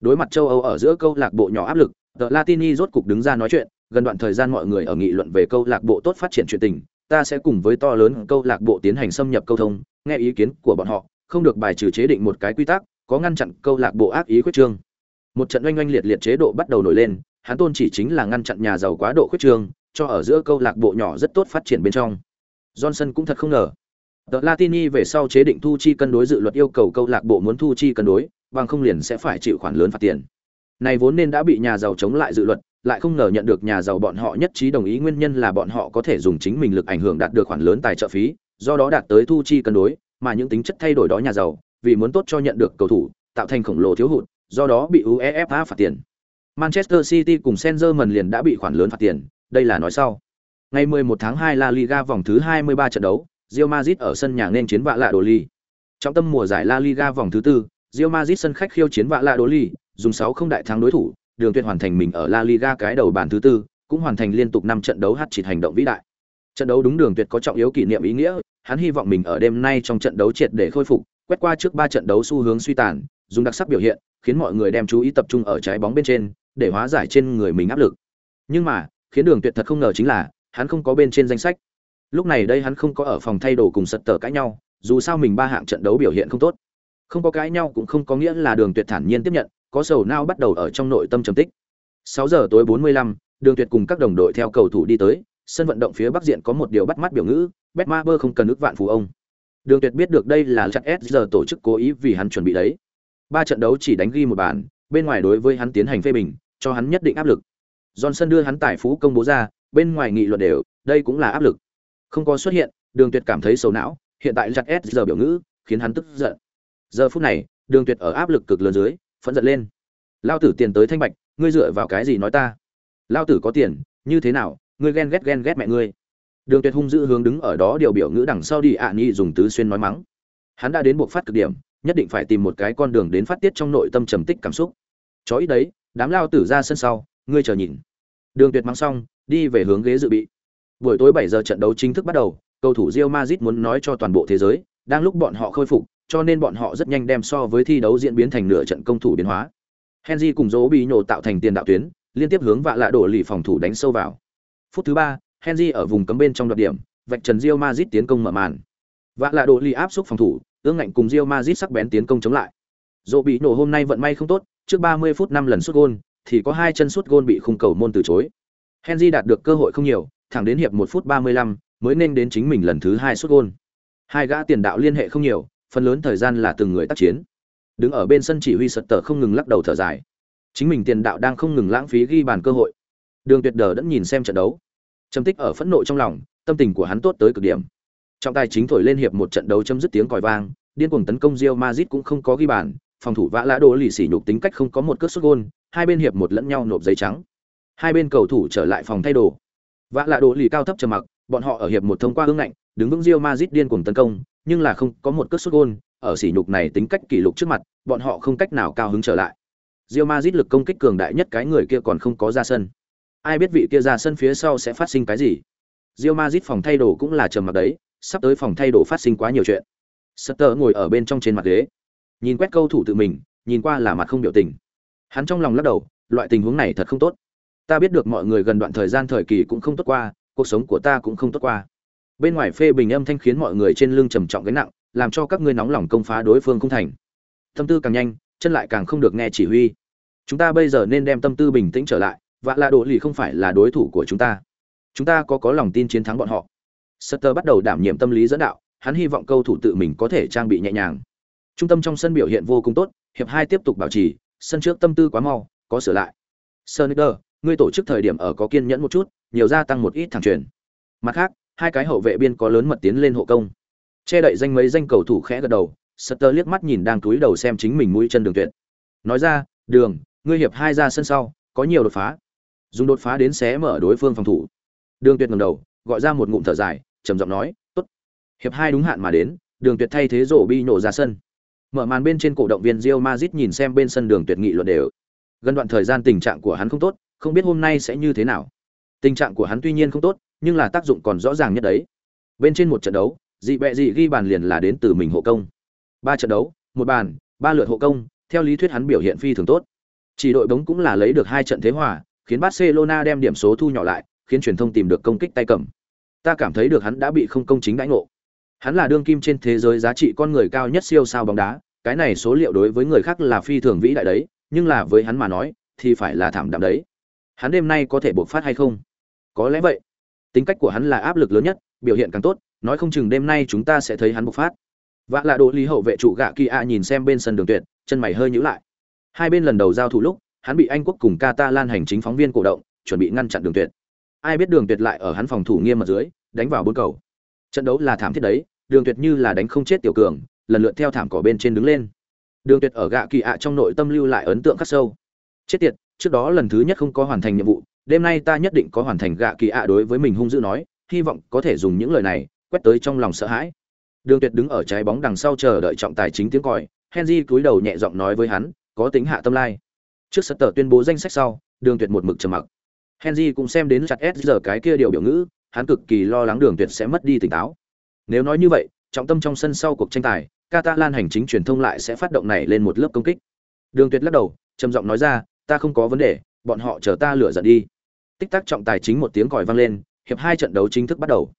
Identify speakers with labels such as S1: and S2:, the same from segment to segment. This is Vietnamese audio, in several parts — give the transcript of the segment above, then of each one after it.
S1: Đối mặt châu Âu ở giữa câu lạc bộ nhỏ áp lực, The Latini rốt cục đứng ra nói chuyện, gần đoạn thời gian mọi người ở nghị luận về câu lạc bộ tốt phát triển chuyện tình, ta sẽ cùng với to lớn câu lạc bộ tiến hành xâm nhập câu thông, nghe ý kiến của bọn họ, không được bài trừ chế định một cái quy tắc, có ngăn chặn câu lạc bộ ác ý khuyết trương. Một trận oanh oanh liệt liệt chế độ bắt đầu nổi lên, hắn tôn chỉ chính là ngăn chặn nhà giàu quá độ khuyết trương, cho ở giữa câu lạc bộ nhỏ rất tốt phát triển bên trong. Johnson cũng thật không ngờ. The Latini về sau chế định thu chi cân đối dự luật yêu cầu câu lạc bộ muốn thu chi cân đối, bằng không liền sẽ phải chịu khoản lớn phạt tiền. Này vốn nên đã bị nhà giàu chống lại dự luật, lại không ngờ nhận được nhà giàu bọn họ nhất trí đồng ý nguyên nhân là bọn họ có thể dùng chính mình lực ảnh hưởng đạt được khoản lớn tài trợ phí, do đó đạt tới thu chi cân đối, mà những tính chất thay đổi đó nhà giàu, vì muốn tốt cho nhận được cầu thủ, tạo thành khổng lồ thiếu hụt, do đó bị UEFA phạt tiền. Manchester City cùng Senzerman liền đã bị khoản lớn phạt tiền, đây là nói sau. Ngày 11 tháng 2 La Liga vòng thứ 23 trận đấu, Real Madrid ở sân nhà nên chiến vạ lạ đồ ly. Trong tâm mùa giải La Liga vòng thứ 4, Real Madrid sân khách khiêu chiến vạ lạ đồ ly, dùng 6 không đại thắng đối thủ, đường tuyệt hoàn thành mình ở La Liga cái đầu bàn thứ tư, cũng hoàn thành liên tục 5 trận đấu hat-trick hành động vĩ đại. Trận đấu đúng đường tuyệt có trọng yếu kỷ niệm ý nghĩa, hắn hy vọng mình ở đêm nay trong trận đấu triệt để khôi phục, quét qua trước 3 trận đấu xu hướng suy tàn, dùng đặc sắc biểu hiện, khiến mọi người đem chú ý tập trung ở trái bóng bên trên, để hóa giải trên người mình áp lực. Nhưng mà, khiến Đường Tuyệt thật không ngờ chính là, hắn không có bên trên danh sách. Lúc này đây hắn không có ở phòng thay đồ cùng sật tờ cãi nhau, dù sao mình ba hạng trận đấu biểu hiện không tốt. Không có cãi nhau cũng không có nghĩa là Đường Tuyệt thản nhiên tiếp nhận, có sầu nao bắt đầu ở trong nội tâm trầm tích. 6 giờ tối 45, Đường Tuyệt cùng các đồng đội theo cầu thủ đi tới, sân vận động phía bắc diện có một điều bắt mắt biểu ngữ, Betmaber không cần ước vạn phú ông. Đường Tuyệt biết được đây là chặt S giờ tổ chức cố ý vì hắn chuẩn bị đấy. Ba trận đấu chỉ đánh ghi một bàn, bên ngoài đối với hắn tiến hành phê bình, cho hắn nhất định áp lực. Johnson đưa hắn tài phú công bố ra, bên ngoài nghị luận đều, đây cũng là áp lực. Không có xuất hiện, Đường Tuyệt cảm thấy sầu não, hiện tại chặt S giờ biểu ngữ, khiến hắn tức giận. Giờ phút này, Đường Tuyệt ở áp lực cực lớn dưới, phẫn giận lên. Lao tử tiền tới thanh bạch, ngươi dựa vào cái gì nói ta? Lao tử có tiền, như thế nào, ngươi ghen ghét ghen ghét mẹ ngươi. Đường Tuyệt hung dữ hướng đứng ở đó điều biểu ngữ đằng sau đi ạ à dùng tứ xuyên nói mắng. Hắn đã đến buộc phát cực điểm, nhất định phải tìm một cái con đường đến phát tiết trong nội tâm trầm tích cảm xúc. Chó ít đấy, đám lao tử ra sân sau, ngươi chờ nhìn. Đường Tuyệt mắng xong, đi về hướng ghế dự bị. Buổi tối 7 giờ trận đấu chính thức bắt đầu, cầu thủ Real Madrid muốn nói cho toàn bộ thế giới, đang lúc bọn họ khôi phục, cho nên bọn họ rất nhanh đem so với thi đấu diễn biến thành nửa trận công thủ biến hóa. Henry cùng Dỗ bị nhổ tạo thành tiền đạo tuyến, liên tiếp hướng vạ lạ đổ lì phòng thủ đánh sâu vào. Phút thứ 3, Henry ở vùng cấm bên trong đoạt điểm, vạch trần Real Madrid tiến công mở màn. Vạ lạ đổ lì áp xúc phòng thủ, ương ngạnh cùng Real Madrid sắc bén tiến công chống lại. Dỗ bị nổ hôm nay vận may không tốt, trước 30 phút 5 lần sút gôn, thì có hai chân sút gôn bị khung cầu môn từ chối. Henry đạt được cơ hội không nhiều, thẳng đến hiệp 1 phút 35 mới nên đến chính mình lần thứ hai sút gôn. Hai gã tiền đạo liên hệ không nhiều, phần lớn thời gian là từng người tác chiến. Đứng ở bên sân chỉ huy sật tờ không ngừng lắc đầu thở dài. Chính mình tiền đạo đang không ngừng lãng phí ghi bàn cơ hội. Đường Tuyệt Đờ đẫn nhìn xem trận đấu. Trầm tích ở phẫn nộ trong lòng, tâm tình của hắn tốt tới cực điểm. Trọng tài chính thổi lên hiệp một trận đấu chấm dứt tiếng còi vang, điên cuồng tấn công Rio Madrid cũng không có ghi bàn, phòng thủ vã lã đồ lì xỉ nhục tính cách không có một cước sút gôn, hai bên hiệp một lẫn nhau nộp giấy trắng. Hai bên cầu thủ trở lại phòng thay đồ. Vã lã đồ lì cao thấp trầm mặc, bọn họ ở hiệp một thông qua hướng ngạnh, đứng vững Rio Madrid điên cuồng tấn công, nhưng là không có một cước sút gôn, ở sỉ nhục này tính cách kỷ lục trước mặt, bọn họ không cách nào cao hứng trở lại. Real Madrid lực công kích cường đại nhất cái người kia còn không có ra sân. Ai biết vị kia ra sân phía sau sẽ phát sinh cái gì? Real Madrid phòng thay đồ cũng là trầm mặc đấy, sắp tới phòng thay đồ phát sinh quá nhiều chuyện. Sutter ngồi ở bên trong trên mặt ghế, nhìn quét câu thủ tự mình, nhìn qua là mặt không biểu tình. Hắn trong lòng lắc đầu, loại tình huống này thật không tốt. Ta biết được mọi người gần đoạn thời gian thời kỳ cũng không tốt qua, cuộc sống của ta cũng không tốt qua. Bên ngoài phê bình âm thanh khiến mọi người trên lưng trầm trọng gánh nặng, làm cho các ngươi nóng lòng công phá đối phương không thành. Tâm tư càng nhanh, chân lại càng không được nghe chỉ huy. Chúng ta bây giờ nên đem tâm tư bình tĩnh trở lại, và là độ lì không phải là đối thủ của chúng ta. Chúng ta có có lòng tin chiến thắng bọn họ. Sutter bắt đầu đảm nhiệm tâm lý dẫn đạo, hắn hy vọng cầu thủ tự mình có thể trang bị nhẹ nhàng. Trung tâm trong sân biểu hiện vô cùng tốt, hiệp hai tiếp tục bảo trì, sân trước tâm tư quá mau, có sửa lại. Sonicer, ngươi tổ chức thời điểm ở có kiên nhẫn một chút, nhiều gia tăng một ít thẳng truyền. Mặt khác, hai cái hậu vệ biên có lớn mật tiến lên hộ công. Che đậy danh mấy danh cầu thủ khẽ gật đầu, Sutter liếc mắt nhìn đang túi đầu xem chính mình mũi chân đường tuyệt. Nói ra, "Đường, ngươi hiệp hai ra sân sau, có nhiều đột phá." Dùng đột phá đến xé mở đối phương phòng thủ. Đường Tuyệt ngầm đầu, gọi ra một ngụm thở dài, trầm giọng nói, "Tốt." Hiệp hai đúng hạn mà đến, Đường Tuyệt thay thế rổ bi nổ ra sân. Mở màn bên trên cổ động viên Real Madrid nhìn xem bên sân Đường Tuyệt nghị luận đều. Gần đoạn thời gian tình trạng của hắn không tốt, không biết hôm nay sẽ như thế nào. Tình trạng của hắn tuy nhiên không tốt, nhưng là tác dụng còn rõ ràng nhất đấy. Bên trên một trận đấu, dị bẹ dị ghi bàn liền là đến từ mình hộ công. Ba trận đấu, một bàn, ba lượt hộ công, theo lý thuyết hắn biểu hiện phi thường tốt. Chỉ đội bóng cũng là lấy được hai trận thế hòa, khiến Barcelona đem điểm số thu nhỏ lại, khiến truyền thông tìm được công kích tay cầm. Ta cảm thấy được hắn đã bị không công chính đãi ngộ. Hắn là đương kim trên thế giới giá trị con người cao nhất siêu sao bóng đá, cái này số liệu đối với người khác là phi thường vĩ đại đấy, nhưng là với hắn mà nói, thì phải là thảm đạm đấy. Hắn đêm nay có thể bộc phát hay không? Có lẽ vậy. Tính cách của hắn là áp lực lớn nhất, biểu hiện càng tốt, nói không chừng đêm nay chúng ta sẽ thấy hắn bộc phát. Vạ lạ đồ lý hậu vệ trụ gạ kỳ a nhìn xem bên sân đường tuyệt, chân mày hơi nhíu lại. Hai bên lần đầu giao thủ lúc, hắn bị Anh quốc cùng Catalan hành chính phóng viên cổ động, chuẩn bị ngăn chặn đường tuyệt. Ai biết đường tuyệt lại ở hắn phòng thủ nghiêm mật dưới, đánh vào bốn cầu. Trận đấu là thảm thiết đấy, đường tuyệt như là đánh không chết tiểu cường, lần lượt theo thảm cỏ bên trên đứng lên. Đường tuyệt ở gạ kỳ ạ trong nội tâm lưu lại ấn tượng khắc sâu. Chết tiệt, trước đó lần thứ nhất không có hoàn thành nhiệm vụ, đêm nay ta nhất định có hoàn thành gạ kỳ ạ đối với mình hung dữ nói, hy vọng có thể dùng những lời này quét tới trong lòng sợ hãi. Đường Tuyệt đứng ở trái bóng đằng sau chờ đợi trọng tài chính tiếng còi, Henry cúi đầu nhẹ giọng nói với hắn, có tính hạ tâm lai. Trước sật tờ tuyên bố danh sách sau, Đường Tuyệt một mực trầm mặc. Henry cũng xem đến chặt S giờ cái kia điều biểu ngữ, hắn cực kỳ lo lắng Đường Tuyệt sẽ mất đi tỉnh táo. Nếu nói như vậy, trọng tâm trong sân sau cuộc tranh tài, Catalan hành chính truyền thông lại sẽ phát động này lên một lớp công kích. Đường Tuyệt lắc đầu, trầm giọng nói ra, ta không có vấn đề, bọn họ chờ ta lửa giận đi. Tích tắc trọng tài chính một tiếng còi vang lên, hiệp hai trận đấu chính thức bắt đầu.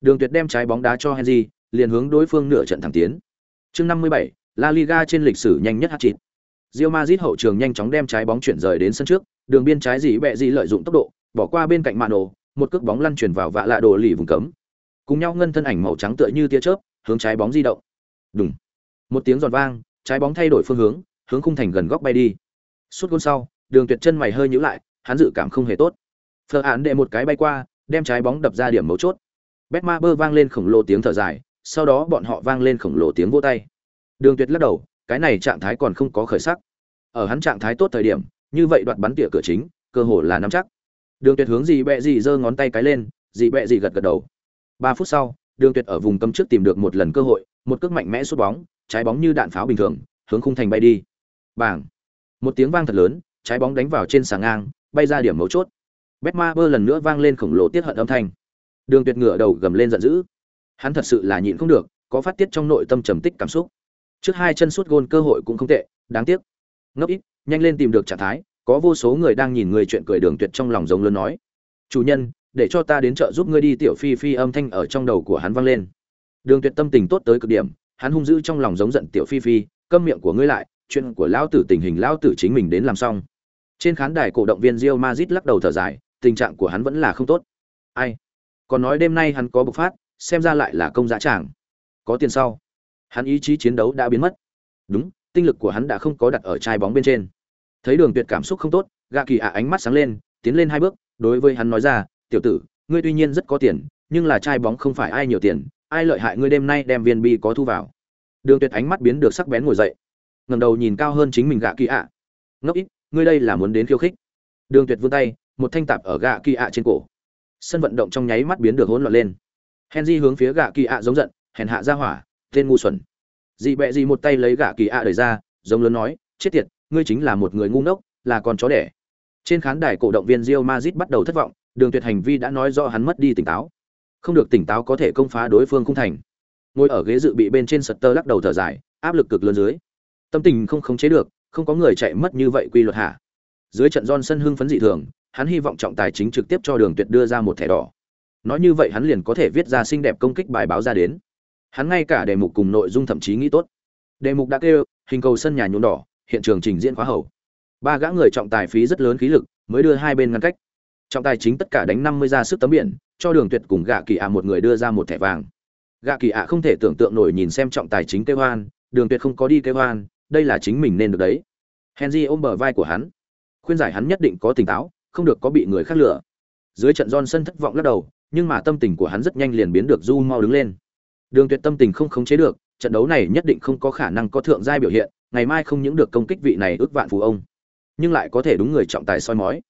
S1: Đường Tuyệt đem trái bóng đá cho Henry, liền hướng đối phương nửa trận thẳng tiến. Chương 57, La Liga trên lịch sử nhanh nhất hat-trick. Real Madrid hậu trường nhanh chóng đem trái bóng chuyển rời đến sân trước, đường biên trái gì bẹ gì lợi dụng tốc độ, bỏ qua bên cạnh Mano, một cước bóng lăn chuyển vào vạ lạ đồ lì vùng cấm. Cùng nhau ngân thân ảnh màu trắng tựa như tia chớp, hướng trái bóng di động. Đùng. Một tiếng giòn vang, trái bóng thay đổi phương hướng, hướng khung thành gần góc bay đi. Suốt gol sau, Đường Tuyệt chân mày hơi nhíu lại, hắn dự cảm không hề tốt. Phở án đệ một cái bay qua, đem trái bóng đập ra điểm mấu chốt. Betmaber vang lên khổng lồ tiếng thở dài, sau đó bọn họ vang lên khổng lồ tiếng vỗ tay. Đường Tuyệt lắc đầu, cái này trạng thái còn không có khởi sắc. Ở hắn trạng thái tốt thời điểm, như vậy đoạt bắn tỉa cửa chính, cơ hội là nắm chắc. Đường Tuyệt hướng gì bẹ gì giơ ngón tay cái lên, gì bẹ gì gật gật đầu. 3 phút sau, Đường Tuyệt ở vùng cấm trước tìm được một lần cơ hội, một cước mạnh mẽ sút bóng, trái bóng như đạn pháo bình thường, hướng khung thành bay đi. Bảng. Một tiếng vang thật lớn, trái bóng đánh vào trên sàng ngang, bay ra điểm mấu chốt. Betmaber lần nữa vang lên khổng lồ tiết hận âm thanh. Đường Tuyệt ngửa đầu gầm lên giận dữ. Hắn thật sự là nhịn không được, có phát tiết trong nội tâm trầm tích cảm xúc. Trước hai chân sút gôn cơ hội cũng không tệ, đáng tiếc. Ngốc ít, nhanh lên tìm được trạng thái, có vô số người đang nhìn người chuyện cười Đường Tuyệt trong lòng giống lớn nói. "Chủ nhân, để cho ta đến chợ giúp ngươi đi tiểu phi phi âm thanh ở trong đầu của hắn vang lên. Đường Tuyệt tâm tình tốt tới cực điểm, hắn hung dữ trong lòng giống giận tiểu phi phi, câm miệng của ngươi lại, chuyện của lão tử tình hình lão tử chính mình đến làm xong. Trên khán đài cổ động viên Real Madrid lắc đầu thở dài, tình trạng của hắn vẫn là không tốt. Ai? Còn nói đêm nay hắn có bộc phát, xem ra lại là công giá tràng. Có tiền sau, hắn ý chí chiến đấu đã biến mất. Đúng, tinh lực của hắn đã không có đặt ở chai bóng bên trên. Thấy Đường Tuyệt cảm xúc không tốt, Gạ Kỳ ạ ánh mắt sáng lên, tiến lên hai bước, đối với hắn nói ra, "Tiểu tử, ngươi tuy nhiên rất có tiền, nhưng là chai bóng không phải ai nhiều tiền, ai lợi hại ngươi đêm nay đem viên bi có thu vào." Đường Tuyệt ánh mắt biến được sắc bén ngồi dậy, ngẩng đầu nhìn cao hơn chính mình Gạ Kỳ ạ. "Ngốc ít, ngươi đây là muốn đến khiêu khích?" Đường Tuyệt vươn tay, một thanh tạp ở Gạ Kỳ ạ trên cổ. Sân vận động trong nháy mắt biến được hỗn loạn lên. Henry hướng phía Gạ Kỳ ạ giống giận, hèn hạ ra hỏa, tên ngu xuẩn. Dị bẹ dị một tay lấy Gạ Kỳ ạ đẩy ra, giống lớn nói, chết tiệt, ngươi chính là một người ngu ngốc, là con chó đẻ. Trên khán đài cổ động viên Real Madrid bắt đầu thất vọng, Đường Tuyệt hành vi đã nói rõ hắn mất đi tỉnh táo. Không được tỉnh táo có thể công phá đối phương khung thành. Ngồi ở ghế dự bị bên trên Sutter lắc đầu thở dài, áp lực cực lớn dưới. Tâm tình không khống chế được, không có người chạy mất như vậy quy luật hả? Dưới trận Johnson hưng phấn dị thường, hắn hy vọng trọng tài chính trực tiếp cho Đường Tuyệt đưa ra một thẻ đỏ. Nói như vậy hắn liền có thể viết ra xinh đẹp công kích bài báo ra đến. Hắn ngay cả đề mục cùng nội dung thậm chí nghĩ tốt. Đề mục đã kêu, hình cầu sân nhà nhuộm đỏ, hiện trường trình diễn khóa hậu. Ba gã người trọng tài phí rất lớn khí lực, mới đưa hai bên ngăn cách. Trọng tài chính tất cả đánh 50 ra sức tấm biển, cho Đường Tuyệt cùng Gạ Kỳ ạ một người đưa ra một thẻ vàng. Gạ Kỳ ạ không thể tưởng tượng nổi nhìn xem trọng tài chính kêu hoan, Đường Tuyệt không có đi kêu hoan, đây là chính mình nên được đấy. Henry ôm bờ vai của hắn, khuyên giải hắn nhất định có tỉnh táo, không được có bị người khác lừa. Dưới trận Johnson thất vọng lắc đầu, nhưng mà tâm tình của hắn rất nhanh liền biến được du mau đứng lên. Đường Tuyệt tâm tình không khống chế được, trận đấu này nhất định không có khả năng có thượng giai biểu hiện, ngày mai không những được công kích vị này ước vạn phù ông, nhưng lại có thể đúng người trọng tài soi mói.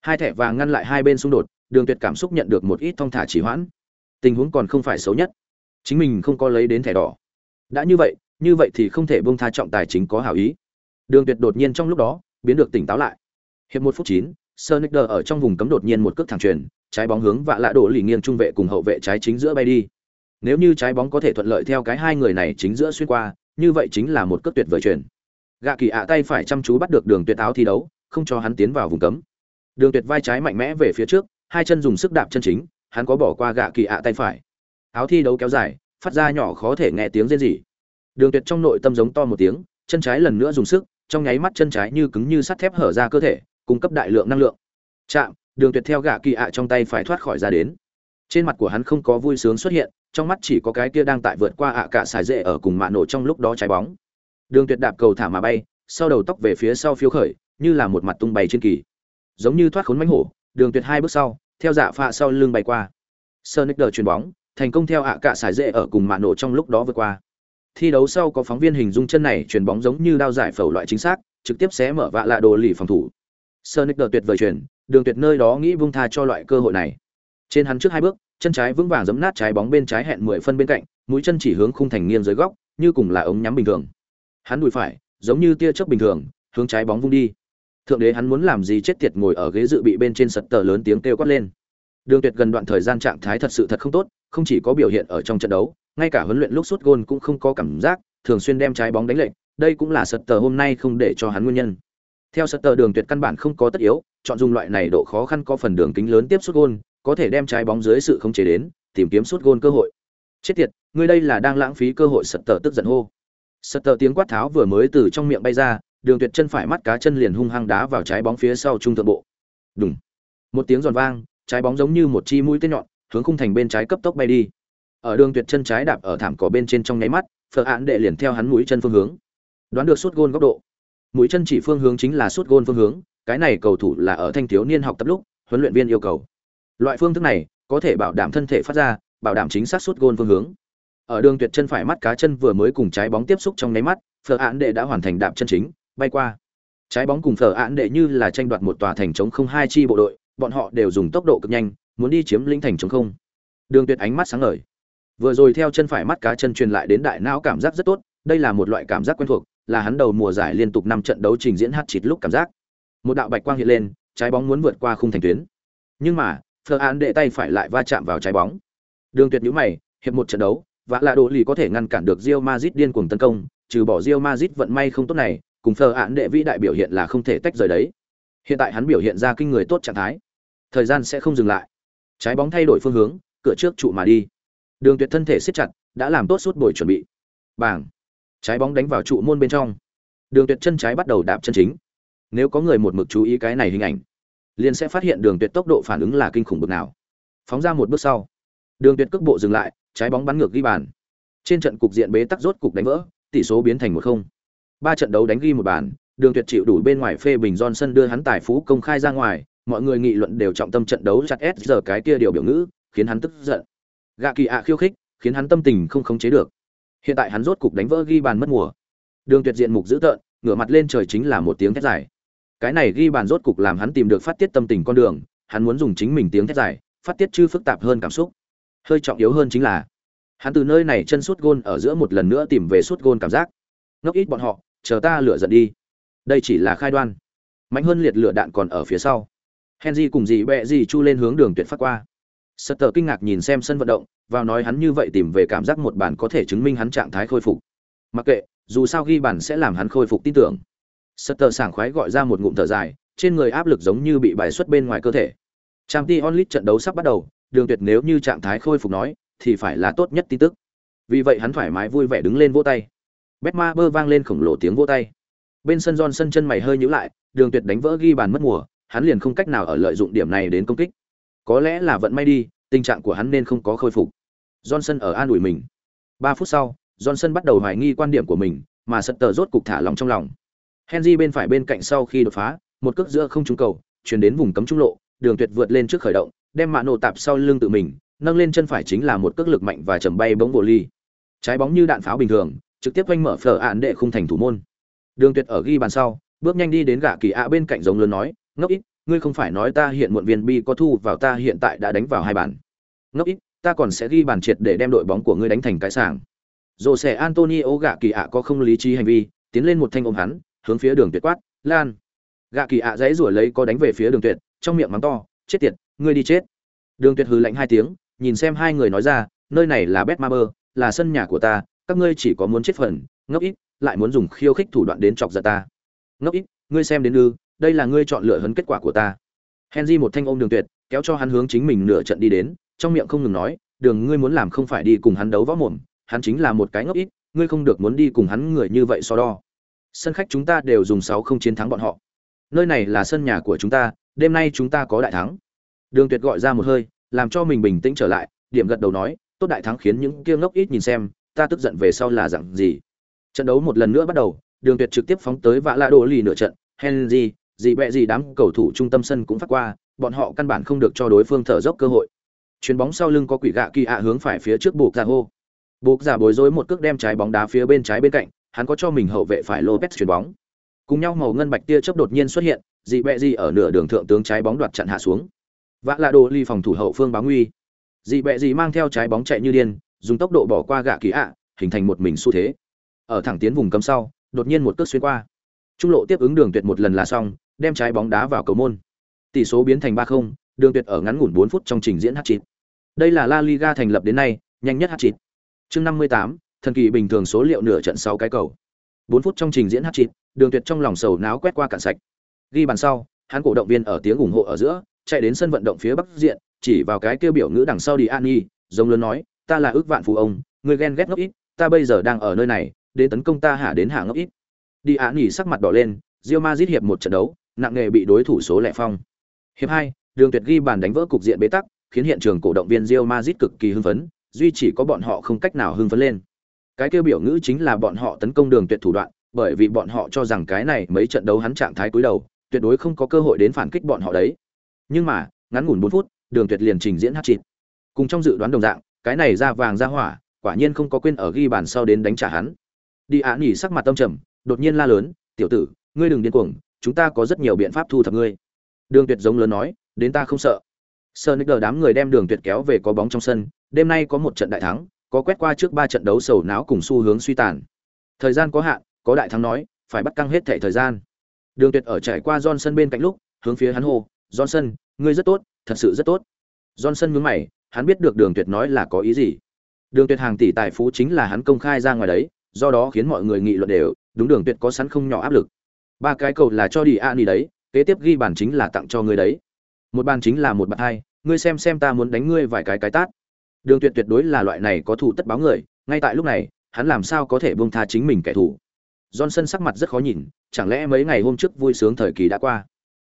S1: Hai thẻ vàng ngăn lại hai bên xung đột, Đường Tuyệt cảm xúc nhận được một ít thông thả chỉ hoãn. Tình huống còn không phải xấu nhất, chính mình không có lấy đến thẻ đỏ. Đã như vậy, như vậy thì không thể buông tha trọng tài chính có hảo ý. Đường Tuyệt đột nhiên trong lúc đó biến được tỉnh táo lại. Hiệp một phút chín, sonic ở trong vùng cấm đột nhiên một cước thẳng truyền, trái bóng hướng vạ lạ đổ lì nghiêng trung vệ cùng hậu vệ trái chính giữa bay đi. Nếu như trái bóng có thể thuận lợi theo cái hai người này chính giữa xuyên qua, như vậy chính là một cước tuyệt vời truyền. Gạ kỳ ạ tay phải chăm chú bắt được đường tuyệt áo thi đấu, không cho hắn tiến vào vùng cấm đường tuyệt vai trái mạnh mẽ về phía trước hai chân dùng sức đạp chân chính hắn có bỏ qua gạ kỳ ạ tay phải áo thi đấu kéo dài phát ra nhỏ khó thể nghe tiếng rên rỉ đường tuyệt trong nội tâm giống to một tiếng, chân trái lần nữa dùng sức, trong nháy mắt chân trái như cứng như sắt thép hở ra cơ thể, cung cấp đại lượng năng lượng. Chạm, đường tuyệt theo gạ kỳ ạ trong tay phải thoát khỏi ra đến. Trên mặt của hắn không có vui sướng xuất hiện, trong mắt chỉ có cái kia đang tại vượt qua ạ cả xài rễ ở cùng mạ nổ trong lúc đó trái bóng. Đường tuyệt đạp cầu thả mà bay, sau đầu tóc về phía sau phiêu khởi, như là một mặt tung bay trên kỳ. Giống như thoát khốn mãnh hổ, đường tuyệt hai bước sau, theo dạ phạ sau lưng bay qua. Sonic đờ chuyền bóng, thành công theo ạ cả xài rễ ở cùng mạ nổ trong lúc đó vượt qua thi đấu sau có phóng viên hình dung chân này chuyền bóng giống như đao giải phẫu loại chính xác, trực tiếp xé mở vạ lạ đồ lì phòng thủ. Sonic đột tuyệt vời chuyền, đường tuyệt nơi đó nghĩ vung tha cho loại cơ hội này. Trên hắn trước hai bước, chân trái vững vàng giẫm nát trái bóng bên trái hẹn mười phân bên cạnh, mũi chân chỉ hướng khung thành nghiêng dưới góc, như cùng là ống nhắm bình thường. Hắn đùi phải, giống như tia chớp bình thường, hướng trái bóng vung đi. Thượng đế hắn muốn làm gì chết tiệt ngồi ở ghế dự bị bên trên sật tờ lớn tiếng kêu quát lên. Đường tuyệt gần đoạn thời gian trạng thái thật sự thật không tốt, không chỉ có biểu hiện ở trong trận đấu ngay cả huấn luyện lúc sút gôn cũng không có cảm giác, thường xuyên đem trái bóng đánh lệch, đây cũng là sật tờ hôm nay không để cho hắn nguyên nhân. Theo sật tờ đường tuyệt căn bản không có tất yếu, chọn dùng loại này độ khó khăn có phần đường kính lớn tiếp sút gôn, có thể đem trái bóng dưới sự khống chế đến, tìm kiếm sút gôn cơ hội. Chết tiệt ngươi đây là đang lãng phí cơ hội, sật tờ tức giận hô. Sật tờ tiếng quát tháo vừa mới từ trong miệng bay ra, đường tuyệt chân phải mắt cá chân liền hung hăng đá vào trái bóng phía sau trung thượng bộ. Đùng. Một tiếng giòn vang, trái bóng giống như một chi mũi tên nhọn, hướng khung thành bên trái cấp tốc bay đi ở đường tuyệt chân trái đạp ở thảm cỏ bên trên trong nháy mắt, phở án đệ liền theo hắn mũi chân phương hướng. Đoán được suốt gôn góc độ. Mũi chân chỉ phương hướng chính là suốt gôn phương hướng, cái này cầu thủ là ở thanh thiếu niên học tập lúc, huấn luyện viên yêu cầu. Loại phương thức này, có thể bảo đảm thân thể phát ra, bảo đảm chính xác suốt gôn phương hướng. Ở đường tuyệt chân phải mắt cá chân vừa mới cùng trái bóng tiếp xúc trong nháy mắt, phở án đệ đã hoàn thành đạp chân chính, bay qua. Trái bóng cùng phở án đệ như là tranh đoạt một tòa thành chống không hai chi bộ đội, bọn họ đều dùng tốc độ cực nhanh, muốn đi chiếm lĩnh thành chống không. Đường tuyệt ánh mắt sáng ngời vừa rồi theo chân phải mắt cá chân truyền lại đến đại não cảm giác rất tốt, đây là một loại cảm giác quen thuộc, là hắn đầu mùa giải liên tục năm trận đấu trình diễn hát chịt lúc cảm giác. Một đạo bạch quang hiện lên, trái bóng muốn vượt qua khung thành tuyến. Nhưng mà thờ án đệ tay phải lại va chạm vào trái bóng. Đường tuyệt nhũ mày, hiệp một trận đấu, và là đồ lì có thể ngăn cản được rio Madrid điên cuồng tấn công, trừ bỏ rio Madrid vận may không tốt này, cùng thờ án đệ vĩ đại biểu hiện là không thể tách rời đấy. Hiện tại hắn biểu hiện ra kinh người tốt trạng thái. Thời gian sẽ không dừng lại. Trái bóng thay đổi phương hướng, cửa trước trụ mà đi đường tuyệt thân thể siết chặt, đã làm tốt suốt buổi chuẩn bị. Bảng trái bóng đánh vào trụ môn bên trong. Đường tuyệt chân trái bắt đầu đạp chân chính. Nếu có người một mực chú ý cái này hình ảnh, liền sẽ phát hiện đường tuyệt tốc độ phản ứng là kinh khủng bậc nào. Phóng ra một bước sau, đường tuyệt cước bộ dừng lại, trái bóng bắn ngược ghi bàn. Trên trận cục diện bế tắc rốt cục đánh vỡ, tỷ số biến thành một không. Ba trận đấu đánh ghi một bàn, đường tuyệt chịu đủ bên ngoài phê bình johnson đưa hắn tài phú công khai ra ngoài, mọi người nghị luận đều trọng tâm trận đấu chặt s giờ cái kia điều biểu ngữ, khiến hắn tức giận gạ kỳ ạ khiêu khích, khiến hắn tâm tình không khống chế được. Hiện tại hắn rốt cục đánh vỡ ghi bàn mất mùa. Đường tuyệt diện mục dữ tợn, ngửa mặt lên trời chính là một tiếng thét dài. Cái này ghi bàn rốt cục làm hắn tìm được phát tiết tâm tình con đường, hắn muốn dùng chính mình tiếng thét dài, phát tiết chư phức tạp hơn cảm xúc. Hơi trọng yếu hơn chính là, hắn từ nơi này chân suốt gôn ở giữa một lần nữa tìm về suốt gôn cảm giác. Ngốc ít bọn họ, chờ ta lựa giận đi. Đây chỉ là khai đoan. Mạnh hơn liệt lửa đạn còn ở phía sau. Henry cùng dì bẹ dì chu lên hướng đường tuyệt phát qua. Sutter kinh ngạc nhìn xem sân vận động, vào nói hắn như vậy tìm về cảm giác một bản có thể chứng minh hắn trạng thái khôi phục. Mặc kệ, dù sao ghi bàn sẽ làm hắn khôi phục tin tưởng. Sutter sảng khoái gọi ra một ngụm thở dài, trên người áp lực giống như bị bài xuất bên ngoài cơ thể. Champions League trận đấu sắp bắt đầu, Đường Tuyệt nếu như trạng thái khôi phục nói, thì phải là tốt nhất tin tức. Vì vậy hắn thoải mái vui vẻ đứng lên vỗ tay. Betmaber vang lên khổng lồ tiếng vỗ tay. Bên sân Johnson chân mày hơi nhíu lại, Đường Tuyệt đánh vỡ ghi bàn mất mùa, hắn liền không cách nào ở lợi dụng điểm này đến công kích. Có lẽ là vận may đi, tình trạng của hắn nên không có khôi phục. Johnson ở an ủi mình. 3 phút sau, Johnson bắt đầu hoài nghi quan điểm của mình, mà Sutter rốt cục thả lòng trong lòng. Henry bên phải bên cạnh sau khi đột phá, một cước giữa không trúng cầu, chuyển đến vùng cấm trung lộ, Đường Tuyệt vượt lên trước khởi động, đem mạ nổ tạp sau lưng tự mình, nâng lên chân phải chính là một cước lực mạnh và chầm bay bóng vô ly. Trái bóng như đạn pháo bình thường, trực tiếp quanh mở phở án đệ khung thành thủ môn. Đường Tuyệt ở ghi bàn sau, bước nhanh đi đến gã kỳ ạ bên cạnh giống lớn nói, ngốc ít, ngươi không phải nói ta hiện muộn viên bi có thu vào ta hiện tại đã đánh vào hai bàn. Ngốc ít, ta còn sẽ ghi bàn triệt để đem đội bóng của ngươi đánh thành cái sàng dồ sẽ antonio gạ kỳ ạ có không lý trí hành vi, tiến lên một thanh ôm hắn, hướng phía đường tuyệt quát, lan. Gạ kỳ ạ dãy rủa lấy có đánh về phía đường tuyệt, trong miệng mắng to, chết tiệt, ngươi đi chết. Đường tuyệt hừ lạnh hai tiếng, nhìn xem hai người nói ra, nơi này là bet ma là sân nhà của ta, các ngươi chỉ có muốn chết phần, ngốc ít, lại muốn dùng khiêu khích thủ đoạn đến chọc giận ta. Ngốc ít, ngươi xem đến ư đây là ngươi chọn lựa hấn kết quả của ta. Henry một thanh ôm đường tuyệt, kéo cho hắn hướng chính mình nửa trận đi đến, trong miệng không ngừng nói, đường, ngươi muốn làm không phải đi cùng hắn đấu võ mồm, hắn chính là một cái ngốc ít, ngươi không được muốn đi cùng hắn người như vậy so đo. Sân khách chúng ta đều dùng sáu không chiến thắng bọn họ. Nơi này là sân nhà của chúng ta, đêm nay chúng ta có đại thắng. Đường tuyệt gọi ra một hơi, làm cho mình bình tĩnh trở lại, điểm gật đầu nói, tốt đại thắng khiến những kia ngốc ít nhìn xem, ta tức giận về sau là dạng gì? Trận đấu một lần nữa bắt đầu, đường tuyệt trực tiếp phóng tới vạ la đồ lì nửa trận, henry gì bẹ gì đám cầu thủ trung tâm sân cũng phát qua, bọn họ căn bản không được cho đối phương thở dốc cơ hội. Chuyền bóng sau lưng có quỷ gạ kỳ ạ hướng phải phía trước buộc ra hô. Buộc giả bối rối một cước đem trái bóng đá phía bên trái bên cạnh, hắn có cho mình hậu vệ phải lopez chuyền bóng. Cùng nhau màu ngân bạch tia chớp đột nhiên xuất hiện dị bẹ gì ở nửa đường thượng tướng trái bóng đoạt chặn hạ xuống. Vạ là đồ ly phòng thủ hậu phương báo nguy. Dị bẹ gì mang theo trái bóng chạy như điên, dùng tốc độ bỏ qua gạ kỳ ạ, hình thành một mình xu thế. Ở thẳng tiến vùng cấm sau, đột nhiên một cước xuyên qua. Trung lộ tiếp ứng đường tuyệt một lần là xong đem trái bóng đá vào cầu môn. Tỷ số biến thành ba không đường tuyệt ở ngắn ngủn bốn phút trong trình diễn hát chít đây là la liga thành lập đến nay nhanh nhất hát chít chương năm mươi tám thần kỳ bình thường số liệu nửa trận sáu cái cầu. Bốn phút trong trình diễn hát chít đường tuyệt trong lòng sầu náo quét qua cạn sạch. Ghi bàn sau hắn cổ động viên ở tiếng ủng hộ ở giữa chạy đến sân vận động phía bắc diện chỉ vào cái kêu biểu ngữ đằng sau đi Ani, giống lớn nói ta là ước vạn phụ ông người ghen ghét ngốc ít ta bây giờ đang ở nơi này đến tấn công ta hạ đến hạ ngốc ít. Đi Ani sắc mặt đỏ lên Real Madrid hiệp một trận đấu nặng nghề bị đối thủ số lẻ phong. Hiệp hai, đường tuyệt ghi bàn đánh vỡ cục diện bế tắc, khiến hiện trường cổ động viên Real Madrid cực kỳ hưng phấn, duy chỉ có bọn họ không cách nào hưng phấn lên. Cái kêu biểu ngữ chính là bọn họ tấn công đường tuyệt thủ đoạn, bởi vì bọn họ cho rằng cái này mấy trận đấu hắn trạng thái cuối đầu, tuyệt đối không có cơ hội đến phản kích bọn họ đấy. Nhưng mà, ngắn ngủn bốn phút, đường tuyệt liền trình diễn hat-trick. cùng trong dự đoán đồng dạng, cái này ra vàng ra hỏa, quả nhiên không có quên ở ghi bàn sau đến đánh trả hắn. Đi Án nhỉ, sắc mặt tâm trầm, đột nhiên la lớn, tiểu tử, ngươi đừng điên cuồng chúng ta có rất nhiều biện pháp thu thập ngươi. Đường tuyệt giống lớn nói, đến ta không sợ. Sơ nick đám người đem đường tuyệt kéo về có bóng trong sân, đêm nay có một trận đại thắng, có quét qua trước ba trận đấu sầu não cùng xu hướng suy tàn. Thời gian có hạn, có đại thắng nói, phải bắt căng hết thẻ thời gian. Đường tuyệt ở trải qua johnson bên cạnh lúc, hướng phía hắn hô, johnson, ngươi rất tốt, thật sự rất tốt. Johnson nhướng mày, hắn biết được đường tuyệt nói là có ý gì. Đường tuyệt hàng tỷ tài phú chính là hắn công khai ra ngoài đấy, do đó khiến mọi người nghị luận đều, đúng, đường tuyệt có sẵn không nhỏ áp lực ba cái cầu là cho đi a ni đấy, kế tiếp ghi bàn chính là tặng cho ngươi đấy. Một bàn chính là một bàn hai, ngươi xem xem ta muốn đánh ngươi vài cái cái tát. Đường tuyệt tuyệt đối là loại này có thủ tất báo người, ngay tại lúc này, hắn làm sao có thể buông tha chính mình kẻ thù? Johnson sắc mặt rất khó nhìn, chẳng lẽ mấy ngày hôm trước vui sướng thời kỳ đã qua?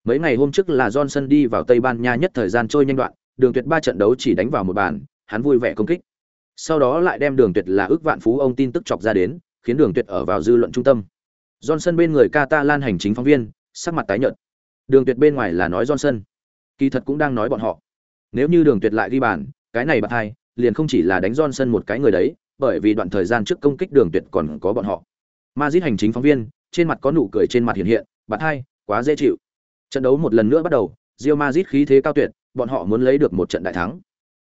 S1: Mấy ngày hôm trước là johnson đi vào tây ban nha nhất thời gian trôi nhanh đoạn, đường tuyệt ba trận đấu chỉ đánh vào một bàn, hắn vui vẻ công kích. Sau đó lại đem đường tuyệt là ước vạn phú ông tin tức chọc ra đến, khiến đường tuyệt ở vào dư luận trung tâm johnson bên người catalan hành chính phóng viên sắc mặt tái nhợt đường tuyệt bên ngoài là nói johnson kỳ thật cũng đang nói bọn họ nếu như đường tuyệt lại ghi bàn cái này bạn hai liền không chỉ là đánh Johnson một cái người đấy, bởi vì đoạn thời gian trước công kích đường tuyệt còn có bọn họ. Madrid hành chính phóng viên, trên mặt có nụ cười trên mặt hiện hiện, bạn hai, quá dễ chịu. Trận đấu một lần nữa bắt đầu, Real Madrid khí thế cao tuyệt, bọn họ muốn lấy được một trận đại thắng.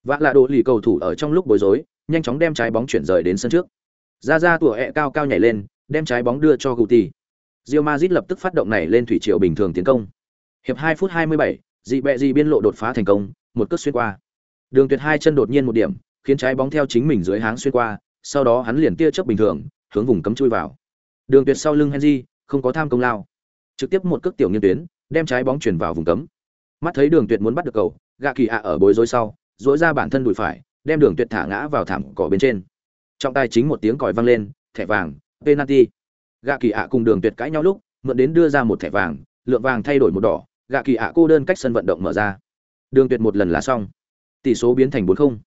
S1: Vạ là đồ lì cầu thủ ở trong lúc bối rối, nhanh chóng đem trái bóng chuyển rời đến sân trước. Ra ra tủa ẹ cao cao nhảy lên, đem trái bóng đưa cho Guti. Real Madrid lập tức phát động này lên thủy triều bình thường tiến công. Hiệp 2 phút 27, dị bẹ dị biên lộ đột phá thành công, một cước xuyên qua. Đường Tuyệt hai chân đột nhiên một điểm, khiến trái bóng theo chính mình dưới háng xuyên qua, sau đó hắn liền tia chớp bình thường, hướng vùng cấm chui vào. Đường Tuyệt sau lưng Henry, không có tham công lao, trực tiếp một cước tiểu nghiêng tuyến, đem trái bóng chuyển vào vùng cấm. Mắt thấy Đường Tuyệt muốn bắt được cầu, gạ kỳ ạ ở bối rối sau, rũa ra bản thân đùi phải, đem Đường Tuyệt thả ngã vào thảm cỏ bên trên. Trong tay chính một tiếng còi vang lên, thẻ vàng, penalty. Gạ kỳ ạ cùng Đường Tuyệt cãi nhau lúc, mượn đến đưa ra một thẻ vàng, lượng vàng thay đổi một đỏ, gạ kỳ ạ cô đơn cách sân vận động mở ra. Đường Tuyệt một lần là xong tỷ số biến thành 4-0.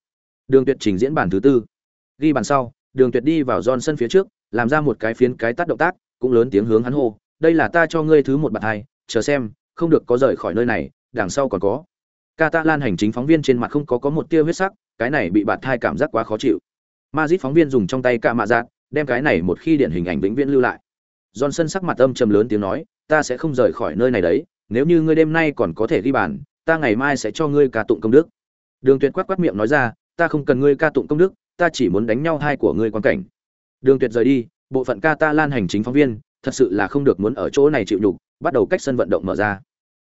S1: Đường Tuyệt trình diễn bản thứ tư. Ghi bàn sau, Đường Tuyệt đi vào Johnson phía trước, làm ra một cái phiến cái tắt động tác, cũng lớn tiếng hướng hắn hô, "Đây là ta cho ngươi thứ một bạt hai, chờ xem, không được có rời khỏi nơi này, đằng sau còn có." Catalan hành chính phóng viên trên mặt không có có một tia huyết sắc, cái này bị bạt thai cảm giác quá khó chịu. Madrid phóng viên dùng trong tay cả mạ giạt, đem cái này một khi điển hình ảnh vĩnh viễn lưu lại. Johnson sắc mặt âm trầm lớn tiếng nói, "Ta sẽ không rời khỏi nơi này đấy, nếu như ngươi đêm nay còn có thể ghi bàn, ta ngày mai sẽ cho ngươi cả tụng công đức." đường tuyệt quát quát miệng nói ra ta không cần ngươi ca tụng công đức ta chỉ muốn đánh nhau hai của ngươi quan cảnh đường tuyệt rời đi bộ phận catalan hành chính phóng viên thật sự là không được muốn ở chỗ này chịu nhục bắt đầu cách sân vận động mở ra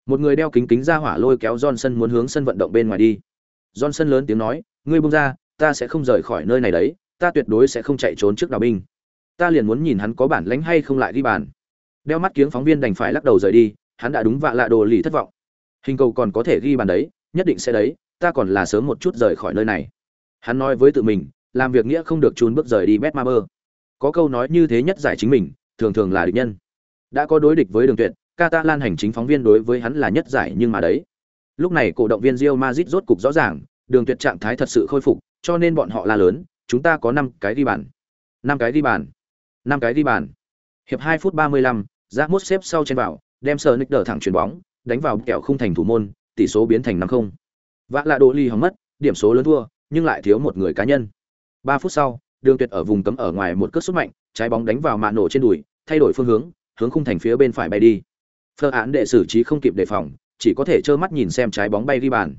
S1: một người đeo kính kính ra hỏa lôi kéo johnson muốn hướng sân vận động bên ngoài đi johnson lớn tiếng nói ngươi buông ra ta sẽ không rời khỏi nơi này đấy ta tuyệt đối sẽ không chạy trốn trước đào binh. Ta liền muốn nhìn hắn có bản lãnh hay không lại đi bàn. Đeo mắt kiếng phóng viên đành phải lắc đầu rời đi, hắn đã đúng vạ lạ đồ lì thất vọng. Hình cầu còn có thể ghi bàn đấy, nhất định sẽ đấy, ta còn là sớm một chút rời khỏi nơi này. Hắn nói với tự mình, làm việc nghĩa không được trốn bước rời đi bet ma bơ. Có câu nói như thế nhất giải chính mình, thường thường là địch nhân. Đã có đối địch với đường tuyệt, catalan hành chính phóng viên đối với hắn là nhất giải nhưng mà đấy. Lúc này cổ động viên Real Madrid rốt cục rõ ràng, đường tuyệt trạng thái thật sự khôi phục, cho nên bọn họ la lớn chúng ta có năm cái ghi bàn năm cái ghi bàn năm cái ghi bàn hiệp hai phút ba mươi lăm, Giác Mốt xếp sau trên vào, đem sờ nick đỡ thẳng chuyền bóng, đánh vào kẹo khung thành thủ môn, tỷ số biến thành năm không. Vạ là đồ ly hỏng mất, điểm số lớn thua, nhưng lại thiếu một người cá nhân. Ba phút sau, Đường Tuyệt ở vùng cấm ở ngoài một cước sút mạnh, trái bóng đánh vào mạ nổ trên đùi, thay đổi phương hướng, hướng khung thành phía bên phải bay đi. Phơ án đệ xử trí không kịp đề phòng, chỉ có thể trơ mắt nhìn xem trái bóng bay đi bàn.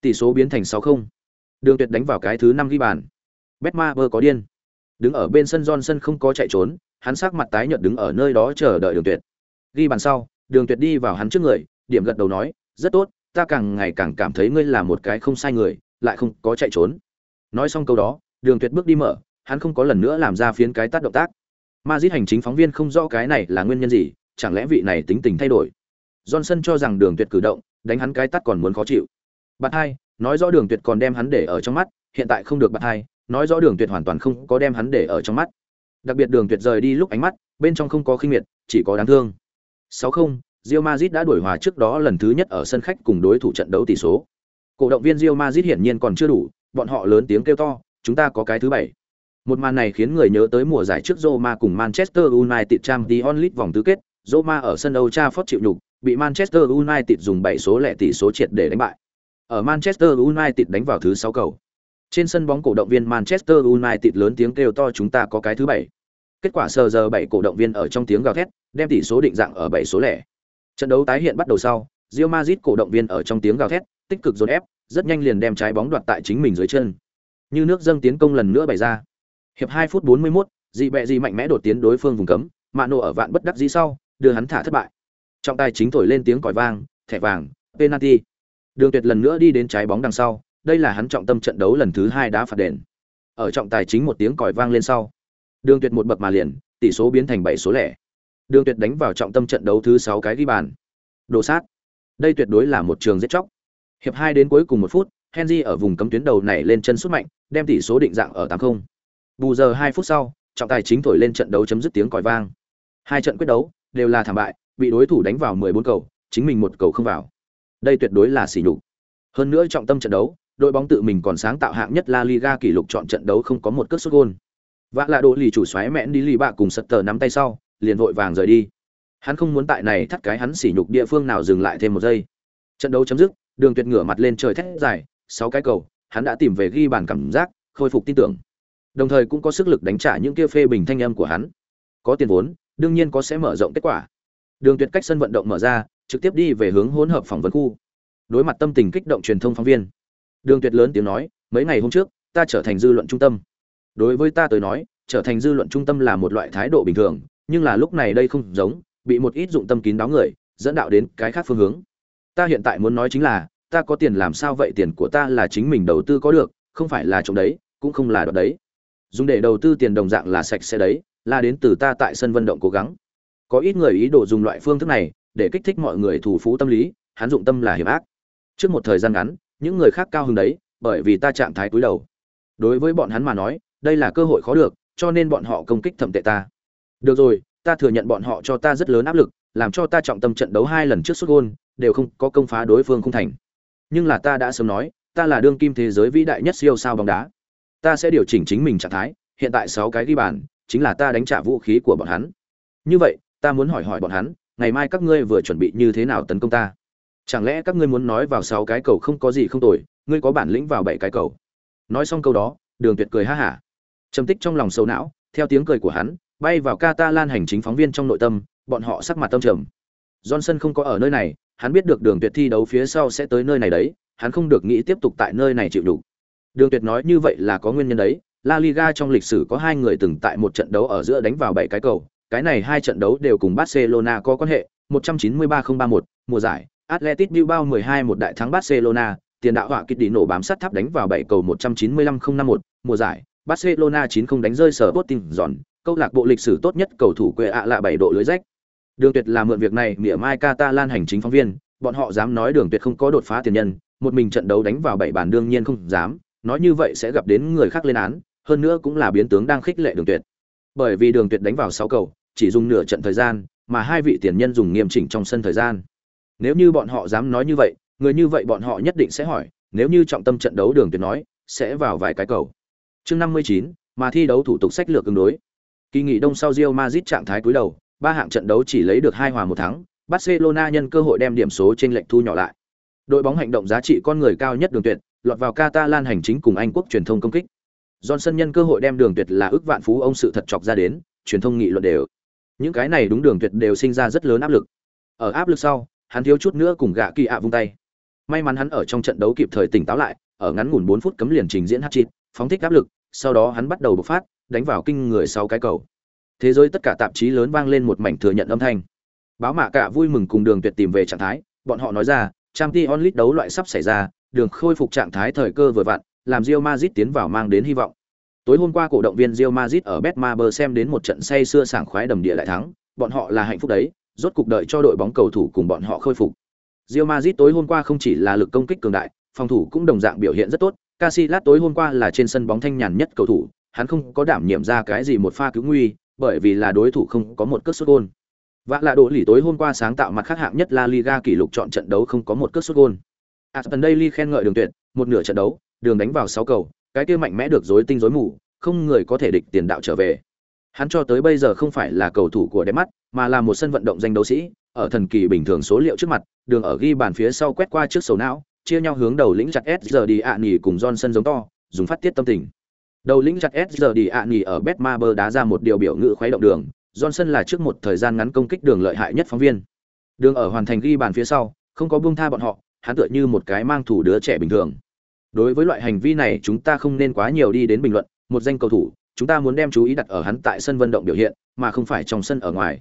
S1: Tỷ số biến thành 6-0. Đường Tuyệt đánh vào cái thứ 5 ghi bàn. Betmaber có điên. Đứng ở bên sân Johnson không có chạy trốn, hắn sắc mặt tái nhợt đứng ở nơi đó chờ đợi Đường Tuyệt. Ghi bàn sau, Đường Tuyệt đi vào hắn trước người, điểm gật đầu nói, "Rất tốt, ta càng ngày càng cảm thấy ngươi là một cái không sai người, lại không có chạy trốn." Nói xong câu đó, Đường Tuyệt bước đi mở, hắn không có lần nữa làm ra phiến cái tác động tác. Madrid hành chính phóng viên không rõ cái này là nguyên nhân gì, chẳng lẽ vị này tính tình thay đổi. Johnson cho rằng Đường Tuyệt cử động, đánh hắn cái tát còn muốn khó chịu. Bạn hai, nói rõ Đường Tuyệt còn đem hắn để ở trong mắt, hiện tại không được bạn hai, nói rõ Đường Tuyệt hoàn toàn không có đem hắn để ở trong mắt. Đặc biệt Đường Tuyệt rời đi lúc ánh mắt, bên trong không có khinh miệt, chỉ có đáng thương. 6-0, Real Madrid đã đuổi hòa trước đó lần thứ nhất ở sân khách cùng đối thủ trận đấu tỷ số. Cổ động viên Real Madrid hiển nhiên còn chưa đủ, bọn họ lớn tiếng kêu to, chúng ta có cái thứ bảy. Một màn này khiến người nhớ tới mùa giải trước Roma cùng Manchester United Champions League vòng tứ kết, Roma ở sân Old Trafford chịu nhục, bị Manchester United dùng 7 số lẻ tỷ số triệt để đánh bại. Ở Manchester United đánh vào thứ 6 cầu. Trên sân bóng cổ động viên Manchester United lớn tiếng kêu to chúng ta có cái thứ bảy. Kết quả sờ giờ 7 cổ động viên ở trong tiếng gào thét, đem tỷ số định dạng ở 7 số lẻ. Trận đấu tái hiện bắt đầu sau, Real Madrid cổ động viên ở trong tiếng gào thét, tích cực dồn ép, rất nhanh liền đem trái bóng đoạt tại chính mình dưới chân. Như nước dâng tiến công lần nữa bày ra. Hiệp 2 phút 41, dị bẹ dị mạnh mẽ đột tiến đối phương vùng cấm, Mano ở vạn bất đắc dĩ sau, đưa hắn thả thất bại. Trọng tài chính thổi lên tiếng còi vang, thẻ vàng, penalty. Đường Tuyệt lần nữa đi đến trái bóng đằng sau, đây là hắn trọng tâm trận đấu lần thứ hai đá phạt đền. Ở trọng tài chính một tiếng còi vang lên sau, Đường Tuyệt một bậc mà liền, tỷ số biến thành 7 số lẻ. Đường Tuyệt đánh vào trọng tâm trận đấu thứ 6 cái ghi bàn. Đồ sát. Đây tuyệt đối là một trường giết chóc. Hiệp 2 đến cuối cùng một phút, Henry ở vùng cấm tuyến đầu này lên chân sút mạnh, đem tỷ số định dạng ở 8-0. Bù giờ 2 phút sau, trọng tài chính thổi lên trận đấu chấm dứt tiếng còi vang. Hai trận quyết đấu đều là thảm bại, bị đối thủ đánh vào 14 cầu, chính mình một cầu không vào. Đây tuyệt đối là sỉ nhục. Hơn nữa trọng tâm trận đấu, đội bóng tự mình còn sáng tạo hạng nhất La Liga kỷ lục chọn trận đấu không có một cước sút gôn. Vạ là đồ lì chủ xoáy mẹn đi lì bạ cùng sật tờ nắm tay sau, liền vội vàng rời đi. Hắn không muốn tại này thắt cái hắn sỉ nhục địa phương nào dừng lại thêm một giây. Trận đấu chấm dứt, Đường Tuyệt ngửa mặt lên trời thét dài, sáu cái cầu, hắn đã tìm về ghi bàn cảm giác, khôi phục tin tưởng. Đồng thời cũng có sức lực đánh trả những kia phê bình thanh âm của hắn. Có tiền vốn, đương nhiên có sẽ mở rộng kết quả. Đường Tuyệt cách sân vận động mở ra, trực tiếp đi về hướng hỗn hợp phòng vấn khu. Đối mặt tâm tình kích động truyền thông phóng viên, Đường Tuyệt lớn tiếng nói, mấy ngày hôm trước, ta trở thành dư luận trung tâm. Đối với ta tới nói, trở thành dư luận trung tâm là một loại thái độ bình thường, nhưng là lúc này đây không giống, bị một ít dụng tâm kín đáo người, dẫn đạo đến cái khác phương hướng. Ta hiện tại muốn nói chính là, ta có tiền làm sao vậy tiền của ta là chính mình đầu tư có được, không phải là trộm đấy, cũng không là đoạt đấy. Dùng để đầu tư tiền đồng dạng là sạch sẽ đấy, là đến từ ta tại sân vận động cố gắng. Có ít người ý đồ dùng loại phương thức này để kích thích mọi người thủ phú tâm lý, hắn dụng tâm là hiểm ác. Trước một thời gian ngắn, những người khác cao hứng đấy, bởi vì ta trạng thái cúi đầu. Đối với bọn hắn mà nói, đây là cơ hội khó được, cho nên bọn họ công kích thẩm tệ ta. Được rồi, ta thừa nhận bọn họ cho ta rất lớn áp lực, làm cho ta trọng tâm trận đấu hai lần trước xuất gôn, đều không có công phá đối phương không thành. Nhưng là ta đã sớm nói, ta là đương kim thế giới vĩ đại nhất siêu sao bóng đá. Ta sẽ điều chỉnh chính mình trạng thái, hiện tại sáu cái ghi bàn, chính là ta đánh trả vũ khí của bọn hắn. Như vậy, ta muốn hỏi hỏi bọn hắn, ngày mai các ngươi vừa chuẩn bị như thế nào tấn công ta? Chẳng lẽ các ngươi muốn nói vào sáu cái cầu không có gì không tồi, ngươi có bản lĩnh vào bảy cái cầu? Nói xong câu đó, Đường Tuyệt cười ha hả. Trầm tích trong lòng sâu não, theo tiếng cười của hắn, bay vào Catalan hành chính phóng viên trong nội tâm, bọn họ sắc mặt tâm trầm. Johnson không có ở nơi này, hắn biết được Đường Tuyệt thi đấu phía sau sẽ tới nơi này đấy, hắn không được nghĩ tiếp tục tại nơi này chịu đủ. Đường Tuyệt nói như vậy là có nguyên nhân đấy, La Liga trong lịch sử có hai người từng tại một trận đấu ở giữa đánh vào bảy cái cầu, cái này hai trận đấu đều cùng Barcelona có quan hệ, 193-031, mùa giải, Atletico Bilbao 12 một đại thắng Barcelona, tiền đạo họa kích đi nổ bám sát tháp đánh vào bảy cầu 195-051, mùa giải, Barcelona 9-0 đánh rơi sở Sporting giòn, câu lạc bộ lịch sử tốt nhất cầu thủ quê ạ lạ bảy độ lưới rách. Đường Tuyệt là mượn việc này mỉa mai Catalan hành chính phóng viên, bọn họ dám nói Đường Tuyệt không có đột phá tiền nhân, một mình trận đấu đánh vào bảy bàn đương nhiên không dám, nói như vậy sẽ gặp đến người khác lên án, hơn nữa cũng là biến tướng đang khích lệ Đường Tuyệt. Bởi vì Đường Tuyệt đánh vào 6 cầu, chỉ dùng nửa trận thời gian, mà hai vị tiền nhân dùng nghiêm chỉnh trong sân thời gian. Nếu như bọn họ dám nói như vậy, người như vậy bọn họ nhất định sẽ hỏi, nếu như trọng tâm trận đấu Đường Tuyệt nói, sẽ vào vài cái cầu. Chương 59, mà thi đấu thủ tục sách lược tương đối. Kỳ nghỉ đông sau Real Madrid trạng thái cuối đầu, ba hạng trận đấu chỉ lấy được hai hòa một thắng, Barcelona nhân cơ hội đem điểm số trên lệnh thu nhỏ lại. Đội bóng hành động giá trị con người cao nhất đường tuyệt, lọt vào Catalan hành chính cùng Anh quốc truyền thông công kích. Johnson nhân cơ hội đem đường tuyệt là ước vạn phú ông sự thật chọc ra đến, truyền thông nghị luận đều. Những cái này đúng đường tuyệt đều sinh ra rất lớn áp lực. Ở áp lực sau, hắn thiếu chút nữa cùng gạ kỳ ạ vung tay. May mắn hắn ở trong trận đấu kịp thời tỉnh táo lại, ở ngắn ngủn bốn phút cấm liền trình diễn hat-trick, phóng thích áp lực, sau đó hắn bắt đầu bộc phát, đánh vào kinh người sau cái cầu. Thế giới tất cả tạp chí lớn vang lên một mảnh thừa nhận âm thanh. Báo mạ cả vui mừng cùng Đường Tuyệt tìm về trạng thái, bọn họ nói ra, Champions League đấu loại sắp xảy ra, Đường khôi phục trạng thái thời cơ vừa vặn, làm Real Madrid tiến vào mang đến hy vọng. Tối hôm qua cổ động viên Real Madrid ở Betmaber xem đến một trận say xưa sảng khoái đầm địa lại thắng, bọn họ là hạnh phúc đấy, rốt cục đợi cho đội bóng cầu thủ cùng bọn họ khôi phục. Real Madrid tối hôm qua không chỉ là lực công kích cường đại, phòng thủ cũng đồng dạng biểu hiện rất tốt. Casillas tối hôm qua là trên sân bóng thanh nhàn nhất cầu thủ, hắn không có đảm nhiệm ra cái gì một pha cứu nguy, bởi vì là đối thủ không có một cước sút gôn. Vạ là đội lì tối hôm qua sáng tạo mặt khác hạng nhất La Liga kỷ lục chọn trận đấu không có một cước sút gôn. Aston Daily khen ngợi đường tuyệt, một nửa trận đấu, đường đánh vào 6 cầu, cái kia mạnh mẽ được rối tinh rối mù, không người có thể địch tiền đạo trở về. Hắn cho tới bây giờ không phải là cầu thủ của đẹp mắt, mà là một sân vận động danh đấu sĩ, ở thần kỳ bình thường số liệu trước mặt, đường ở ghi bàn phía sau quét qua trước sầu não, chia nhau hướng đầu lĩnh chặt S giờ đi ạ nhỉ cùng Johnson giống to, dùng phát tiết tâm tình. Đầu lĩnh chặt S giờ đi ạ nhỉ ở Betmaber đá ra một điều biểu ngữ khoái động đường, Johnson là trước một thời gian ngắn công kích đường lợi hại nhất phóng viên. Đường ở hoàn thành ghi bàn phía sau, không có buông tha bọn họ, hắn tựa như một cái mang thủ đứa trẻ bình thường. Đối với loại hành vi này chúng ta không nên quá nhiều đi đến bình luận, một danh cầu thủ, chúng ta muốn đem chú ý đặt ở hắn tại sân vận động biểu hiện, mà không phải trong sân ở ngoài.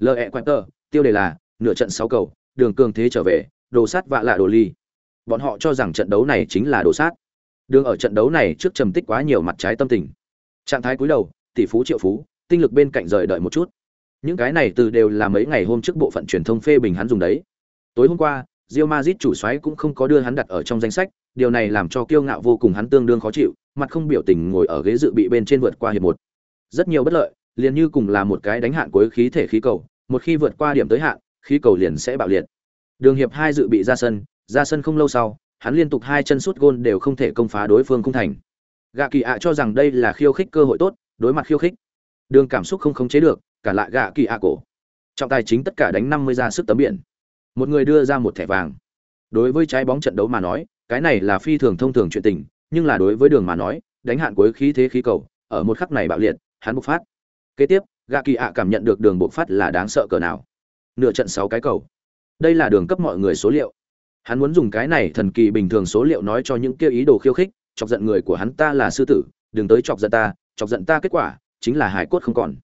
S1: L.E. tờ tiêu đề là nửa trận sáu cầu, đường cường thế trở về, đồ sát vạ lạ đồ ly. Bọn họ cho rằng trận đấu này chính là đồ sát. Đường ở trận đấu này trước trầm tích quá nhiều mặt trái tâm tình. Trạng thái cuối đầu, tỷ phú triệu phú, tinh lực bên cạnh rời đợi một chút. Những cái này từ đều là mấy ngày hôm trước bộ phận truyền thông phê bình hắn dùng đấy. Tối hôm qua, Real Madrid chủ soái cũng không có đưa hắn đặt ở trong danh sách, điều này làm cho kiêu ngạo vô cùng hắn tương đương khó chịu, mặt không biểu tình ngồi ở ghế dự bị bên trên vượt qua hiệp một. Rất nhiều bất lợi, liền như cùng là một cái đánh hạn cuối khí thể khí cầu, một khi vượt qua điểm tới hạn, khí cầu liền sẽ bạo liệt. Đường hiệp hai dự bị ra sân, ra sân không lâu sau, hắn liên tục hai chân sút gôn đều không thể công phá đối phương không thành. Gạ Kỳ ạ cho rằng đây là khiêu khích cơ hội tốt, đối mặt khiêu khích. Đường cảm xúc không khống chế được, cả lại Gạ Kỳ ạ cổ. Trọng tài chính tất cả đánh 50 ra sức tấm biển. Một người đưa ra một thẻ vàng. Đối với trái bóng trận đấu mà nói, cái này là phi thường thông thường chuyện tình, nhưng là đối với Đường mà nói, đánh hạn cuối khí thế khí cầu, ở một khắc này bạo liệt, hắn bộc phát. Kế tiếp, Gạ Kỳ ạ cảm nhận được Đường bộc phát là đáng sợ cỡ nào. Nửa trận sáu cái cầu. Đây là đường cấp mọi người số liệu hắn muốn dùng cái này thần kỳ bình thường số liệu nói cho những kia ý đồ khiêu khích, chọc giận người của hắn ta là sư tử, đừng tới chọc giận ta, chọc giận ta kết quả, chính là hải cốt không còn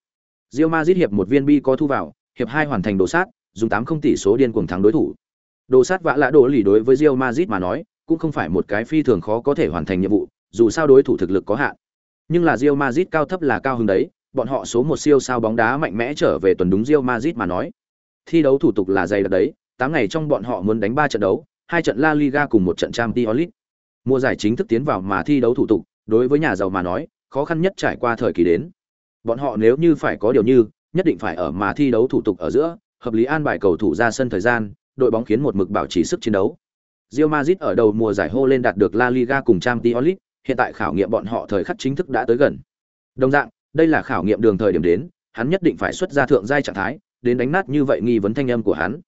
S1: rio ma giết hiệp một viên bi có thu vào, hiệp hai hoàn thành đồ sát, dùng tám không tỷ số điên cuồng thắng đối thủ đồ sát vã lã đồ lì đối với Real Madrid mà nói, cũng không phải một cái phi thường khó có thể hoàn thành nhiệm vụ, dù sao đối thủ thực lực có hạn nhưng là Real Madrid cao thấp là cao hơn đấy bọn họ số một siêu sao bóng đá mạnh mẽ trở về tuần đúng Real Madrid mà nói thi đấu thủ tục là dày đặc đấy 8 ngày trong bọn họ muốn đánh 3 trận đấu, hai trận La Liga cùng một trận Champions League. Mùa giải chính thức tiến vào mà thi đấu thủ tục, đối với nhà giàu mà nói, khó khăn nhất trải qua thời kỳ đến. Bọn họ nếu như phải có điều như, nhất định phải ở mà thi đấu thủ tục ở giữa, hợp lý an bài cầu thủ ra sân thời gian, đội bóng khiến một mực bảo trì sức chiến đấu. Real Madrid ở đầu mùa giải hô lên đạt được La Liga cùng Champions League, hiện tại khảo nghiệm bọn họ thời khắc chính thức đã tới gần. Đồng dạng, đây là khảo nghiệm đường thời điểm đến, hắn nhất định phải xuất ra thượng giai trạng thái, đến đánh nát như vậy nghi vấn thanh âm của hắn.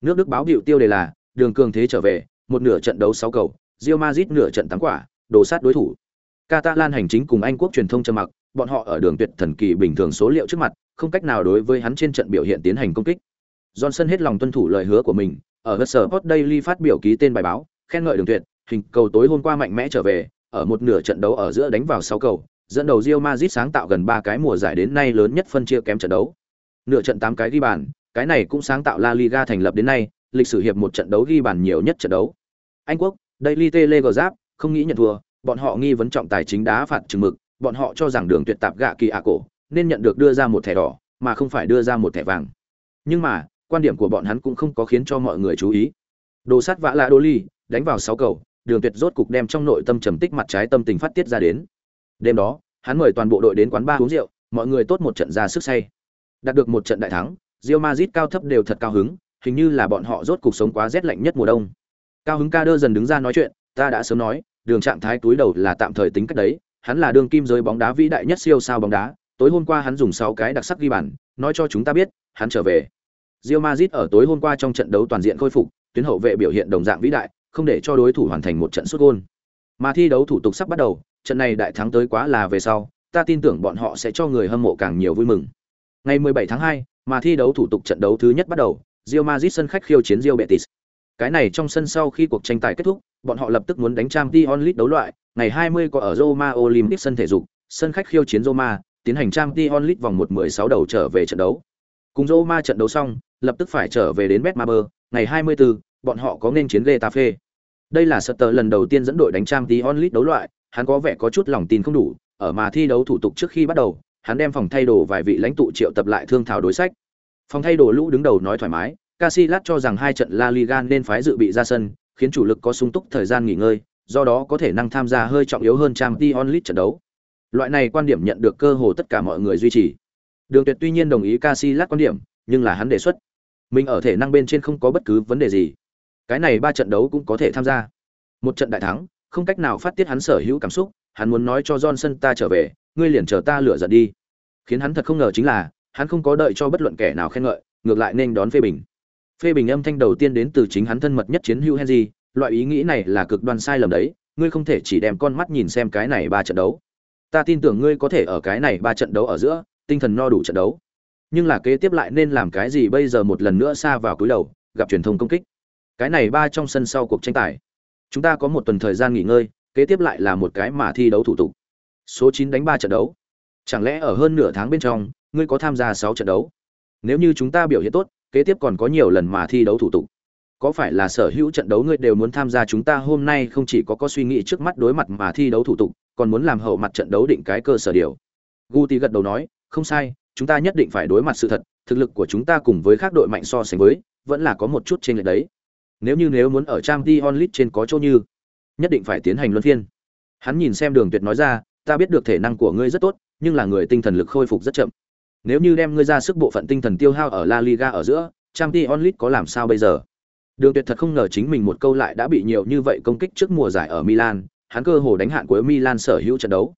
S1: Nước Đức báo biểu tiêu đề là đường cường thế trở về, một nửa trận đấu sáu cầu, Real Madrid nửa trận thắng quả, đồ sát đối thủ. Catalan hành chính cùng Anh quốc truyền thông trầm mặc, bọn họ ở đường tuyệt thần kỳ bình thường số liệu trước mặt, không cách nào đối với hắn trên trận biểu hiện tiến hành công kích. Johnson hết lòng tuân thủ lời hứa của mình, ở hớt sở hot Daily phát biểu ký tên bài báo, khen ngợi đường tuyệt, hình cầu tối hôm qua mạnh mẽ trở về, ở một nửa trận đấu ở giữa đánh vào sáu cầu, dẫn đầu Real Madrid sáng tạo gần 3 cái mùa giải đến nay lớn nhất phân chia kém trận đấu. Nửa trận 8 cái ghi bàn, cái này cũng sáng tạo La Liga thành lập đến nay, lịch sử hiệp một trận đấu ghi bàn nhiều nhất trận đấu. Anh quốc, Daily Telegraph không nghĩ nhận thua, bọn họ nghi vấn trọng tài chính đá phạt chừng mực, bọn họ cho rằng đường tuyệt tạp gạ kỳ ạ cổ, nên nhận được đưa ra một thẻ đỏ, mà không phải đưa ra một thẻ vàng. Nhưng mà, quan điểm của bọn hắn cũng không có khiến cho mọi người chú ý. Đồ sát vã là đô ly, đánh vào sáu cầu, Đường Tuyệt rốt cục đem trong nội tâm trầm tích mặt trái tâm tình phát tiết ra đến. Đêm đó, hắn mời toàn bộ đội đến quán bar uống rượu, mọi người tốt một trận ra sức say. Đạt được một trận đại thắng, Real Madrid cao thấp đều thật cao hứng, hình như là bọn họ rốt cục sống quá rét lạnh nhất mùa đông. Cao hứng ca đơ dần đứng ra nói chuyện, ta đã sớm nói, đường trạng thái túi đầu là tạm thời tính cách đấy, hắn là đường kim giới bóng đá vĩ đại nhất siêu sao bóng đá, tối hôm qua hắn dùng 6 cái đặc sắc ghi bàn, nói cho chúng ta biết, hắn trở về. Real Madrid ở tối hôm qua trong trận đấu toàn diện khôi phục, tuyến hậu vệ biểu hiện đồng dạng vĩ đại, không để cho đối thủ hoàn thành một trận sút gôn. Mà thi đấu thủ tục sắp bắt đầu, trận này đại thắng tới quá là về sau, ta tin tưởng bọn họ sẽ cho người hâm mộ càng nhiều vui mừng. Ngày 17 tháng 2, mà thi đấu thủ tục trận đấu thứ nhất bắt đầu, Real Madrid sân khách khiêu chiến Real Betis. Cái này trong sân sau khi cuộc tranh tài kết thúc, bọn họ lập tức muốn đánh Champions League đấu loại, ngày 20 có ở Roma Olympic sân thể dục, sân khách khiêu chiến Roma, tiến hành Champions League vòng 1/16 đầu trở về trận đấu. Cùng Roma trận đấu xong, lập tức phải trở về đến Betmaber, ngày 24, bọn họ có nên chiến Getafe. Đây là Sutter lần đầu tiên dẫn đội đánh Champions League đấu loại, hắn có vẻ có chút lòng tin không đủ, ở mà thi đấu thủ tục trước khi bắt đầu, hắn đem phòng thay đồ vài vị lãnh tụ triệu tập lại thương thảo đối sách. Phòng thay đồ lũ đứng đầu nói thoải mái, Casillas cho rằng hai trận La Liga nên phái dự bị ra sân, khiến chủ lực có sung túc thời gian nghỉ ngơi, do đó có thể năng tham gia hơi trọng yếu hơn Champions League trận đấu. Loại này quan điểm nhận được cơ hồ tất cả mọi người duy trì. Đường Tuyệt tuy nhiên đồng ý Casillas quan điểm, nhưng là hắn đề xuất, mình ở thể năng bên trên không có bất cứ vấn đề gì. Cái này ba trận đấu cũng có thể tham gia. Một trận đại thắng, không cách nào phát tiết hắn sở hữu cảm xúc, hắn muốn nói cho Johnson ta trở về, ngươi liền chờ ta lửa giận đi. Khiến hắn thật không ngờ chính là, hắn không có đợi cho bất luận kẻ nào khen ngợi, ngược lại nên đón phê bình. Phê bình âm thanh đầu tiên đến từ chính hắn thân mật nhất chiến hữu Henry, loại ý nghĩ này là cực đoan sai lầm đấy, ngươi không thể chỉ đem con mắt nhìn xem cái này ba trận đấu. Ta tin tưởng ngươi có thể ở cái này ba trận đấu ở giữa, tinh thần no đủ trận đấu. Nhưng là kế tiếp lại nên làm cái gì bây giờ một lần nữa xa vào cúi đầu, gặp truyền thông công kích. Cái này ba trong sân sau cuộc tranh tài. Chúng ta có một tuần thời gian nghỉ ngơi, kế tiếp lại là một cái mà thi đấu thủ tục. Số chín đánh ba trận đấu. Chẳng lẽ ở hơn nửa tháng bên trong, ngươi có tham gia sáu trận đấu? Nếu như chúng ta biểu hiện tốt, kế tiếp còn có nhiều lần mà thi đấu thủ tục. Có phải là sở hữu trận đấu ngươi đều muốn tham gia chúng ta hôm nay không chỉ có có suy nghĩ trước mắt đối mặt mà thi đấu thủ tục, còn muốn làm hậu mặt trận đấu định cái cơ sở điều. Guti gật đầu nói, không sai, chúng ta nhất định phải đối mặt sự thật, thực lực của chúng ta cùng với các đội mạnh so sánh với, vẫn là có một chút trên lệch đấy. Nếu như nếu muốn ở Champions League trên có chỗ như, nhất định phải tiến hành luân phiên. Hắn nhìn xem Đường Tuyệt nói ra, ta biết được thể năng của ngươi rất tốt, nhưng là người tinh thần lực khôi phục rất chậm. Nếu như đem ngươi ra sức bộ phận tinh thần tiêu hao ở La Liga ở giữa, Champions League có làm sao bây giờ? Đường Tuyệt thật không ngờ chính mình một câu lại đã bị nhiều như vậy công kích trước mùa giải ở Milan, hắn cơ hồ đánh hạn của Milan sở hữu trận đấu.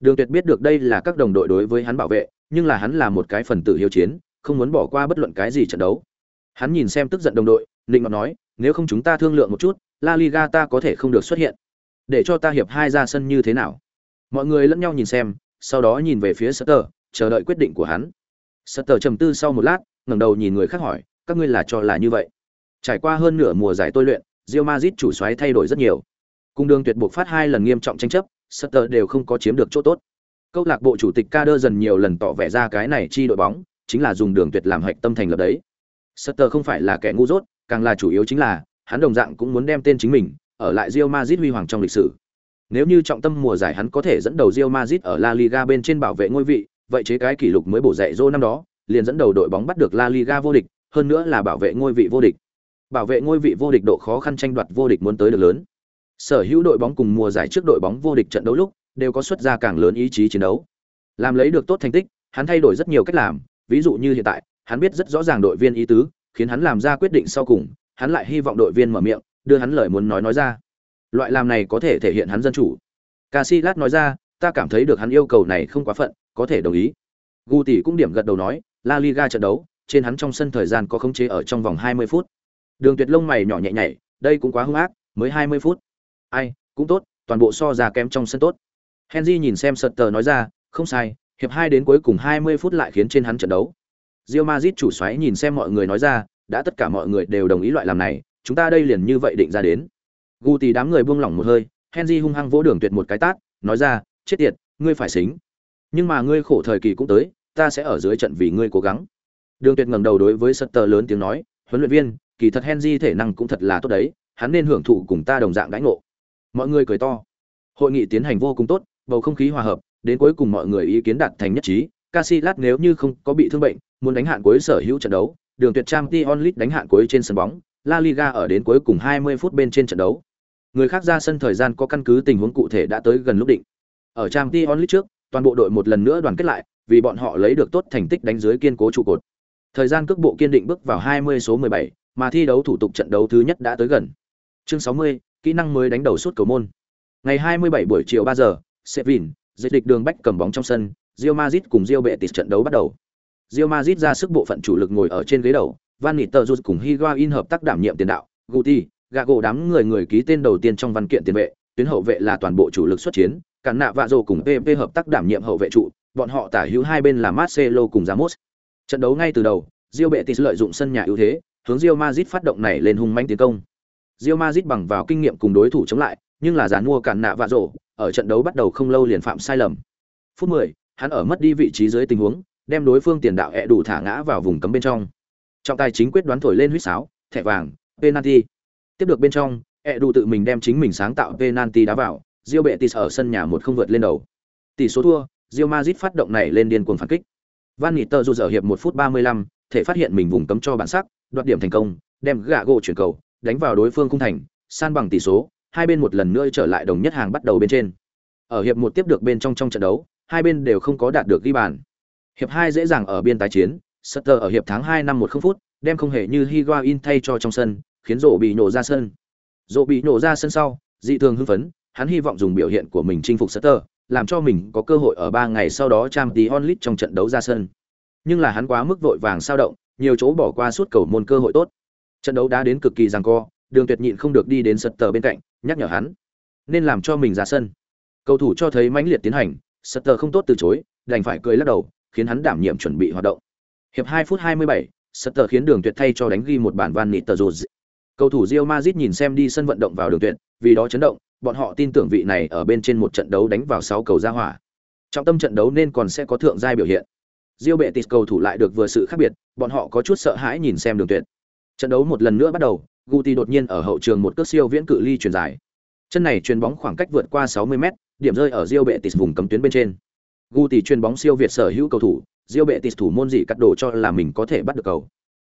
S1: Đường Tuyệt biết được đây là các đồng đội đối với hắn bảo vệ, nhưng là hắn là một cái phần tử hiếu chiến, không muốn bỏ qua bất luận cái gì trận đấu. Hắn nhìn xem tức giận đồng đội, định Ngọc nói, nếu không chúng ta thương lượng một chút, La Liga ta có thể không được xuất hiện. Để cho ta hiệp hai ra sân như thế nào? Mọi người lẫn nhau nhìn xem, sau đó nhìn về phía Sutter, chờ đợi quyết định của hắn. Sutter trầm tư sau một lát, ngẩng đầu nhìn người khác hỏi, các ngươi là cho là như vậy? Trải qua hơn nửa mùa giải tôi luyện, Real Madrid chủ soái thay đổi rất nhiều. Cung đường tuyệt buộc phát hai lần nghiêm trọng tranh chấp, Sutter đều không có chiếm được chỗ tốt. Câu lạc bộ chủ tịch Kader dần nhiều lần tỏ vẻ ra cái này chi đội bóng, chính là dùng đường tuyệt làm hạch tâm thành lập đấy. Sutter không phải là kẻ ngu dốt, càng là chủ yếu chính là hắn đồng dạng cũng muốn đem tên chính mình ở lại Real Madrid huy hoàng trong lịch sử. Nếu như trọng tâm mùa giải hắn có thể dẫn đầu Real Madrid ở La Liga bên trên bảo vệ ngôi vị, vậy chế cái kỷ lục mới bổ dạy Zô năm đó, liền dẫn đầu đội bóng bắt được La Liga vô địch, hơn nữa là bảo vệ ngôi vị vô địch. Bảo vệ ngôi vị vô địch độ khó khăn tranh đoạt vô địch muốn tới được lớn. Sở hữu đội bóng cùng mùa giải trước đội bóng vô địch trận đấu lúc, đều có xuất ra càng lớn ý chí chiến đấu. Làm lấy được tốt thành tích, hắn thay đổi rất nhiều cách làm, ví dụ như hiện tại, hắn biết rất rõ ràng đội viên ý tứ, khiến hắn làm ra quyết định sau cùng, hắn lại hy vọng đội viên mở miệng, đưa hắn lời muốn nói nói ra. Loại làm này có thể thể hiện hắn dân chủ. Casillas nói ra, ta cảm thấy được hắn yêu cầu này không quá phận, có thể đồng ý. Guti cũng điểm gật đầu nói, La Liga trận đấu, trên hắn trong sân thời gian có khống chế ở trong vòng 20 phút. Đường Tuyệt lông mày nhỏ nhẹ nhảy, đây cũng quá hung ác, mới 20 phút. Ai, cũng tốt, toàn bộ so ra kém trong sân tốt. Henry nhìn xem Sutter nói ra, không sai, hiệp 2 đến cuối cùng 20 phút lại khiến trên hắn trận đấu. Real Madrid chủ xoáy nhìn xem mọi người nói ra, đã tất cả mọi người đều đồng ý loại làm này, chúng ta đây liền như vậy định ra đến. Guti đám người buông lỏng một hơi, Henry hung hăng vỗ Đường Tuyệt một cái tát, nói ra, chết tiệt, ngươi phải xính. Nhưng mà ngươi khổ thời kỳ cũng tới, ta sẽ ở dưới trận vì ngươi cố gắng. Đường Tuyệt ngẩng đầu đối với Sutter lớn tiếng nói, huấn luyện viên, kỳ thật Henry thể năng cũng thật là tốt đấy, hắn nên hưởng thụ cùng ta đồng dạng đãi ngộ. Mọi người cười to. Hội nghị tiến hành vô cùng tốt, bầu không khí hòa hợp, đến cuối cùng mọi người ý kiến đạt thành nhất trí, Casillas nếu như không có bị thương bệnh, muốn đánh hạn cuối sở hữu trận đấu, đường tuyệt trang Tion Lit đánh hạn cuối trên sân bóng, La Liga ở đến cuối cùng 20 phút bên trên trận đấu. Người khác ra sân thời gian có căn cứ tình huống cụ thể đã tới gần lúc định. Ở trang Tion Lit trước, toàn bộ đội một lần nữa đoàn kết lại, vì bọn họ lấy được tốt thành tích đánh dưới kiên cố trụ cột. Thời gian cước bộ kiên định bước vào 20 số 17, mà thi đấu thủ tục trận đấu thứ nhất đã tới gần. Chương 60, kỹ năng mới đánh đầu suốt cầu môn. Ngày 27 buổi chiều 3 giờ, Sevin, dịch địch đường bách cầm bóng trong sân, Real Madrid cùng Real Betis trận đấu bắt đầu. Real Madrid ra sức bộ phận chủ lực ngồi ở trên ghế đầu, Van Nistelrooy cùng Higuain hợp tác đảm nhiệm tiền đạo, Guti, Gago đám người người ký tên đầu tiên trong văn kiện tiền vệ, tuyến hậu vệ là toàn bộ chủ lực xuất chiến, cản nạ vạ Dồ cùng PP hợp tác đảm nhiệm hậu vệ trụ, bọn họ tả hữu hai bên là Marcelo cùng Ramos. Trận đấu ngay từ đầu, Real Betis lợi dụng sân nhà ưu thế, hướng Real Madrid phát động này lên hung mãnh tiến công. Real Madrid bằng vào kinh nghiệm cùng đối thủ chống lại, nhưng là giàn mua cản nạ vạ Dồ, ở trận đấu bắt đầu không lâu liền phạm sai lầm. Phút 10, hắn ở mất đi vị trí dưới tình huống, đem đối phương tiền đạo ẹ đủ thả ngã vào vùng cấm bên trong. Trọng tài chính quyết đoán thổi lên huýt sáo, thẻ vàng, penalty. Tiếp được bên trong, ẹ đủ tự mình đem chính mình sáng tạo penalty đá vào, Diêu bệ tis ở sân nhà một không vượt lên đầu. Tỷ số thua, Real Madrid phát động này lên điên cuồng phản kích. Van Niter dù giờ hiệp một phút 35, thể phát hiện mình vùng cấm cho bản sắc, đoạt điểm thành công, đem gạ gỗ chuyển cầu, đánh vào đối phương cung thành, san bằng tỷ số, hai bên một lần nữa trở lại đồng nhất hàng bắt đầu bên trên. Ở hiệp một tiếp được bên trong trong trận đấu, hai bên đều không có đạt được ghi bàn. Hiệp hai dễ dàng ở biên tái chiến, Sutter ở hiệp tháng 2 năm 10 phút, đem không hề như Higuain thay cho trong sân, khiến rổ bị nổ ra sân. Rổ bị nổ ra sân sau, dị thường hưng phấn, hắn hy vọng dùng biểu hiện của mình chinh phục Sutter, làm cho mình có cơ hội ở 3 ngày sau đó trang tí onlit trong trận đấu ra sân. Nhưng là hắn quá mức vội vàng sao động, nhiều chỗ bỏ qua suốt cầu môn cơ hội tốt. Trận đấu đã đến cực kỳ giằng co, Đường Tuyệt nhịn không được đi đến Sutter bên cạnh, nhắc nhở hắn, nên làm cho mình ra sân. Cầu thủ cho thấy mãnh liệt tiến hành, Sutter không tốt từ chối, đành phải cười lắc đầu, khiến hắn đảm nhiệm chuẩn bị hoạt động. Hiệp 2 phút 27, Sutter khiến Đường Tuyệt thay cho đánh ghi một bản van nịt tờ. Cầu thủ Real Madrid nhìn xem đi sân vận động vào Đường Tuyệt, vì đó chấn động, bọn họ tin tưởng vị này ở bên trên một trận đấu đánh vào 6 cầu ra hỏa. Trong tâm trận đấu nên còn sẽ có thượng giai biểu hiện. Real Betis cầu thủ lại được vừa sự khác biệt, bọn họ có chút sợ hãi nhìn xem Đường Tuyệt. Trận đấu một lần nữa bắt đầu, Guti đột nhiên ở hậu trường một cước siêu viễn cự ly truyền dài. Chân này truyền bóng khoảng cách vượt qua 60m, điểm rơi ở Real Betis vùng cấm tuyến bên trên. Guti truyền bóng siêu việt sở hữu cầu thủ, diêu bệ tịt thủ môn gì cắt đồ cho là mình có thể bắt được cầu.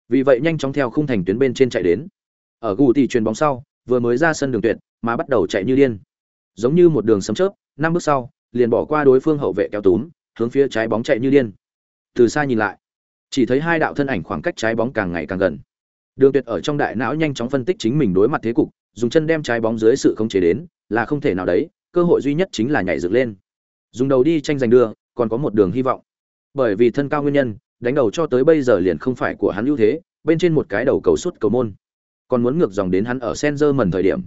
S1: Vì vậy nhanh chóng theo khung thành tuyến bên trên chạy đến. Ở Guti truyền bóng sau, vừa mới ra sân đường tuyệt, mà bắt đầu chạy như điên. Giống như một đường sấm chớp, năm bước sau, liền bỏ qua đối phương hậu vệ kéo túm, hướng phía trái bóng chạy như điên. Từ xa nhìn lại, chỉ thấy hai đạo thân ảnh khoảng cách trái bóng càng ngày càng gần. Đường Tuyệt ở trong đại não nhanh chóng phân tích chính mình đối mặt thế cục, dùng chân đem trái bóng dưới sự khống chế đến, là không thể nào đấy, cơ hội duy nhất chính là nhảy dựng lên. Dùng đầu đi tranh giành đưa, còn có một đường hy vọng. Bởi vì thân cao nguyên nhân, đánh đầu cho tới bây giờ liền không phải của hắn ưu thế, bên trên một cái đầu cầu suốt cầu môn. Còn muốn ngược dòng đến hắn ở Sengerman thời điểm.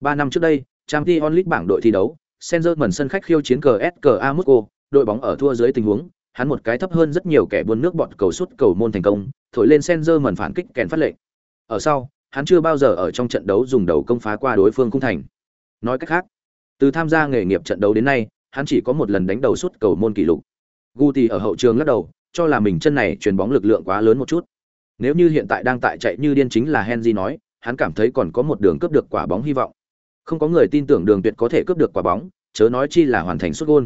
S1: Ba năm trước đây, trang t onlit bảng đội thi đấu, Sengerman sân khách khiêu chiến cờ SKA Moscow, đội bóng ở thua dưới tình huống, hắn một cái thấp hơn rất nhiều kẻ buôn nước bọn cầu suốt cầu môn thành công, thổi lên Sengerman phản kích kèn phát lệnh. Ở sau, hắn chưa bao giờ ở trong trận đấu dùng đầu công phá qua đối phương cung thành. Nói cách khác, từ tham gia nghề nghiệp trận đấu đến nay, hắn chỉ có một lần đánh đầu suốt cầu môn kỷ lục. Guti ở hậu trường lắc đầu, cho là mình chân này truyền bóng lực lượng quá lớn một chút. Nếu như hiện tại đang tại chạy như điên chính là Henry nói, hắn cảm thấy còn có một đường cướp được quả bóng hy vọng. Không có người tin tưởng Đường Tuyệt có thể cướp được quả bóng, chớ nói chi là hoàn thành sút gol.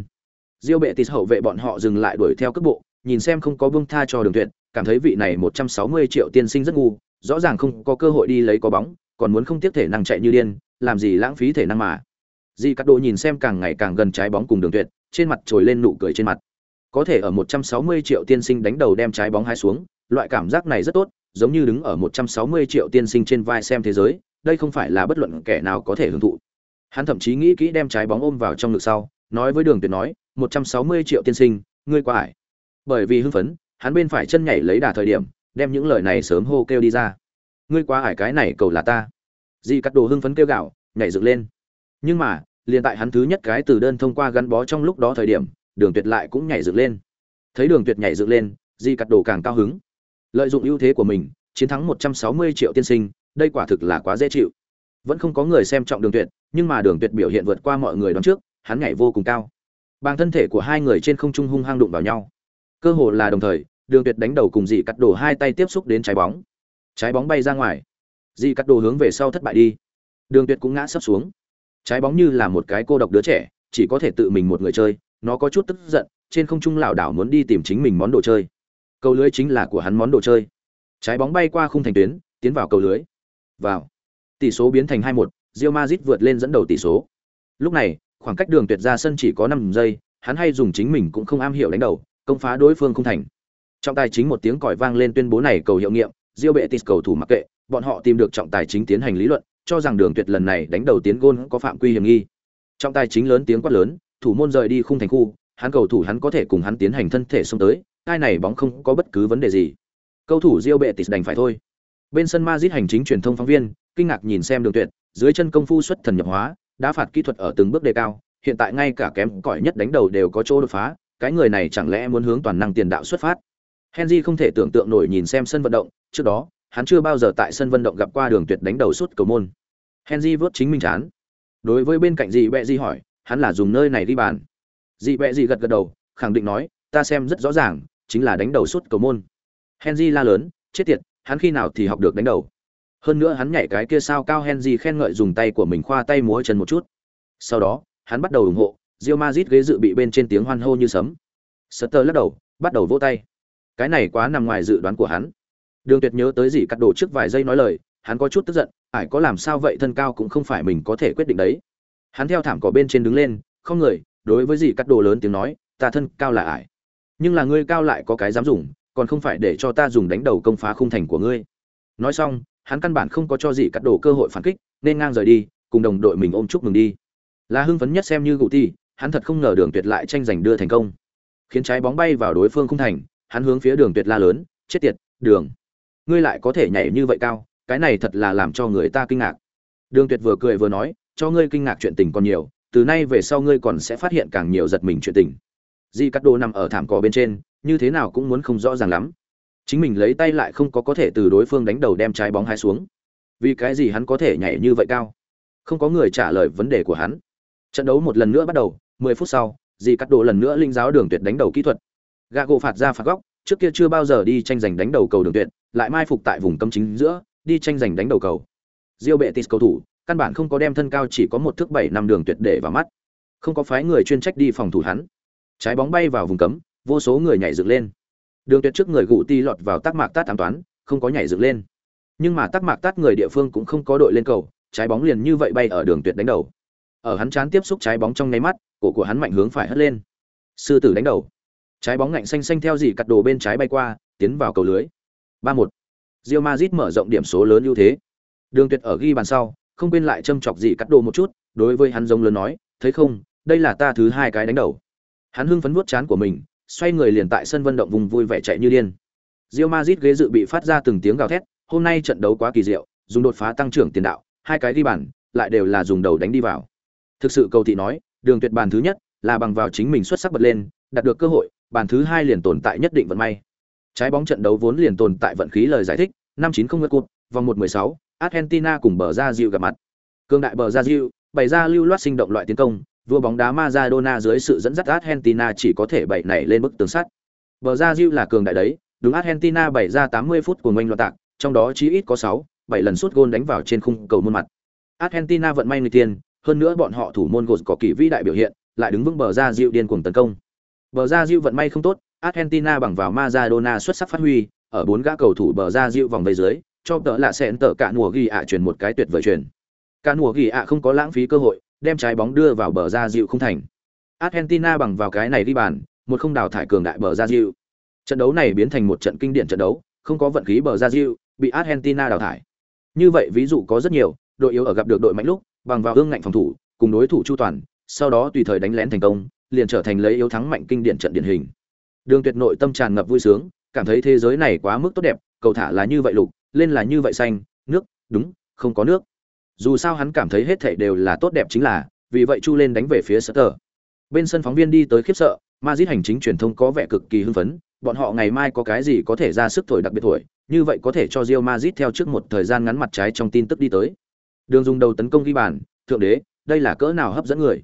S1: Diêu bệ tịt hậu vệ bọn họ dừng lại đuổi theo cướp bộ, nhìn xem không có buông tha cho Đường Tuyệt, cảm thấy vị này 160 triệu tiên sinh rất ngu, rõ ràng không có cơ hội đi lấy có bóng, còn muốn không tiếc thể năng chạy như điên, làm gì lãng phí thể năng mà. Di Cát Đồ nhìn xem càng ngày càng gần trái bóng cùng Đường Tuyệt, trên mặt trồi lên nụ cười trên mặt. Có thể ở 160 triệu tiên sinh đánh đầu đem trái bóng hai xuống, loại cảm giác này rất tốt, giống như đứng ở 160 triệu tiên sinh trên vai xem thế giới, đây không phải là bất luận kẻ nào có thể hưởng thụ. Hắn thậm chí nghĩ kỹ đem trái bóng ôm vào trong ngực sau, nói với Đường Tuyệt nói, 160 triệu tiên sinh, ngươi quá ải. Bởi vì hưng phấn, hắn bên phải chân nhảy lấy đà thời điểm, đem những lời này sớm hô kêu đi ra. Ngươi quá ải cái này cầu là ta. Di Cát Đồ hưng phấn kêu gạo, nhảy dựng lên. Nhưng mà, liền tại hắn thứ nhất cái từ đơn thông qua gắn bó trong lúc đó thời điểm, Đường Tuyệt lại cũng nhảy dựng lên. Thấy Đường Tuyệt nhảy dựng lên, Di Cát Đồ càng cao hứng. Lợi dụng ưu thế của mình, chiến thắng 160 triệu tiên sinh, đây quả thực là quá dễ chịu. Vẫn không có người xem trọng Đường Tuyệt, nhưng mà Đường Tuyệt biểu hiện vượt qua mọi người đón trước, hắn nhảy vô cùng cao. bằng thân thể của hai người trên không trung hung hăng đụng vào nhau. Cơ hồ là đồng thời, Đường Tuyệt đánh đầu cùng Dị Cắt Đồ hai tay tiếp xúc đến trái bóng. Trái bóng bay ra ngoài. Dị Cắt Đồ hướng về sau thất bại đi. Đường Tuyệt cũng ngã sấp xuống. Trái bóng như là một cái cô độc đứa trẻ, chỉ có thể tự mình một người chơi, nó có chút tức giận, trên không trung lảo đảo muốn đi tìm chính mình món đồ chơi. Cầu lưới chính là của hắn món đồ chơi. Trái bóng bay qua khung thành tuyến, tiến vào cầu lưới. Vào. Tỷ số biến thành 2-1, Real Madrid vượt lên dẫn đầu tỷ số. Lúc này, khoảng cách đường tuyệt ra sân chỉ có năm giây, hắn hay dùng chính mình cũng không am hiểu đánh đầu, công phá đối phương không thành. Trọng tài chính một tiếng còi vang lên tuyên bố này cầu hiệu nghiệm, Real Betis cầu thủ mặc kệ, bọn họ tìm được trọng tài chính tiến hành lý luận, cho rằng đường tuyệt lần này đánh đầu tiến gôn có phạm quy hiểm nghi. Trọng tài chính lớn tiếng quát lớn, thủ môn rời đi khung thành khu, hắn cầu thủ hắn có thể cùng hắn tiến hành thân thể xông tới, cái này bóng không có bất cứ vấn đề gì. Cầu thủ Diêu Bệ Tịch đành phải thôi. Bên sân Madrid hành chính truyền thông phóng viên, kinh ngạc nhìn xem Đường Tuyệt, dưới chân công phu xuất thần nhập hóa, đá phạt kỹ thuật ở từng bước đề cao, hiện tại ngay cả kém cỏi nhất đánh đầu đều có chỗ đột phá, cái người này chẳng lẽ muốn hướng toàn năng tiền đạo xuất phát. Henry không thể tưởng tượng nổi nhìn xem sân vận động, trước đó, hắn chưa bao giờ tại sân vận động gặp qua Đường Tuyệt đánh đầu suốt cầu môn. Henry vớt chính mình chán. Đối với bên cạnh gì bẹ gì hỏi, hắn là dùng nơi này đi bàn. Dị bẹ gì gật gật đầu, khẳng định nói, ta xem rất rõ ràng, chính là đánh đầu suốt cầu môn. Henry la lớn, chết tiệt, hắn khi nào thì học được đánh đầu. Hơn nữa hắn nhảy cái kia sao cao Henry khen ngợi dùng tay của mình khoa tay múa chân một chút. Sau đó, hắn bắt đầu ủng hộ, Real Madrid ghế dự bị bên trên tiếng hoan hô như sấm. Sutter lắc đầu, bắt đầu vỗ tay. Cái này quá nằm ngoài dự đoán của hắn. Đường Tuyệt nhớ tới gì cắt đồ trước vài giây nói lời, hắn có chút tức giận, ải có làm sao vậy thân cao cũng không phải mình có thể quyết định đấy. Hắn theo thảm cỏ bên trên đứng lên, không người, đối với gì cắt đồ lớn tiếng nói, ta thân cao là ải. Nhưng là ngươi cao lại có cái dám dùng, còn không phải để cho ta dùng đánh đầu công phá khung thành của ngươi. Nói xong, hắn căn bản không có cho gì cắt đồ cơ hội phản kích, nên ngang rời đi, cùng đồng đội mình ôm chúc mừng đi. Là hưng phấn nhất xem như gụ ti, hắn thật không ngờ Đường Tuyệt lại tranh giành đưa thành công. Khiến trái bóng bay vào đối phương khung thành, hắn hướng phía Đường Tuyệt la lớn, chết tiệt, Đường, ngươi lại có thể nhảy như vậy cao, cái này thật là làm cho người ta kinh ngạc. Đường Tuyệt vừa cười vừa nói, cho ngươi kinh ngạc chuyện tình còn nhiều, từ nay về sau ngươi còn sẽ phát hiện càng nhiều giật mình chuyện tình. Di Cắt Đồ nằm ở thảm cỏ bên trên, như thế nào cũng muốn không rõ ràng lắm. Chính mình lấy tay lại không có có thể từ đối phương đánh đầu đem trái bóng hai xuống. Vì cái gì hắn có thể nhảy như vậy cao? Không có người trả lời vấn đề của hắn. Trận đấu một lần nữa bắt đầu, 10 phút sau, Di Cắt Đồ lần nữa linh giáo đường tuyệt đánh đầu kỹ thuật. Gago phạt ra phạt góc, trước kia chưa bao giờ đi tranh giành đánh đầu cầu đường tuyệt, lại mai phục tại vùng cấm chính giữa, đi tranh giành đánh đầu cầu. Rio Betis cầu thủ, căn bản không có đem thân cao chỉ có một thước bảy năm đường tuyệt để vào mắt. Không có phái người chuyên trách đi phòng thủ hắn. Trái bóng bay vào vùng cấm, vô số người nhảy dựng lên. Đường tuyệt trước người gụ ti lọt vào tác mạc tát ám toán, không có nhảy dựng lên. Nhưng mà tác mạc tát người địa phương cũng không có đội lên cầu, trái bóng liền như vậy bay ở đường tuyệt đánh đầu. Ở hắn chán tiếp xúc trái bóng trong nháy mắt, cổ của hắn mạnh hướng phải hất lên. Sư tử đánh đầu. Trái bóng ngạnh xanh xanh theo dì cắt đồ bên trái bay qua, tiến vào cầu lưới. 3-1. Real Madrid mở rộng điểm số lớn ưu thế. Đường Tuyệt ở ghi bàn sau, không quên lại châm chọc gì cắt đồ một chút, đối với hắn giống lớn nói, thấy không, đây là ta thứ hai cái đánh đầu. Hắn hưng phấn vuốt chán của mình, xoay người liền tại sân vận động vùng vui vẻ chạy như điên. Real Madrid ghế dự bị phát ra từng tiếng gào thét, hôm nay trận đấu quá kỳ diệu, dùng đột phá tăng trưởng tiền đạo, hai cái ghi bàn, lại đều là dùng đầu đánh đi vào. Thực sự cầu thị nói, đường tuyệt bàn thứ nhất là bằng vào chính mình xuất sắc bật lên, đạt được cơ hội, bàn thứ hai liền tồn tại nhất định vận may. Trái bóng trận đấu vốn liền tồn tại vận khí lời giải thích, năm chín không ngất cột, vòng một mười sáu, Argentina cùng bờ ra Diệu gặp mặt. Cương đại bờ ra Diệu, bày ra lưu loát sinh động loại tiến công, vua bóng đá Maradona dưới sự dẫn dắt Argentina chỉ có thể bày nảy lên bức tường sắt. Bờ ra Diệu là cường đại đấy, đúng Argentina bày ra 80 phút của ngoênh loạn tạc, trong đó chí ít có 6, 7 lần sút gôn đánh vào trên khung cầu môn mặt. Argentina vận may người tiền, hơn nữa bọn họ thủ môn gột có kỳ vĩ đại biểu hiện, lại đứng vững bờ ra Diu điên cuồng tấn công. Bờ ra Diu vận may không tốt, Argentina bằng vào Maradona xuất sắc phát huy, ở bốn gã cầu thủ bờ ra dịu vòng vây dưới, cho tợ lạ sẹn tợ cả mùa ghi ạ chuyển một cái tuyệt vời chuyển. Cả mùa ghi ạ không có lãng phí cơ hội, đem trái bóng đưa vào bờ ra dịu không thành. Argentina bằng vào cái này đi bàn, một không đào thải cường đại bờ ra dịu. Trận đấu này biến thành một trận kinh điển trận đấu, không có vận khí bờ ra dịu, bị Argentina đào thải. Như vậy ví dụ có rất nhiều, đội yếu ở gặp được đội mạnh lúc, bằng vào ương ngạnh phòng thủ, cùng đối thủ chu toàn, sau đó tùy thời đánh lén thành công, liền trở thành lấy yếu thắng mạnh kinh điển trận điển hình. Đường Tuyệt nội tâm tràn ngập vui sướng, cảm thấy thế giới này quá mức tốt đẹp, cầu thả là như vậy lục, lên là như vậy xanh, nước, đúng, không có nước. Dù sao hắn cảm thấy hết thảy đều là tốt đẹp chính là, vì vậy chu lên đánh về phía Sutter. Bên sân phóng viên đi tới khiếp sợ, Madrid hành chính truyền thông có vẻ cực kỳ hưng phấn, bọn họ ngày mai có cái gì có thể ra sức thổi đặc biệt thổi, như vậy có thể cho Real Madrid theo trước một thời gian ngắn mặt trái trong tin tức đi tới. Đường dùng đầu tấn công ghi bàn, thượng đế, đây là cỡ nào hấp dẫn người.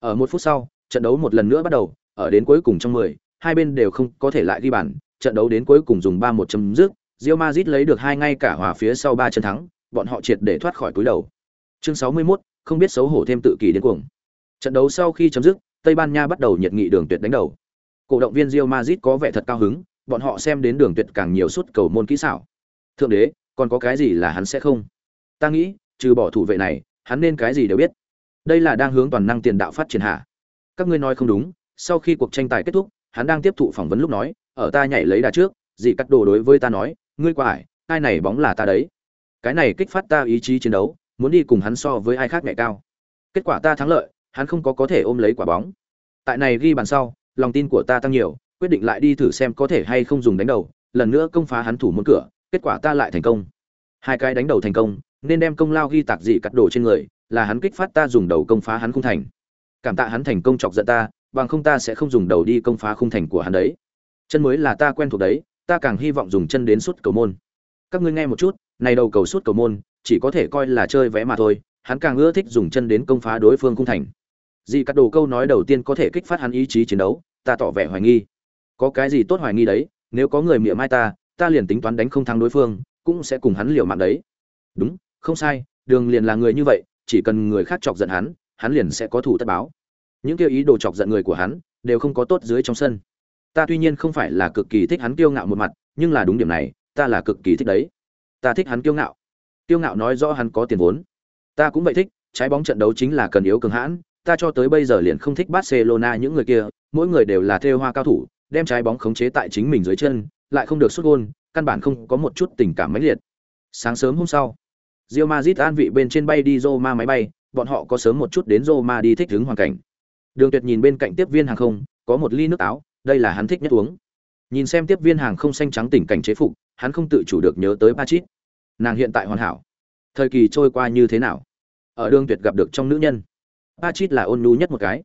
S1: Ở một phút sau, trận đấu một lần nữa bắt đầu, ở đến cuối cùng trong 10, hai bên đều không có thể lại ghi bàn, trận đấu đến cuối cùng dùng 3-1 chấm dứt, Real Madrid lấy được hai ngay cả hòa phía sau ba trận thắng, bọn họ triệt để thoát khỏi túi đầu. Chương 61, không biết xấu hổ thêm tự kỳ đến cuồng. Trận đấu sau khi chấm dứt, Tây Ban Nha bắt đầu nhiệt nghị đường tuyệt đánh đầu. Cổ động viên Real Madrid có vẻ thật cao hứng, bọn họ xem đến đường tuyệt càng nhiều suất cầu môn kỹ xảo. thượng đế còn có cái gì là hắn sẽ không ta nghĩ trừ bỏ thủ vệ này hắn nên cái gì đều biết đây là đang hướng toàn năng tiền đạo phát triển hạ các ngươi nói không đúng sau khi cuộc tranh tài kết thúc hắn đang tiếp thụ phỏng vấn lúc nói, ở ta nhảy lấy đà trước, dì cắt đồ đối với ta nói, ngươi quả ải, ai này bóng là ta đấy. Cái này kích phát ta ý chí chiến đấu, muốn đi cùng hắn so với ai khác nhẹ cao. Kết quả ta thắng lợi, hắn không có có thể ôm lấy quả bóng. Tại này ghi bàn sau, lòng tin của ta tăng nhiều, quyết định lại đi thử xem có thể hay không dùng đánh đầu, lần nữa công phá hắn thủ môn cửa, kết quả ta lại thành công. Hai cái đánh đầu thành công, nên đem công lao ghi tạc dị cắt đồ trên người, là hắn kích phát ta dùng đầu công phá hắn không thành. Cảm tạ hắn thành công chọc giận ta bằng không ta sẽ không dùng đầu đi công phá khung thành của hắn đấy. Chân mới là ta quen thuộc đấy, ta càng hy vọng dùng chân đến suốt cầu môn. Các ngươi nghe một chút, này đầu cầu suốt cầu môn, chỉ có thể coi là chơi vẽ mà thôi, hắn càng ưa thích dùng chân đến công phá đối phương khung thành. Dị cắt đồ câu nói đầu tiên có thể kích phát hắn ý chí chiến đấu, ta tỏ vẻ hoài nghi. Có cái gì tốt hoài nghi đấy, nếu có người miệng mai ta ta liền tính toán đánh không thắng đối phương, cũng sẽ cùng hắn liều mạng đấy. Đúng, không sai, đường liền là người như vậy, chỉ cần người khác chọc giận hắn hắn liền sẽ có thủ tất báo những kêu ý đồ chọc giận người của hắn đều không có tốt dưới trong sân. Ta tuy nhiên không phải là cực kỳ thích hắn kiêu ngạo một mặt nhưng là đúng điểm này ta là cực kỳ thích đấy. Ta thích hắn kiêu ngạo. Kiêu ngạo nói rõ hắn có tiền vốn. Ta cũng vậy thích trái bóng trận đấu chính là cần yếu cường hãn ta cho tới bây giờ liền không thích barcelona những người kia mỗi người đều là thêu hoa cao thủ đem trái bóng khống chế tại chính mình dưới chân lại không được xuất gôn căn bản không có một chút tình cảm mãnh liệt. Sáng sớm hôm sau Real Madrid an vị bên trên bay đi Roma máy bay, bọn họ có sớm một chút đến Roma đi thích ứng hoàn cảnh. Đường Tuyệt nhìn bên cạnh tiếp viên hàng không, có một ly nước áo, đây là hắn thích nhất uống. Nhìn xem tiếp viên hàng không xanh trắng tỉnh cảnh chế phục, hắn không tự chủ được nhớ tới Patrick. Nàng hiện tại hoàn hảo. Thời kỳ trôi qua như thế nào? Ở Đường Tuyệt gặp được trong nữ nhân, Patrick là ôn nhu nhất một cái.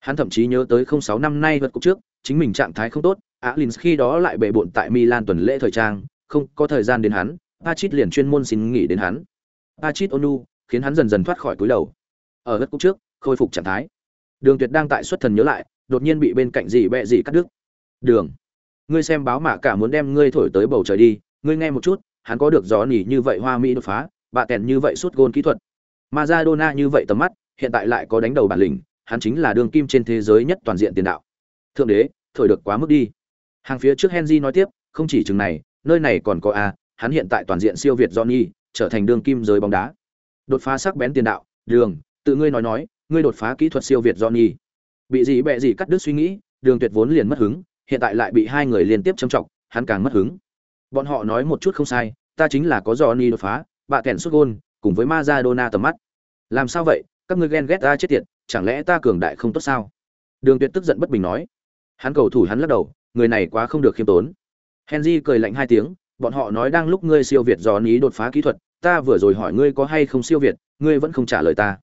S1: Hắn thậm chí nhớ tới 06 năm nay vượt cục trước, chính mình trạng thái không tốt, Alins khi đó lại bệ bội tại Milan tuần lễ thời trang, không có thời gian đến hắn, Patrick liền chuyên môn xin nghỉ đến hắn. Patrick Onu, khiến hắn dần dần thoát khỏi túi đầu. Ở vượt cục trước, khôi phục trạng thái. Đường Tuyệt đang tại xuất thần nhớ lại, đột nhiên bị bên cạnh gì bẹ gì cắt đứt. "Đường, ngươi xem báo mạ cả muốn đem ngươi thổi tới bầu trời đi, ngươi nghe một chút, hắn có được gió nỉ như vậy hoa mỹ đột phá, bạ kèn như vậy suốt gôn kỹ thuật. Maradona như vậy tầm mắt, hiện tại lại có đánh đầu bản lĩnh, hắn chính là đường kim trên thế giới nhất toàn diện tiền đạo. Thượng đế, thổi được quá mức đi." Hàng phía trước Henry nói tiếp, không chỉ chừng này, nơi này còn có a, hắn hiện tại toàn diện siêu việt Johnny, trở thành đường kim giới bóng đá. Đột phá sắc bén tiền đạo, đường, tự ngươi nói nói, ngươi đột phá kỹ thuật siêu việt Johnny. Bị gì bẹ gì cắt đứt suy nghĩ, đường tuyệt vốn liền mất hứng, hiện tại lại bị hai người liên tiếp châm trọng, hắn càng mất hứng. Bọn họ nói một chút không sai, ta chính là có Johnny đột phá, bạ kèn sút Gol cùng với Maradona tầm mắt. Làm sao vậy, các ngươi ghen ghét ta chết tiệt, chẳng lẽ ta cường đại không tốt sao? Đường Tuyệt tức giận bất bình nói. Hắn cầu thủ hắn lắc đầu, người này quá không được khiêm tốn. Henry cười lạnh hai tiếng, bọn họ nói đang lúc ngươi siêu việt Johnny đột phá kỹ thuật ta vừa rồi hỏi ngươi có hay không siêu việt ngươi vẫn không trả lời ta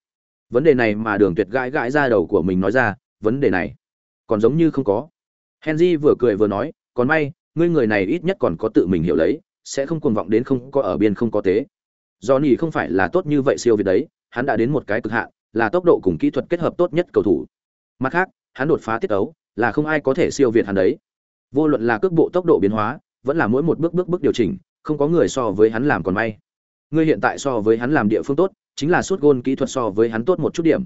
S1: vấn đề này mà đường tuyệt gãi gãi ra đầu của mình nói ra vấn đề này còn giống như không có. Henry vừa cười vừa nói còn may ngươi người này ít nhất còn có tự mình hiểu lấy sẽ không cuồng vọng đến không có ở biên không có tế. Do nhỉ không phải là tốt như vậy siêu việt đấy hắn đã đến một cái cực hạn là tốc độ cùng kỹ thuật kết hợp tốt nhất cầu thủ. Mặt khác hắn đột phá tiết ấu là không ai có thể siêu việt hắn đấy. Vô luận là cước bộ tốc độ biến hóa vẫn là mỗi một bước bước bước điều chỉnh, không có người so với hắn làm còn may. Ngươi hiện tại so với hắn làm địa phương tốt, chính là suốt gôn kỹ thuật so với hắn tốt một chút điểm.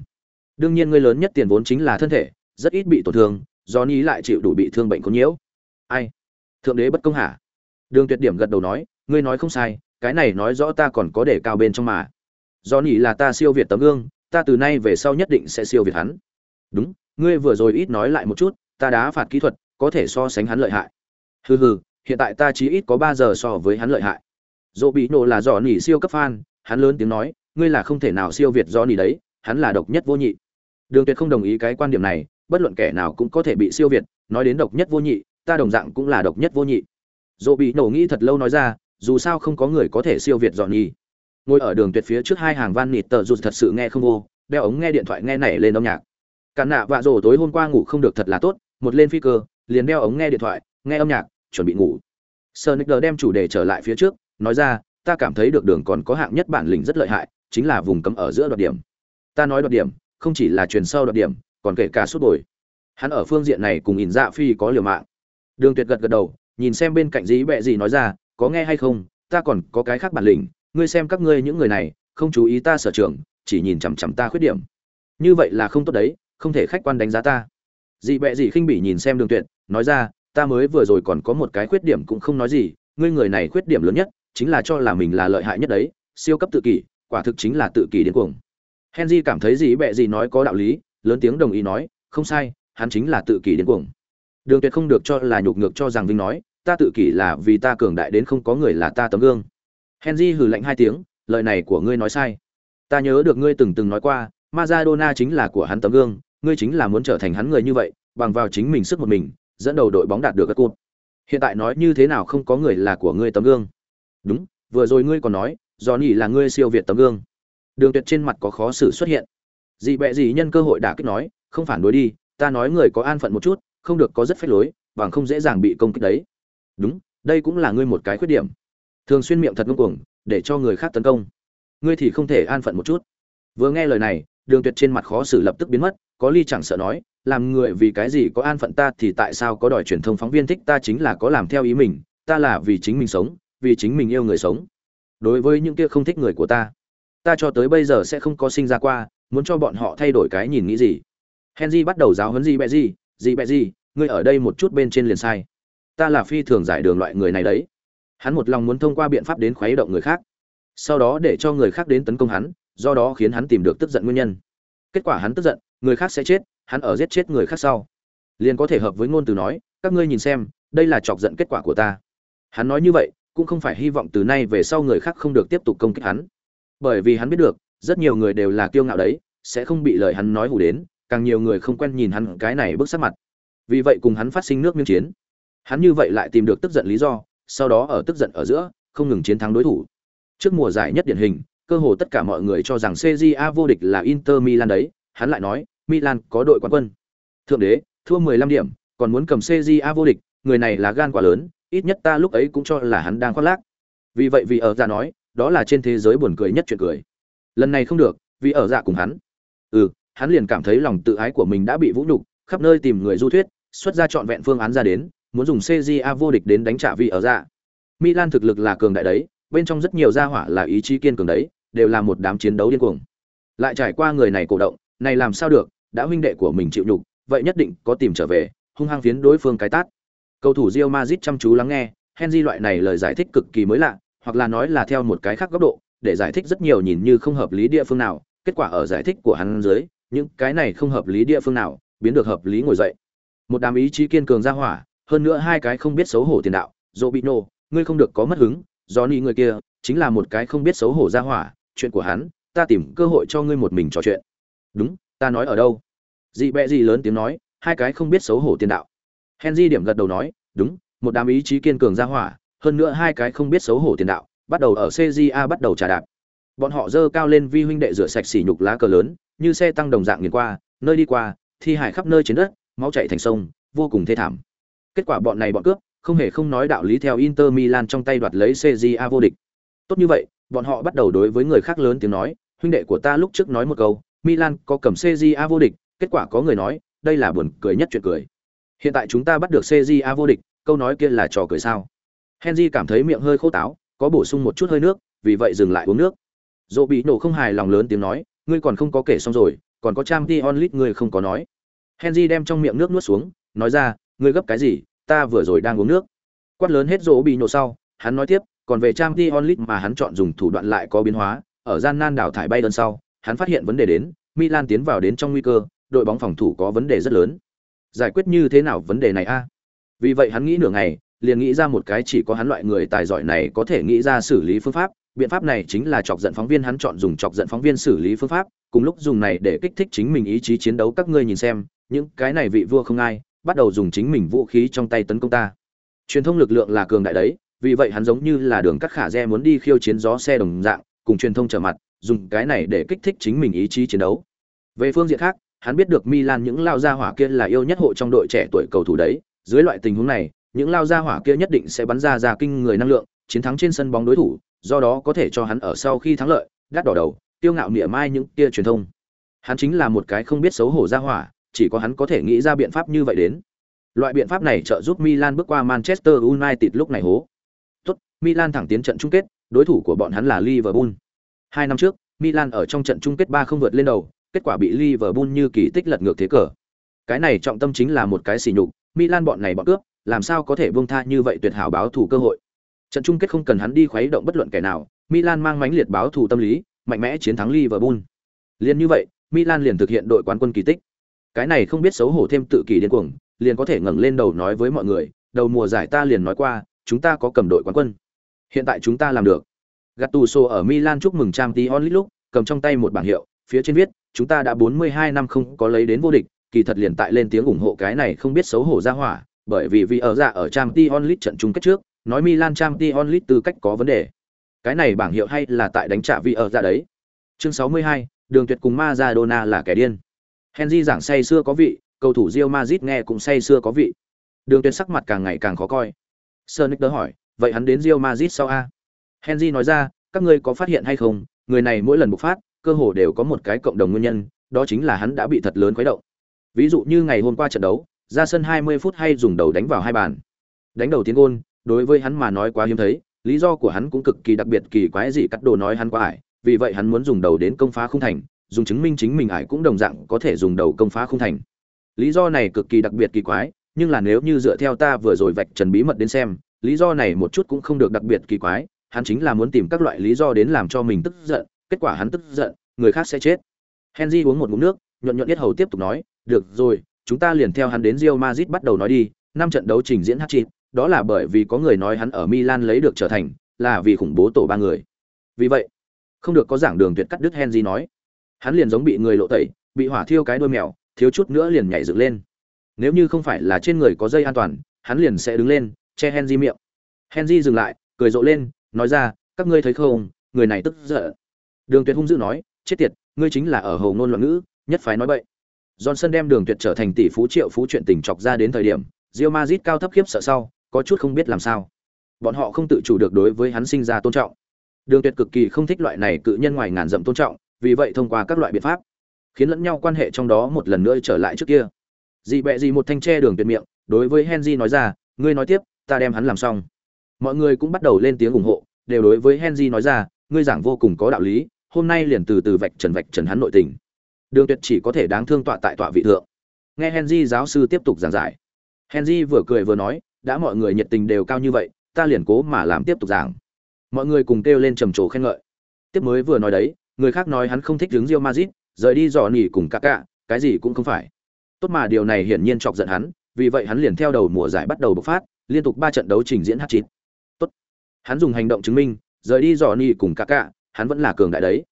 S1: Đương nhiên ngươi lớn nhất tiền vốn chính là thân thể, rất ít bị tổn thương, do ní lại chịu đủ bị thương bệnh có nhiễu. Ai? Thượng đế bất công hả? Đường Tuyệt Điểm gật đầu nói, ngươi nói không sai, cái này nói rõ ta còn có để cao bên trong mà. Do ní là ta siêu việt tấm gương, ta từ nay về sau nhất định sẽ siêu việt hắn. Đúng, ngươi vừa rồi ít nói lại một chút, ta đá phạt kỹ thuật, có thể so sánh hắn lợi hại. Hừ hừ, hiện tại ta chí ít có ba giờ so với hắn lợi hại dỗ bị nổ là do nỉ siêu cấp fan hắn lớn tiếng nói ngươi là không thể nào siêu việt dò nỉ đấy, hắn là độc nhất vô nhị. Đường tuyệt không đồng ý cái quan điểm này, bất luận kẻ nào cũng có thể bị siêu việt, nói đến độc nhất vô nhị, ta đồng dạng cũng là độc nhất vô nhị. Dỗ bị nổ nghĩ thật lâu nói ra, dù sao không có người có thể siêu việt dò nỉ ngồi ở đường tuyệt phía trước hai hàng van nịt tờ dù thật sự nghe không vô, đeo ống nghe điện thoại nghe nảy lên âm nhạc. Cản nạ vạ rổ tối hôm qua ngủ không được thật là tốt, một lên phi cơ, liền đeo ống nghe điện thoại, nghe âm nhạc, chuẩn bị ngủ. Sơ nick đem chủ đề trở lại phía trước, nói ra, ta cảm thấy được đường còn có hạng nhất bản lĩnh rất lợi hại chính là vùng cấm ở giữa đoạt điểm. Ta nói đoạt điểm, không chỉ là truyền sau đoạt điểm, còn kể cả suốt bồi hắn ở phương diện này cùng ỉn dạ phi có liều mạng. Đường tuyệt gật gật đầu, nhìn xem bên cạnh dĩ bẹ gì nói ra, có nghe hay không? Ta còn có cái khác bản lĩnh, ngươi xem các ngươi những người này, không chú ý ta sở trường, chỉ nhìn chằm chằm ta khuyết điểm. Như vậy là không tốt đấy, không thể khách quan đánh giá ta. Dị bẹ dị khinh bỉ nhìn xem đường tuyệt, nói ra, ta mới vừa rồi còn có một cái khuyết điểm cũng không nói gì, ngươi người này khuyết điểm lớn nhất, chính là cho là mình là lợi hại nhất đấy, siêu cấp tự kỷ quả thực chính là tự kỷ điên cuồng. Henry cảm thấy gì bẹ gì nói có đạo lý, lớn tiếng đồng ý nói, không sai, hắn chính là tự kỷ điên cuồng. Đường tuyệt không được cho là nhục ngược cho rằng vinh nói, ta tự kỷ là vì ta cường đại đến không có người là ta tấm gương. Henry hừ lạnh hai tiếng, lời này của ngươi nói sai. Ta nhớ được ngươi từng từng nói qua, Maradona chính là của hắn tấm gương, ngươi chính là muốn trở thành hắn người như vậy, bằng vào chính mình sức một mình, dẫn đầu đội bóng đạt được các cột. Hiện tại nói như thế nào không có người là của ngươi tấm gương. Đúng, vừa rồi ngươi còn nói do nhỉ là ngươi siêu việt tấm gương. Đường tuyệt trên mặt có khó xử xuất hiện. Dị bẹ dị nhân cơ hội đả kích nói, không phản đối đi, ta nói người có an phận một chút, không được có rất phép lối, bằng không dễ dàng bị công kích đấy. Đúng, đây cũng là ngươi một cái khuyết điểm. Thường xuyên miệng thật ngông cuồng, để cho người khác tấn công. Ngươi thì không thể an phận một chút. Vừa nghe lời này, đường tuyệt trên mặt khó xử lập tức biến mất, có ly chẳng sợ nói, làm người vì cái gì có an phận ta thì tại sao có đòi truyền thông phóng viên thích ta chính là có làm theo ý mình, ta là vì chính mình sống, vì chính mình yêu người sống đối với những kia không thích người của ta. Ta cho tới bây giờ sẽ không có sinh ra qua, muốn cho bọn họ thay đổi cái nhìn nghĩ gì. Henry bắt đầu giáo huấn gì bẹ gì gì bẹ gì ngươi ở đây một chút bên trên liền sai. Ta là phi thường giải đường loại người này đấy. Hắn một lòng muốn thông qua biện pháp đến khuấy động người khác. Sau đó để cho người khác đến tấn công hắn, do đó khiến hắn tìm được tức giận nguyên nhân. Kết quả hắn tức giận, người khác sẽ chết, hắn ở giết chết người khác sau. Liền có thể hợp với ngôn từ nói, các ngươi nhìn xem, đây là chọc giận kết quả của ta. Hắn nói như vậy cũng không phải hy vọng từ nay về sau người khác không được tiếp tục công kích hắn. Bởi vì hắn biết được, rất nhiều người đều là kiêu ngạo đấy, sẽ không bị lời hắn nói hù đến, càng nhiều người không quen nhìn hắn cái này bước sắc mặt. Vì vậy cùng hắn phát sinh nước miếng chiến. Hắn như vậy lại tìm được tức giận lý do, sau đó ở tức giận ở giữa, không ngừng chiến thắng đối thủ. Trước mùa giải nhất điển hình, cơ hồ tất cả mọi người cho rằng CJA vô địch là Inter Milan đấy, hắn lại nói, Milan có đội quán quân. Thượng đế, thua 15 điểm, còn muốn cầm CJA vô địch, người này là gan quá lớn ít nhất ta lúc ấy cũng cho là hắn đang khoác lác. Vì vậy vì ở dạ nói, đó là trên thế giới buồn cười nhất chuyện cười. Lần này không được, vì ở dạ cùng hắn. Ừ hắn liền cảm thấy lòng tự ái của mình đã bị vũ nhục, khắp nơi tìm người du thuyết, xuất ra trọn vẹn phương án ra đến, muốn dùng CJA vô địch đến đánh trả vị ở dạ. Milan thực lực là cường đại đấy, bên trong rất nhiều gia hỏa là ý chí kiên cường đấy, đều là một đám chiến đấu điên cuồng. Lại trải qua người này cổ động, này làm sao được, đã huynh đệ của mình chịu nhục, vậy nhất định có tìm trở về, hung hăng phiến đối phương cái tát cầu thủ Real Madrid chăm chú lắng nghe, Henry loại này lời giải thích cực kỳ mới lạ, hoặc là nói là theo một cái khác góc độ, để giải thích rất nhiều nhìn như không hợp lý địa phương nào, kết quả ở giải thích của hắn dưới, những cái này không hợp lý địa phương nào, biến được hợp lý ngồi dậy. Một đám ý chí kiên cường ra hỏa, hơn nữa hai cái không biết xấu hổ tiền đạo, Robinho, ngươi không được có mất hứng, Johnny người kia, chính là một cái không biết xấu hổ ra hỏa, chuyện của hắn, ta tìm cơ hội cho ngươi một mình trò chuyện. Đúng, ta nói ở đâu? Dị bẹ gì lớn tiếng nói, hai cái không biết xấu hổ tiền đạo henry điểm gật đầu nói, đúng, một đám ý chí kiên cường ra hỏa, hơn nữa hai cái không biết xấu hổ tiền đạo, bắt đầu ở cja bắt đầu trả đạp. Bọn họ dơ cao lên vi huynh đệ rửa sạch sỉ nhục lá cờ lớn, như xe tăng đồng dạng nghiền qua, nơi đi qua, thi hải khắp nơi trên đất, máu chảy thành sông, vô cùng thê thảm. Kết quả bọn này bọn cướp, không hề không nói đạo lý theo inter milan trong tay đoạt lấy cja vô địch. Tốt như vậy, bọn họ bắt đầu đối với người khác lớn tiếng nói, huynh đệ của ta lúc trước nói một câu, milan có cầm cja vô địch, kết quả có người nói, đây là buồn cười nhất chuyện cười hiện tại chúng ta bắt được cja vô địch, câu nói kia là trò cười sao? Henry cảm thấy miệng hơi khô táo, có bổ sung một chút hơi nước, vì vậy dừng lại uống nước. Dỗ bị nổ không hài lòng lớn tiếng nói, ngươi còn không có kể xong rồi, còn có trang t onlit ngươi không có nói. Henry đem trong miệng nước nuốt xuống, nói ra, ngươi gấp cái gì, ta vừa rồi đang uống nước. Quát lớn hết dỗ bị nổ sau, hắn nói tiếp, còn về trang t onlit mà hắn chọn dùng thủ đoạn lại có biến hóa, ở gian nan đảo thải bay đơn sau, hắn phát hiện vấn đề đến, milan tiến vào đến trong nguy cơ, đội bóng phòng thủ có vấn đề rất lớn giải quyết như thế nào vấn đề này a? Vì vậy hắn nghĩ nửa ngày, liền nghĩ ra một cái chỉ có hắn loại người tài giỏi này có thể nghĩ ra xử lý phương pháp. Biện pháp này chính là chọc giận phóng viên, hắn chọn dùng chọc giận phóng viên xử lý phương pháp. Cùng lúc dùng này để kích thích chính mình ý chí chiến đấu, các ngươi nhìn xem, những cái này vị vua không ai, bắt đầu dùng chính mình vũ khí trong tay tấn công ta. Truyền thông lực lượng là cường đại đấy, vì vậy hắn giống như là đường cắt khả re muốn đi khiêu chiến gió xe đồng dạng, cùng truyền thông trở mặt, dùng cái này để kích thích chính mình ý chí chiến đấu. Về phương diện khác hắn biết được milan những lao gia hỏa kia là yêu nhất hộ trong đội trẻ tuổi cầu thủ đấy. Dưới loại tình huống này, những lao gia hỏa kia nhất định sẽ bắn ra ra kinh người năng lượng, chiến thắng trên sân bóng đối thủ, do đó có thể cho hắn ở sau khi thắng lợi, gắt đỏ đầu tiêu ngạo mỉa mai những kia truyền thông. Hắn chính là một cái không biết xấu hổ gia hỏa, chỉ có hắn có thể nghĩ ra biện pháp như vậy đến. Loại biện pháp này trợ giúp milan bước qua manchester united lúc này hố. Tốt, milan thẳng tiến trận chung kết, đối thủ của bọn hắn là liverpool. Hai năm trước, milan ở trong trận chung kết ba không vượt lên đầu kết quả bị liverpool như kỳ tích lật ngược thế cờ cái này trọng tâm chính là một cái xỉ nhục milan bọn này bọn cướp làm sao có thể buông tha như vậy tuyệt hảo báo thủ cơ hội Trận chung kết không cần hắn đi khuấy động bất luận kẻ nào, Milan mang mãnh liệt báo thù tâm lý, mạnh mẽ chiến thắng Liverpool. Liên như vậy, Milan liền thực hiện đội quán quân kỳ tích. Cái này không biết xấu hổ thêm tự kỳ điên cuồng, liền có thể ngẩng lên đầu nói với mọi người, đầu mùa giải ta liền nói qua, chúng ta có cầm đội quán quân. Hiện tại chúng ta làm được. Gattuso ở Milan chúc mừng Champions League lúc, cầm trong tay một bảng hiệu, phía trên viết, chúng ta đã 42 năm không có lấy đến vô địch, kỳ thật liền tại lên tiếng ủng hộ cái này không biết xấu hổ ra hỏa, bởi vì vì ở dạ ở Champions League trận chung kết trước, nói Milan Champions League tư cách có vấn đề. Cái này bảng hiệu hay là tại đánh trả vì ở dạ đấy. Chương 62, Đường Tuyệt cùng Maradona là kẻ điên. Henry giảng say xưa có vị, cầu thủ Real Madrid nghe cũng say xưa có vị. Đường Tuyệt sắc mặt càng ngày càng khó coi. Sonic đỡ hỏi, vậy hắn đến Real Madrid sau a? Henry nói ra, các ngươi có phát hiện hay không, người này mỗi lần bộc phát, cơ hồ đều có một cái cộng đồng nguyên nhân, đó chính là hắn đã bị thật lớn quấy động. Ví dụ như ngày hôm qua trận đấu, ra sân 20 phút hay dùng đầu đánh vào hai bàn. Đánh đầu tiến gôn, đối với hắn mà nói quá hiếm thấy, lý do của hắn cũng cực kỳ đặc biệt kỳ quái gì cắt đồ nói hắn quá ải, vì vậy hắn muốn dùng đầu đến công phá không thành, dùng chứng minh chính mình ải cũng đồng dạng có thể dùng đầu công phá không thành. Lý do này cực kỳ đặc biệt kỳ quái, nhưng là nếu như dựa theo ta vừa rồi vạch trần bí mật đến xem, lý do này một chút cũng không được đặc biệt kỳ quái, hắn chính là muốn tìm các loại lý do đến làm cho mình tức giận, kết quả hắn tức giận, người khác sẽ chết. Henry uống một ngụm nước, nhuận nhuận biết hầu tiếp tục nói, "Được rồi, chúng ta liền theo hắn đến Real Madrid bắt đầu nói đi, năm trận đấu trình diễn hat-trick, đó là bởi vì có người nói hắn ở Milan lấy được trở thành, là vì khủng bố tổ ba người. Vì vậy, không được có giảng đường tuyệt cắt đứt Henry nói. Hắn liền giống bị người lộ tẩy, bị hỏa thiêu cái đuôi mèo, thiếu chút nữa liền nhảy dựng lên. Nếu như không phải là trên người có dây an toàn, hắn liền sẽ đứng lên, che Henry miệng. Henry dừng lại, cười rộ lên, nói ra, các ngươi thấy không, người này tức giận. Đường Tuyệt hung dữ nói, chết tiệt, ngươi chính là ở hồ ngôn loạn ngữ, nhất phái nói bậy. Johnson đem Đường Tuyệt trở thành tỷ phú triệu phú chuyện tình chọc ra đến thời điểm, Real Madrid cao thấp khiếp sợ sau, có chút không biết làm sao. Bọn họ không tự chủ được đối với hắn sinh ra tôn trọng. Đường Tuyệt cực kỳ không thích loại này cự nhân ngoài ngàn dặm tôn trọng, vì vậy thông qua các loại biện pháp, khiến lẫn nhau quan hệ trong đó một lần nữa trở lại trước kia. Dị bẹ gì một thanh tre Đường Tuyệt miệng, đối với Henry nói ra, ngươi nói tiếp, ta đem hắn làm xong. Mọi người cũng bắt đầu lên tiếng ủng hộ, đều đối với Henry nói ra, ngươi giảng vô cùng có đạo lý, hôm nay liền từ từ vạch trần vạch trần hắn nội tình. Đường Tuyệt chỉ có thể đáng thương tọa tại tọa vị thượng. Nghe Henry giáo sư tiếp tục giảng giải. Henry vừa cười vừa nói, đã mọi người nhiệt tình đều cao như vậy, ta liền cố mà làm tiếp tục giảng. Mọi người cùng kêu lên trầm trồ khen ngợi. Tiếp mới vừa nói đấy, người khác nói hắn không thích đứng Real Madrid, rời đi dò nỉ cùng Kaká, cái gì cũng không phải. Tốt mà điều này hiển nhiên chọc giận hắn, vì vậy hắn liền theo đầu mùa giải bắt đầu bộc phát, liên tục ba trận đấu trình diễn hat-trick. Tốt. Hắn dùng hành động chứng minh, rời đi dò nỉ cùng Kaká, hắn vẫn là cường đại đấy.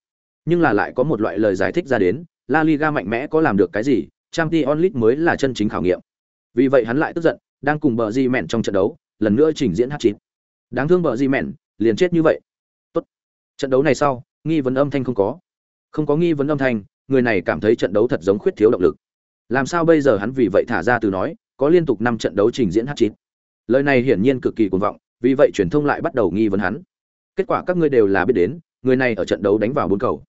S1: Nhưng là lại có một loại lời giải thích ra đến, La Liga mạnh mẽ có làm được cái gì, Champions League mới là chân chính khảo nghiệm. Vì vậy hắn lại tức giận, đang cùng bờ Di Mện trong trận đấu, lần nữa trình diễn hat-trick. Đáng thương bờ Di Mện, liền chết như vậy. Tốt. Trận đấu này sau, nghi vấn âm thanh không có. Không có nghi vấn âm thanh, người này cảm thấy trận đấu thật giống khuyết thiếu động lực. Làm sao bây giờ hắn vì vậy thả ra từ nói, có liên tục 5 trận đấu trình diễn hat-trick. Lời này hiển nhiên cực kỳ cuồng vọng, vì vậy truyền thông lại bắt đầu nghi vấn hắn. Kết quả các ngươi đều là biết đến, người này ở trận đấu đánh vào bốn cầu.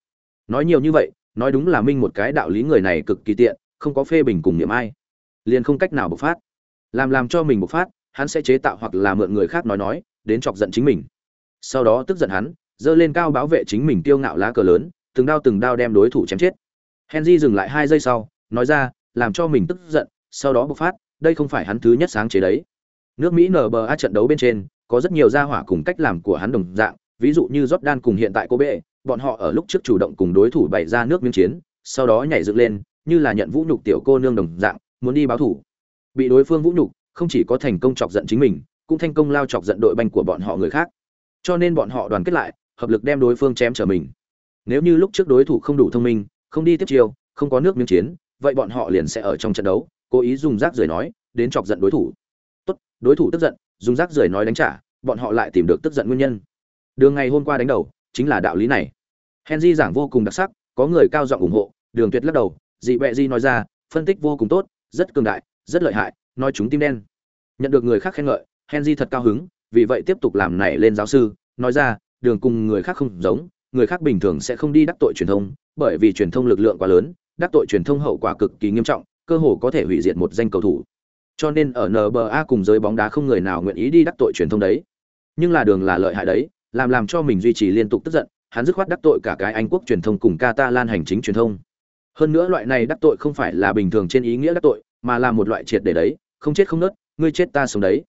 S1: Nói nhiều như vậy, nói đúng là minh một cái đạo lý người này cực kỳ tiện không có phê bình cùng niệm ai. Liền không cách nào bộc phát. Làm làm cho mình bộc phát hắn sẽ chế tạo hoặc là mượn người khác nói nói đến chọc giận chính mình. Sau đó tức giận hắn dơ lên cao bảo vệ chính mình tiêu ngạo lá cờ lớn từng đao từng đao đem đối thủ chém chết. Henry dừng lại hai giây sau nói ra làm cho mình tức giận sau đó bộc phát đây không phải hắn thứ nhất sáng chế đấy. Nước mỹ nba trận đấu bên trên có rất nhiều gia hỏa cùng cách làm của hắn đồng dạng ví dụ như jordan cùng hiện tại cô bệ bọn họ ở lúc trước chủ động cùng đối thủ bày ra nước miếng chiến, sau đó nhảy dựng lên, như là nhận vũ nhục tiểu cô nương đồng dạng, muốn đi báo thủ. Bị đối phương vũ nhục, không chỉ có thành công chọc giận chính mình, cũng thành công lao chọc giận đội banh của bọn họ người khác. Cho nên bọn họ đoàn kết lại, hợp lực đem đối phương chém trở mình. Nếu như lúc trước đối thủ không đủ thông minh, không đi tiếp chiêu, không có nước miếng chiến, vậy bọn họ liền sẽ ở trong trận đấu, cố ý dùng rác rưởi nói, đến chọc giận đối thủ. Tốt, đối thủ tức giận, dùng rác rưởi nói đánh trả, bọn họ lại tìm được tức giận nguyên nhân. Đường ngày hôm qua đánh đầu, chính là đạo lý này. Henry giảng vô cùng đặc sắc có người cao giọng ủng hộ đường tuyệt lắc đầu dị bẹ di nói ra phân tích vô cùng tốt rất cường đại rất lợi hại nói chúng tim đen. Nhận được người khác khen ngợi henry thật cao hứng vì vậy tiếp tục làm nảy lên giáo sư nói ra đường cùng người khác không giống người khác bình thường sẽ không đi đắc tội truyền thông bởi vì truyền thông lực lượng quá lớn đắc tội truyền thông hậu quả cực kỳ nghiêm trọng cơ hồ có thể hủy diệt một danh cầu thủ. Cho nên ở nba cùng giới bóng đá không người nào nguyện ý đi đắc tội truyền thông đấy. Nhưng là đường là lợi hại đấy làm làm cho mình duy trì liên tục tức giận, hắn dứt khoát đắc tội cả cái Anh quốc truyền thông cùng Catalan hành chính truyền thông. Hơn nữa loại này đắc tội không phải là bình thường trên ý nghĩa đắc tội, mà là một loại triệt để đấy, không chết không nứt, ngươi chết ta sống đấy.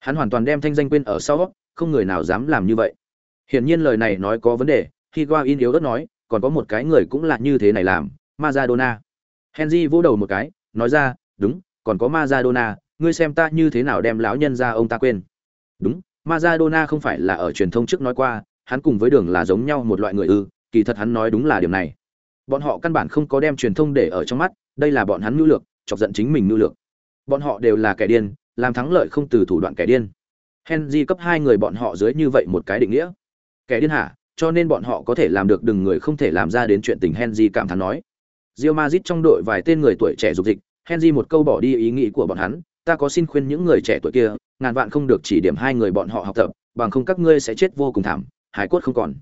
S1: Hắn hoàn toàn đem thanh danh quên ở sau, không người nào dám làm như vậy. Hiển nhiên lời này nói có vấn đề, Higuain yếu ớt nói, còn có một cái người cũng là như thế này làm, Maradona. Henry vỗ đầu một cái, nói ra, đúng, còn có Maradona, ngươi xem ta như thế nào đem lão nhân ra ông ta quên. Đúng, Maradona không phải là ở truyền thông trước nói qua, hắn cùng với đường là giống nhau một loại người ư, kỳ thật hắn nói đúng là điểm này. Bọn họ căn bản không có đem truyền thông để ở trong mắt, đây là bọn hắn nhu lược, chọc giận chính mình nhu lược. Bọn họ đều là kẻ điên, làm thắng lợi không từ thủ đoạn kẻ điên. Henry cấp hai người bọn họ dưới như vậy một cái định nghĩa. Kẻ điên hả? Cho nên bọn họ có thể làm được đừng người không thể làm ra đến chuyện tình Henry cảm thán nói. Real Madrid trong đội vài tên người tuổi trẻ dục dịch, Henry một câu bỏ đi ý nghĩ của bọn hắn, ta có xin khuyên những người trẻ tuổi kia, ngàn vạn không được chỉ điểm hai người bọn họ học tập, bằng không các ngươi sẽ chết vô cùng thảm, hải cốt không còn.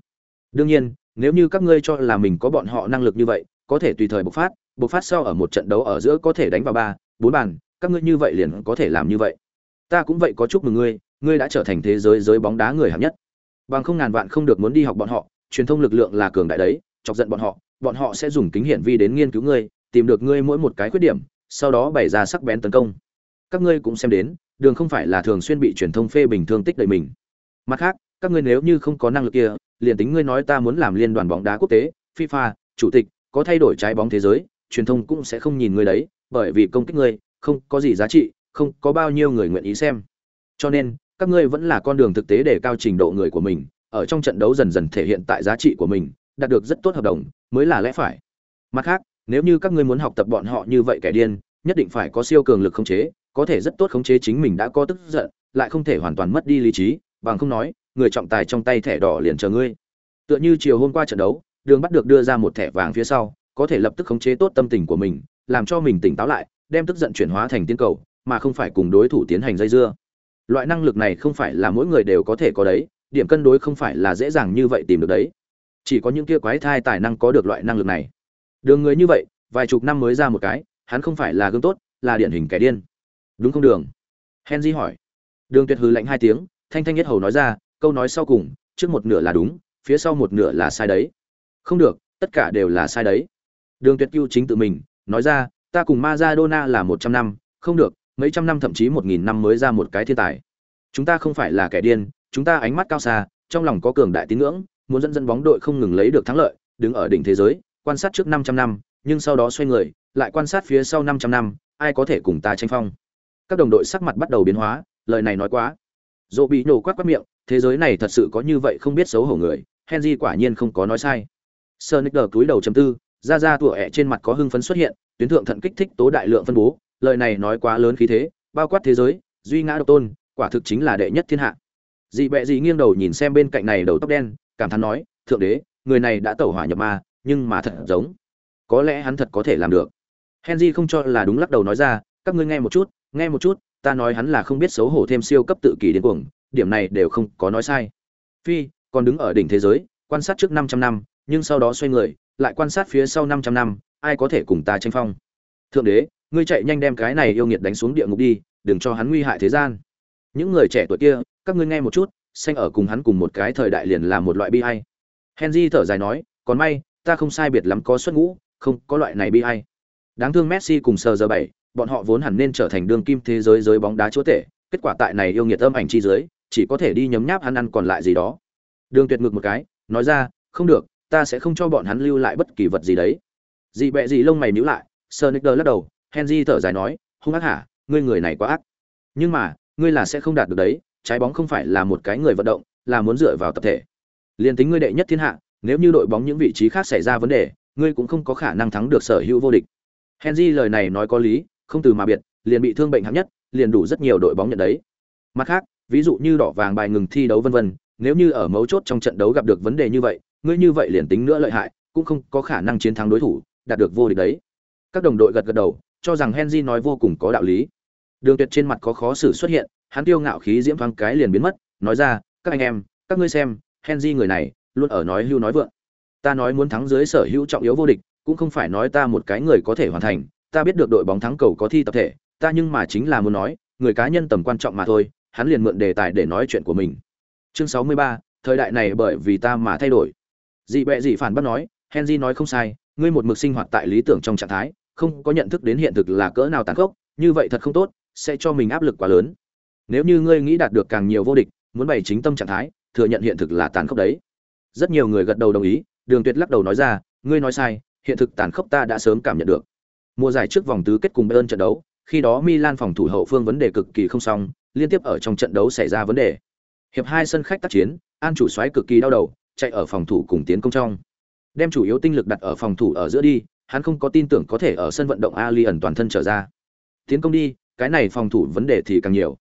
S1: Đương nhiên, nếu như các ngươi cho là mình có bọn họ năng lực như vậy, có thể tùy thời bộc phát, bộc phát sau ở một trận đấu ở giữa có thể đánh vào ba, bốn bàn, các ngươi như vậy liền có thể làm như vậy. Ta cũng vậy có chúc mừng ngươi, ngươi đã trở thành thế giới giới bóng đá người hạng nhất. Bằng không ngàn vạn không được muốn đi học bọn họ, truyền thông lực lượng là cường đại đấy, chọc giận bọn họ, bọn họ sẽ dùng kính hiển vi đến nghiên cứu ngươi, tìm được ngươi mỗi một cái khuyết điểm, sau đó bày ra sắc bén tấn công. Các ngươi cũng xem đến, đường không phải là thường xuyên bị truyền thông phê bình thương tích đầy mình. Mặt khác, các ngươi nếu như không có năng lực kia, liền tính ngươi nói ta muốn làm liên đoàn bóng đá quốc tế, FIFA, chủ tịch, có thay đổi trái bóng thế giới, truyền thông cũng sẽ không nhìn ngươi đấy, bởi vì công kích ngươi không có gì giá trị, không có bao nhiêu người nguyện ý xem. Cho nên, các ngươi vẫn là con đường thực tế để cao trình độ người của mình, ở trong trận đấu dần dần thể hiện tại giá trị của mình, đạt được rất tốt hợp đồng, mới là lẽ phải. Mặt khác, nếu như các ngươi muốn học tập bọn họ như vậy kẻ điên, nhất định phải có siêu cường lực khống chế, có thể rất tốt khống chế chính mình đã có tức giận, lại không thể hoàn toàn mất đi lý trí, bằng không nói, người trọng tài trong tay thẻ đỏ liền chờ ngươi. Tựa như chiều hôm qua trận đấu, Đường bắt được đưa ra một thẻ vàng phía sau, có thể lập tức khống chế tốt tâm tình của mình, làm cho mình tỉnh táo lại, đem tức giận chuyển hóa thành tiến cầu, mà không phải cùng đối thủ tiến hành dây dưa. Loại năng lực này không phải là mỗi người đều có thể có đấy, điểm cân đối không phải là dễ dàng như vậy tìm được đấy. Chỉ có những kia quái thai tài năng có được loại năng lực này. Đường người như vậy, vài chục năm mới ra một cái, hắn không phải là gương tốt, là điển hình kẻ điên. Đúng không đường? Henry hỏi. Đường Tuyệt hừ lạnh hai tiếng, thanh thanh nhất hầu nói ra, câu nói sau cùng, trước một nửa là đúng, phía sau một nửa là sai đấy. Không được, tất cả đều là sai đấy. Đường Tuyệt Cưu chính tự mình, nói ra, ta cùng Maradona là một trăm năm, không được, mấy trăm năm thậm chí một nghìn năm mới ra một cái thiên tài. Chúng ta không phải là kẻ điên, chúng ta ánh mắt cao xa, trong lòng có cường đại tín ngưỡng, muốn dẫn dẫn bóng đội không ngừng lấy được thắng lợi, đứng ở đỉnh thế giới, quan sát trước 500 năm, nhưng sau đó xoay người, lại quan sát phía sau 500 năm, ai có thể cùng ta tranh phong. Các đồng đội sắc mặt bắt đầu biến hóa, lời này nói quá. Dỗ bị nổ quát quát miệng, thế giới này thật sự có như vậy không biết xấu hổ người, Henry quả nhiên không có nói sai. Sonic túi đầu chấm tư, ra ra tủa ẹ trên mặt có hưng phấn xuất hiện, tuyến thượng thận kích thích tố đại lượng phân bố, lời này nói quá lớn khí thế, bao quát thế giới, duy ngã độc tôn, quả thực chính là đệ nhất thiên hạ. Dị bẹ dị nghiêng đầu nhìn xem bên cạnh này đầu tóc đen, cảm thán nói, thượng đế, người này đã tẩu hỏa nhập ma, nhưng mà thật giống, có lẽ hắn thật có thể làm được. Henry không cho là đúng lắc đầu nói ra, các ngươi nghe một chút, nghe một chút, ta nói hắn là không biết xấu hổ thêm siêu cấp tự kỷ điên cuồng, điểm này đều không có nói sai. Phi, còn đứng ở đỉnh thế giới, quan sát trước 500 năm, nhưng sau đó xoay người, lại quan sát phía sau 500 năm, ai có thể cùng ta tranh phong. Thượng đế, ngươi chạy nhanh đem cái này yêu nghiệt đánh xuống địa ngục đi, đừng cho hắn nguy hại thế gian. Những người trẻ tuổi kia, các ngươi nghe một chút, xanh ở cùng hắn cùng một cái thời đại liền là một loại bi ai. Henry thở dài nói, còn may, ta không sai biệt lắm có xuất ngũ, không, có loại này bi ai. Đáng thương Messi cùng sờ giờ bảy, bọn họ vốn hẳn nên trở thành đường kim thế giới giới bóng đá chúa tể, kết quả tại này yêu nghiệt âm ảnh chi dưới, chỉ có thể đi nhấm nháp hắn ăn còn lại gì đó. Đường Tuyệt ngược một cái, nói ra, không được, ta sẽ không cho bọn hắn lưu lại bất kỳ vật gì đấy. Dị bẹ gì lông mày nhíu lại, Sonic lắc đầu, Henry thở dài nói, hung ác hả, ngươi người này quá ác. Nhưng mà, ngươi là sẽ không đạt được đấy, trái bóng không phải là một cái người vận động, là muốn dựa vào tập thể. Liên tính ngươi đệ nhất thiên hạ, nếu như đội bóng những vị trí khác xảy ra vấn đề, ngươi cũng không có khả năng thắng được sở hữu vô địch. Henry lời này nói có lý, không từ mà biệt, liền bị thương bệnh hạng nhất, liền đủ rất nhiều đội bóng nhận đấy. Mặt khác, ví dụ như đỏ vàng bài ngừng thi đấu vân vân, nếu như ở mấu chốt trong trận đấu gặp được vấn đề như vậy, ngươi như vậy liền tính nữa lợi hại, cũng không có khả năng chiến thắng đối thủ, đạt được vô địch đấy. Các đồng đội gật gật đầu, cho rằng Henry nói vô cùng có đạo lý. Đường Tuyệt trên mặt có khó xử xuất hiện, hắn tiêu ngạo khí diễm thoáng cái liền biến mất, nói ra, các anh em, các ngươi xem, Henry người này, luôn ở nói hưu nói vượng. Ta nói muốn thắng dưới sở hữu trọng yếu vô địch, cũng không phải nói ta một cái người có thể hoàn thành, ta biết được đội bóng thắng cầu có thi tập thể, ta nhưng mà chính là muốn nói, người cá nhân tầm quan trọng mà thôi, hắn liền mượn đề tài để nói chuyện của mình. Chương 63, thời đại này bởi vì ta mà thay đổi. Dị bẹ dị phản bác nói, Henry nói không sai, ngươi một mực sinh hoạt tại lý tưởng trong trạng thái, không có nhận thức đến hiện thực là cỡ nào tàn khốc, như vậy thật không tốt, sẽ cho mình áp lực quá lớn. nếu như ngươi nghĩ đạt được càng nhiều vô địch muốn bày chính tâm trạng thái thừa nhận hiện thực là tàn khốc đấy rất nhiều người gật đầu đồng ý đường tuyệt lắc đầu nói ra ngươi nói sai hiện thực tàn khốc ta đã sớm cảm nhận được mùa giải trước vòng tứ kết cùng bayern trận đấu, khi đó milan phòng thủ hậu phương vấn đề cực kỳ không xong, liên tiếp ở trong trận đấu xảy ra vấn đề. Hiệp hai sân khách tác chiến, an chủ soái cực kỳ đau đầu, chạy ở phòng thủ cùng tiến công trong. Đem chủ yếu tinh lực đặt ở phòng thủ ở giữa đi, hắn không có tin tưởng có thể ở sân vận động ali ẩn toàn thân trở ra. Tiến công đi, cái này phòng thủ vấn đề thì càng nhiều.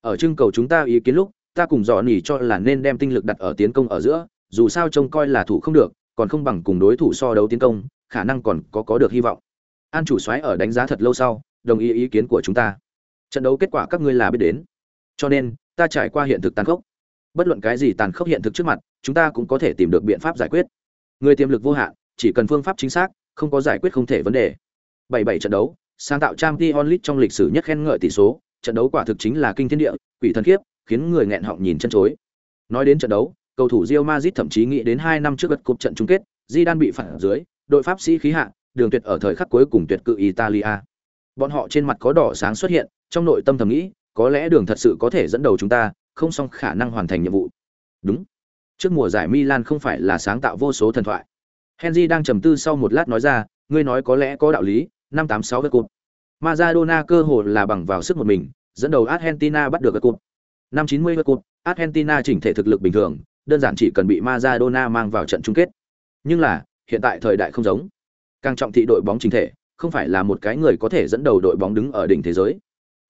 S1: Ở trưng cầu chúng ta ý kiến lúc, ta cùng dò nỉ cho là nên đem tinh lực đặt ở tiến công ở giữa, dù sao trông coi là thủ không được, còn không bằng cùng đối thủ so đấu tiến công, khả năng còn có có được hy vọng an chủ soái ở đánh giá thật lâu sau, đồng ý ý kiến của chúng ta. Trận đấu kết quả các ngươi là biết đến. Cho nên, ta trải qua hiện thực tàn khốc. Bất luận cái gì tàn khốc hiện thực trước mặt, chúng ta cũng có thể tìm được biện pháp giải quyết. Người tiềm lực vô hạn, chỉ cần phương pháp chính xác, không có giải quyết không thể vấn đề. Bảy bảy trận đấu, sáng tạo trang t onlit trong lịch sử nhất khen ngợi tỷ số. Trận đấu quả thực chính là kinh thiên địa, quỷ thần khiếp, khiến người nghẹn họng nhìn chân chối. Nói đến trận đấu, cầu thủ Real Madrid thậm chí nghĩ đến hai năm trước gật cục trận chung kết, Zidane bị phản dưới, đội pháp sĩ khí hạ đường tuyệt ở thời khắc cuối cùng tuyệt cự Italia. Bọn họ trên mặt có đỏ sáng xuất hiện, trong nội tâm thầm nghĩ, có lẽ đường thật sự có thể dẫn đầu chúng ta, không xong khả năng hoàn thành nhiệm vụ. Đúng. Trước mùa giải Milan không phải là sáng tạo vô số thần thoại. Henry đang trầm tư sau một lát nói ra, ngươi nói có lẽ có đạo lý, năm tám sáu gật Maradona cơ hồ là bằng vào sức một mình, dẫn đầu Argentina bắt được cái cột. năm chín mươi gật Argentina chỉnh thể thực lực bình thường, đơn giản chỉ cần bị Maradona mang vào trận chung kết. Nhưng là, hiện tại thời đại không giống càng trọng thị đội bóng chính thể, không phải là một cái người có thể dẫn đầu đội bóng đứng ở đỉnh thế giới.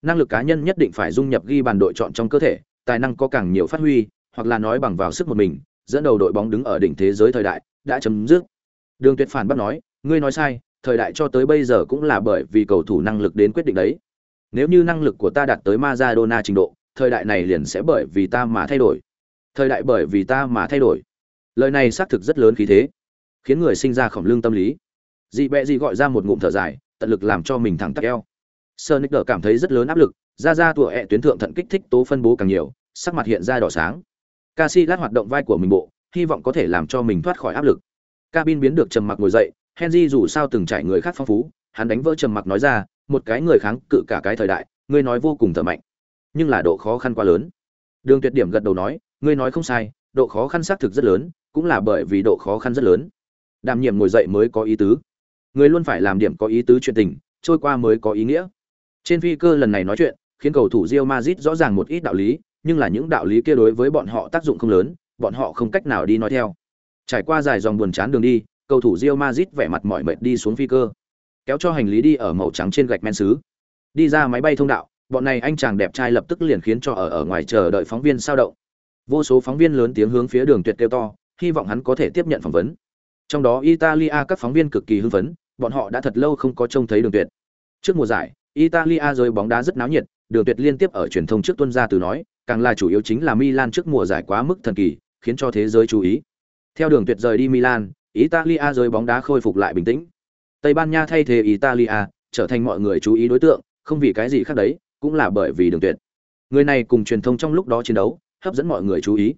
S1: Năng lực cá nhân nhất định phải dung nhập ghi bàn đội chọn trong cơ thể, tài năng có càng nhiều phát huy, hoặc là nói bằng vào sức một mình, dẫn đầu đội bóng đứng ở đỉnh thế giới thời đại đã chấm dứt. Đường tuyệt phản bác nói, ngươi nói sai, thời đại cho tới bây giờ cũng là bởi vì cầu thủ năng lực đến quyết định đấy. Nếu như năng lực của ta đạt tới Maradona trình độ, thời đại này liền sẽ bởi vì ta mà thay đổi. Thời đại bởi vì ta mà thay đổi. Lời này xác thực rất lớn khí thế, khiến người sinh ra khổng lương tâm lý dị bẹ dị gọi ra một ngụm thở dài, tận lực làm cho mình thẳng tắc eo. Sơ nick cảm thấy rất lớn áp lực, ra ra tụa ẹ tuyến thượng thận kích thích tố phân bố càng nhiều, sắc mặt hiện ra đỏ sáng. Ca si lát hoạt động vai của mình bộ, hy vọng có thể làm cho mình thoát khỏi áp lực. Cabin biến được trầm mặc ngồi dậy, henry dù sao từng trải người khác phong phú, hắn đánh vỡ trầm mặc nói ra, một cái người kháng cự cả cái thời đại, ngươi nói vô cùng thở mạnh, nhưng là độ khó khăn quá lớn. Đường tuyệt điểm gật đầu nói, ngươi nói không sai, độ khó khăn xác thực rất lớn, cũng là bởi vì độ khó khăn rất lớn. Đảm nhiệm ngồi dậy mới có ý tứ người luôn phải làm điểm có ý tứ chuyện tình, trôi qua mới có ý nghĩa. Trên phi cơ lần này nói chuyện, khiến cầu thủ Real Madrid rõ ràng một ít đạo lý, nhưng là những đạo lý kia đối với bọn họ tác dụng không lớn, bọn họ không cách nào đi nói theo. Trải qua dài dòng buồn chán đường đi, cầu thủ Real Madrid vẻ mặt mỏi mệt đi xuống phi cơ. Kéo cho hành lý đi ở màu trắng trên gạch men sứ đi ra máy bay thông đạo, bọn này anh chàng đẹp trai lập tức liền khiến cho ở ở ngoài chờ đợi phóng viên sao động. Vô số phóng viên lớn tiếng hướng phía đường tuyệt kêu to, hy vọng hắn có thể tiếp nhận phỏng vấn. Trong đó italia các phóng viên cực kỳ hưng phấn bọn họ đã thật lâu không có trông thấy đường tuyệt. Trước mùa giải, italia rồi bóng đá rất náo nhiệt, đường tuyệt liên tiếp ở truyền thông trước tuân ra từ nói, càng là chủ yếu chính là milan trước mùa giải quá mức thần kỳ, khiến cho thế giới chú ý. Theo đường tuyệt rời đi milan, italia rồi bóng đá khôi phục lại bình tĩnh. Tây ban nha thay thế italia, trở thành mọi người chú ý đối tượng, không vì cái gì khác đấy, cũng là bởi vì đường tuyệt. Người này cùng truyền thông trong lúc đó chiến đấu, hấp dẫn mọi người chú ý.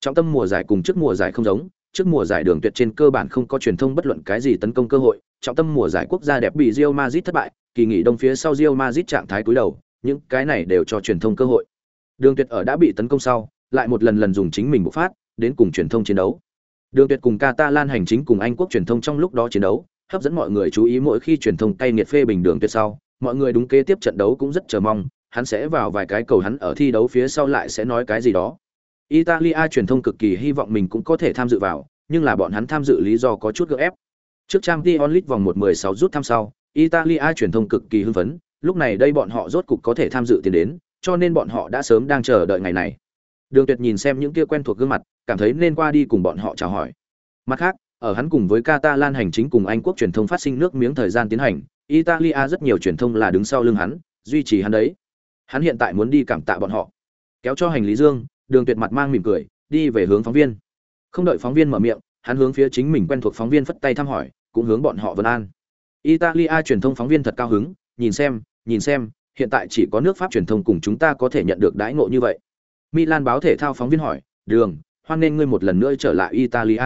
S1: Trọng tâm mùa giải cùng trước mùa giải không giống trước mùa giải đường tuyệt trên cơ bản không có truyền thông bất luận cái gì tấn công cơ hội, trọng tâm mùa giải quốc gia đẹp bị Real Madrid thất bại, kỳ nghỉ đông phía sau Real Madrid trạng thái cúi đầu, những cái này đều cho truyền thông cơ hội đường tuyệt ở đã bị tấn công sau, lại một lần lần dùng chính mình bộc phát, đến cùng truyền thông chiến đấu đường tuyệt cùng Catalan hành chính cùng Anh quốc truyền thông trong lúc đó chiến đấu, hấp dẫn mọi người chú ý mỗi khi truyền thông cay nghiệt phê bình đường tuyệt sau, mọi người đúng kế tiếp trận đấu cũng rất chờ mong, hắn sẽ vào vài cái cầu hắn ở thi đấu phía sau lại sẽ nói cái gì đó. Italia truyền thông cực kỳ hy vọng mình cũng có thể tham dự vào, nhưng là bọn hắn tham dự lý do có chút gượng ép. Trước Champions League vòng 1/16 rút thăm sau, Italia truyền thông cực kỳ hưng phấn, lúc này đây bọn họ rốt cục có thể tham dự tiến đến, cho nên bọn họ đã sớm đang chờ đợi ngày này. Đường Tuyệt nhìn xem những kia quen thuộc gương mặt, cảm thấy nên qua đi cùng bọn họ chào hỏi. Mặt khác, ở hắn cùng với Catalan hành chính cùng Anh quốc truyền thông phát sinh nước miếng thời gian tiến hành, Italia rất nhiều truyền thông là đứng sau lưng hắn, duy trì hắn đấy hắn hiện tại muốn đi cảm tạ bọn họ kéo cho hành lý dương đường tuyệt mặt mang mỉm cười đi về hướng phóng viên. Không đợi phóng viên mở miệng hắn hướng phía chính mình quen thuộc phóng viên phất tay thăm hỏi cũng hướng bọn họ vân an. Italia truyền thông phóng viên thật cao hứng nhìn xem nhìn xem hiện tại chỉ có nước pháp truyền thông cùng chúng ta có thể nhận được đãi ngộ như vậy. Milan báo thể thao phóng viên hỏi đường hoan nên ngươi một lần nữa trở lại italia.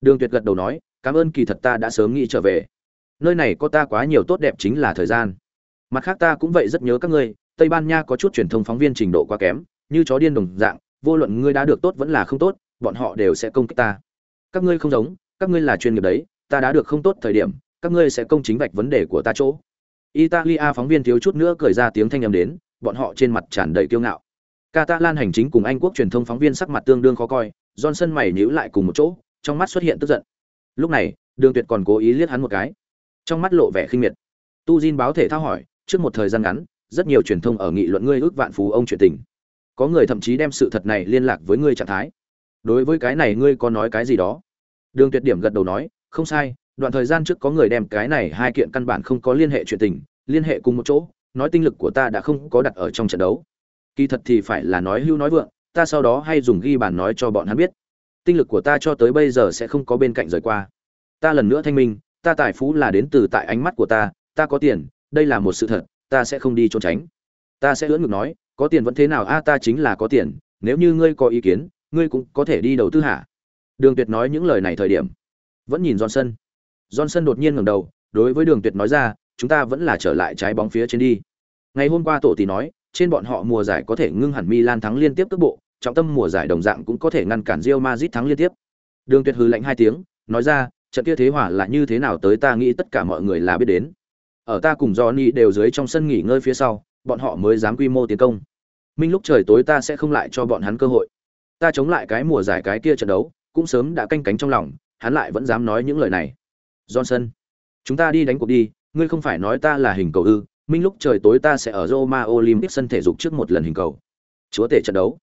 S1: Đường tuyệt gật đầu nói cảm ơn kỳ thật ta đã sớm nghĩ trở về. Nơi này có ta quá nhiều tốt đẹp chính là thời gian. Mặt khác ta cũng vậy rất nhớ các ngươi Tây Ban Nha có chút truyền thông phóng viên trình độ quá kém, như chó điên đồng dạng, vô luận ngươi đã được tốt vẫn là không tốt, bọn họ đều sẽ công kích ta. Các ngươi không giống, các ngươi là chuyên nghiệp đấy, ta đã được không tốt thời điểm, các ngươi sẽ công chính vạch vấn đề của ta chỗ. Italia phóng viên thiếu chút nữa cười ra tiếng thanh âm đến, bọn họ trên mặt tràn đầy kiêu ngạo. Catalan hành chính cùng Anh quốc truyền thông phóng viên sắc mặt tương đương khó coi, Johnson mày nhíu lại cùng một chỗ, trong mắt xuất hiện tức giận. Lúc này, Đường Tuyệt còn cố ý liếc hắn một cái, trong mắt lộ vẻ khinh miệt. Tu Jin báo thể thao hỏi, trước một thời gian ngắn, rất nhiều truyền thông ở nghị luận ngươi ước vạn phú ông chuyện tình. Có người thậm chí đem sự thật này liên lạc với ngươi trạng thái. Đối với cái này ngươi có nói cái gì đó? Đường Tuyệt điểm gật đầu nói, không sai, đoạn thời gian trước có người đem cái này hai kiện căn bản không có liên hệ chuyện tình, liên hệ cùng một chỗ, nói tinh lực của ta đã không có đặt ở trong trận đấu. Kỳ thật thì phải là nói hưu nói vượng, ta sau đó hay dùng ghi bàn nói cho bọn hắn biết. Tinh lực của ta cho tới bây giờ sẽ không có bên cạnh rời qua. Ta lần nữa thanh minh, ta tài phú là đến từ tại ánh mắt của ta, ta có tiền, đây là một sự thật, ta sẽ không đi trốn tránh. Ta sẽ lưỡng ngược nói, có tiền vẫn thế nào a ta chính là có tiền, nếu như ngươi có ý kiến, ngươi cũng có thể đi đầu tư hả? Đường Tuyệt nói những lời này thời điểm, vẫn nhìn Johnson. Johnson đột nhiên ngẩng đầu, đối với Đường Tuyệt nói ra, chúng ta vẫn là trở lại trái bóng phía trên đi. Ngày hôm qua tổ tỷ nói, trên bọn họ mùa giải có thể ngưng hẳn Milan thắng liên tiếp tức bộ, trọng tâm mùa giải đồng dạng cũng có thể ngăn cản Real Madrid thắng liên tiếp. Đường Tuyệt hừ lạnh hai tiếng, nói ra, trận kia thế hỏa là như thế nào tới ta nghĩ tất cả mọi người là biết đến. Ở ta cùng Johnny đều dưới trong sân nghỉ ngơi phía sau, bọn họ mới dám quy mô tiến công. Minh lúc trời tối ta sẽ không lại cho bọn hắn cơ hội. Ta chống lại cái mùa giải cái kia trận đấu, cũng sớm đã canh cánh trong lòng, hắn lại vẫn dám nói những lời này. Johnson, chúng ta đi đánh cuộc đi, ngươi không phải nói ta là hình cầu ư? Minh lúc trời tối ta sẽ ở Roma Olympic sân thể dục trước một lần hình cầu. Chúa tể trận đấu.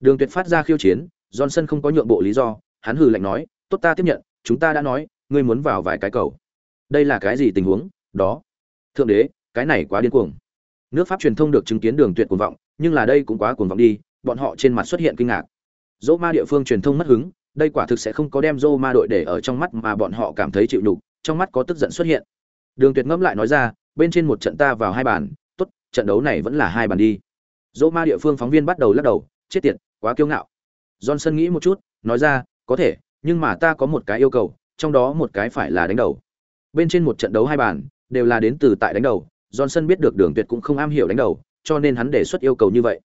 S1: Đường Tuyệt phát ra khiêu chiến, Johnson không có nhượng bộ lý do, hắn hừ lạnh nói, "Tốt ta tiếp nhận, chúng ta đã nói, ngươi muốn vào vài cái cầu." Đây là cái gì tình huống? Đó. Thượng đế, cái này quá điên cuồng. Nước Pháp truyền thông được chứng kiến Đường Tuyệt cuồng vọng, nhưng là đây cũng quá cuồng vọng đi, bọn họ trên mặt xuất hiện kinh ngạc. dỗ ma địa phương truyền thông mất hứng, đây quả thực sẽ không có đem Roma đội để ở trong mắt mà bọn họ cảm thấy chịu nhục, trong mắt có tức giận xuất hiện. Đường Tuyệt ngẫm lại nói ra, bên trên một trận ta vào hai bàn, tốt, trận đấu này vẫn là hai bàn đi. dỗ ma địa phương phóng viên bắt đầu lắc đầu, chết tiệt, quá kiêu ngạo. Johnson nghĩ một chút, nói ra, có thể, nhưng mà ta có một cái yêu cầu, trong đó một cái phải là đánh đầu. Bên trên một trận đấu hai bàn, đều là đến từ tại đánh đầu, Johnson biết được Đường Tuyệt cũng không am hiểu đánh đầu, cho nên hắn đề xuất yêu cầu như vậy.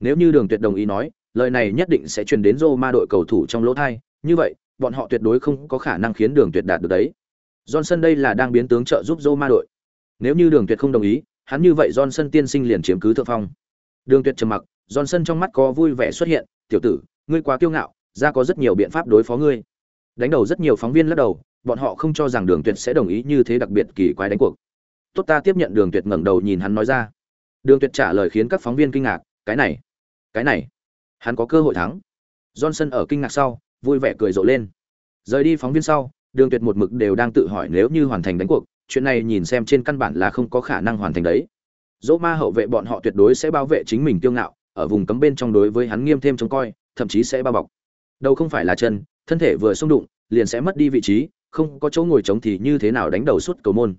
S1: Nếu như Đường Tuyệt đồng ý nói, lời này nhất định sẽ truyền đến Roma đội cầu thủ trong lỗ thai, như vậy, bọn họ tuyệt đối không có khả năng khiến Đường Tuyệt đạt được đấy. Johnson đây là đang biến tướng trợ giúp Roma đội. Nếu như Đường Tuyệt không đồng ý, hắn như vậy Johnson tiên sinh liền chiếm cứ thượng phong. Đường Tuyệt trầm mặc, Johnson trong mắt có vui vẻ xuất hiện, "Tiểu tử, ngươi quá kiêu ngạo, ra có rất nhiều biện pháp đối phó ngươi." Đánh đầu rất nhiều phóng viên lắc đầu, bọn họ không cho rằng Đường Tuyệt sẽ đồng ý như thế đặc biệt kỳ quái đánh cuộc. "Tốt ta tiếp nhận Đường Tuyệt ngẩng đầu nhìn hắn nói ra." Đường Tuyệt trả lời khiến các phóng viên kinh ngạc, "Cái này, cái này, hắn có cơ hội thắng." Johnson ở kinh ngạc sau, vui vẻ cười rộ lên. Rời đi phóng viên sau, Đường Tuyệt một mực đều đang tự hỏi nếu như hoàn thành đánh cuộc, chuyện này nhìn xem trên căn bản là không có khả năng hoàn thành đấy. Dỗ ma hậu vệ bọn họ tuyệt đối sẽ bảo vệ chính mình tiêu ngạo, ở vùng cấm bên trong đối với hắn nghiêm thêm trông coi, thậm chí sẽ bao bọc. Đầu không phải là chân, thân thể vừa xung đụng, liền sẽ mất đi vị trí, không có chỗ ngồi trống thì như thế nào đánh đầu suốt cầu môn.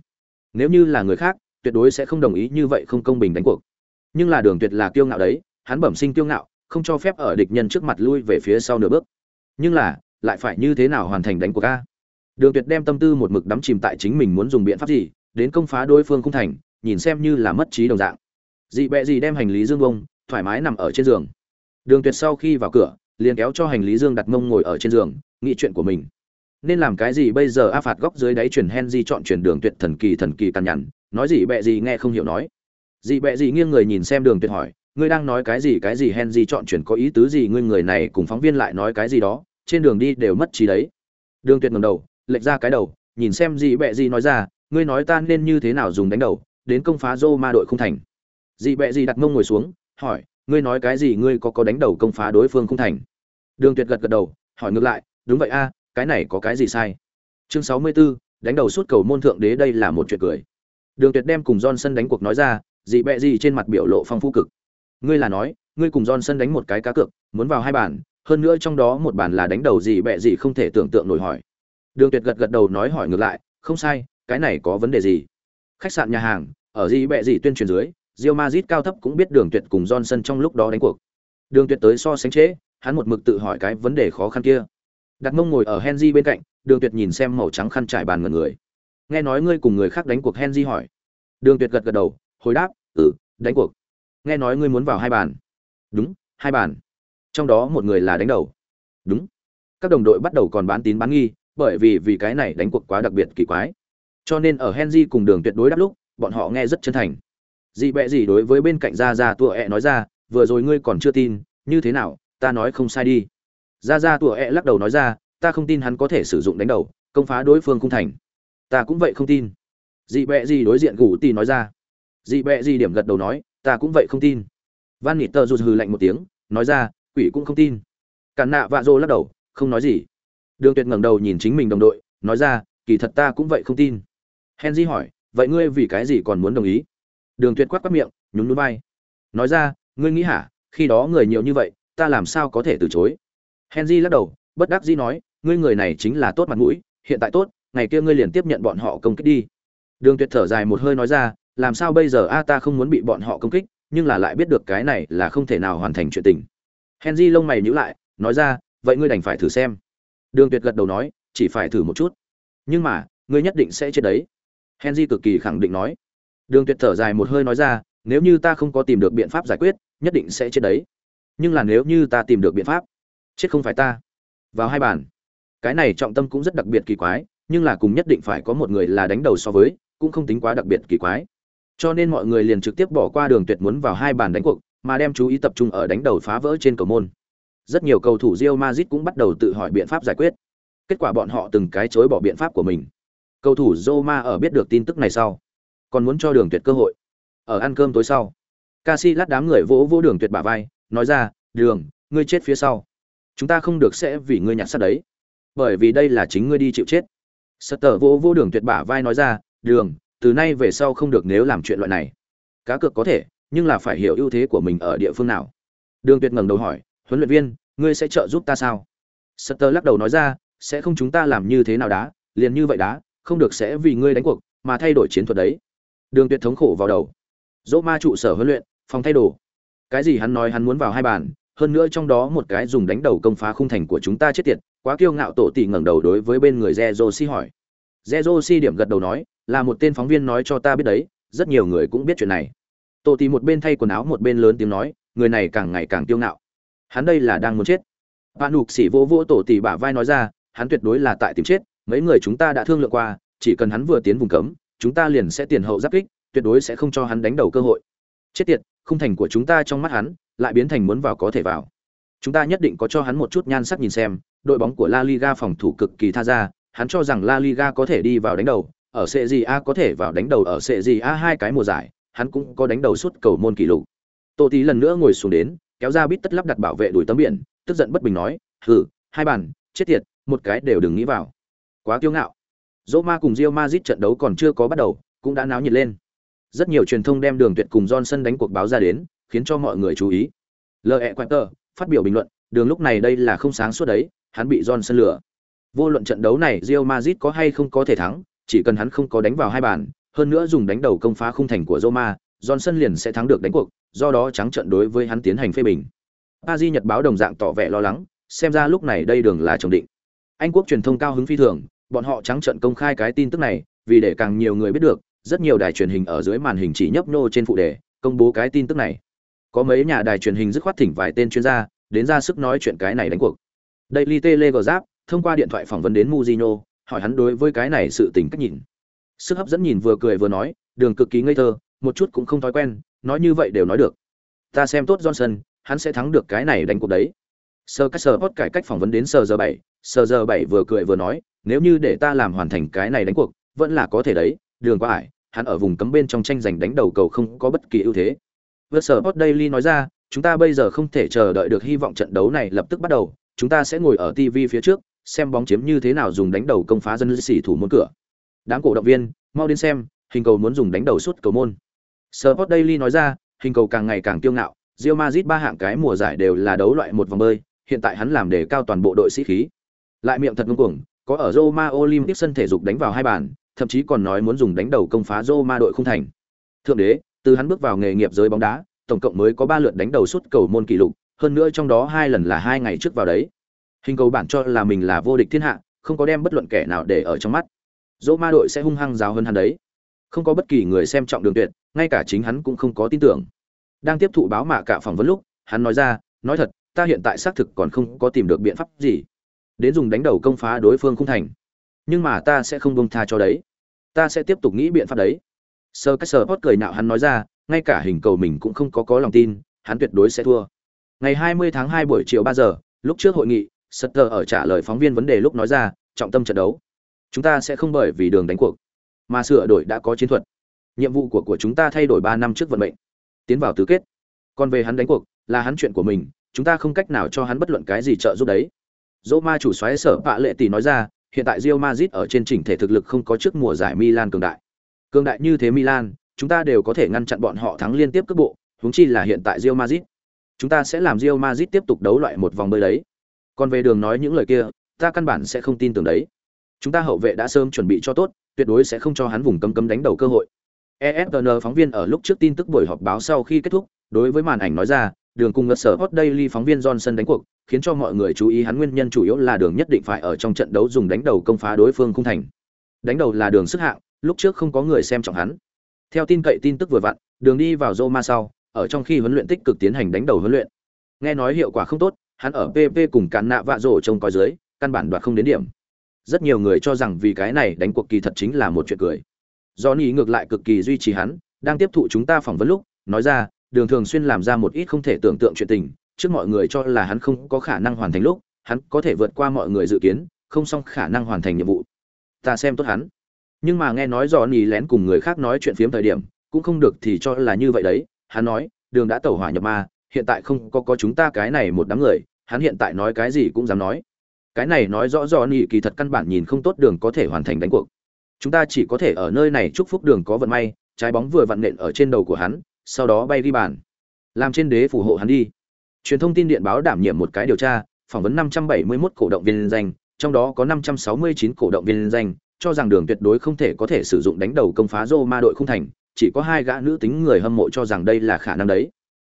S1: Nếu như là người khác, tuyệt đối sẽ không đồng ý như vậy không công bình đánh cuộc. Nhưng là Đường Tuyệt là kiêu ngạo đấy, hắn bẩm sinh kiêu ngạo, không cho phép ở địch nhân trước mặt lui về phía sau nửa bước. Nhưng là, lại phải như thế nào hoàn thành đánh cuộc a? Đường Tuyệt đem tâm tư một mực đắm chìm tại chính mình muốn dùng biện pháp gì, đến công phá đối phương không thành, nhìn xem như là mất trí đồng dạng. Dị bẹ gì đem hành lý Dương bông, thoải mái nằm ở trên giường. Đường Tuyệt sau khi vào cửa, liền kéo cho hành lý Dương đặt mông ngồi ở trên giường, nghĩ chuyện của mình. Nên làm cái gì bây giờ A phạt góc dưới đáy chuyển di chọn chuyển Đường Tuyệt thần kỳ thần kỳ tàn nhằn, nói gì bẹ gì nghe không hiểu nói. Dị bẹ gì nghiêng người nhìn xem Đường Tuyệt hỏi, ngươi đang nói cái gì cái gì Henry chọn chuyển có ý tứ gì ngươi người này cùng phóng viên lại nói cái gì đó, trên đường đi đều mất trí đấy. Đường Tuyệt ngẩng đầu, lệch ra cái đầu nhìn xem gì bẹ gì nói ra ngươi nói ta nên như thế nào dùng đánh đầu đến công phá rô ma đội không thành dị bẹ gì đặt mông ngồi xuống hỏi ngươi nói cái gì ngươi có có đánh đầu công phá đối phương không thành đường tuyệt gật gật đầu hỏi ngược lại đúng vậy a cái này có cái gì sai chương sáu mươi 64, đánh đầu suốt cầu môn thượng đế đây là một chuyện cười đường tuyệt đem cùng johnson đánh cuộc nói ra dị bẹ gì trên mặt biểu lộ phong phú cực ngươi là nói ngươi cùng johnson đánh một cái cá cược muốn vào hai bàn hơn nữa trong đó một bàn là đánh đầu gì bẹ gì không thể tưởng tượng nổi hỏi Đường Tuyệt gật gật đầu nói hỏi ngược lại, không sai, cái này có vấn đề gì? Khách sạn nhà hàng, ở gì bẹ gì tuyên truyền dưới, Real Madrid cao thấp cũng biết Đường Tuyệt cùng Johnson trong lúc đó đánh cuộc. Đường Tuyệt tới so sánh chế, hắn một mực tự hỏi cái vấn đề khó khăn kia. Đặt mông ngồi ở Henry bên cạnh, Đường Tuyệt nhìn xem màu trắng khăn trải bàn ngẩn người. Nghe nói ngươi cùng người khác đánh cuộc Henry hỏi. Đường Tuyệt gật gật đầu, hồi đáp, "Ừ, đánh cuộc." nghe nói ngươi muốn vào hai bàn. Đúng hai bàn. Trong đó một người là đánh đầu. Đúng. Các đồng đội bắt đầu còn bán tín bán nghi bởi vì vì cái này đánh cuộc quá đặc biệt kỳ quái. Cho nên ở henry cùng đường tuyệt đối đáp lúc bọn họ nghe rất chân thành. Dị bẹ gì đối với bên cạnh ra ra tua ẹ nói ra vừa rồi ngươi còn chưa tin như thế nào ta nói không sai đi ra ra tụa ẹ lắc đầu nói ra, ta không tin hắn có thể sử dụng đánh đầu, công phá đối phương khung thành. Ta cũng vậy không tin. Dị bẹ gì đối diện gù tì nói ra. Dị bẹ gì điểm gật đầu nói, ta cũng vậy không tin. Van nịt tờ rụt hừ lạnh một tiếng, nói ra, quỷ cũng không tin. Cản nạ vạ dô lắc đầu, không nói gì. Đường tuyệt ngẩng đầu nhìn chính mình đồng đội, nói ra, kỳ thật ta cũng vậy không tin. Henry hỏi, vậy ngươi vì cái gì còn muốn đồng ý? Đường tuyệt quát quát miệng, nhún núi vai. Nói ra, ngươi nghĩ hả? Khi đó người nhiều như vậy, ta làm sao có thể từ chối? Henry lắc đầu, bất đắc dĩ nói, ngươi người này chính là tốt mặt mũi, hiện tại tốt, ngày kia ngươi liền tiếp nhận bọn họ công kích đi. Đường tuyệt thở dài một hơi nói ra, làm sao bây giờ? A, ta không muốn bị bọn họ công kích, nhưng là lại biết được cái này là không thể nào hoàn thành chuyện tình. Henry lông mày nhíu lại, nói ra, vậy ngươi đành phải thử xem. Đường tuyệt gật đầu nói, chỉ phải thử một chút. Nhưng mà, ngươi nhất định sẽ chết đấy. Henry cực kỳ khẳng định nói. Đường tuyệt thở dài một hơi nói ra, nếu như ta không có tìm được biện pháp giải quyết, nhất định sẽ chết đấy. Nhưng là nếu như ta tìm được biện pháp chết không phải ta. Vào hai bàn. Cái này trọng tâm cũng rất đặc biệt kỳ quái, nhưng là cùng nhất định phải có một người là đánh đầu so với, cũng không tính quá đặc biệt kỳ quái. Cho nên mọi người liền trực tiếp bỏ qua đường tuyệt muốn vào hai bàn đánh cuộc, mà đem chú ý tập trung ở đánh đầu phá vỡ trên cầu môn. Rất nhiều cầu thủ Real Madrid cũng bắt đầu tự hỏi biện pháp giải quyết. Kết quả bọn họ từng cái chối bỏ biện pháp của mình. Cầu thủ Roma ở biết được tin tức này sau, còn muốn cho đường tuyệt cơ hội. Ở ăn cơm tối sau, Casillas đám người vỗ vỗ đường tuyệt bả vai, nói ra, đường, ngươi chết phía sau chúng ta không được sẽ vì ngươi nhặt sát đấy. Bởi vì đây là chính ngươi đi chịu chết. Starter vô vô đường tuyệt bả vai nói ra, đường, từ nay về sau không được nếu làm chuyện loại này. Cá cược có thể, nhưng là phải hiểu ưu thế của mình ở địa phương nào. Đường tuyệt ngẩng đầu hỏi, huấn luyện viên, ngươi sẽ trợ giúp ta sao? Sutter lắc đầu nói ra, sẽ không chúng ta làm như thế nào đá, liền như vậy đá, không được sẽ vì ngươi đánh cuộc, mà thay đổi chiến thuật đấy. Đường tuyệt thống khổ vào đầu. Dỗ ma trụ sở huấn luyện, phòng thay đồ. Cái gì hắn nói hắn muốn vào hai bàn hơn nữa trong đó một cái dùng đánh đầu công phá khung thành của chúng ta chết tiệt, quá kiêu ngạo tổ tỷ ngẩng đầu đối với bên người Zezo hỏi. Zezo điểm gật đầu nói, là một tên phóng viên nói cho ta biết đấy, rất nhiều người cũng biết chuyện này. Tổ tỷ một bên thay quần áo một bên lớn tiếng nói, người này càng ngày càng kiêu ngạo. Hắn đây là đang muốn chết. Bạn nục xỉ vô vô tổ tỷ bả vai nói ra, hắn tuyệt đối là tại tìm chết, mấy người chúng ta đã thương lượng qua, chỉ cần hắn vừa tiến vùng cấm, chúng ta liền sẽ tiền hậu giáp kích, tuyệt đối sẽ không cho hắn đánh đầu cơ hội. Chết tiệt khung thành của chúng ta trong mắt hắn lại biến thành muốn vào có thể vào. Chúng ta nhất định có cho hắn một chút nhan sắc nhìn xem đội bóng của La Liga phòng thủ cực kỳ tha ra hắn cho rằng La Liga có thể đi vào đánh đầu ở Serie A có thể vào đánh đầu ở Serie A hai cái mùa giải hắn cũng có đánh đầu suốt cầu môn kỷ lục. Tô tí lần nữa ngồi xuống đến kéo ra bít tất lắp đặt bảo vệ đuổi tấm biển tức giận bất bình nói hừ hai bàn chết tiệt một cái đều đừng nghĩ vào. Quá kiêu ngạo. Roma cùng Real Madrid trận đấu còn chưa có bắt đầu, cũng đã náo nhiệt lên. Rất nhiều truyền thông đem Đường Tuyệt cùng Johnson đánh cuộc báo ra đến, khiến cho mọi người chú ý. L.E. Quater phát biểu bình luận, Đường lúc này đây là không sáng suốt đấy, hắn bị Johnson lừa. Vô luận trận đấu này Real Madrid có hay không có thể thắng, chỉ cần hắn không có đánh vào hai bàn, hơn nữa dùng đánh đầu công phá khung thành của Roma, Johnson liền sẽ thắng được đánh cuộc, do đó trắng trận đối với hắn tiến hành phê bình. Paris Nhật báo đồng dạng tỏ vẻ lo lắng, xem ra lúc này đây đường là trồng định. Anh quốc truyền thông cao hứng phi thường, bọn họ trắng trận công khai cái tin tức này, vì để càng nhiều người biết được, rất nhiều đài truyền hình ở dưới màn hình chỉ nhấp nhô trên phụ đề, công bố cái tin tức này. Có mấy nhà đài truyền hình dứt khoát thỉnh vài tên chuyên gia, đến ra sức nói chuyện cái này đánh cuộc. Daily giáp thông qua điện thoại phỏng vấn đến muzino hỏi hắn đối với cái này sự tình cách nhìn. Sức hấp dẫn nhìn vừa cười vừa nói, đường cực kỳ ngây thơ, một chút cũng không thói quen, nói như vậy đều nói được. Ta xem tốt Johnson, hắn sẽ thắng được cái này đánh cuộc đấy. Sơ cách sơ cải cách phỏng vấn đến sơ giờ bảy sơ giờ bảy vừa cười vừa nói, nếu như để ta làm hoàn thành cái này đánh cuộc vẫn là có thể đấy đường qua ải hắn ở vùng cấm bên trong tranh giành đánh đầu cầu không có bất kỳ ưu thế. Vượt sở hot daily nói ra chúng ta bây giờ không thể chờ đợi được hy vọng trận đấu này lập tức bắt đầu. Chúng ta sẽ ngồi ở tv phía trước xem bóng chiếm như thế nào dùng đánh đầu công phá dân sĩ thủ môn cửa. Đám cổ động viên mau đến xem hình cầu muốn dùng đánh đầu suốt cầu môn. Sport Daily nói ra, hình cầu càng ngày càng kiêu ngạo, Real Madrid ba hạng cái mùa giải đều là đấu loại một vòng bơi, hiện tại hắn làm để cao toàn bộ đội sĩ khí. Lại miệng thật ngông cuồng, có ở Roma Olympic sân thể dục đánh vào hai bàn, thậm chí còn nói muốn dùng đánh đầu công phá Roma đội không thành. Thượng đế, từ hắn bước vào nghề nghiệp giới bóng đá, tổng cộng mới có 3 lượt đánh đầu suốt cầu môn kỷ lục, hơn nữa trong đó hai lần là hai ngày trước vào đấy. Hình cầu bản cho là mình là vô địch thiên hạ, không có đem bất luận kẻ nào để ở trong mắt. Roma đội sẽ hung hăng giáo hơn hắn đấy. Không có bất kỳ người xem trọng đường tuyệt, ngay cả chính hắn cũng không có tin tưởng. đang tiếp thụ báo mạ cả phỏng vấn lúc hắn nói ra nói thật ta hiện tại xác thực còn không có tìm được biện pháp gì đến dùng đánh đầu công phá đối phương không thành nhưng mà ta sẽ không bông tha cho đấy. Ta sẽ tiếp tục nghĩ biện pháp đấy. Sơ cách sơ hót cười nạo hắn nói ra, ngay cả hình cầu mình cũng không có có lòng tin, hắn tuyệt đối sẽ thua. Ngày 20 tháng 2 buổi chiều 3 giờ, lúc trước hội nghị, sutter ở trả lời phóng viên vấn đề lúc nói ra, trọng tâm trận đấu. Chúng ta sẽ không bởi vì đường đánh cuộc, mà sửa đổi đã có chiến thuật. Nhiệm vụ của của chúng ta thay đổi 3 năm trước vận mệnh. Tiến vào tứ kết. Còn về hắn đánh cuộc, là hắn chuyện của mình, chúng ta không cách nào cho hắn bất luận cái gì trợ giúp đấy. Dỗ ma chủ xoáy sở bạ lệ tỷ nói ra hiện tại Real Madrid ở trên chỉnh thể thực lực không có trước mùa giải Milan cường đại. Cường đại như thế Milan, chúng ta đều có thể ngăn chặn bọn họ thắng liên tiếp cước bộ, huống chi là hiện tại Real Madrid. Chúng ta sẽ làm Real Madrid tiếp tục đấu loại một vòng bơi đấy. Còn về đường nói những lời kia, ta căn bản sẽ không tin tưởng đấy. Chúng ta hậu vệ đã sớm chuẩn bị cho tốt, tuyệt đối sẽ không cho hắn vùng cấm cấm đánh đầu cơ hội. ESPN phóng viên ở lúc trước tin tức buổi họp báo sau khi kết thúc, đối với màn ảnh nói ra đường cùng ngất sở hot daily phóng viên johnson đánh cuộc khiến cho mọi người chú ý hắn nguyên nhân chủ yếu là đường nhất định phải ở trong trận đấu dùng đánh đầu công phá đối phương khung thành. Đánh đầu là đường sức hạng lúc trước không có người xem trọng hắn. Theo tin cậy tin tức vừa vặn đường đi vào roma sau ở trong khi huấn luyện tích cực tiến hành đánh đầu huấn luyện. Nghe nói hiệu quả không tốt hắn ở pp cùng cán nạ vạ rổ trông coi dưới căn bản đoạt không đến điểm. Rất nhiều người cho rằng vì cái này đánh cuộc kỳ thật chính là một chuyện cười. Johnny ngược lại cực kỳ duy trì hắn, đang tiếp thụ chúng ta phỏng vấn lúc, nói ra, Đường thường xuyên làm ra một ít không thể tưởng tượng chuyện tình, trước mọi người cho là hắn không có khả năng hoàn thành lúc, hắn có thể vượt qua mọi người dự kiến, không xong khả năng hoàn thành nhiệm vụ. Ta xem tốt hắn. Nhưng mà nghe nói Johnny lén cùng người khác nói chuyện phiếm thời điểm, cũng không được thì cho là như vậy đấy, hắn nói, Đường đã tẩu hỏa nhập ma, hiện tại không có có chúng ta cái này một đám người, hắn hiện tại nói cái gì cũng dám nói. Cái này nói rõ Johnny kỳ thật căn bản nhìn không tốt Đường có thể hoàn thành đánh cuộc chúng ta chỉ có thể ở nơi này chúc phúc đường có vận may trái bóng vừa vặn nện ở trên đầu của hắn sau đó bay đi bàn. Làm trên đế phù hộ hắn đi. Truyền thông tin điện báo đảm nhiệm một cái điều tra, phỏng vấn 571 cổ động viên danh, trong đó có 569 cổ động viên danh, cho rằng đường tuyệt đối không thể có thể sử dụng đánh đầu công phá Roma đội không thành, chỉ có hai gã nữ tính người hâm mộ cho rằng đây là khả năng đấy.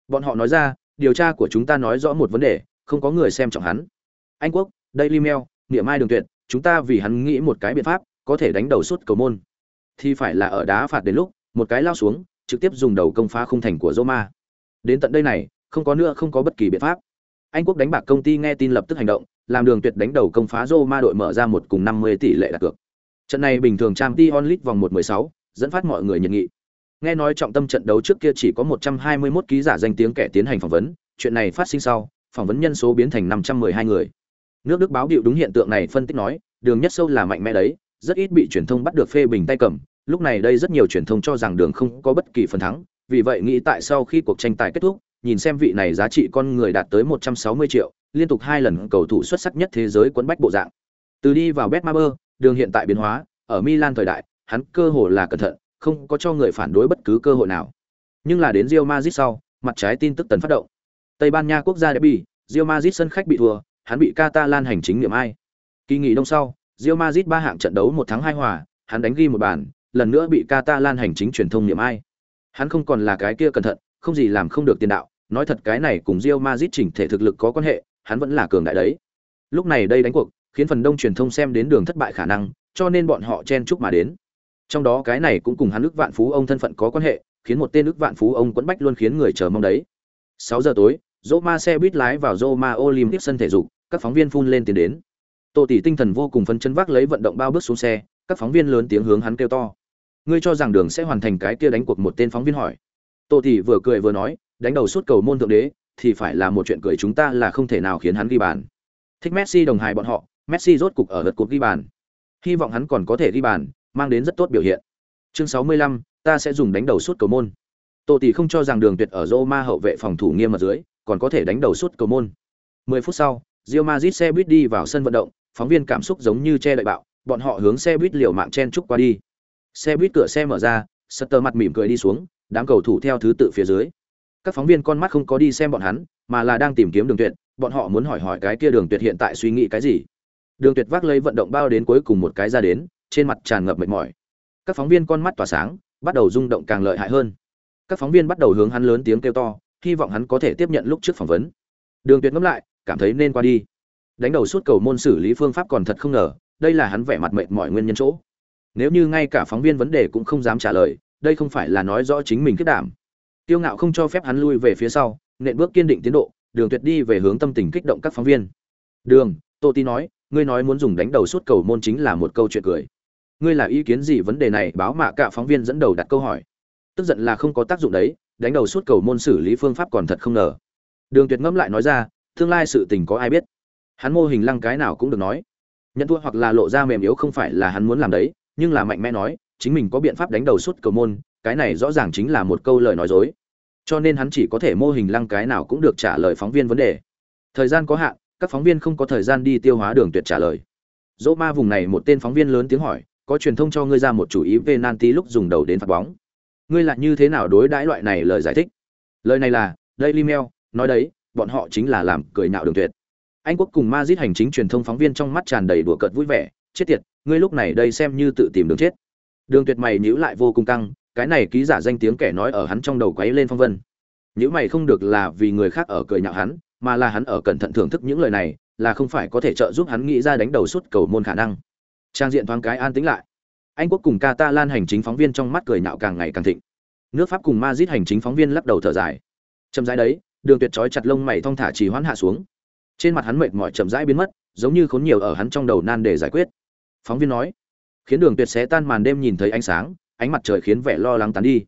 S1: Bọn họ nói ra, điều tra của chúng ta nói rõ một vấn đề, không có người xem trọng hắn. Anh quốc, daily mail, niệm mai đường tuyệt, chúng ta vì hắn nghĩ một cái biện pháp, có thể đánh đầu suốt cầu môn. Thì phải là ở đá phạt đến lúc, một cái lao xuống trực tiếp dùng đầu công phá khung thành của Roma. Đến tận đây này, không có nữa, không có bất kỳ biện pháp. Anh quốc đánh bạc công ty nghe tin lập tức hành động, làm đường tuyệt đánh đầu công phá Roma đội mở ra một cùng 50 tỷ lệ đặt cược. Trận này bình thường trang Champions League vòng 1/16 dẫn phát mọi người nhiệt nghị. Nghe nói trọng tâm trận đấu trước kia chỉ có 121 ký giả danh tiếng kẻ tiến hành phỏng vấn, chuyện này phát sinh sau, phỏng vấn nhân số biến thành 512 người. Nước đức báo điệu đúng hiện tượng này phân tích nói, đường nhất sâu là mạnh mẽ đấy, rất ít bị truyền thông bắt được phê bình tay cầm lúc này đây rất nhiều truyền thông cho rằng đường không có bất kỳ phần thắng vì vậy nghĩ tại sau khi cuộc tranh tài kết thúc nhìn xem vị này giá trị con người đạt tới 160 triệu liên tục hai lần cầu thủ xuất sắc nhất thế giới quấn bách bộ dạng. Từ đi vào Betmaber đường hiện tại biến hóa ở Milan thời đại hắn cơ hội là cẩn thận không có cho người phản đối bất cứ cơ hội nào. Nhưng là đến Real Madrid sau mặt trái tin tức tấn phát động. Tây Ban Nha quốc gia derby Real Madrid sân khách bị thua hắn bị Catalan hành chính niệm ai. Kỳ nghỉ đông sau Real Madrid ba hạng trận đấu một thắng hai hòa, hắn đánh ghi một bàn, lần nữa bị Catalan hành chính truyền thông niệm ai. Hắn không còn là cái kia cẩn thận, không gì làm không được tiền đạo, nói thật cái này cùng Real Madrid chỉnh thể thực lực có quan hệ, hắn vẫn là cường đại đấy. Lúc này đây đánh cuộc, khiến phần đông truyền thông xem đến đường thất bại khả năng, cho nên bọn họ chen chúc mà đến. Trong đó cái này cũng cùng hắn ức vạn phú ông thân phận có quan hệ, khiến một tên ức vạn phú ông quấn bách luôn khiến người chờ mong đấy. 6 giờ tối, Roma xe buýt lái vào Roma Olympic sân thể dục, các phóng viên phun lên tiền đến tô tỷ tinh thần vô cùng phấn chấn vác lấy vận động bao bước xuống xe các phóng viên lớn tiếng hướng hắn kêu to ngươi cho rằng đường sẽ hoàn thành cái kia đánh cuộc một tên phóng viên hỏi. Tô thì vừa cười vừa nói đánh đầu suốt cầu môn thượng đế thì phải là một chuyện cười chúng ta là không thể nào khiến hắn ghi bàn. Thích messi đồng hài bọn họ messi rốt cục ở lượt cuộc ghi bàn. Hy vọng hắn còn có thể ghi bàn mang đến rất tốt biểu hiện. Chương 65, ta sẽ dùng đánh đầu suốt cầu môn. Tô thì không cho rằng đường tuyệt ở roma hậu vệ phòng thủ nghiêm ở dưới còn có thể đánh đầu suốt cầu môn. 10 phút sau Real Madrid xe buýt đi vào sân vận động, phóng viên cảm xúc giống như che đậy bạo, bọn họ hướng xe buýt liều mạng chen chúc qua đi. Xe buýt cửa xe mở ra, Sutter mặt mỉm cười đi xuống, đám cầu thủ theo thứ tự phía dưới. Các phóng viên con mắt không có đi xem bọn hắn, mà là đang tìm kiếm Đường Tuyệt, bọn họ muốn hỏi hỏi cái kia Đường Tuyệt hiện tại suy nghĩ cái gì. Đường Tuyệt vác lấy vận động bao đến cuối cùng một cái ra đến, trên mặt tràn ngập mệt mỏi. Các phóng viên con mắt tỏa sáng, bắt đầu rung động càng lợi hại hơn. Các phóng viên bắt đầu hướng hắn lớn tiếng kêu to, hy vọng hắn có thể tiếp nhận lúc trước phỏng vấn. Đường Tuyệt ngẫm lại, cảm thấy nên qua đi đánh đầu suốt cầu môn xử lý phương pháp còn thật không ngờ đây là hắn vẻ mặt mệt mỏi nguyên nhân chỗ nếu như ngay cả phóng viên vấn đề cũng không dám trả lời đây không phải là nói rõ chính mình kết đảm Tiêu ngạo không cho phép hắn lui về phía sau, nện bước kiên định tiến độ, Đường Tuyệt đi về hướng tâm tình kích động các phóng viên. "Đường, Tô Ti nói, ngươi nói muốn dùng đánh đầu suốt cầu môn chính là một câu chuyện cười. Ngươi là ý kiến gì vấn đề này?" Báo mạ cả phóng viên dẫn đầu đặt câu hỏi. Tức giận là không có tác dụng đấy, đánh đầu suốt cầu môn xử lý phương pháp còn thật không ngờ. Đường Tuyệt ngẫm lại nói ra, tương lai sự tình có ai biết. Hắn mô hình lăng cái nào cũng được nói. Nhận thua hoặc là lộ ra mềm yếu không phải là hắn muốn làm đấy, nhưng là mạnh mẽ nói, chính mình có biện pháp đánh đầu suốt cầu môn, cái này rõ ràng chính là một câu lời nói dối. Cho nên hắn chỉ có thể mô hình lăng cái nào cũng được trả lời phóng viên vấn đề. Thời gian có hạn các phóng viên không có thời gian đi tiêu hóa đường tuyệt trả lời. Dỗ ma vùng này một tên phóng viên lớn tiếng hỏi có truyền thông cho ngươi ra một chủ ý về nanti lúc dùng đầu đến phạt bóng. Ngươi lại như thế nào đối đãi loại này lời giải thích? Lời này là Daily Mail nói đấy bọn họ chính là làm cười nhạo đường tuyệt. Anh quốc cùng ma giết hành chính truyền thông phóng viên trong mắt tràn đầy đùa cợt vui vẻ chết tiệt, ngươi lúc này đây xem như tự tìm đường chết. Đường tuyệt mày nhữ lại vô cùng căng, cái này ký giả danh tiếng kẻ nói ở hắn trong đầu quấy lên phong vân. Nhữ mày không được là vì người khác ở cười nhạo hắn, mà là hắn ở cẩn thận thưởng thức những lời này, là không phải có thể trợ giúp hắn nghĩ ra đánh đầu suốt cầu môn khả năng. Trang diện thoáng cái an tĩnh lại. Anh quốc cùng catalan hành chính phóng viên trong mắt cười nhạo càng ngày càng thịnh. Nước pháp cùng madrid hành chính phóng viên lắc đầu thở dài. Chậm rãi đấy, đường tuyệt trói chặt lông mày thong thả trì hoãn hạ xuống. Trên mặt hắn mệt mỏi chậm rãi biến mất, giống như khốn nhiều ở hắn trong đầu nan để giải quyết phóng viên nói, khiến đường tuyệt sẽ tan màn đêm nhìn thấy ánh sáng, ánh mặt trời khiến vẻ lo lắng tán đi.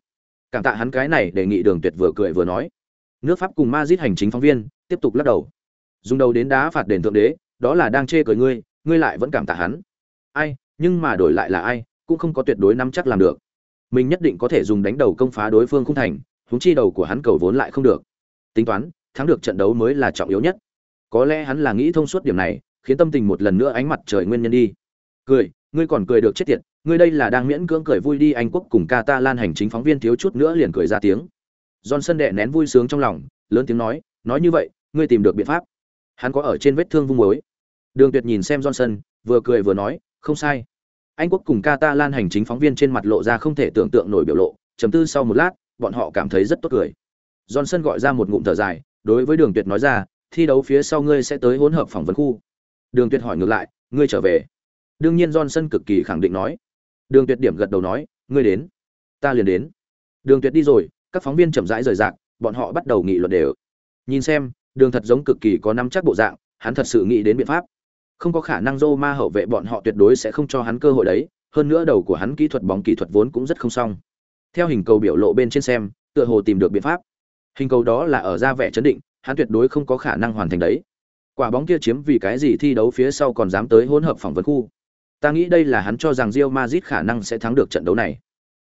S1: Cảm tạ hắn cái này đề nghị đường tuyệt vừa cười vừa nói. Nước pháp cùng ma giết hành chính phóng viên, tiếp tục lắc đầu. Dùng đầu đến đá phạt đền thượng đế, đó là đang chê cười ngươi ngươi lại vẫn cảm tạ hắn. Ai, nhưng mà đổi lại là ai, cũng không có tuyệt đối nắm chắc làm được. Mình nhất định có thể dùng đánh đầu công phá đối phương không thành húng chi đầu của hắn cầu vốn lại không được. Tính toán, thắng được trận đấu mới là trọng yếu nhất. Có lẽ hắn là nghĩ thông suốt điểm này, khiến tâm tình một lần nữa ánh mặt trời nguyên nhân đi cười, ngươi còn cười được chết tiệt, ngươi đây là đang miễn cưỡng cười vui đi, anh quốc cùng catalan hành chính phóng viên thiếu chút nữa liền cười ra tiếng. Johnson đệ nén vui sướng trong lòng, lớn tiếng nói nói như vậy, ngươi tìm được biện pháp. Hắn có ở trên vết thương vung mối đường tuyệt nhìn xem johnson, vừa cười vừa nói, không sai. Anh quốc cùng catalan hành chính phóng viên trên mặt lộ ra không thể tưởng tượng nổi biểu lộ chấm tư sau một lát, bọn họ cảm thấy rất tốt cười. Johnson gọi ra một ngụm thở dài, đối với đường tuyệt nói ra, thi đấu phía sau ngươi sẽ tới hỗn hợp phỏng vấn khu. Đường tuyệt hỏi ngược lại, ngươi trở về? Đương nhiên johnson cực kỳ khẳng định nói. Đường tuyệt điểm gật đầu nói, ngươi đến, ta liền đến. Đường tuyệt đi rồi, các phóng viên chậm rãi rời rạc, bọn họ bắt đầu nghị luận đều. Nhìn xem, đường thật giống cực kỳ có nắm chắc bộ dạng, hắn thật sự nghĩ đến biện pháp. Không có khả năng dô ma hậu vệ bọn họ tuyệt đối sẽ không cho hắn cơ hội đấy, hơn nữa đầu của hắn kỹ thuật bóng kỹ thuật vốn cũng rất không xong. Theo hình cầu biểu lộ bên trên xem, tựa hồ tìm được biện pháp. Hình cầu đó là ở ra vẻ chấn định, hắn tuyệt đối không có khả năng hoàn thành đấy. Quả bóng kia chiếm vì cái gì thi đấu phía sau còn dám tới hỗn hợp phỏng vấn khu? Ta nghĩ đây là hắn cho rằng Real Madrid khả năng sẽ thắng được trận đấu này.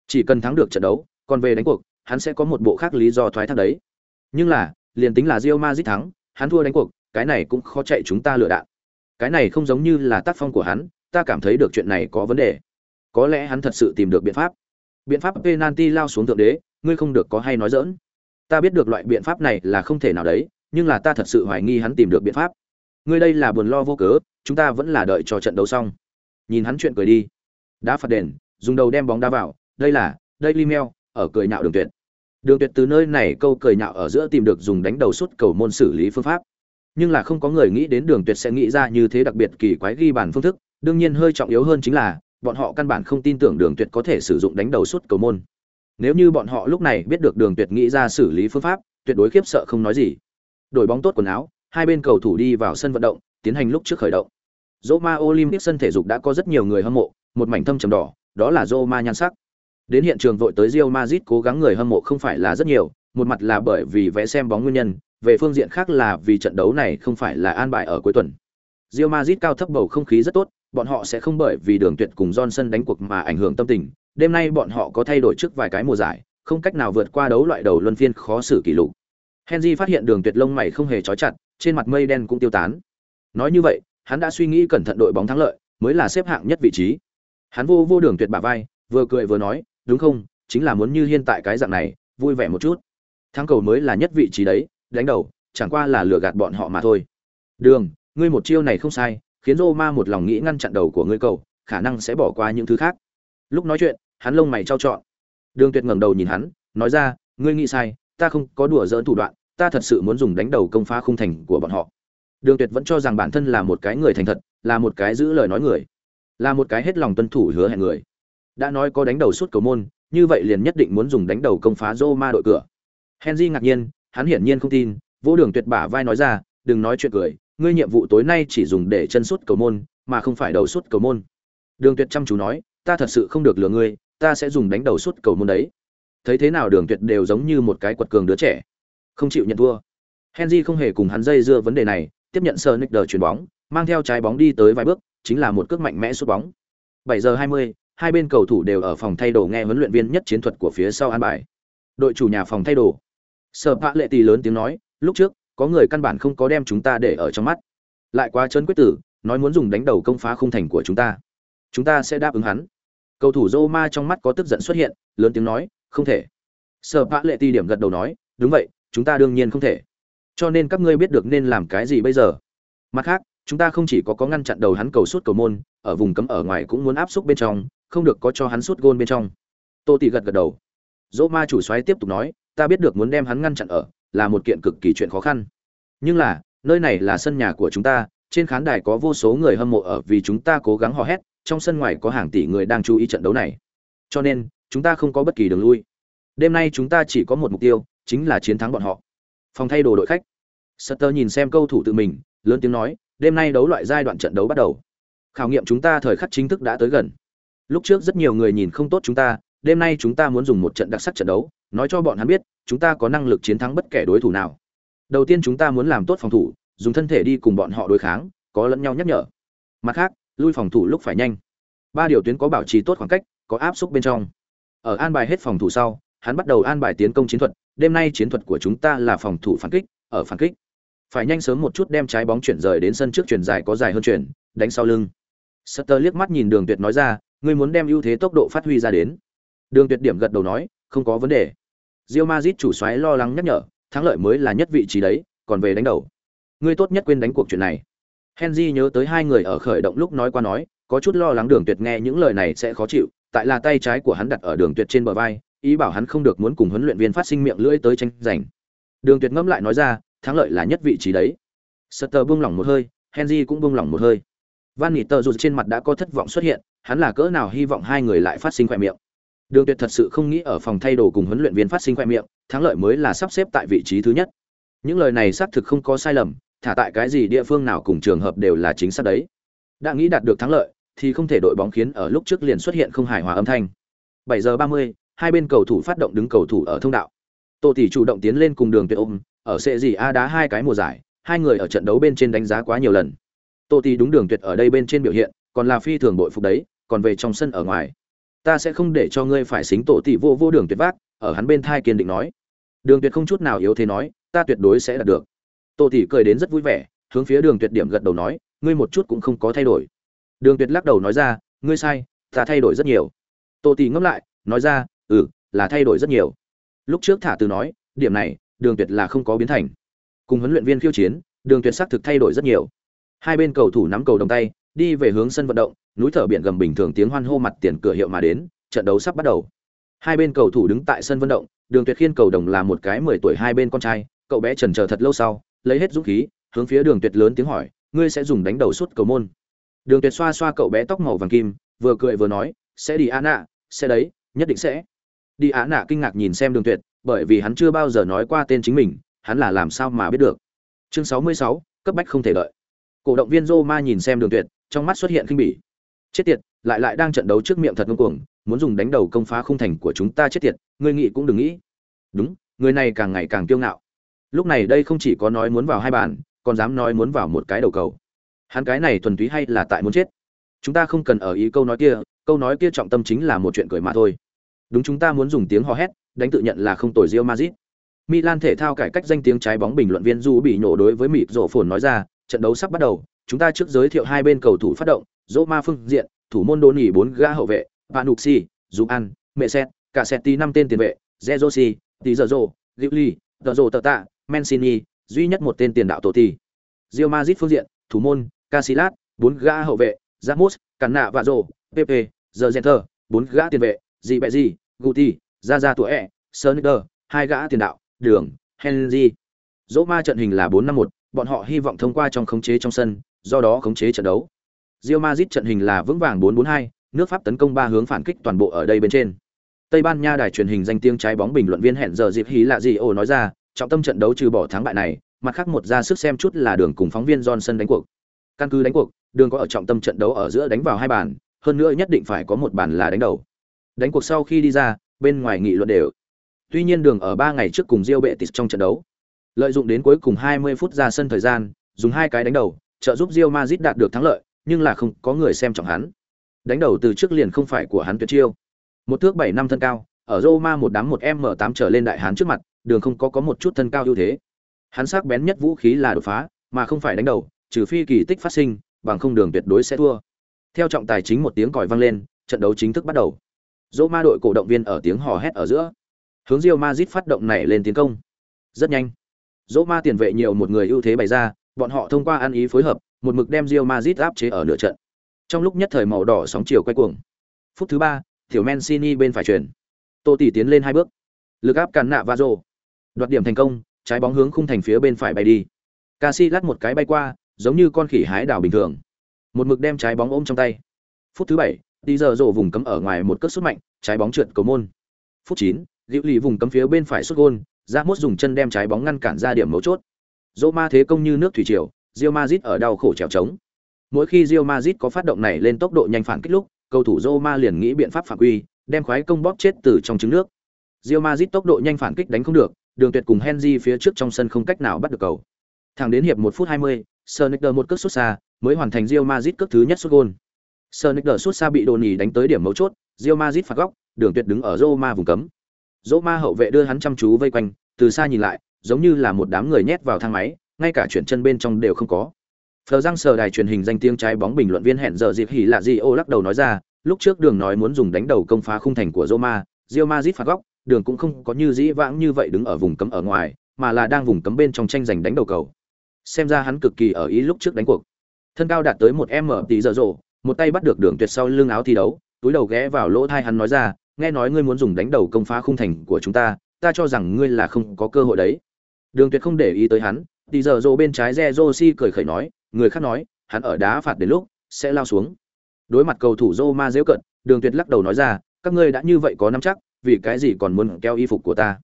S1: Chỉ cần thắng được trận đấu, còn về đánh cuộc, hắn sẽ có một bộ khác lý do thoái thác đấy. Nhưng là, liền tính là Real Madrid thắng, hắn thua đánh cuộc, cái này cũng khó chạy chúng ta lựa đạn. Cái này không giống như là tác phong của hắn, ta cảm thấy được chuyện này có vấn đề. Có lẽ hắn thật sự tìm được biện pháp. Biện pháp penalty lao xuống thượng đế, ngươi không được có hay nói dỡn. Ta biết được loại biện pháp này là không thể nào đấy, nhưng là ta thật sự hoài nghi hắn tìm được biện pháp. Ngươi đây là buồn lo vô cớ, chúng ta vẫn là đợi cho trận đấu xong nhìn hắn chuyện cười đi. Đá phạt đền, dùng đầu đem bóng đá vào, đây là đây Mail, ở cười nhạo đường tuyệt. Đường tuyệt từ nơi này câu cười nhạo ở giữa tìm được dùng đánh đầu suốt cầu môn xử lý phương pháp. Nhưng là không có người nghĩ đến đường tuyệt sẽ nghĩ ra như thế đặc biệt kỳ quái ghi bàn phương thức, đương nhiên hơi trọng yếu hơn chính là, bọn họ căn bản không tin tưởng đường tuyệt có thể sử dụng đánh đầu suốt cầu môn. Nếu như bọn họ lúc này biết được đường tuyệt nghĩ ra xử lý phương pháp, tuyệt đối khiếp sợ không nói gì. Đổi bóng tốt quần áo, hai bên cầu thủ đi vào sân vận động, tiến hành lúc trước khởi động. Roma Olympic sân thể dục đã có rất nhiều người hâm mộ, một mảnh thâm trầm đỏ, đó là Roma nhan sắc. Đến hiện trường vội tới Real Madrid cố gắng người hâm mộ không phải là rất nhiều, một mặt là bởi vì vẽ xem bóng nguyên nhân, về phương diện khác là vì trận đấu này không phải là an bài ở cuối tuần. Real Madrid cao thấp bầu không khí rất tốt, bọn họ sẽ không bởi vì đường tuyệt cùng Johnson đánh cuộc mà ảnh hưởng tâm tình. Đêm nay bọn họ có thay đổi trước vài cái mùa giải, không cách nào vượt qua đấu loại đầu luân phiên khó xử kỷ lục. Henry phát hiện đường tuyệt lông mày không hề chói chặt, trên mặt mây đen cũng tiêu tán. Nói như vậy, hắn đã suy nghĩ cẩn thận đội bóng thắng lợi, mới là xếp hạng nhất vị trí. Hắn vô vô đường tuyệt bả vai, vừa cười vừa nói, đúng không, chính là muốn như hiện tại cái dạng này, vui vẻ một chút. Thắng cầu mới là nhất vị trí đấy, đánh đầu, chẳng qua là lừa gạt bọn họ mà thôi. Đường, ngươi một chiêu này không sai, khiến Roma một lòng nghĩ ngăn chặn đầu của ngươi cầu, khả năng sẽ bỏ qua những thứ khác. Lúc nói chuyện, hắn lông mày trao trọn. Đường Tuyệt ngẩng đầu nhìn hắn, nói ra, ngươi nghĩ sai, ta không có đùa giỡn thủ đoạn, ta thật sự muốn dùng đánh đầu công phá khung thành của bọn họ. Đường Tuyệt vẫn cho rằng bản thân là một cái người thành thật, là một cái giữ lời nói người, là một cái hết lòng tuân thủ hứa hẹn người. Đã nói có đánh đầu suốt cầu môn, như vậy liền nhất định muốn dùng đánh đầu công phá Roma đội cửa. Henry ngạc nhiên, hắn hiển nhiên không tin, Vô Đường Tuyệt bả vai nói ra, đừng nói chuyện cười, ngươi nhiệm vụ tối nay chỉ dùng để chân suốt cầu môn, mà không phải đầu suốt cầu môn. Đường Tuyệt chăm chú nói, ta thật sự không được lừa ngươi, ta sẽ dùng đánh đầu suốt cầu môn đấy. Thấy thế nào Đường Tuyệt đều giống như một cái quật cường đứa trẻ, không chịu nhận thua. Henry không hề cùng hắn dây dưa vấn đề này, tiếp nhận Sonic đờ chuyền bóng, mang theo trái bóng đi tới vài bước, chính là một cước mạnh mẽ sút bóng. 7 giờ 20, hai bên cầu thủ đều ở phòng thay đồ nghe huấn luyện viên nhất chiến thuật của phía sau an bài. Đội chủ nhà phòng thay đồ. Sở Phạ Lệ Tỷ lớn tiếng nói, lúc trước, có người căn bản không có đem chúng ta để ở trong mắt. Lại quá chấn quyết tử, nói muốn dùng đánh đầu công phá khung thành của chúng ta. Chúng ta sẽ đáp ứng hắn. Cầu thủ Roma trong mắt có tức giận xuất hiện, lớn tiếng nói, không thể. Sở Phạ Lệ Tỷ điểm gật đầu nói, đúng vậy, chúng ta đương nhiên không thể. Cho nên các ngươi biết được nên làm cái gì bây giờ. Mặt khác, chúng ta không chỉ có có ngăn chặn đầu hắn cầu suốt cầu môn, ở vùng cấm ở ngoài cũng muốn áp xúc bên trong, không được có cho hắn suốt gôn bên trong. Tô Tỷ gật gật đầu. Dỗ Ma chủ xoáy tiếp tục nói, ta biết được muốn đem hắn ngăn chặn ở là một kiện cực kỳ chuyện khó khăn. Nhưng là, nơi này là sân nhà của chúng ta, trên khán đài có vô số người hâm mộ ở vì chúng ta cố gắng hò hét, trong sân ngoài có hàng tỷ người đang chú ý trận đấu này. Cho nên, chúng ta không có bất kỳ đường lui. Đêm nay chúng ta chỉ có một mục tiêu, chính là chiến thắng bọn họ. Phòng thay đồ đội khách. Sutter nhìn xem câu thủ tự mình, lớn tiếng nói, đêm nay đấu loại giai đoạn trận đấu bắt đầu. Khảo nghiệm chúng ta thời khắc chính thức đã tới gần. Lúc trước rất nhiều người nhìn không tốt chúng ta, đêm nay chúng ta muốn dùng một trận đặc sắc trận đấu, nói cho bọn hắn biết, chúng ta có năng lực chiến thắng bất kể đối thủ nào. Đầu tiên chúng ta muốn làm tốt phòng thủ, dùng thân thể đi cùng bọn họ đối kháng, có lẫn nhau nhắc nhở. Mặt khác, lui phòng thủ lúc phải nhanh. Ba điều tuyến có bảo trì tốt khoảng cách, có áp xúc bên trong. Ở an bài hết phòng thủ sau, hắn bắt đầu an bài tiến công chiến thuật, đêm nay chiến thuật của chúng ta là phòng thủ phản kích, ở phản kích. Phải nhanh sớm một chút đem trái bóng chuyển rời đến sân trước chuyển dài có dài hơn chuyển, đánh sau lưng. Sutter liếc mắt nhìn Đường Tuyệt nói ra, ngươi muốn đem ưu thế tốc độ phát huy ra đến. Đường Tuyệt điểm gật đầu nói, không có vấn đề. Real Madrid chủ soái lo lắng nhắc nhở, thắng lợi mới là nhất vị trí đấy, còn về đánh đầu. Ngươi tốt nhất quên đánh cuộc chuyện này. Henry nhớ tới hai người ở khởi động lúc nói qua nói, có chút lo lắng Đường Tuyệt nghe những lời này sẽ khó chịu, tại là tay trái của hắn đặt ở Đường Tuyệt trên bờ vai, ý bảo hắn không được muốn cùng huấn luyện viên phát sinh miệng lưỡi tới tranh giành. Đường Tuyệt ngẫm lại nói ra, thắng lợi là nhất vị trí đấy. Sutter buông lỏng một hơi, Henry cũng buông lỏng một hơi. Van Niter dù trên mặt đã có thất vọng xuất hiện, hắn là cỡ nào hy vọng hai người lại phát sinh khoe miệng. Đường Tuyệt thật sự không nghĩ ở phòng thay đồ cùng huấn luyện viên phát sinh khoe miệng, thắng lợi mới là sắp xếp tại vị trí thứ nhất. Những lời này xác thực không có sai lầm, thả tại cái gì địa phương nào cùng trường hợp đều là chính xác đấy. Đã nghĩ đạt được thắng lợi, thì không thể đội bóng khiến ở lúc trước liền xuất hiện không hài hòa âm thanh. 7 giờ 30, hai bên cầu thủ phát động đứng cầu thủ ở thông đạo. Tô tỷ chủ động tiến lên cùng Đường Tuyệt ôm, ở sẽ gì a đá hai cái mùa giải, hai người ở trận đấu bên trên đánh giá quá nhiều lần. Tô tỷ đúng Đường Tuyệt ở đây bên trên biểu hiện, còn là phi thường bội phục đấy, còn về trong sân ở ngoài. Ta sẽ không để cho ngươi phải xính tổ tỷ vô vô đường tuyệt vác ở hắn bên thai kiên định nói. Đường tuyệt không chút nào yếu thế nói ta tuyệt đối sẽ đạt được. Tô tỷ cười đến rất vui vẻ hướng phía đường tuyệt điểm gật đầu nói ngươi một chút cũng không có thay đổi. Đường tuyệt lắc đầu nói ra ngươi sai ta thay đổi rất nhiều. Tô tỷ ngẫm lại nói ra ừ là thay đổi rất nhiều lúc trước thả từ nói điểm này đường tuyệt là không có biến thành cùng huấn luyện viên khiêu chiến đường tuyệt xác thực thay đổi rất nhiều hai bên cầu thủ nắm cầu đồng tay đi về hướng sân vận động núi thở biển gầm bình thường tiếng hoan hô mặt tiền cửa hiệu mà đến, trận đấu sắp bắt đầu. Hai bên cầu thủ đứng tại sân vận động, Đường Tuyệt Khiên cầu đồng là một cái 10 tuổi hai bên con trai, cậu bé chần chờ thật lâu sau, lấy hết dũng khí, hướng phía Đường Tuyệt lớn tiếng hỏi, ngươi sẽ dùng đánh đầu suốt cầu môn. Đường Tuyệt xoa xoa cậu bé tóc màu vàng kim, vừa cười vừa nói, sẽ đi an ạ, sẽ đấy, nhất định sẽ. Đi Á nạ kinh ngạc nhìn xem Đường Tuyệt, bởi vì hắn chưa bao giờ nói qua tên chính mình, hắn là làm sao mà biết được. Chương 66, cấp bách không thể đợi. Cổ động viên Roma nhìn xem Đường Tuyệt, trong mắt xuất hiện kinh bỉ. Chết tiệt lại lại đang trận đấu trước miệng thật ngông cuồng muốn dùng đánh đầu công phá khung thành của chúng ta chết tiệt ngươi nghĩ cũng đừng nghĩ. Đúng người này càng ngày càng kiêu ngạo. Lúc này đây không chỉ có nói muốn vào hai bàn còn dám nói muốn vào một cái đầu cầu. Hắn cái này thuần túy hay là tại muốn chết? Chúng ta không cần ở ý câu nói kia câu nói kia trọng tâm chính là một chuyện cười mà thôi đúng chúng ta muốn dùng tiếng hò hét, đánh tự nhận là không tồi Real Madrid. Milan thể thao cải cách danh tiếng trái bóng bình luận viên Du bị nhổ đối với mịt rổ phồn nói ra, trận đấu sắp bắt đầu, chúng ta trước giới thiệu hai bên cầu thủ phát động dỗ ma phương diện, thủ môn đô nỉ bốn gã hậu vệ panuxi dù an mẹ xét cả setti năm tên tiền vệ zezosi tí giờ rô gilly tờ rô tờ tạ mancini, duy nhất một tên tiền đạo tổ ti. Rio mazit phương diện, thủ môn casilat bốn gã hậu vệ, ramos cắn nạ và rô pepe giờ center bốn gã tiền vệ dị bẹ dị guti ra ra tuổi e sonicer hai gã tiền đạo đường henry dỗ ma trận hình là bốn năm một bọn họ hy vọng thông qua trong khống chế trong sân do đó khống chế trận đấu Real Madrid trận hình là vững vàng 4-4-2, nước Pháp tấn công ba hướng phản kích toàn bộ ở đây bên trên. Tây Ban Nha đài truyền hình danh tiếng trái bóng bình luận viên hẹn giờ dịp hí lạ gì ồ nói ra, trọng tâm trận đấu trừ bỏ thắng bại này, mặt khác một ra sức xem chút là đường cùng phóng viên Johnson đánh cuộc. Căn cứ đánh cuộc, đường có ở trọng tâm trận đấu ở giữa đánh vào hai bàn, hơn nữa nhất định phải có một bàn là đánh đầu. Đánh cuộc sau khi đi ra, bên ngoài nghị luận đều. Tuy nhiên đường ở ba ngày trước cùng diêu bệ tịt trong trận đấu, lợi dụng đến cuối cùng 20 phút ra sân thời gian, dùng hai cái đánh đầu, trợ giúp diêu mazit đạt được thắng lợi, nhưng là không có người xem trọng hắn. Đánh đầu từ trước liền không phải của hắn tuyệt chiêu. Một thước 7 năm thân cao, ở Roma một đám một M8 trở lên đại hán trước mặt, đường không có có một chút thân cao ưu thế. Hắn sắc bén nhất vũ khí là đột phá, mà không phải đánh đầu, trừ phi kỳ tích phát sinh, bằng không đường tuyệt đối sẽ thua. Theo trọng tài chính một tiếng còi vang lên, trận đấu chính thức bắt đầu. Dỗ ma đội cổ động viên ở tiếng hò hét ở giữa, hướng Real Madrid phát động này lên tiến công. Rất nhanh, Dỗ ma tiền vệ nhiều một người ưu thế bày ra, bọn họ thông qua ăn ý phối hợp, một mực đem Real Madrid áp chế ở nửa trận. Trong lúc nhất thời màu đỏ sóng chiều quay cuồng. Phút thứ 3, Tiểu Mancini bên phải chuyển. Tô Tỷ tiến lên hai bước, lực áp cản nạ và rồ, Đoạt điểm thành công, trái bóng hướng khung thành phía bên phải bay đi. Casillas một cái bay qua, giống như con khỉ hái đào bình thường. Một mực đem trái bóng ôm trong tay. Phút thứ 7, đi giờ rổ vùng cấm ở ngoài một cước sút mạnh, trái bóng trượt cầu môn. Phút 9, Diệu Lì vùng cấm phía bên phải sút gôn, Ra Ramos dùng chân đem trái bóng ngăn cản ra điểm mấu chốt. Roma thế công như nước thủy triều, Real Madrid ở đau khổ trèo trống. Mỗi khi Real Madrid có phát động này lên tốc độ nhanh phản kích lúc, cầu thủ Roma liền nghĩ biện pháp phản quy, đem khoái công bóp chết từ trong trứng nước. Real Madrid tốc độ nhanh phản kích đánh không được, Đường Tuyệt cùng Henry phía trước trong sân không cách nào bắt được cầu. Thẳng đến hiệp 1 phút 20, Sonic một cước sút xa, mới hoàn thành Real Madrid cước thứ nhất sút gôn. Sonicer sút xa bị Đồ Nhì đánh tới điểm mấu chốt, Real Madrid phạt góc, Đường Tuyệt đứng ở Roma vùng cấm. Roma hậu vệ đưa hắn chăm chú vây quanh, từ xa nhìn lại, giống như là một đám người nhét vào thang máy, ngay cả chuyển chân bên trong đều không có. Phờ răng sờ đài truyền hình danh tiếng trái bóng bình luận viên hẹn giờ dịp hỉ lạ gì ô lắc đầu nói ra, lúc trước đường nói muốn dùng đánh đầu công phá khung thành của Roma, Real Madrid phạt góc, đường cũng không có như dĩ vãng như vậy đứng ở vùng cấm ở ngoài, mà là đang vùng cấm bên trong tranh giành đánh đầu cầu. Xem ra hắn cực kỳ ở ý lúc trước đánh cuộc. Thân cao đạt tới một m tỷ giờ rồ, một tay bắt được đường tuyệt sau lưng áo thi đấu, túi đầu ghé vào lỗ thai hắn nói ra, nghe nói ngươi muốn dùng đánh đầu công phá khung thành của chúng ta, ta cho rằng ngươi là không có cơ hội đấy. Đường Tuyệt không để ý tới hắn, thì giờ rồ bên trái Zerosi cười khẩy nói, người khác nói, hắn ở đá phạt đến lúc sẽ lao xuống. Đối mặt cầu thủ Roma giễu cận, Đường Tuyệt lắc đầu nói ra, các ngươi đã như vậy có nắm chắc, vì cái gì còn muốn keo y phục của ta?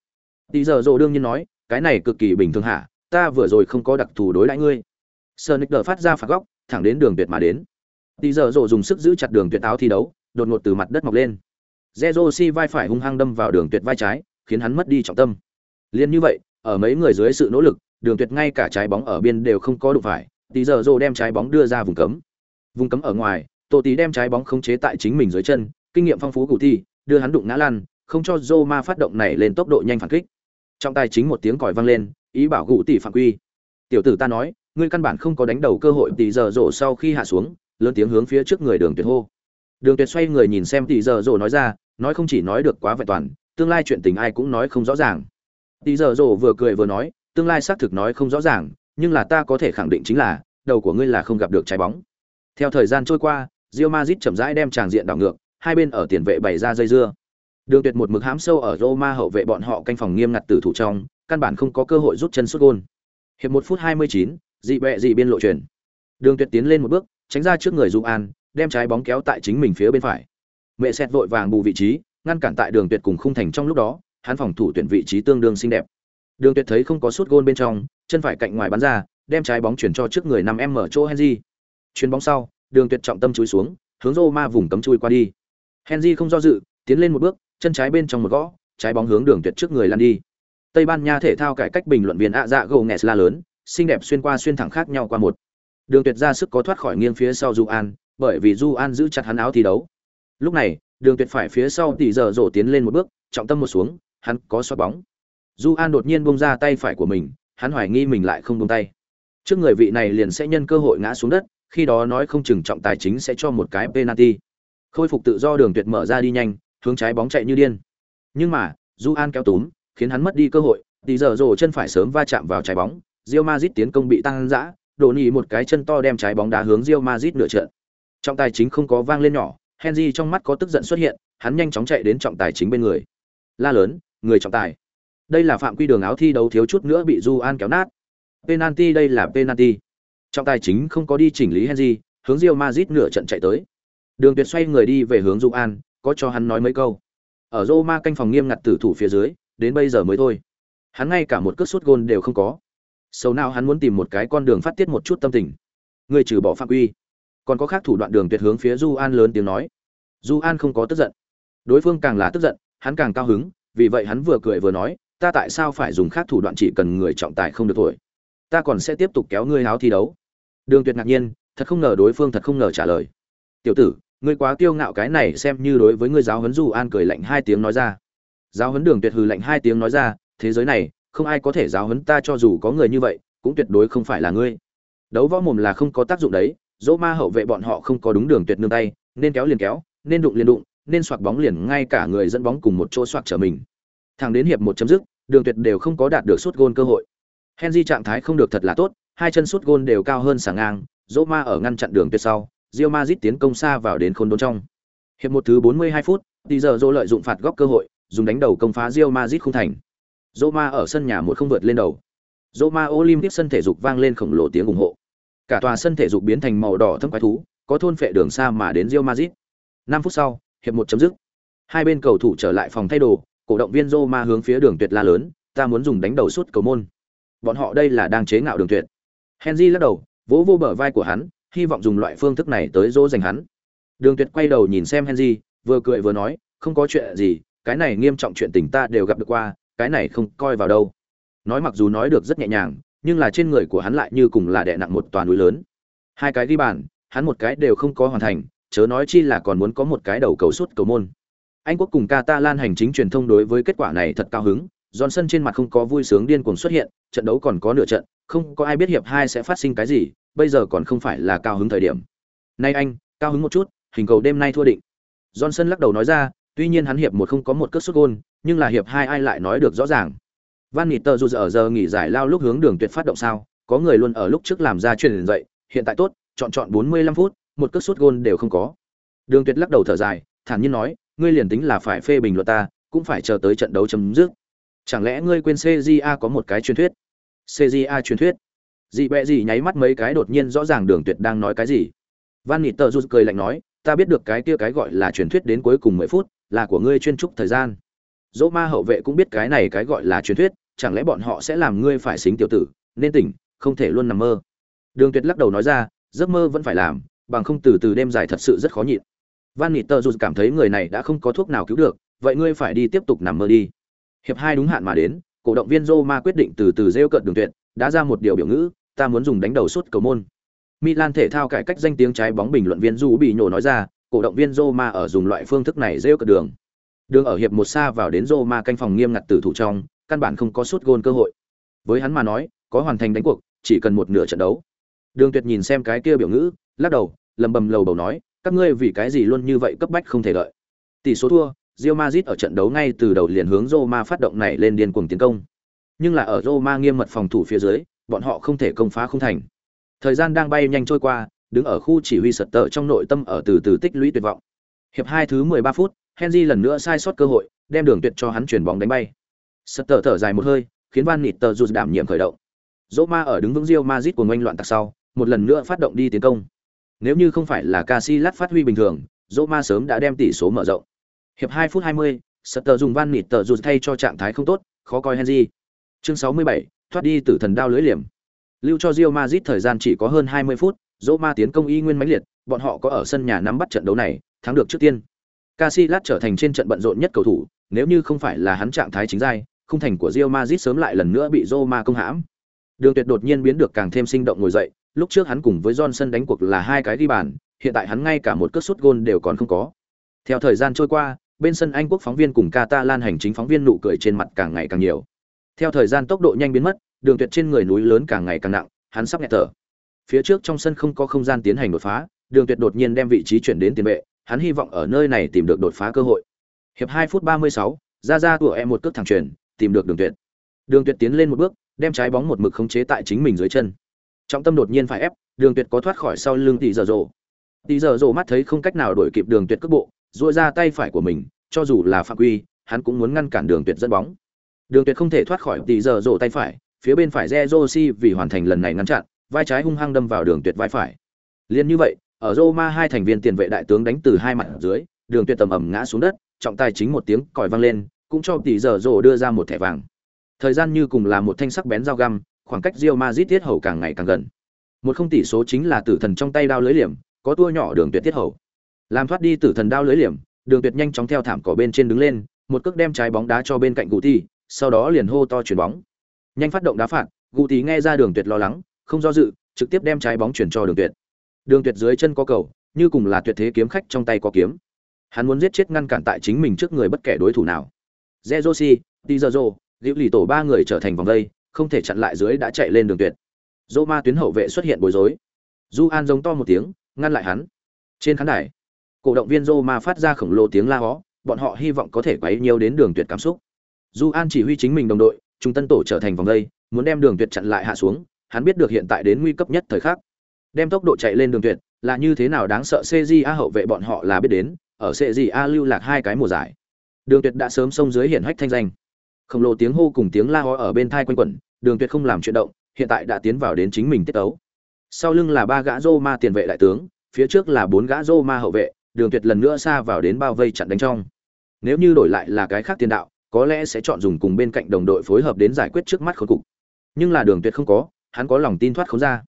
S1: Tỷ giờ rồ đương nhiên nói, cái này cực kỳ bình thường hả, ta vừa rồi không có đặc thù đối đãi ngươi. Sonic phát ra phạt góc, thẳng đến Đường Tuyệt mà đến. Tỷ giờ rồ dùng sức giữ chặt Đường Tuyệt áo thi đấu, đột ngột từ mặt đất mọc lên. Zerosi vai phải hung hăng đâm vào Đường Tuyệt vai trái, khiến hắn mất đi trọng tâm. Liên như vậy, ở mấy người dưới sự nỗ lực, Đường Tuyệt ngay cả trái bóng ở biên đều không có đụng phải, Tỷ giờ rồ đem trái bóng đưa ra vùng cấm vùng cấm ở ngoài Tô tí đem trái bóng khống chế tại chính mình dưới chân kinh nghiệm phong phú của thi đưa hắn đụng ngã lăn không cho Zoma phát động này lên tốc độ nhanh phản kích trong tai chính một tiếng còi vang lên ý bảo Gù tỷ phạm quy tiểu tử ta nói ngươi căn bản không có đánh đầu cơ hội tỷ giờ rồ sau khi hạ xuống lớn tiếng hướng phía trước người đường tuyệt hô đường tuyệt xoay người nhìn xem tỷ giờ rồ nói ra nói không chỉ nói được quá vẹn toàn tương lai chuyện tình ai cũng nói không rõ ràng tỷ giờ rồ vừa cười vừa nói tương lai xác thực nói không rõ ràng nhưng là ta có thể khẳng định chính là đầu của ngươi là không gặp được trái bóng. Theo thời gian trôi qua, rio mazit chậm rãi đem tràng diện đảo ngược, hai bên ở tiền vệ bày ra dây dưa. Đường Tuyệt một mực hám sâu ở Roma hậu vệ bọn họ canh phòng nghiêm ngặt từ thủ trong, căn bản không có cơ hội rút chân sút gôn Hiệp một phút 29, dị bẹ dị biên lộ truyền. Đường Tuyệt tiến lên một bước, tránh ra trước người An, đem trái bóng kéo tại chính mình phía bên phải. Mẹ sẹt vội vàng bù vị trí, ngăn cản tại Đường Tuyệt cùng khung thành trong lúc đó, hắn phòng thủ tuyển vị trí tương đương xinh đẹp. Đường Tuyệt thấy không có sút gôn bên trong, chân phải cạnh ngoài bắn ra, đem trái bóng chuyển cho trước người 5m chỗ Henry. Chuyền bóng sau, Đường Tuyệt trọng tâm chúi xuống, hướng Roma vùng cấm chui qua đi. Henry không do dự, tiến lên một bước, chân trái bên trong một gõ, trái bóng hướng Đường Tuyệt trước người lăn đi. Tây Ban Nha thể thao cải cách bình luận viên ạ dạ gồ nghẹt la lớn, xinh đẹp xuyên qua xuyên thẳng khác nhau qua một. Đường Tuyệt ra sức có thoát khỏi nghiêng phía sau Du An, bởi vì Du An giữ chặt hắn áo thi đấu. Lúc này, Đường Tuyệt phải phía sau tỷ giờ rổ tiến lên một bước, trọng tâm một xuống, hắn có xoá bóng. Du An đột nhiên buông ra tay phải của mình, hắn hoài nghi mình lại không buông tay trước người vị này liền sẽ nhân cơ hội ngã xuống đất khi đó nói không chừng trọng tài chính sẽ cho một cái penalty khôi phục tự do đường tuyệt mở ra đi nhanh hướng trái bóng chạy như điên nhưng mà du an kéo túm khiến hắn mất đi cơ hội thì giờ rổ chân phải sớm va chạm vào trái bóng Real Madrid tiến công bị tăng dã, đổ nhì một cái chân to đem trái bóng đá hướng Real Madrid nửa trận trọng tài chính không có vang lên nhỏ henry trong mắt có tức giận xuất hiện hắn nhanh chóng chạy đến trọng tài chính bên người la lớn người trọng tài đây là phạm quy đường áo thi đấu thiếu chút nữa bị Juan an kéo nát penalty đây là penalty. Trọng tài chính không có đi chỉnh lý Henry, hướng Real Madrid nửa trận chạy tới. Đường Tuyệt xoay người đi về hướng Juan, An, có cho hắn nói mấy câu. Ở Roma canh phòng nghiêm ngặt tử thủ phía dưới, đến bây giờ mới thôi. Hắn ngay cả một cước sút gôn đều không có sầu nào hắn muốn tìm một cái con đường phát tiết một chút tâm tình. Người trừ bỏ phạm quy, còn có khác thủ đoạn đường tuyệt hướng phía Du An lớn tiếng nói. Du An không có tức giận, đối phương càng là tức giận, hắn càng cao hứng, vì vậy hắn vừa cười vừa nói, ta tại sao phải dùng khác thủ đoạn chỉ cần người trọng tài không được thổi, ta còn sẽ tiếp tục kéo ngươi háo thi đấu. Đường Tuyệt ngạc nhiên, thật không ngờ đối phương thật không ngờ trả lời. Tiểu tử, ngươi quá kiêu ngạo cái này xem như đối với ngươi giáo huấn Du An cười lạnh hai tiếng nói ra. Giáo huấn Đường Tuyệt hừ lạnh hai tiếng nói ra, thế giới này, không ai có thể giáo huấn ta cho dù có người như vậy, cũng tuyệt đối không phải là ngươi. Đấu võ mồm là không có tác dụng đấy, dỗ ma hậu vệ bọn họ không có đúng đường tuyệt nương tay, nên kéo liền kéo, nên đụng liền đụng, nên xoạc bóng liền ngay cả người dẫn bóng cùng một chỗ xoạc trở mình. Thẳng đến hiệp một chấm dứt, đường tuyệt đều không có đạt được sút gôn cơ hội. Henry trạng thái không được thật là tốt, hai chân sút gôn đều cao hơn sàng ngang, dỗ ma ở ngăn chặn đường tuyệt sau, Real Madrid tiến công xa vào đến khôn đốn trong. Hiệp một thứ 42 phút, thì giờ dỗ lợi dụng phạt góc cơ hội, dùng đánh đầu công phá Real Madrid không thành. Roma ở sân nhà một không vượt lên đầu. Roma Olympic sân thể dục vang lên khổng lồ tiếng ủng hộ. Cả tòa sân thể dục biến thành màu đỏ thâm quái thú, có thôn phệ đường xa mà đến Real Madrid. 5 phút sau, hiệp một chấm dứt. Hai bên cầu thủ trở lại phòng thay đồ, cổ động viên Roma hướng phía đường tuyệt la lớn, ta muốn dùng đánh đầu suốt cầu môn. Bọn họ đây là đang chế ngạo đường tuyệt. Henry lắc đầu, vỗ vô bờ vai của hắn, hy vọng dùng loại phương thức này tới dỗ dành hắn. Đường Tuyệt quay đầu nhìn xem Henry, vừa cười vừa nói, không có chuyện gì, cái này nghiêm trọng chuyện tình ta đều gặp được qua, cái này không coi vào đâu. Nói mặc dù nói được rất nhẹ nhàng, nhưng là trên người của hắn lại như cùng là đè nặng một toàn núi lớn. Hai cái ghi bàn, hắn một cái đều không có hoàn thành, chớ nói chi là còn muốn có một cái đầu cầu suốt cầu môn. Anh quốc cùng Catalan hành chính truyền thông đối với kết quả này thật cao hứng, Johnson trên mặt không có vui sướng điên cuồng xuất hiện, trận đấu còn có nửa trận, không có ai biết hiệp hai sẽ phát sinh cái gì, bây giờ còn không phải là cao hứng thời điểm. Nay anh, cao hứng một chút, hình cầu đêm nay thua định. Johnson lắc đầu nói ra, tuy nhiên hắn hiệp một không có một cước sút gôn, nhưng là hiệp hai ai lại nói được rõ ràng. Van Nitter dù giờ giờ nghỉ giải lao lúc hướng đường tuyệt phát động sao, có người luôn ở lúc trước làm ra truyền dậy, hiện tại tốt, chọn chọn 45 phút, một cước sút gôn đều không có. Đường Tuyệt lắc đầu thở dài, thản nhiên nói, ngươi liền tính là phải phê bình luật ta, cũng phải chờ tới trận đấu chấm dứt. Chẳng lẽ ngươi quên CJA có một cái truyền thuyết? CJA truyền thuyết? Dị bẹ gì nháy mắt mấy cái đột nhiên rõ ràng Đường Tuyệt đang nói cái gì. Van Nitter cười lạnh nói, ta biết được cái kia cái gọi là truyền thuyết đến cuối cùng 10 phút, là của ngươi chuyên trúc thời gian. Dỗ ma hậu vệ cũng biết cái này cái gọi là truyền thuyết, chẳng lẽ bọn họ sẽ làm ngươi phải xính tiểu tử, nên tỉnh, không thể luôn nằm mơ. Đường Tuyệt lắc đầu nói ra, giấc mơ vẫn phải làm, bằng không từ từ đêm dài thật sự rất khó nhịn. Van Nitter cảm thấy người này đã không có thuốc nào cứu được, vậy ngươi phải đi tiếp tục nằm mơ đi. Hiệp hai đúng hạn mà đến, cổ động viên Roma quyết định từ từ rêu cận đường tuyệt, đã ra một điều biểu ngữ, ta muốn dùng đánh đầu suốt cầu môn. Milan thể thao cải cách danh tiếng trái bóng bình luận viên Du bị nhổ nói ra, cổ động viên Roma ở dùng loại phương thức này rêu cận đường. Đường ở hiệp một xa vào đến Roma canh phòng nghiêm ngặt tử thủ trong, căn bản không có suốt gôn cơ hội. Với hắn mà nói, có hoàn thành đánh cuộc, chỉ cần một nửa trận đấu. Đường Tuyệt nhìn xem cái kia biểu ngữ, lắc đầu, lầm bầm lầu bầu nói, các ngươi vì cái gì luôn như vậy cấp bách không thể đợi. Tỷ số thua, Real Madrid ở trận đấu ngay từ đầu liền hướng Roma phát động này lên điên cuồng tiến công. Nhưng là ở Roma nghiêm mật phòng thủ phía dưới, bọn họ không thể công phá không thành. Thời gian đang bay nhanh trôi qua, đứng ở khu chỉ huy sật tờ trong nội tâm ở từ từ tích lũy tuyệt vọng. Hiệp hai thứ 13 phút, Henry lần nữa sai sót cơ hội, đem đường tuyệt cho hắn chuyển bóng đánh bay. Sật tờ thở dài một hơi, khiến Van Nịt tờ rụt đảm nhiệm khởi động. Roma ở đứng vững Real Madrid của ngoanh loạn tạc sau, một lần nữa phát động đi tiến công. Nếu như không phải là Casillas phát huy bình thường, Roma sớm đã đem tỷ số mở rộng. Hiệp 2 phút 20, Sutter dùng van nịt tờ rụt thay cho trạng thái không tốt, khó coi Henry. Chương 67, thoát đi tử thần đao lưới liềm. Lưu cho Real Madrid thời gian chỉ có hơn 20 phút, Roma tiến công y nguyên mãnh liệt, bọn họ có ở sân nhà nắm bắt trận đấu này, thắng được trước tiên. Casillas trở thành trên trận bận rộn nhất cầu thủ, nếu như không phải là hắn trạng thái chính giai, không thành của Real Madrid sớm lại lần nữa bị Roma công hãm. Đường Tuyệt đột nhiên biến được càng thêm sinh động ngồi dậy, lúc trước hắn cùng với Johnson đánh cuộc là hai cái ghi bàn, hiện tại hắn ngay cả một cước sút gôn đều còn không có. Theo thời gian trôi qua, bên sân Anh quốc phóng viên cùng Catalan hành chính phóng viên nụ cười trên mặt càng ngày càng nhiều. Theo thời gian tốc độ nhanh biến mất, đường tuyệt trên người núi lớn càng ngày càng nặng, hắn sắp nghẹt thở. Phía trước trong sân không có không gian tiến hành đột phá, đường tuyệt đột nhiên đem vị trí chuyển đến tiền vệ, hắn hy vọng ở nơi này tìm được đột phá cơ hội. Hiệp 2 phút 36, ra ra của em một cước thẳng chuyển, tìm được đường tuyệt. Đường tuyệt tiến lên một bước, đem trái bóng một mực khống chế tại chính mình dưới chân. Trọng tâm đột nhiên phải ép, đường tuyệt có thoát khỏi sau lưng tỷ giờ rồ. Tỷ giờ rồ mắt thấy không cách nào đuổi kịp đường tuyệt cước bộ, duỗi ra tay phải của mình, cho dù là phạm quy, hắn cũng muốn ngăn cản Đường Tuyệt dẫn bóng. Đường Tuyệt không thể thoát khỏi tỷ giờ rồ tay phải, phía bên phải Zerosi vì hoàn thành lần này ngăn chặn, vai trái hung hăng đâm vào Đường Tuyệt vai phải. Liên như vậy, ở Roma hai thành viên tiền vệ đại tướng đánh từ hai mặt dưới, Đường Tuyệt tầm ầm ngã xuống đất, trọng tài chính một tiếng còi vang lên, cũng cho tỷ giờ rồ đưa ra một thẻ vàng. Thời gian như cùng là một thanh sắc bén dao găm, khoảng cách Real Madrid tiết hầu càng ngày càng gần. Một không tỷ số chính là tử thần trong tay đao lưới liềm, có tua nhỏ đường tuyệt tiết hầu. Làm thoát đi tử thần đao lưới liềm, đường tuyệt nhanh chóng theo thảm cỏ bên trên đứng lên, một cước đem trái bóng đá cho bên cạnh Guti, sau đó liền hô to chuyển bóng. Nhanh phát động đá phạt, Guti nghe ra đường tuyệt lo lắng, không do dự, trực tiếp đem trái bóng chuyển cho đường tuyệt. Đường tuyệt dưới chân có cầu, như cùng là tuyệt thế kiếm khách trong tay có kiếm. Hắn muốn giết chết ngăn cản tại chính mình trước người bất kể đối thủ nào. Zezosi, Tizozo, Diệu lì tổ ba người trở thành vòng đây, không thể chặn lại dưới đã chạy lên đường tuyệt. Roma tuyến hậu vệ xuất hiện bối rối. Du An giống to một tiếng, ngăn lại hắn. Trên khán đài, cổ động viên Roma phát ra khổng lồ tiếng la hó, bọn họ hy vọng có thể quấy nhiều đến đường tuyệt cảm xúc. Du An chỉ huy chính mình đồng đội, trung tân tổ trở thành vòng đây, muốn đem đường tuyệt chặn lại hạ xuống, hắn biết được hiện tại đến nguy cấp nhất thời khắc. Đem tốc độ chạy lên đường tuyệt, là như thế nào đáng sợ CJA hậu vệ bọn họ là biết đến, ở CJA lưu lạc hai cái mùa giải. Đường Tuyệt đã sớm xông dưới hiển hách thanh danh. Khổng lồ tiếng hô cùng tiếng la ó ở bên thai quanh quẩn, Đường Tuyệt không làm chuyện động, hiện tại đã tiến vào đến chính mình tiết tấu. Sau lưng là ba gã Roma tiền vệ đại tướng, phía trước là bốn gã Roma hậu vệ, Đường Tuyệt lần nữa xa vào đến bao vây chặn đánh trong. Nếu như đổi lại là cái khác tiền đạo, có lẽ sẽ chọn dùng cùng bên cạnh đồng đội phối hợp đến giải quyết trước mắt khốn cục. Nhưng là Đường Tuyệt không có, hắn có lòng tin thoát không ra.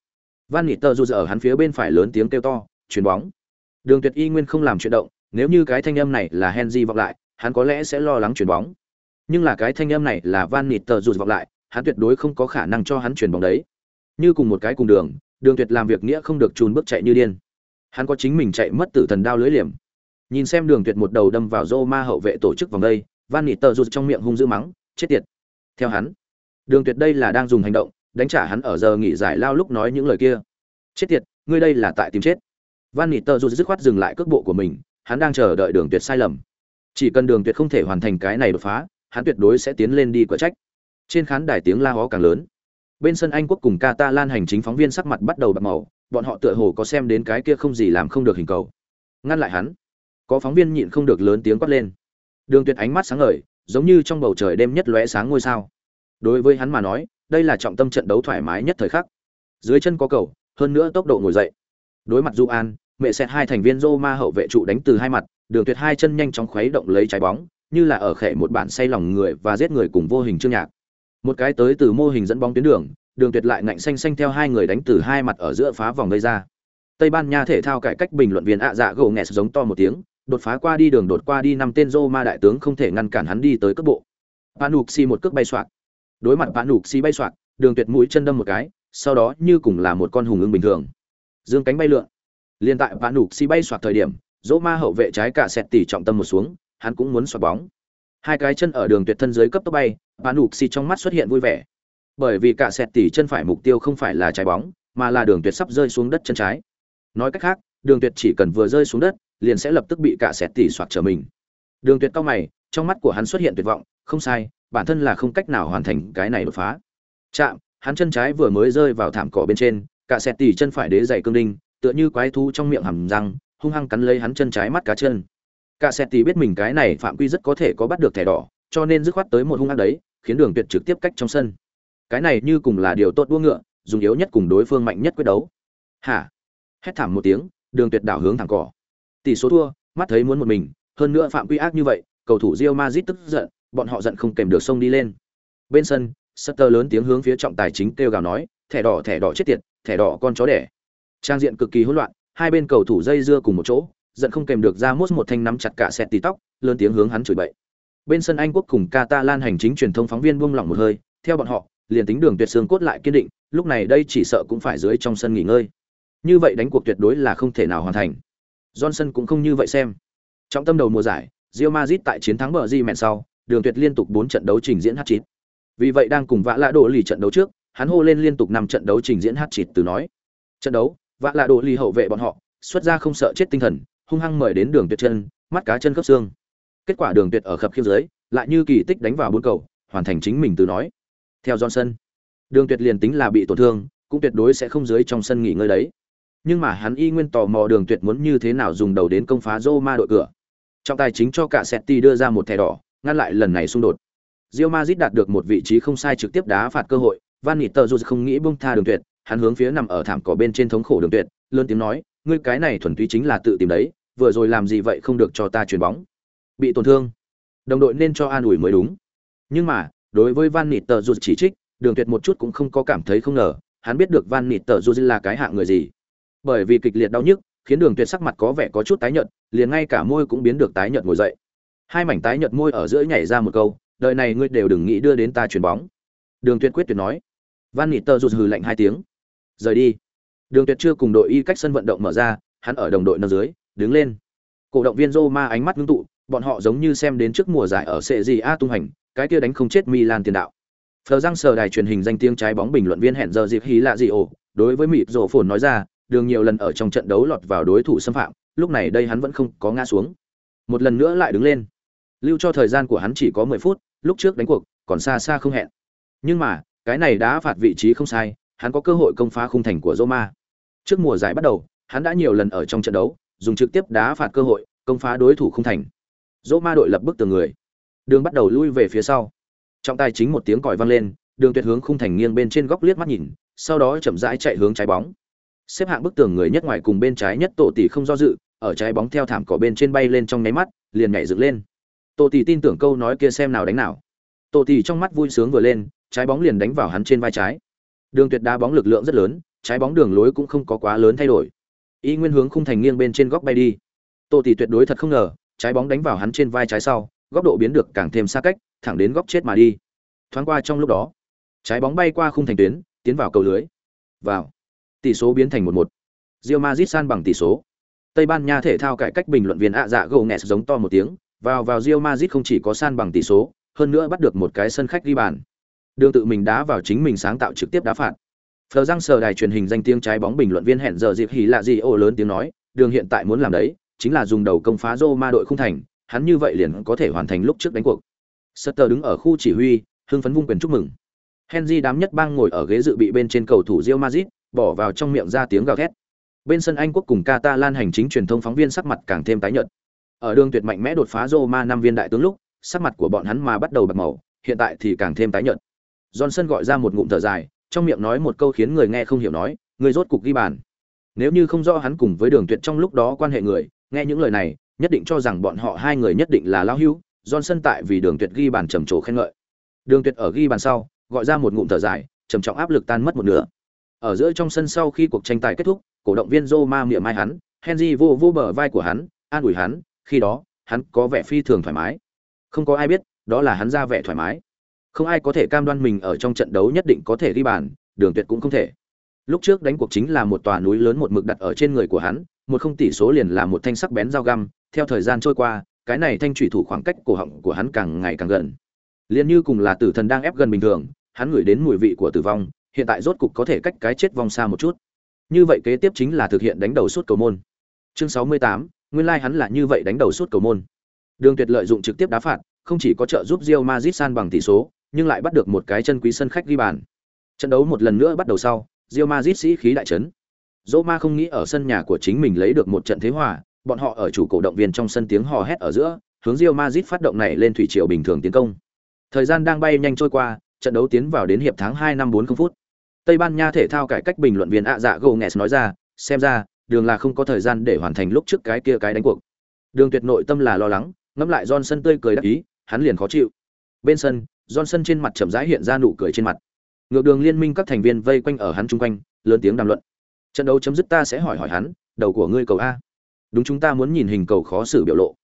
S1: Van Nitter dù ở hắn phía bên phải lớn tiếng kêu to, chuyền bóng. Đường Tuyệt y nguyên không làm chuyển động, nếu như cái thanh âm này là Henry vọng lại, hắn có lẽ sẽ lo lắng chuyền bóng. Nhưng là cái thanh âm này là Van Nitter dù vọng lại, hắn tuyệt đối không có khả năng cho hắn chuyền bóng đấy. Như cùng một cái cùng đường, Đường Tuyệt làm việc nghĩa không được chùn bước chạy như điên. Hắn có chính mình chạy mất tử thần đao lưới liềm. Nhìn xem Đường Tuyệt một đầu đâm vào Roma hậu vệ tổ chức vòng đây, Van Nitter dù trong miệng hung dữ mắng, chết tiệt. Theo hắn, Đường Tuyệt đây là đang dùng hành động, đánh trả hắn ở giờ nghỉ giải lao lúc nói những lời kia. Chết tiệt, ngươi đây là tại tìm chết. Van Nitter dù dứt khoát dừng lại cước bộ của mình, hắn đang chờ đợi Đường Tuyệt sai lầm. Chỉ cần Đường Tuyệt không thể hoàn thành cái này đột phá, hắn tuyệt đối sẽ tiến lên đi quả trách. Trên khán đài tiếng la hó càng lớn. Bên sân Anh quốc cùng Catalan hành chính phóng viên sắc mặt bắt đầu bạc màu, bọn họ tựa hồ có xem đến cái kia không gì làm không được hình cầu. Ngăn lại hắn. Có phóng viên nhịn không được lớn tiếng quát lên. Đường Tuyệt ánh mắt sáng ngời, giống như trong bầu trời đêm nhất lóe sáng ngôi sao. Đối với hắn mà nói, đây là trọng tâm trận đấu thoải mái nhất thời khắc. Dưới chân có cầu, hơn nữa tốc độ ngồi dậy. Đối mặt Du An, mẹ xét hai thành viên Roma hậu vệ trụ đánh từ hai mặt, Đường Tuyệt hai chân nhanh chóng khuấy động lấy trái bóng, như là ở khệ một bản say lòng người và giết người cùng vô hình chương nhạc. Một cái tới từ mô hình dẫn bóng tuyến đường, Đường Tuyệt lại ngạnh xanh xanh theo hai người đánh từ hai mặt ở giữa phá vòng gây ra. Tây Ban Nha thể thao cải cách bình luận viên ạ dạ gồ nghẹt giống to một tiếng, đột phá qua đi đường đột qua đi năm tên Roma đại tướng không thể ngăn cản hắn đi tới cấp bộ. Panucci một cước bay xoạc. Đối mặt bạn nục xi bay xoạc, Đường Tuyệt mũi chân đâm một cái, sau đó như cùng là một con hùng ưng bình thường. Dương cánh bay lượn. Liên tại bạn nục xi bay xoạc thời điểm, Roma hậu vệ trái cả sẹt tỉ trọng tâm một xuống, hắn cũng muốn xoạc bóng. Hai cái chân ở đường tuyệt thân dưới cấp tốc bay, bạn nục xi trong mắt xuất hiện vui vẻ. Bởi vì cả sẹt tỉ chân phải mục tiêu không phải là trái bóng, mà là đường tuyệt sắp rơi xuống đất chân trái. Nói cách khác, đường tuyệt chỉ cần vừa rơi xuống đất, liền sẽ lập tức bị cả sẹt tỉ xoạc trở mình. Đường tuyệt cao mày, trong mắt của hắn xuất hiện tuyệt vọng, không sai, bản thân là không cách nào hoàn thành cái này đột phá. Chạm, hắn chân trái vừa mới rơi vào thảm cỏ bên trên, cả sẹt tỉ chân phải đế dày cương đinh, tựa như quái thú trong miệng hầm răng, hung hăng cắn lấy hắn chân trái mắt cá chân. Cả sẹt tỉ biết mình cái này phạm quy rất có thể có bắt được thẻ đỏ, cho nên dứt khoát tới một hung ác đấy, khiến Đường Tuyệt trực tiếp cách trong sân. Cái này như cùng là điều tốt đua ngựa, dùng yếu nhất cùng đối phương mạnh nhất quyết đấu. Hả? Hét thảm một tiếng, Đường Tuyệt đảo hướng thẳng cỏ. Tỷ số thua, mắt thấy muốn một mình, hơn nữa phạm quy ác như vậy, cầu thủ Real Madrid tức giận, bọn họ giận không kèm được sông đi lên. Bên sân, Sutter lớn tiếng hướng phía trọng tài chính kêu gào nói, thẻ đỏ thẻ đỏ chết tiệt, thẻ đỏ con chó đẻ. Trang diện cực kỳ hỗn loạn, hai bên cầu thủ dây dưa cùng một chỗ, giận không kèm được ra mốt một thanh nắm chặt cả sẹt tì tóc, lớn tiếng hướng hắn chửi bậy. Bên sân Anh quốc cùng Catalan hành chính truyền thông phóng viên buông lỏng một hơi, theo bọn họ, liền tính đường tuyệt xương cốt lại kiên định, lúc này đây chỉ sợ cũng phải dưới trong sân nghỉ ngơi. Như vậy đánh cuộc tuyệt đối là không thể nào hoàn thành. Johnson cũng không như vậy xem. Trong tâm đầu mùa giải, Real Madrid tại chiến thắng bờ Di mẹn sau, đường tuyệt liên tục 4 trận đấu trình diễn hát chít, Vì vậy đang cùng vã lạ đổ lì trận đấu trước, hắn hô lên liên tục 5 trận đấu trình diễn hát chít từ nói. Trận đấu, vã lạ đổ lì hậu vệ bọn họ, xuất ra không sợ chết tinh thần, hung hăng mời đến đường tuyệt chân, mắt cá chân cấp xương. Kết quả đường tuyệt ở khập khiễng dưới, lại như kỳ tích đánh vào bốn cầu, hoàn thành chính mình từ nói. Theo Johnson, đường tuyệt liền tính là bị tổn thương, cũng tuyệt đối sẽ không dưới trong sân nghỉ ngơi đấy. Nhưng mà hắn y nguyên tò mò đường tuyệt muốn như thế nào dùng đầu đến công phá Roma đội cửa. Trọng tài chính cho cả Setti đưa ra một thẻ đỏ, ngăn lại lần này xung đột. Real Madrid đạt được một vị trí không sai trực tiếp đá phạt cơ hội, Van Nistelrooy không nghĩ buông tha đường tuyệt, hắn hướng phía nằm ở thảm cỏ bên trên thống khổ đường tuyệt, lớn tiếng nói, ngươi cái này thuần túy chính là tự tìm đấy, vừa rồi làm gì vậy không được cho ta chuyền bóng. bị tổn thương đồng đội nên cho an ủi mới đúng nhưng mà đối với van nịt chỉ trích đường tuyệt một chút cũng không có cảm thấy không ngờ hắn biết được van nịt là cái hạng người gì bởi vì kịch liệt đau nhức khiến đường tuyệt sắc mặt có vẻ có chút tái nhợt liền ngay cả môi cũng biến được tái nhợt ngồi dậy hai mảnh tái nhợt môi ở giữa nhảy ra một câu, đời này ngươi đều đừng nghĩ đưa đến ta chuyền bóng. Đường tuyệt quyết tuyệt nói. Van nịt tờ rụt hừ lạnh hai tiếng. Rời đi. Đường tuyệt chưa cùng đội y cách sân vận động mở ra, hắn ở đồng đội nâng dưới, đứng lên. Cổ động viên Roma ánh mắt ngưng tụ, bọn họ giống như xem đến trước mùa giải ở sệ gì a tung hành, cái kia đánh không chết Milan tiền đạo. Phờ răng sờ đài truyền hình danh tiếng trái bóng bình luận viên hẹn giờ dịp hí lạ gì ồ đối với mịp rổ phồn nói ra, đường nhiều lần ở trong trận đấu lọt vào đối thủ xâm phạm, lúc này đây hắn vẫn không có ngã xuống. Một lần nữa lại đứng lên lưu cho thời gian của hắn chỉ có mười phút, lúc trước đánh cuộc, còn xa xa không hẹn. Nhưng mà, cái này đã phạt vị trí không sai, hắn có cơ hội công phá khung thành của Roma. Trước mùa giải bắt đầu, hắn đã nhiều lần ở trong trận đấu, dùng trực tiếp đá phạt cơ hội, công phá đối thủ khung thành. Roma đội lập bức tường người. Đường bắt đầu lui về phía sau. Trọng tài chính một tiếng còi vang lên, đường tuyệt hướng khung thành nghiêng bên trên góc liếc mắt nhìn, sau đó chậm rãi chạy hướng trái bóng. Xếp hạng bức tường người nhất ngoài cùng bên trái nhất tổ tỷ không do dự, ở trái bóng theo thảm cỏ bên trên bay lên trong nháy mắt, liền nhảy dựng lên. Tô tỷ tin tưởng câu nói kia xem nào đánh nào. Tô tỷ trong mắt vui sướng vừa lên, trái bóng liền đánh vào hắn trên vai trái. Đường tuyệt đá bóng lực lượng rất lớn, trái bóng đường lối cũng không có quá lớn thay đổi. Y nguyên hướng khung thành nghiêng bên trên góc bay đi. Tô tỷ tuyệt đối thật không ngờ, trái bóng đánh vào hắn trên vai trái sau, góc độ biến được càng thêm xa cách, thẳng đến góc chết mà đi. Thoáng qua trong lúc đó, trái bóng bay qua khung thành tuyến, tiến vào cầu lưới. Vào. Tỷ số biến thành một một. Real Madrid san bằng tỷ số. Tây Ban Nha thể thao cải cách bình luận viên ạ dạ gồ nghẹt giống to một tiếng vào vào Real Madrid không chỉ có san bằng tỷ số hơn nữa bắt được một cái sân khách ghi bàn đường tự mình đá vào chính mình sáng tạo trực tiếp đá phạt Phờ răng sờ đài truyền hình danh tiếng trái bóng bình luận viên hẹn giờ dịp hỉ lạ gì ô lớn tiếng nói, đường hiện tại muốn làm đấy, chính là dùng đầu công phá Roma đội không thành, hắn như vậy liền có thể hoàn thành lúc trước đánh cuộc. Sutter đứng ở khu chỉ huy, hưng phấn vung quyền chúc mừng. Henry đám nhất bang ngồi ở ghế dự bị bên trên cầu thủ Real Madrid, bỏ vào trong miệng ra tiếng gào thét. Bên sân Anh quốc cùng Catalan hành chính truyền thông phóng viên sắc mặt càng thêm tái nhợt. Ở đường tuyệt mạnh mẽ đột phá Roma năm viên đại tướng lúc, sắc mặt của bọn hắn mà bắt đầu bạc màu, hiện tại thì càng thêm tái nhợt. Johnson gọi ra một ngụm thở dài, trong miệng nói một câu khiến người nghe không hiểu nói, người rốt cục ghi bàn. Nếu như không rõ hắn cùng với Đường Tuyệt trong lúc đó quan hệ người, nghe những lời này, nhất định cho rằng bọn họ hai người nhất định là lao hữu. Johnson tại vì Đường Tuyệt ghi bàn trầm trồ khen ngợi. Đường Tuyệt ở ghi bàn sau, gọi ra một ngụm thở dài, trầm trọng áp lực tan mất một nửa. Ở giữa trong sân sau khi cuộc tranh tài kết thúc, cổ động viên Roma miệng mai hắn, Henry vô vô bờ vai của hắn, an ủi hắn, khi đó, hắn có vẻ phi thường thoải mái. Không có ai biết, đó là hắn ra vẻ thoải mái. Không ai có thể cam đoan mình ở trong trận đấu nhất định có thể ghi bàn, Đường Tuyệt cũng không thể. Lúc trước đánh cuộc chính là một tòa núi lớn một mực đặt ở trên người của hắn, một không tỷ số liền là một thanh sắc bén dao găm, theo thời gian trôi qua, cái này thanh thủy thủ khoảng cách cổ họng của hắn càng ngày càng gần. Liên như cùng là tử thần đang ép gần bình thường, hắn ngửi đến mùi vị của tử vong, hiện tại rốt cục có thể cách cái chết vong xa một chút. Như vậy kế tiếp chính là thực hiện đánh đầu suốt cầu môn. Chương 68, nguyên lai like hắn là như vậy đánh đầu suốt cầu môn. Đường Tuyệt lợi dụng trực tiếp đá phạt, không chỉ có trợ giúp Real Madrid san bằng tỷ số, nhưng lại bắt được một cái chân quý sân khách ghi bàn. Trận đấu một lần nữa bắt đầu sau, Real Madrid sĩ khí đại chấn. Roma không nghĩ ở sân nhà của chính mình lấy được một trận thế hòa, bọn họ ở chủ cổ động viên trong sân tiếng hò hét ở giữa, hướng Real Madrid phát động này lên thủy triều bình thường tiến công. Thời gian đang bay nhanh trôi qua, trận đấu tiến vào đến hiệp tháng 2 năm 40 phút. Tây Ban Nha thể thao cải cách bình luận viên ạ dạ Gomes nói ra, xem ra, đường là không có thời gian để hoàn thành lúc trước cái kia cái đánh cuộc. Đường tuyệt nội tâm là lo lắng, ngẫm lại Johnson tươi cười đắc ý, hắn liền khó chịu. Bên sân, Johnson trên mặt chậm rãi hiện ra nụ cười trên mặt. Ngược đường liên minh các thành viên vây quanh ở hắn chung quanh, lớn tiếng đàm luận. Trận đấu chấm dứt ta sẽ hỏi hỏi hắn, đầu của ngươi cầu a. Đúng chúng ta muốn nhìn hình cầu khó xử biểu lộ.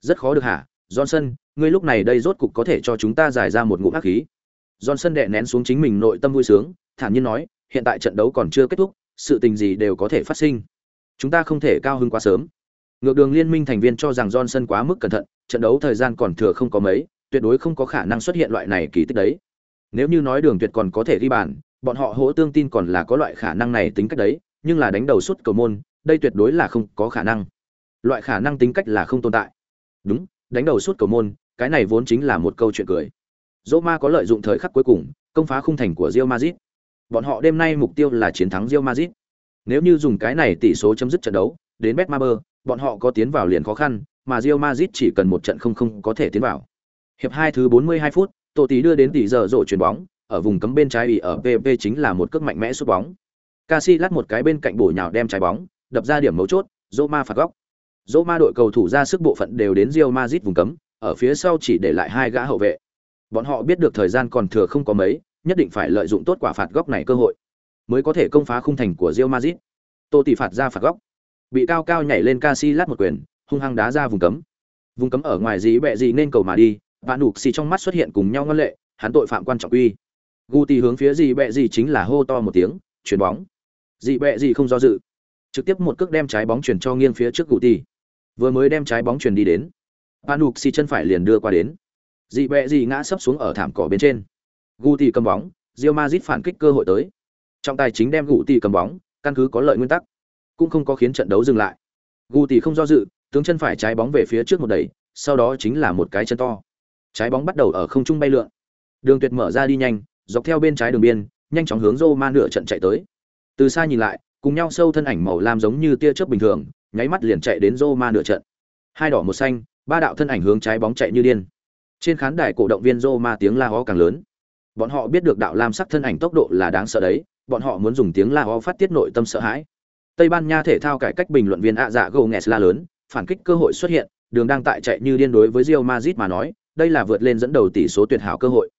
S1: Rất khó được hả? Johnson, ngươi lúc này đây rốt cục có thể cho chúng ta giải ra một ngụm ác khí. Johnson đè nén xuống chính mình nội tâm vui sướng, thản nhiên nói, hiện tại trận đấu còn chưa kết thúc, sự tình gì đều có thể phát sinh. Chúng ta không thể cao hứng quá sớm. Ngược đường liên minh thành viên cho rằng Johnson quá mức cẩn thận, trận đấu thời gian còn thừa không có mấy, tuyệt đối không có khả năng xuất hiện loại này kỳ tích đấy. Nếu như nói Đường Tuyệt còn có thể ghi bàn, bọn họ hỗ tương tin còn là có loại khả năng này tính cách đấy, nhưng là đánh đầu suốt cầu môn, đây tuyệt đối là không có khả năng. Loại khả năng tính cách là không tồn tại. Đúng, đánh đầu suốt cầu môn, cái này vốn chính là một câu chuyện cười. Roma có lợi dụng thời khắc cuối cùng, công phá khung thành của rio mazit Bọn họ đêm nay mục tiêu là chiến thắng rio mazit nếu như dùng cái này tỷ số chấm dứt trận đấu, đến Betmaber, bọn họ có tiến vào liền khó khăn, mà Real Madrid chỉ cần một trận không không có thể tiến vào. Hiệp hai thứ 42 phút, Tô Tí đưa đến tỷ giờ rổ chuyển bóng, ở vùng cấm bên trái ủy ở PP chính là một cước mạnh mẽ sút bóng. Casillas một cái bên cạnh bổ nhào đem trái bóng, đập ra điểm mấu chốt, Roma phạt góc. Roma đội cầu thủ ra sức bộ phận đều đến Real Madrid vùng cấm, ở phía sau chỉ để lại hai gã hậu vệ. Bọn họ biết được thời gian còn thừa không có mấy, nhất định phải lợi dụng tốt quả phạt góc này cơ hội, mới có thể công phá khung thành của Real Madrid. Tô tỷ phạt ra phạt góc, bị cao cao nhảy lên Casillas một quyền, hung hăng đá ra vùng cấm. Vùng cấm ở ngoài dí bẹ gì nên cầu mà đi, Vạn nục xì trong mắt xuất hiện cùng nhau ngân lệ, hắn tội phạm quan trọng uy. Guti hướng phía gì bẹ gì chính là hô to một tiếng, chuyển bóng. Dị bẹ gì không do dự, trực tiếp một cước đem trái bóng chuyển cho nghiêng phía trước Guti. Vừa mới đem trái bóng chuyển đi đến, Panuk xì chân phải liền đưa qua đến. Dị bẹ gì ngã sấp xuống ở thảm cỏ bên trên. Guti cầm bóng, Real Madrid phản kích cơ hội tới. Trọng tài chính đem Guti cầm bóng, căn cứ có lợi nguyên tắc, cũng không có khiến trận đấu dừng lại. Guti không do dự, tướng chân phải trái bóng về phía trước một đẩy, sau đó chính là một cái chân to. Trái bóng bắt đầu ở không trung bay lượn. Đường Tuyệt mở ra đi nhanh, dọc theo bên trái đường biên, nhanh chóng hướng Roma nửa trận chạy tới. Từ xa nhìn lại, cùng nhau sâu thân ảnh màu lam giống như tia chớp bình thường, nháy mắt liền chạy đến Roma nửa trận. Hai đỏ một xanh, ba đạo thân ảnh hướng trái bóng chạy như điên. Trên khán đài cổ động viên Roma tiếng la hó càng lớn. Bọn họ biết được đạo lam sắc thân ảnh tốc độ là đáng sợ đấy, bọn họ muốn dùng tiếng la o phát tiết nội tâm sợ hãi. Tây Ban Nha thể thao cải cách bình luận viên ạ dạ Gomes la lớn, phản kích cơ hội xuất hiện, đường đang tại chạy như điên đối với Real Madrid mà nói, đây là vượt lên dẫn đầu tỷ số tuyệt hảo cơ hội.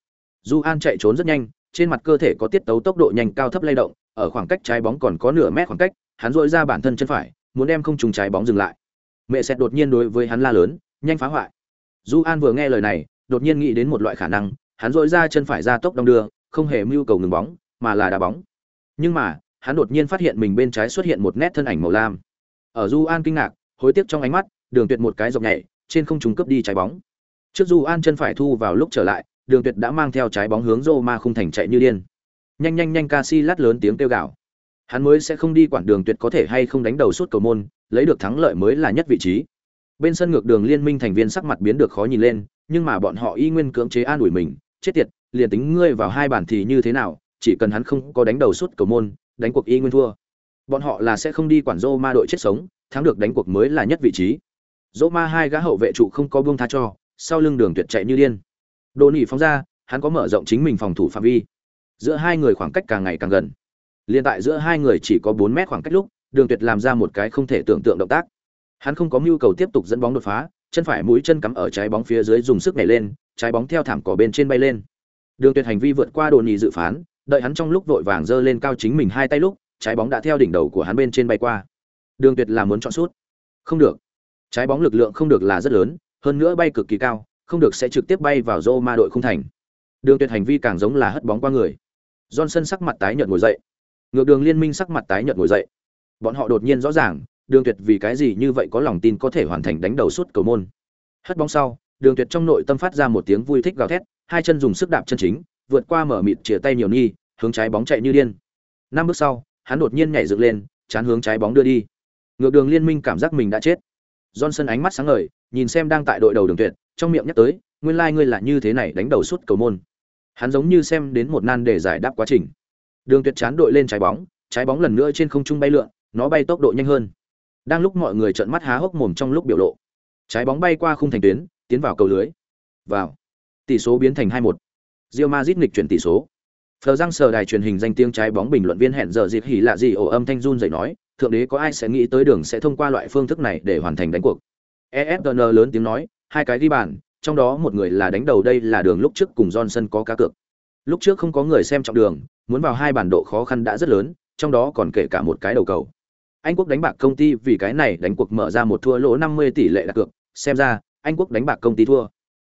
S1: Du An chạy trốn rất nhanh, trên mặt cơ thể có tiết tấu tốc độ nhanh cao thấp lay động, ở khoảng cách trái bóng còn có nửa mét khoảng cách, hắn dội ra bản thân chân phải, muốn đem không trùng trái bóng dừng lại. Mẹ sẽ đột nhiên đối với hắn la lớn, nhanh phá hoại. Du An vừa nghe lời này, đột nhiên nghĩ đến một loại khả năng, hắn dội ra chân phải ra tốc đông đưa, không hề mưu cầu ngừng bóng, mà là đá bóng. Nhưng mà, hắn đột nhiên phát hiện mình bên trái xuất hiện một nét thân ảnh màu lam. Ở Du An kinh ngạc, hối tiếc trong ánh mắt, Đường Tuyệt một cái dọc nhảy, trên không trung cướp đi trái bóng. Trước Du An chân phải thu vào lúc trở lại, Đường Tuyệt đã mang theo trái bóng hướng Roma khung thành chạy như điên. Nhanh nhanh nhanh Casillas lớn tiếng kêu gào. Hắn mới sẽ không đi quản Đường Tuyệt có thể hay không đánh đầu suốt cầu môn, lấy được thắng lợi mới là nhất vị trí. Bên sân ngược đường liên minh thành viên sắc mặt biến được khó nhìn lên, nhưng mà bọn họ y nguyên cưỡng chế an ủi mình, chết tiệt, liền tính ngươi vào hai bản thì như thế nào, chỉ cần hắn không có đánh đầu suốt cầu môn, đánh cuộc y nguyên thua. Bọn họ là sẽ không đi quản Roma đội chết sống, thắng được đánh cuộc mới là nhất vị trí. Roma hai gã hậu vệ trụ không có buông tha cho, sau lưng đường tuyệt chạy như điên. Đồ nỉ phóng ra, hắn có mở rộng chính mình phòng thủ phạm vi. Giữa hai người khoảng cách càng ngày càng gần. Liên tại giữa hai người chỉ có 4 mét khoảng cách lúc, Đường Tuyệt làm ra một cái không thể tưởng tượng động tác. Hắn không có nhu cầu tiếp tục dẫn bóng đột phá, chân phải mũi chân cắm ở trái bóng phía dưới dùng sức nhảy lên, trái bóng theo thảm cỏ bên trên bay lên. Đường Tuyệt hành vi vượt qua Đồ nỉ dự phán, đợi hắn trong lúc vội vàng giơ lên cao chính mình hai tay lúc, trái bóng đã theo đỉnh đầu của hắn bên trên bay qua. Đường Tuyệt là muốn chọn sút. Không được. Trái bóng lực lượng không được là rất lớn, hơn nữa bay cực kỳ cao, không được sẽ trực tiếp bay vào Roma đội không thành. Đường Tuyệt hành vi càng giống là hất bóng qua người. Johnson sắc mặt tái nhợt ngồi dậy. Ngược Đường Liên Minh sắc mặt tái nhợt ngồi dậy. Bọn họ đột nhiên rõ ràng, Đường Tuyệt vì cái gì như vậy có lòng tin có thể hoàn thành đánh đầu suốt cầu môn. Hất bóng sau, Đường Tuyệt trong nội tâm phát ra một tiếng vui thích gào thét, hai chân dùng sức đạp chân chính, vượt qua mở mịt chìa tay nhiều nghi, hướng trái bóng chạy như điên. Năm bước sau, hắn đột nhiên nhảy dựng lên, chán hướng trái bóng đưa đi. Ngược Đường Liên Minh cảm giác mình đã chết. Johnson ánh mắt sáng ngời, nhìn xem đang tại đội đầu Đường Tuyệt, trong miệng nhắc tới, nguyên lai like ngươi là như thế này đánh đầu suốt cầu môn. Hắn giống như xem đến một nan để giải đáp quá trình. Đường Tuyệt chán đội lên trái bóng, trái bóng lần nữa trên không trung bay lượn, nó bay tốc độ nhanh hơn. Đang lúc mọi người trợn mắt há hốc mồm trong lúc biểu lộ, trái bóng bay qua khung thành tuyến, tiến vào cầu lưới. Vào. Tỷ số biến thành 2-1. Real Madrid nghịch chuyển tỷ số. Phờ răng sờ đài truyền hình danh tiếng trái bóng bình luận viên hẹn giờ dịp hỉ lạ gì ổ âm thanh run rẩy nói, thượng đế có ai sẽ nghĩ tới đường sẽ thông qua loại phương thức này để hoàn thành đánh cuộc. ESPN lớn tiếng nói, hai cái ghi bàn, trong đó một người là đánh đầu đây là đường lúc trước cùng Johnson có cá cược. Lúc trước không có người xem trọng đường, muốn vào hai bản độ khó khăn đã rất lớn, trong đó còn kể cả một cái đầu cầu. Anh quốc đánh bạc công ty vì cái này đánh cuộc mở ra một thua lỗ 50 tỷ lệ đặt cược, xem ra Anh quốc đánh bạc công ty thua.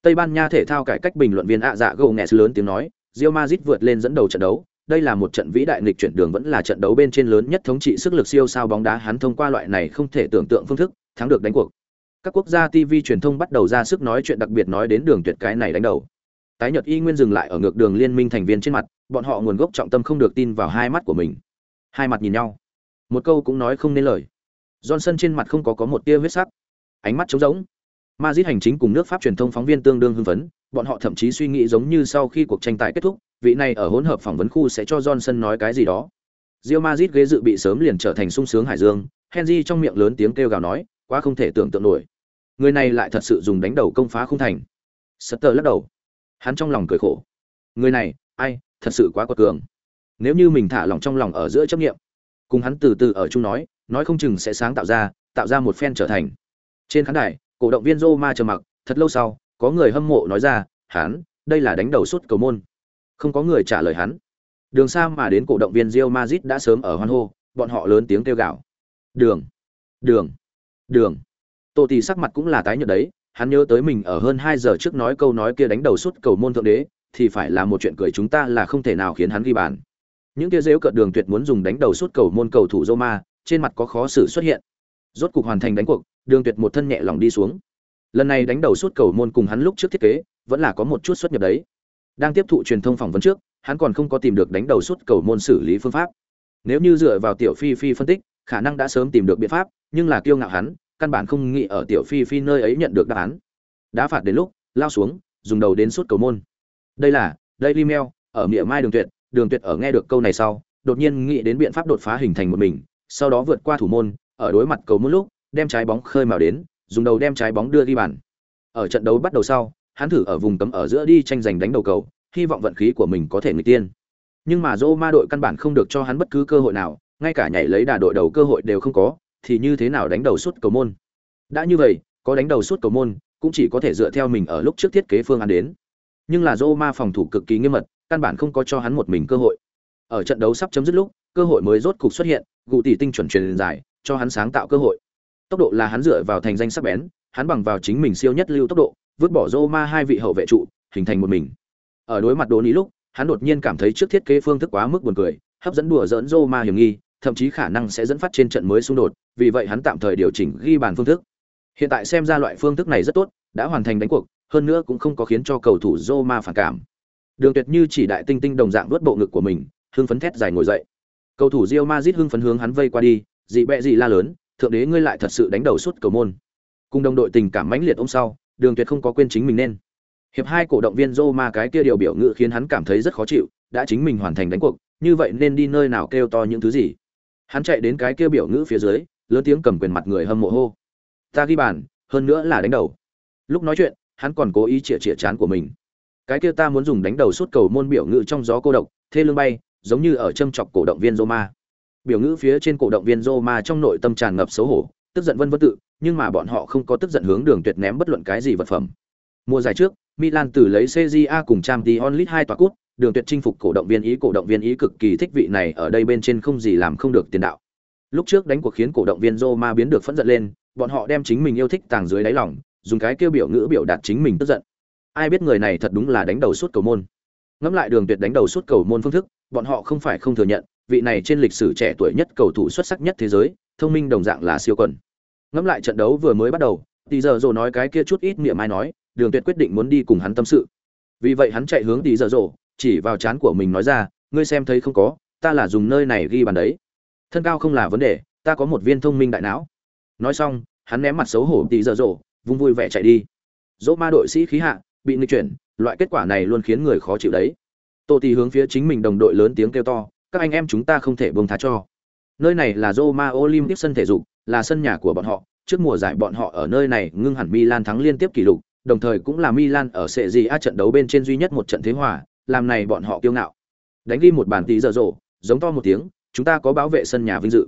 S1: Tây Ban Nha thể thao cải cách bình luận viên ạ dạ gồ nghẹt lớn tiếng nói, Real Madrid vượt lên dẫn đầu trận đấu, đây là một trận vĩ đại nghịch chuyển đường vẫn là trận đấu bên trên lớn nhất thống trị sức lực siêu sao bóng đá hắn thông qua loại này không thể tưởng tượng phương thức, thắng được đánh cuộc các quốc gia TV truyền thông bắt đầu ra sức nói chuyện đặc biệt nói đến đường tuyệt cái này đánh đầu. Tái Nhật y nguyên dừng lại ở ngược đường liên minh thành viên trên mặt, bọn họ nguồn gốc trọng tâm không được tin vào hai mắt của mình. Hai mặt nhìn nhau, một câu cũng nói không nên lời. Johnson trên mặt không có có một tia huyết sắc, ánh mắt trống rỗng. Madrid hành chính cùng nước Pháp truyền thông phóng viên tương đương hưng phấn, bọn họ thậm chí suy nghĩ giống như sau khi cuộc tranh tài kết thúc, vị này ở hỗn hợp phỏng vấn khu sẽ cho Johnson nói cái gì đó. Real Madrid ghế dự bị sớm liền trở thành sung sướng hải dương, Henry trong miệng lớn tiếng kêu gào nói, quá không thể tưởng tượng nổi. Người này lại thật sự dùng đánh đầu công phá không thành. Sutter lắc đầu. Hắn trong lòng cười khổ. Người này ai thật sự quá quật cường. Nếu như mình thả lòng trong lòng ở giữa chấp nghiệm. Cùng hắn từ từ ở chung nói nói không chừng sẽ sáng tạo ra tạo ra một phen trở thành. Trên khán đài, cổ động viên Roma chờ mặc, thật lâu sau, có người hâm mộ nói ra, hắn, đây là đánh đầu suốt cầu môn. Không có người trả lời hắn. Đường xa mà đến cổ động viên Real Madrid đã sớm ở hoan hô, bọn họ lớn tiếng kêu gào. Đường, đường, đường. Tô Tỷ sắc mặt cũng là tái nhợt đấy, hắn nhớ tới mình ở hơn 2 giờ trước nói câu nói kia đánh đầu suốt cầu môn thượng đế, thì phải là một chuyện cười chúng ta là không thể nào khiến hắn ghi bàn. Những kia giễu cợt đường tuyệt muốn dùng đánh đầu suốt cầu môn cầu thủ Roma, trên mặt có khó xử xuất hiện. Rốt cục hoàn thành đánh cuộc, đường tuyệt một thân nhẹ lòng đi xuống. Lần này đánh đầu suốt cầu môn cùng hắn lúc trước thiết kế, vẫn là có một chút xuất nhập đấy. Đang tiếp thụ truyền thông phỏng vấn trước, hắn còn không có tìm được đánh đầu suốt cầu môn xử lý phương pháp. Nếu như dựa vào tiểu Phi Phi phân tích, khả năng đã sớm tìm được biện pháp, nhưng là kiêu ngạo hắn, căn bản không nghĩ ở tiểu Phi Phi nơi ấy nhận được đáp án. Đá phạt đến lúc, lao xuống, dùng đầu đến suốt cầu môn. Đây là đây email ở miệng Mai Đường Tuyệt, Đường Tuyệt ở nghe được câu này sau, đột nhiên nghĩ đến biện pháp đột phá hình thành một mình, sau đó vượt qua thủ môn, ở đối mặt cầu môn lúc, đem trái bóng khơi mào đến, dùng đầu đem trái bóng đưa đi bàn. Ở trận đấu bắt đầu sau, hắn thử ở vùng cấm ở giữa đi tranh giành đánh đầu cầu, hy vọng vận khí của mình có thể người tiên. Nhưng mà Roma đội căn bản không được cho hắn bất cứ cơ hội nào, ngay cả nhảy lấy đà đội đầu cơ hội đều không có, thì như thế nào đánh đầu suốt cầu môn? Đã như vậy, có đánh đầu suốt cầu môn, cũng chỉ có thể dựa theo mình ở lúc trước thiết kế phương án đến. Nhưng là Roma phòng thủ cực kỳ nghiêm mật, căn bản không có cho hắn một mình cơ hội. Ở trận đấu sắp chấm dứt lúc, cơ hội mới rốt cục xuất hiện, gù tỷ tinh chuẩn truyền dài, cho hắn sáng tạo cơ hội. Tốc độ là hắn dựa vào thành danh sắc bén, hắn bằng vào chính mình siêu nhất lưu tốc độ, vứt bỏ Roma hai vị hậu vệ trụ, hình thành một mình. Ở đối mặt Đốn ý lúc, hắn đột nhiên cảm thấy trước thiết kế phương thức quá mức buồn cười, hấp dẫn đùa giỡn Roma hiểm nghi, thậm chí khả năng sẽ dẫn phát trên trận mới xung đột, vì vậy hắn tạm thời điều chỉnh ghi bàn phương thức. Hiện tại xem ra loại phương thức này rất tốt, đã hoàn thành đánh cuộc, hơn nữa cũng không có khiến cho cầu thủ Roma phản cảm. Đường Tuyệt như chỉ đại tinh tinh đồng dạng vuốt bộ ngực của mình, hưng phấn thét dài ngồi dậy. Cầu thủ Real Madrid hưng phấn hướng hắn vây qua đi, dị bẹ dị la lớn, thượng đế ngươi lại thật sự đánh đầu suốt cầu môn. Cùng đồng đội tình cảm mãnh liệt ông sau, Đường Tuyệt không có quên chính mình nên. Hiệp hai cổ động viên Roma cái kia điều biểu ngữ khiến hắn cảm thấy rất khó chịu, đã chính mình hoàn thành đánh cuộc, như vậy nên đi nơi nào kêu to những thứ gì? Hắn chạy đến cái kia biểu ngữ phía dưới, lớn tiếng cầm quyền mặt người hâm mộ hô. Ta ghi bàn, hơn nữa là đánh đầu. Lúc nói chuyện, hắn còn cố ý chĩa chĩa chán của mình. Cái kia ta muốn dùng đánh đầu suốt cầu môn biểu ngữ trong gió cô độc, thê lương bay, giống như ở châm chọc cổ động viên Roma. Biểu ngữ phía trên cổ động viên Roma trong nội tâm tràn ngập xấu hổ, tức giận vân vân tự, nhưng mà bọn họ không có tức giận hướng đường tuyệt ném bất luận cái gì vật phẩm. Mùa giải trước, Milan từ lấy CJA cùng Champions League hai tòa cút, đường tuyệt chinh phục cổ động viên ý cổ động viên ý cực kỳ thích vị này ở đây bên trên không gì làm không được tiền đạo. Lúc trước đánh cuộc khiến cổ động viên Roma biến được phẫn giận lên, bọn họ đem chính mình yêu thích tàng dưới đáy lòng, dùng cái kêu biểu ngữ biểu đạt chính mình tức giận. Ai biết người này thật đúng là đánh đầu suốt cầu môn. Ngẫm lại đường tuyệt đánh đầu suốt cầu môn phương thức, bọn họ không phải không thừa nhận, vị này trên lịch sử trẻ tuổi nhất cầu thủ xuất sắc nhất thế giới, thông minh đồng dạng là siêu quần. Ngẫm lại trận đấu vừa mới bắt đầu, tỷ giờ dỗ nói cái kia chút ít miệng mai nói, đường tuyệt quyết định muốn đi cùng hắn tâm sự. Vì vậy hắn chạy hướng tỷ giờ rồ, chỉ vào trán của mình nói ra, ngươi xem thấy không có, ta là dùng nơi này ghi bàn đấy. Thân cao không là vấn đề, ta có một viên thông minh đại não. Nói xong, hắn ném mặt xấu hổ tỷ giờ rồ, vung vui vẻ chạy đi. Dỗ ma đội sĩ khí hạ, bị nghịch chuyển, loại kết quả này luôn khiến người khó chịu đấy. Tô Tỷ hướng phía chính mình đồng đội lớn tiếng kêu to, các anh em chúng ta không thể buông tha cho. Nơi này là Roma Olympic sân thể dục, là sân nhà của bọn họ, trước mùa giải bọn họ ở nơi này ngưng hẳn Milan thắng liên tiếp kỷ lục, đồng thời cũng là Milan ở Serie A trận đấu bên trên duy nhất một trận thế hòa, làm này bọn họ kiêu ngạo. Đánh đi một bàn tí giờ rổ, giống to một tiếng, chúng ta có bảo vệ sân nhà vinh dự.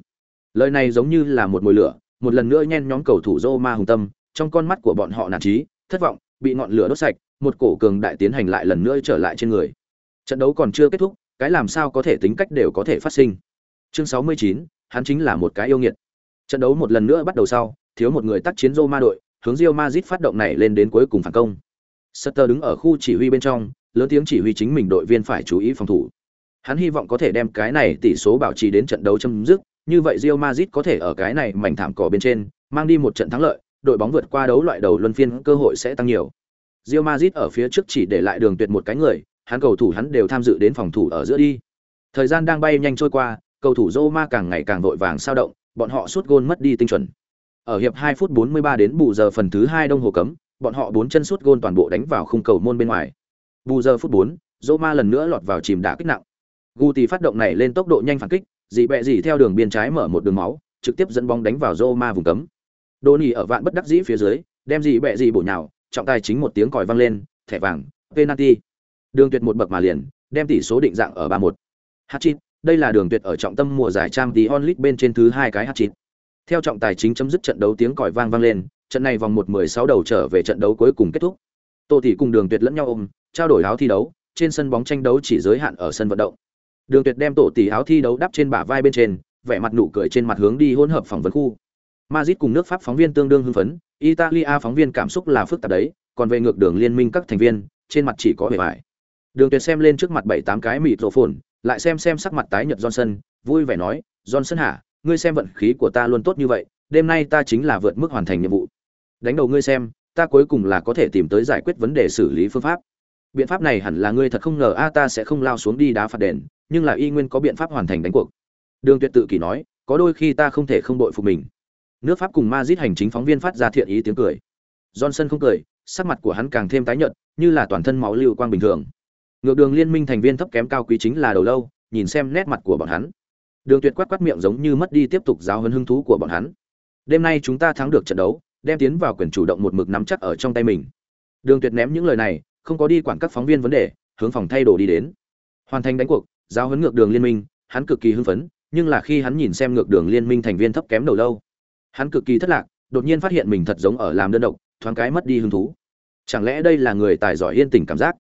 S1: Lời này giống như là một mùi lửa, một lần nữa nhen nhóm cầu thủ Roma hùng tâm, trong con mắt của bọn họ nản chí, thất vọng, bị ngọn lửa đốt sạch, một cổ cường đại tiến hành lại lần nữa trở lại trên người. Trận đấu còn chưa kết thúc, cái làm sao có thể tính cách đều có thể phát sinh. Chương 69, hắn chính là một cái yêu nghiệt. Trận đấu một lần nữa bắt đầu sau, thiếu một người tác chiến Roma đội, hướng Real Madrid phát động này lên đến cuối cùng phản công. Sutter đứng ở khu chỉ huy bên trong, lớn tiếng chỉ huy chính mình đội viên phải chú ý phòng thủ. Hắn hy vọng có thể đem cái này tỷ số bảo trì đến trận đấu chấm dứt, như vậy Real Madrid có thể ở cái này mảnh thảm cỏ bên trên mang đi một trận thắng lợi, đội bóng vượt qua đấu loại đầu luân phiên cơ hội sẽ tăng nhiều. Real Madrid ở phía trước chỉ để lại đường tuyệt một cái người, hắn cầu thủ hắn đều tham dự đến phòng thủ ở giữa đi. Thời gian đang bay nhanh trôi qua, cầu thủ Roma càng ngày càng vội vàng sao động, bọn họ sút gôn mất đi tinh chuẩn. Ở hiệp 2 phút 43 đến bù giờ phần thứ 2 đông hồ cấm, bọn họ bốn chân sút gôn toàn bộ đánh vào khung cầu môn bên ngoài. Bù giờ phút 4, Roma lần nữa lọt vào chìm đá kích nặng. Guti phát động này lên tốc độ nhanh phản kích, dị bẹ dị theo đường biên trái mở một đường máu, trực tiếp dẫn bóng đánh vào Roma vùng cấm. Đoni ở vạn bất đắc dĩ phía dưới, đem dị bẹ dị bổ nhào, trọng tài chính một tiếng còi vang lên, thẻ vàng, penalty. Đường Tuyệt một bậc mà liền, đem tỷ số định dạng ở 3-1. Hat-trick, đây là Đường Tuyệt ở trọng tâm mùa giải Champions League bên trên thứ hai cái hat-trick. Theo trọng tài chính chấm dứt trận đấu tiếng còi vang vang lên, Trận này vòng 1/16 đầu trở về trận đấu cuối cùng kết thúc. Tô Tỷ cùng Đường Tuyệt lẫn nhau ôm, trao đổi áo thi đấu, trên sân bóng tranh đấu chỉ giới hạn ở sân vận động. Đường Tuyệt đem Tổ Tỷ áo thi đấu đắp trên bả vai bên trên, vẻ mặt nụ cười trên mặt hướng đi hỗn hợp phỏng vấn khu. Madrid cùng nước Pháp phóng viên tương đương hưng phấn, Italia phóng viên cảm xúc là phức tạp đấy, còn về ngược đường liên minh các thành viên, trên mặt chỉ có vẻ vải. Đường Tuyệt xem lên trước mặt bảy tám cái mịt rộ phồn, lại xem xem sắc mặt tái nhợt Johnson, vui vẻ nói, "Johnson hả, ngươi xem vận khí của ta luôn tốt như vậy, đêm nay ta chính là vượt mức hoàn thành nhiệm vụ. Đánh đầu ngươi xem, ta cuối cùng là có thể tìm tới giải quyết vấn đề xử lý phương pháp. Biện pháp này hẳn là ngươi thật không ngờ a ta sẽ không lao xuống đi đá phạt đền, nhưng là y nguyên có biện pháp hoàn thành đánh cuộc." Đường Tuyệt tự kỳ nói, "Có đôi khi ta không thể không đội phục mình." Nước Pháp cùng Madrid hành chính phóng viên phát ra thiện ý tiếng cười. Johnson không cười, sắc mặt của hắn càng thêm tái nhợt, như là toàn thân máu lưu quang bình thường. Ngược đường liên minh thành viên thấp kém cao quý chính là đầu lâu, nhìn xem nét mặt của bọn hắn. Đường Tuyệt quát quát miệng giống như mất đi tiếp tục giáo huấn hứng thú của bọn hắn. Đêm nay chúng ta thắng được trận đấu, đem tiến vào quyền chủ động một mực nắm chắc ở trong tay mình. Đường Tuyệt ném những lời này, không có đi quản các phóng viên vấn đề, hướng phòng thay đồ đi đến. Hoàn thành đánh cuộc, giáo huấn ngược đường liên minh, hắn cực kỳ hưng phấn, nhưng là khi hắn nhìn xem ngược đường liên minh thành viên thấp kém đầu lâu, hắn cực kỳ thất lạc, đột nhiên phát hiện mình thật giống ở làm đơn độc, thoáng cái mất đi hứng thú. Chẳng lẽ đây là người tài giỏi yên tĩnh cảm giác?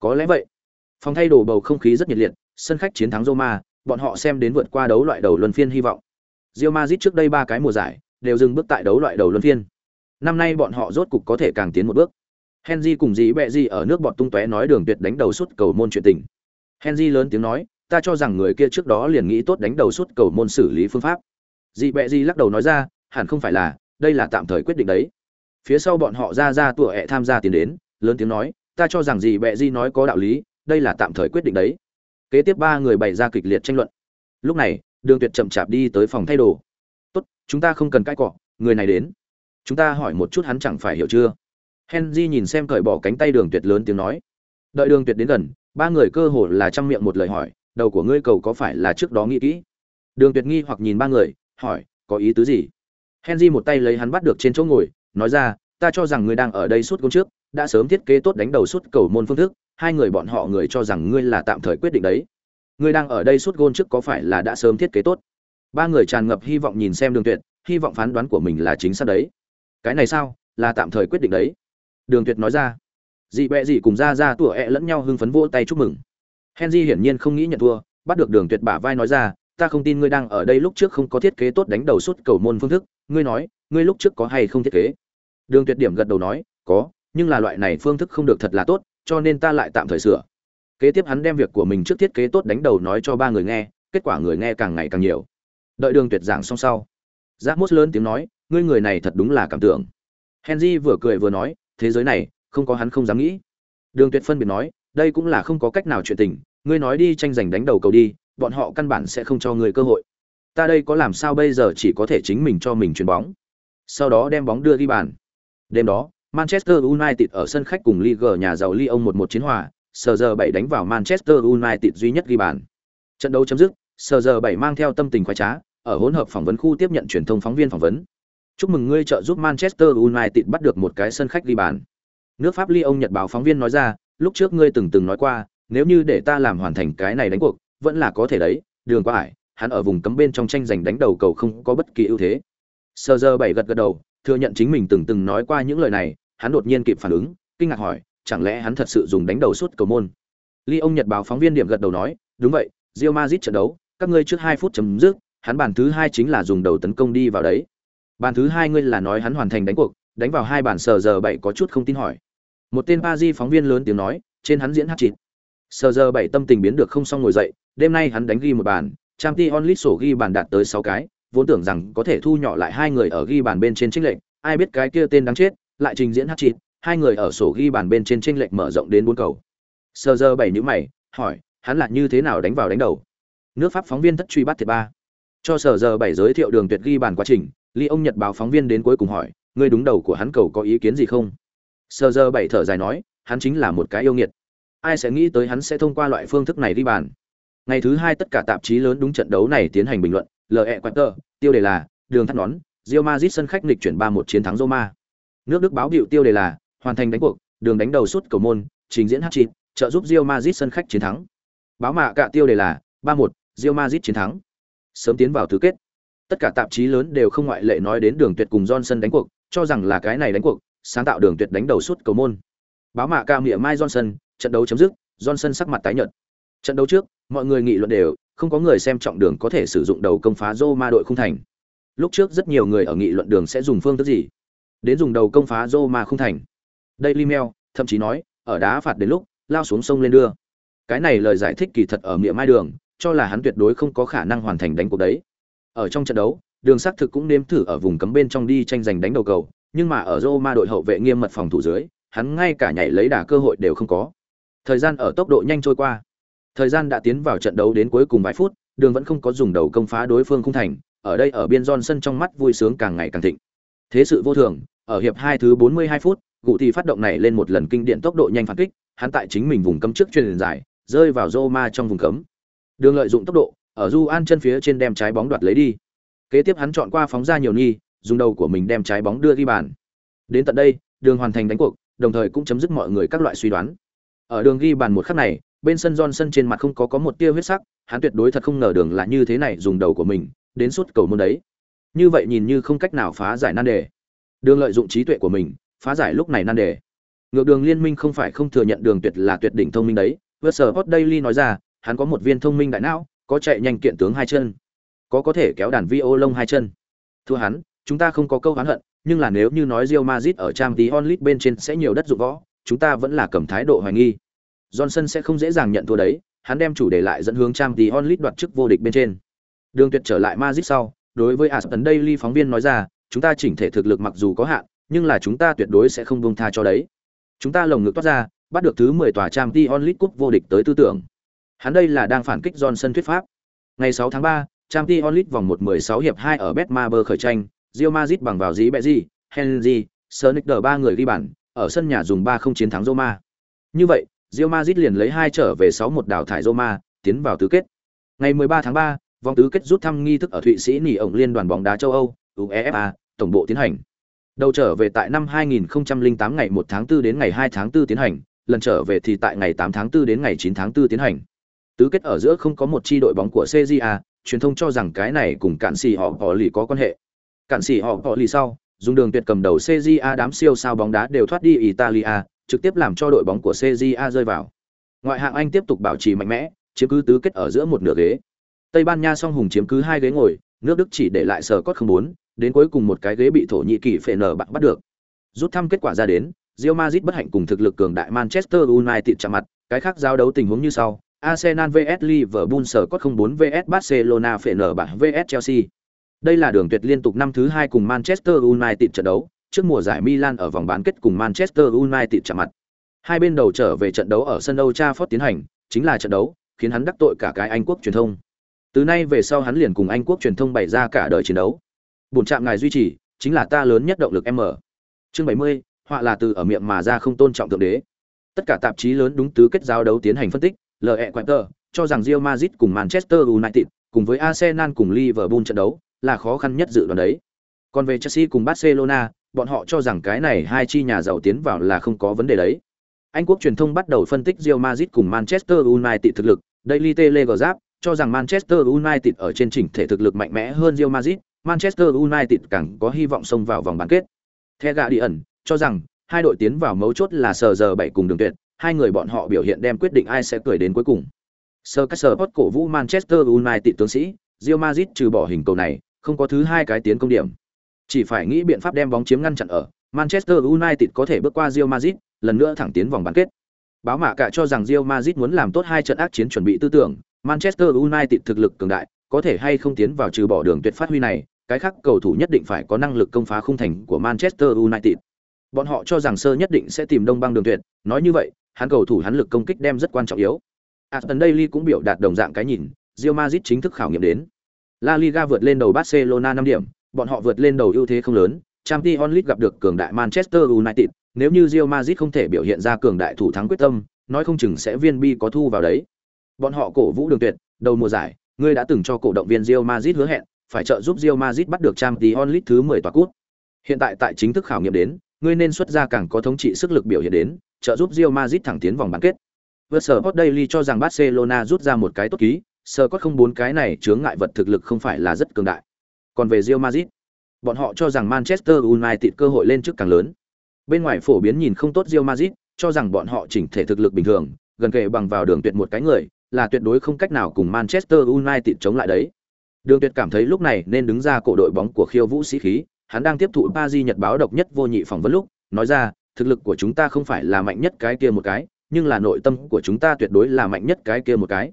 S1: Có lẽ vậy. Phòng thay đồ bầu không khí rất nhiệt liệt, sân khách chiến thắng Roma, bọn họ xem đến vượt qua đấu loại đầu luân phiên hy vọng. Real Madrid trước đây ba cái mùa giải đều dừng bước tại đấu loại đầu luân phiên. Năm nay bọn họ rốt cục có thể càng tiến một bước. Henry cùng dĩ bẹ gì ở nước bọn tung tóe nói đường tuyệt đánh đầu suốt cầu môn chuyện tình. Henry lớn tiếng nói, ta cho rằng người kia trước đó liền nghĩ tốt đánh đầu suốt cầu môn xử lý phương pháp. Dĩ bẹ gì lắc đầu nói ra, hẳn không phải là, đây là tạm thời quyết định đấy. Phía sau bọn họ ra ra tụa ẹ tham gia tiến đến, lớn tiếng nói, ta cho rằng dĩ bẹ gì nói có đạo lý, đây là tạm thời quyết định đấy. Kế tiếp ba người bày ra kịch liệt tranh luận. Lúc này, đường tuyệt chậm chạp đi tới phòng thay đồ. Tốt, chúng ta không cần cãi cọ, người này đến. Chúng ta hỏi một chút hắn chẳng phải hiểu chưa? Henry nhìn xem cởi bỏ cánh tay đường tuyệt lớn tiếng nói. Đợi đường tuyệt đến gần, ba người cơ hồ là chăm miệng một lời hỏi, đầu của ngươi cầu có phải là trước đó nghĩ kỹ? Đường tuyệt nghi hoặc nhìn ba người, hỏi, có ý tứ gì? Henry một tay lấy hắn bắt được trên chỗ ngồi, nói ra, ta cho rằng ngươi đang ở đây suốt công trước, đã sớm thiết kế tốt đánh đầu suốt cầu môn phương thức hai người bọn họ người cho rằng ngươi là tạm thời quyết định đấy. Ngươi đang ở đây suốt gôn trước có phải là đã sớm thiết kế tốt? Ba người tràn ngập hy vọng nhìn xem đường tuyệt, hy vọng phán đoán của mình là chính xác đấy. Cái này sao? Là tạm thời quyết định đấy. Đường tuyệt nói ra. Dị bẹ dị cùng ra ra tủa ẹ lẫn nhau hưng phấn vỗ tay chúc mừng. Henry hiển nhiên không nghĩ nhận thua, bắt được đường tuyệt bả vai nói ra, ta không tin ngươi đang ở đây lúc trước không có thiết kế tốt đánh đầu suốt cầu môn phương thức, ngươi nói, ngươi lúc trước có hay không thiết kế? Đường tuyệt điểm gật đầu nói, có, nhưng là loại này phương thức không được thật là tốt cho nên ta lại tạm thời sửa. Kế tiếp hắn đem việc của mình trước thiết kế tốt đánh đầu nói cho ba người nghe, kết quả người nghe càng ngày càng nhiều. Đợi đường tuyệt giảng xong sau giáp mốt lớn tiếng nói, ngươi người này thật đúng là cảm tưởng. Henry vừa cười vừa nói, thế giới này, không có hắn không dám nghĩ. Đường tuyệt phân biệt nói, đây cũng là không có cách nào chuyện tình, ngươi nói đi tranh giành đánh đầu cầu đi, bọn họ căn bản sẽ không cho ngươi cơ hội. Ta đây có làm sao bây giờ chỉ có thể chính mình cho mình chuyền bóng. Sau đó đem bóng đưa đi bàn. Đêm đó Manchester United ở sân khách cùng Liga nhà giàu Lyon 1-1 chiến hòa, Sở giờ 7 đánh vào Manchester United duy nhất ghi bàn. Trận đấu chấm dứt, Sở giờ 7 mang theo tâm tình khoái trá, ở hỗn hợp phỏng vấn khu tiếp nhận truyền thông phóng viên phỏng vấn. Chúc mừng ngươi trợ giúp Manchester United bắt được một cái sân khách ghi bàn. Nước Pháp Lyon Nhật báo phóng viên nói ra, lúc trước ngươi từng từng nói qua, nếu như để ta làm hoàn thành cái này đánh cuộc, vẫn là có thể đấy, đường qua ải, hắn ở vùng cấm bên trong tranh giành đánh đầu cầu không có bất kỳ ưu thế. Sở giờ 7 gật gật đầu, thừa nhận chính mình từng từng nói qua những lời này, hắn đột nhiên kịp phản ứng, kinh ngạc hỏi, chẳng lẽ hắn thật sự dùng đánh đầu suốt cầu môn? Ly ông Nhật báo phóng viên điểm gật đầu nói, đúng vậy, Real Madrid trận đấu, các ngươi trước 2 phút chấm dứt, hắn bàn thứ hai chính là dùng đầu tấn công đi vào đấy. Bàn thứ hai ngươi là nói hắn hoàn thành đánh cuộc, đánh vào hai bàn sờ giờ bảy có chút không tin hỏi. Một tên Paris phóng viên lớn tiếng nói, trên hắn diễn hát chít. Sờ giờ bảy tâm tình biến được không xong ngồi dậy, đêm nay hắn đánh ghi một bàn, Champions League sổ ghi bàn đạt tới 6 cái, vốn tưởng rằng có thể thu nhỏ lại hai người ở ghi bàn bên trên chênh lệnh, ai biết cái kia tên đáng chết, lại trình diễn hát chít, hai người ở sổ ghi bàn bên trên chênh lệch mở rộng đến bốn cầu. sờ giờ bảy nhữ mày, hỏi, hắn là như thế nào đánh vào đánh đầu? Nước Pháp phóng viên thất truy bắt thiệt ba. Cho sở giờ bảy giới thiệu đường tuyệt ghi bàn quá trình, Ly ông Nhật báo phóng viên đến cuối cùng hỏi, người đúng đầu của hắn cầu có ý kiến gì không? Sơ giờ bảy thở dài nói, hắn chính là một cái yêu nghiệt. Ai sẽ nghĩ tới hắn sẽ thông qua loại phương thức này ghi bàn? Ngày thứ hai tất cả tạp chí lớn đúng trận đấu này tiến hành bình luận, LE Quater, tiêu đề là đường thắt nón, Real Madrid sân khách nghịch chuyển 3-1 chiến thắng Roma. Nước Đức báo biểu tiêu đề là hoàn thành đánh cuộc, đường đánh đầu suốt cầu môn, trình diễn hat-trick, trợ giúp Real Madrid sân khách chiến thắng. Báo mạ cả tiêu đề là 3-1, Real Madrid chiến thắng. Sớm tiến vào tứ kết. Tất cả tạp chí lớn đều không ngoại lệ nói đến đường tuyệt cùng Johnson đánh cuộc, cho rằng là cái này đánh cuộc, sáng tạo đường tuyệt đánh đầu suốt cầu môn. Báo mạ ca nghĩa Mai Johnson, trận đấu chấm dứt, Johnson sắc mặt tái nhợt. Trận đấu trước, mọi người nghị luận đều, không có người xem trọng đường có thể sử dụng đầu công phá Roma đội không thành. Lúc trước rất nhiều người ở nghị luận đường sẽ dùng phương thức gì, đến dùng đầu công phá Roma không thành. Daily Mail thậm chí nói, ở đá phạt đến lúc lao xuống sông lên đưa. Cái này lời giải thích kỳ thật ở miệng mai đường, cho là hắn tuyệt đối không có khả năng hoàn thành đánh cuộc đấy. Ở trong trận đấu, đường xác thực cũng nếm thử ở vùng cấm bên trong đi tranh giành đánh đầu cầu, nhưng mà ở Roma đội hậu vệ nghiêm mật phòng thủ dưới, hắn ngay cả nhảy lấy đà cơ hội đều không có. Thời gian ở tốc độ nhanh trôi qua. Thời gian đã tiến vào trận đấu đến cuối cùng vài phút, Đường vẫn không có dùng đầu công phá đối phương không thành, ở đây ở biên Johnson trong mắt vui sướng càng ngày càng thịnh. Thế sự vô thường, ở hiệp 2 thứ 42 phút, Gụ thì phát động này lên một lần kinh điển tốc độ nhanh phản kích, hắn tại chính mình vùng cấm trước truyền dài, rơi vào Roma trong vùng cấm. Đường lợi dụng tốc độ, ở Du An chân phía trên đem trái bóng đoạt lấy đi. Kế tiếp hắn chọn qua phóng ra nhiều nghi, dùng đầu của mình đem trái bóng đưa ghi bàn. Đến tận đây, Đường hoàn thành đánh cuộc, đồng thời cũng chấm dứt mọi người các loại suy đoán. Ở đường ghi bàn một khắc này, bên sân Johnson trên mặt không có có một tia huyết sắc, hắn tuyệt đối thật không ngờ đường là như thế này dùng đầu của mình, đến suốt cầu môn đấy. Như vậy nhìn như không cách nào phá giải nan đề. Đường lợi dụng trí tuệ của mình, phá giải lúc này nan đề. Ngược đường liên minh không phải không thừa nhận đường tuyệt là tuyệt đỉnh thông minh đấy. Versport Daily nói ra, hắn có một viên thông minh đại não, có chạy nhanh kiện tướng hai chân, có có thể kéo đàn vi ô lông hai chân. Thua hắn, chúng ta không có câu oán hận, nhưng là nếu như nói Real Madrid ở Champions League bên trên sẽ nhiều đất dụng võ, chúng ta vẫn là cầm thái độ hoài nghi. Johnson sẽ không dễ dàng nhận thua đấy, hắn đem chủ đề lại dẫn hướng Champions League đoạt chức vô địch bên trên. Đường Tuyệt trở lại Madrid sau, đối với Aston Daily phóng viên nói ra, chúng ta chỉnh thể thực lực mặc dù có hạn, nhưng là chúng ta tuyệt đối sẽ không buông tha cho đấy. Chúng ta lồng ngực toát ra, bắt được thứ 10 tòa trang Champions League Cup vô địch tới tư tưởng. Hắn đây là đang phản kích Johnson thuyết pháp. Ngày 6 tháng 3, Champions League vòng 1/16 hiệp 2 ở Betmaber khởi tranh, Real Madrid bằng vào dĩ bẹ gì, Henry, Sonic đỡ ba người ghi bàn, ở sân nhà dùng 3-0 chiến thắng Roma. Như vậy, Real Madrid liền lấy 2 trở về 6-1 đảo thải Roma, tiến vào tứ kết. Ngày 13 tháng 3, vòng tứ kết rút thăm nghi thức ở Thụy Sĩ nỉ ổng liên đoàn bóng đá châu Âu, UEFA, tổng bộ tiến hành. Đầu trở về tại năm 2008 ngày 1 tháng 4 đến ngày 2 tháng 4 tiến hành, lần trở về thì tại ngày 8 tháng 4 đến ngày 9 tháng 4 tiến hành. Tứ kết ở giữa không có một chi đội bóng của CJA, truyền thông cho rằng cái này cùng cạn xì họ họ lì có quan hệ. Cạn xì họ họ lì sau, dùng đường tuyệt cầm đầu CJA đám siêu sao bóng đá đều thoát đi Italia, trực tiếp làm cho đội bóng của CJA rơi vào. Ngoại hạng Anh tiếp tục bảo trì mạnh mẽ, chiếm cứ tứ kết ở giữa một nửa ghế. Tây Ban Nha song hùng chiếm cứ hai ghế ngồi, nước Đức chỉ để lại sở cốt không bốn, đến cuối cùng một cái ghế bị thổ nhĩ kỳ phệ nở bạn bắt được. Rút thăm kết quả ra đến, Real Madrid bất hạnh cùng thực lực cường đại Manchester United chạm mặt, cái khác giao đấu tình huống như sau: Arsenal vs Liverpool sở cốt 04 vs Barcelona phệ nở bạn vs Chelsea. Đây là đường tuyệt liên tục năm thứ hai cùng Manchester United trận đấu, trước mùa giải Milan ở vòng bán kết cùng Manchester United chạm mặt. Hai bên đầu trở về trận đấu ở sân Old Trafford tiến hành, chính là trận đấu khiến hắn đắc tội cả cái Anh quốc truyền thông. Từ nay về sau hắn liền cùng Anh quốc truyền thông bày ra cả đời chiến đấu bổn trạm ngài duy trì, chính là ta lớn nhất động lực M. Chương 70, họa là từ ở miệng mà ra không tôn trọng thượng đế. Tất cả tạp chí lớn đúng tứ kết giao đấu tiến hành phân tích, LE Quater cho rằng Real Madrid cùng Manchester United cùng với Arsenal cùng Liverpool trận đấu là khó khăn nhất dự đoán đấy. Còn về Chelsea cùng Barcelona, bọn họ cho rằng cái này hai chi nhà giàu tiến vào là không có vấn đề đấy. Anh quốc truyền thông bắt đầu phân tích Real Madrid cùng Manchester United thực lực, Daily Telegraph cho rằng Manchester United ở trên chỉnh thể thực lực mạnh mẽ hơn Real Madrid, Manchester United càng có hy vọng xông vào vòng bán kết. The Guardian cho rằng hai đội tiến vào mấu chốt là sờ giờ bảy cùng đường tuyệt, hai người bọn họ biểu hiện đem quyết định ai sẽ cười đến cuối cùng. Sir Caesar cổ vũ Manchester United tướng sĩ, Real Madrid trừ bỏ hình cầu này, không có thứ hai cái tiến công điểm. Chỉ phải nghĩ biện pháp đem bóng chiếm ngăn chặn ở, Manchester United có thể bước qua Real Madrid, lần nữa thẳng tiến vòng bán kết. Báo mạ cả cho rằng Real Madrid muốn làm tốt hai trận ác chiến chuẩn bị tư tưởng, Manchester United thực lực cường đại, có thể hay không tiến vào trừ bỏ đường tuyệt phát huy này, cái khác cầu thủ nhất định phải có năng lực công phá khung thành của Manchester United. Bọn họ cho rằng sơ nhất định sẽ tìm đông băng đường tuyệt, nói như vậy, hắn cầu thủ hắn lực công kích đem rất quan trọng yếu. Aston Daily cũng biểu đạt đồng dạng cái nhìn, Real Madrid chính thức khảo nghiệm đến. La Liga vượt lên đầu Barcelona 5 điểm, bọn họ vượt lên đầu ưu thế không lớn, Champions League gặp được cường đại Manchester United, nếu như Real Madrid không thể biểu hiện ra cường đại thủ thắng quyết tâm, nói không chừng sẽ viên bi có thu vào đấy. Bọn họ cổ vũ đường tuyệt, đầu mùa giải, ngươi đã từng cho cổ động viên Real Madrid hứa hẹn, phải trợ giúp Real Madrid bắt được Champions League thứ 10 tòa cúp. Hiện tại tại chính thức khảo nghiệm đến, ngươi nên xuất ra càng có thống trị sức lực biểu hiện đến, trợ giúp Real Madrid thẳng tiến vòng bán kết. Versport Daily cho rằng Barcelona rút ra một cái tốt ký, sơ có không bốn cái này chướng ngại vật thực lực không phải là rất cường đại. Còn về Real Madrid, Bọn họ cho rằng Manchester United cơ hội lên trước càng lớn. Bên ngoài phổ biến nhìn không tốt Real Madrid, cho rằng bọn họ chỉnh thể thực lực bình thường, gần kề bằng vào đường tuyệt một cái người, là tuyệt đối không cách nào cùng Manchester United chống lại đấy. Đường Tuyệt cảm thấy lúc này nên đứng ra cổ đội bóng của khiêu vũ sĩ khí, hắn đang tiếp thụ Paris Nhật báo độc nhất vô nhị phỏng vấn lúc, nói ra, thực lực của chúng ta không phải là mạnh nhất cái kia một cái, nhưng là nội tâm của chúng ta tuyệt đối là mạnh nhất cái kia một cái.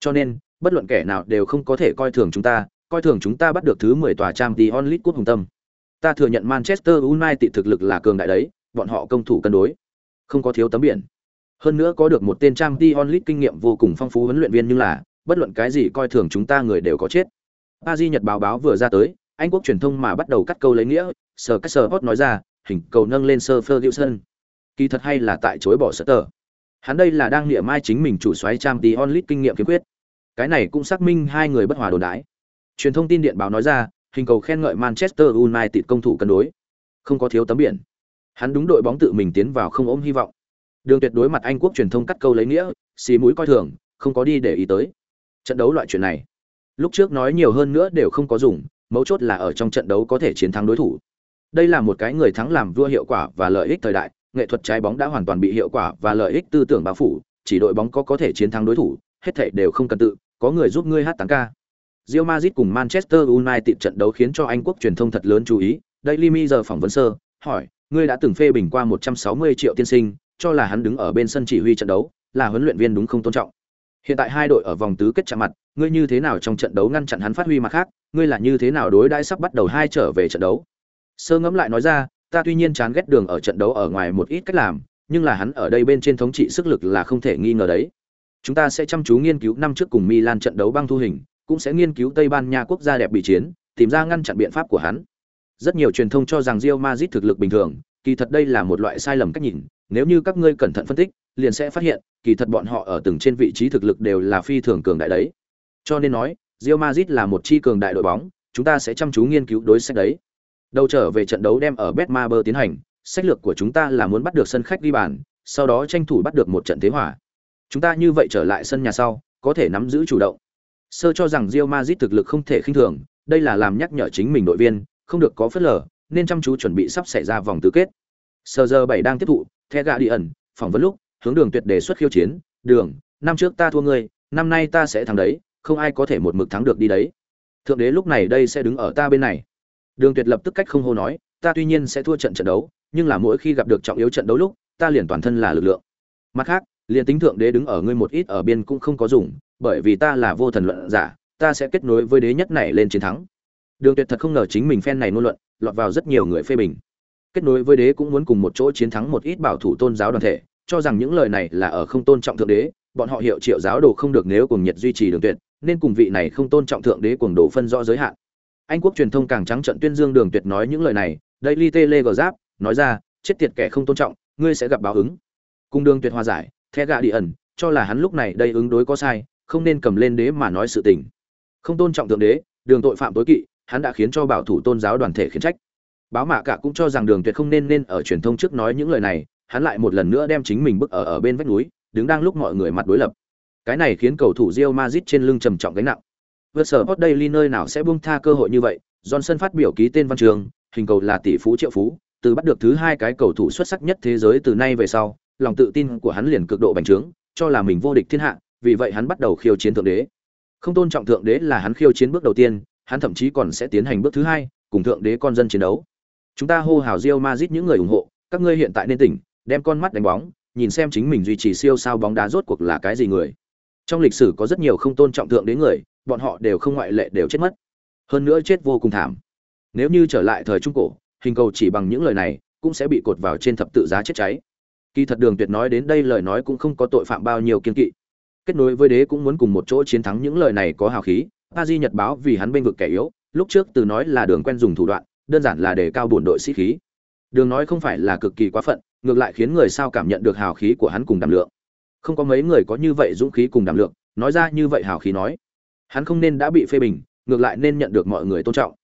S1: Cho nên, bất luận kẻ nào đều không có thể coi thường chúng ta, coi thường chúng ta bắt được thứ 10 tòa Champions League cúp hùng tâm. Ta thừa nhận Manchester United thực lực là cường đại đấy, bọn họ công thủ cân đối, không có thiếu tấm biển. Hơn nữa có được một tên Champions League kinh nghiệm vô cùng phong phú huấn luyện viên nhưng là, bất luận cái gì coi thường chúng ta người đều có chết. Paris Nhật báo báo vừa ra tới, Anh quốc truyền thông mà bắt đầu cắt câu lấy nghĩa, Sir Caesar nói ra, hình cầu nâng lên Sir sơn Kỳ thật hay là tại chối bỏ sở tờ. Hắn đây là đang niệm mai chính mình chủ xoáy trang tí onlit kinh nghiệm kiếm quyết. Cái này cũng xác minh hai người bất hòa đồn đái. Truyền thông tin điện báo nói ra, hình cầu khen ngợi Manchester United công thủ cân đối, không có thiếu tấm biển. Hắn đúng đội bóng tự mình tiến vào không ôm hy vọng. Đường tuyệt đối mặt Anh quốc truyền thông cắt câu lấy nghĩa, xì mũi coi thường, không có đi để ý tới. Trận đấu loại chuyện này, lúc trước nói nhiều hơn nữa đều không có dùng, mấu chốt là ở trong trận đấu có thể chiến thắng đối thủ. Đây là một cái người thắng làm vua hiệu quả và lợi ích thời đại, nghệ thuật trái bóng đã hoàn toàn bị hiệu quả và lợi ích tư tưởng bao phủ, chỉ đội bóng có có thể chiến thắng đối thủ, hết thảy đều không cần tự, có người giúp ngươi hát tăng ca. Real Madrid cùng Manchester United trận đấu khiến cho Anh quốc truyền thông thật lớn chú ý. Daily Mirror phỏng vấn sơ, hỏi, ngươi đã từng phê bình qua 160 triệu tiên sinh, cho là hắn đứng ở bên sân chỉ huy trận đấu, là huấn luyện viên đúng không tôn trọng. Hiện tại hai đội ở vòng tứ kết chạm mặt, ngươi như thế nào trong trận đấu ngăn chặn hắn phát huy mặt khác, ngươi là như thế nào đối đãi sắp bắt đầu hai trở về trận đấu. Sơ ngẫm lại nói ra, ta tuy nhiên chán ghét đường ở trận đấu ở ngoài một ít cách làm, nhưng là hắn ở đây bên trên thống trị sức lực là không thể nghi ngờ đấy. Chúng ta sẽ chăm chú nghiên cứu năm trước cùng Milan trận đấu băng thu hình, cũng sẽ nghiên cứu Tây Ban Nha quốc gia đẹp bị chiến, tìm ra ngăn chặn biện pháp của hắn. Rất nhiều truyền thông cho rằng Real Madrid thực lực bình thường, kỳ thật đây là một loại sai lầm cách nhìn, nếu như các ngươi cẩn thận phân tích, liền sẽ phát hiện, kỳ thật bọn họ ở từng trên vị trí thực lực đều là phi thường cường đại đấy. Cho nên nói, Real Madrid là một chi cường đại đội bóng, chúng ta sẽ chăm chú nghiên cứu đối sách đấy. Đầu trở về trận đấu đem ở Betmaber tiến hành, sách lược của chúng ta là muốn bắt được sân khách ghi bàn, sau đó tranh thủ bắt được một trận thế hòa. Chúng ta như vậy trở lại sân nhà sau, có thể nắm giữ chủ động. Sơ cho rằng Real Madrid thực lực không thể khinh thường, đây là làm nhắc nhở chính mình đội viên, không được có phớt lờ, nên chăm chú chuẩn bị sắp xảy ra vòng tứ kết. Sơ giờ 7 đang tiếp thụ, The ẩn, phỏng vấn lúc, hướng Đường Tuyệt đề xuất khiêu chiến, "Đường, năm trước ta thua ngươi, năm nay ta sẽ thắng đấy, không ai có thể một mực thắng được đi đấy." Thượng đế lúc này đây sẽ đứng ở ta bên này. Đường Tuyệt lập tức cách không hô nói, "Ta tuy nhiên sẽ thua trận trận đấu, nhưng là mỗi khi gặp được trọng yếu trận đấu lúc, ta liền toàn thân là lực lượng." Mặt khác, liền tính thượng đế đứng ở ngươi một ít ở biên cũng không có dùng, bởi vì ta là vô thần luận giả ta sẽ kết nối với đế nhất này lên chiến thắng đường tuyệt thật không ngờ chính mình phen này ngôn luận lọt vào rất nhiều người phê bình kết nối với đế cũng muốn cùng một chỗ chiến thắng một ít bảo thủ tôn giáo đoàn thể cho rằng những lời này là ở không tôn trọng thượng đế, bọn họ hiệu triệu giáo đồ không được nếu cùng nhiệt duy trì đường tuyệt, nên cùng vị này không tôn trọng thượng đế cuồng đồ phân rõ giới hạn. Anh quốc truyền thông càng trắng trận tuyên dương đường tuyệt nói những lời này đây là Lê gờ giáp nói ra, chết tiệt kẻ không tôn trọng, ngươi sẽ gặp báo ứng. Cung đường tuyệt hòa giải, the gạ đi ẩn cho là hắn lúc này đây ứng đối có sai, không nên cầm lên đế mà nói sự tình. Không tôn trọng thượng đế, đường tội phạm tối kỵ, hắn đã khiến cho bảo thủ tôn giáo đoàn thể khiển trách. Báo mạ cả cũng cho rằng đường tuyệt không nên nên ở truyền thông trước nói những lời này hắn lại một lần nữa đem chính mình bức ở ở bên vách núi, đứng đang lúc mọi người mặt đối lập. Cái này khiến cầu thủ Real Madrid trên lưng trầm trọng gánh nặng. Vượt sở hot daily nơi nào sẽ buông tha cơ hội như vậy? Johnson phát biểu ký tên văn trường, hình cầu là tỷ phú triệu phú, từ bắt được thứ hai cái cầu thủ xuất sắc nhất thế giới từ nay về sau, lòng tự tin của hắn liền cực độ bành trướng, cho là mình vô địch thiên hạ, vì vậy hắn bắt đầu khiêu chiến thượng đế. Không tôn trọng thượng đế là hắn khiêu chiến bước đầu tiên, hắn thậm chí còn sẽ tiến hành bước thứ hai, cùng thượng đế con dân chiến đấu. Chúng ta hô hào Real Madrid những người ủng hộ, các ngươi hiện tại nên tỉnh đem con mắt đánh bóng, nhìn xem chính mình duy trì siêu sao bóng đá rốt cuộc là cái gì người. Trong lịch sử có rất nhiều không tôn trọng thượng đế người, bọn họ đều không ngoại lệ đều chết mất. Hơn nữa chết vô cùng thảm. Nếu như trở lại thời trung cổ, hình cầu chỉ bằng những lời này, cũng sẽ bị cột vào trên thập tự giá chết cháy. Kỳ thật đường tuyệt nói đến đây lời nói cũng không có tội phạm bao nhiêu kiên kỵ. Kết nối với đế cũng muốn cùng một chỗ chiến thắng những lời này có hào khí, a di nhật báo vì hắn bên vực kẻ yếu, lúc trước từ nói là đường quen dùng thủ đoạn, đơn giản là để cao bổn đội sĩ khí. Đường nói không phải là cực kỳ quá phận ngược lại khiến người sao cảm nhận được hào khí của hắn cùng đảm lượng. Không có mấy người có như vậy dũng khí cùng đảm lượng, nói ra như vậy hào khí nói. Hắn không nên đã bị phê bình, ngược lại nên nhận được mọi người tôn trọng.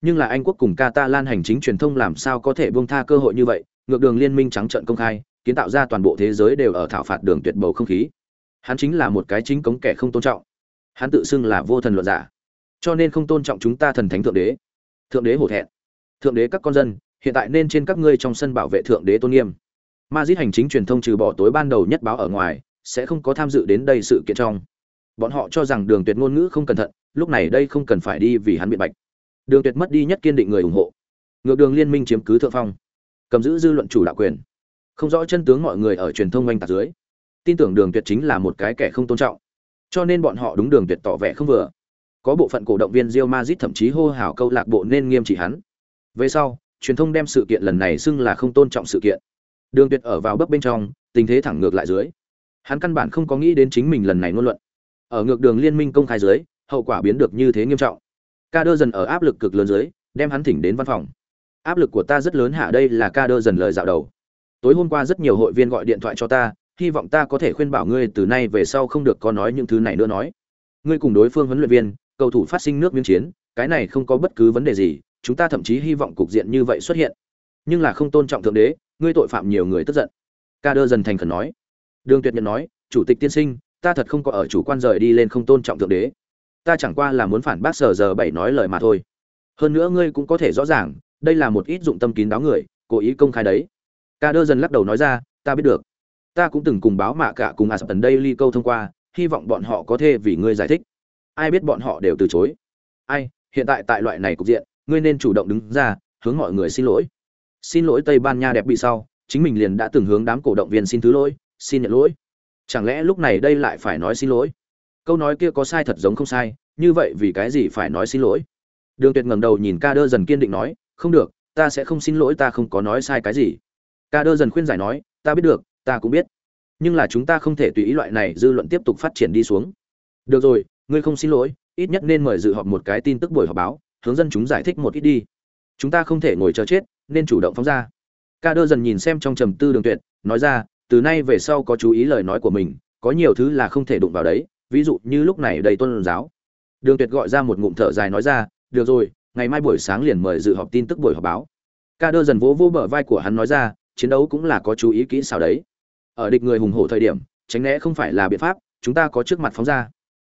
S1: Nhưng là anh quốc cùng catalan hành chính truyền thông làm sao có thể buông tha cơ hội như vậy, ngược đường liên minh trắng trợn công khai, kiến tạo ra toàn bộ thế giới đều ở thảo phạt đường tuyệt bầu không khí. Hắn chính là một cái chính cống kẻ không tôn trọng. Hắn tự xưng là vô thần luận giả. Cho nên không tôn trọng chúng ta thần thánh thượng đế. Thượng đế hổ thẹn. Thượng đế các con dân, hiện tại nên trên các ngươi trong sân bảo vệ thượng đế tôn nghiêm. Madrid hành chính truyền thông trừ bỏ tối ban đầu nhất báo ở ngoài, sẽ không có tham dự đến đây sự kiện trong. Bọn họ cho rằng đường tuyệt ngôn ngữ không cẩn thận, lúc này đây không cần phải đi vì hắn biện bạch. Đường tuyệt mất đi nhất kiên định người ủng hộ. Ngược đường liên minh chiếm cứ thượng phong. Cầm giữ dư luận chủ đạo quyền. Không rõ chân tướng mọi người ở truyền thông quanh tạc dưới. Tin tưởng đường tuyệt chính là một cái kẻ không tôn trọng. Cho nên bọn họ đúng đường tuyệt tỏ vẻ không vừa. Có bộ phận cổ động viên Real Madrid thậm chí hô hào câu lạc bộ nên nghiêm trị hắn. Về sau, truyền thông đem sự kiện lần này xưng là không tôn trọng sự kiện đường tuyệt ở vào bấp bên trong, tình thế thẳng ngược lại dưới. Hắn căn bản không có nghĩ đến chính mình lần này ngôn luận. Ở ngược đường liên minh công khai dưới, hậu quả biến được như thế nghiêm trọng. Ca đơ dần ở áp lực cực lớn dưới, đem hắn thỉnh đến văn phòng. Áp lực của ta rất lớn hạ đây là ca đơ dần lời dạo đầu. Tối hôm qua rất nhiều hội viên gọi điện thoại cho ta, hy vọng ta có thể khuyên bảo ngươi từ nay về sau không được có nói những thứ này nữa nói. Ngươi cùng đối phương huấn luyện viên, cầu thủ phát sinh nước miếng chiến, cái này không có bất cứ vấn đề gì, chúng ta thậm chí hy vọng cục diện như vậy xuất hiện. Nhưng là không tôn trọng thượng đế ngươi tội phạm nhiều người tức giận. Ca đơ dần thành khẩn nói. Đường tuyệt nhận nói, chủ tịch tiên sinh, ta thật không có ở chủ quan rời đi lên không tôn trọng thượng đế. Ta chẳng qua là muốn phản bác sở giờ bảy nói lời mà thôi. Hơn nữa ngươi cũng có thể rõ ràng, đây là một ít dụng tâm kín đáo người, cố ý công khai đấy. Ca đơ dần lắc đầu nói ra, ta biết được. Ta cũng từng cùng báo mạ cả cùng aspen daily câu thông qua, hy vọng bọn họ có thể vì ngươi giải thích. Ai biết bọn họ đều từ chối. Ai, hiện tại tại loại này cục diện, ngươi nên chủ động đứng ra, hướng mọi người xin lỗi xin lỗi tây ban nha đẹp bị sau, chính mình liền đã từng hướng đám cổ động viên xin thứ lỗi, xin nhận lỗi. Chẳng lẽ lúc này đây lại phải nói xin lỗi? Câu nói kia có sai thật giống không sai, như vậy vì cái gì phải nói xin lỗi? Đường tuyệt ngẩng đầu nhìn ca đơ dần kiên định nói, không được, ta sẽ không xin lỗi, ta không có nói sai cái gì. Ca đơ dần khuyên giải nói, ta biết được, ta cũng biết. Nhưng là chúng ta không thể tùy ý loại này dư luận tiếp tục phát triển đi xuống. Được rồi, ngươi không xin lỗi, ít nhất nên mời dự họp một cái tin tức buổi họp báo, hướng dân chúng giải thích một ít đi. Chúng ta không thể ngồi chờ chết nên chủ động phóng ra. Ca đơ dần nhìn xem trong trầm tư đường tuyệt, nói ra, từ nay về sau có chú ý lời nói của mình, có nhiều thứ là không thể đụng vào đấy, ví dụ như lúc này đầy tôn giáo. Đường tuyệt gọi ra một ngụm thở dài nói ra, được rồi, ngày mai buổi sáng liền mời dự họp tin tức buổi họp báo. Ca đơ dần vỗ vỗ bờ vai của hắn nói ra, chiến đấu cũng là có chú ý kỹ xảo đấy. Ở địch người hùng hổ thời điểm, tránh né không phải là biện pháp, chúng ta có trước mặt phóng ra.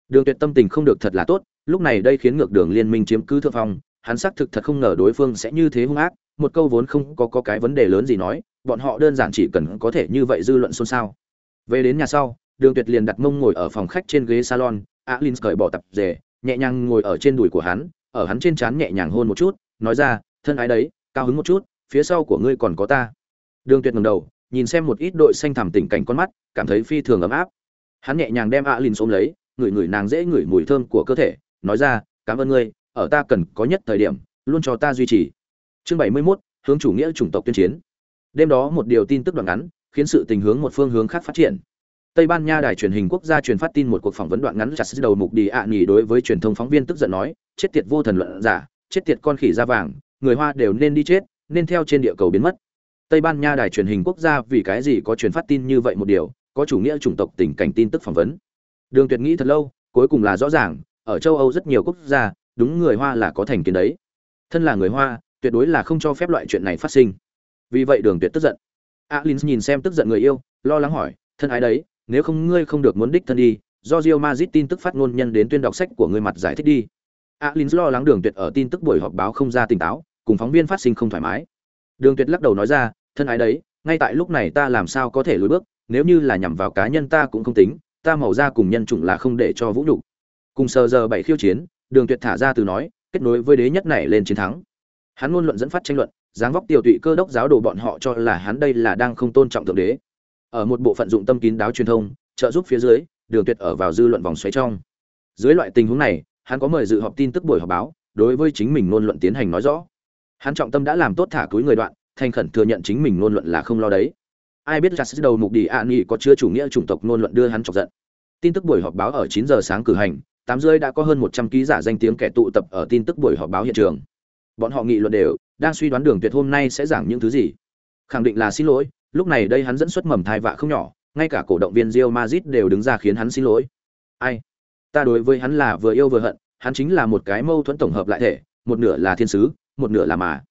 S1: Đường tuyệt tâm tình không được thật là tốt, lúc này đây khiến ngược đường liên minh chiếm cứ thượng phong, hắn xác thực thật không ngờ đối phương sẽ như thế hung ác một câu vốn không có, có cái vấn đề lớn gì nói bọn họ đơn giản chỉ cần có thể như vậy dư luận xôn xao. Về đến nhà sau đường tuyệt liền đặt mông ngồi ở phòng khách trên ghế salon alin cởi bỏ tập rể nhẹ nhàng ngồi ở trên đùi của hắn ở hắn trên trán nhẹ nhàng hôn một chút nói ra thân ái đấy cao hứng một chút phía sau của ngươi còn có ta. Đường tuyệt ngẩng đầu nhìn xem một ít đội xanh thẳm tình cảnh con mắt cảm thấy phi thường ấm áp. Hắn nhẹ nhàng đem alin ôm lấy ngửi ngửi nàng dễ ngửi mùi thơm của cơ thể nói ra cảm ơn ngươi ở ta cần có nhất thời điểm luôn cho ta duy trì chương bảy mươi 71, hướng chủ nghĩa chủng tộc tuyên chiến đêm đó một điều tin tức đoạn ngắn khiến sự tình hướng một phương hướng khác phát triển Tây Ban Nha đài truyền hình quốc gia truyền phát tin một cuộc phỏng vấn đoạn ngắn chặt đầu mục đi ạ à nghỉ đối với truyền thông phóng viên tức giận nói, chết tiệt vô thần luận giả, chết tiệt con khỉ da vàng, người Hoa đều nên đi chết, nên theo trên địa cầu biến mất. Tây Ban Nha đài truyền hình quốc gia vì cái gì có truyền phát tin như vậy một điều, có chủ nghĩa chủng tộc tình cảnh tin tức phỏng vấn. Đường Tuyệt nghĩ thật lâu, cuối cùng là rõ ràng, ở châu Âu rất nhiều quốc gia, đúng người Hoa là có thành kiến đấy. Thân là người Hoa, tuyệt đối là không cho phép loại chuyện này phát sinh. Vì vậy Đường Tuyệt tức giận. Alin nhìn xem tức giận người yêu, lo lắng hỏi, thân ái đấy, nếu không ngươi không được muốn đích thân đi, do Real Madrid tin tức phát ngôn nhân đến tuyên đọc sách của ngươi mặt giải thích đi. Alin lo lắng Đường Tuyệt ở tin tức buổi họp báo không ra tỉnh táo, cùng phóng viên phát sinh không thoải mái. Đường Tuyệt lắc đầu nói ra, thân ái đấy, ngay tại lúc này ta làm sao có thể lùi bước, nếu như là nhằm vào cá nhân ta cũng không tính, ta màu ra cùng nhân chủng là không để cho vũ nhục. Cùng sờ giờ bảy khiêu chiến, Đường Tuyệt thả ra từ nói, kết nối với đế nhất này lên chiến thắng. Hắn luôn luận dẫn phát tranh luận, dáng vóc tiểu tụy cơ đốc giáo đồ bọn họ cho là hắn đây là đang không tôn trọng thượng đế. Ở một bộ phận dụng tâm kín đáo truyền thông trợ giúp phía dưới đường tuyệt ở vào dư luận vòng xoáy trong. Dưới loại tình huống này hắn có mời dự họp tin tức buổi họp báo đối với chính mình ngôn luận tiến hành nói rõ. Hắn trọng tâm đã làm tốt thả túi người đoạn thành khẩn thừa nhận chính mình ngôn luận là không lo đấy. Ai biết Jackson đầu mục đi ạ nghỉ có chứa chủ nghĩa chủng tộc ngôn luận đưa hắn chọc giận. Tin tức buổi họp báo ở 9 giờ sáng cử hành tám rưỡi đã có hơn 100 ký giả danh tiếng kẻ tụ tập ở tin tức buổi họp báo hiện trường bọn họ nghị luận đều, đang suy đoán đường tuyệt hôm nay sẽ giảng những thứ gì. Khẳng định là xin lỗi, lúc này đây hắn dẫn xuất mầm thai vạ không nhỏ, ngay cả cổ động viên Real Madrid đều đứng ra khiến hắn xin lỗi. Ai? Ta đối với hắn là vừa yêu vừa hận, hắn chính là một cái mâu thuẫn tổng hợp lại thể, một nửa là thiên sứ, một nửa là mà.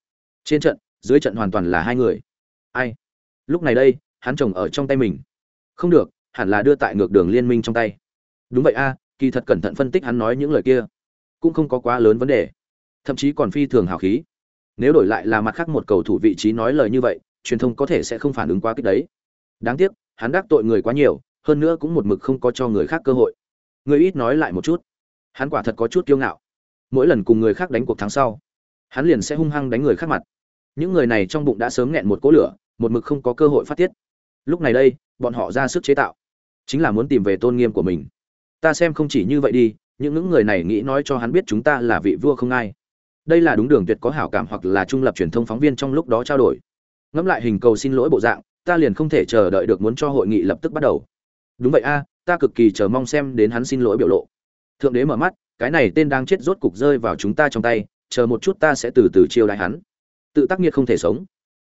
S1: Trên trận, dưới trận hoàn toàn là hai người. Ai? Lúc này đây, hắn chồng ở trong tay mình. Không được, hẳn là đưa tại ngược đường liên minh trong tay. Đúng vậy a, kỳ thật cẩn thận phân tích hắn nói những lời kia. Cũng không có quá lớn vấn đề thậm chí còn phi thường hào khí. Nếu đổi lại là mặt khác một cầu thủ vị trí nói lời như vậy, truyền thông có thể sẽ không phản ứng quá kích đấy. Đáng tiếc, hắn đắc tội người quá nhiều, hơn nữa cũng một mực không có cho người khác cơ hội. Người ít nói lại một chút. Hắn quả thật có chút kiêu ngạo. Mỗi lần cùng người khác đánh cuộc thắng sau, hắn liền sẽ hung hăng đánh người khác mặt. Những người này trong bụng đã sớm nghẹn một cỗ lửa, một mực không có cơ hội phát tiết. Lúc này đây, bọn họ ra sức chế tạo. Chính là muốn tìm về tôn nghiêm của mình. Ta xem không chỉ như vậy đi, những những người này nghĩ nói cho hắn biết chúng ta là vị vua không ai đây là đúng đường tuyệt có hảo cảm hoặc là trung lập truyền thông phóng viên trong lúc đó trao đổi. Ngẫm lại hình cầu xin lỗi bộ dạng, ta liền không thể chờ đợi được muốn cho hội nghị lập tức bắt đầu. Đúng vậy a, ta cực kỳ chờ mong xem đến hắn xin lỗi biểu lộ. Thượng đế mở mắt, cái này tên đang chết rốt cục rơi vào chúng ta trong tay, chờ một chút ta sẽ từ từ chiêu đại hắn. Tự tác nghiệt không thể sống.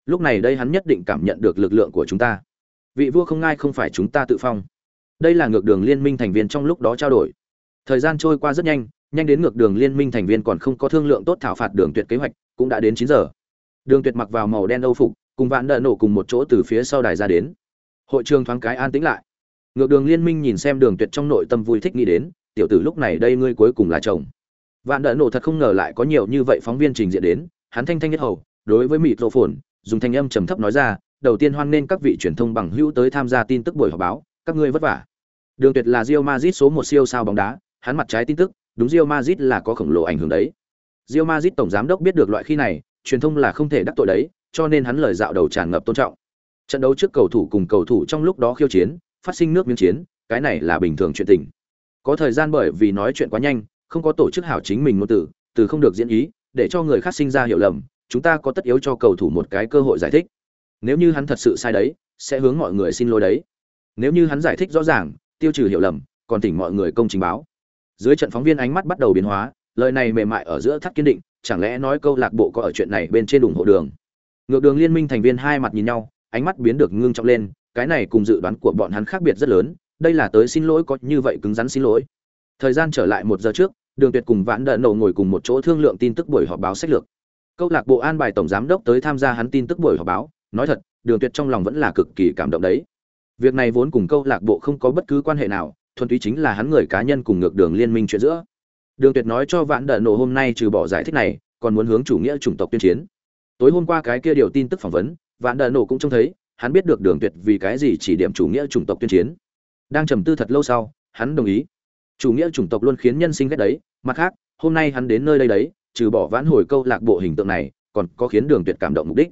S1: Lúc này đây hắn nhất định cảm nhận được lực lượng của chúng ta. Vị vua không ngai không phải chúng ta tự phong. Đây là ngược đường liên minh thành viên trong lúc đó trao đổi. Thời gian trôi qua rất nhanh nhanh đến ngược đường liên minh thành viên còn không có thương lượng tốt thảo phạt đường tuyệt kế hoạch, cũng đã đến chín giờ. Đường tuyệt mặc vào màu đen âu phục, cùng vạn Đận nổ cùng một chỗ từ phía sau đài ra đến. Hội trường thoáng cái an tĩnh lại. Ngược đường liên minh nhìn xem đường tuyệt trong nội tâm vui thích nghĩ đến, tiểu tử lúc này đây ngươi cuối cùng là chồng. Vạn Đận nổ thật không ngờ lại có nhiều như vậy phóng viên trình diện đến, hắn thanh thanh nhất hầu, đối với mịt phồn, dùng thanh âm trầm thấp nói ra, đầu tiên hoan nên các vị truyền thông bằng hữu tới tham gia tin tức buổi họp báo, các ngươi vất vả. Đường tuyệt là real madrid số một siêu sao bóng đá, hắn mặt trái tin tức đúng Real Madrid là có khổng lồ ảnh hưởng đấy. Real Madrid tổng giám đốc biết được loại khi này, truyền thông là không thể đắc tội đấy, cho nên hắn lời dạo đầu tràn ngập tôn trọng. Trận đấu trước cầu thủ cùng cầu thủ trong lúc đó khiêu chiến, phát sinh nước miếng chiến, cái này là bình thường chuyện tình. Có thời gian bởi vì nói chuyện quá nhanh, không có tổ chức hảo chính mình ngôn từ từ không được diễn ý, để cho người khác sinh ra hiểu lầm, chúng ta có tất yếu cho cầu thủ một cái cơ hội giải thích. Nếu như hắn thật sự sai đấy, sẽ hướng mọi người xin lỗi đấy. Nếu như hắn giải thích rõ ràng, tiêu trừ hiểu lầm, còn tỉnh mọi người công trình báo dưới trận phóng viên ánh mắt bắt đầu biến hóa, lời này mềm mại ở giữa thắt kiên định, chẳng lẽ nói câu lạc bộ có ở chuyện này bên trên ủng hộ đường? Ngược đường liên minh thành viên hai mặt nhìn nhau, ánh mắt biến được ngưng trọng lên, cái này cùng dự đoán của bọn hắn khác biệt rất lớn, đây là tới xin lỗi có như vậy cứng rắn xin lỗi. Thời gian trở lại một giờ trước, đường tuyệt cùng vãn đợn nổ ngồi cùng một chỗ thương lượng tin tức buổi họp báo sách lược. Câu lạc bộ an bài tổng giám đốc tới tham gia hắn tin tức buổi họp báo, nói thật, đường tuyệt trong lòng vẫn là cực kỳ cảm động đấy. Việc này vốn cùng câu lạc bộ không có bất cứ quan hệ nào thuần túy chính là hắn người cá nhân cùng ngược đường liên minh chuyện giữa. Đường tuyệt nói cho Vạn đợn nổ hôm nay trừ bỏ giải thích này, còn muốn hướng chủ nghĩa chủng tộc tuyên chiến. Tối hôm qua cái kia điều tin tức phỏng vấn, Vạn đợn nổ cũng trông thấy, hắn biết được đường tuyệt vì cái gì chỉ điểm chủ nghĩa chủng tộc tuyên chiến. Đang trầm tư thật lâu sau, hắn đồng ý. Chủ nghĩa chủng tộc luôn khiến nhân sinh ghét đấy, mặt khác, hôm nay hắn đến nơi đây đấy, trừ bỏ vãn hồi câu lạc bộ hình tượng này, còn có khiến đường tuyệt cảm động mục đích.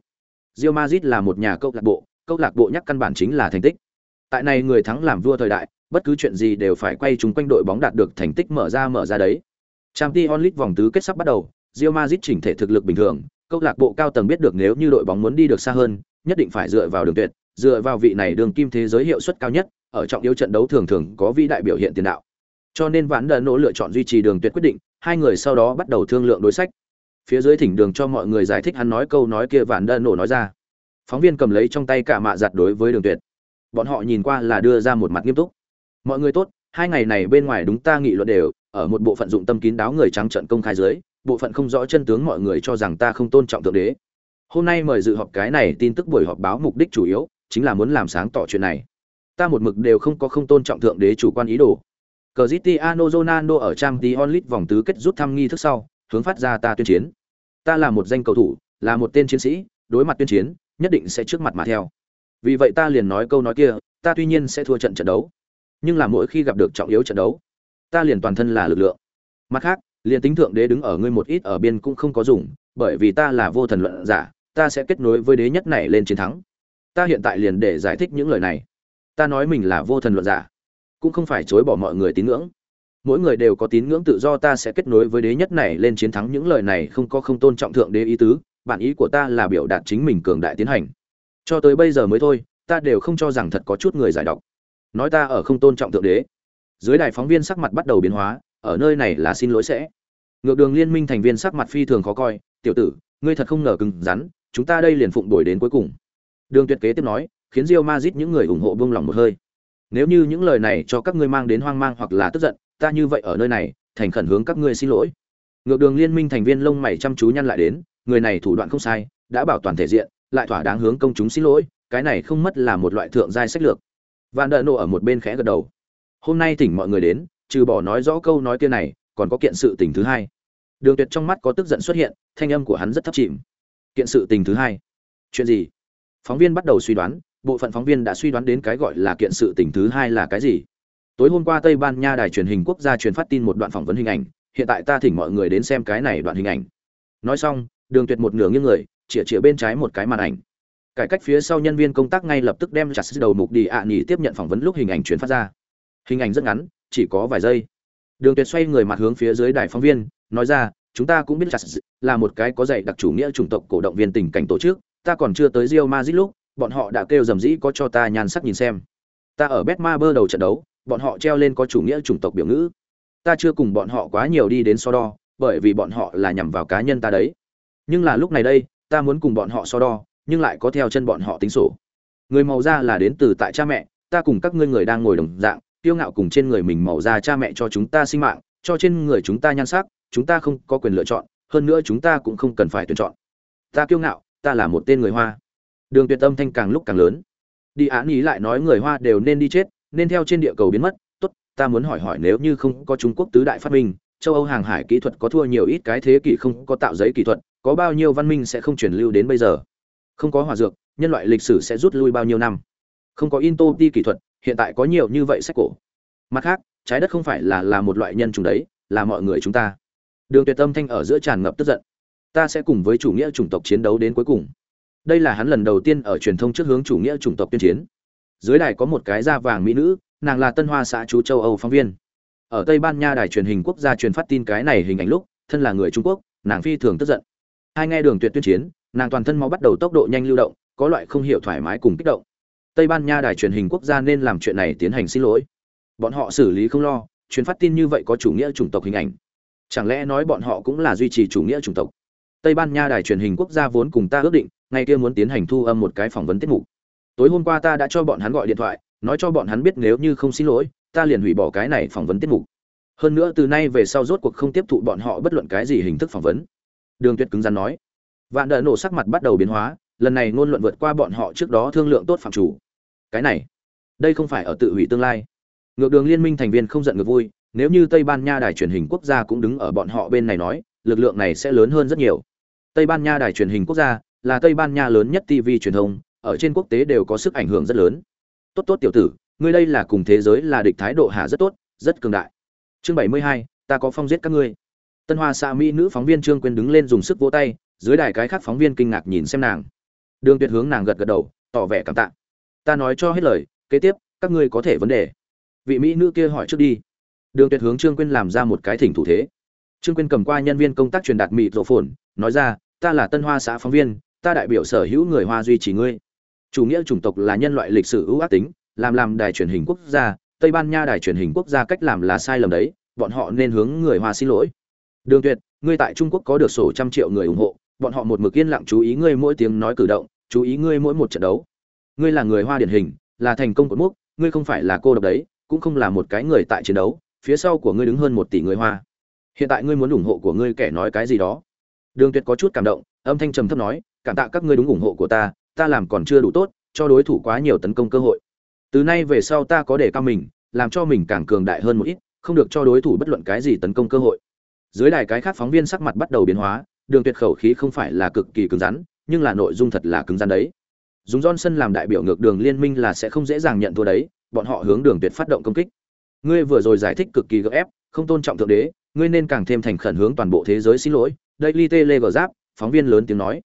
S1: Real Madrid là một nhà câu lạc bộ, câu lạc bộ nhắc căn bản chính là thành tích. Tại này người thắng làm vua thời đại bất cứ chuyện gì đều phải quay chúng quanh đội bóng đạt được thành tích mở ra mở ra đấy. Champions League vòng tứ kết sắp bắt đầu, Real Madrid chỉnh thể thực lực bình thường, câu lạc bộ cao tầng biết được nếu như đội bóng muốn đi được xa hơn, nhất định phải dựa vào đường tuyệt, dựa vào vị này đường kim thế giới hiệu suất cao nhất, ở trọng yếu trận đấu thường thường có vị đại biểu hiện tiền đạo. Cho nên vãn đờ nỗ lựa chọn duy trì đường tuyệt quyết định, hai người sau đó bắt đầu thương lượng đối sách. Phía dưới thỉnh đường cho mọi người giải thích hắn nói câu nói kia vãn đờ nổ nói ra. Phóng viên cầm lấy trong tay cả mạ giặt đối với đường tuyệt. Bọn họ nhìn qua là đưa ra một mặt nghiêm túc mọi người tốt hai ngày này bên ngoài đúng ta nghị luận đều ở một bộ phận dụng tâm kín đáo người trắng trận công khai dưới bộ phận không rõ chân tướng mọi người cho rằng ta không tôn trọng thượng đế hôm nay mời dự họp cái này tin tức buổi họp báo mục đích chủ yếu chính là muốn làm sáng tỏ chuyện này ta một mực đều không có không tôn trọng thượng đế chủ quan ý đồ Cristiano Ronaldo ở trang t onlit vòng tứ kết rút thăm nghi thức sau, hướng phát ra ta tuyên chiến. Ta là một danh cầu thủ, là một tên chiến sĩ, đối mặt tuyên chiến, nhất định sẽ trước mặt mà theo. Vì vậy ta liền nói câu nói kia, ta tuy nhiên sẽ thua trận trận đấu, nhưng là mỗi khi gặp được trọng yếu trận đấu, ta liền toàn thân là lực lượng. Mặt khác, liền tính thượng đế đứng ở ngươi một ít ở biên cũng không có dùng, bởi vì ta là vô thần luận giả, ta sẽ kết nối với đế nhất này lên chiến thắng. Ta hiện tại liền để giải thích những lời này. Ta nói mình là vô thần luận giả, cũng không phải chối bỏ mọi người tín ngưỡng mỗi người đều có tín ngưỡng tự do ta sẽ kết nối với đế nhất này lên chiến thắng những lời này không có không tôn trọng thượng đế ý tứ bản ý của ta là biểu đạt chính mình cường đại tiến hành cho tới bây giờ mới thôi ta đều không cho rằng thật có chút người giải độc nói ta ở không tôn trọng thượng đế. Dưới đài phóng viên sắc mặt bắt đầu biến hóa, ở nơi này là xin lỗi sẽ. Ngược đường liên minh thành viên sắc mặt phi thường khó coi, tiểu tử, ngươi thật không ngờ cứng rắn, chúng ta đây liền phụng đổi đến cuối cùng. Đường tuyệt kế tiếp nói, khiến rio mazit những người ủng hộ buông lòng một hơi. Nếu như những lời này cho các ngươi mang đến hoang mang hoặc là tức giận, ta như vậy ở nơi này, thành khẩn hướng các ngươi xin lỗi. Ngược đường liên minh thành viên lông mày chăm chú nhăn lại đến, người này thủ đoạn không sai, đã bảo toàn thể diện, lại thỏa đáng hướng công chúng xin lỗi, cái này không mất là một loại thượng giai sách lược vạn đợi nộ ở một bên khẽ gật đầu. Hôm nay thỉnh mọi người đến, trừ bỏ nói rõ câu nói kia này, còn có kiện sự tình thứ hai. Đường tuyệt trong mắt có tức giận xuất hiện, thanh âm của hắn rất thấp chìm. Kiện sự tình thứ hai. Chuyện gì? Phóng viên bắt đầu suy đoán, bộ phận phóng viên đã suy đoán đến cái gọi là kiện sự tình thứ hai là cái gì. Tối hôm qua tây ban nha đài truyền hình quốc gia truyền phát tin một đoạn phỏng vấn hình ảnh, hiện tại ta thỉnh mọi người đến xem cái này đoạn hình ảnh. Nói xong, đường tuyệt một nửa nghiêng người, chĩa chĩa bên trái một cái màn ảnh cải cách phía sau nhân viên công tác ngay lập tức đem chặt đầu mục đi ạ à nghỉ tiếp nhận phỏng vấn lúc hình ảnh truyền phát ra. Hình ảnh rất ngắn, chỉ có vài giây. Đường tuyệt xoay người mặt hướng phía dưới đài phóng viên, nói ra, chúng ta cũng biết chặt là một cái có dạy đặc chủ nghĩa chủng tộc cổ động viên tình cảnh tổ chức, ta còn chưa tới Real Madrid lúc, bọn họ đã kêu dầm dĩ có cho ta nhan sắc nhìn xem. Ta ở Betmaber đầu trận đấu, bọn họ treo lên có chủ nghĩa chủng tộc biểu ngữ. Ta chưa cùng bọn họ quá nhiều đi đến so đo, bởi vì bọn họ là nhằm vào cá nhân ta đấy. Nhưng là lúc này đây, ta muốn cùng bọn họ so đo nhưng lại có theo chân bọn họ tính sổ. Người màu da là đến từ tại cha mẹ, ta cùng các ngươi người đang ngồi đồng dạng, kiêu ngạo cùng trên người mình màu da cha mẹ cho chúng ta sinh mạng, cho trên người chúng ta nhan sắc, chúng ta không có quyền lựa chọn, hơn nữa chúng ta cũng không cần phải tuyển chọn. Ta kiêu ngạo, ta là một tên người hoa. Đường tuyệt tâm thanh càng lúc càng lớn. Đi án ý lại nói người hoa đều nên đi chết, nên theo trên địa cầu biến mất. Tốt, ta muốn hỏi hỏi nếu như không có trung quốc tứ đại phát minh, châu âu hàng hải kỹ thuật có thua nhiều ít cái thế kỷ không có tạo giấy kỹ thuật, có bao nhiêu văn minh sẽ không truyền lưu đến bây giờ? Không có hòa dược, nhân loại lịch sử sẽ rút lui bao nhiêu năm? Không có in tô kỹ thuật, hiện tại có nhiều như vậy sách cổ. Mặt khác, trái đất không phải là là một loại nhân chủng đấy, là mọi người chúng ta. Đường tuyệt tâm thanh ở giữa tràn ngập tức giận. Ta sẽ cùng với chủ nghĩa chủng tộc chiến đấu đến cuối cùng. Đây là hắn lần đầu tiên ở truyền thông trước hướng chủ nghĩa chủng tộc tuyên chiến. Dưới đài có một cái da vàng mỹ nữ, nàng là tân hoa xã chú châu âu phóng viên. Ở tây ban nha đài truyền hình quốc gia truyền phát tin cái này hình ảnh lúc, thân là người trung quốc, nàng phi thường tức giận. Hai nghe đường tuyệt tuyên chiến nàng toàn thân máu bắt đầu tốc độ nhanh lưu động, có loại không hiểu thoải mái cùng kích động. Tây ban nha đài truyền hình quốc gia nên làm chuyện này tiến hành xin lỗi. Bọn họ xử lý không lo, truyền phát tin như vậy có chủ nghĩa chủng tộc hình ảnh. Chẳng lẽ nói bọn họ cũng là duy trì chủ nghĩa chủng tộc? Tây ban nha đài truyền hình quốc gia vốn cùng ta ước định, ngày kia muốn tiến hành thu âm một cái phỏng vấn tiết mục. Tối hôm qua ta đã cho bọn hắn gọi điện thoại, nói cho bọn hắn biết nếu như không xin lỗi, ta liền hủy bỏ cái này phỏng vấn tiết mục. Hơn nữa từ nay về sau rốt cuộc không tiếp thụ bọn họ bất luận cái gì hình thức phỏng vấn. Đường tuyệt cứng rắn nói vạn đợi nổ sắc mặt bắt đầu biến hóa, lần này ngôn luận vượt qua bọn họ trước đó thương lượng tốt phạm chủ. Cái này, đây không phải ở tự hủy tương lai. Ngược đường liên minh thành viên không giận ngược vui, nếu như tây ban nha đài truyền hình quốc gia cũng đứng ở bọn họ bên này nói, lực lượng này sẽ lớn hơn rất nhiều. Tây ban nha đài truyền hình quốc gia là tây ban nha lớn nhất tv truyền thông, ở trên quốc tế đều có sức ảnh hưởng rất lớn. Tốt tốt tiểu tử, ngươi đây là cùng thế giới là địch thái độ hạ rất tốt, rất cường đại. Chương bảy mươi hai, ta có phong giết các ngươi. Tân hoa xã mỹ nữ phóng viên trương quyên đứng lên dùng sức vỗ tay dưới đài cái khác phóng viên kinh ngạc nhìn xem nàng. Đường tuyệt hướng nàng gật gật đầu, tỏ vẻ cảm tạ. Ta nói cho hết lời, kế tiếp, các ngươi có thể vấn đề. Vị mỹ nữ kia hỏi trước đi. Đường tuyệt hướng trương quyên làm ra một cái thỉnh thủ thế. Trương quyên cầm qua nhân viên công tác truyền đạt mịt rộ phồn, nói ra, ta là tân hoa xã phóng viên, ta đại biểu sở hữu người hoa duy trì ngươi. Chủ nghĩa chủng tộc là nhân loại lịch sử ưu ác tính, làm làm đài truyền hình quốc gia, tây ban nha đài truyền hình quốc gia cách làm là sai lầm đấy, bọn họ nên hướng người hoa xin lỗi. Đường tuyệt, ngươi tại trung quốc có được sổ trăm triệu người ủng hộ bọn họ một mực yên lặng chú ý ngươi mỗi tiếng nói cử động, chú ý ngươi mỗi một trận đấu. Ngươi là người hoa điển hình, là thành công của múc ngươi không phải là cô độc đấy, cũng không là một cái người tại chiến đấu, phía sau của ngươi đứng hơn một tỷ người hoa. Hiện tại ngươi muốn ủng hộ của ngươi kẻ nói cái gì đó. Đường tuyệt có chút cảm động, âm thanh trầm thấp nói, cảm tạ các ngươi đúng ủng hộ của ta ta làm còn chưa đủ tốt, cho đối thủ quá nhiều tấn công cơ hội. Từ nay về sau ta có để cao mình, làm cho mình càng cường đại hơn một ít, không được cho đối thủ bất luận cái gì tấn công cơ hội. Dưới đài cái khác phóng viên sắc mặt bắt đầu biến hóa đường tuyệt khẩu khí không phải là cực kỳ cứng rắn, nhưng là nội dung thật là cứng rắn đấy. Dùng johnson làm đại biểu ngược đường liên minh là sẽ không dễ dàng nhận thua đấy, bọn họ hướng đường tuyệt phát động công kích. Ngươi vừa rồi giải thích cực kỳ gấp ép, không tôn trọng thượng đế, ngươi nên càng thêm thành khẩn hướng toàn bộ thế giới xin lỗi, đây li giáp, phóng viên lớn tiếng nói.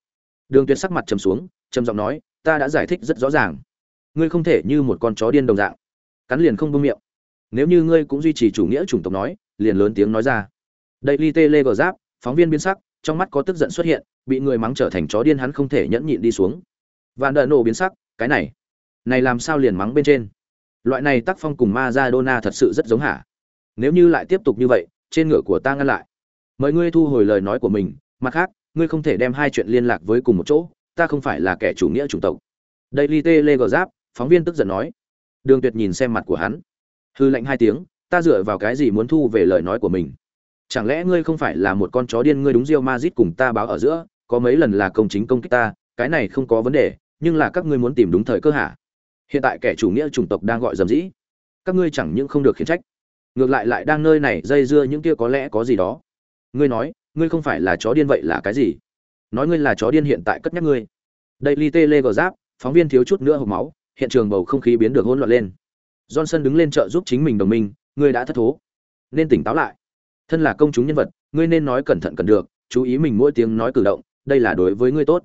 S1: Đường tuyệt sắc mặt trầm xuống, trầm giọng nói, ta đã giải thích rất rõ ràng. Ngươi không thể như một con chó điên đồng dạng. Cắn liền không buông miệng. Nếu như ngươi cũng duy trì chủ nghĩa chủng tộc nói, liền lớn tiếng nói ra. Đây li giáp, phóng viên biến sắc trong mắt có tức giận xuất hiện, bị người mắng trở thành chó điên hắn không thể nhẫn nhịn đi xuống. Vạn đợi nổ biến sắc, cái này này làm sao liền mắng bên trên? Loại này tác phong cùng Maradona thật sự rất giống hả? Nếu như lại tiếp tục như vậy, trên ngựa của ta ngăn lại. Mời ngươi thu hồi lời nói của mình, mặt khác, ngươi không thể đem hai chuyện liên lạc với cùng một chỗ, ta không phải là kẻ chủ nghĩa chủng tộc. Đây li tê lê gờ giáp phóng viên tức giận nói. Đường tuyệt nhìn xem mặt của hắn. Hư lệnh hai tiếng, ta dựa vào cái gì muốn thu về lời nói của mình? Chẳng lẽ ngươi không phải là một con chó điên ngươi đúng Real Madrid cùng ta báo ở giữa có mấy lần là công chính công kích ta cái này không có vấn đề nhưng là các ngươi muốn tìm đúng thời cơ hả? Hiện tại kẻ chủ nghĩa chủng tộc đang gọi dầm dĩ. Các ngươi chẳng những không được khiển trách ngược lại lại đang nơi này dây dưa những kia có lẽ có gì đó. Ngươi nói ngươi không phải là chó điên vậy là cái gì? Nói ngươi là chó điên hiện tại cất nhắc ngươi. Đây Li Tele gờ giáp, phóng viên thiếu chút nữa hộc máu hiện trường bầu không khí biến được hỗn loạn lên. Johnson đứng lên trợ giúp chính mình đồng minh ngươi đã thất thố. Nên tỉnh táo lại thân là công chúng nhân vật, ngươi nên nói cẩn thận cần được, chú ý mình mỗi tiếng nói cử động, đây là đối với ngươi tốt.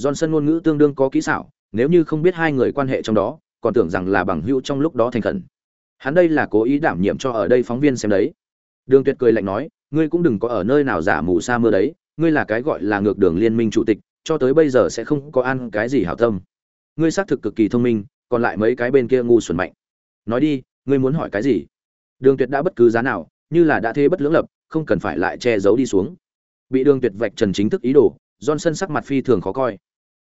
S1: Johnson ngôn ngữ tương đương có kỹ xảo, nếu như không biết hai người quan hệ trong đó, còn tưởng rằng là bằng hữu trong lúc đó thành khẩn. Hắn đây là cố ý đảm nhiệm cho ở đây phóng viên xem đấy. Đường tuyệt cười lạnh nói, ngươi cũng đừng có ở nơi nào giả mù sa mưa đấy, ngươi là cái gọi là ngược đường liên minh chủ tịch, cho tới bây giờ sẽ không có ăn cái gì hảo tâm. Ngươi xác thực cực kỳ thông minh, còn lại mấy cái bên kia ngu xuẩn mạnh. Nói đi, ngươi muốn hỏi cái gì? Đường tuyệt đã bất cứ giá nào như là đã thế bất lưỡng lập không cần phải lại che giấu đi xuống bị đường tuyệt vạch trần chính thức ý đồ johnson sắc mặt phi thường khó coi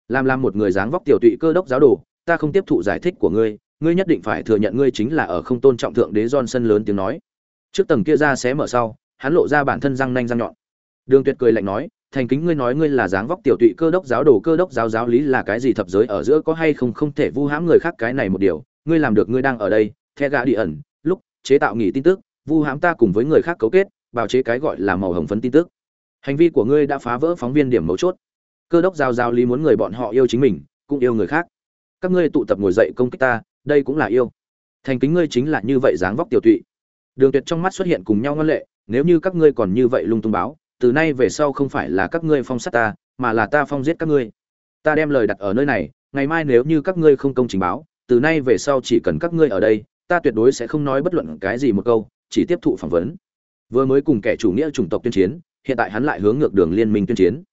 S1: làm làm một người dáng vóc tiểu tụy cơ đốc giáo đồ ta không tiếp thụ giải thích của ngươi ngươi nhất định phải thừa nhận ngươi chính là ở không tôn trọng thượng đế Johnson lớn tiếng nói. Trước tầng kia ra xé mở sau, hắn lộ ra bản thân răng nanh răng nhọn. Đường Tuyệt cười lạnh nói, thành kính ngươi nói ngươi là dáng vóc tiểu tụy cơ đốc giáo đồ cơ đốc giáo giáo lý là cái gì thập giới ở giữa có hay không không thể vu hãm người khác cái này một điều, ngươi làm được ngươi đang ở đây, The Guardian, đi ẩn, lúc chế tạo nghỉ tin tức, vu hãm ta cùng với người khác cấu kết, bào chế cái gọi là màu hồng phấn tin tức. Hành vi của ngươi đã phá vỡ phóng viên điểm mấu chốt. Cơ đốc giao giao lý muốn người bọn họ yêu chính mình, cũng yêu người khác. Các ngươi tụ tập ngồi dậy công kích ta, đây cũng là yêu thành kính ngươi chính là như vậy dáng vóc tiểu tụy đường tuyệt trong mắt xuất hiện cùng nhau ngân lệ nếu như các ngươi còn như vậy lung tung báo từ nay về sau không phải là các ngươi phong sát ta mà là ta phong giết các ngươi ta đem lời đặt ở nơi này ngày mai nếu như các ngươi không công trình báo từ nay về sau chỉ cần các ngươi ở đây ta tuyệt đối sẽ không nói bất luận cái gì một câu chỉ tiếp thụ phỏng vấn. Vừa mới cùng kẻ chủ nghĩa chủng tộc tuyên chiến hiện tại hắn lại hướng ngược đường liên minh tuyên chiến.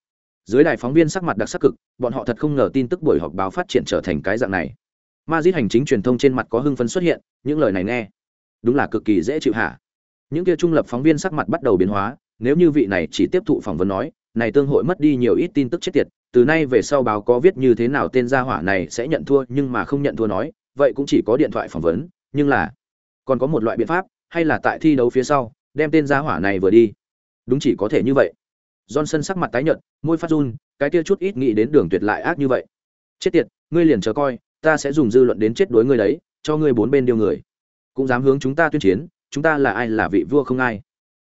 S1: Dưới đài phóng viên sắc mặt đặc sắc cực bọn họ thật không ngờ tin tức buổi họp báo phát triển trở thành cái dạng này. Madrid hành chính truyền thông trên mặt có hưng phấn xuất hiện, những lời này nghe, đúng là cực kỳ dễ chịu hả? Những kia trung lập phóng viên sắc mặt bắt đầu biến hóa, nếu như vị này chỉ tiếp thụ phỏng vấn nói, này tương hội mất đi nhiều ít tin tức chết tiệt, từ nay về sau báo có viết như thế nào tên gia hỏa này sẽ nhận thua nhưng mà không nhận thua nói, vậy cũng chỉ có điện thoại phỏng vấn, nhưng là còn có một loại biện pháp, hay là tại thi đấu phía sau, đem tên gia hỏa này vừa đi. Đúng chỉ có thể như vậy. Johnson sắc mặt tái nhợt, môi phát run, cái kia chút ít nghĩ đến đường tuyệt lại ác như vậy. Chết tiệt, ngươi liền chờ coi, ta sẽ dùng dư luận đến chết đối ngươi đấy cho ngươi bốn bên điêu người cũng dám hướng chúng ta tuyên chiến chúng ta là ai là vị vua không ai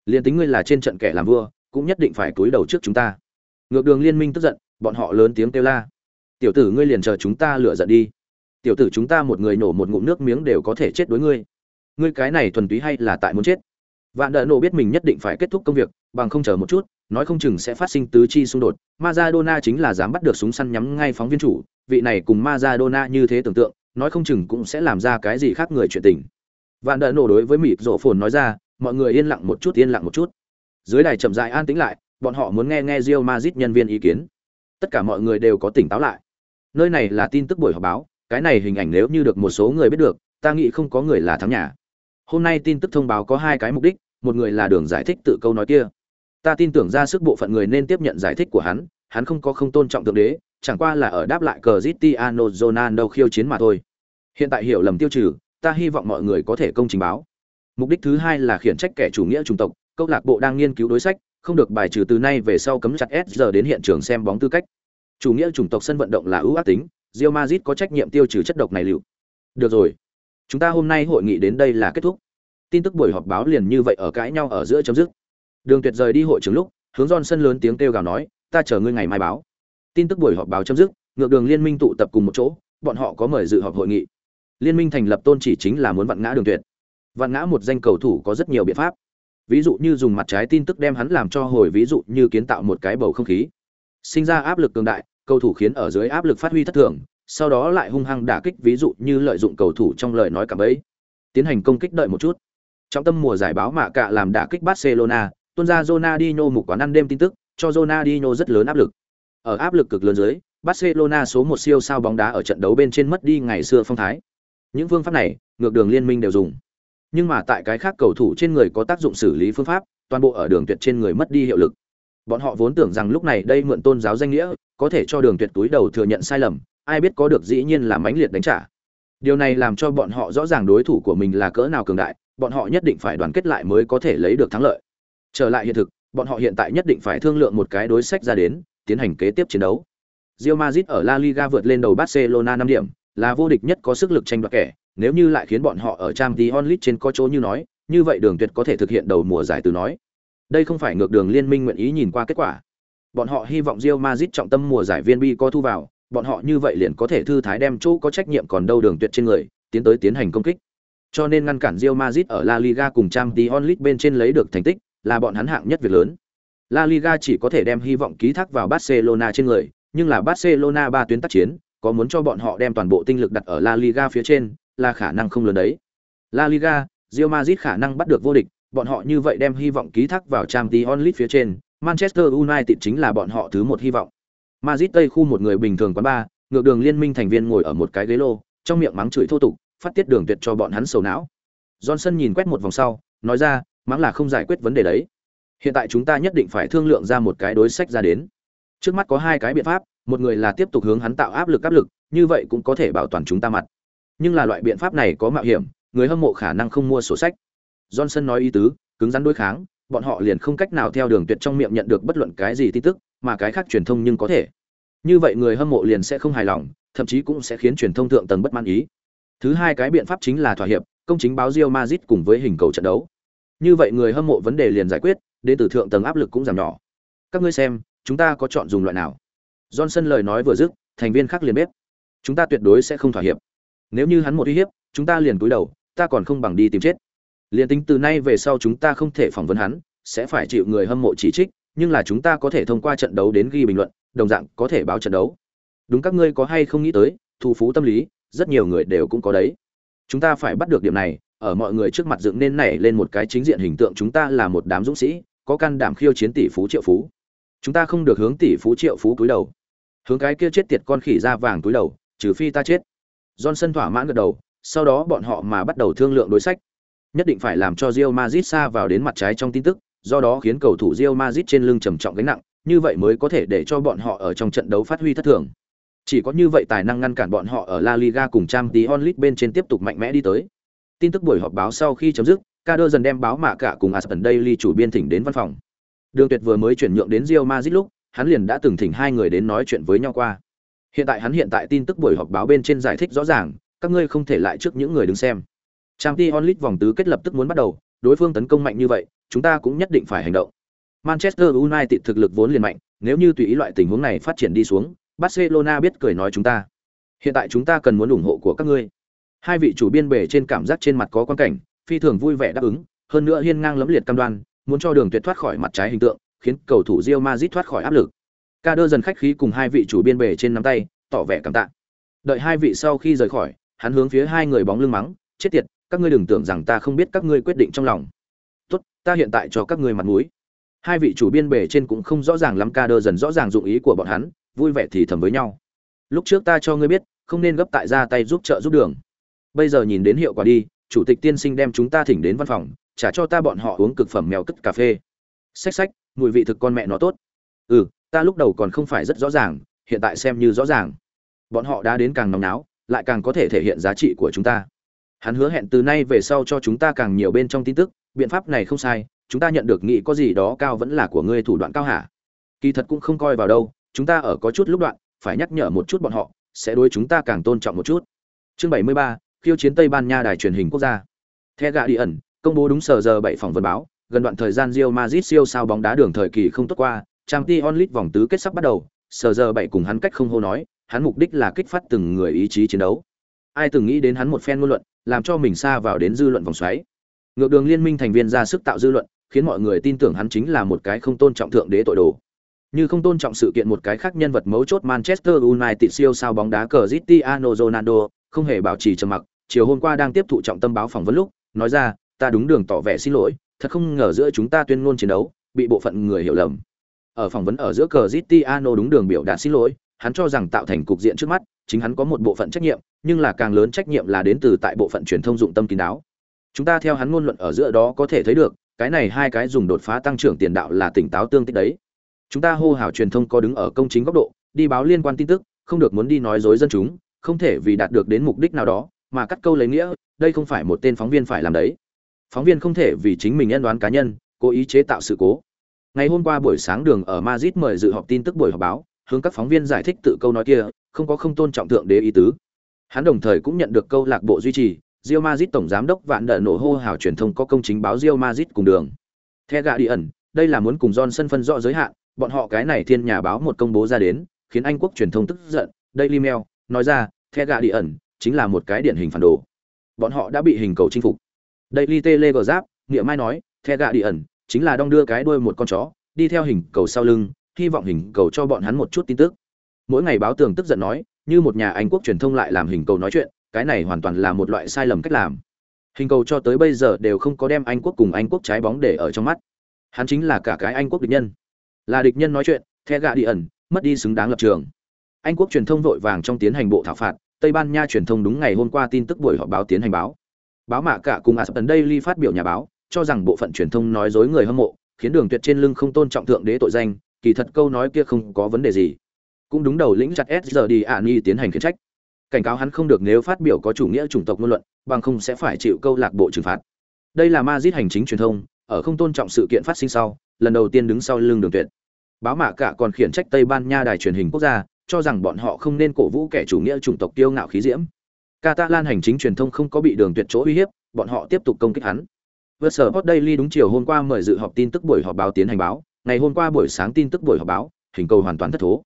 S1: liền tính ngươi là trên trận kẻ làm vua cũng nhất định phải cúi đầu trước chúng ta ngược đường liên minh tức giận bọn họ lớn tiếng kêu la tiểu tử ngươi liền chờ chúng ta lựa giận đi tiểu tử chúng ta một người nổ một ngụm nước miếng đều có thể chết đối ngươi ngươi cái này thuần túy hay là tại muốn chết vạn đợ nổ biết mình nhất định phải kết thúc công việc bằng không chờ một chút nói không chừng sẽ phát sinh tứ chi xung đột Maradona chính là dám bắt được súng săn nhắm ngay phóng viên chủ vị này cùng Maradona như thế tưởng tượng, nói không chừng cũng sẽ làm ra cái gì khác người chuyện tình. Vạn đợ nổ đối với mịp rộ phồn nói ra, mọi người yên lặng một chút yên lặng một chút. Dưới đài chậm rãi an tĩnh lại, bọn họ muốn nghe nghe Rio Madrid nhân viên ý kiến. Tất cả mọi người đều có tỉnh táo lại. Nơi này là tin tức buổi họp báo, cái này hình ảnh nếu như được một số người biết được, ta nghĩ không có người là thắng nhà. Hôm nay tin tức thông báo có hai cái mục đích, một người là đường giải thích tự câu nói kia. Ta tin tưởng ra sức bộ phận người nên tiếp nhận giải thích của hắn, hắn không có không tôn trọng thượng đế, chẳng qua là ở đáp lại Cristiano jonano khiêu chiến mà thôi. Hiện tại hiểu lầm tiêu trừ, ta hy vọng mọi người có thể công trình báo. Mục đích thứ hai là khiển trách kẻ chủ nghĩa chủng tộc, câu lạc bộ đang nghiên cứu đối sách, không được bài trừ từ nay về sau cấm chặt S giờ đến hiện trường xem bóng tư cách. Chủ nghĩa chủng tộc sân vận động là ưu ác tính, rio mazit có trách nhiệm tiêu trừ chất độc này liệu. Được rồi, chúng ta hôm nay hội nghị đến đây là kết thúc. Tin tức buổi họp báo liền như vậy ở cãi nhau ở giữa chấm dứt. Đường Tuyệt rời đi hội trường lúc, hướng Johnson lớn tiếng kêu gào nói, ta chờ ngươi ngày mai báo. Tin tức buổi họp báo chấm dứt ngược đường liên minh tụ tập cùng một chỗ bọn họ có mời dự họp hội nghị. Liên minh thành lập tôn chỉ chính là muốn vặn ngã đường tuyệt. Vặn ngã một danh cầu thủ có rất nhiều biện pháp. Ví dụ như dùng mặt trái tin tức đem hắn làm cho hồi ví dụ như kiến tạo một cái bầu không khí. Sinh ra áp lực cường đại cầu thủ khiến ở dưới áp lực phát huy thất thường sau đó lại hung hăng đả kích ví dụ như lợi dụng cầu thủ trong lời nói cảm ấy tiến hành công kích đợi một chút trong tâm mùa giải báo mạ cạ làm đả kích barcelona tuân ra Ronaldinho mục quán ăn đêm tin tức cho Ronaldinho rất lớn áp lực ở áp lực cực lớn dưới, Barcelona số một siêu sao bóng đá ở trận đấu bên trên mất đi ngày xưa phong thái. Những phương pháp này, ngược đường liên minh đều dùng. Nhưng mà tại cái khác cầu thủ trên người có tác dụng xử lý phương pháp, toàn bộ ở đường tuyệt trên người mất đi hiệu lực. Bọn họ vốn tưởng rằng lúc này đây mượn tôn giáo danh nghĩa, có thể cho đường tuyệt túi đầu thừa nhận sai lầm, ai biết có được dĩ nhiên là mãnh liệt đánh trả. Điều này làm cho bọn họ rõ ràng đối thủ của mình là cỡ nào cường đại, bọn họ nhất định phải đoàn kết lại mới có thể lấy được thắng lợi. Trở lại hiện thực, bọn họ hiện tại nhất định phải thương lượng một cái đối sách ra đến, tiến hành kế tiếp chiến đấu. Real Madrid ở La Liga vượt lên đầu Barcelona 5 điểm, là vô địch nhất có sức lực tranh đoạt kẻ, nếu như lại khiến bọn họ ở Champions League trên có chỗ như nói, như vậy Đường Tuyệt có thể thực hiện đầu mùa giải từ nói. Đây không phải ngược đường liên minh nguyện ý nhìn qua kết quả bọn họ hy vọng Real Madrid trọng tâm mùa giải viên bi có thu vào, bọn họ như vậy liền có thể thư thái đem chỗ có trách nhiệm còn đâu đường tuyệt trên người, tiến tới tiến hành công kích. Cho nên ngăn cản Real Madrid ở La Liga cùng Champions League bên trên lấy được thành tích, là bọn hắn hạng nhất việc lớn. La Liga chỉ có thể đem hy vọng ký thác vào Barcelona trên người, nhưng là Barcelona ba tuyến tác chiến, có muốn cho bọn họ đem toàn bộ tinh lực đặt ở La Liga phía trên, là khả năng không lớn đấy. La Liga, Real Madrid khả năng bắt được vô địch, bọn họ như vậy đem hy vọng ký thác vào Champions League phía trên, Manchester United chính là bọn họ thứ một hy vọng. Madrid Tây khu một người bình thường quán ba, ngược đường liên minh thành viên ngồi ở một cái ghế lô, trong miệng mắng chửi thô tục, phát tiết đường tuyệt cho bọn hắn sầu não. Johnson nhìn quét một vòng sau, nói ra, mắng là không giải quyết vấn đề đấy. Hiện tại chúng ta nhất định phải thương lượng ra một cái đối sách ra đến. Trước mắt có hai cái biện pháp, một người là tiếp tục hướng hắn tạo áp lực áp lực, như vậy cũng có thể bảo toàn chúng ta mặt. Nhưng là loại biện pháp này có mạo hiểm, người hâm mộ khả năng không mua sổ sách. Johnson nói ý tứ, cứng rắn đối kháng, bọn họ liền không cách nào theo đường tuyệt trong miệng nhận được bất luận cái gì tin tức, mà cái khác truyền thông nhưng có thể. Như vậy người hâm mộ liền sẽ không hài lòng, thậm chí cũng sẽ khiến truyền thông thượng tầng bất mãn ý. Thứ hai cái biện pháp chính là thỏa hiệp, công chính báo Real Madrid cùng với hình cầu trận đấu. Như vậy người hâm mộ vấn đề liền giải quyết, đến từ thượng tầng áp lực cũng giảm nhỏ. Các ngươi xem, chúng ta có chọn dùng loại nào? Johnson lời nói vừa dứt, thành viên khác liền biết, chúng ta tuyệt đối sẽ không thỏa hiệp. Nếu như hắn một uy hiếp, chúng ta liền cúi đầu, ta còn không bằng đi tìm chết. Liên tính từ nay về sau chúng ta không thể phỏng vấn hắn, sẽ phải chịu người hâm mộ chỉ trích, nhưng là chúng ta có thể thông qua trận đấu đến ghi bình luận, đồng dạng có thể báo trận đấu. Đúng các ngươi có hay không nghĩ tới, thu phú tâm lý, rất nhiều người đều cũng có đấy. Chúng ta phải bắt được điểm này, ở mọi người trước mặt dựng nên nảy lên một cái chính diện hình tượng chúng ta là một đám dũng sĩ, có can đảm khiêu chiến tỷ phú triệu phú. Chúng ta không được hướng tỷ phú triệu phú cúi đầu. Hướng cái kia chết tiệt con khỉ da vàng cúi đầu, trừ phi ta chết. Johnson thỏa mãn gật đầu, sau đó bọn họ mà bắt đầu thương lượng đối sách. Nhất định phải làm cho Real Madrid xa vào đến mặt trái trong tin tức, do đó khiến cầu thủ Real Madrid trên lưng trầm trọng gánh nặng, như vậy mới có thể để cho bọn họ ở trong trận đấu phát huy thất thường. Chỉ có như vậy tài năng ngăn cản bọn họ ở La Liga cùng Champions League bên trên tiếp tục mạnh mẽ đi tới. Tin tức buổi họp báo sau khi chấm dứt, Kader dần đem báo mạ cả cùng Aston Daily chủ biên thỉnh đến văn phòng. Đường Tuyệt vừa mới chuyển nhượng đến Real Madrid lúc, hắn liền đã từng thỉnh hai người đến nói chuyện với nhau qua. Hiện tại hắn hiện tại tin tức buổi họp báo bên trên giải thích rõ ràng, các ngươi không thể lại trước những người đứng xem. Champions League vòng tứ kết lập tức muốn bắt đầu, đối phương tấn công mạnh như vậy, chúng ta cũng nhất định phải hành động. Manchester United thực lực vốn liền mạnh, nếu như tùy ý loại tình huống này phát triển đi xuống, Barcelona biết cười nói chúng ta. Hiện tại chúng ta cần muốn ủng hộ của các ngươi. Hai vị chủ biên bể trên cảm giác trên mặt có quan cảnh, phi thường vui vẻ đáp ứng, hơn nữa hiên ngang lẫm liệt cam đoan, muốn cho đường tuyệt thoát khỏi mặt trái hình tượng, khiến cầu thủ Real Madrid thoát khỏi áp lực. Ca đơ dần khách khí cùng hai vị chủ biên bể trên nắm tay, tỏ vẻ cảm tạ. Đợi hai vị sau khi rời khỏi, hắn hướng phía hai người bóng lưng mắng, chết tiệt, các ngươi đừng tưởng rằng ta không biết các ngươi quyết định trong lòng. Tốt, ta hiện tại cho các ngươi mặt mũi. Hai vị chủ biên bể trên cũng không rõ ràng lắm ca đơ dần rõ ràng dụng ý của bọn hắn, vui vẻ thì thầm với nhau. Lúc trước ta cho ngươi biết, không nên gấp tại ra tay giúp trợ giúp đường. Bây giờ nhìn đến hiệu quả đi, chủ tịch tiên sinh đem chúng ta thỉnh đến văn phòng, trả cho ta bọn họ uống cực phẩm mèo cất cà phê. Xách xách, mùi vị thực con mẹ nó tốt. Ừ, ta lúc đầu còn không phải rất rõ ràng, hiện tại xem như rõ ràng. Bọn họ đã đến càng nóng náo, lại càng có thể thể hiện giá trị của chúng ta. Hắn hứa hẹn từ nay về sau cho chúng ta càng nhiều bên trong tin tức, biện pháp này không sai, chúng ta nhận được nghĩ có gì đó cao vẫn là của ngươi thủ đoạn cao hả? Kỳ thật cũng không coi vào đâu, chúng ta ở có chút lúc đoạn, phải nhắc nhở một chút bọn họ, sẽ đối chúng ta càng tôn trọng một chút. Chương 73, khiêu chiến Tây Ban Nha đài truyền hình quốc gia. The ẩn công bố đúng sở giờ bảy phòng vân báo, gần đoạn thời gian Real Madrid siêu sao bóng đá đường thời kỳ không tốt qua, Champions League vòng tứ kết sắp bắt đầu, sở giờ bảy cùng hắn cách không hô nói, hắn mục đích là kích phát từng người ý chí chiến đấu. Ai từng nghĩ đến hắn một phen ngôn luận, làm cho mình xa vào đến dư luận vòng xoáy. Ngược đường liên minh thành viên ra sức tạo dư luận, khiến mọi người tin tưởng hắn chính là một cái không tôn trọng thượng đế tội đồ. Như không tôn trọng sự kiện một cái khác nhân vật mấu chốt Manchester United siêu sao bóng đá Cristiano Ronaldo, không hề bảo trì trầm mặc, chiều hôm qua đang tiếp thụ trọng tâm báo phỏng vấn lúc, nói ra, ta đúng đường tỏ vẻ xin lỗi, thật không ngờ giữa chúng ta tuyên ngôn chiến đấu, bị bộ phận người hiểu lầm. Ở phỏng vấn ở giữa Cristiano đúng đường biểu đạt xin lỗi, hắn cho rằng tạo thành cục diện trước mắt, chính hắn có một bộ phận trách nhiệm, nhưng là càng lớn trách nhiệm là đến từ tại bộ phận truyền thông dụng tâm kín đáo. Chúng ta theo hắn ngôn luận ở giữa đó có thể thấy được, cái này hai cái dùng đột phá tăng trưởng tiền đạo là tỉnh táo tương tích đấy. Chúng ta hô hào truyền thông có đứng ở công chính góc độ, đi báo liên quan tin tức, không được muốn đi nói dối dân chúng, không thể vì đạt được đến mục đích nào đó, mà cắt câu lấy nghĩa, đây không phải một tên phóng viên phải làm đấy. Phóng viên không thể vì chính mình nhân đoán cá nhân, cố ý chế tạo sự cố. Ngày hôm qua buổi sáng đường ở Madrid mời dự họp tin tức buổi họp báo, hướng các phóng viên giải thích tự câu nói kia, không có không tôn trọng thượng đế ý tứ. Hắn đồng thời cũng nhận được câu lạc bộ duy trì, Real Madrid tổng giám đốc Vạn Đở nổ hô hào truyền thông có công chính báo Real Madrid cùng đường. Theo gạ đi ẩn, đây là muốn cùng Johnson phân rõ giới hạn, bọn họ cái này thiên nhà báo một công bố ra đến khiến anh quốc truyền thông tức giận daily mail nói ra the gà đi ẩn chính là một cái điển hình phản đồ bọn họ đã bị hình cầu chinh phục daily telegraph nghĩa mai nói the gà đi ẩn chính là đong đưa cái đuôi một con chó đi theo hình cầu sau lưng hy vọng hình cầu cho bọn hắn một chút tin tức mỗi ngày báo tường tức giận nói, như một nhà anh quốc truyền thông lại làm hình cầu nói chuyện, cái này hoàn toàn là một loại sai lầm cách làm. Hình cầu cho tới bây giờ đều không có đem anh quốc cùng anh quốc trái bóng để ở trong mắt. Hắn chính là cả cái anh quốc địch nhân. Là địch nhân nói chuyện, the gạ đi ẩn, mất đi xứng đáng lập trường. Anh quốc truyền thông vội vàng trong tiến hành bộ thảo phạt, tây ban nha truyền thông đúng ngày hôm qua tin tức buổi họp báo tiến hành báo. Báo mạ cả cùng aspen daily phát biểu nhà báo, cho rằng bộ phận truyền thông nói dối người hâm mộ, khiến đường tuyệt trên lưng không tôn trọng thượng đế tội danh, kỳ thật câu nói kia không có vấn đề gì cũng đúng đầu lĩnh chặt s giờ đi ạ nghi tiến hành khiển trách. Cảnh cáo hắn không được nếu phát biểu có chủ nghĩa chủng tộc ngôn luận, bằng không sẽ phải chịu câu lạc bộ trừng phạt. Đây là ma hành chính truyền thông, ở không tôn trọng sự kiện phát sinh sau, lần đầu tiên đứng sau lưng đường tuyệt. Báo mạ cả còn khiển trách tây ban nha đài truyền hình quốc gia, cho rằng bọn họ không nên cổ vũ kẻ chủ nghĩa chủng tộc tiêu ngạo khí diễm. Catalan hành chính truyền thông không có bị đường tuyệt chỗ uy hiếp, bọn họ tiếp tục công kích hắn. Vượt sở hot daily đúng chiều hôm qua mời dự họp tin tức buổi họp báo tiến hành báo, ngày hôm qua buổi sáng tin tức buổi họp báo, hình cầu hoàn toàn thất thố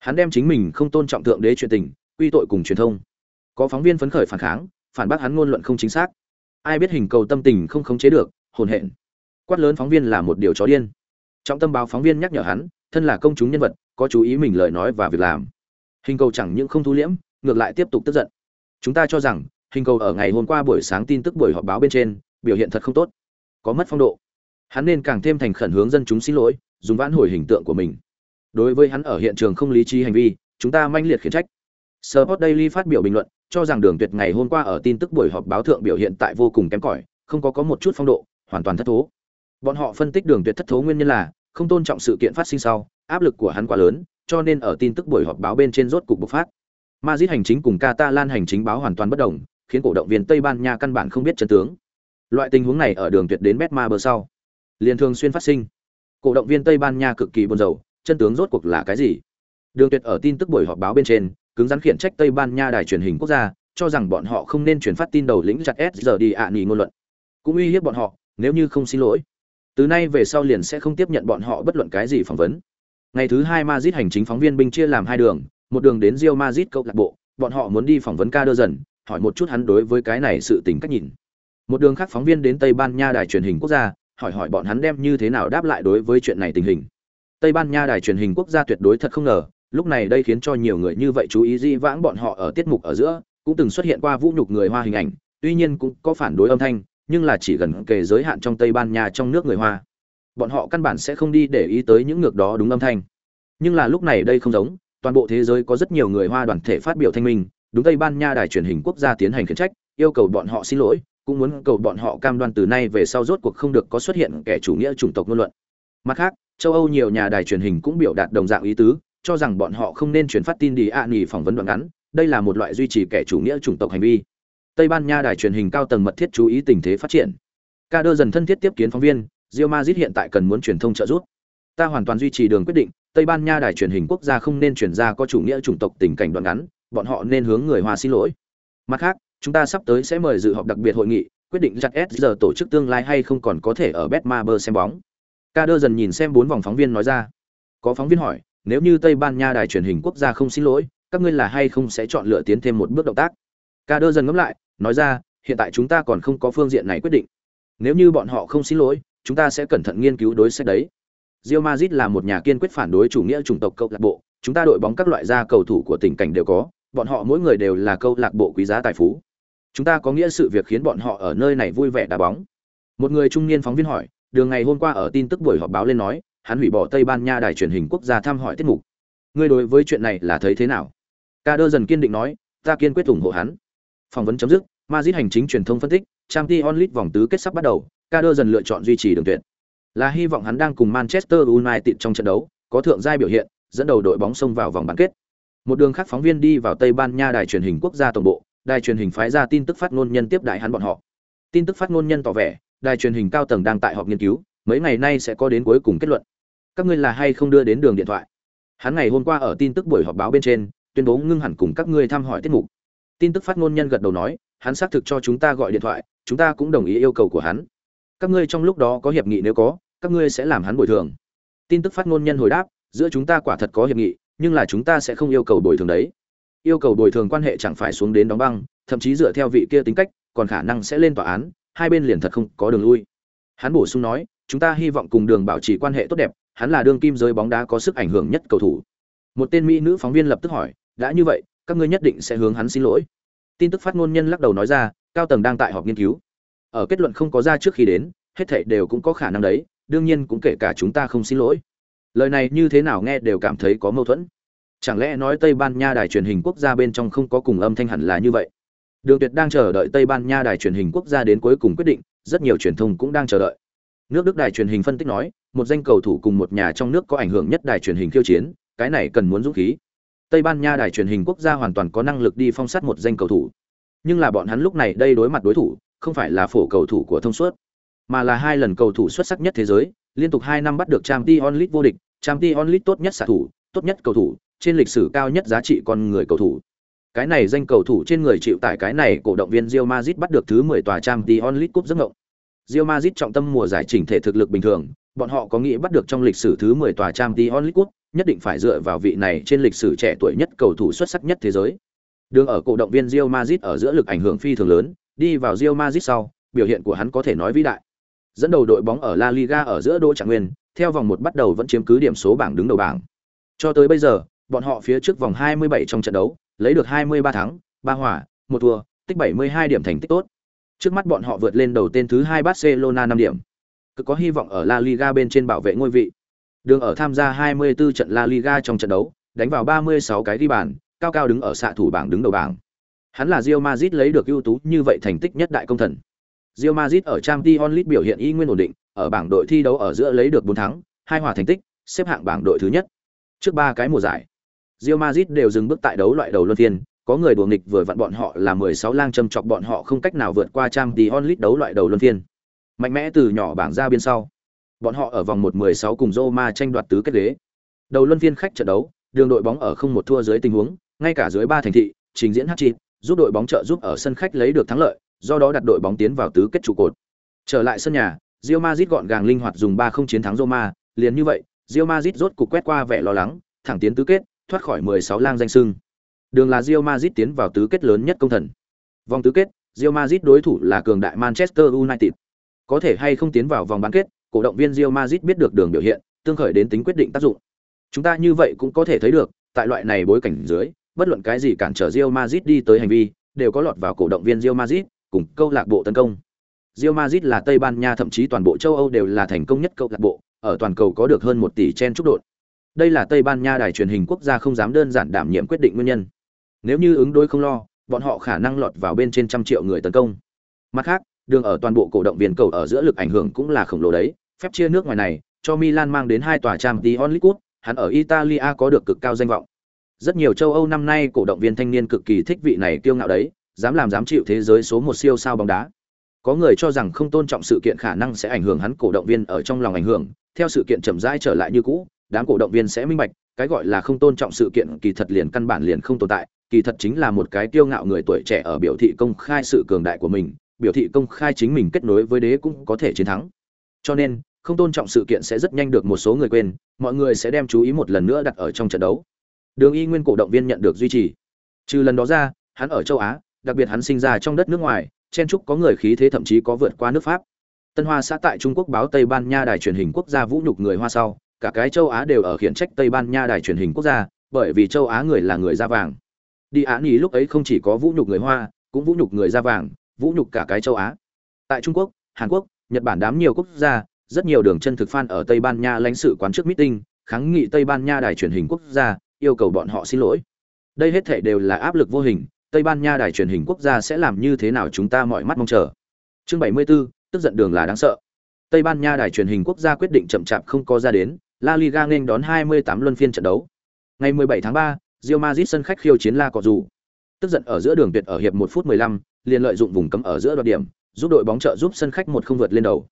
S1: hắn đem chính mình không tôn trọng thượng đế chuyện tình, quy tội cùng truyền thông. Có phóng viên phấn khởi phản kháng, phản bác hắn ngôn luận không chính xác. Ai biết hình cầu tâm tình không khống chế được, hồn hện. Quát lớn phóng viên là một điều chó điên. Trọng tâm báo phóng viên nhắc nhở hắn, thân là công chúng nhân vật, có chú ý mình lời nói và việc làm. Hình cầu chẳng những không thu liễm, ngược lại tiếp tục tức giận. Chúng ta cho rằng, hình cầu ở ngày hôm qua buổi sáng tin tức buổi họp báo bên trên, biểu hiện thật không tốt. Có mất phong độ. Hắn nên càng thêm thành khẩn hướng dân chúng xin lỗi, dùng vãn hồi hình tượng của mình đối với hắn ở hiện trường không lý trí hành vi, chúng ta manh liệt khiển trách. Sport Daily phát biểu bình luận, cho rằng đường tuyệt ngày hôm qua ở tin tức buổi họp báo thượng biểu hiện tại vô cùng kém cỏi, không có có một chút phong độ, hoàn toàn thất thố. Bọn họ phân tích đường tuyệt thất thố nguyên nhân là không tôn trọng sự kiện phát sinh sau, áp lực của hắn quá lớn, cho nên ở tin tức buổi họp báo bên trên rốt cục bộc phát. Madrid hành chính cùng Catalan hành chính báo hoàn toàn bất đồng, khiến cổ động viên Tây Ban Nha căn bản không biết chân tướng. Loại tình huống này ở đường tuyệt đến Betma bờ sau, liền thường xuyên phát sinh. Cổ động viên Tây Ban Nha cực kỳ buồn rầu chân tướng rốt cuộc là cái gì đường tuyệt ở tin tức buổi họp báo bên trên cứng rắn khiển trách Tây Ban Nha đài truyền hình quốc gia, cho rằng bọn họ không nên truyền phát tin đầu lĩnh chặt S giờ đi ạ nghỉ ngôn luận. Cũng uy hiếp bọn họ, nếu như không xin lỗi, từ nay về sau liền sẽ không tiếp nhận bọn họ bất luận cái gì phỏng vấn. Ngày thứ hai Madrid hành chính phóng viên binh chia làm hai đường, một đường đến Real Madrid câu lạc bộ, bọn họ muốn đi phỏng vấn ca đơ dần, hỏi một chút hắn đối với cái này sự tình cách nhìn. Một đường khác phóng viên đến Tây Ban Nha đài truyền hình quốc gia, hỏi hỏi bọn hắn đem như thế nào đáp lại đối với chuyện này tình hình. Tây Ban Nha đài truyền hình quốc gia tuyệt đối thật không ngờ, lúc này đây khiến cho nhiều người như vậy chú ý di vãng bọn họ ở tiết mục ở giữa cũng từng xuất hiện qua vũ nhục người hoa hình ảnh tuy nhiên cũng có phản đối âm thanh nhưng là chỉ gần kề giới hạn trong tây ban nha trong nước người hoa. Bọn họ căn bản sẽ không đi để ý tới những ngược đó đúng âm thanh. Nhưng là lúc này đây không giống toàn bộ thế giới có rất nhiều người hoa đoàn thể phát biểu thanh minh đúng tây ban nha đài truyền hình quốc gia tiến hành khiển trách yêu cầu bọn họ xin lỗi cũng muốn cầu bọn họ cam đoan từ nay về sau rốt cuộc không được có xuất hiện kẻ chủ nghĩa chủng tộc ngôn luận. Mặt khác châu âu nhiều nhà đài truyền hình cũng biểu đạt đồng dạng ý tứ, cho rằng bọn họ không nên truyền phát tin đi ạ à nghỉ phỏng vấn đoạn ngắn, đây là một loại duy trì kẻ chủ nghĩa chủng tộc hành vi. Tây ban nha đài truyền hình cao tầng mật thiết chú ý tình thế phát triển. Ca đơ dần thân thiết tiếp kiến phóng viên, Real Madrid hiện tại cần muốn truyền thông trợ giúp. Ta hoàn toàn duy trì đường quyết định, tây ban nha đài truyền hình quốc gia không nên truyền ra có chủ nghĩa chủng tộc tình cảnh đoạn ngắn, bọn họ nên hướng người hoa xin lỗi. Mặt khác, chúng ta sắp tới sẽ mời dự họp đặc biệt hội nghị, quyết định chặt s giờ tổ chức tương lai hay không còn có thể ở betmaber xem bóng ca đơ dần nhìn xem bốn vòng phóng viên nói ra có phóng viên hỏi nếu như Tây Ban Nha đài truyền hình quốc gia không xin lỗi, các ngươi là hay không sẽ chọn lựa tiến thêm một bước động tác. Ca đơ dần ngẫm lại, nói ra, hiện tại chúng ta còn không có phương diện này quyết định. Nếu như bọn họ không xin lỗi, chúng ta sẽ cẩn thận nghiên cứu đối sách đấy. Real Madrid là một nhà kiên quyết phản đối chủ nghĩa chủng tộc câu lạc bộ, chúng ta đội bóng các loại gia cầu thủ của tỉnh cảnh đều có, bọn họ mỗi người đều là câu lạc bộ quý giá tài phú. Chúng ta có nghĩa sự việc khiến bọn họ ở nơi này vui vẻ đá bóng. Một người trung niên phóng viên hỏi, đường ngày hôm qua ở tin tức buổi họp báo lên nói, hắn hủy bỏ Tây Ban Nha đài truyền hình quốc gia thăm hỏi tiết mục. Ngươi đối với chuyện này là thấy thế nào? Ca đơ dần kiên định nói, ta kiên quyết ủng hộ hắn. Phỏng vấn chấm dứt, Madrid hành chính truyền thông phân tích, Champions League vòng tứ kết sắp bắt đầu, Ca đơ dần lựa chọn duy trì đường tuyệt. Là hy vọng hắn đang cùng Manchester United trong trận đấu, có thượng giai biểu hiện, dẫn đầu đội bóng xông vào vòng bán kết. Một đường khác phóng viên đi vào Tây Ban Nha đài truyền hình quốc gia tổng bộ, đài truyền hình phái ra tin tức phát ngôn nhân tiếp đại hắn bọn họ. Tin tức phát ngôn nhân tỏ vẻ, đài truyền hình cao tầng đang tại họp nghiên cứu, mấy ngày nay sẽ có đến cuối cùng kết luận. Các ngươi là hay không đưa đến đường điện thoại? Hắn ngày hôm qua ở tin tức buổi họp báo bên trên tuyên bố ngưng hẳn cùng các ngươi thăm hỏi tiết mục. Tin tức phát ngôn nhân gật đầu nói hắn xác thực cho chúng ta gọi điện thoại chúng ta cũng đồng ý yêu cầu của hắn. Các ngươi trong lúc đó có hiệp nghị nếu có các ngươi sẽ làm hắn bồi thường. Tin tức phát ngôn nhân hồi đáp giữa chúng ta quả thật có hiệp nghị nhưng là chúng ta sẽ không yêu cầu bồi thường đấy. Yêu cầu bồi thường quan hệ chẳng phải xuống đến đóng băng thậm chí dựa theo vị kia tính cách còn khả năng sẽ lên tòa án hai bên liền thật không có đường lui. Hắn bổ sung nói, chúng ta hy vọng cùng đường bảo trì quan hệ tốt đẹp, hắn là đương kim giới bóng đá có sức ảnh hưởng nhất cầu thủ. Một tên mỹ nữ phóng viên lập tức hỏi, đã như vậy, các ngươi nhất định sẽ hướng hắn xin lỗi. Tin tức phát ngôn nhân lắc đầu nói ra, cao tầng đang tại họp nghiên cứu. Ở kết luận không có ra trước khi đến, hết thảy đều cũng có khả năng đấy, đương nhiên cũng kể cả chúng ta không xin lỗi. Lời này như thế nào nghe đều cảm thấy có mâu thuẫn. Chẳng lẽ nói tây ban nha đài truyền hình quốc gia bên trong không có cùng âm thanh hẳn là như vậy? Đường tuyệt đang chờ đợi tây ban nha đài truyền hình quốc gia đến cuối cùng quyết định, rất nhiều truyền thông cũng đang chờ đợi. Nước đức đài truyền hình phân tích nói, một danh cầu thủ cùng một nhà trong nước có ảnh hưởng nhất đài truyền hình khiêu chiến, cái này cần muốn dũng khí. Tây ban nha đài truyền hình quốc gia hoàn toàn có năng lực đi phong sát một danh cầu thủ. Nhưng là bọn hắn lúc này đây đối mặt đối thủ, không phải là phổ cầu thủ của thông suốt, mà là hai lần cầu thủ xuất sắc nhất thế giới, liên tục hai năm bắt được Champions League vô địch. Champions League tốt nhất xạ thủ, tốt nhất cầu thủ, trên lịch sử cao nhất giá trị con người cầu thủ cái này danh cầu thủ trên người chịu tải cái này cổ động viên Real Madrid bắt được thứ 10 tòa trang Champions League cúp giấc ngộng. Real Madrid trọng tâm mùa giải chỉnh thể thực lực bình thường, bọn họ có nghĩ bắt được trong lịch sử thứ 10 tòa trang Champions League cúp, nhất định phải dựa vào vị này trên lịch sử trẻ tuổi nhất cầu thủ xuất sắc nhất thế giới. Đường ở cổ động viên Real Madrid ở giữa lực ảnh hưởng phi thường lớn, đi vào Real Madrid sau, biểu hiện của hắn có thể nói vĩ đại. Dẫn đầu đội bóng ở La Liga ở giữa Đỗ Trạng Nguyên, theo vòng một bắt đầu vẫn chiếm cứ điểm số bảng đứng đầu bảng. Cho tới bây giờ, bọn họ phía trước vòng 27 trong trận đấu, lấy được 23 thắng, 3 hòa, 1 thua, tích 72 điểm thành tích tốt. Trước mắt bọn họ vượt lên đầu tên thứ 2 Barcelona 5 điểm. Cực có hy vọng ở La Liga bên trên bảo vệ ngôi vị. Đường ở tham gia 24 trận La Liga trong trận đấu, đánh vào 36 cái ghi bàn, cao cao đứng ở xạ thủ bảng đứng đầu bảng. Hắn là Real Madrid lấy được ưu tú như vậy thành tích nhất đại công thần. Real Madrid ở Champions League biểu hiện y nguyên ổn định, ở bảng đội thi đấu ở giữa lấy được 4 thắng, 2 hòa thành tích, xếp hạng bảng đội thứ nhất. Trước 3 cái mùa giải, Real Madrid đều dừng bước tại đấu loại đầu luân phiên, có người đùa nghịch vừa vặn bọn họ là 16 lang châm chọc bọn họ không cách nào vượt qua Champions League đấu loại đầu luân phiên. Mạnh mẽ từ nhỏ bảng ra biên sau. Bọn họ ở vòng 1/16 cùng Roma tranh đoạt tứ kết ghế. Đầu luân phiên khách trận đấu, đường đội bóng ở không một thua dưới tình huống, ngay cả dưới ba thành thị, trình diễn hat-trick, giúp đội bóng trợ giúp ở sân khách lấy được thắng lợi, do đó đặt đội bóng tiến vào tứ kết trụ cột. Trở lại sân nhà, Real Madrid gọn gàng linh hoạt dùng 3-0 chiến thắng Roma, liền như vậy, Real Madrid rốt cục quét qua vẻ lo lắng, thẳng tiến tứ kết, thoát khỏi 16 lang danh sưng. Đường là Real Madrid tiến vào tứ kết lớn nhất công thần. Vòng tứ kết, Real Madrid đối thủ là cường đại Manchester United. Có thể hay không tiến vào vòng bán kết, cổ động viên Real Madrid biết được đường biểu hiện, tương khởi đến tính quyết định tác dụng. Chúng ta như vậy cũng có thể thấy được, tại loại này bối cảnh dưới, bất luận cái gì cản trở Real Madrid đi tới hành vi, đều có lọt vào cổ động viên Real Madrid, cùng câu lạc bộ tấn công. Real Madrid là Tây Ban Nha thậm chí toàn bộ châu Âu đều là thành công nhất câu lạc bộ, ở toàn cầu có được hơn 1 tỷ chen chúc đột. Đây là Tây Ban Nha đài truyền hình quốc gia không dám đơn giản đảm nhiệm quyết định nguyên nhân. Nếu như ứng đối không lo, bọn họ khả năng lọt vào bên trên trăm triệu người tấn công. Mặt khác, đường ở toàn bộ cổ động viên cầu ở giữa lực ảnh hưởng cũng là khổng lồ đấy, phép chia nước ngoài này, cho Milan mang đến hai tòa Champions League, hắn ở Italia có được cực cao danh vọng. Rất nhiều châu Âu năm nay cổ động viên thanh niên cực kỳ thích vị này kiêu ngạo đấy, dám làm dám chịu thế giới số một siêu sao bóng đá. Có người cho rằng không tôn trọng sự kiện khả năng sẽ ảnh hưởng hắn cổ động viên ở trong lòng ảnh hưởng, theo sự kiện chậm rãi trở lại như cũ, đám cổ động viên sẽ minh bạch, cái gọi là không tôn trọng sự kiện kỳ thật liền căn bản liền không tồn tại, kỳ thật chính là một cái kiêu ngạo người tuổi trẻ ở biểu thị công khai sự cường đại của mình, biểu thị công khai chính mình kết nối với đế cũng có thể chiến thắng. Cho nên, không tôn trọng sự kiện sẽ rất nhanh được một số người quên, mọi người sẽ đem chú ý một lần nữa đặt ở trong trận đấu. Đường Y Nguyên cổ động viên nhận được duy trì. Trừ lần đó ra, hắn ở châu Á, đặc biệt hắn sinh ra trong đất nước ngoài, chen chúc có người khí thế thậm chí có vượt qua nước Pháp. Tân Hoa xã tại Trung Quốc báo Tây Ban Nha đài truyền hình quốc gia vũ nhục người Hoa sau, cả cái châu Á đều ở khiển trách Tây Ban Nha đài truyền hình quốc gia, bởi vì châu Á người là người da vàng. Đi Á ý lúc ấy không chỉ có vũ nhục người Hoa, cũng vũ nhục người da vàng, vũ nhục cả cái châu Á. Tại Trung Quốc, Hàn Quốc, Nhật Bản đám nhiều quốc gia, rất nhiều đường chân thực fan ở Tây Ban Nha lãnh sự quán trước meeting, kháng nghị Tây Ban Nha đài truyền hình quốc gia, yêu cầu bọn họ xin lỗi. Đây hết thảy đều là áp lực vô hình, Tây Ban Nha đài truyền hình quốc gia sẽ làm như thế nào chúng ta mọi mắt mong chờ. Chương 74, tức giận đường là đáng sợ. Tây Ban Nha đài truyền hình quốc gia quyết định chậm chạp không có ra đến, La Liga nên đón 28 luân phiên trận đấu. Ngày 17 tháng 3, Real Madrid sân khách khiêu chiến La Cọ dù. Tức giận ở giữa đường tuyệt ở hiệp 1 phút 15, liền lợi dụng vùng cấm ở giữa đoạt điểm, giúp đội bóng trợ giúp sân khách một không vượt lên đầu.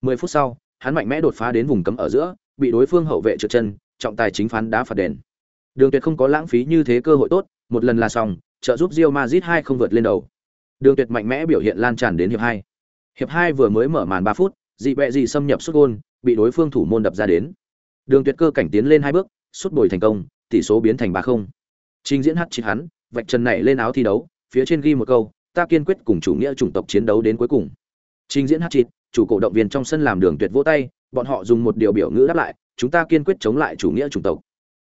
S1: 10 phút sau, hắn mạnh mẽ đột phá đến vùng cấm ở giữa, bị đối phương hậu vệ trượt chân, trọng tài chính phán đá phạt đền. Đường Tuyệt không có lãng phí như thế cơ hội tốt, một lần là xong, trợ giúp Real Madrid 2 không vượt lên đầu. Đường Tuyệt mạnh mẽ biểu hiện lan tràn đến hiệp 2. Hiệp 2 vừa mới mở màn 3 phút, dị bẹ dị xâm nhập sút gôn, bị đối phương thủ môn đập ra đến. Đường Tuyệt cơ cảnh tiến lên hai bước, suốt bồi thành công, tỷ số biến thành 3-0. Trình diễn hát chỉ hắn, vạch chân này lên áo thi đấu, phía trên ghi một câu, ta kiên quyết cùng chủ nghĩa chủng tộc chiến đấu đến cuối cùng. Trình diễn hát chỉ, chủ cổ động viên trong sân làm Đường Tuyệt vỗ tay, bọn họ dùng một điều biểu ngữ đáp lại, chúng ta kiên quyết chống lại chủ nghĩa chủng tộc.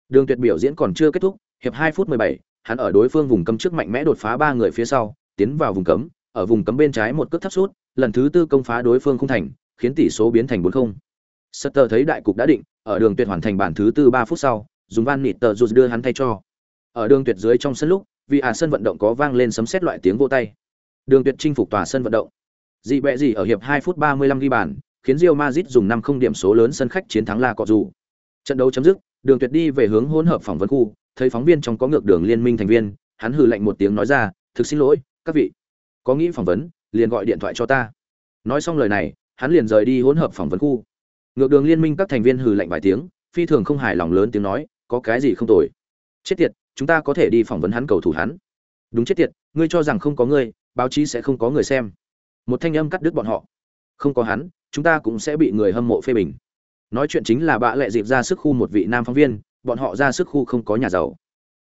S1: Đường Tuyệt biểu diễn còn chưa kết thúc, hiệp 2 phút 17, hắn ở đối phương vùng cấm trước mạnh mẽ đột phá ba người phía sau, tiến vào vùng cấm, ở vùng cấm bên trái một cước thấp sút, lần thứ tư công phá đối phương không thành, khiến tỷ số biến thành 4-0. Sutter thấy đại cục đã định, ở đường tuyệt hoàn thành bản thứ tư 3 phút sau, dùng van nịt tờ rụt đưa hắn thay cho. Ở đường tuyệt dưới trong sân lúc, vì à sân vận động có vang lên sấm sét loại tiếng vỗ tay. Đường tuyệt chinh phục tòa sân vận động. Dị bẹ gì ở hiệp 2 phút 35 ghi bàn, khiến Real Madrid dùng 5 không điểm số lớn sân khách chiến thắng La Cọ dù. Trận đấu chấm dứt, đường tuyệt đi về hướng hỗn hợp phỏng vấn khu, thấy phóng viên trong có ngược đường liên minh thành viên, hắn hừ lạnh một tiếng nói ra, "Thực xin lỗi, các vị. Có nghĩ phỏng vấn, liền gọi điện thoại cho ta." Nói xong lời này, hắn liền rời đi hỗn hợp phỏng vấn khu. Ngược đường liên minh các thành viên hừ lạnh vài tiếng, phi thường không hài lòng lớn tiếng nói, "Có cái gì không tồi? Chết tiệt, chúng ta có thể đi phỏng vấn hắn cầu thủ hắn." Đúng chết tiệt, ngươi cho rằng không có ngươi, báo chí sẽ không có người xem. Một thanh âm cắt đứt bọn họ. Không có hắn, chúng ta cũng sẽ bị người hâm mộ phê bình. Nói chuyện chính là bạ lệ dịp ra sức khu một vị nam phóng viên, bọn họ ra sức khu không có nhà giàu.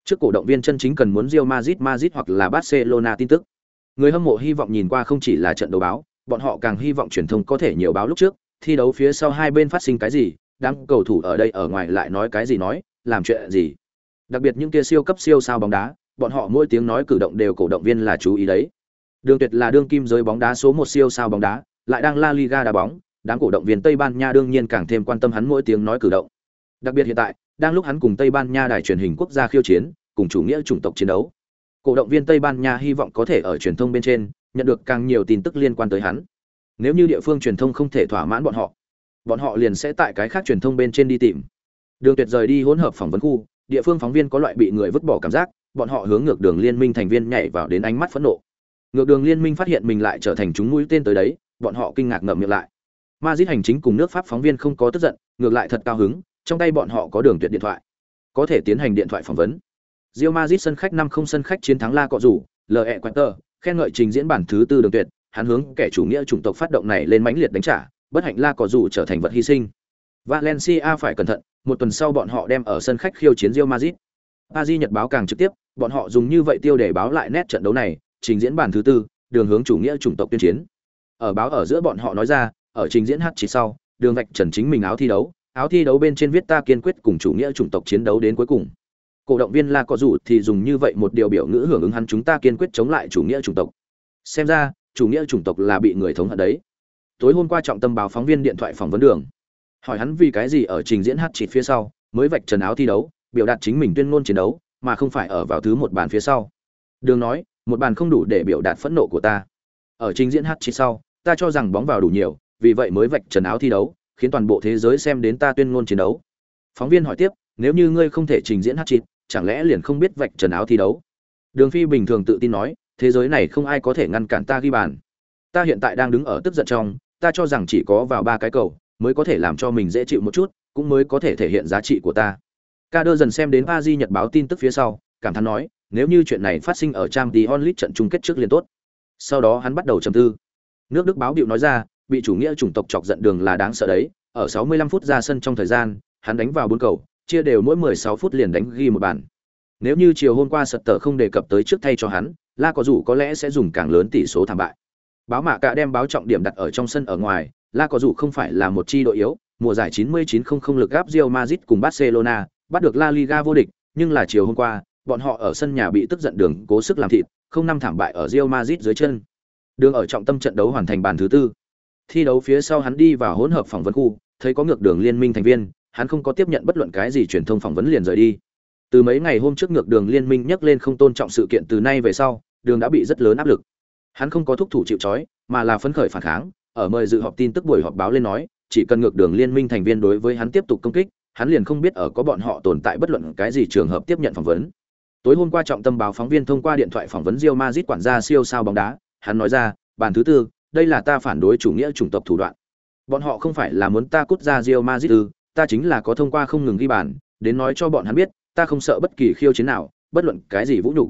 S1: Trước cổ động viên chân chính cần muốn Real Madrid, Madrid hoặc là Barcelona tin tức. Người hâm mộ hy vọng nhìn qua không chỉ là trận đấu báo, bọn họ càng hy vọng truyền thông có thể nhiều báo lúc trước, thi đấu phía sau hai bên phát sinh cái gì, đám cầu thủ ở đây ở ngoài lại nói cái gì nói, làm chuyện gì. Đặc biệt những kia siêu cấp siêu sao bóng đá, bọn họ mỗi tiếng nói cử động đều cổ động viên là chú ý đấy. Đường Tuyệt là đương kim giới bóng đá số một siêu sao bóng đá, lại đang La Liga đá bóng, đám cổ động viên Tây Ban Nha đương nhiên càng thêm quan tâm hắn mỗi tiếng nói cử động. Đặc biệt hiện tại, đang lúc hắn cùng Tây Ban Nha đài truyền hình quốc gia khiêu chiến, cùng chủ nghĩa chủng tộc chiến đấu. Cổ động viên Tây Ban Nha hy vọng có thể ở truyền thông bên trên nhận được càng nhiều tin tức liên quan tới hắn. Nếu như địa phương truyền thông không thể thỏa mãn bọn họ, bọn họ liền sẽ tại cái khác truyền thông bên trên đi tìm. Đường Tuyệt rời đi hỗn hợp phỏng vấn khu, địa phương phóng viên có loại bị người vứt bỏ cảm giác, bọn họ hướng ngược đường liên minh thành viên nhảy vào đến ánh mắt phẫn nộ. Ngược đường liên minh phát hiện mình lại trở thành chúng mũi tên tới đấy, bọn họ kinh ngạc ngậm miệng lại. Madrid hành chính cùng nước Pháp phóng viên không có tức giận, ngược lại thật cao hứng, trong tay bọn họ có đường tuyệt điện thoại, có thể tiến hành điện thoại phỏng vấn. Rio Madrid sân khách năm không sân khách chiến thắng La Cọ rủ, LE Quater, khen ngợi trình diễn bản thứ tư đường tuyệt, hắn hướng kẻ chủ nghĩa chủng tộc phát động này lên mãnh liệt đánh trả, bất hạnh La Cỏ dù trở thành vật hy sinh. Valencia phải cẩn thận, một tuần sau bọn họ đem ở sân khách khiêu chiến Real Madrid. Paris Nhật báo càng trực tiếp, bọn họ dùng như vậy tiêu để báo lại nét trận đấu này, trình diễn bản thứ tư, đường hướng chủ nghĩa chủng tộc tuyên chiến. Ở báo ở giữa bọn họ nói ra, ở trình diễn hát chỉ sau, đường vạch trần chính mình áo thi đấu, áo thi đấu bên trên viết ta kiên quyết cùng chủ nghĩa chủng tộc chiến đấu đến cuối cùng cổ động viên la có dù thì dùng như vậy một điều biểu ngữ hưởng ứng hắn chúng ta kiên quyết chống lại chủ nghĩa chủng tộc xem ra chủ nghĩa chủng tộc là bị người thống hận đấy. Tối hôm qua trọng tâm báo phóng viên điện thoại phỏng vấn đường. Hỏi hắn vì cái gì ở trình diễn hát chỉ phía sau, mới vạch trần áo thi đấu, biểu đạt chính mình tuyên ngôn chiến đấu, mà không phải ở vào thứ một bàn phía sau. Đường nói, một bàn không đủ để biểu đạt phẫn nộ của ta. Ở trình diễn hát chỉ sau, ta cho rằng bóng vào đủ nhiều, vì vậy mới vạch trần áo thi đấu, khiến toàn bộ thế giới xem đến ta tuyên ngôn chiến đấu. Phóng viên hỏi tiếp, nếu như ngươi không thể trình diễn hát chịt, chẳng lẽ liền không biết vạch trần áo thi đấu? Đường phi bình thường tự tin nói thế giới này không ai có thể ngăn cản ta ghi bàn. Ta hiện tại đang đứng ở tức giận trong ta cho rằng chỉ có vào ba cái cầu mới có thể làm cho mình dễ chịu một chút cũng mới có thể thể hiện giá trị của ta. Ca đơ dần xem đến ba di nhật báo tin tức phía sau cảm thán nói nếu như chuyện này phát sinh ở trang tí onlit trận chung kết trước liền tốt. Sau đó hắn bắt đầu trầm tư. Nước đức báo điệu nói ra bị chủ nghĩa chủng tộc chọc giận đường là đáng sợ đấy ở 65 phút ra sân trong thời gian hắn đánh vào bốn cầu chia đều mỗi 16 phút liền đánh ghi một bàn. Nếu như chiều hôm qua sật tờ không đề cập tới trước thay cho hắn, La có dù có lẽ sẽ dùng càng lớn tỷ số thảm bại. Báo mạ cả đem báo trọng điểm đặt ở trong sân ở ngoài, La có dù không phải là một chi đội yếu, mùa giải 9900 lực gáp Real Madrid cùng Barcelona, bắt được La Liga vô địch, nhưng là chiều hôm qua, bọn họ ở sân nhà bị tức giận đường cố sức làm thịt, không năm thảm bại ở Real Madrid dưới chân. Đường ở trọng tâm trận đấu hoàn thành bàn thứ tư. Thi đấu phía sau hắn đi vào hỗn hợp phỏng vấn khu, thấy có ngược đường liên minh thành viên, hắn không có tiếp nhận bất luận cái gì truyền thông phỏng vấn liền rời đi từ mấy ngày hôm trước ngược đường liên minh nhắc lên không tôn trọng sự kiện từ nay về sau đường đã bị rất lớn áp lực. Hắn không có thúc thủ chịu trói mà là phấn khởi phản kháng ở mời dự họp tin tức buổi họp báo lên nói chỉ cần ngược đường liên minh thành viên đối với hắn tiếp tục công kích hắn liền không biết ở có bọn họ tồn tại bất luận cái gì trường hợp tiếp nhận phỏng vấn. Tối hôm qua trọng tâm báo phóng viên thông qua điện thoại phỏng vấn Real Madrid quản gia siêu sao bóng đá hắn nói ra bàn thứ tư đây là ta phản đối chủ nghĩa chủng tộc thủ đoạn. Bọn họ không phải là muốn ta cút ra Real Madrid ư ta chính là có thông qua không ngừng ghi bàn, đến nói cho bọn hắn biết, ta không sợ bất kỳ khiêu chiến nào, bất luận cái gì vũ nhục.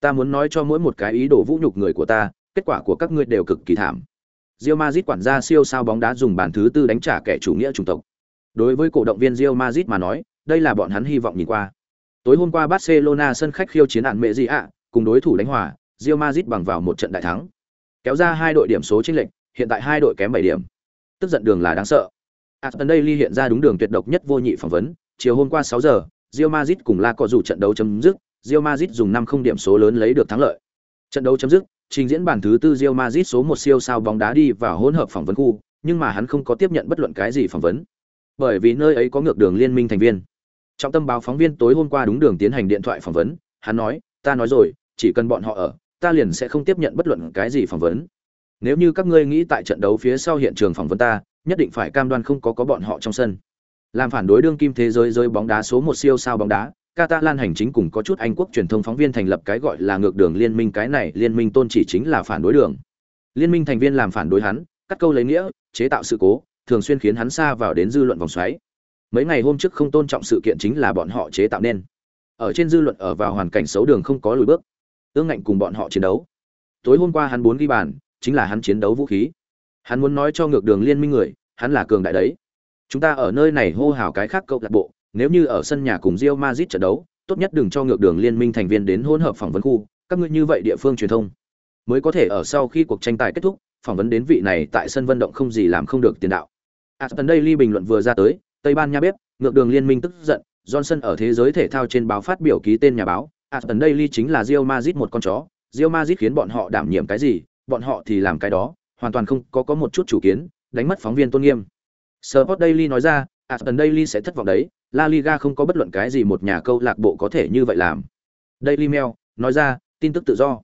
S1: Ta muốn nói cho mỗi một cái ý đồ vũ nhục người của ta, kết quả của các ngươi đều cực kỳ thảm. Real Madrid quản gia siêu sao bóng đá dùng bàn thứ tư đánh trả kẻ chủ nghĩa chủng tộc. Đối với cổ động viên Real Madrid mà nói, đây là bọn hắn hy vọng nhìn qua. Tối hôm qua Barcelona sân khách khiêu chiến án mẹ gì ạ, cùng đối thủ đánh hòa, Real Madrid bằng vào một trận đại thắng. Kéo ra hai đội điểm số chênh lệch, hiện tại hai đội kém 7 điểm. Tức giận đường là đáng sợ. Aston Daily hiện ra đúng đường tuyệt độc nhất vô nhị phỏng vấn, chiều hôm qua 6 giờ, Real Madrid cùng La Cọ dù trận đấu chấm dứt, Real Madrid dùng 5 không điểm số lớn lấy được thắng lợi. Trận đấu chấm dứt, trình diễn bản thứ tư Real Madrid số 1 siêu sao bóng đá đi vào hỗn hợp phỏng vấn khu, nhưng mà hắn không có tiếp nhận bất luận cái gì phỏng vấn. Bởi vì nơi ấy có ngược đường liên minh thành viên. Trọng tâm báo phóng viên tối hôm qua đúng đường tiến hành điện thoại phỏng vấn, hắn nói, ta nói rồi, chỉ cần bọn họ ở, ta liền sẽ không tiếp nhận bất luận cái gì phỏng vấn. Nếu như các ngươi nghĩ tại trận đấu phía sau hiện trường phỏng vấn ta, nhất định phải cam đoan không có có bọn họ trong sân. Làm phản đối đương kim thế giới giới bóng đá số một siêu sao bóng đá, Catalan hành chính cùng có chút Anh quốc truyền thông phóng viên thành lập cái gọi là ngược đường liên minh cái này liên minh tôn chỉ chính là phản đối đường. Liên minh thành viên làm phản đối hắn, cắt câu lấy nghĩa, chế tạo sự cố, thường xuyên khiến hắn xa vào đến dư luận vòng xoáy. Mấy ngày hôm trước không tôn trọng sự kiện chính là bọn họ chế tạo nên. Ở trên dư luận ở vào hoàn cảnh xấu đường không có lùi bước, ương ngạnh cùng bọn họ chiến đấu. Tối hôm qua hắn muốn ghi bàn, chính là hắn chiến đấu vũ khí. Hắn muốn nói cho ngược đường liên minh người, hắn là cường đại đấy. Chúng ta ở nơi này hô hào cái khác câu lạc bộ, nếu như ở sân nhà cùng Real Madrid trận đấu, tốt nhất đừng cho ngược đường liên minh thành viên đến hỗn hợp phỏng vấn khu, các ngươi như vậy địa phương truyền thông mới có thể ở sau khi cuộc tranh tài kết thúc, phỏng vấn đến vị này tại sân vận động không gì làm không được tiền đạo. À, Aston Daily bình luận vừa ra tới, Tây Ban Nha biết, ngược đường liên minh tức giận, Johnson ở thế giới thể thao trên báo phát biểu ký tên nhà báo, à, Aston Daily chính là Real Madrid một con chó, Real Madrid khiến bọn họ đảm nhiệm cái gì, bọn họ thì làm cái đó, hoàn toàn không có có một chút chủ kiến, đánh mất phóng viên tôn nghiêm. Sport Daily nói ra, Aston Daily sẽ thất vọng đấy, La Liga không có bất luận cái gì một nhà câu lạc bộ có thể như vậy làm. Daily Mail nói ra, tin tức tự do.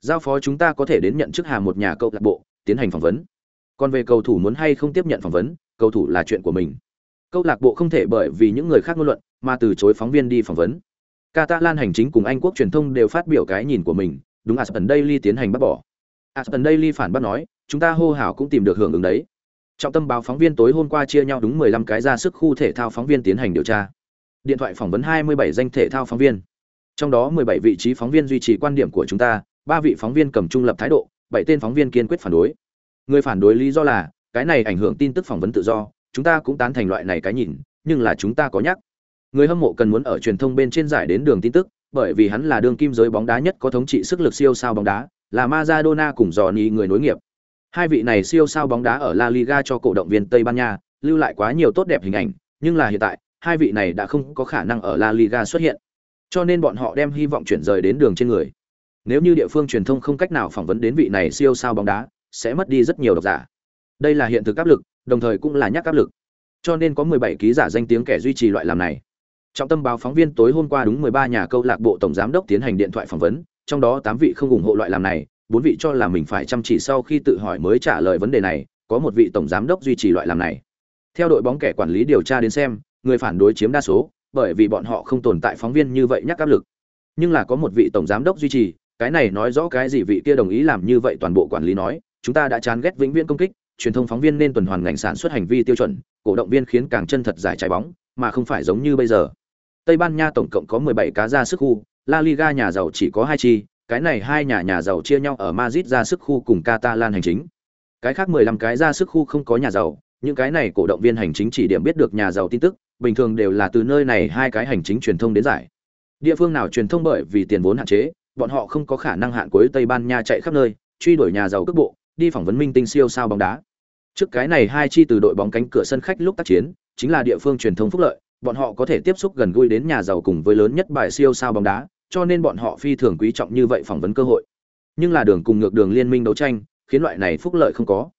S1: Giao phó chúng ta có thể đến nhận chức hà một nhà câu lạc bộ, tiến hành phỏng vấn. Còn về cầu thủ muốn hay không tiếp nhận phỏng vấn, cầu thủ là chuyện của mình. Câu lạc bộ không thể bởi vì những người khác ngôn luận mà từ chối phóng viên đi phỏng vấn. Catalan hành chính cùng Anh quốc truyền thông đều phát biểu cái nhìn của mình, đúng Aston Daily tiến hành bắt bỏ. Aston Daily phản bác nói, chúng ta hô hào cũng tìm được hưởng ứng đấy. Trọng tâm báo phóng viên tối hôm qua chia nhau đúng 15 cái ra sức khu thể thao phóng viên tiến hành điều tra. Điện thoại phỏng vấn 27 danh thể thao phóng viên. Trong đó 17 vị trí phóng viên duy trì quan điểm của chúng ta, ba vị phóng viên cầm trung lập thái độ, bảy tên phóng viên kiên quyết phản đối. Người phản đối lý do là, cái này ảnh hưởng tin tức phỏng vấn tự do, chúng ta cũng tán thành loại này cái nhìn, nhưng là chúng ta có nhắc. Người hâm mộ cần muốn ở truyền thông bên trên giải đến đường tin tức, bởi vì hắn là đường kim giới bóng đá nhất có thống trị sức lực siêu sao bóng đá, là Maradona cùng Johnny người nối nghiệp. Hai vị này siêu sao bóng đá ở La Liga cho cổ động viên Tây Ban Nha, lưu lại quá nhiều tốt đẹp hình ảnh, nhưng là hiện tại, hai vị này đã không có khả năng ở La Liga xuất hiện. Cho nên bọn họ đem hy vọng chuyển rời đến đường trên người. Nếu như địa phương truyền thông không cách nào phỏng vấn đến vị này siêu sao bóng đá, sẽ mất đi rất nhiều độc giả. Đây là hiện thực áp lực, đồng thời cũng là nhắc áp lực. Cho nên có 17 ký giả danh tiếng kẻ duy trì loại làm này. Trọng tâm báo phóng viên tối hôm qua đúng 13 nhà câu lạc bộ tổng giám đốc tiến hành điện thoại phỏng vấn, trong đó 8 vị không ủng hộ loại làm này, bốn vị cho là mình phải chăm chỉ sau khi tự hỏi mới trả lời vấn đề này, có một vị tổng giám đốc duy trì loại làm này. Theo đội bóng kẻ quản lý điều tra đến xem, người phản đối chiếm đa số, bởi vì bọn họ không tồn tại phóng viên như vậy nhắc áp lực. Nhưng là có một vị tổng giám đốc duy trì, cái này nói rõ cái gì vị kia đồng ý làm như vậy toàn bộ quản lý nói, chúng ta đã chán ghét vĩnh viễn công kích, truyền thông phóng viên nên tuần hoàn ngành sản xuất hành vi tiêu chuẩn, cổ động viên khiến càng chân thật giải trái bóng, mà không phải giống như bây giờ. Tây Ban Nha tổng cộng có 17 cá ra sức khu, La Liga nhà giàu chỉ có hai chi, cái này hai nhà nhà giàu chia nhau ở Madrid ra sức khu cùng Catalan hành chính. Cái khác 15 cái ra sức khu không có nhà giàu, những cái này cổ động viên hành chính chỉ điểm biết được nhà giàu tin tức, bình thường đều là từ nơi này hai cái hành chính truyền thông đến giải. Địa phương nào truyền thông bởi vì tiền vốn hạn chế, bọn họ không có khả năng hạn cuối Tây Ban Nha chạy khắp nơi, truy đuổi nhà giàu cước bộ, đi phỏng vấn minh tinh siêu sao bóng đá. Trước cái này hai chi từ đội bóng cánh cửa sân khách lúc tác chiến, chính là địa phương truyền thông phúc lợi, bọn họ có thể tiếp xúc gần gũi đến nhà giàu cùng với lớn nhất bài siêu sao bóng đá, cho nên bọn họ phi thường quý trọng như vậy phỏng vấn cơ hội. Nhưng là đường cùng ngược đường liên minh đấu tranh, khiến loại này phúc lợi không có.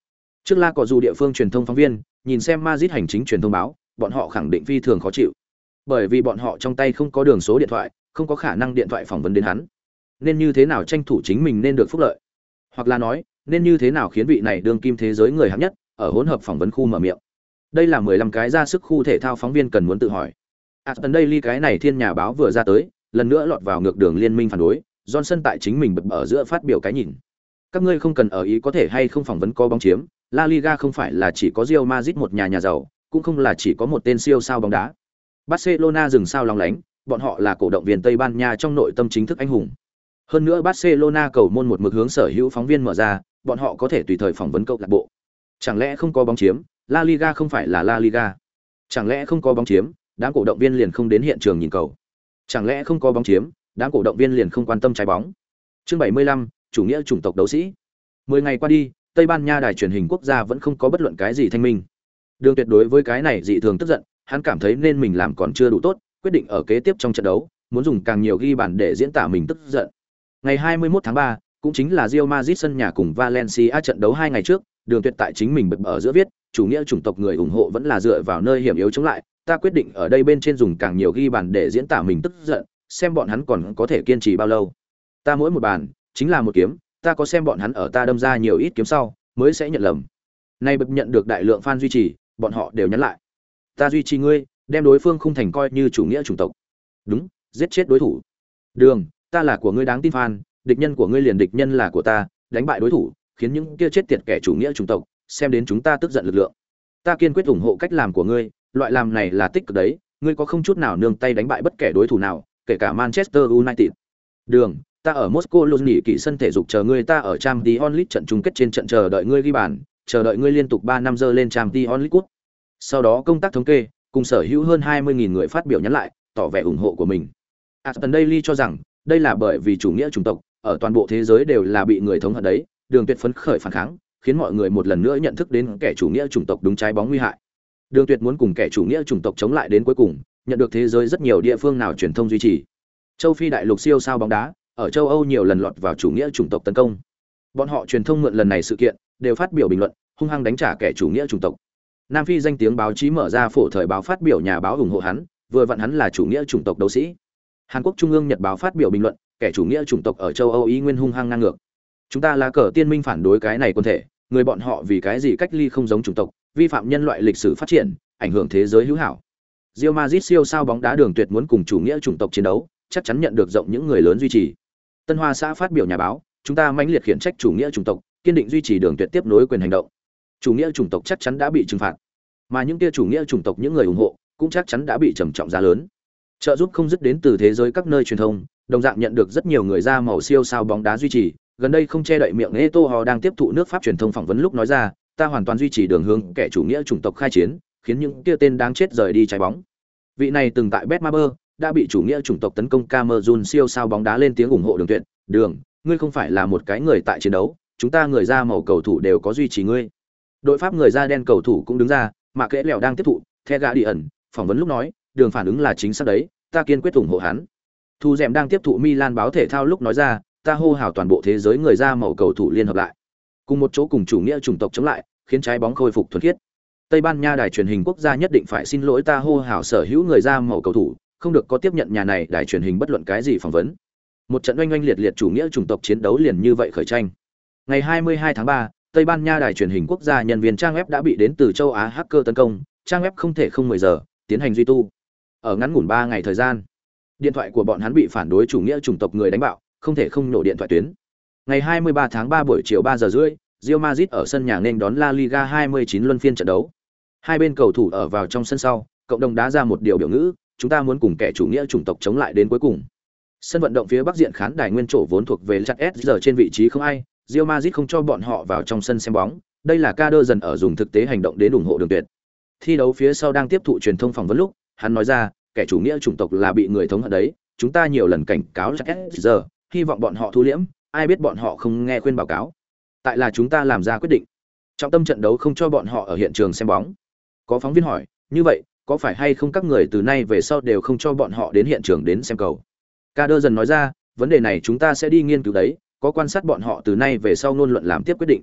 S1: Trước La có dù địa phương truyền thông phóng viên, nhìn xem Madrid hành chính truyền thông báo, bọn họ khẳng định phi thường khó chịu. Bởi vì bọn họ trong tay không có đường số điện thoại, không có khả năng điện thoại phỏng vấn đến hắn. Nên như thế nào tranh thủ chính mình nên được phúc lợi? Hoặc là nói, nên như thế nào khiến vị này đương kim thế giới người hạng nhất ở hỗn hợp phỏng vấn khu mở miệng. Đây là 15 cái ra sức khu thể thao phóng viên cần muốn tự hỏi. À, Aston Daily cái này thiên nhà báo vừa ra tới, lần nữa lọt vào ngược đường liên minh phản đối, Johnson tại chính mình bật ở giữa phát biểu cái nhìn. Các ngươi không cần ở ý có thể hay không phỏng vấn có bóng chiếm, La Liga không phải là chỉ có Real Madrid một nhà nhà giàu, cũng không là chỉ có một tên siêu sao bóng đá. Barcelona dừng sao long lánh, bọn họ là cổ động viên Tây Ban Nha trong nội tâm chính thức anh hùng. Hơn nữa Barcelona cầu môn một mực hướng sở hữu phóng viên mở ra, bọn họ có thể tùy thời phỏng vấn câu lạc bộ. Chẳng lẽ không có bóng chiếm, La Liga không phải là La Liga? Chẳng lẽ không có bóng chiếm, đám cổ động viên liền không đến hiện trường nhìn cầu? Chẳng lẽ không có bóng chiếm, đám cổ động viên liền không quan tâm trái bóng? Chương 75, chủ nghĩa chủng tộc đấu sĩ. 10 ngày qua đi, Tây Ban Nha đài truyền hình quốc gia vẫn không có bất luận cái gì thanh minh. Đường Tuyệt đối với cái này dị thường tức giận, hắn cảm thấy nên mình làm còn chưa đủ tốt, quyết định ở kế tiếp trong trận đấu, muốn dùng càng nhiều ghi bàn để diễn tả mình tức giận. Ngày 21 tháng 3, cũng chính là Real Madrid sân nhà cùng Valencia trận đấu hai ngày trước, Đường Tuyệt tại chính mình bật ở giữa viết, chủ nghĩa chủng tộc người ủng hộ vẫn là dựa vào nơi hiểm yếu chống lại, ta quyết định ở đây bên trên dùng càng nhiều ghi bàn để diễn tả mình tức giận, xem bọn hắn còn có thể kiên trì bao lâu. Ta mỗi một bàn chính là một kiếm, ta có xem bọn hắn ở ta đâm ra nhiều ít kiếm sau, mới sẽ nhận lầm. Nay bập nhận được đại lượng fan duy trì, bọn họ đều nhắn lại. Ta duy trì ngươi, đem đối phương không thành coi như chủ nghĩa chủng tộc. Đúng, giết chết đối thủ. Đường, ta là của ngươi đáng tin fan, địch nhân của ngươi liền địch nhân là của ta, đánh bại đối thủ, khiến những kia chết tiệt kẻ chủ nghĩa chủng tộc, xem đến chúng ta tức giận lực lượng. Ta kiên quyết ủng hộ cách làm của ngươi, loại làm này là tích cực đấy, ngươi có không chút nào nương tay đánh bại bất kể đối thủ nào, kể cả Manchester United. Đường, ta ở Moscow luôn nghỉ kỵ sân thể dục chờ ngươi ta ở Champions League trận chung kết trên trận chờ đợi ngươi ghi bàn, chờ đợi ngươi liên tục 3 năm giờ lên Champions League. Sau đó công tác thống kê, cùng sở hữu hơn 20.000 người phát biểu nhắn lại, tỏ vẻ ủng hộ của mình. Aston Daily cho rằng, đây là bởi vì chủ nghĩa chủng tộc, ở toàn bộ thế giới đều là bị người thống hận đấy, đường tuyệt phấn khởi phản kháng, khiến mọi người một lần nữa nhận thức đến kẻ chủ nghĩa chủng tộc đúng trái bóng nguy hại. Đường Tuyệt muốn cùng kẻ chủ nghĩa chủng tộc chống lại đến cuối cùng, nhận được thế giới rất nhiều địa phương nào truyền thông duy trì. Châu Phi đại lục siêu sao bóng đá, ở châu Âu nhiều lần lọt vào chủ nghĩa chủng tộc tấn công. Bọn họ truyền thông mượn lần này sự kiện, đều phát biểu bình luận, hung hăng đánh trả kẻ chủ nghĩa chủng tộc. Nam Phi danh tiếng báo chí mở ra phổ thời báo phát biểu nhà báo ủng hộ hắn, vừa vặn hắn là chủ nghĩa chủng tộc đấu sĩ. Hàn Quốc Trung ương Nhật báo phát biểu bình luận, kẻ chủ nghĩa chủng tộc ở châu Âu ý nguyên hung hăng ngang ngược. Chúng ta là cờ tiên minh phản đối cái này quân thể, người bọn họ vì cái gì cách ly không giống chủng tộc, vi phạm nhân loại lịch sử phát triển, ảnh hưởng thế giới hữu hảo. Real Madrid siêu sao bóng đá đường tuyệt muốn cùng chủ nghĩa chủng tộc chiến đấu, chắc chắn nhận được rộng những người lớn duy trì. Tân Hoa xã phát biểu nhà báo, chúng ta mãnh liệt khiển trách chủ nghĩa chủng tộc, kiên định duy trì đường tuyệt tiếp nối quyền hành động. Chủ nghĩa chủng tộc chắc chắn đã bị trừng phạt, mà những kia chủ nghĩa chủng tộc những người ủng hộ cũng chắc chắn đã bị trầm trọng giá lớn. Trợ giúp không dứt đến từ thế giới các nơi truyền thông, đồng dạng nhận được rất nhiều người ra màu siêu sao bóng đá duy trì, gần đây không che đậy miệng Eto'o đang tiếp thụ nước Pháp truyền thông phỏng vấn lúc nói ra, ta hoàn toàn duy trì đường hướng kẻ chủ nghĩa chủng tộc khai chiến, khiến những kia tên đáng chết rời đi trái bóng. Vị này từng tại Betmaber đã bị chủ nghĩa chủng tộc tấn công camerun siêu sao bóng đá lên tiếng ủng hộ đường tuyệt, "Đường, ngươi không phải là một cái người tại chiến đấu, chúng ta người da màu cầu thủ đều có duy trì ngươi." Đội Pháp người da đen cầu thủ cũng đứng ra, mà kẽ lẹo đang tiếp thụ, The Guardian phỏng vấn lúc nói, "Đường phản ứng là chính xác đấy, ta kiên quyết ủng hộ hắn." Thu Dệm đang tiếp thụ Milan báo thể thao lúc nói ra, "Ta hô hào toàn bộ thế giới người da màu cầu thủ liên hợp lại, cùng một chỗ cùng chủ nghĩa chủng tộc chống lại, khiến trái bóng khôi phục thuần khiết." Tây Ban Nha đài truyền hình quốc gia nhất định phải xin lỗi ta hô hào sở hữu người da màu cầu thủ, không được có tiếp nhận nhà này đài truyền hình bất luận cái gì phỏng vấn. Một trận oanh oanh liệt liệt chủ nghĩa chủng tộc chiến đấu liền như vậy khởi tranh. Ngày 22 tháng 3, Tây Ban Nha đài truyền hình quốc gia nhân viên trang web đã bị đến từ châu Á hacker tấn công, trang web không thể không 10 giờ tiến hành duy tu. Ở ngắn ngủn 3 ngày thời gian, điện thoại của bọn hắn bị phản đối chủ nghĩa chủng tộc người đánh bạo, không thể không nổ điện thoại tuyến. Ngày 23 tháng 3 buổi chiều 3 giờ rưỡi, Real Madrid ở sân nhà nên đón La Liga 29 luân phiên trận đấu. Hai bên cầu thủ ở vào trong sân sau, cộng đồng đá ra một điều biểu ngữ, chúng ta muốn cùng kẻ chủ nghĩa chủng tộc chống lại đến cuối cùng. Sân vận động phía bắc diện khán đài nguyên chỗ vốn thuộc về chặt S giờ trên vị trí không ai, Real Madrid không cho bọn họ vào trong sân xem bóng, đây là Kader dần ở dùng thực tế hành động đến ủng hộ đường tuyệt. Thi đấu phía sau đang tiếp thụ truyền thông phỏng vấn lúc, hắn nói ra, kẻ chủ nghĩa chủng tộc là bị người thống hận đấy, chúng ta nhiều lần cảnh cáo chặt S giờ, hy vọng bọn họ thu liễm, ai biết bọn họ không nghe khuyên báo cáo. Tại là chúng ta làm ra quyết định. Trọng tâm trận đấu không cho bọn họ ở hiện trường xem bóng. Có phóng viên hỏi, như vậy, có phải hay không các người từ nay về sau đều không cho bọn họ đến hiện trường đến xem cầu? Ca đơ dần nói ra, vấn đề này chúng ta sẽ đi nghiên cứu đấy, có quan sát bọn họ từ nay về sau ngôn luận làm tiếp quyết định.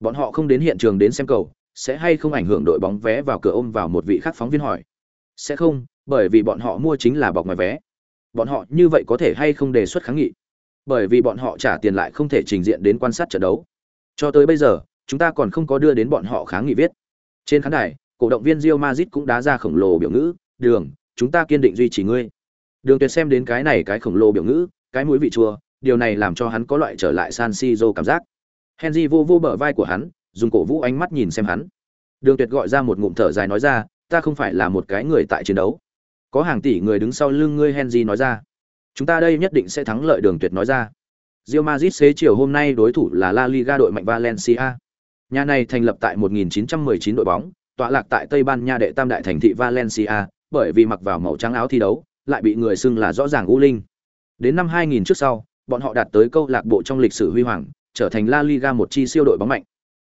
S1: Bọn họ không đến hiện trường đến xem cầu, sẽ hay không ảnh hưởng đội bóng vé vào cửa ôm vào một vị khác phóng viên hỏi. Sẽ không, bởi vì bọn họ mua chính là bọc ngoài vé. Bọn họ như vậy có thể hay không đề xuất kháng nghị? Bởi vì bọn họ trả tiền lại không thể trình diện đến quan sát trận đấu. Cho tới bây giờ, chúng ta còn không có đưa đến bọn họ kháng nghị viết. Trên khán đài, cổ động viên Real Madrid cũng đá ra khổng lồ biểu ngữ, "Đường, chúng ta kiên định duy trì ngươi." Đường Tuyệt xem đến cái này cái khổng lồ biểu ngữ, cái mũi vị chua, điều này làm cho hắn có loại trở lại San Siro cảm giác. Henry vô vô bờ vai của hắn, dùng cổ vũ ánh mắt nhìn xem hắn. Đường Tuyệt gọi ra một ngụm thở dài nói ra, "Ta không phải là một cái người tại chiến đấu. Có hàng tỷ người đứng sau lưng ngươi." Henry nói ra. "Chúng ta đây nhất định sẽ thắng lợi." Đường Tuyệt nói ra. Real Madrid xế chiều hôm nay đối thủ là La Liga đội mạnh Valencia. Nhà này thành lập tại 1919 đội bóng, tọa lạc tại Tây Ban Nha đệ tam đại thành thị Valencia, bởi vì mặc vào màu trắng áo thi đấu, lại bị người xưng là rõ ràng u linh. Đến năm 2000 trước sau, bọn họ đạt tới câu lạc bộ trong lịch sử huy hoàng, trở thành La Liga một chi siêu đội bóng mạnh.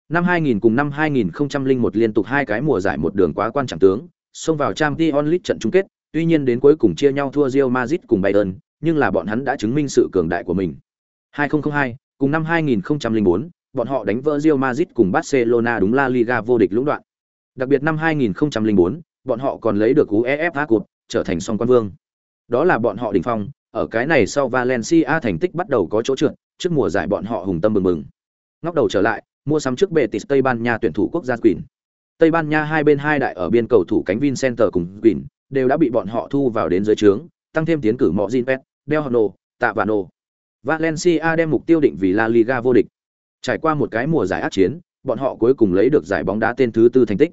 S1: Năm 2000 cùng năm 2001 liên tục hai cái mùa giải một đường quá quan trọng tướng, xông vào Champions League trận chung kết, tuy nhiên đến cuối cùng chia nhau thua Real Madrid cùng Bayern, nhưng là bọn hắn đã chứng minh sự cường đại của mình. 2002, cùng năm 2004, bọn họ đánh vỡ Real Madrid cùng Barcelona đúng La Liga vô địch lũng đoạn. Đặc biệt năm 2004, bọn họ còn lấy được UEFA Cup, trở thành song quan vương. Đó là bọn họ đỉnh phong, ở cái này sau Valencia thành tích bắt đầu có chỗ trượt, trước mùa giải bọn họ hùng tâm mừng mừng. Ngóc đầu trở lại, mua sắm trước Betis Tây Ban Nha tuyển thủ quốc gia Quỷ. Tây Ban Nha hai bên hai đại ở biên cầu thủ cánh Vincenter cùng Quỷ đều đã bị bọn họ thu vào đến dưới trướng, tăng thêm tiến cử Mozinpet, Delhano, Tạ Vano. Valencia đem mục tiêu định vì La Liga vô địch. Trải qua một cái mùa giải ác chiến, bọn họ cuối cùng lấy được giải bóng đá tên thứ tư thành tích.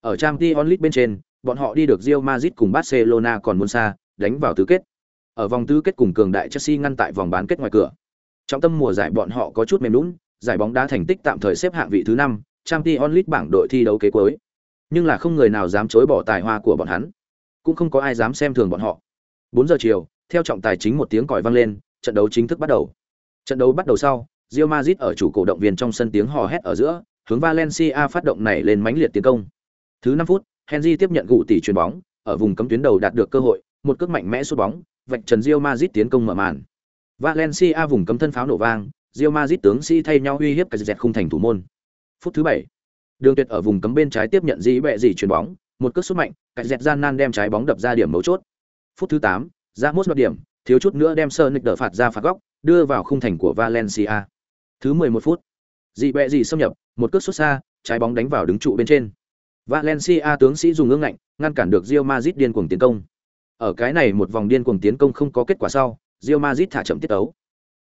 S1: Ở Champions League bên trên, bọn họ đi được Real Madrid cùng Barcelona còn muốn xa, đánh vào tứ kết. Ở vòng tứ kết cùng cường đại Chelsea ngăn tại vòng bán kết ngoài cửa. Trong tâm mùa giải bọn họ có chút mềm nhũn, giải bóng đá thành tích tạm thời xếp hạng vị thứ 5, Champions League bảng đội thi đấu kế cuối. Nhưng là không người nào dám chối bỏ tài hoa của bọn hắn, cũng không có ai dám xem thường bọn họ. 4 giờ chiều, theo trọng tài chính một tiếng còi vang lên, trận đấu chính thức bắt đầu. Trận đấu bắt đầu sau, Real Madrid ở chủ cổ động viên trong sân tiếng hò hét ở giữa, hướng Valencia phát động này lên mãnh liệt tiến công. Thứ 5 phút, Henry tiếp nhận gụ tỷ chuyền bóng, ở vùng cấm tuyến đầu đạt được cơ hội, một cước mạnh mẽ sút bóng, vạch trần Real Madrid tiến công mở màn. Valencia vùng cấm thân pháo nổ vang, Real Madrid tướng sĩ thay nhau uy hiếp cái dẹt khung thành thủ môn. Phút thứ 7, Đường Tuyệt ở vùng cấm bên trái tiếp nhận dĩ bẹ gì chuyền bóng, một cước sút mạnh, cái dẹt gian nan đem trái bóng đập ra điểm mấu chốt. Phút thứ 8, Ramos đoạt điểm, thiếu chút nữa đem Sonic đỡ phạt ra phạt góc, đưa vào khung thành của Valencia. Thứ 11 phút, dị bẹ gì xâm nhập, một cước xuất xa, trái bóng đánh vào đứng trụ bên trên. Valencia tướng sĩ dùng ngưỡng ngạnh, ngăn cản được Real Madrid điên cuồng tiến công. Ở cái này một vòng điên cuồng tiến công không có kết quả sau, Real Madrid thả chậm tiết tấu.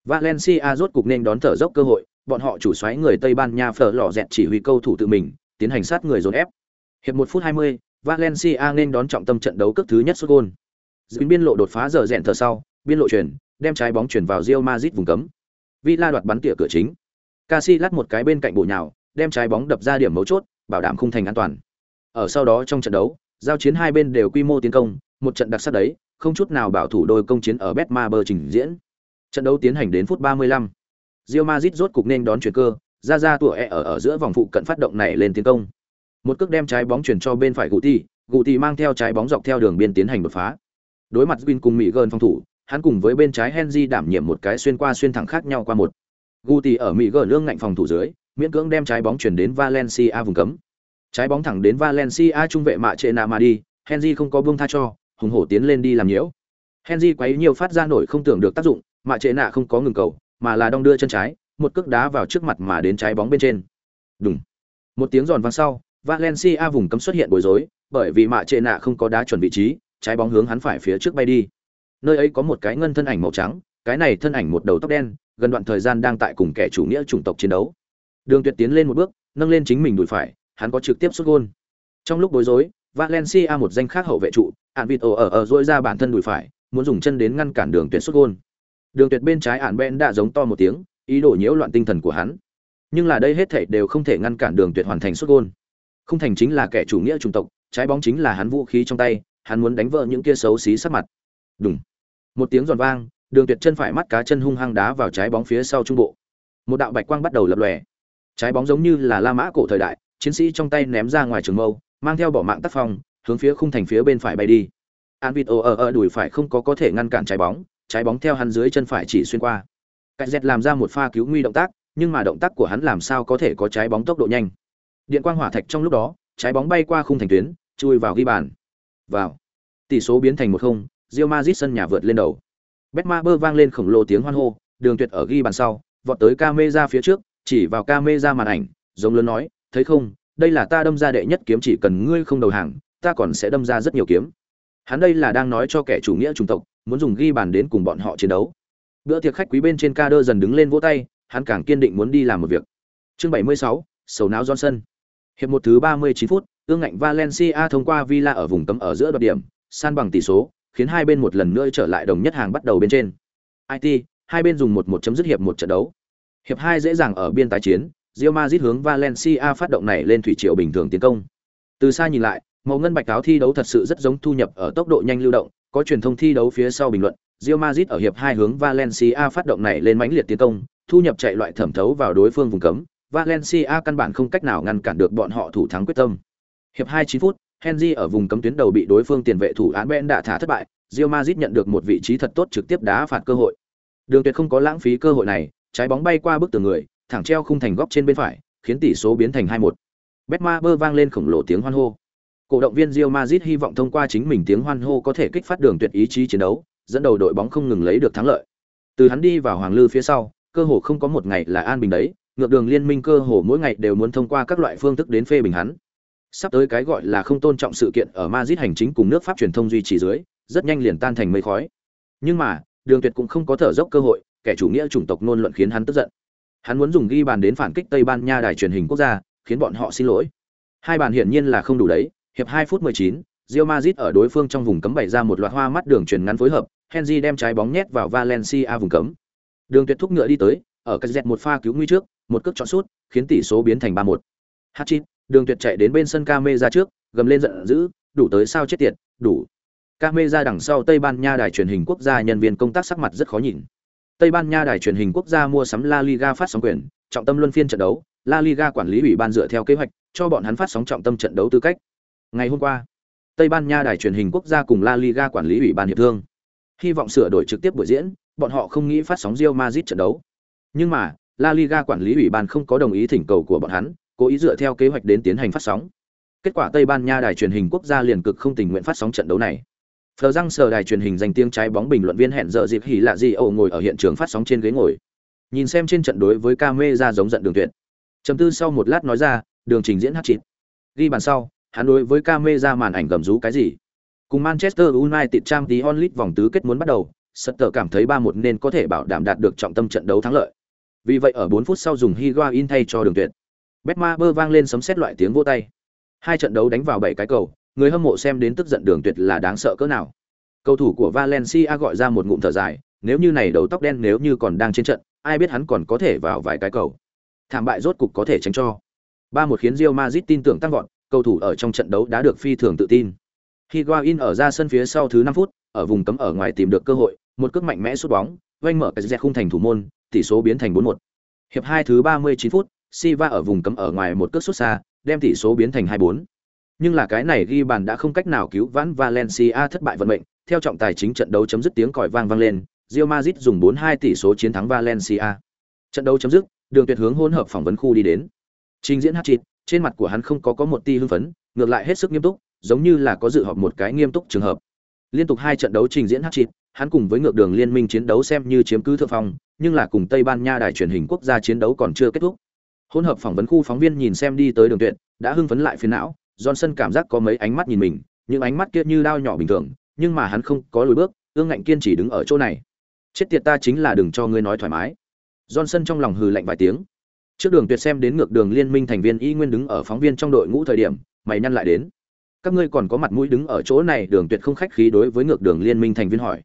S1: Valencia rốt cục nên đón thở dốc cơ hội, bọn họ chủ xoáy người Tây Ban Nha phở lò dẹt chỉ huy câu thủ tự mình, tiến hành sát người dồn ép. Hiệp một phút 20, Valencia nên đón trọng tâm trận đấu cước thứ nhất xuất gôn Dính biên lộ đột phá giờ rèn thở sau, biên lộ chuyển, đem trái bóng chuyển vào Real Madrid vùng cấm. Villa đoạt bắn tỉa cửa chính. Casillas một cái bên cạnh bổ nhào, đem trái bóng đập ra điểm mấu chốt, bảo đảm khung thành an toàn. Ở sau đó trong trận đấu, giao chiến hai bên đều quy mô tiến công, một trận đặc sắc đấy, không chút nào bảo thủ đôi công chiến ở Betmaber trình diễn. Trận đấu tiến hành đến phút 35. Real Madrid rốt cục nên đón chuyển cơ, ra ra tủa e ở ở giữa vòng phụ cận phát động này lên tiến công. Một cước đem trái bóng chuyển cho bên phải Guti, Guti mang theo trái bóng dọc theo đường biên tiến hành đột phá. Đối mặt Win cùng Mỹ gần phòng thủ, hắn cùng với bên trái Henry đảm nhiệm một cái xuyên qua xuyên thẳng khác nhau qua một. Guti ở Mỹ gỡ lương ngạnh phòng thủ dưới, miễn cưỡng đem trái bóng chuyển đến Valencia vùng cấm. Trái bóng thẳng đến Valencia trung vệ mạ trệ nạ mà đi, Henry không có buông tha cho, hùng hổ tiến lên đi làm nhiễu. Henry quấy nhiều phát ra nổi không tưởng được tác dụng, mạ trệ nạ không có ngừng cầu, mà là đong đưa chân trái, một cước đá vào trước mặt mà đến trái bóng bên trên. Đùng. Một tiếng giòn vang sau, Valencia vùng cấm xuất hiện bối rối, bởi vì mạ trệ nạ không có đá chuẩn vị trí, trái bóng hướng hắn phải phía trước bay đi. Nơi ấy có một cái ngân thân ảnh màu trắng, cái này thân ảnh một đầu tóc đen, gần đoạn thời gian đang tại cùng kẻ chủ nghĩa chủng tộc chiến đấu. Đường Tuyệt tiến lên một bước, nâng lên chính mình đùi phải, hắn có trực tiếp sút gôn. Trong lúc bối rối, Valencia một danh khác hậu vệ trụ, Ản Vịt ở ở ờ ờ rỗi ra bản thân đùi phải, muốn dùng chân đến ngăn cản Đường Tuyệt sút gôn. Đường Tuyệt bên trái Ản Ben đã giống to một tiếng, ý đồ nhiễu loạn tinh thần của hắn. Nhưng là đây hết thảy đều không thể ngăn cản Đường Tuyệt hoàn thành sút gôn. Không thành chính là kẻ chủ nghĩa chủng tộc, trái bóng chính là hắn vũ khí trong tay, hắn muốn đánh vỡ những kia xấu xí sắc mặt. Đùng. Một tiếng giòn vang, Đường Tuyệt chân phải mắt cá chân hung hăng đá vào trái bóng phía sau trung bộ. Một đạo bạch quang bắt đầu lập lòe. Trái bóng giống như là La Mã cổ thời đại, chiến sĩ trong tay ném ra ngoài trường mâu, mang theo bỏ mạng tác phong, hướng phía khung thành phía bên phải bay đi. An Vịt ở ở ờ ờ đùi phải không có có thể ngăn cản trái bóng, trái bóng theo hắn dưới chân phải chỉ xuyên qua. Cạnh dẹt làm ra một pha cứu nguy động tác, nhưng mà động tác của hắn làm sao có thể có trái bóng tốc độ nhanh. Điện quang hỏa thạch trong lúc đó, trái bóng bay qua khung thành tuyến, chui vào ghi bàn. Vào. Tỷ số biến thành một không, Real Madrid sân nhà vượt lên đầu. Betmaber vang lên khổng lồ tiếng hoan hô, Đường Tuyệt ở ghi bàn sau, vọt tới camera phía trước, chỉ vào camera màn ảnh, giống lớn nói, thấy không, đây là ta đâm ra đệ nhất kiếm chỉ cần ngươi không đầu hàng, ta còn sẽ đâm ra rất nhiều kiếm. Hắn đây là đang nói cho kẻ chủ nghĩa chủng tộc, muốn dùng ghi bàn đến cùng bọn họ chiến đấu. Bữa tiệc khách quý bên trên ca đơ dần đứng lên vỗ tay, hắn càng kiên định muốn đi làm một việc. Chương 76, sầu não Johnson. Hiệp một thứ 39 phút, ương ngạnh Valencia thông qua Villa ở vùng cấm ở giữa đoạt điểm, san bằng tỷ số, khiến hai bên một lần nữa trở lại đồng nhất hàng bắt đầu bên trên. IT, hai bên dùng một một chấm dứt hiệp một trận đấu. Hiệp hai dễ dàng ở biên tái chiến, Real Madrid hướng Valencia phát động này lên thủy triều bình thường tiến công. Từ xa nhìn lại, màu ngân bạch áo thi đấu thật sự rất giống thu nhập ở tốc độ nhanh lưu động, có truyền thông thi đấu phía sau bình luận, Real Madrid ở hiệp hai hướng Valencia phát động này lên mãnh liệt tiến công, thu nhập chạy loại thẩm thấu vào đối phương vùng cấm, Valencia căn bản không cách nào ngăn cản được bọn họ thủ thắng quyết tâm. Hiệp hai chín phút, Henry ở vùng cấm tuyến đầu bị đối phương tiền vệ thủ án Ben đã thả thất bại, Real Madrid nhận được một vị trí thật tốt trực tiếp đá phạt cơ hội. Đường Tuyệt không có lãng phí cơ hội này, trái bóng bay qua bức tường người, thẳng treo khung thành góc trên bên phải, khiến tỷ số biến thành 2-1. Betmaber vang lên khổng lồ tiếng hoan hô. Cổ động viên Real Madrid hy vọng thông qua chính mình tiếng hoan hô có thể kích phát Đường Tuyệt ý chí chiến đấu, dẫn đầu đội bóng không ngừng lấy được thắng lợi. Từ hắn đi vào Hoàng Lư phía sau, cơ hồ không có một ngày là an bình đấy, ngược đường liên minh cơ hồ mỗi ngày đều muốn thông qua các loại phương thức đến phê bình hắn. Sắp tới cái gọi là không tôn trọng sự kiện ở Madrid hành chính cùng nước Pháp truyền thông duy trì dưới, rất nhanh liền tan thành mây khói. Nhưng mà, Đường Tuyệt cũng không có thở dốc cơ hội, kẻ chủ nghĩa chủng tộc nôn luận khiến hắn tức giận. Hắn muốn dùng ghi bàn đến phản kích Tây Ban Nha đài truyền hình quốc gia, khiến bọn họ xin lỗi. Hai bàn hiển nhiên là không đủ đấy, hiệp 2 phút 19, Real Madrid ở đối phương trong vùng cấm bày ra một loạt hoa mắt đường truyền ngắn phối hợp, Henry đem trái bóng nhét vào Valencia vùng cấm. Đường Tuyệt thúc ngựa đi tới, ở cái dẹt một pha cứu nguy trước, một cước chọn sút, khiến tỷ số biến thành 3-1. Hatchit, Đường Tuyệt chạy đến bên sân camera trước, gầm lên giận dữ, đủ tới sao chết tiệt, đủ. Camera đằng sau Tây Ban Nha đài truyền hình quốc gia nhân viên công tác sắc mặt rất khó nhìn. Tây Ban Nha đài truyền hình quốc gia mua sắm La Liga phát sóng quyền, trọng tâm luân phiên trận đấu, La Liga quản lý ủy ban dựa theo kế hoạch, cho bọn hắn phát sóng trọng tâm trận đấu tư cách. Ngày hôm qua, Tây Ban Nha đài truyền hình quốc gia cùng La Liga quản lý ủy ban hiệp thương, hy vọng sửa đổi trực tiếp buổi diễn, bọn họ không nghĩ phát sóng Real Madrid trận đấu. Nhưng mà, La Liga quản lý ủy ban không có đồng ý thỉnh cầu của bọn hắn, cố ý dựa theo kế hoạch đến tiến hành phát sóng. Kết quả Tây Ban Nha đài truyền hình quốc gia liền cực không tình nguyện phát sóng trận đấu này. Phờ răng sờ đài truyền hình dành tiếng trái bóng bình luận viên hẹn giờ dịp hỉ lạ gì ẩu ngồi ở hiện trường phát sóng trên ghế ngồi. Nhìn xem trên trận đối với camera giống giận đường tuyệt. Trầm tư sau một lát nói ra, đường trình diễn hát chít. Ghi bàn sau, hắn đối với camera màn ảnh gầm rú cái gì? Cùng Manchester United trang tí vòng tứ kết muốn bắt đầu, Sutter cảm thấy 3-1 nên có thể bảo đảm đạt được trọng tâm trận đấu thắng lợi. Vì vậy ở 4 phút sau dùng Higuain thay cho đường tuyệt. Betmaber vang lên sấm sét loại tiếng vỗ tay. Hai trận đấu đánh vào 7 cái cầu, người hâm mộ xem đến tức giận đường tuyệt là đáng sợ cỡ nào. Cầu thủ của Valencia gọi ra một ngụm thở dài, nếu như này đầu tóc đen nếu như còn đang trên trận, ai biết hắn còn có thể vào vài cái cầu. Thảm bại rốt cục có thể tránh cho. 3-1 khiến Real Madrid tin tưởng tăng vọt, cầu thủ ở trong trận đấu đã được phi thường tự tin. Higuain ở ra sân phía sau thứ 5 phút, ở vùng cấm ở ngoài tìm được cơ hội, một cước mạnh mẽ sút bóng, vênh mở cái khung thành thủ môn, tỷ số biến thành 4-1. Hiệp 2 thứ 39 phút, Siva ở vùng cấm ở ngoài một cước sút xa, đem tỷ số biến thành 2-4. Nhưng là cái này ghi bàn đã không cách nào cứu vãn Valencia thất bại vận mệnh, theo trọng tài chính trận đấu chấm dứt tiếng còi vang vang lên, Real Madrid dùng 4-2 tỷ số chiến thắng Valencia. Trận đấu chấm dứt, Đường Tuyệt hướng hỗn hợp phỏng vấn khu đi đến. Trình diễn hát chít, trên mặt của hắn không có có một tia hưng phấn, ngược lại hết sức nghiêm túc, giống như là có dự họp một cái nghiêm túc trường hợp. Liên tục hai trận đấu trình diễn hát chít, hắn cùng với ngược đường liên minh chiến đấu xem như chiếm cứ thượng phong, nhưng là cùng Tây Ban Nha đài truyền hình quốc gia chiến đấu còn chưa kết thúc. Hỗn hợp phỏng vấn khu phóng viên nhìn xem đi tới Đường Tuyệt, đã hưng phấn lại phiền não, Johnson cảm giác có mấy ánh mắt nhìn mình, những ánh mắt kia như đao nhỏ bình thường, nhưng mà hắn không có lùi bước, ương ngạnh kiên trì đứng ở chỗ này. Chết tiệt ta chính là đừng cho ngươi nói thoải mái. Johnson trong lòng hừ lạnh vài tiếng. Trước đường tuyệt xem đến ngược đường liên minh thành viên y nguyên đứng ở phóng viên trong đội ngũ thời điểm, mày nhăn lại đến. Các ngươi còn có mặt mũi đứng ở chỗ này, đường tuyệt không khách khí đối với ngược đường liên minh thành viên hỏi.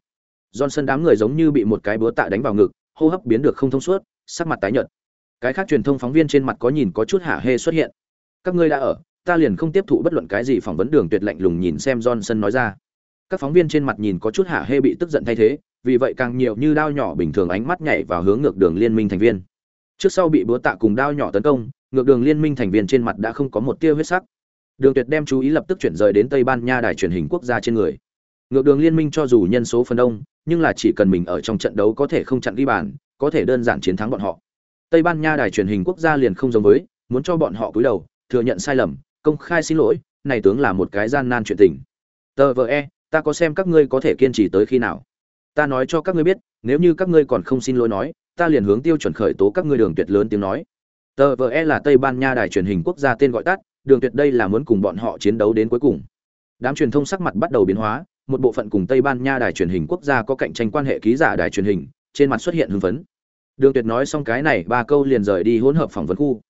S1: Johnson đám người giống như bị một cái búa tạ đánh vào ngực, hô hấp biến được không thông suốt, sắc mặt tái nhợt. Cái khác truyền thông phóng viên trên mặt có nhìn có chút hả hê xuất hiện. Các ngươi đã ở, ta liền không tiếp thụ bất luận cái gì phỏng vấn đường tuyệt lạnh lùng nhìn xem Johnson nói ra. Các phóng viên trên mặt nhìn có chút hả hê bị tức giận thay thế, vì vậy càng nhiều như đao nhỏ bình thường ánh mắt nhảy vào hướng ngược đường liên minh thành viên. Trước sau bị búa tạ cùng đao nhỏ tấn công, ngược đường liên minh thành viên trên mặt đã không có một tia huyết sắc. Đường Tuyệt đem chú ý lập tức chuyển rời đến Tây Ban Nha đài truyền hình quốc gia trên người. Ngược đường liên minh cho dù nhân số phần đông, nhưng là chỉ cần mình ở trong trận đấu có thể không chặn ghi bàn, có thể đơn giản chiến thắng bọn họ. Tây Ban Nha đài truyền hình quốc gia liền không giống với, muốn cho bọn họ cúi đầu, thừa nhận sai lầm, công khai xin lỗi, này tướng là một cái gian nan chuyện tình. Tờ vợ e, ta có xem các ngươi có thể kiên trì tới khi nào. Ta nói cho các ngươi biết, nếu như các ngươi còn không xin lỗi nói, ta liền hướng tiêu chuẩn khởi tố các ngươi đường tuyệt lớn tiếng nói. Tờ vợ e là Tây Ban Nha đài truyền hình quốc gia tên gọi tắt, đường tuyệt đây là muốn cùng bọn họ chiến đấu đến cuối cùng. Đám truyền thông sắc mặt bắt đầu biến hóa, một bộ phận cùng Tây Ban Nha đài truyền hình quốc gia có cạnh tranh quan hệ ký giả đài truyền hình, trên mặt xuất hiện hưng phấn. Đường Tuyệt nói xong cái này ba câu liền rời đi hỗn hợp phỏng vấn khu.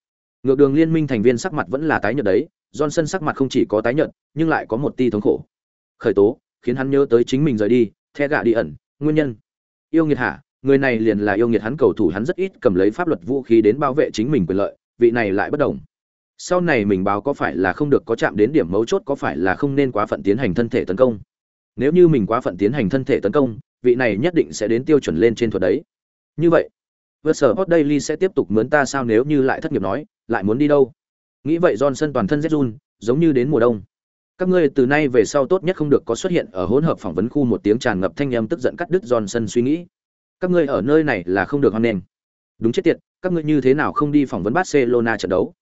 S1: Ngược đường liên minh thành viên sắc mặt vẫn là tái nhợt đấy, Johnson sắc mặt không chỉ có tái nhợt, nhưng lại có một tia thống khổ. Khởi tố, khiến hắn nhớ tới chính mình rời đi, the gạ đi ẩn, nguyên nhân. Yêu nghiệt hả? Người này liền là yêu nghiệt hắn cầu thủ hắn rất ít cầm lấy pháp luật vũ khí đến bảo vệ chính mình quyền lợi, vị này lại bất động. sau này mình báo có phải là không được có chạm đến điểm mấu chốt có phải là không nên quá phận tiến hành thân thể tấn công nếu như mình quá phận tiến hành thân thể tấn công vị này nhất định sẽ đến tiêu chuẩn lên trên thuật đấy như vậy vượt sở hot daily sẽ tiếp tục mướn ta sao nếu như lại thất nghiệp nói, lại muốn đi đâu? Nghĩ vậy johnson toàn thân rét run, giống như đến mùa đông. Các ngươi từ nay về sau tốt nhất không được có xuất hiện ở hỗn hợp phỏng vấn khu một tiếng tràn ngập thanh âm tức giận cắt đứt johnson suy nghĩ. Các ngươi ở nơi này là không được hoan nghênh. Đúng chết tiệt, các ngươi như thế nào không đi phỏng vấn barcelona trận đấu?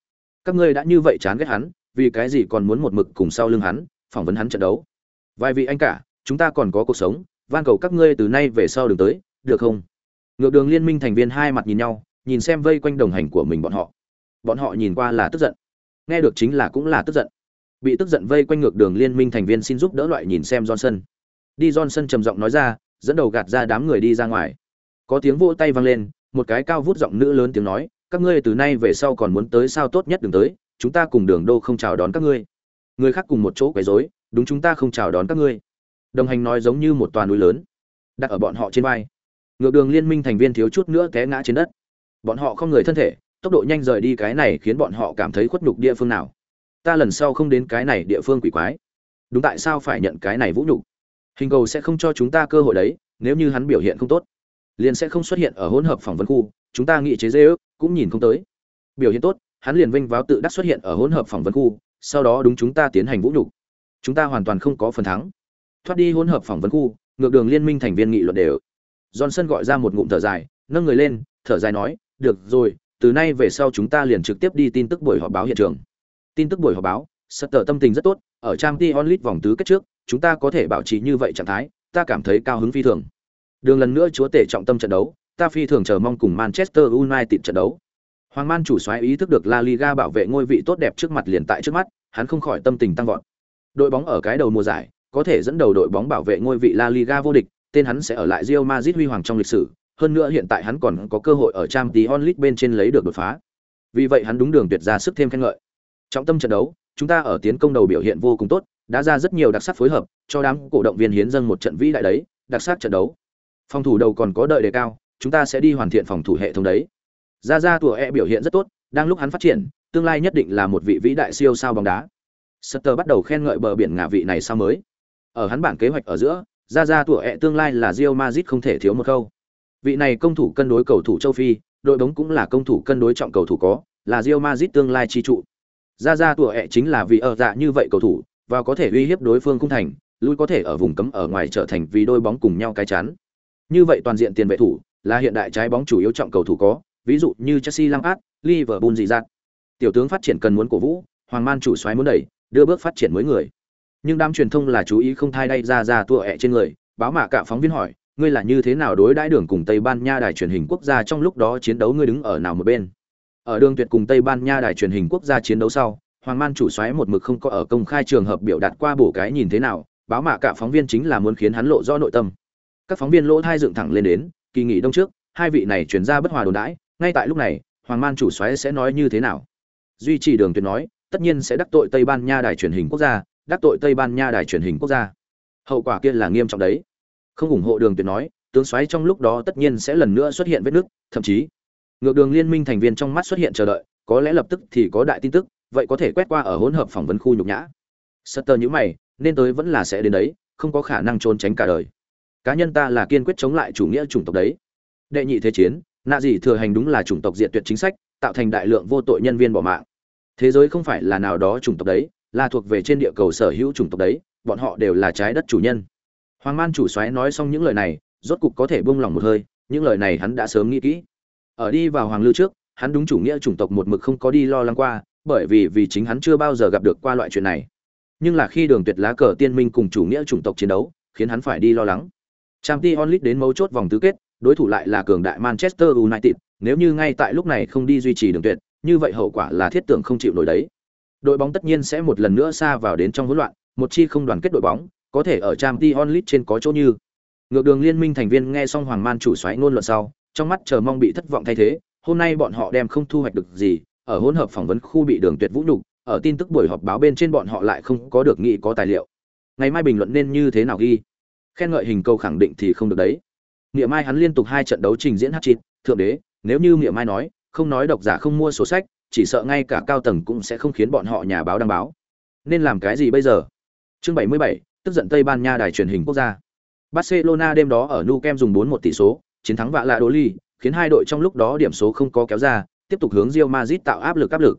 S1: Các ngươi đã như vậy chán ghét hắn, vì cái gì còn muốn một mực cùng sau lưng hắn, phỏng vấn hắn trận đấu? Vài vị anh cả, chúng ta còn có cuộc sống, van cầu các ngươi từ nay về sau đừng tới, được không? Ngược đường liên minh thành viên hai mặt nhìn nhau, nhìn xem vây quanh đồng hành của mình bọn họ. Bọn họ nhìn qua là tức giận. Nghe được chính là cũng là tức giận. Bị tức giận vây quanh ngược đường liên minh thành viên xin giúp đỡ loại nhìn xem johnson. Đi johnson trầm giọng nói ra, dẫn đầu gạt ra đám người đi ra ngoài. Có tiếng vỗ tay vang lên, một cái cao vút giọng nữ lớn tiếng nói, các ngươi từ nay về sau còn muốn tới sao tốt nhất đừng tới, chúng ta cùng đường đô không chào đón các ngươi. Người khác cùng một chỗ quấy rối, đúng chúng ta không chào đón các ngươi. Đồng hành nói giống như một toàn núi lớn, đặt ở bọn họ trên vai ngược đường liên minh thành viên thiếu chút nữa té ngã trên đất. Bọn họ không người thân thể, tốc độ nhanh rời đi cái này khiến bọn họ cảm thấy khuất nhục địa phương nào. Ta lần sau không đến cái này địa phương quỷ quái. Đúng tại sao phải nhận cái này vũ nhục? Hình cầu sẽ không cho chúng ta cơ hội đấy, nếu như hắn biểu hiện không tốt, liền sẽ không xuất hiện ở hỗn hợp phỏng vấn khu, chúng ta nghĩ chế dê ước, cũng nhìn không tới. Biểu hiện tốt, hắn liền vinh váo tự đắc xuất hiện ở hỗn hợp phỏng vấn khu, sau đó đúng chúng ta tiến hành vũ nhục. Chúng ta hoàn toàn không có phần thắng. Thoát đi hỗn hợp phỏng vấn khu, ngược đường liên minh thành viên nghị luận đều johnson gọi ra một ngụm thở dài, nâng người lên, thở dài nói, được rồi, từ nay về sau chúng ta liền trực tiếp đi tin tức buổi họp báo hiện trường. Tin tức buổi họp báo Sutter tâm tình rất tốt, ở trang League vòng tứ kết trước, chúng ta có thể bảo trì như vậy trạng thái, ta cảm thấy cao hứng phi thường. Đường lần nữa chúa tể trọng tâm trận đấu, ta phi thường chờ mong cùng manchester united trận đấu. Hoàng man chủ soái ý thức được la liga bảo vệ ngôi vị tốt đẹp trước mặt liền tại trước mắt, hắn không khỏi tâm tình tăng vọt. Đội bóng ở cái đầu mùa giải, có thể dẫn đầu đội bóng bảo vệ ngôi vị la liga vô địch tên hắn sẽ ở lại Real Madrid huy hoàng trong lịch sử hơn nữa hiện tại hắn còn có cơ hội ở Champions League bên trên lấy được đột phá vì vậy hắn đúng đường tuyệt ra sức thêm khen ngợi Trọng tâm trận đấu, chúng ta ở tiến công đầu biểu hiện vô cùng tốt, đã ra rất nhiều đặc sắc phối hợp, cho đám cổ động viên hiến dâng một trận vĩ đại đấy, đặc sắc trận đấu. Phòng thủ đầu còn có đợi đề cao, chúng ta sẽ đi hoàn thiện phòng thủ hệ thống đấy. Ra ra tuổi e biểu hiện rất tốt, đang lúc hắn phát triển, tương lai nhất định là một vị vĩ đại siêu sao bóng đá. Sutter bắt đầu khen ngợi bờ biển ngả vị này sao mới. Ở hắn bảng kế hoạch ở giữa, ra ra tụa ẹ tương lai là Real Madrid không thể thiếu một câu. Vị này công thủ cân đối cầu thủ châu Phi, đội bóng cũng là công thủ cân đối trọng cầu thủ có, là Real Madrid tương lai chi trụ ra ra tụa ẹ chính là vì ở dạ như vậy cầu thủ và có thể uy hiếp đối phương cung thành lui có thể ở vùng cấm ở ngoài trở thành vì đôi bóng cùng nhau cái chắn như vậy toàn diện tiền vệ thủ là hiện đại trái bóng chủ yếu trọng cầu thủ có ví dụ như chelsea lampard liverpool gì dạng. tiểu tướng phát triển cần muốn cổ vũ hoàng man chủ xoáy muốn đẩy đưa bước phát triển mới người nhưng đám truyền thông là chú ý không thay đây ra ra tua ẹ trên người báo mạ cả phóng viên hỏi ngươi là như thế nào đối đãi đường cùng tây ban nha đài truyền hình quốc gia trong lúc đó chiến đấu ngươi đứng ở nào một bên ở đường tuyệt cùng Tây Ban Nha đài truyền hình quốc gia chiến đấu sau, Hoàng Man chủ xoáy một mực không có ở công khai trường hợp biểu đạt qua bổ cái nhìn thế nào, báo mạ cả phóng viên chính là muốn khiến hắn lộ rõ nội tâm. Các phóng viên lỗ thai dựng thẳng lên đến, kỳ nghỉ đông trước, hai vị này truyền ra bất hòa đồn đãi, ngay tại lúc này, Hoàng Man chủ xoáy sẽ nói như thế nào? Duy trì đường tuyệt nói, tất nhiên sẽ đắc tội Tây Ban Nha đài truyền hình quốc gia, đắc tội Tây Ban Nha đài truyền hình quốc gia. Hậu quả kia là nghiêm trọng đấy. Không ủng hộ đường tuyệt nói, tướng xoáy trong lúc đó tất nhiên sẽ lần nữa xuất hiện vết nứt, thậm chí ngược đường liên minh thành viên trong mắt xuất hiện chờ đợi có lẽ lập tức thì có đại tin tức vậy có thể quét qua ở hỗn hợp phỏng vấn khu nhục nhã. Sutter nhữ mày nên tới vẫn là sẽ đến đấy không có khả năng trốn tránh cả đời. Cá nhân ta là kiên quyết chống lại chủ nghĩa chủng tộc đấy. Đệ nhị thế chiến nạ gì thừa hành đúng là chủng tộc diệt tuyệt chính sách tạo thành đại lượng vô tội nhân viên bỏ mạng. Thế giới không phải là nào đó chủng tộc đấy là thuộc về trên địa cầu sở hữu chủng tộc đấy, bọn họ đều là trái đất chủ nhân. Hoàng man chủ soái nói xong những lời này, rốt cục có thể buông lòng một hơi, những lời này hắn đã sớm nghĩ kỹ. Ở đi vào hoàng lưu trước, hắn đúng chủ nghĩa chủng tộc một mực không có đi lo lắng qua, bởi vì vì chính hắn chưa bao giờ gặp được qua loại chuyện này. Nhưng là khi đường tuyệt lá cờ tiên minh cùng chủ nghĩa chủng tộc chiến đấu, khiến hắn phải đi lo lắng. Trang t onlit đến mấu chốt vòng tứ kết, đối thủ lại là cường đại manchester united, nếu như ngay tại lúc này không đi duy trì đường tuyệt, như vậy hậu quả là thiết tưởng không chịu nổi đấy đội bóng tất nhiên sẽ một lần nữa xa vào đến trong hỗn loạn một chi không đoàn kết đội bóng có thể ở trang League trên có chỗ như. Ngược đường liên minh thành viên nghe xong hoàng man chủ xoáy ngôn luận sau trong mắt chờ mong bị thất vọng thay thế hôm nay bọn họ đem không thu hoạch được gì ở hỗn hợp phỏng vấn khu bị đường tuyệt vũ nhục ở tin tức buổi họp báo bên trên bọn họ lại không có được nghị có tài liệu. Ngày mai bình luận nên như thế nào ghi? Khen ngợi hình câu khẳng định thì không được đấy. Nghĩa mai hắn liên tục hai trận đấu trình diễn hát chít, thượng đế nếu như nghĩa mai nói không nói độc giả không mua số sách chỉ sợ ngay cả cao tầng cũng sẽ không khiến bọn họ nhà báo đăng báo. Nên làm cái gì bây giờ? Chương 77, tức giận Tây Ban Nha đài truyền hình quốc gia. Barcelona đêm đó ở Nou Camp dùng 4-1 tỷ số, chiến thắng vạ lạ đô ly, khiến hai đội trong lúc đó điểm số không có kéo ra, tiếp tục hướng Real Madrid tạo áp lực áp lực.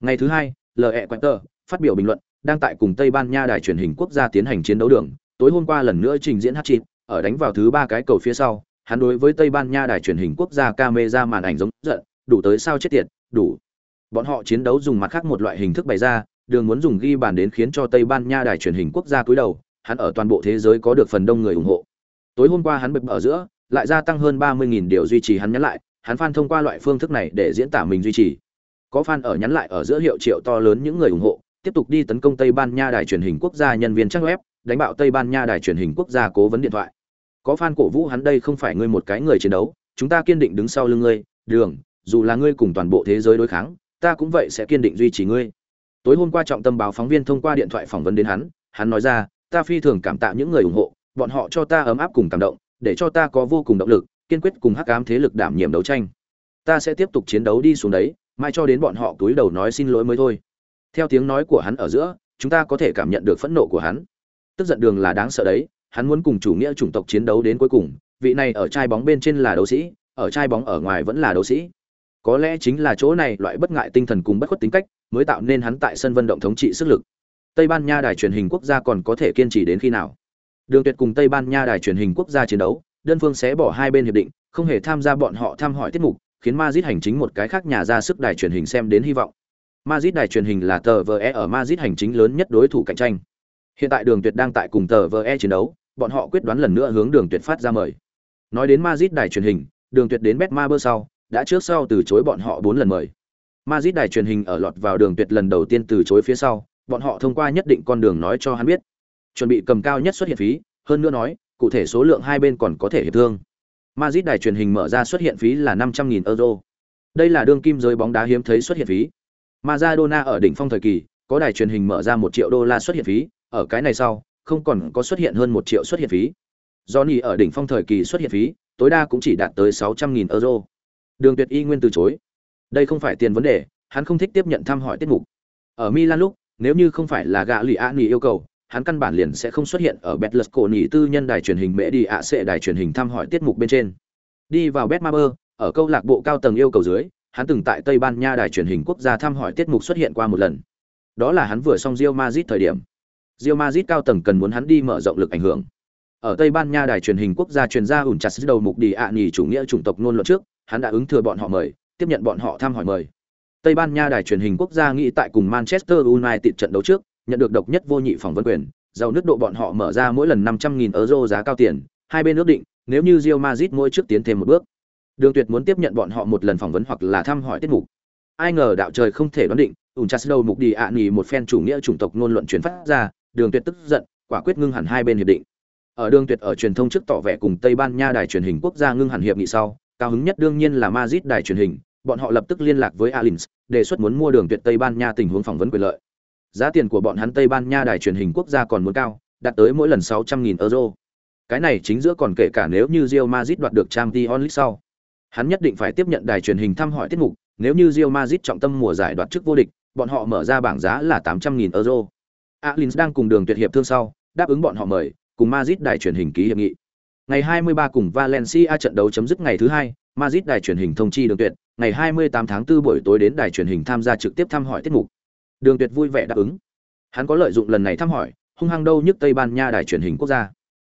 S1: Ngày thứ hai, LE Quater phát biểu bình luận, đang tại cùng Tây Ban Nha đài truyền hình quốc gia tiến hành chiến đấu đường, tối hôm qua lần nữa trình diễn hat-trick, ở đánh vào thứ ba cái cầu phía sau, hắn đối với Tây Ban Nha đài truyền hình quốc gia camera màn ảnh giống giận, đủ tới sao chết tiệt, đủ. Bọn họ chiến đấu dùng mặt khác một loại hình thức bày ra, đường muốn dùng ghi bàn đến khiến cho Tây Ban Nha đài truyền hình quốc gia cúi đầu, hắn ở toàn bộ thế giới có được phần đông người ủng hộ. Tối hôm qua hắn bực ở giữa, lại gia tăng hơn 30.000 điều duy trì hắn nhắn lại, hắn fan thông qua loại phương thức này để diễn tả mình duy trì. Có fan ở nhắn lại ở giữa hiệu triệu to lớn những người ủng hộ, tiếp tục đi tấn công Tây Ban Nha đài truyền hình quốc gia nhân viên trang web, đánh bạo Tây Ban Nha đài truyền hình quốc gia cố vấn điện thoại. Có fan cổ vũ hắn đây không phải ngươi một cái người chiến đấu, chúng ta kiên định đứng sau lưng ngươi, Đường, dù là ngươi cùng toàn bộ thế giới đối kháng, ta cũng vậy sẽ kiên định duy trì ngươi. Tối hôm qua trọng tâm báo phóng viên thông qua điện thoại phỏng vấn đến hắn, hắn nói ra, ta phi thường cảm tạ những người ủng hộ, bọn họ cho ta ấm áp cùng cảm động, để cho ta có vô cùng động lực, kiên quyết cùng hắc ám thế lực đảm nhiệm đấu tranh. Ta sẽ tiếp tục chiến đấu đi xuống đấy, mai cho đến bọn họ túi đầu nói xin lỗi mới thôi. Theo tiếng nói của hắn ở giữa, chúng ta có thể cảm nhận được phẫn nộ của hắn. Tức giận đường là đáng sợ đấy, hắn muốn cùng chủ nghĩa chủng tộc chiến đấu đến cuối cùng, vị này ở trai bóng bên trên là đấu sĩ, ở trai bóng ở ngoài vẫn là đấu sĩ. Có lẽ chính là chỗ này loại bất ngại tinh thần cùng bất khuất tính cách, mới tạo nên hắn tại sân vận động thống trị sức lực. Tây Ban Nha đài truyền hình quốc gia còn có thể kiên trì đến khi nào? Đường Tuyệt cùng Tây Ban Nha đài truyền hình quốc gia chiến đấu, đơn phương sẽ bỏ hai bên hiệp định, không hề tham gia bọn họ thăm hỏi tiết mục, khiến Madrid hành chính một cái khác nhà ra sức đài truyền hình xem đến hy vọng. Madrid đài truyền hình là tờ VE ở Madrid hành chính lớn nhất đối thủ cạnh tranh. Hiện tại Đường Tuyệt đang tại cùng tờ VE chiến đấu, bọn họ quyết đoán lần nữa hướng Đường Tuyệt phát ra mời. Nói đến Madrid đài truyền hình, Đường Tuyệt đến Betmaber sau, đã trước sau từ chối bọn họ 4 lần mời. Madrid đài truyền hình ở lọt vào Đường Tuyệt lần đầu tiên từ chối phía sau, bọn họ thông qua nhất định con đường nói cho hắn biết, chuẩn bị cầm cao nhất xuất hiện phí, hơn nữa nói, cụ thể số lượng hai bên còn có thể hiệp thương. Madrid đài truyền hình mở ra xuất hiện phí là 500.000 euro. Đây là đương kim giới bóng đá hiếm thấy xuất hiện phí. Maradona ở đỉnh phong thời kỳ, có đài truyền hình mở ra 1 triệu đô la xuất hiện phí, ở cái này sau, không còn có xuất hiện hơn 1 triệu xuất hiện phí. Johnny ở đỉnh phong thời kỳ xuất hiện phí, tối đa cũng chỉ đạt tới 600.000 euro. Đường Tuyệt y nguyên từ chối. Đây không phải tiền vấn đề, hắn không thích tiếp nhận thăm hỏi tiết mục. Ở Milan lúc, nếu như không phải là gã Lý ạ nghỉ yêu cầu hắn căn bản liền sẽ không xuất hiện ở Betlus tư nhân đài truyền hình mễ đi ạ sẽ đài truyền hình thăm hỏi tiết mục bên trên đi vào Betmaber ở câu lạc bộ cao tầng yêu cầu dưới hắn từng tại Tây Ban Nha đài truyền hình quốc gia thăm hỏi tiết mục xuất hiện qua một lần đó là hắn vừa xong Real Madrid thời điểm Real Madrid cao tầng cần muốn hắn đi mở rộng lực ảnh hưởng ở Tây Ban Nha đài truyền hình quốc gia truyền ra ủn chặt đầu mục đi ạ nghỉ chủ nghĩa chủng tộc ngôn luận trước hắn đã ứng thừa bọn họ mời tiếp nhận bọn họ thăm hỏi mời Tây Ban Nha đài truyền hình quốc gia nghĩ tại cùng Manchester United trận đấu trước, nhận được độc nhất vô nhị phỏng vấn quyền, giàu nước độ bọn họ mở ra mỗi lần 500.000 euro giá cao tiền, hai bên ước định, nếu như Real Madrid mỗi trước tiến thêm một bước, Đường Tuyệt muốn tiếp nhận bọn họ một lần phỏng vấn hoặc là thăm hỏi tiết mục. Ai ngờ đạo trời không thể đoán định, ủn chặt đầu mục đi ạ à một phen chủ nghĩa chủng tộc ngôn luận truyền phát ra, Đường Tuyệt tức giận, quả quyết ngưng hẳn hai bên hiệp định. Ở Đường Tuyệt ở truyền thông trước tỏ vẻ cùng Tây Ban Nha đài truyền hình quốc gia ngưng hẳn hiệp nghị sau, cao hứng nhất đương nhiên là Madrid đài truyền hình, bọn họ lập tức liên lạc với Alins, đề xuất muốn mua đường tuyệt Tây Ban Nha tình huống phỏng vấn quyền lợi. Giá tiền của bọn hắn Tây Ban Nha đài truyền hình quốc gia còn muốn cao, đạt tới mỗi lần 600.000 euro. Cái này chính giữa còn kể cả nếu như Real Madrid đoạt được Champions League sau. Hắn nhất định phải tiếp nhận đài truyền hình thăm hỏi tiết mục, nếu như Real Madrid trọng tâm mùa giải đoạt chức vô địch, bọn họ mở ra bảng giá là 800.000 euro. Alins đang cùng đường tuyệt hiệp thương sau, đáp ứng bọn họ mời, cùng Madrid đài truyền hình ký hiệp nghị. Ngày 23 cùng Valencia trận đấu chấm dứt ngày thứ hai, Madrid đài truyền hình thông chi Đường Tuyệt, ngày 28 tháng 4 buổi tối đến đài truyền hình tham gia trực tiếp thăm hỏi tiết mục. Đường Tuyệt vui vẻ đáp ứng. Hắn có lợi dụng lần này thăm hỏi, hung hăng đâu nhức Tây Ban Nha đài truyền hình quốc gia.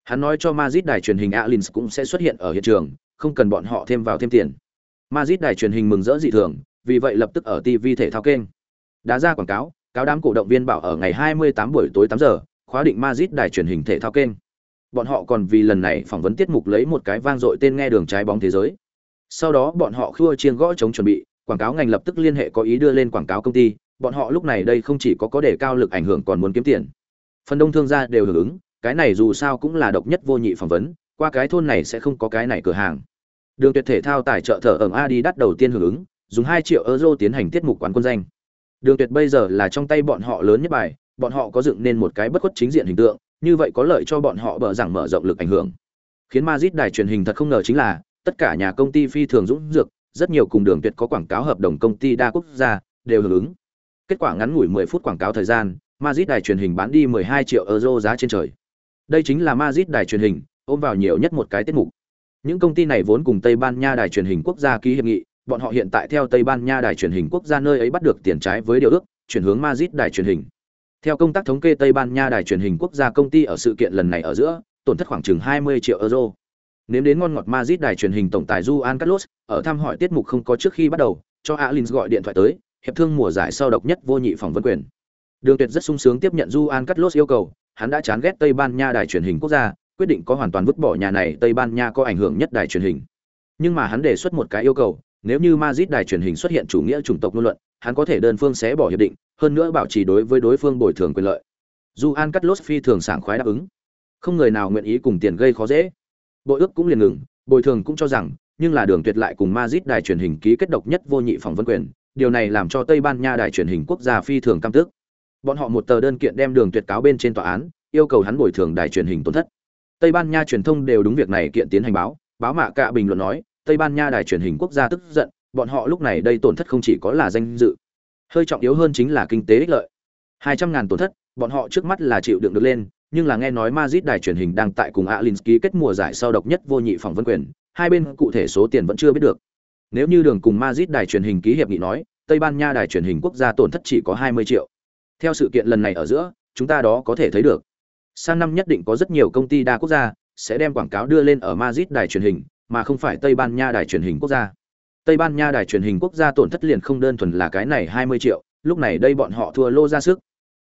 S1: Hắn nói cho Madrid đài truyền hình Alins cũng sẽ xuất hiện ở hiện trường, không cần bọn họ thêm vào thêm tiền. Madrid đài truyền hình mừng rỡ dị thường, vì vậy lập tức ở TV thể thao kênh đã ra quảng cáo, cáo đám cổ động viên bảo ở ngày 28 buổi tối 8 giờ, khóa định Madrid đài truyền hình thể thao kênh. Bọn họ còn vì lần này phỏng vấn tiết mục lấy một cái vang dội tên nghe đường trái bóng thế giới. Sau đó bọn họ khua chiên gõ chống chuẩn bị, quảng cáo ngành lập tức liên hệ có ý đưa lên quảng cáo công ty, bọn họ lúc này đây không chỉ có có để cao lực ảnh hưởng còn muốn kiếm tiền. Phần đông thương gia đều hưởng ứng, cái này dù sao cũng là độc nhất vô nhị phỏng vấn, qua cái thôn này sẽ không có cái này cửa hàng. Đường tuyệt thể thao tài trợ thở ở adi đắt đầu tiên hưởng ứng, dùng hai triệu euro tiến hành tiết mục quán quân danh. Đường tuyệt bây giờ là trong tay bọn họ lớn nhất bài bọn họ có dựng nên một cái bất khuất chính diện hình tượng như vậy có lợi cho bọn họ bờ rằng mở rộng lực ảnh hưởng khiến Madrid đài truyền hình thật không ngờ chính là tất cả nhà công ty phi thường dũng dược rất nhiều cùng đường tuyệt có quảng cáo hợp đồng công ty đa quốc gia đều hưởng ứng. Kết quả ngắn ngủi 10 phút quảng cáo thời gian, Madrid đài truyền hình bán đi 12 triệu euro giá trên trời. Đây chính là Madrid đài truyền hình, ôm vào nhiều nhất một cái tiết mục. Những công ty này vốn cùng Tây Ban Nha đài truyền hình quốc gia ký hiệp nghị, bọn họ hiện tại theo Tây Ban Nha đài truyền hình quốc gia nơi ấy bắt được tiền trái với điều ước, chuyển hướng Madrid đài truyền hình. Theo công tác thống kê Tây Ban Nha đài truyền hình quốc gia công ty ở sự kiện lần này ở giữa, tổn thất khoảng chừng 20 triệu euro. Nếm đến ngon ngọt Madrid đài truyền hình tổng tài Juan Carlos, ở thăm hỏi tiết mục không có trước khi bắt đầu, cho Alins gọi điện thoại tới, hiệp thương mùa giải sau độc nhất vô nhị phỏng vấn quyền. Đường Tuyệt rất sung sướng tiếp nhận Juan Carlos yêu cầu, hắn đã chán ghét Tây Ban Nha đài truyền hình quốc gia, quyết định có hoàn toàn vứt bỏ nhà này Tây Ban Nha có ảnh hưởng nhất đài truyền hình. Nhưng mà hắn đề xuất một cái yêu cầu, nếu như Madrid đài truyền hình xuất hiện chủ nghĩa chủng tộc ngôn luận, hắn có thể đơn phương xé bỏ hiệp định, hơn nữa bảo trì đối với đối phương bồi thường quyền lợi. dù an cắt lốt phi thường sảng khoái đáp ứng. Không người nào nguyện ý cùng tiền gây khó dễ. Bộ ước cũng liền ngừng, bồi thường cũng cho rằng, nhưng là Đường Tuyệt lại cùng Madrid đài truyền hình ký kết độc nhất vô nhị phỏng vấn quyền, điều này làm cho Tây Ban Nha đài truyền hình quốc gia phi thường căm tức. Bọn họ một tờ đơn kiện đem Đường Tuyệt cáo bên trên tòa án, yêu cầu hắn bồi thường đài truyền hình tổn thất. Tây Ban Nha truyền thông đều đúng việc này kiện tiến hành báo, báo mạ cạ bình luận nói, Tây Ban Nha đài truyền hình quốc gia tức giận, bọn họ lúc này đây tổn thất không chỉ có là danh dự, hơi trọng yếu hơn chính là kinh tế ích lợi. Hai trăm ngàn tổn thất, bọn họ trước mắt là chịu đựng được lên, nhưng là nghe nói Madrid đài truyền hình đang tại cùng Alinsky kết mùa giải sau độc nhất vô nhị phỏng vấn quyền, hai bên cụ thể số tiền vẫn chưa biết được. Nếu như đường cùng Madrid đài truyền hình ký hiệp nghị nói, Tây Ban Nha đài truyền hình quốc gia tổn thất chỉ có 20 triệu. Theo sự kiện lần này ở giữa, chúng ta đó có thể thấy được. Sang năm nhất định có rất nhiều công ty đa quốc gia sẽ đem quảng cáo đưa lên ở Madrid đài truyền hình, mà không phải Tây Ban Nha đài truyền hình quốc gia. Tây Ban Nha đài truyền hình quốc gia tổn thất liền không đơn thuần là cái này 20 triệu, lúc này đây bọn họ thua lô ra sức.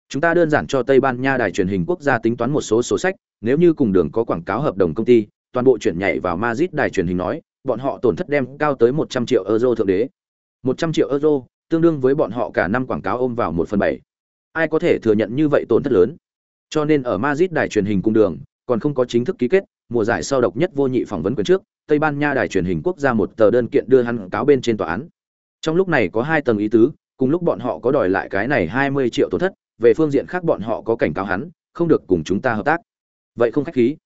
S1: Chúng ta đơn giản cho Tây Ban Nha đài truyền hình quốc gia tính toán một số sổ sách, nếu như cùng đường có quảng cáo hợp đồng công ty, toàn bộ chuyển nhảy vào Madrid đài truyền hình nói, bọn họ tổn thất đem cao tới 100 triệu euro thượng đế. 100 triệu euro, tương đương với bọn họ cả năm quảng cáo ôm vào 1 phần 7. Ai có thể thừa nhận như vậy tổn thất lớn? Cho nên ở Madrid đài truyền hình cung đường, còn không có chính thức ký kết, mùa giải sau độc nhất vô nhị phỏng vấn quyền trước, Tây Ban Nha đài truyền hình quốc gia một tờ đơn kiện đưa hắn cáo bên trên tòa án. Trong lúc này có hai tầng ý tứ, cùng lúc bọn họ có đòi lại cái này 20 triệu tổn thất, về phương diện khác bọn họ có cảnh cáo hắn, không được cùng chúng ta hợp tác. Vậy không khách khí.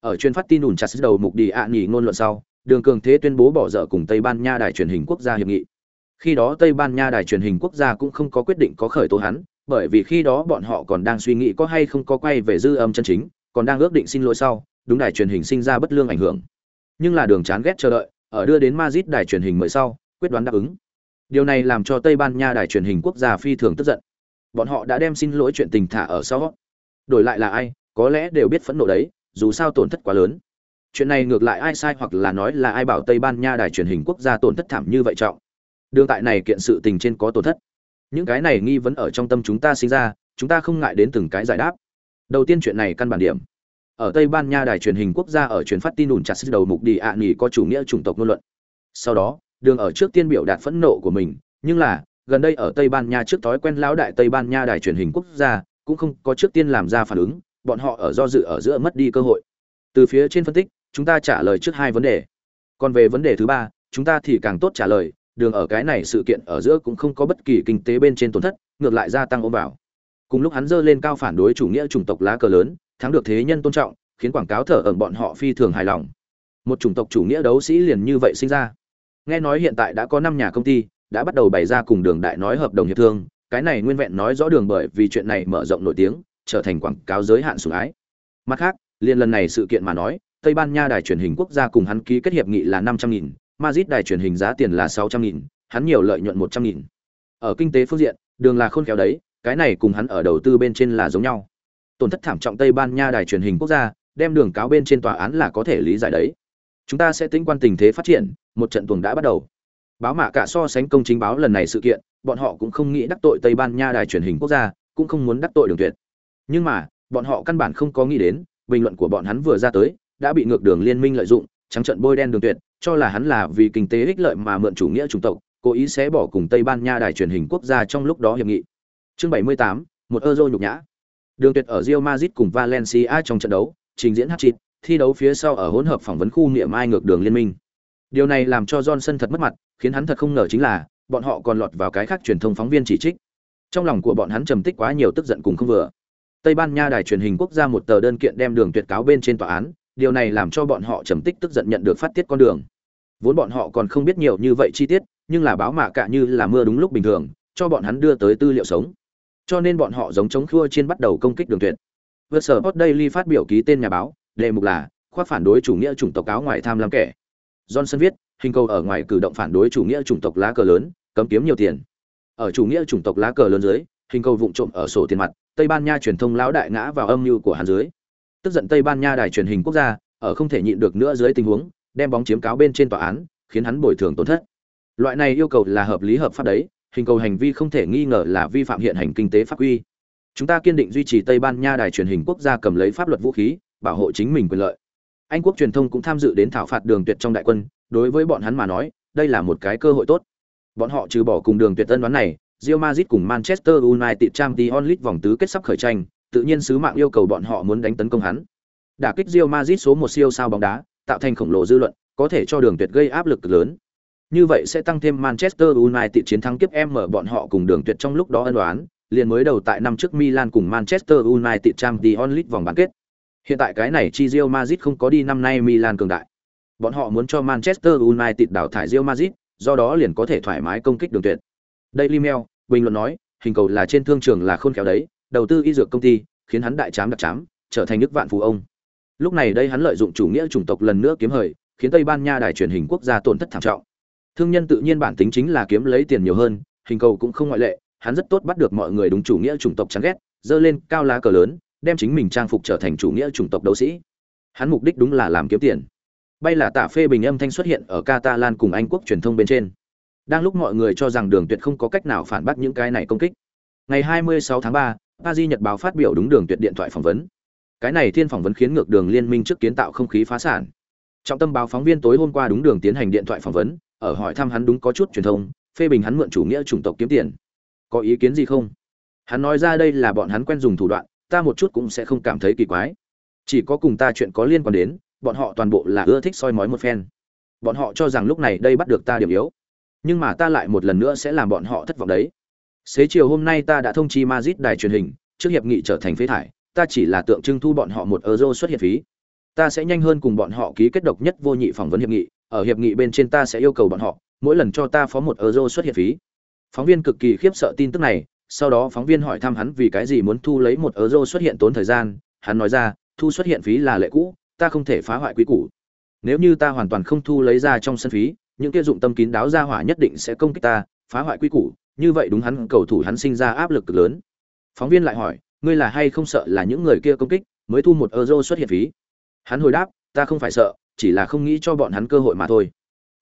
S1: Ở chuyên phát tin ủn chặt đầu mục đi ạ à nghỉ ngôn luận sau, Đường Cường Thế tuyên bố bỏ dở cùng Tây Ban Nha đài truyền hình quốc gia hiệp nghị. Khi đó Tây Ban Nha đài truyền hình quốc gia cũng không có quyết định có khởi tố hắn, bởi vì khi đó bọn họ còn đang suy nghĩ có hay không có quay về dư âm chân chính, còn đang ước định xin lỗi sau, đúng đài truyền hình sinh ra bất lương ảnh hưởng. Nhưng là đường chán ghét chờ đợi, ở đưa đến Madrid đài truyền hình mới sau, quyết đoán đáp ứng. Điều này làm cho Tây Ban Nha đài truyền hình quốc gia phi thường tức giận. Bọn họ đã đem xin lỗi chuyện tình thả ở sau. Đổi lại là ai, có lẽ đều biết phẫn nộ đấy, dù sao tổn thất quá lớn. Chuyện này ngược lại ai sai hoặc là nói là ai bảo Tây Ban Nha đài truyền hình quốc gia tổn thất thảm như vậy trọng. đương tại này kiện sự tình trên có tổn thất những cái này nghi vấn ở trong tâm chúng ta sinh ra chúng ta không ngại đến từng cái giải đáp đầu tiên chuyện này căn bản điểm ở tây ban nha đài truyền hình quốc gia ở truyền phát tin đồn chặt đầu mục đi ạ à nghỉ có chủ nghĩa chủng tộc ngôn luận. Sau đó, đường ở trước tiên biểu đạt phẫn nộ của mình, nhưng là, gần đây ở tây ban nha trước thói quen lão đại tây ban nha đài truyền hình quốc gia, cũng không có trước tiên làm ra phản ứng, bọn họ ở do dự ở giữa mất đi cơ hội. Từ phía trên phân tích, chúng ta trả lời trước hai vấn đề. Còn về vấn đề thứ ba, chúng ta thì càng tốt trả lời, đường ở cái này sự kiện ở giữa cũng không có bất kỳ kinh tế bên trên tổn thất, ngược lại gia tăng ôm vào. Cùng lúc hắn dơ lên cao phản đối chủ nghĩa chủng tộc lá cờ lớn thắng được thế nhân tôn trọng khiến quảng cáo thở ẩn bọn họ phi thường hài lòng một chủng tộc chủ nghĩa đấu sĩ liền như vậy sinh ra nghe nói hiện tại đã có năm nhà công ty đã bắt đầu bày ra cùng đường đại nói hợp đồng hiệp thương cái này nguyên vẹn nói rõ đường bởi vì chuyện này mở rộng nổi tiếng trở thành quảng cáo giới hạn sủng ái mặt khác liên lần này sự kiện mà nói tây ban nha đài truyền hình quốc gia cùng hắn ký kết hiệp nghị là năm trăm nghìn Madrid đài truyền hình giá tiền là 600.000, hắn nhiều lợi nhuận 100.000. Ở kinh tế phương diện, đường là khôn khéo đấy, cái này cùng hắn ở đầu tư bên trên là giống nhau. Tổn thất thảm trọng Tây Ban Nha đài truyền hình quốc gia, đem đường cáo bên trên tòa án là có thể lý giải đấy. Chúng ta sẽ tính quan tình thế phát triển, một trận tuồng đã bắt đầu. Báo mạ cả so sánh công chính báo lần này sự kiện, bọn họ cũng không nghĩ đắc tội Tây Ban Nha đài truyền hình quốc gia, cũng không muốn đắc tội Đường Tuyệt. Nhưng mà, bọn họ căn bản không có nghĩ đến, bình luận của bọn hắn vừa ra tới, đã bị ngược đường liên minh lợi dụng, trắng trận bôi đen Đường Tuyệt, cho là hắn là vì kinh tế ích lợi mà mượn chủ nghĩa chủng tộc, cố ý sẽ bỏ cùng Tây Ban Nha đài truyền hình quốc gia trong lúc đó hiệp nghị. Chương 78, một euro nhục nhã. Đường Tuyệt ở Real Madrid cùng Valencia trong trận đấu, trình diễn hat-trick, thi đấu phía sau ở hỗn hợp phỏng vấn khu niệm ai ngược đường liên minh. Điều này làm cho Johnson thật mất mặt, khiến hắn thật không ngờ chính là, bọn họ còn lọt vào cái khác truyền thông phóng viên chỉ trích. Trong lòng của bọn hắn trầm tích quá nhiều tức giận cùng không vừa. Tây Ban Nha đài truyền hình quốc gia một tờ đơn kiện đem đường tuyệt cáo bên trên tòa án, điều này làm cho bọn họ trầm tích tức giận nhận được phát tiết con đường vốn bọn họ còn không biết nhiều như vậy chi tiết nhưng là báo mạ cả như là mưa đúng lúc bình thường cho bọn hắn đưa tới tư liệu sống cho nên bọn họ giống chống khua trên bắt đầu công kích đường tuyệt. Vừa sở hot daily phát biểu ký tên nhà báo, đề mục là, khoác phản đối chủ nghĩa chủng tộc áo ngoài tham lam kẻ. Johnson viết, hình cầu ở ngoài cử động phản đối chủ nghĩa chủng tộc lá cờ lớn, cấm kiếm nhiều tiền. Ở chủ nghĩa chủng tộc lá cờ lớn dưới, hình cầu vụng trộm ở sổ tiền mặt, tây ban nha truyền thông lão đại ngã vào âm mưu của hắn dưới. Tức giận tây ban nha đài truyền hình quốc gia, ở không thể nhịn được nữa dưới tình huống, đem bóng chiếm cáo bên trên tòa án, khiến hắn bồi thường tổn thất. Loại này yêu cầu là hợp lý hợp pháp đấy hình cầu hành vi không thể nghi ngờ là vi phạm hiện hành kinh tế pháp quy chúng ta kiên định duy trì tây ban nha đài truyền hình quốc gia cầm lấy pháp luật vũ khí bảo hộ chính mình quyền lợi anh quốc truyền thông cũng tham dự đến thảo phạt đường tuyệt trong đại quân đối với bọn hắn mà nói đây là một cái cơ hội tốt bọn họ trừ bỏ cùng đường tuyệt tân đoán này Real Madrid cùng Manchester United Champions League vòng tứ kết sắp khởi tranh, tự nhiên sứ mạng yêu cầu bọn họ muốn đánh tấn công hắn. Đả kích Real Madrid số một siêu sao bóng đá, tạo thành khổng lồ dư luận, có thể cho đường tuyệt gây áp lực lớn. Như vậy sẽ tăng thêm Manchester United chiến thắng kiếp em mở bọn họ cùng đường tuyệt trong lúc đó ân đoán, liền mới đầu tại năm trước Milan cùng Manchester United Champions League vòng bán kết. Hiện tại cái này chi Real Madrid không có đi năm nay Milan cường đại. Bọn họ muốn cho Manchester United đảo thải Real Madrid, do đó liền có thể thoải mái công kích đường tuyệt. Daily Mail, bình luận nói, hình cầu là trên thương trường là khôn khéo đấy, đầu tư y dược công ty, khiến hắn đại chám đặc chám, trở thành nước vạn phú ông. Lúc này đây hắn lợi dụng chủ nghĩa chủng tộc lần nữa kiếm hời, khiến Tây Ban Nha đài truyền hình quốc gia tổn thất thảm trọng. Thương nhân tự nhiên bản tính chính là kiếm lấy tiền nhiều hơn, hình cầu cũng không ngoại lệ, hắn rất tốt bắt được mọi người đúng chủ nghĩa chủng tộc chán ghét, dơ lên cao lá cờ lớn, đem chính mình trang phục trở thành chủ nghĩa chủng tộc đấu sĩ. Hắn mục đích đúng là làm kiếm tiền. Bay là tạ phê bình âm thanh xuất hiện ở Catalan cùng Anh quốc truyền thông bên trên. Đang lúc mọi người cho rằng Đường Tuyệt không có cách nào phản bác những cái này công kích. Ngày 26 tháng 3, Paris Nhật báo phát biểu đúng Đường Tuyệt điện thoại phỏng vấn. Cái này thiên phỏng vấn khiến ngược Đường liên minh trước kiến tạo không khí phá sản. Trọng tâm báo phóng viên tối hôm qua đúng Đường tiến hành điện thoại phỏng vấn, ở hỏi thăm hắn đúng có chút truyền thông, phê bình hắn mượn chủ nghĩa chủng tộc kiếm tiền. Có ý kiến gì không? Hắn nói ra đây là bọn hắn quen dùng thủ đoạn, ta một chút cũng sẽ không cảm thấy kỳ quái. Chỉ có cùng ta chuyện có liên quan đến, bọn họ toàn bộ là ưa thích soi mói một phen. Bọn họ cho rằng lúc này đây bắt được ta điểm yếu nhưng mà ta lại một lần nữa sẽ làm bọn họ thất vọng đấy xế chiều hôm nay ta đã thông chi mazit đài truyền hình trước hiệp nghị trở thành phế thải ta chỉ là tượng trưng thu bọn họ một euro xuất hiện phí ta sẽ nhanh hơn cùng bọn họ ký kết độc nhất vô nhị phỏng vấn hiệp nghị, ở hiệp nghị bên trên ta sẽ yêu cầu bọn họ, mỗi lần cho ta phó một euro xuất hiện phí. Phóng viên cực kỳ khiếp sợ tin tức này, sau đó phóng viên hỏi thăm hắn vì cái gì muốn thu lấy một euro xuất hiện tốn thời gian, hắn nói ra, thu xuất hiện phí là lệ cũ, ta không thể phá hoại quý cũ nếu như ta hoàn toàn không thu lấy ra trong sân phí, những kia dụng tâm kín đáo ra hỏa nhất định sẽ công kích ta, phá hoại quý cũ như vậy đúng hắn, cầu thủ hắn sinh ra áp lực cực lớn. Phóng viên lại hỏi, ngươi là hay không sợ là những người kia công kích, mới thu một euro xuất hiện phí? Hắn hồi đáp ta không phải sợ chỉ là không nghĩ cho bọn hắn cơ hội mà thôi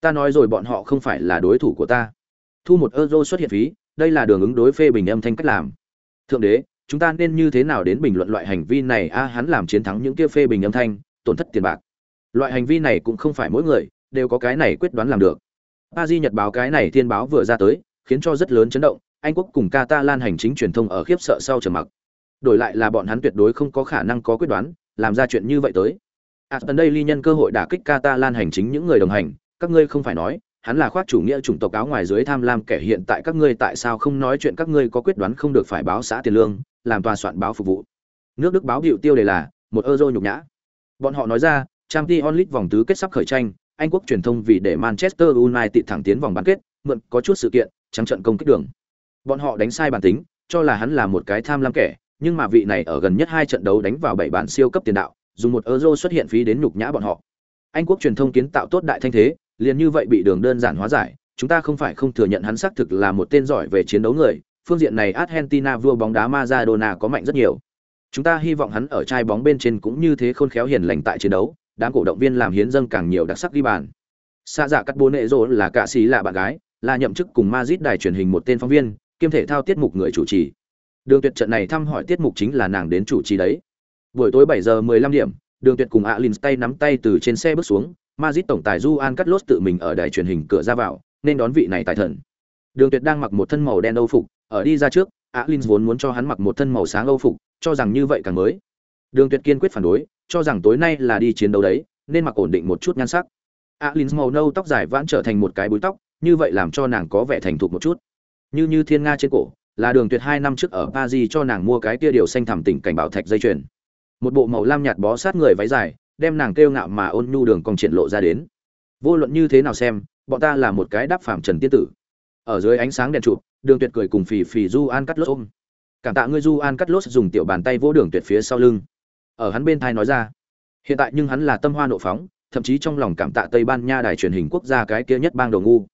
S1: ta nói rồi bọn họ không phải là đối thủ của ta thu một euro xuất hiện phí đây là đường ứng đối phê bình âm thanh cách làm thượng đế chúng ta nên như thế nào đến bình luận loại hành vi này a hắn làm chiến thắng những kia phê bình âm thanh tổn thất tiền bạc loại hành vi này cũng không phải mỗi người đều có cái này quyết đoán làm được. Paris Nhật báo cái này thiên báo vừa ra tới, khiến cho rất lớn chấn động, Anh quốc cùng Catalan hành chính truyền thông ở khiếp sợ sau trầm mặc. Đổi lại là bọn hắn tuyệt đối không có khả năng có quyết đoán, làm ra chuyện như vậy tới. À, Aston Daily nhân cơ hội đả kích Catalan hành chính những người đồng hành, các ngươi không phải nói, hắn là khoác chủ nghĩa chủng tộc áo ngoài dưới tham lam kẻ hiện tại các ngươi tại sao không nói chuyện các ngươi có quyết đoán không được phải báo xã tiền lương, làm tòa soạn báo phục vụ. Nước Đức báo biểu tiêu đề là một euro nhục nhã. Bọn họ nói ra, Champions League vòng tứ kết sắp khởi tranh, anh quốc truyền thông vì để Manchester United thẳng tiến vòng bán kết, mượn có chút sự kiện, trắng trận công kích đường. Bọn họ đánh sai bản tính, cho là hắn là một cái tham lam kẻ, nhưng mà vị này ở gần nhất hai trận đấu đánh vào bảy bản siêu cấp tiền đạo, dùng một euro xuất hiện phí đến nhục nhã bọn họ. Anh quốc truyền thông kiến tạo tốt đại thanh thế, liền như vậy bị đường đơn giản hóa giải, chúng ta không phải không thừa nhận hắn xác thực là một tên giỏi về chiến đấu người, phương diện này Argentina vua bóng đá Maradona có mạnh rất nhiều. Chúng ta hy vọng hắn ở trai bóng bên trên cũng như thế khôn khéo hiền lành tại chiến đấu, đám cổ động viên làm hiến dâng càng nhiều đặc sắc đi bàn. Xa dạ cắt bố nệ rồ là cả sĩ là bạn gái, là nhậm chức cùng Madrid đài truyền hình một tên phóng viên, kiêm thể thao tiết mục người chủ trì. Đường Tuyệt trận này thăm hỏi tiết mục chính là nàng đến chủ trì đấy. Buổi tối 7 giờ 15 điểm, Đường Tuyệt cùng Alins tay nắm tay từ trên xe bước xuống, Madrid tổng tài Juan Carlos tự mình ở đài truyền hình cửa ra vào, nên đón vị này tài thần. Đường Tuyệt đang mặc một thân màu đen Âu phục, ở đi ra trước, Alins vốn muốn cho hắn mặc một thân màu sáng Âu phục, cho rằng như vậy càng mới. Đường Tuyệt kiên quyết phản đối, cho rằng tối nay là đi chiến đấu đấy nên mặc ổn định một chút nhan sắc Alins màu nâu tóc dài vãn trở thành một cái búi tóc như vậy làm cho nàng có vẻ thành thục một chút như như thiên nga trên cổ là đường tuyệt hai năm trước ở paris cho nàng mua cái kia điều xanh thẳm tỉnh cảnh bảo thạch dây chuyền một bộ màu lam nhạt bó sát người váy dài, đem nàng kêu ngạo mà ôn nhu đường còn triển lộ ra đến. Vô luận như thế nào xem, bọn ta là một cái đáp phạm trần tiên tử. Ở dưới ánh sáng đèn chụp đường tuyệt cười cùng phì phì du an cắt lốt ôm. Cảm tạ ngươi du an cắt lốt dùng tiểu bàn tay vỗ đường tuyệt phía sau lưng. Ở hắn bên thai nói ra, hiện tại nhưng hắn là tâm hoa nộ phóng, thậm chí trong lòng cảm tạ tây ban nha đài truyền hình quốc gia cái kia nhất bang đồ ngu.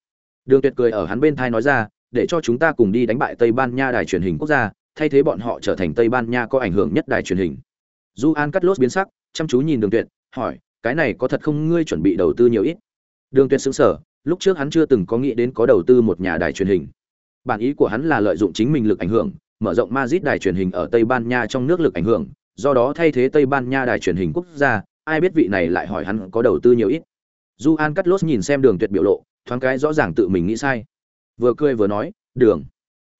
S1: Đường tuyệt cười ở hắn bên thai nói ra, để cho chúng ta cùng đi đánh bại tây ban nha đài truyền hình quốc gia, thay thế bọn họ trở thành tây ban nha có ảnh hưởng nhất đài truyền hình du an cắt lốt biến sắc chăm chú nhìn đường tuyệt hỏi cái này có thật không ngươi chuẩn bị đầu tư nhiều ít đường tuyệt xứng sở lúc trước hắn chưa từng có nghĩ đến có đầu tư một nhà đài truyền hình bản ý của hắn là lợi dụng chính mình lực ảnh hưởng mở rộng Madrid đài truyền hình ở Tây Ban Nha trong nước lực ảnh hưởng, do đó thay thế Tây Ban Nha đài truyền hình quốc gia, ai biết vị này lại hỏi hắn có đầu tư nhiều ít. du an cắt lốt nhìn xem Đường Tuyệt biểu lộ, thoáng cái rõ ràng tự mình nghĩ sai. Vừa cười vừa nói, "Đường,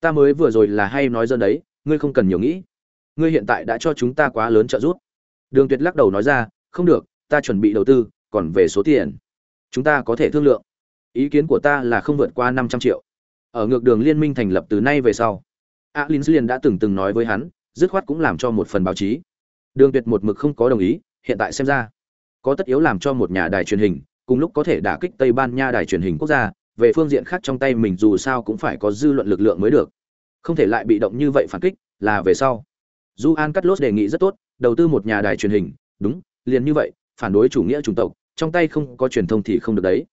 S1: ta mới vừa rồi là hay nói dân đấy, ngươi không cần nhiều nghĩ. Ngươi hiện tại đã cho chúng ta quá lớn trợ giúp." Đường Tuyệt lắc đầu nói ra, "Không được, ta chuẩn bị đầu tư, còn về số tiền, chúng ta có thể thương lượng. Ý kiến của ta là không vượt qua 500 triệu." Ở ngược đường liên minh thành lập từ nay về sau, Alin liền đã từng từng nói với hắn, dứt khoát cũng làm cho một phần báo chí. Đường Tuyệt một mực không có đồng ý, hiện tại xem ra, có tất yếu làm cho một nhà đài truyền hình, cùng lúc có thể đả kích Tây Ban Nha đài truyền hình quốc gia, về phương diện khác trong tay mình dù sao cũng phải có dư luận lực lượng mới được. Không thể lại bị động như vậy phản kích, là về sau. Juan Carlos đề nghị rất tốt, đầu tư một nhà đài truyền hình, đúng, liền như vậy, phản đối chủ nghĩa chủng tộc, trong tay không có truyền thông thì không được đấy.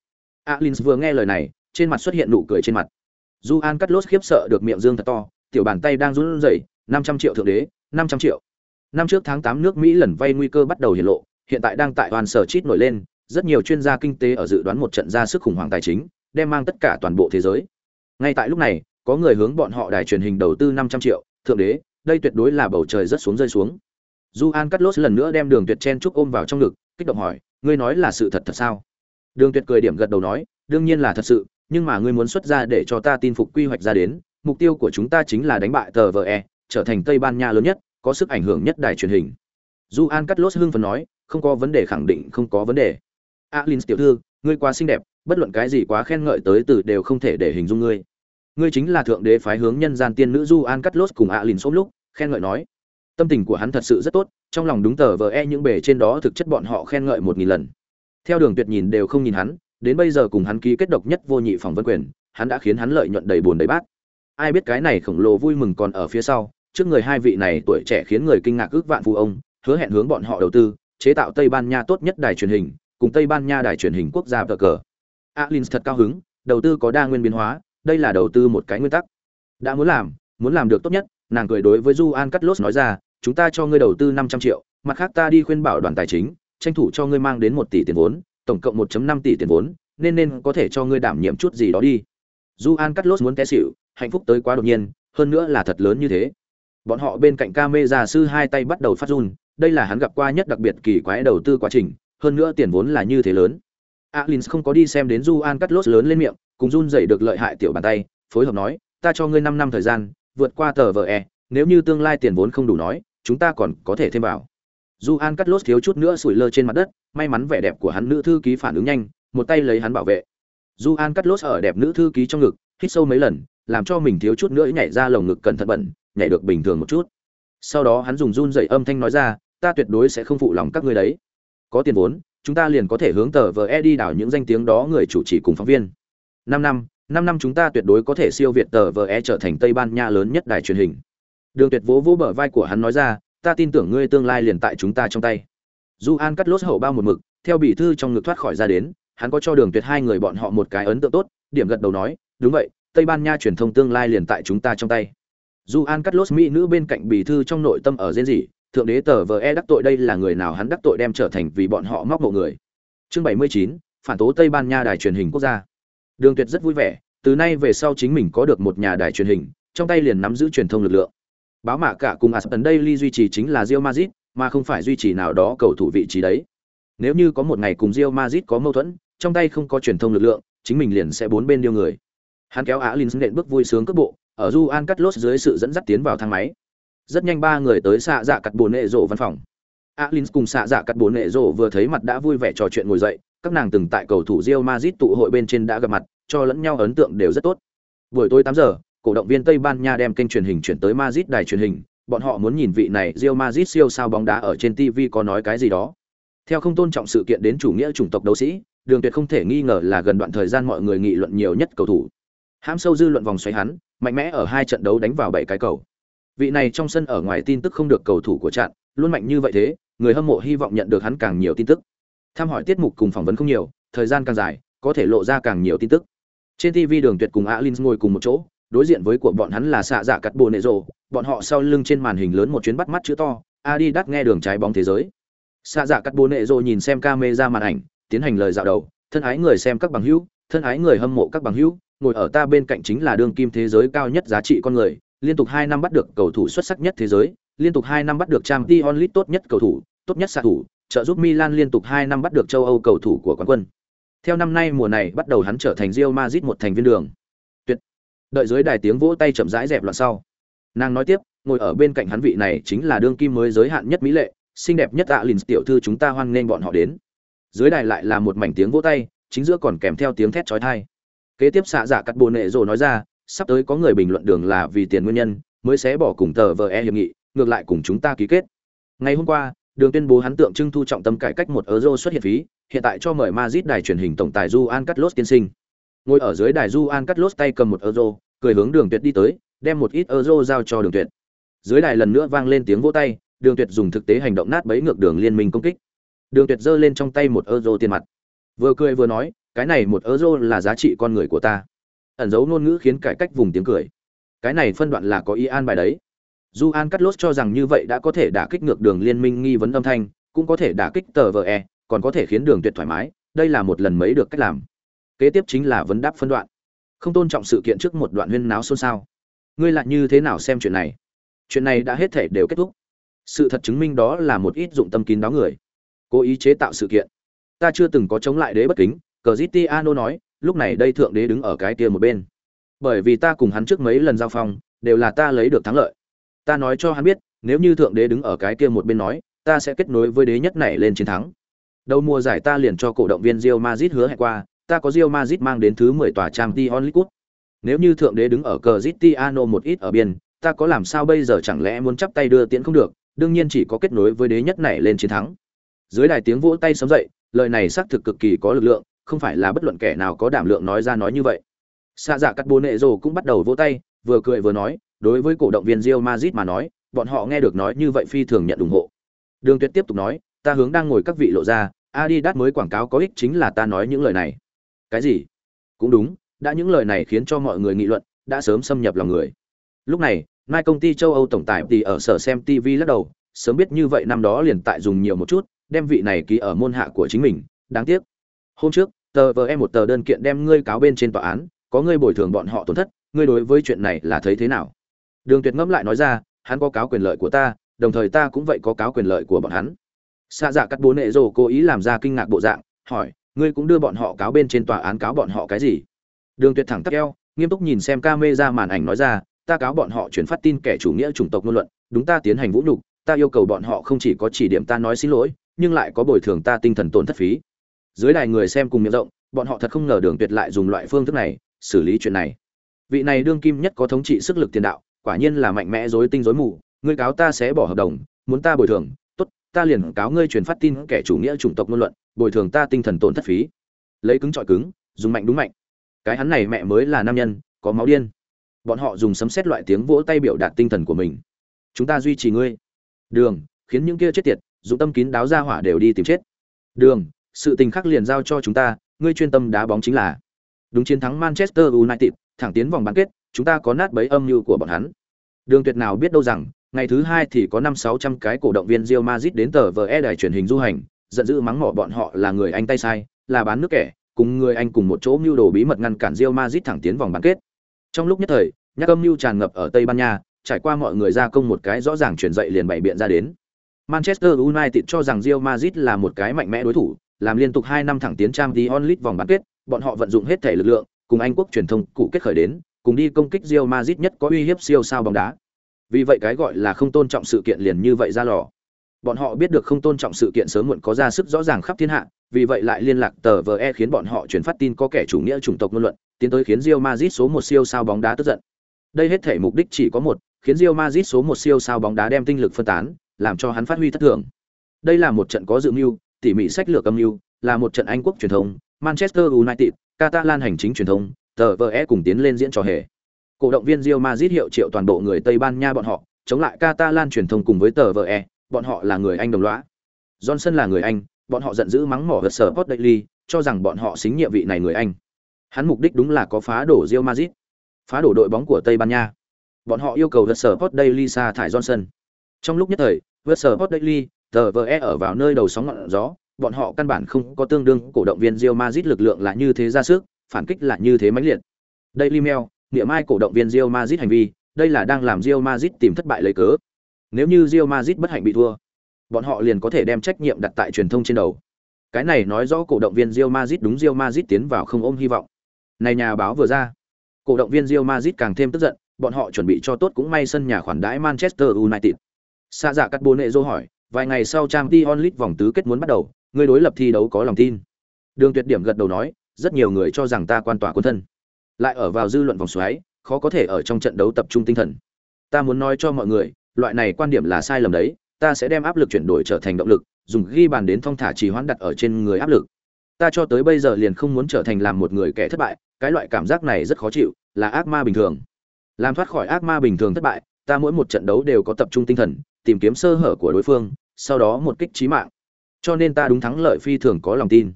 S1: Alins vừa nghe lời này, trên mặt xuất hiện nụ cười trên mặt. Juan Carlos khiếp sợ được miệng dương thật to, tiểu bàn tay đang run rẩy, 500 triệu thượng đế, 500 triệu. Năm trước tháng 8 nước Mỹ lần vay nguy cơ bắt đầu hiện lộ, hiện tại đang tại toàn sở chít nổi lên, rất nhiều chuyên gia kinh tế ở dự đoán một trận ra sức khủng hoảng tài chính, đem mang tất cả toàn bộ thế giới. Ngay tại lúc này, có người hướng bọn họ đài truyền hình đầu tư 500 triệu, thượng đế, đây tuyệt đối là bầu trời rất xuống rơi xuống. du an cắt lốt lần nữa đem Đường Tuyệt chen chúc ôm vào trong ngực, kích động hỏi, ngươi nói là sự thật thật sao? Đường Tuyệt cười điểm gật đầu nói, đương nhiên là thật sự, nhưng mà ngươi muốn xuất ra để cho ta tin phục quy hoạch ra đến, mục tiêu của chúng ta chính là đánh bại tờ vờ e trở thành tây ban nha lớn nhất có sức ảnh hưởng nhất đài truyền hình du an cắt lốt hưng phần nói không có vấn đề khẳng định không có vấn đề alin tiểu thư ngươi quá xinh đẹp bất luận cái gì quá khen ngợi tới từ đều không thể để hình dung ngươi ngươi chính là thượng đế phái hướng nhân gian tiên nữ du an cắt lốt cùng alin xốm lúc, khen ngợi nói. Tâm tình của hắn thật sự rất tốt, trong lòng đúng tờ vờ e những bề trên đó thực chất bọn họ khen ngợi một nghìn lần. Theo đường tuyệt nhìn đều không nhìn hắn, đến bây giờ cùng hắn ký kết độc nhất vô nhị phòng vân quyền, hắn đã khiến hắn lợi nhuận đầy buồn đầy bát. Ai biết cái này khổng lồ vui mừng còn ở phía sau, trước người hai vị này tuổi trẻ khiến người kinh ngạc ước vạn phụ ông, hứa hẹn hướng bọn họ đầu tư, chế tạo tây ban nha tốt nhất đài truyền hình, cùng tây ban nha đài truyền hình quốc gia vờ cờ. Alin thật cao hứng, đầu tư có đa nguyên biến hóa đây là đầu tư một cái nguyên tắc đã muốn làm muốn làm được tốt nhất nàng cười đối với du an cắt lốt nói ra chúng ta cho ngươi đầu tư năm trăm triệu mặt khác ta đi khuyên bảo đoàn tài chính tranh thủ cho ngươi mang đến một tỷ tiền vốn tổng cộng một năm tỷ tiền vốn nên nên có thể cho ngươi đảm nhiệm chút gì đó đi du an cắt lốt muốn té xịu hạnh phúc tới quá đột nhiên, hơn nữa là thật lớn như thế. Bọn họ bên cạnh camera sư hai tay bắt đầu phát run, đây là hắn gặp qua nhất đặc biệt kỳ quái đầu tư quá trình, hơn nữa tiền vốn là như thế lớn. alin không có đi xem đến Juan Carlos lớn lên miệng, cùng run dậy được lợi hại tiểu bàn tay, phối hợp nói, ta cho ngươi 5 năm thời gian, vượt qua tờ vợ e, nếu như tương lai tiền vốn không đủ nói, chúng ta còn có thể thêm vào. cắt lốt thiếu chút nữa sủi lơ trên mặt đất, may mắn vẻ đẹp của hắn nữ thư ký phản ứng nhanh, một tay lấy hắn bảo vệ. Ju An cắt lốt ở đẹp nữ thư ký trong ngực, hít sâu mấy lần, làm cho mình thiếu chút nữa nhảy ra lồng ngực cẩn thận bẩn nhảy được bình thường một chút sau đó hắn dùng run dậy âm thanh nói ra ta tuyệt đối sẽ không phụ lòng các ngươi đấy có tiền vốn chúng ta liền có thể hướng tờ vờ e đi đảo những danh tiếng đó người chủ trì cùng phóng viên năm năm năm năm chúng ta tuyệt đối có thể siêu việt tờ vờ e trở thành tây ban nha lớn nhất đài truyền hình đường tuyệt vỗ vỗ bờ vai của hắn nói ra ta tin tưởng ngươi tương lai liền tại chúng ta trong tay du an cắt lốt hậu bao một mực theo bị thư trong ngực thoát khỏi ra đến hắn có cho đường tuyệt hai người bọn họ một cái ấn tượng tốt điểm gật đầu nói đúng vậy Tây Ban Nha truyền thông tương lai liền tại chúng ta trong tay. du an cắt lốt mỹ nữ bên cạnh bì thư trong nội tâm ở rên rỉ, thượng đế tờ vờ e đắc tội đây là người nào hắn đắc tội đem trở thành vì bọn họ móc mộ người. Chương 79, phản tố Tây Ban Nha đài truyền hình quốc gia. Đường Tuyệt rất vui vẻ, từ nay về sau chính mình có được một nhà đài truyền hình, trong tay liền nắm giữ truyền thông lực lượng. Báo mạ cả cùng Aston Daily duy trì chính là Real Madrid, mà không phải duy trì nào đó cầu thủ vị trí đấy. Nếu như có một ngày cùng Real Madrid có mâu thuẫn, trong tay không có truyền thông lực lượng, chính mình liền sẽ bốn bên điêu người hắn kéo á linh nện bước vui sướng cước bộ ở Juan Carlos dưới sự dẫn dắt tiến vào thang máy rất nhanh ba người tới xạ dạ cắt bồn nệ rộ văn phòng alin cùng xạ dạ cắt bồn nệ rộ vừa thấy mặt đã vui vẻ trò chuyện ngồi dậy các nàng từng tại cầu thủ Real Madrid tụ hội bên trên đã gặp mặt cho lẫn nhau ấn tượng đều rất tốt buổi tối 8 giờ cổ động viên tây ban nha đem kênh truyền hình chuyển tới Madrid đài truyền hình bọn họ muốn nhìn vị này Real Madrid siêu sao bóng đá ở trên tv có nói cái gì đó theo không tôn trọng sự kiện đến chủ nghĩa chủng tộc đấu sĩ Đường Tuyệt không thể nghi ngờ là gần đoạn thời gian mọi người nghị luận nhiều nhất cầu thủ. Hãm sâu dư luận vòng xoáy hắn, mạnh mẽ ở hai trận đấu đánh vào bảy cái cầu. Vị này trong sân ở ngoài tin tức không được cầu thủ của trận, luôn mạnh như vậy thế, người hâm mộ hy vọng nhận được hắn càng nhiều tin tức. Tham hỏi tiết mục cùng phỏng vấn không nhiều, thời gian càng dài, có thể lộ ra càng nhiều tin tức. Trên TV Đường Tuyệt cùng alin ngồi cùng một chỗ, đối diện với của bọn hắn là xạ dạ cắt bồ nệ rộ bọn họ sau lưng trên màn hình lớn một chuyến bắt mắt chữ to, Adi đắt nghe đường trái bóng thế giới. Xạ dạ cắt bồ nệ rộ nhìn xem camera màn ảnh, tiến hành lời dạo đầu, thân ái người xem các bằng hữu, thân ái người hâm mộ các bằng hữu, ngồi ở ta bên cạnh chính là đương kim thế giới cao nhất giá trị con người, liên tục hai năm bắt được cầu thủ xuất sắc nhất thế giới, liên tục hai năm bắt được trang t onlit tốt nhất cầu thủ, tốt nhất xạ thủ, trợ giúp Milan liên tục 2 năm bắt được châu Âu cầu thủ của quán quân. Theo năm nay mùa này bắt đầu hắn trở thành Real Madrid một thành viên đường. Tuyệt. Đợi dưới đài tiếng vỗ tay chậm rãi dẹp loạn sau. Nàng nói tiếp, ngồi ở bên cạnh hắn vị này chính là đương kim mới giới hạn nhất mỹ lệ, xinh đẹp nhất ạ Lìn tiểu thư chúng ta hoan nghênh bọn họ đến. Dưới đài lại là một mảnh tiếng vỗ tay, chính giữa còn kèm theo tiếng thét chói tai. Kế tiếp xạ giả cắt bồ nệ rồi nói ra, sắp tới có người bình luận đường là vì tiền nguyên nhân, mới sẽ bỏ cùng tờ vờ e hiệp nghị, ngược lại cùng chúng ta ký kết. Ngày hôm qua, đường tuyên bố hắn tượng trưng thu trọng tâm cải cách một euro xuất hiện phí, hiện tại cho mời Madrid đài truyền hình tổng tài Juan Carlos tiên sinh. Ngồi ở dưới đài Juan Carlos tay cầm một euro, cười hướng Đường Tuyệt đi tới, đem một ít euro giao cho Đường Tuyệt. Dưới đài lần nữa vang lên tiếng vỗ tay, Đường Tuyệt dùng thực tế hành động nát bấy ngược đường liên minh công kích. Đường Tuyệt giơ lên trong tay một euro tiền mặt. Vừa cười vừa nói, cái này một euro là giá trị con người của ta. Ẩn dấu ngôn ngữ khiến cải cách vùng tiếng cười. Cái này phân đoạn là có ý an bài đấy. Juan Carlos cho rằng như vậy đã có thể đả kích ngược đường liên minh nghi vấn âm thanh, cũng có thể đả kích tờ vờ e, còn có thể khiến đường tuyệt thoải mái đây là một lần mấy được cách làm. Kế tiếp chính là vấn đáp phân đoạn. Không tôn trọng sự kiện trước một đoạn huyên náo xôn xao. Ngươi lại như thế nào xem chuyện này? Chuyện này đã hết thể đều kết thúc. Sự thật chứng minh đó là một ít dụng tâm kín đáo người. Cố ý chế tạo sự kiện. Ta chưa từng có chống lại đế bất kính cờ nói lúc này đây thượng đế đứng ở cái kia một bên. Bởi vì ta cùng hắn trước mấy lần giao phong đều là ta lấy được thắng lợi ta nói cho hắn biết nếu như thượng đế đứng ở cái kia một bên nói ta sẽ kết nối với đế nhất này lên chiến thắng Đầu mùa giải ta liền cho cổ động viên Real Madrid hứa hẹn qua, ta có Real Madrid mang đến thứ 10 tòa trang di League. Nếu như thượng đế đứng ở Cristiano một ít ở biên, ta có làm sao bây giờ chẳng lẽ muốn chắp tay đưa tiễn không được, đương nhiên chỉ có kết nối với đế nhất này lên chiến thắng. Dưới đài tiếng vỗ tay sớm dậy, lời này xác thực cực kỳ có lực lượng, không phải là bất luận kẻ nào có đảm lượng nói ra nói như vậy. Sa dạ cắt bố nệ rồ cũng bắt đầu vỗ tay, vừa cười vừa nói, đối với cổ động viên Real Madrid mà nói, bọn họ nghe được nói như vậy phi thường nhận ủng hộ. Đường Tuyệt tiếp tục nói, ta hướng đang ngồi các vị lộ ra, Adidas mới quảng cáo có ích chính là ta nói những lời này. Cái gì? Cũng đúng, đã những lời này khiến cho mọi người nghị luận, đã sớm xâm nhập lòng người. Lúc này, Mai công ty châu Âu tổng tài thì ở sở xem TV lắc đầu, sớm biết như vậy năm đó liền tại dùng nhiều một chút, đem vị này ký ở môn hạ của chính mình, đáng tiếc. Hôm trước, tờ em một tờ đơn kiện đem ngươi cáo bên trên tòa án, có ngươi bồi thường bọn họ tổn thất, ngươi đối với chuyện này là thấy thế nào? Đường Tuyệt ngẫm lại nói ra, hắn có cáo quyền lợi của ta, đồng thời ta cũng vậy có cáo quyền lợi của bọn hắn. Sa dạ cắt bố nệ rồ cố ý làm ra kinh ngạc bộ dạng hỏi ngươi cũng đưa bọn họ cáo bên trên tòa án cáo bọn họ cái gì? Đường tuyệt thẳng tắp eo nghiêm túc nhìn xem camera màn ảnh nói ra ta cáo bọn họ chuyển phát tin kẻ chủ nghĩa chủng tộc ngôn luận đúng ta tiến hành vũ nhục ta yêu cầu bọn họ không chỉ có chỉ điểm ta nói xin lỗi nhưng lại có bồi thường ta tinh thần tổn thất phí. Dưới đài người xem cùng miệng rộng bọn họ thật không ngờ đường tuyệt lại dùng loại phương thức này xử lý chuyện này. Vị này đương kim nhất có thống trị sức lực tiền đạo quả nhiên là mạnh mẽ dối tinh dối mù ngươi cáo ta sẽ bỏ hợp đồng muốn ta bồi thường tốt, ta liền cáo ngươi truyền phát tin kẻ chủ nghĩa chủng tộc ngôn luận bồi thường ta tinh thần tổn thất phí. Lấy cứng trọi cứng dùng mạnh đúng mạnh. Cái hắn này mẹ mới là nam nhân có máu điên. Bọn họ dùng sấm xét loại tiếng vỗ tay biểu đạt tinh thần của mình. Chúng ta duy trì ngươi. Đường khiến những kia chết tiệt dùng tâm kín đáo ra hỏa đều đi tìm chết. Đường sự tình khắc liền giao cho chúng ta ngươi chuyên tâm đá bóng chính là. Đúng chiến thắng manchester united thẳng tiến vòng bán kết chúng ta có nát bấy âm mưu của bọn hắn đường tuyệt nào biết đâu rằng ngày thứ hai thì có năm sáu trăm cái cổ động viên Real Madrid đến tờ VE đài truyền hình du hành, giận dữ mắng mỏ bọn họ là người Anh tay sai, là bán nước kẻ, cùng người Anh cùng một chỗ mưu đồ bí mật ngăn cản Real Madrid thẳng tiến vòng bán kết. Trong lúc nhất thời, nhắc âm mưu tràn ngập ở Tây Ban Nha, trải qua mọi người ra công một cái rõ ràng truyền dậy liền bày biện ra đến. Manchester United cho rằng Real Madrid là một cái mạnh mẽ đối thủ, làm liên tục 2 năm thẳng tiến Champions League vòng bán kết, bọn họ vận dụng hết thể lực lượng, cùng Anh quốc truyền thông cụ kết khởi đến, cùng đi công kích Real Madrid nhất có uy hiếp siêu sao bóng đá. Vì vậy cái gọi là không tôn trọng sự kiện liền như vậy ra lò. Bọn họ biết được không tôn trọng sự kiện sớm muộn có ra sức rõ ràng khắp thiên hạ vì vậy lại liên lạc tờ VE khiến bọn họ chuyển phát tin có kẻ chủ nghĩa chủng tộc ngôn luận tiến tới khiến Real Madrid số một siêu sao bóng đá tức giận. Đây hết thể mục đích chỉ có một khiến Real Madrid số một siêu sao bóng đá đem tinh lực phân tán làm cho hắn phát huy thất thường. Đây là một trận có dự mưu tỉ mỉ sách lược âm mưu là một trận anh quốc truyền thông Manchester United, Catalan hành chính truyền thông, tờ VE cùng tiến lên diễn trò hề. Cổ động viên Real Madrid hiệu triệu toàn bộ người Tây Ban Nha bọn họ, chống lại Catalan truyền thông cùng với tờ VE, bọn họ là người Anh đồng lõa. Johnson là người Anh, bọn họ giận dữ mắng mỏ vật sở post Daily, cho rằng bọn họ xính nhiệm vị này người Anh. Hắn mục đích đúng là có phá đổ Real Madrid, phá đổ đội bóng của Tây Ban Nha. Bọn họ yêu cầu vật sở post Daily sa thải Johnson. Trong lúc nhất thời, vật sở post Daily, tờ VE ở vào nơi đầu sóng ngọn gió, bọn họ căn bản không có tương đương cổ động viên Real Madrid lực lượng là như thế ra sức, phản kích là như thế mãnh liệt. Daily Mail, niệm mai cổ động viên Real Madrid hành vi, đây là đang làm Real Madrid tìm thất bại lấy cớ. Nếu như Real Madrid bất hạnh bị thua, bọn họ liền có thể đem trách nhiệm đặt tại truyền thông trên đầu. Cái này nói rõ cổ động viên Real Madrid đúng Real Madrid tiến vào không ôm hy vọng. Này nhà báo vừa ra, cổ động viên Real Madrid càng thêm tức giận, bọn họ chuẩn bị cho tốt cũng may sân nhà khoản đãi Manchester United. Sa dạ cắt bố nệ dô hỏi, vài ngày sau Champions League vòng tứ kết muốn bắt đầu, người đối lập thi đấu có lòng tin. Đường Tuyệt Điểm gật đầu nói, rất nhiều người cho rằng ta quan tỏa quân thân. Lại ở vào dư luận vòng xoáy, khó có thể ở trong trận đấu tập trung tinh thần. Ta muốn nói cho mọi người, loại này quan điểm là sai lầm đấy, ta sẽ đem áp lực chuyển đổi trở thành động lực, dùng ghi bàn đến thong thả trì hoãn đặt ở trên người áp lực. Ta cho tới bây giờ liền không muốn trở thành làm một người kẻ thất bại, cái loại cảm giác này rất khó chịu, là ác ma bình thường. Làm thoát khỏi ác ma bình thường thất bại, ta mỗi một trận đấu đều có tập trung tinh thần, tìm kiếm sơ hở của đối phương, sau đó một kích trí mạng. Cho nên ta đúng thắng lợi phi thường có lòng tin.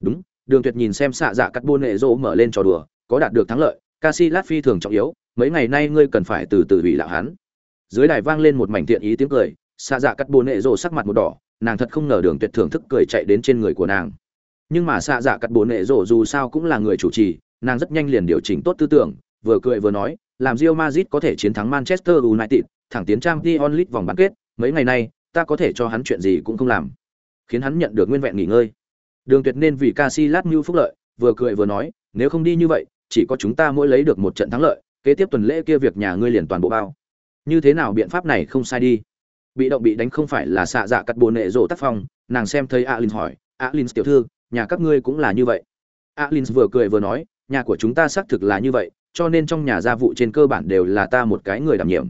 S1: Đúng, Đường Tuyệt nhìn xem xạ dạ cắt buôn nệ rỗ mở lên trò đùa, có đạt được thắng lợi, Casillas phi thường trọng yếu, mấy ngày nay ngươi cần phải từ từ hủy lạo hắn. Dưới đài vang lên một mảnh tiện ý tiếng cười, xạ dạ cắt buôn nệ rỗ sắc mặt một đỏ, nàng thật không ngờ Đường Tuyệt thưởng thức cười chạy đến trên người của nàng. Nhưng mà xạ dạ cắt buôn nệ rỗ dù sao cũng là người chủ trì, nàng rất nhanh liền điều chỉnh tốt tư tưởng, vừa cười vừa nói, làm Real Madrid có thể chiến thắng Manchester United, thẳng tiến Champions League vòng bán kết, mấy ngày nay, ta có thể cho hắn chuyện gì cũng không làm, khiến hắn nhận được nguyên vẹn nghỉ ngơi. Đường Tuyệt nên vì Casillas mưu phúc lợi, vừa cười vừa nói, nếu không đi như vậy, chỉ có chúng ta mỗi lấy được một trận thắng lợi, kế tiếp tuần lễ kia việc nhà ngươi liền toàn bộ bao. Như thế nào biện pháp này không sai đi. Bị động bị đánh không phải là xạ dạ cắt bồn nệ rồ tác phong, nàng xem thấy Alin hỏi, Alin tiểu thư, nhà các ngươi cũng là như vậy. Alin vừa cười vừa nói, nhà của chúng ta xác thực là như vậy, cho nên trong nhà gia vụ trên cơ bản đều là ta một cái người đảm nhiệm.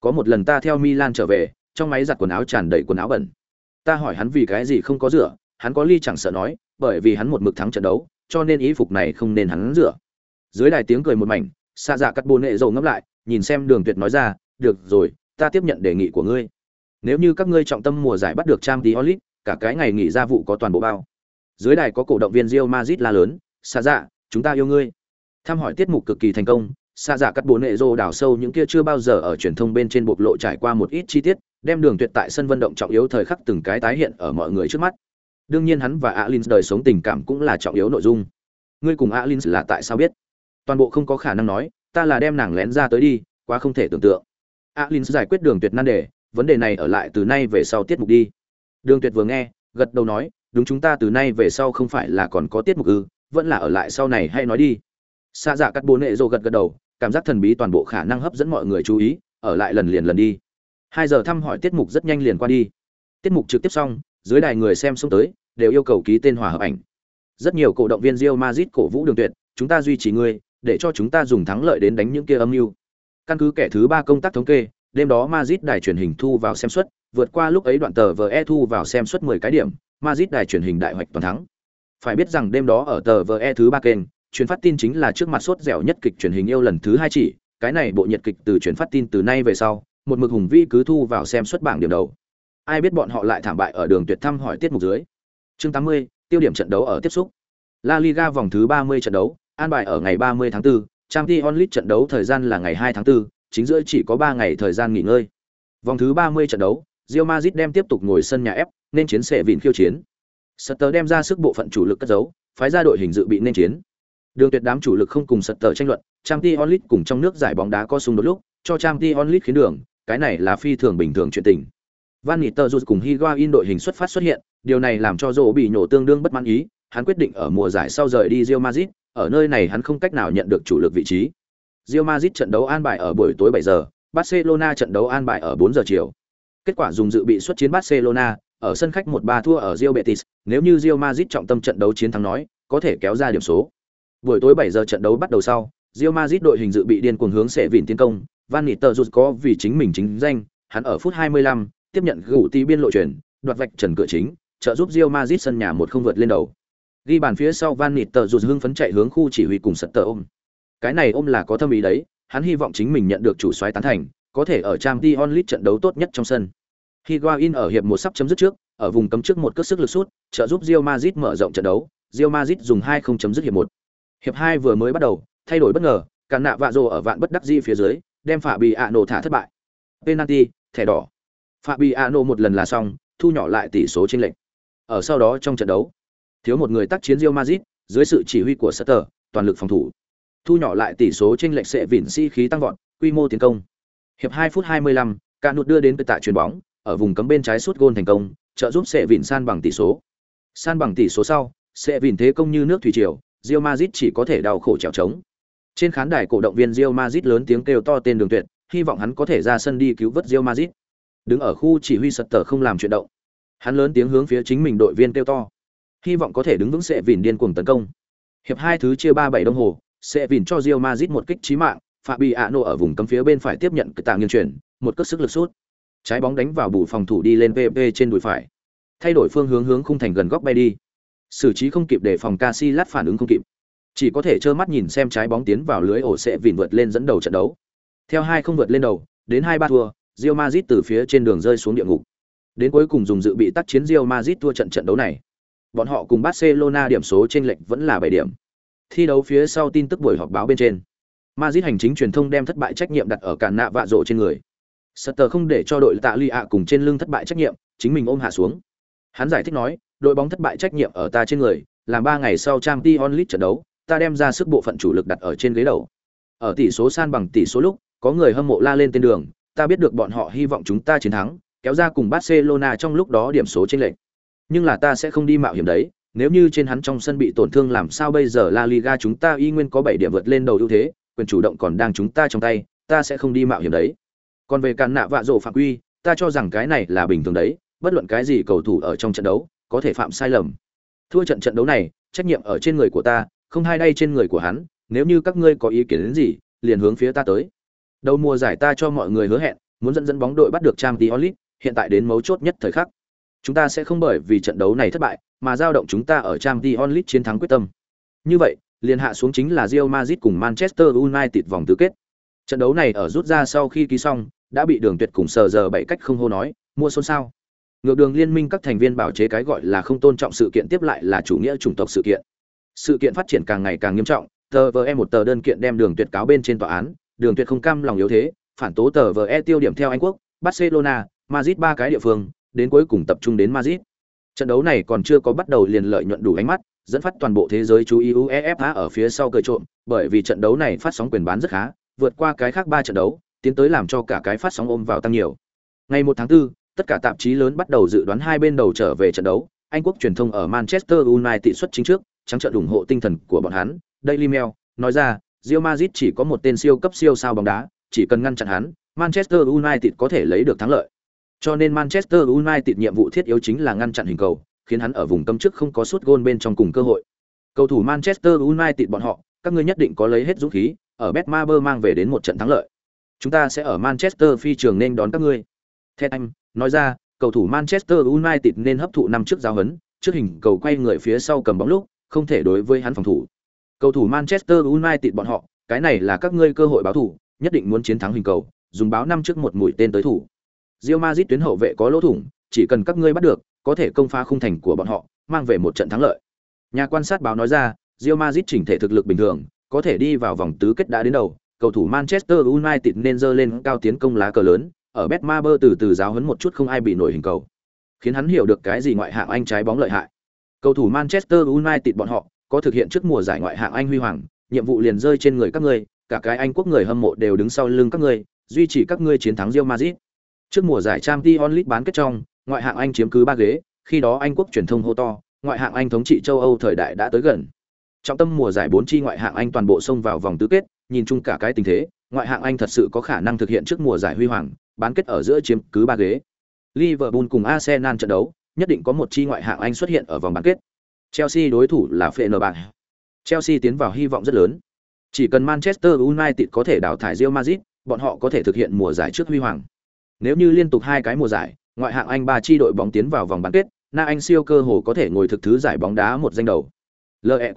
S1: Có một lần ta theo Milan trở về, trong máy giặt quần áo tràn đầy quần áo bẩn. Ta hỏi hắn vì cái gì không có rửa, hắn có ly chẳng sợ nói, bởi vì hắn một mực thắng trận đấu, cho nên ý phục này không nên hắn rửa. Dưới đài tiếng cười một mảnh, xa dạ cắt bồn nệ dầu ngấp lại, nhìn xem Đường Tuyệt nói ra, "Được rồi, ta tiếp nhận đề nghị của ngươi. Nếu như các ngươi trọng tâm mùa giải bắt được Trang Diolit, cả cái ngày nghỉ gia vụ có toàn bộ bao." Dưới đài có cổ động viên Real Madrid la lớn, "Xa dạ, chúng ta yêu ngươi." Tham hỏi tiết mục cực kỳ thành công, xa dạ cắt bốn nệ dầu đào sâu những kia chưa bao giờ ở truyền thông bên trên bộc lộ trải qua một ít chi tiết, đem Đường Tuyệt tại sân vận động trọng yếu thời khắc từng cái tái hiện ở mọi người trước mắt đương nhiên hắn và alin đời sống tình cảm cũng là trọng yếu nội dung. Ngươi cùng alin là tại sao biết? Toàn bộ không có khả năng nói, ta là đem nàng lén ra tới đi, quá không thể tưởng tượng. Alin giải quyết đường tuyệt nan đề, vấn đề này ở lại từ nay về sau tiết mục đi. Đường tuyệt vừa nghe, gật đầu nói, đúng chúng ta từ nay về sau không phải là còn có tiết mục ư, vẫn là ở lại sau này hay nói đi. Xa dạ cắt bố nệ rồ gật gật đầu, cảm giác thần bí toàn bộ khả năng hấp dẫn mọi người chú ý, ở lại lần liền lần đi. Hai giờ thăm hỏi tiết mục rất nhanh liền qua đi. Tiết mục trực tiếp xong dưới đài người xem xông tới đều yêu cầu ký tên hòa hợp ảnh. Rất nhiều cổ động viên Real Madrid cổ vũ Đường Tuyệt, chúng ta duy trì ngươi, để cho chúng ta dùng thắng lợi đến đánh những kia âm mưu. Căn cứ kẻ thứ ba công tác thống kê, đêm đó Madrid đài truyền hình thu vào xem suất, vượt qua lúc ấy đoạn tờ VE thu vào xem suất 10 cái điểm, Madrid đài truyền hình đại hoạch toàn thắng. Phải biết rằng đêm đó ở tờ VE thứ ba kênh, truyền phát tin chính là trước mặt sốt dẻo nhất kịch truyền hình yêu lần thứ hai chỉ, cái này bộ nhiệt kịch từ truyền phát tin từ nay về sau, một mực hùng vĩ cứ thu vào xem suất bảng điểm đầu. Ai biết bọn họ lại thảm bại ở đường tuyệt thăm hỏi tiết mục dưới. Chương 80, tiêu điểm trận đấu ở tiếp xúc. La Liga vòng thứ 30 trận đấu, an bài ở ngày 30 tháng 4, Champions League trận đấu thời gian là ngày 2 tháng 4, chính giữa chỉ có 3 ngày thời gian nghỉ ngơi. Vòng thứ 30 trận đấu, Real Madrid đem tiếp tục ngồi sân nhà ép, nên chiến sẽ vịn khiêu chiến. Sutter đem ra sức bộ phận chủ lực cất giấu, phái ra đội hình dự bị nên chiến. Đường tuyệt đám chủ lực không cùng Sutter tranh luận, Champions League cùng trong nước giải bóng đá có xung đột lúc, cho Champions League khiến đường, cái này là phi thường bình thường chuyện tình. Van Nistelrooy cùng Higuain đội hình xuất phát xuất hiện, điều này làm cho Zô bị nhổ tương đương bất mãn ý, hắn quyết định ở mùa giải sau rời đi Real Madrid, ở nơi này hắn không cách nào nhận được chủ lực vị trí. Real Madrid trận đấu an bài ở buổi tối 7 giờ, Barcelona trận đấu an bài ở 4 giờ chiều. Kết quả dùng dự bị xuất chiến Barcelona, ở sân khách 1-3 thua ở Real Betis, nếu như Real Madrid trọng tâm trận đấu chiến thắng nói, có thể kéo ra điểm số. Buổi tối 7 giờ trận đấu bắt đầu sau, Real Madrid đội hình dự bị điên cuồng hướng sẽ vịn tiến công, Van Nistelrooy có vì chính mình chính danh, hắn ở phút 25, tiếp nhận gủ tí biên lộ chuyển, đoạt vạch trần cửa chính, trợ giúp Real Madrid sân nhà một không vượt lên đầu. Ghi bàn phía sau Van Nịt tờ rụt hưng phấn chạy hướng khu chỉ huy cùng sật tờ ôm. Cái này ôm là có thâm ý đấy, hắn hy vọng chính mình nhận được chủ soái tán thành, có thể ở Champions League trận đấu tốt nhất trong sân. Higuain ở hiệp một sắp chấm dứt trước, ở vùng cấm trước một cước sức lực sút, trợ giúp Real Madrid mở rộng trận đấu, Real Madrid dùng 2 không chấm dứt hiệp 1. Hiệp 2 vừa mới bắt đầu, thay đổi bất ngờ, cản nạ vạ rồ ở vạn bất đắc di phía dưới, đem Fabiano thả thất bại. Penalty, thẻ đỏ. Fabiano một lần là xong, thu nhỏ lại tỷ số chênh lệch. Ở sau đó trong trận đấu, thiếu một người tác chiến Real Madrid, dưới sự chỉ huy của Sutter, toàn lực phòng thủ. Thu nhỏ lại tỷ số chênh lệch sẽ vịn si khí tăng vọt, quy mô tiến công. Hiệp 2 phút 25, cả nụt đưa đến tại chuyền bóng, ở vùng cấm bên trái sút gôn thành công, trợ giúp sẽ vịn san bằng tỷ số. San bằng tỷ số sau, sẽ vịn thế công như nước thủy triều, Real Madrid chỉ có thể đau khổ chèo chống. Trên khán đài cổ động viên Real Madrid lớn tiếng kêu to tên Đường Tuyệt, hy vọng hắn có thể ra sân đi cứu vớt Real Madrid. Đứng ở khu chỉ huy sật tờ không làm chuyện động. Hắn lớn tiếng hướng phía chính mình đội viên kêu to, hy vọng có thể đứng vững sẽ vìn điên cuồng tấn công. Hiệp hai thứ chia ba bảy đồng hồ, sẽ vìn cho Real Madrid một kích chí mạng, Fabiano ở vùng cấm phía bên phải tiếp nhận cái tạ nghiêng chuyển, một cước sức lực sút. Trái bóng đánh vào bù phòng thủ đi lên PP trên đùi phải. Thay đổi phương hướng hướng khung thành gần góc bay đi. Xử trí không kịp để phòng Casillas phản ứng không kịp. Chỉ có thể trơ mắt nhìn xem trái bóng tiến vào lưới ổ sẽ vìn vượt lên dẫn đầu trận đấu. Theo hai không vượt lên đầu, đến hai ba thua, Real Madrid từ phía trên đường rơi xuống địa ngục. Đến cuối cùng dùng dự bị tác chiến Real Madrid thua trận trận đấu này. Bọn họ cùng Barcelona điểm số chênh lệch vẫn là 7 điểm. Thi đấu phía sau tin tức buổi họp báo bên trên. Madrid hành chính truyền thông đem thất bại trách nhiệm đặt ở cản nạ vạ rộ trên người. Sutter không để cho đội tạ Ly ạ cùng trên lưng thất bại trách nhiệm, chính mình ôm hạ xuống. Hắn giải thích nói, đội bóng thất bại trách nhiệm ở ta trên người, làm 3 ngày sau Champions League trận đấu, ta đem ra sức bộ phận chủ lực đặt ở trên ghế đầu. Ở tỷ số san bằng tỷ số lúc, có người hâm mộ la lên tên đường, ta biết được bọn họ hy vọng chúng ta chiến thắng, kéo ra cùng Barcelona trong lúc đó điểm số chênh lệch. Nhưng là ta sẽ không đi mạo hiểm đấy, nếu như trên hắn trong sân bị tổn thương làm sao bây giờ La Liga chúng ta y nguyên có 7 điểm vượt lên đầu ưu thế, quyền chủ động còn đang chúng ta trong tay, ta sẽ không đi mạo hiểm đấy. Còn về cản nạ vạ rồ phạm quy, ta cho rằng cái này là bình thường đấy, bất luận cái gì cầu thủ ở trong trận đấu, có thể phạm sai lầm. Thua trận trận đấu này, trách nhiệm ở trên người của ta, không hai đây trên người của hắn, nếu như các ngươi có ý kiến đến gì, liền hướng phía ta tới. Đầu mùa giải ta cho mọi người hứa hẹn, muốn dẫn dẫn bóng đội bắt được Champions League, hiện tại đến mấu chốt nhất thời khắc. Chúng ta sẽ không bởi vì trận đấu này thất bại, mà dao động chúng ta ở Champions League chiến thắng quyết tâm. Như vậy, liền hạ xuống chính là Real Madrid cùng Manchester United vòng tứ kết. Trận đấu này ở rút ra sau khi ký xong, đã bị Đường Tuyệt cùng sờ giờ bảy cách không hô nói, mua xôn xao. Ngược đường liên minh các thành viên bảo chế cái gọi là không tôn trọng sự kiện tiếp lại là chủ nghĩa chủng tộc sự kiện. Sự kiện phát triển càng ngày càng nghiêm trọng, tờ VE một tờ đơn kiện đem Đường Tuyệt cáo bên trên tòa án, Đường Tuyệt không cam lòng yếu thế, phản tố tờ VE tiêu điểm theo Anh quốc, Barcelona, Madrid ba cái địa phương, đến cuối cùng tập trung đến Madrid. Trận đấu này còn chưa có bắt đầu liền lợi nhuận đủ ánh mắt, dẫn phát toàn bộ thế giới chú ý UEFA ở phía sau cười trộm, bởi vì trận đấu này phát sóng quyền bán rất khá, vượt qua cái khác ba trận đấu, tiến tới làm cho cả cái phát sóng ôm vào tăng nhiều. Ngày 1 tháng 4, tất cả tạp chí lớn bắt đầu dự đoán hai bên đầu trở về trận đấu, Anh quốc truyền thông ở Manchester United xuất chính trước, trắng trận ủng hộ tinh thần của bọn hắn. Daily Mail nói ra, Real Madrid chỉ có một tên siêu cấp siêu sao bóng đá, chỉ cần ngăn chặn hắn, Manchester United có thể lấy được thắng lợi. Cho nên Manchester United nhiệm vụ thiết yếu chính là ngăn chặn hình cầu, khiến hắn ở vùng cấm trước không có suốt gôn bên trong cùng cơ hội. Cầu thủ Manchester United bọn họ, các ngươi nhất định có lấy hết dũng khí, ở Betmaber mang về đến một trận thắng lợi. Chúng ta sẽ ở Manchester phi trường nên đón các ngươi. Theo anh, nói ra, cầu thủ Manchester United nên hấp thụ năm trước giao huấn, trước hình cầu quay người phía sau cầm bóng lúc, không thể đối với hắn phòng thủ. Cầu thủ Manchester United bọn họ, cái này là các ngươi cơ hội báo thủ, nhất định muốn chiến thắng hình cầu, dùng báo năm trước một mũi tên tới thủ. Real Madrid tuyến hậu vệ có lỗ thủng, chỉ cần các ngươi bắt được, có thể công phá khung thành của bọn họ, mang về một trận thắng lợi. Nhà quan sát báo nói ra, Real Madrid chỉnh thể thực lực bình thường, có thể đi vào vòng tứ kết đã đến đầu, cầu thủ Manchester United nên dơ lên cao tiến công lá cờ lớn, ở Betmaber từ từ giáo huấn một chút không ai bị nổi hình cầu. Khiến hắn hiểu được cái gì ngoại hạng Anh trái bóng lợi hại. Cầu thủ Manchester United bọn họ có thực hiện trước mùa giải ngoại hạng Anh huy hoàng, nhiệm vụ liền rơi trên người các ngươi, cả cái Anh quốc người hâm mộ đều đứng sau lưng các ngươi, duy trì các ngươi chiến thắng Real Madrid. Trước mùa giải Champions League bán kết trong, ngoại hạng Anh chiếm cứ ba ghế, khi đó Anh quốc truyền thông hô to, ngoại hạng Anh thống trị châu Âu thời đại đã tới gần. Trọng tâm mùa giải 4 chi ngoại hạng Anh toàn bộ xông vào vòng tứ kết, nhìn chung cả cái tình thế, ngoại hạng Anh thật sự có khả năng thực hiện trước mùa giải huy hoàng, bán kết ở giữa chiếm cứ ba ghế. Liverpool cùng Arsenal trận đấu, nhất định có một chi ngoại hạng Anh xuất hiện ở vòng bán kết. Chelsea đối thủ là Fenerbahce. Chelsea tiến vào hy vọng rất lớn. Chỉ cần Manchester United có thể đào thải Real Madrid, bọn họ có thể thực hiện mùa giải trước huy hoàng. Nếu như liên tục hai cái mùa giải, ngoại hạng Anh ba chi đội bóng tiến vào vòng bán kết, Na Anh siêu cơ hồ có thể ngồi thực thứ giải bóng đá một danh đầu. L.E.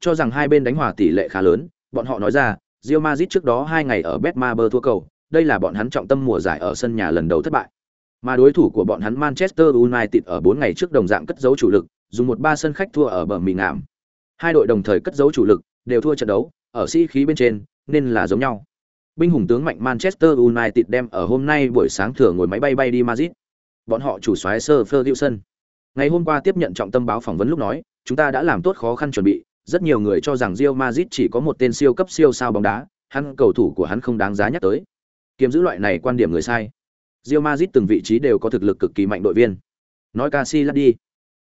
S1: Cho rằng hai bên đánh hòa tỷ lệ khá lớn, bọn họ nói ra, Real Madrid trước đó hai ngày ở Betmaber thua cầu, đây là bọn hắn trọng tâm mùa giải ở sân nhà lần đầu thất bại. Mà đối thủ của bọn hắn Manchester United ở 4 ngày trước đồng dạng cất giấu chủ lực, dùng một ba sân khách thua ở bờ mì ngảm Hai đội đồng thời cất giấu chủ lực, đều thua trận đấu, ở sĩ khí bên trên, nên là giống nhau. Binh hùng tướng mạnh Manchester United đem ở hôm nay buổi sáng thừa ngồi máy bay bay đi Madrid. Bọn họ chủ soái Sir Ferguson. Ngày hôm qua tiếp nhận trọng tâm báo phỏng vấn lúc nói, chúng ta đã làm tốt khó khăn chuẩn bị, rất nhiều người cho rằng Real Madrid chỉ có một tên siêu cấp siêu sao bóng đá, hắn cầu thủ của hắn không đáng giá nhắc tới. Kiếm giữ loại này quan điểm người sai. Real Madrid từng vị trí đều có thực lực cực kỳ mạnh đội viên. Nói Casillas đi.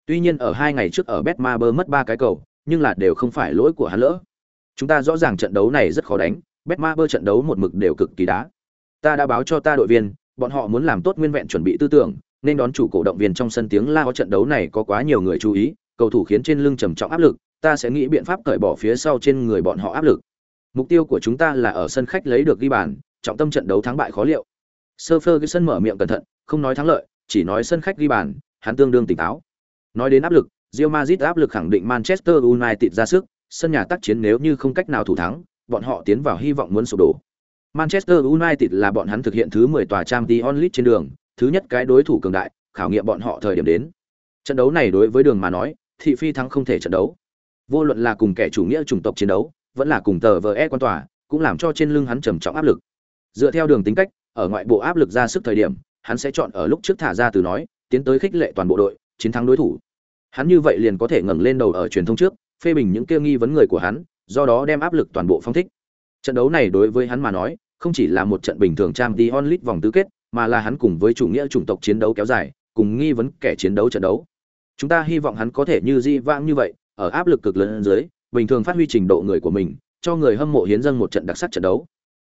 S1: Tuy nhiên ở hai ngày trước ở Betmaber mất ba cái cầu, nhưng là đều không phải lỗi của hắn lỡ. Chúng ta rõ ràng trận đấu này rất khó đánh, Betmaber trận đấu một mực đều cực kỳ đá. Ta đã báo cho ta đội viên, bọn họ muốn làm tốt nguyên vẹn chuẩn bị tư tưởng, nên đón chủ cổ động viên trong sân tiếng la có trận đấu này có quá nhiều người chú ý, cầu thủ khiến trên lưng trầm trọng áp lực, ta sẽ nghĩ biện pháp cởi bỏ phía sau trên người bọn họ áp lực. Mục tiêu của chúng ta là ở sân khách lấy được ghi bàn, trọng tâm trận đấu thắng bại khó liệu. Sir Ferguson mở miệng cẩn thận, không nói thắng lợi, chỉ nói sân khách ghi bàn, hắn tương đương tỉnh táo. Nói đến áp lực, Real Madrid áp lực khẳng định Manchester United ra sức, sân nhà tác chiến nếu như không cách nào thủ thắng, bọn họ tiến vào hy vọng muốn sụp đổ. Manchester United là bọn hắn thực hiện thứ 10 tòa Champions League trên đường, thứ nhất cái đối thủ cường đại, khảo nghiệm bọn họ thời điểm đến. Trận đấu này đối với đường mà nói, thị phi thắng không thể trận đấu. Vô luận là cùng kẻ chủ nghĩa chủng tộc chiến đấu, vẫn là cùng tờ VE quan tòa, cũng làm cho trên lưng hắn trầm trọng áp lực. Dựa theo đường tính cách, ở ngoại bộ áp lực ra sức thời điểm, hắn sẽ chọn ở lúc trước thả ra từ nói, tiến tới khích lệ toàn bộ đội, chiến thắng đối thủ. Hắn như vậy liền có thể ngẩng lên đầu ở truyền thông trước, phê bình những kia nghi vấn người của hắn, do đó đem áp lực toàn bộ phong thích. Trận đấu này đối với hắn mà nói, không chỉ là một trận bình thường trang Champions League vòng tứ kết, mà là hắn cùng với chủ nghĩa chủng tộc chiến đấu kéo dài, cùng nghi vấn kẻ chiến đấu trận đấu. Chúng ta hy vọng hắn có thể như di vãng như vậy, ở áp lực cực lớn dưới, bình thường phát huy trình độ người của mình, cho người hâm mộ hiến dâng một trận đặc sắc trận đấu.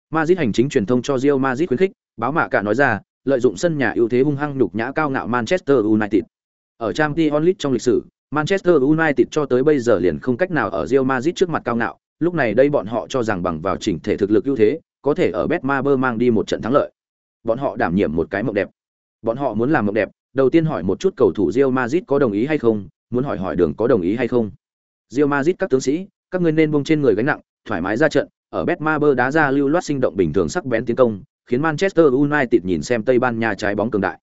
S1: Madrid hành chính truyền thông cho Real Madrid khuyến khích, báo mạ cả nói ra, lợi dụng sân nhà ưu thế hung hăng nhục nhã cao ngạo Manchester United. Ở Champions League trong lịch sử, Manchester United cho tới bây giờ liền không cách nào ở Real Madrid trước mặt cao ngạo, lúc này đây bọn họ cho rằng bằng vào chỉnh thể thực lực ưu thế, có thể ở Betmaber mang đi một trận thắng lợi. Bọn họ đảm nhiệm một cái mộng đẹp. Bọn họ muốn làm mộng đẹp, đầu tiên hỏi một chút cầu thủ Real Madrid có đồng ý hay không, muốn hỏi hỏi đường có đồng ý hay không. Real Madrid các tướng sĩ, các ngươi nên buông trên người gánh nặng, thoải mái ra trận, ở Betmaber đá ra lưu loát sinh động bình thường sắc bén tiến công, khiến Manchester United nhìn xem Tây Ban Nha trái bóng cường đại.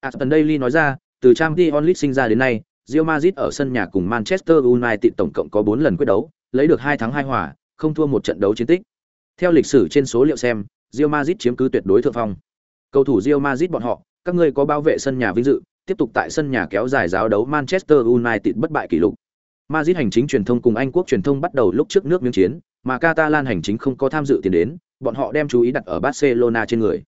S1: Aston Daily nói ra, từ Champions League sinh ra đến nay, Real Madrid ở sân nhà cùng Manchester United tổng cộng có 4 lần quyết đấu, lấy được 2 thắng 2 hòa, không thua một trận đấu chiến tích. Theo lịch sử trên số liệu xem, Real Madrid chiếm cứ tuyệt đối thượng phong. Cầu thủ Real Madrid bọn họ, các ngươi có bảo vệ sân nhà vinh dự, tiếp tục tại sân nhà kéo dài giáo đấu Manchester United bất bại kỷ lục. Madrid hành chính truyền thông cùng Anh quốc truyền thông bắt đầu lúc trước nước miếng chiến, mà Catalan hành chính không có tham dự tiền đến, bọn họ đem chú ý đặt ở Barcelona trên người.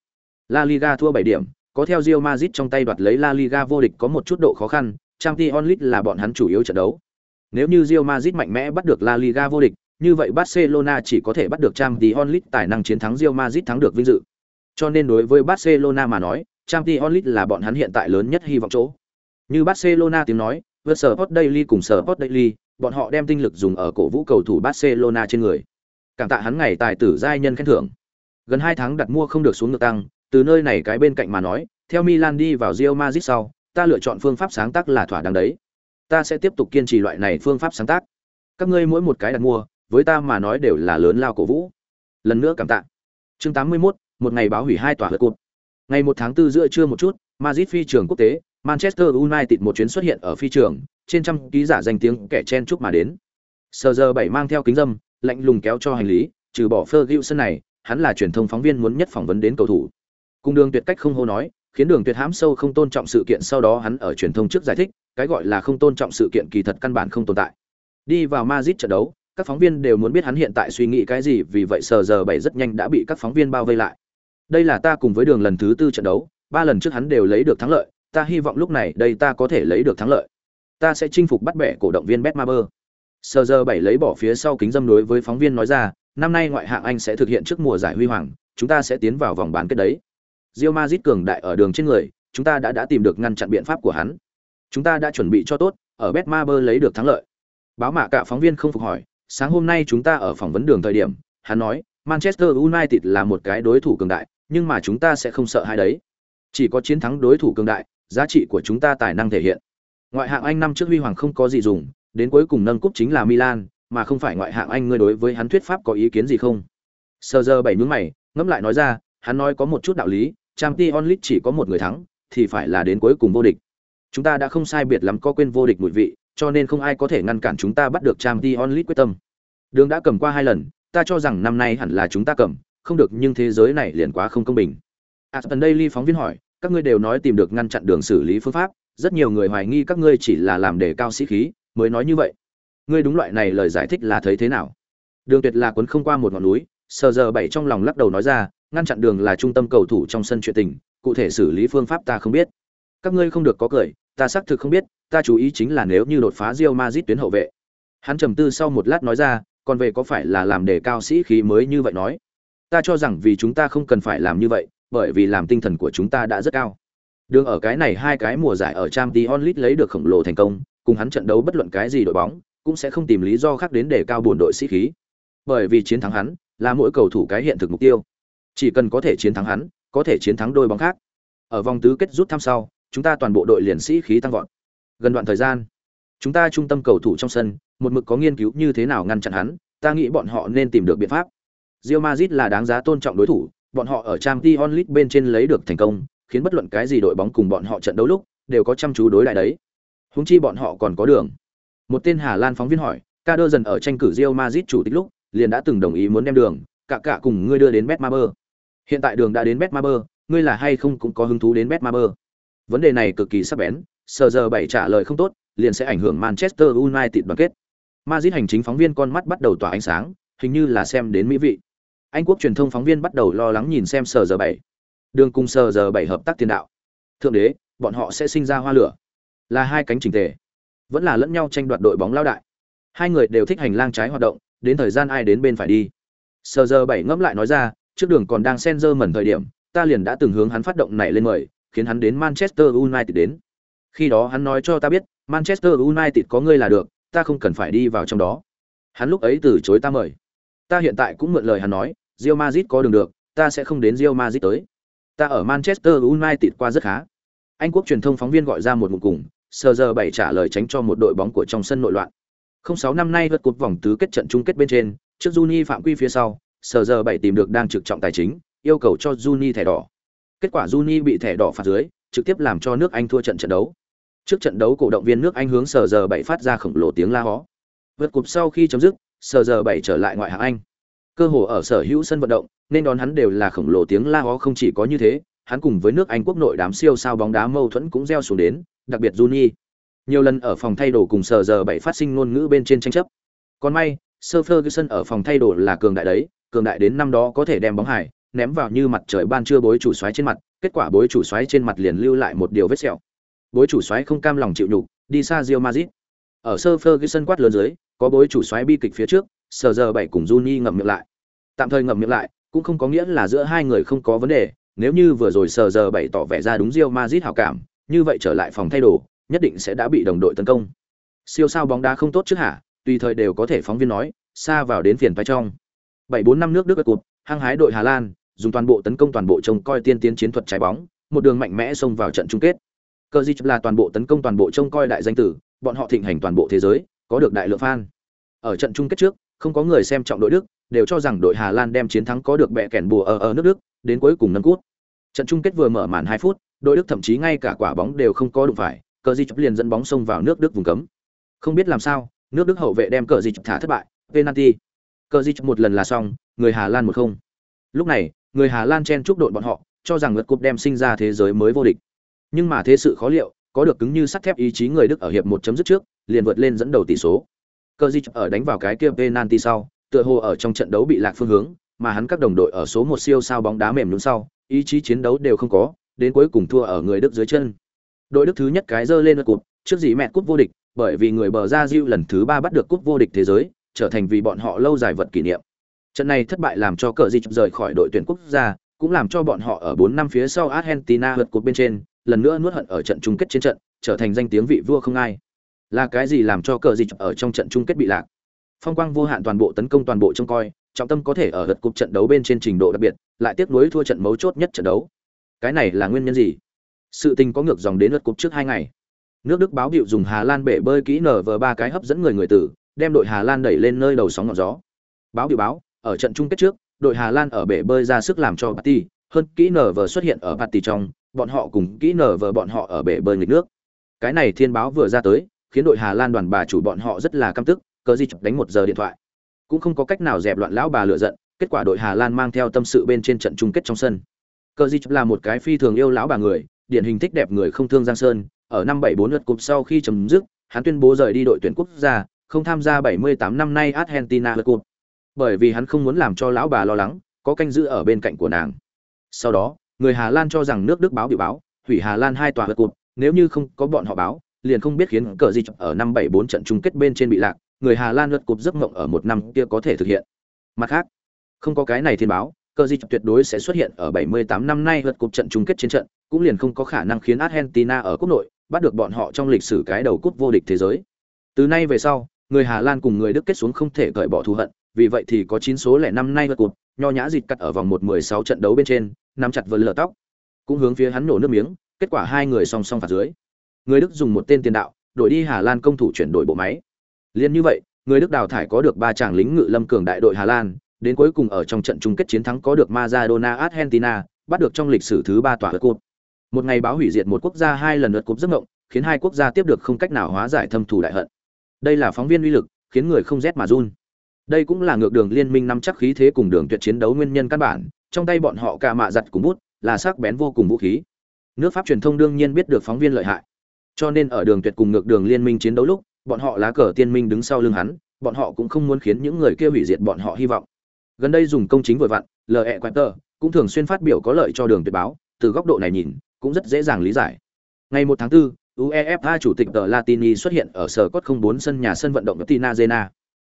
S1: La Liga thua 7 điểm, có theo Real Madrid trong tay đoạt lấy La Liga vô địch có một chút độ khó khăn, Champions League là bọn hắn chủ yếu trận đấu. Nếu như Real Madrid mạnh mẽ bắt được La Liga vô địch, như vậy Barcelona chỉ có thể bắt được Champions League tài năng chiến thắng Real Madrid thắng được vinh dự. Cho nên đối với Barcelona mà nói, Champions League là bọn hắn hiện tại lớn nhất hy vọng chỗ. Như Barcelona tiếng nói, vượt sở Sport Daily cùng sở Sport Daily, bọn họ đem tinh lực dùng ở cổ vũ cầu thủ Barcelona trên người. Cảm tạ hắn ngày tài tử giai nhân khen thưởng. Gần 2 tháng đặt mua không được xuống ngược tăng, từ nơi này cái bên cạnh mà nói, theo Milan đi vào Real Madrid sau, ta lựa chọn phương pháp sáng tác là thỏa đáng đấy. Ta sẽ tiếp tục kiên trì loại này phương pháp sáng tác. Các ngươi mỗi một cái đặt mua, với ta mà nói đều là lớn lao cổ vũ. Lần nữa cảm tạ. Chương 81, một ngày báo hủy hai tòa hợp cột. Ngày 1 tháng 4 giữa trưa một chút, Madrid phi trường quốc tế, Manchester United một chuyến xuất hiện ở phi trường, trên trăm ký giả danh tiếng kẻ chen chúc mà đến. Sơ giờ bảy mang theo kính dâm, lạnh lùng kéo cho hành lý, trừ bỏ Ferguson này, hắn là truyền thông phóng viên muốn nhất phỏng vấn đến cầu thủ. Cung đường tuyệt cách không hô nói, khiến đường tuyệt hãm sâu không tôn trọng sự kiện sau đó hắn ở truyền thông trước giải thích, cái gọi là không tôn trọng sự kiện kỳ thật căn bản không tồn tại. Đi vào Madrid trận đấu, các phóng viên đều muốn biết hắn hiện tại suy nghĩ cái gì, vì vậy sờ giờ bảy rất nhanh đã bị các phóng viên bao vây lại. Đây là ta cùng với đường lần thứ tư trận đấu, ba lần trước hắn đều lấy được thắng lợi, ta hy vọng lúc này đây ta có thể lấy được thắng lợi. Ta sẽ chinh phục bắt bẻ cổ động viên Betmaber. Sờ giờ bảy lấy bỏ phía sau kính dâm đối với phóng viên nói ra, năm nay ngoại hạng Anh sẽ thực hiện trước mùa giải huy hoàng, chúng ta sẽ tiến vào vòng bán kết đấy. Real Madrid cường đại ở đường trên người, chúng ta đã đã tìm được ngăn chặn biện pháp của hắn. Chúng ta đã chuẩn bị cho tốt, ở Betmaber lấy được thắng lợi. Báo mạ cả phóng viên không phục hỏi, sáng hôm nay chúng ta ở phỏng vấn đường thời điểm, hắn nói, Manchester United là một cái đối thủ cường đại, nhưng mà chúng ta sẽ không sợ hai đấy. Chỉ có chiến thắng đối thủ cường đại, giá trị của chúng ta tài năng thể hiện. Ngoại hạng Anh năm trước huy hoàng không có gì dùng, đến cuối cùng nâng cúp chính là Milan, mà không phải ngoại hạng Anh ngươi đối với hắn thuyết pháp có ý kiến gì không? Sơ giờ bảy nhướng mày, ngẫm lại nói ra, hắn nói có một chút đạo lý, Champions League chỉ có một người thắng, thì phải là đến cuối cùng vô địch. Chúng ta đã không sai biệt lắm có quên vô địch mùi vị, cho nên không ai có thể ngăn cản chúng ta bắt được Champions League quyết tâm. Đường đã cầm qua hai lần, ta cho rằng năm nay hẳn là chúng ta cầm, không được nhưng thế giới này liền quá không công bình. Aston Daily phóng viên hỏi, các ngươi đều nói tìm được ngăn chặn đường xử lý phương pháp, rất nhiều người hoài nghi các ngươi chỉ là làm để cao sĩ khí, mới nói như vậy. Ngươi đúng loại này lời giải thích là thấy thế nào? Đường Tuyệt là cuốn không qua một ngọn núi, sờ giờ bảy trong lòng lắc đầu nói ra, ngăn chặn đường là trung tâm cầu thủ trong sân chuyện tình, cụ thể xử lý phương pháp ta không biết. Các ngươi không được có cười, ta xác thực không biết, ta chú ý chính là nếu như đột phá Real Madrid tuyến hậu vệ. Hắn trầm tư sau một lát nói ra, còn về có phải là làm đề cao sĩ khí mới như vậy nói? Ta cho rằng vì chúng ta không cần phải làm như vậy, bởi vì làm tinh thần của chúng ta đã rất cao. Đường ở cái này hai cái mùa giải ở Champions League lấy được khổng lồ thành công, cùng hắn trận đấu bất luận cái gì đội bóng, cũng sẽ không tìm lý do khác đến để cao buồn đội sĩ khí. Bởi vì chiến thắng hắn, là mỗi cầu thủ cái hiện thực mục tiêu. Chỉ cần có thể chiến thắng hắn, có thể chiến thắng đôi bóng khác. Ở vòng tứ kết rút thăm sau, chúng ta toàn bộ đội liền sĩ khí tăng vọt. Gần đoạn thời gian, chúng ta trung tâm cầu thủ trong sân, một mực có nghiên cứu như thế nào ngăn chặn hắn, ta nghĩ bọn họ nên tìm được biện pháp. Real Madrid là đáng giá tôn trọng đối thủ, bọn họ ở Champions League bên trên lấy được thành công, khiến bất luận cái gì đội bóng cùng bọn họ trận đấu lúc đều có chăm chú đối lại đấy. Huống chi bọn họ còn có đường. Một tên Hà Lan phóng viên hỏi, Ca đơ dần ở tranh cử Real Madrid chủ tịch lúc, liền đã từng đồng ý muốn đem đường, cả cả cùng ngươi đưa đến Betmaber. Hiện tại đường đã đến Betmaber, ngươi là hay không cũng có hứng thú đến Betmaber? Vấn đề này cực kỳ sắc bén, sờ giờ bảy trả lời không tốt, liền sẽ ảnh hưởng Manchester United đoàn kết. Madrid hành chính phóng viên con mắt bắt đầu tỏa ánh sáng, hình như là xem đến mỹ vị. Anh quốc truyền thông phóng viên bắt đầu lo lắng nhìn xem sờ giờ bảy. Đường cùng sờ giờ bảy hợp tác tiền đạo. Thượng đế, bọn họ sẽ sinh ra hoa lửa. Là hai cánh trình tề, vẫn là lẫn nhau tranh đoạt đội bóng lao đại. Hai người đều thích hành lang trái hoạt động, đến thời gian ai đến bên phải đi. Sờ giờ bảy ngẫm lại nói ra, trước đường còn đang sen dơ mẩn thời điểm, ta liền đã từng hướng hắn phát động này lên mời, khiến hắn đến Manchester United đến. Khi đó hắn nói cho ta biết, Manchester United có ngươi là được, ta không cần phải đi vào trong đó. Hắn lúc ấy từ chối ta mời. Ta hiện tại cũng mượn lời hắn nói, Real Madrid có đường được, ta sẽ không đến Real Madrid tới. Ta ở Manchester United qua rất khá. Anh quốc truyền thông phóng viên gọi ra một ngụm cùng, sờ giờ bảy trả lời tránh cho một đội bóng của trong sân nội loạn. 06 năm nay vượt cột vòng tứ kết trận chung kết bên trên, trước Juni phạm quy phía sau, sờ giờ bảy tìm được đang trực trọng tài chính, yêu cầu cho Juni thẻ đỏ. Kết quả Juni bị thẻ đỏ phạt dưới, trực tiếp làm cho nước Anh thua trận trận đấu. Trước trận đấu cổ động viên nước Anh hướng sờ giờ bảy phát ra khổng lồ tiếng la hó. Vượt cột sau khi chấm dứt, sờ giờ bảy trở lại ngoại hạng Anh. Cơ hồ ở sở hữu sân vận động, nên đón hắn đều là khổng lồ tiếng la hó không chỉ có như thế, hắn cùng với nước Anh quốc nội đám siêu sao bóng đá mâu thuẫn cũng gieo xuống đến, đặc biệt Juni. Nhiều lần ở phòng thay đồ cùng sờ giờ bảy phát sinh ngôn ngữ bên trên tranh chấp. Còn may, sơ Ferguson ở phòng thay đồ là cường đại đấy, cường đại đến năm đó có thể đem bóng hải ném vào như mặt trời ban trưa bối chủ xoáy trên mặt, kết quả bối chủ xoáy trên mặt liền lưu lại một điều vết sẹo. Bối chủ xoáy không cam lòng chịu nhục, đi xa Real Madrid. Ở sơ Ferguson quát lớn dưới, có bối chủ xoáy bi kịch phía trước, Sở giờ bảy cùng Juni ngậm miệng lại. Tạm thời ngậm miệng lại, cũng không có nghĩa là giữa hai người không có vấn đề, nếu như vừa rồi Sở giờ bảy tỏ vẻ ra đúng Real Madrid hảo cảm, như vậy trở lại phòng thay đồ, nhất định sẽ đã bị đồng đội tấn công. Siêu sao bóng đá không tốt chứ hả? Tùy thời đều có thể phóng viên nói, xa vào đến phiền phải trong. Bảy bốn năm nước Đức cụt, hăng hái đội Hà Lan, dùng toàn bộ tấn công toàn bộ trông coi tiên tiến chiến thuật trái bóng, một đường mạnh mẽ xông vào trận chung kết. Cờ Dịch là toàn bộ tấn công toàn bộ trông coi đại danh tử, bọn họ thịnh hành toàn bộ thế giới, có được đại lượng fan. Ở trận chung kết trước, không có người xem trọng đội Đức, đều cho rằng đội Hà Lan đem chiến thắng có được bẻ kèn bùa ở ở nước Đức, đến cuối cùng nâng cút. Trận chung kết vừa mở màn 2 phút, đội Đức thậm chí ngay cả quả bóng đều không có đụng phải, cờ Dịch liền dẫn bóng xông vào nước Đức vùng cấm. Không biết làm sao, nước Đức hậu vệ đem cờ Dịch thả thất bại, penalty. Cờ Dịch một lần là xong, người Hà Lan một không. Lúc này, người Hà Lan chen chúc đội bọn họ, cho rằng lượt cúp đem sinh ra thế giới mới vô địch. Nhưng mà thế sự khó liệu, có được cứng như sắt thép ý chí người Đức ở hiệp một chấm dứt trước, liền vượt lên dẫn đầu tỷ số. Cờ Dịch ở đánh vào cái kia penalty sau, tựa hồ ở trong trận đấu bị lạc phương hướng, mà hắn các đồng đội ở số một siêu sao bóng đá mềm nhũn sau, ý chí chiến đấu đều không có, đến cuối cùng thua ở người Đức dưới chân. Đội Đức thứ nhất cái dơ lên cúp, trước gì mẹ cúp vô địch, bởi vì người bờ ra Diu lần thứ ba bắt được cúp vô địch thế giới, trở thành vì bọn họ lâu dài vật kỷ niệm. Trận này thất bại làm cho cờ dịch rời khỏi đội tuyển quốc gia, cũng làm cho bọn họ ở 4 năm phía sau Argentina vượt cột bên trên, lần nữa nuốt hận ở trận chung kết chiến trận, trở thành danh tiếng vị vua không ai. Là cái gì làm cho cờ dịch ở trong trận chung kết bị lạc? Phong quang vô hạn toàn bộ tấn công toàn bộ trông coi, trọng tâm có thể ở lượt cục trận đấu bên trên trình độ đặc biệt, lại tiếc nuối thua trận mấu chốt nhất trận đấu. Cái này là nguyên nhân gì? Sự tình có ngược dòng đến lượt cục trước hai ngày. Nước Đức báo biểu dùng Hà Lan bể bơi kỹ nở vờ ba cái hấp dẫn người người tử, đem đội Hà Lan đẩy lên nơi đầu sóng ngọn gió. Báo biểu báo, ở trận chung kết trước, đội Hà Lan ở bể bơi ra sức làm cho Party, hơn kỹ nở vờ xuất hiện ở Party trong, bọn họ cùng kỹ nở vờ bọn họ ở bể bơi nghịch nước. Cái này thiên báo vừa ra tới, khiến đội Hà Lan đoàn bà chủ bọn họ rất là căm tức, cớ gì chụp đánh một giờ điện thoại. Cũng không có cách nào dẹp loạn lão bà lựa giận, kết quả đội Hà Lan mang theo tâm sự bên trên trận chung kết trong sân. Cờ Di chụp là một cái phi thường yêu lão bà người, điển hình thích đẹp người không thương Giang Sơn, ở năm 74 lượt cúp sau khi chấm dứt, hắn tuyên bố rời đi đội tuyển quốc gia, không tham gia 78 năm nay Argentina lượt Cup, Bởi vì hắn không muốn làm cho lão bà lo lắng, có canh giữ ở bên cạnh của nàng. Sau đó, người Hà Lan cho rằng nước Đức báo biểu báo, hủy Hà Lan hai tòa lượt Cup, nếu như không có bọn họ báo, liền không biết khiến cờ gì ở năm 74 trận chung kết bên trên bị lạc, người Hà Lan lượt Cup giấc mộng ở một năm kia có thể thực hiện. Mặt khác, không có cái này thiên báo, cờ gì tuyệt đối sẽ xuất hiện ở 78 năm nay lượt Cup trận chung kết chiến trận, cũng liền không có khả năng khiến Argentina ở quốc nội bắt được bọn họ trong lịch sử cái đầu cúp vô địch thế giới. Từ nay về sau, người Hà Lan cùng người Đức kết xuống không thể cởi bỏ thù hận, vì vậy thì có chín số lẻ năm nay vượt cột, nho nhã dịch cắt ở vòng một mười sáu trận đấu bên trên, nắm chặt vân lở tóc, cũng hướng phía hắn nổ nước miếng, kết quả hai người song song phạt dưới. Người Đức dùng một tên tiền đạo, đổi đi Hà Lan công thủ chuyển đổi bộ máy. Liên như vậy, người Đức đào thải có được ba chàng lính ngự lâm cường đại đội Hà Lan, đến cuối cùng ở trong trận chung kết chiến thắng có được Maradona Argentina, bắt được trong lịch sử thứ ba tòa vượt cột. Một ngày báo hủy diệt một quốc gia hai lần lượt cúp giấc mộng, khiến hai quốc gia tiếp được không cách nào hóa giải thâm thù đại hận. Đây là phóng viên uy lực, khiến người không rét mà run. Đây cũng là ngược đường liên minh nắm chắc khí thế cùng đường tuyệt chiến đấu nguyên nhân căn bản, trong tay bọn họ cả mạ giặt cùng bút, là sắc bén vô cùng vũ khí. Nước Pháp truyền thông đương nhiên biết được phóng viên lợi hại. Cho nên ở đường tuyệt cùng ngược đường liên minh chiến đấu lúc, bọn họ lá cờ tiên minh đứng sau lưng hắn, bọn họ cũng không muốn khiến những người kia hủy diệt bọn họ hy vọng. Gần đây dùng công chính vừa vặn, LE Quater cũng thường xuyên phát biểu có lợi cho đường tuyệt báo, từ góc độ này nhìn, cũng rất dễ dàng lý giải. Ngày một tháng 4, UEFA chủ tịch tờ Latini xuất hiện ở sở cốt 04 sân nhà sân vận động Tina Zena.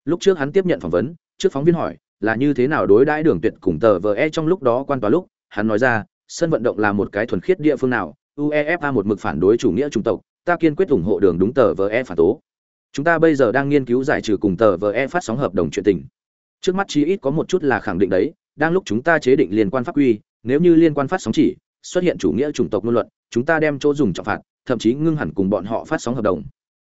S1: Lúc trước hắn tiếp nhận phỏng vấn, trước phóng viên hỏi là như thế nào đối đãi đường tuyệt cùng tờ VE trong lúc đó quan tòa lúc, hắn nói ra, sân vận động là một cái thuần khiết địa phương nào, UEFA một mực phản đối chủ nghĩa chủng tộc, ta kiên quyết ủng hộ đường đúng tờ VE phản tố. Chúng ta bây giờ đang nghiên cứu giải trừ cùng tờ VE phát sóng hợp đồng chuyện tình. Trước mắt chí ít có một chút là khẳng định đấy, đang lúc chúng ta chế định liên quan pháp quy, nếu như liên quan phát sóng chỉ xuất hiện chủ nghĩa chủng tộc ngôn luận, chúng ta đem chỗ dùng trọng phạt, thậm chí ngưng hẳn cùng bọn họ phát sóng hợp đồng.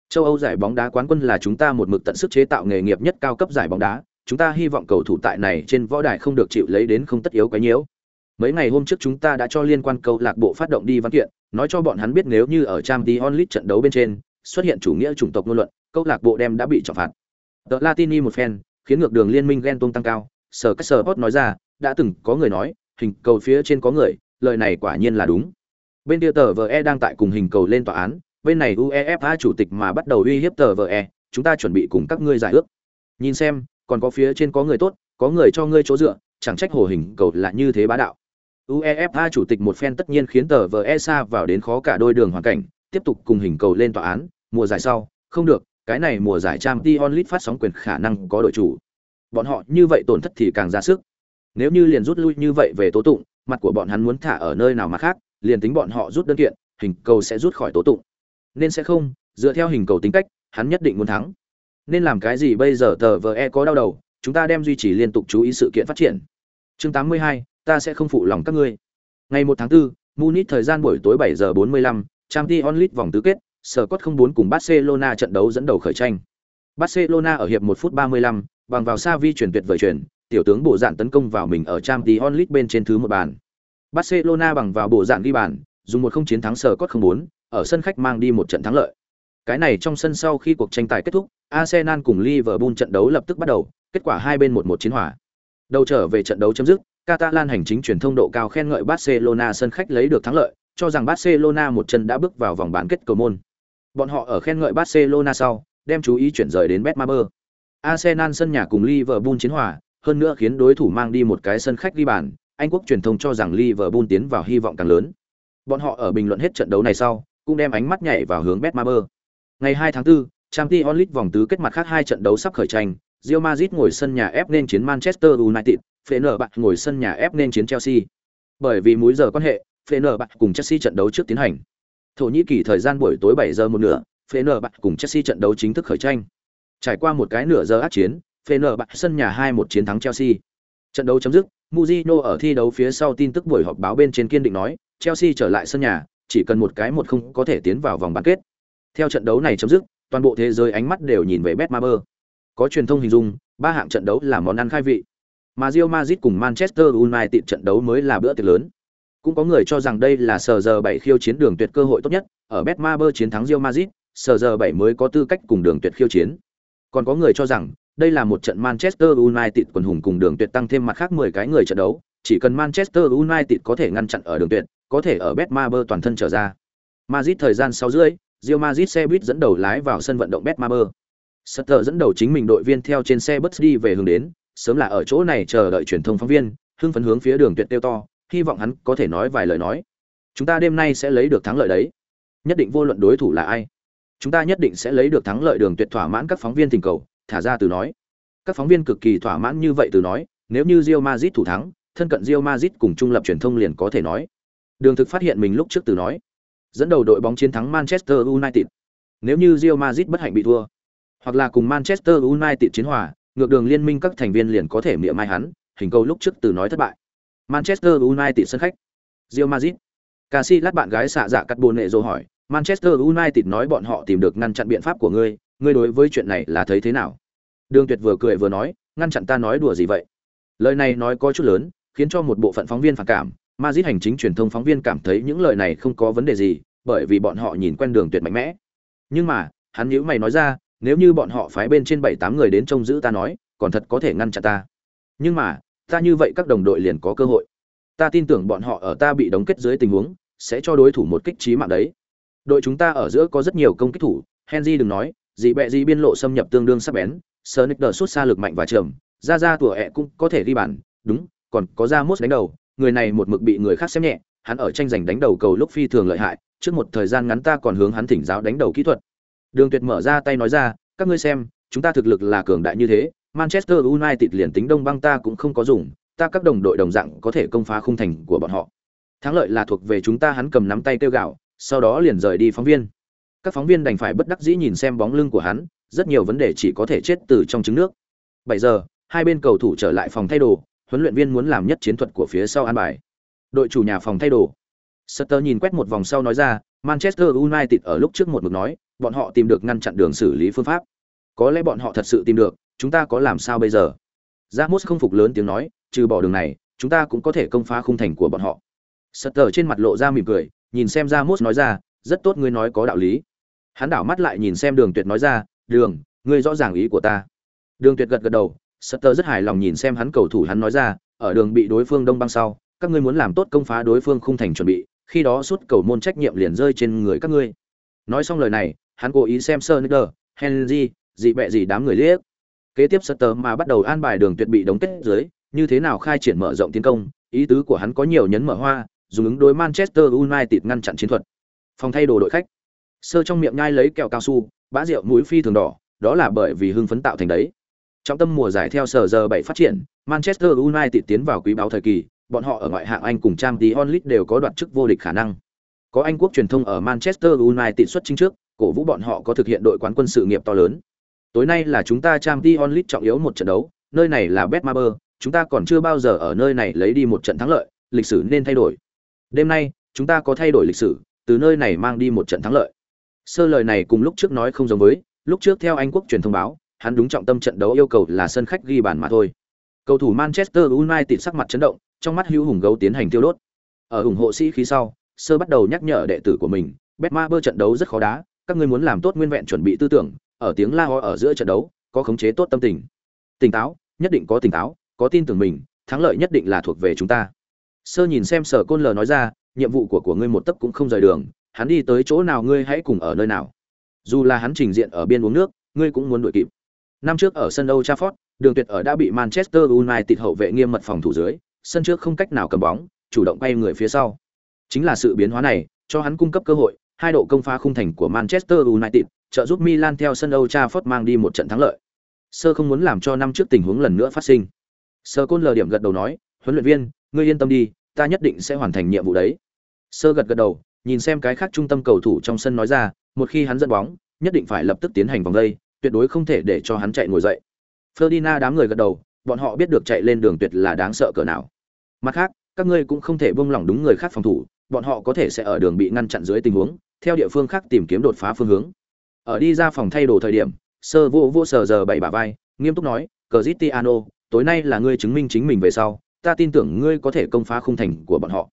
S1: Châu Âu giải bóng đá quán quân là chúng ta một mực tận sức chế tạo nghề nghiệp nhất cao cấp giải bóng đá, chúng ta hy vọng cầu thủ tại này trên võ đài không được chịu lấy đến không tất yếu quá nhiễu. Mấy ngày hôm trước chúng ta đã cho liên quan câu lạc bộ phát động đi văn kiện, nói cho bọn hắn biết nếu như ở Champions League trận đấu bên trên xuất hiện chủ nghĩa chủng tộc ngôn luận, câu lạc bộ đem đã bị trọng phạt. The Latini một phen, khiến ngược đường liên minh ghen tuông tăng cao, sở cách sở nói ra, đã từng có người nói, hình cầu phía trên có người, lời này quả nhiên là đúng bên kia tờ vờ e đang tại cùng hình cầu lên tòa án, bên này uefa chủ tịch mà bắt đầu uy hiếp tờ vờ e chúng ta chuẩn bị cùng các ngươi giải ước. Nhìn xem, còn có phía trên có người tốt, có người cho ngươi chỗ dựa, chẳng trách hồ hình cầu là như thế bá đạo. Uefa chủ tịch một phen tất nhiên khiến tờ vờ e xa vào đến khó cả đôi đường hoàn cảnh, tiếp tục cùng hình cầu lên tòa án, mùa giải sau, không được, cái này mùa giải trang t onlit phát sóng quyền khả năng có đội chủ. Bọn họ như vậy tổn thất thì càng ra sức. Nếu như liền rút lui như vậy về tố tụng, mặt của bọn hắn muốn thả ở nơi nào mà khác liền tính bọn họ rút đơn kiện hình cầu sẽ rút khỏi tố tụng. Nên sẽ không dựa theo hình cầu tính cách hắn nhất định muốn thắng. Nên làm cái gì bây giờ tờ vờ e có đau đầu chúng ta đem duy trì liên tục chú ý sự kiện phát triển. Chương 82, ta sẽ không phụ lòng các ngươi. Ngày 1 tháng 4, munich thời gian buổi tối 7 giờ 45, Champions League vòng tứ kết Scott 04 cùng Barcelona trận đấu dẫn đầu khởi tranh. Barcelona ở hiệp 1 phút 35, bằng vào Xavi chuyển tuyệt vời chuyển tiểu tướng bộ dạng tấn công vào mình ở Champions League bên trên thứ một bàn. Barcelona bằng vào bộ dạng ghi bàn, dùng một không chiến thắng sở cốt 04, ở sân khách mang đi một trận thắng lợi. Cái này trong sân sau khi cuộc tranh tài kết thúc, Arsenal cùng Liverpool trận đấu lập tức bắt đầu, kết quả hai bên một một chiến hòa. Đầu trở về trận đấu chấm dứt, Catalan hành chính truyền thông độ cao khen ngợi Barcelona sân khách lấy được thắng lợi, cho rằng Barcelona một chân đã bước vào vòng bán kết cầu môn. Bọn họ ở khen ngợi Barcelona sau, đem chú ý chuyển rời đến Betmaber. Arsenal sân nhà cùng Liverpool chiến hòa, hơn nữa khiến đối thủ mang đi một cái sân khách ghi bàn, anh quốc truyền thông cho rằng Liverpool tiến vào hy vọng càng lớn. Bọn họ ở bình luận hết trận đấu này sau, cũng đem ánh mắt nhảy vào hướng Betmaber. Ngày 2 tháng 4, Champions League vòng tứ kết mặt khác hai trận đấu sắp khởi tranh, Real Madrid ngồi sân nhà ép nên chiến Manchester United, Fenerbahce ngồi sân nhà ép nên chiến Chelsea. Bởi vì múi giờ quan hệ, Fenerbahce cùng Chelsea trận đấu trước tiến hành. Thổ Nhĩ Kỳ thời gian buổi tối 7 giờ một nửa, Fenerbahce cùng Chelsea trận đấu chính thức khởi tranh. Trải qua một cái nửa giờ ác chiến, Fenerbahce sân nhà 2-1 chiến thắng Chelsea. Trận đấu chấm dứt, Mujino ở thi đấu phía sau tin tức buổi họp báo bên trên kiên định nói, Chelsea trở lại sân nhà, chỉ cần một cái một không có thể tiến vào vòng bán kết. Theo trận đấu này chấm dứt, toàn bộ thế giới ánh mắt đều nhìn về Betmaber. Có truyền thông hình dung, ba hạng trận đấu là món ăn khai vị. Mà Real Madrid cùng Manchester United trận đấu mới là bữa tiệc lớn. Cũng có người cho rằng đây là sở giờ 7 khiêu chiến đường tuyệt cơ hội tốt nhất, ở Betmaber chiến thắng Real Madrid, sở giờ 7 mới có tư cách cùng đường tuyệt khiêu chiến. Còn có người cho rằng, đây là một trận Manchester United quần hùng cùng đường tuyệt tăng thêm mặt khác 10 cái người trận đấu, chỉ cần Manchester United có thể ngăn chặn ở đường tuyệt, có thể ở Betmaber toàn thân trở ra. Madrid thời gian 6 rưỡi, Real Madrid xe buýt dẫn đầu lái vào sân vận động Betmaber. Sutter dẫn đầu chính mình đội viên theo trên xe bus đi về hướng đến, sớm là ở chỗ này chờ đợi truyền thông phóng viên, hưng phấn hướng phía đường tuyệt tiêu to, hy vọng hắn có thể nói vài lời nói. Chúng ta đêm nay sẽ lấy được thắng lợi đấy. Nhất định vô luận đối thủ là ai. Chúng ta nhất định sẽ lấy được thắng lợi đường tuyệt thỏa mãn các phóng viên tình cầu, thả ra từ nói. Các phóng viên cực kỳ thỏa mãn như vậy từ nói, nếu như Real Madrid thủ thắng, thân cận Real Madrid cùng trung lập truyền thông liền có thể nói. Đường thực phát hiện mình lúc trước từ nói, dẫn đầu đội bóng chiến thắng Manchester United. Nếu như Real Madrid bất hạnh bị thua, hoặc là cùng Manchester United chiến hòa, ngược đường liên minh các thành viên liền có thể mỉa mai hắn, hình câu lúc trước từ nói thất bại. Manchester United sân khách. Real Madrid. Casillas bạn gái xạ dạ cắt buồn nệ rồi hỏi, Manchester United nói bọn họ tìm được ngăn chặn biện pháp của ngươi, ngươi đối với chuyện này là thấy thế nào? Đường Tuyệt vừa cười vừa nói, ngăn chặn ta nói đùa gì vậy? Lời này nói có chút lớn, khiến cho một bộ phận phóng viên phản cảm, ma dít hành chính truyền thông phóng viên cảm thấy những lời này không có vấn đề gì, bởi vì bọn họ nhìn quen Đường Tuyệt mạnh mẽ. Nhưng mà, hắn nhữ mày nói ra, nếu như bọn họ phái bên trên bảy tám người đến trông giữ ta nói, còn thật có thể ngăn chặn ta. Nhưng mà, ta như vậy các đồng đội liền có cơ hội. Ta tin tưởng bọn họ ở ta bị đóng kết dưới tình huống, sẽ cho đối thủ một kích trí mạng đấy. Đội chúng ta ở giữa có rất nhiều công kích thủ, Henry đừng nói, dị bẹ dị biên lộ xâm nhập tương đương sắc bén, sơ nick đờ suốt xa lực mạnh và trường ra ra tuổi ẹ cũng có thể đi bàn, đúng, còn có ra mốt đánh đầu, người này một mực bị người khác xem nhẹ, hắn ở tranh giành đánh đầu cầu lúc phi thường lợi hại, trước một thời gian ngắn ta còn hướng hắn thỉnh giáo đánh đầu kỹ thuật. Đường Tuyệt mở ra tay nói ra, các ngươi xem, chúng ta thực lực là cường đại như thế, Manchester United liền tính Đông Băng ta cũng không có dùng, ta các đồng đội đồng dạng có thể công phá khung thành của bọn họ. Thắng lợi là thuộc về chúng ta, hắn cầm nắm tay kêu gạo, sau đó liền rời đi phóng viên. Các phóng viên đành phải bất đắc dĩ nhìn xem bóng lưng của hắn, rất nhiều vấn đề chỉ có thể chết từ trong trứng nước. Bảy giờ, hai bên cầu thủ trở lại phòng thay đồ, huấn luyện viên muốn làm nhất chiến thuật của phía sau an bài. Đội chủ nhà phòng thay đồ. Sutter nhìn quét một vòng sau nói ra, Manchester United ở lúc trước một mực nói, bọn họ tìm được ngăn chặn đường xử lý phương pháp. Có lẽ bọn họ thật sự tìm được, chúng ta có làm sao bây giờ? Ramos không phục lớn tiếng nói, trừ bỏ đường này, chúng ta cũng có thể công phá khung thành của bọn họ. Sutter trên mặt lộ ra mỉm cười, nhìn xem Ramos nói ra, rất tốt ngươi nói có đạo lý. Hắn đảo mắt lại nhìn xem Đường Tuyệt nói ra, "Đường, ngươi rõ ràng ý của ta." Đường Tuyệt gật gật đầu, Sutter rất hài lòng nhìn xem hắn cầu thủ hắn nói ra, ở đường bị đối phương đông băng sau, các ngươi muốn làm tốt công phá đối phương khung thành chuẩn bị, khi đó suốt cầu môn trách nhiệm liền rơi trên người các ngươi. Nói xong lời này, hắn cố ý xem Sonicer, Henry, dị bẹ gì đám người liếc. Kế tiếp Sutter mà bắt đầu an bài đường tuyệt bị đóng kết dưới, như thế nào khai triển mở rộng tiến công, ý tứ của hắn có nhiều nhấn mở hoa, dùng ứng đối Manchester United ngăn chặn chiến thuật. Phòng thay đồ đội khách. Sơ trong miệng nhai lấy kẹo cao su, bã rượu mũi phi thường đỏ, đó là bởi vì hưng phấn tạo thành đấy. Trong tâm mùa giải theo sở giờ bảy phát triển, Manchester United tiến vào quý báo thời kỳ, bọn họ ở ngoại hạng Anh cùng trang tí onlit đều có đoạt chức vô địch khả năng. Có Anh quốc truyền thông ở Manchester United xuất chính trước, cổ vũ bọn họ có thực hiện đội quán quân sự nghiệp to lớn. Tối nay là chúng ta trang tí onlit trọng yếu một trận đấu, nơi này là Betmaber, chúng ta còn chưa bao giờ ở nơi này lấy đi một trận thắng lợi, lịch sử nên thay đổi. Đêm nay, chúng ta có thay đổi lịch sử, từ nơi này mang đi một trận thắng lợi. Sơ lời này cùng lúc trước nói không giống với, lúc trước theo Anh quốc truyền thông báo, hắn đúng trọng tâm trận đấu yêu cầu là sân khách ghi bàn mà thôi. Cầu thủ Manchester United sắc mặt chấn động, trong mắt hữu hùng gấu tiến hành tiêu đốt. Ở ủng hộ sĩ khí sau, sơ bắt đầu nhắc nhở đệ tử của mình, Betmaber trận đấu rất khó đá, các ngươi muốn làm tốt nguyên vẹn chuẩn bị tư tưởng, ở tiếng la ho ở giữa trận đấu, có khống chế tốt tâm tình. Tỉnh táo, nhất định có tỉnh táo, có tin tưởng mình, thắng lợi nhất định là thuộc về chúng ta. Sơ nhìn xem Sở Côn Lờ nói ra, nhiệm vụ của của ngươi một tấc cũng không rời đường, hắn đi tới chỗ nào ngươi hãy cùng ở nơi nào. Dù là hắn trình diện ở biên uống nước, ngươi cũng muốn đuổi kịp. Năm trước ở sân Old Trafford, Đường Tuyệt ở đã bị Manchester United hậu vệ nghiêm mật phòng thủ dưới, sân trước không cách nào cầm bóng, chủ động bay người phía sau. Chính là sự biến hóa này, cho hắn cung cấp cơ hội, hai độ công phá khung thành của Manchester United, trợ giúp Milan theo sân Old Trafford mang đi một trận thắng lợi. Sơ không muốn làm cho năm trước tình huống lần nữa phát sinh. Sơ Côn lờ điểm gật đầu nói, huấn luyện viên, ngươi yên tâm đi, ta nhất định sẽ hoàn thành nhiệm vụ đấy. Sơ gật gật đầu, nhìn xem cái khác trung tâm cầu thủ trong sân nói ra, một khi hắn dẫn bóng, nhất định phải lập tức tiến hành vòng đây, tuyệt đối không thể để cho hắn chạy ngồi dậy. Ferdinand đám người gật đầu, bọn họ biết được chạy lên đường tuyệt là đáng sợ cỡ nào. Mặt khác, các ngươi cũng không thể buông lỏng đúng người khác phòng thủ, bọn họ có thể sẽ ở đường bị ngăn chặn dưới tình huống, theo địa phương khác tìm kiếm đột phá phương hướng. Ở đi ra phòng thay đồ thời điểm, sơ vô vô sờ giờ bảy bả vai, nghiêm túc nói, Cristiano, tối nay là ngươi chứng minh chính mình về sau, ta tin tưởng ngươi có thể công phá khung thành của bọn họ.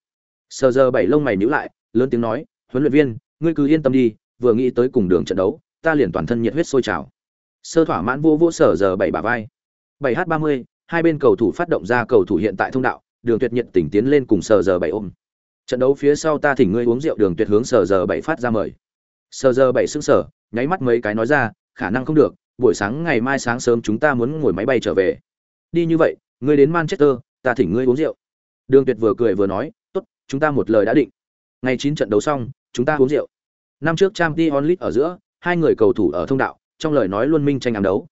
S1: Sờ giờ bảy lông mày nhíu lại, lớn tiếng nói, huấn luyện viên, ngươi cứ yên tâm đi, vừa nghĩ tới cùng đường trận đấu, ta liền toàn thân nhiệt huyết sôi trào. Sơ thỏa mãn vô vô sở giờ bảy bả vai. 7h30, hai bên cầu thủ phát động ra cầu thủ hiện tại thông đạo, đường tuyệt nhiệt tỉnh tiến lên cùng sở giờ bảy ôm. Trận đấu phía sau ta thỉnh ngươi uống rượu đường tuyệt hướng sở giờ bảy phát ra mời. Sở giờ bảy sững sở, nháy mắt mấy cái nói ra, khả năng không được, buổi sáng ngày mai sáng sớm chúng ta muốn ngồi máy bay trở về. Đi như vậy, ngươi đến Manchester, ta thỉnh ngươi uống rượu. Đường Tuyệt vừa cười vừa nói, tốt, chúng ta một lời đã định. Ngày 9 trận đấu xong, chúng ta uống rượu. Năm trước Champions League ở giữa, hai người cầu thủ ở thông đạo, trong lời nói luôn minh tranh ám đấu.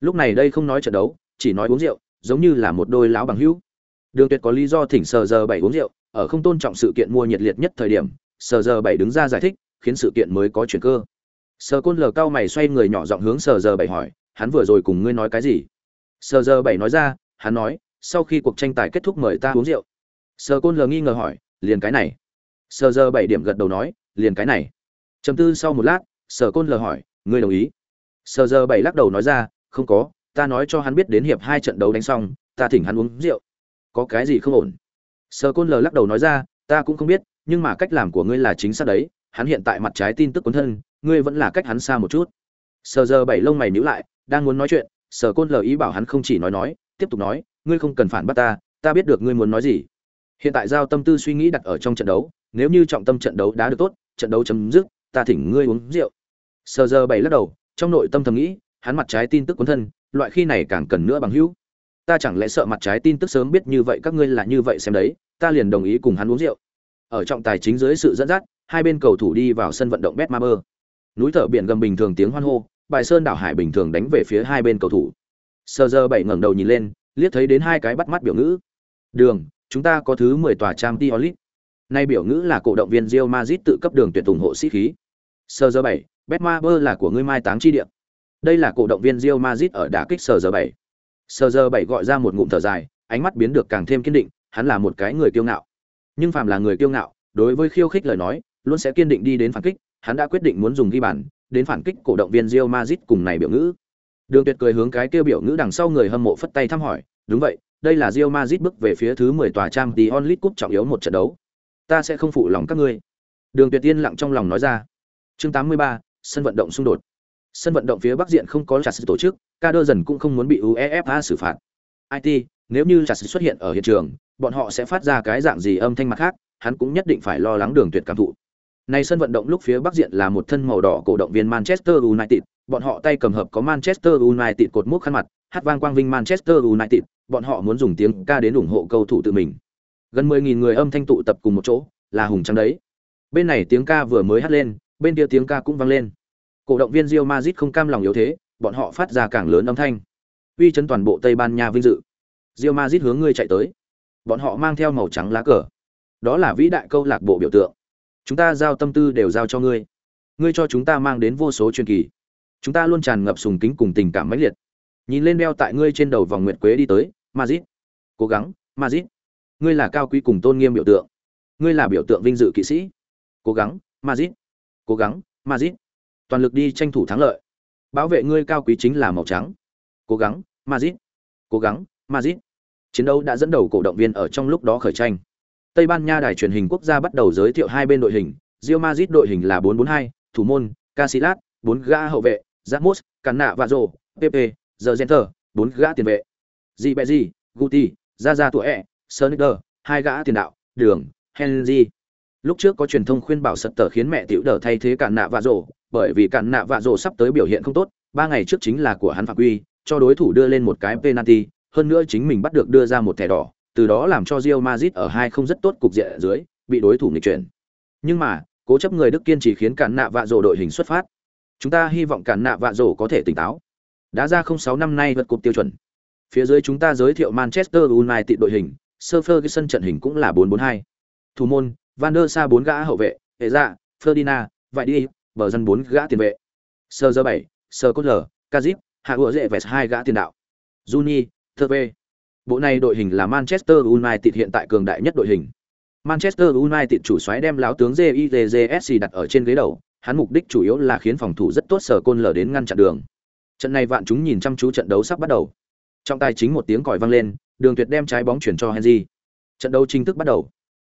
S1: Lúc này đây không nói trận đấu, chỉ nói uống rượu, giống như là một đôi lão bằng hữu. Đường Tuyệt có lý do thỉnh Sờ giờ 7 uống rượu, ở không tôn trọng sự kiện mua nhiệt liệt nhất thời điểm, Sờ giờ 7 đứng ra giải thích, khiến sự kiện mới có chuyển cơ. Sờ Côn lờ cao mày xoay người nhỏ giọng hướng Sờ giờ 7 hỏi, hắn vừa rồi cùng ngươi nói cái gì? Sờ giờ 7 nói ra, hắn nói, sau khi cuộc tranh tài kết thúc mời ta uống rượu. Sờ Côn lờ nghi ngờ hỏi, liền cái này. Sờ giờ bảy điểm gật đầu nói, liền cái này. Trầm tư sau một lát, Sờ Côn lờ hỏi, ngươi đồng ý? Sờ giờ bảy lắc đầu nói ra, không có, ta nói cho hắn biết đến hiệp hai trận đấu đánh xong, ta thỉnh hắn uống rượu. Có cái gì không ổn? Sờ Côn lờ lắc đầu nói ra, ta cũng không biết, nhưng mà cách làm của ngươi là chính xác đấy, hắn hiện tại mặt trái tin tức cuốn thân, ngươi vẫn là cách hắn xa một chút. Sờ giờ bảy lông mày nhíu lại, đang muốn nói chuyện, Sở Côn lờ ý bảo hắn không chỉ nói nói, tiếp tục nói, ngươi không cần phản bắt ta, ta biết được ngươi muốn nói gì. Hiện tại giao tâm tư suy nghĩ đặt ở trong trận đấu, nếu như trọng tâm trận đấu đã được tốt, trận đấu chấm dứt, ta thỉnh ngươi uống rượu. Sơ giờ bảy lắc đầu, trong nội tâm thầm nghĩ, hắn mặt trái tin tức cuốn thân, loại khi này càng cần nữa bằng hữu. Ta chẳng lẽ sợ mặt trái tin tức sớm biết như vậy các ngươi là như vậy xem đấy, ta liền đồng ý cùng hắn uống rượu. Ở trọng tài chính dưới sự dẫn dắt, hai bên cầu thủ đi vào sân vận động Betmaber. Núi thở biển gầm bình thường tiếng hoan hô, bài sơn đảo hải bình thường đánh về phía hai bên cầu thủ. Sơ giờ bảy ngẩng đầu nhìn lên, liếc thấy đến hai cái bắt mắt biểu ngữ. Đường, chúng ta có thứ 10 tòa trang Tiolit. Nay biểu ngữ là cổ động viên Real Madrid tự cấp đường tuyển ủng hộ sĩ khí. Sơ giờ bảy, Betmaber là của ngươi mai táng chi địa. Đây là cổ động viên Real Madrid ở đá kích sơ giờ 7. Sơ giờ 7 gọi ra một ngụm thở dài, ánh mắt biến được càng thêm kiên định, hắn là một cái người kiêu ngạo. Nhưng phàm là người kiêu ngạo, đối với khiêu khích lời nói, luôn sẽ kiên định đi đến phản kích, hắn đã quyết định muốn dùng ghi bàn, đến phản kích cổ động viên Real Madrid cùng này biểu ngữ. Đường Tuyệt cười hướng cái kia biểu ngữ đằng sau người hâm mộ phất tay thăm hỏi, đúng vậy, đây là Real Madrid bước về phía thứ 10 tòa Champions League Cup trọng yếu một trận đấu. Ta sẽ không phụ lòng các ngươi. Đường Tuyệt tiên lặng trong lòng nói ra. Chương 83, sân vận động xung đột. Sân vận động phía bắc diện không có chặt sự tổ chức, ca đơ dần cũng không muốn bị UEFA xử phạt. IT, nếu như chặt xuất hiện ở hiện trường, bọn họ sẽ phát ra cái dạng gì âm thanh mặt khác, hắn cũng nhất định phải lo lắng Đường Tuyệt cảm thụ. Này sân vận động lúc phía bắc diện là một thân màu đỏ cổ động viên Manchester United, bọn họ tay cầm hợp có Manchester United cột mốc khăn mặt, hát vang quang vinh Manchester United, bọn họ muốn dùng tiếng ca đến ủng hộ cầu thủ tự mình. Gần 10.000 người âm thanh tụ tập cùng một chỗ, là hùng trắng đấy. Bên này tiếng ca vừa mới hát lên, bên kia tiếng ca cũng vang lên. Cổ động viên Real Madrid không cam lòng yếu thế, bọn họ phát ra càng lớn âm thanh. Uy chấn toàn bộ Tây Ban Nha vinh dự. Real Madrid hướng ngươi chạy tới. Bọn họ mang theo màu trắng lá cờ. Đó là vĩ đại câu lạc bộ biểu tượng chúng ta giao tâm tư đều giao cho ngươi ngươi cho chúng ta mang đến vô số truyền kỳ chúng ta luôn tràn ngập sùng kính cùng tình cảm mãnh liệt nhìn lên đeo tại ngươi trên đầu vòng nguyệt quế đi tới mazit cố gắng mazit ngươi là cao quý cùng tôn nghiêm biểu tượng. Ngươi là biểu tượng vinh dự kỵ sĩ. Cố gắng mazit cố gắng mazit toàn lực đi tranh thủ thắng lợi. Bảo vệ ngươi cao quý chính là màu trắng. Cố gắng mazit cố gắng mazit chiến đấu đã dẫn đầu cổ động viên ở trong lúc đó khởi tranh. Tây Ban Nha đài truyền hình quốc gia bắt đầu giới thiệu hai bên đội hình, Real Madrid đội hình là 442, thủ môn, Casillas, bốn gã hậu vệ, Ramos, Cannạ và Rồ, Pepe, Zergenter, 4 gã tiền vệ. Ribery, Guti, Ra Ra tuổi Sonicer, hai gã tiền đạo, Đường, Henry. Lúc trước có truyền thông khuyên bảo sật tờ khiến mẹ tiểu đỡ thay thế cản nạ vạ rổ, bởi vì cản nạ vạ rổ sắp tới biểu hiện không tốt, ba ngày trước chính là của hắn phạm quy, cho đối thủ đưa lên một cái penalty, hơn nữa chính mình bắt được đưa ra một thẻ đỏ, từ đó làm cho Real Madrid ở hai không rất tốt cục diện ở dưới, bị đối thủ nghịch chuyển. Nhưng mà, cố chấp người Đức kiên trì khiến cản nạ vạ rổ đội hình xuất phát. Chúng ta hy vọng cản nạ vạ rổ có thể tỉnh táo. Đã ra 06 năm nay vượt cục tiêu chuẩn. Phía dưới chúng ta giới thiệu Manchester United đội hình, Sir Ferguson trận hình cũng là 442. Thủ môn, Van der Sa 4 gã hậu vệ, hệ ra, Ferdinand, vậy đi, bờ dân 4 gã tiền vệ. Sir 7, Sơ Cốt Lở, Kazip, Hạ Ủa Dệ Vẹt 2 gã tiền đạo. Juni, Thơ Bộ này đội hình là Manchester United hiện tại cường đại nhất đội hình. Manchester United chủ soái đem láo tướng JITJSC đặt ở trên ghế đầu, hắn mục đích chủ yếu là khiến phòng thủ rất tốt sở côn lở đến ngăn chặn đường. Trận này vạn chúng nhìn chăm chú trận đấu sắp bắt đầu. Trong tai chính một tiếng còi vang lên, Đường Tuyệt đem trái bóng chuyển cho Henry. Trận đấu chính thức bắt đầu.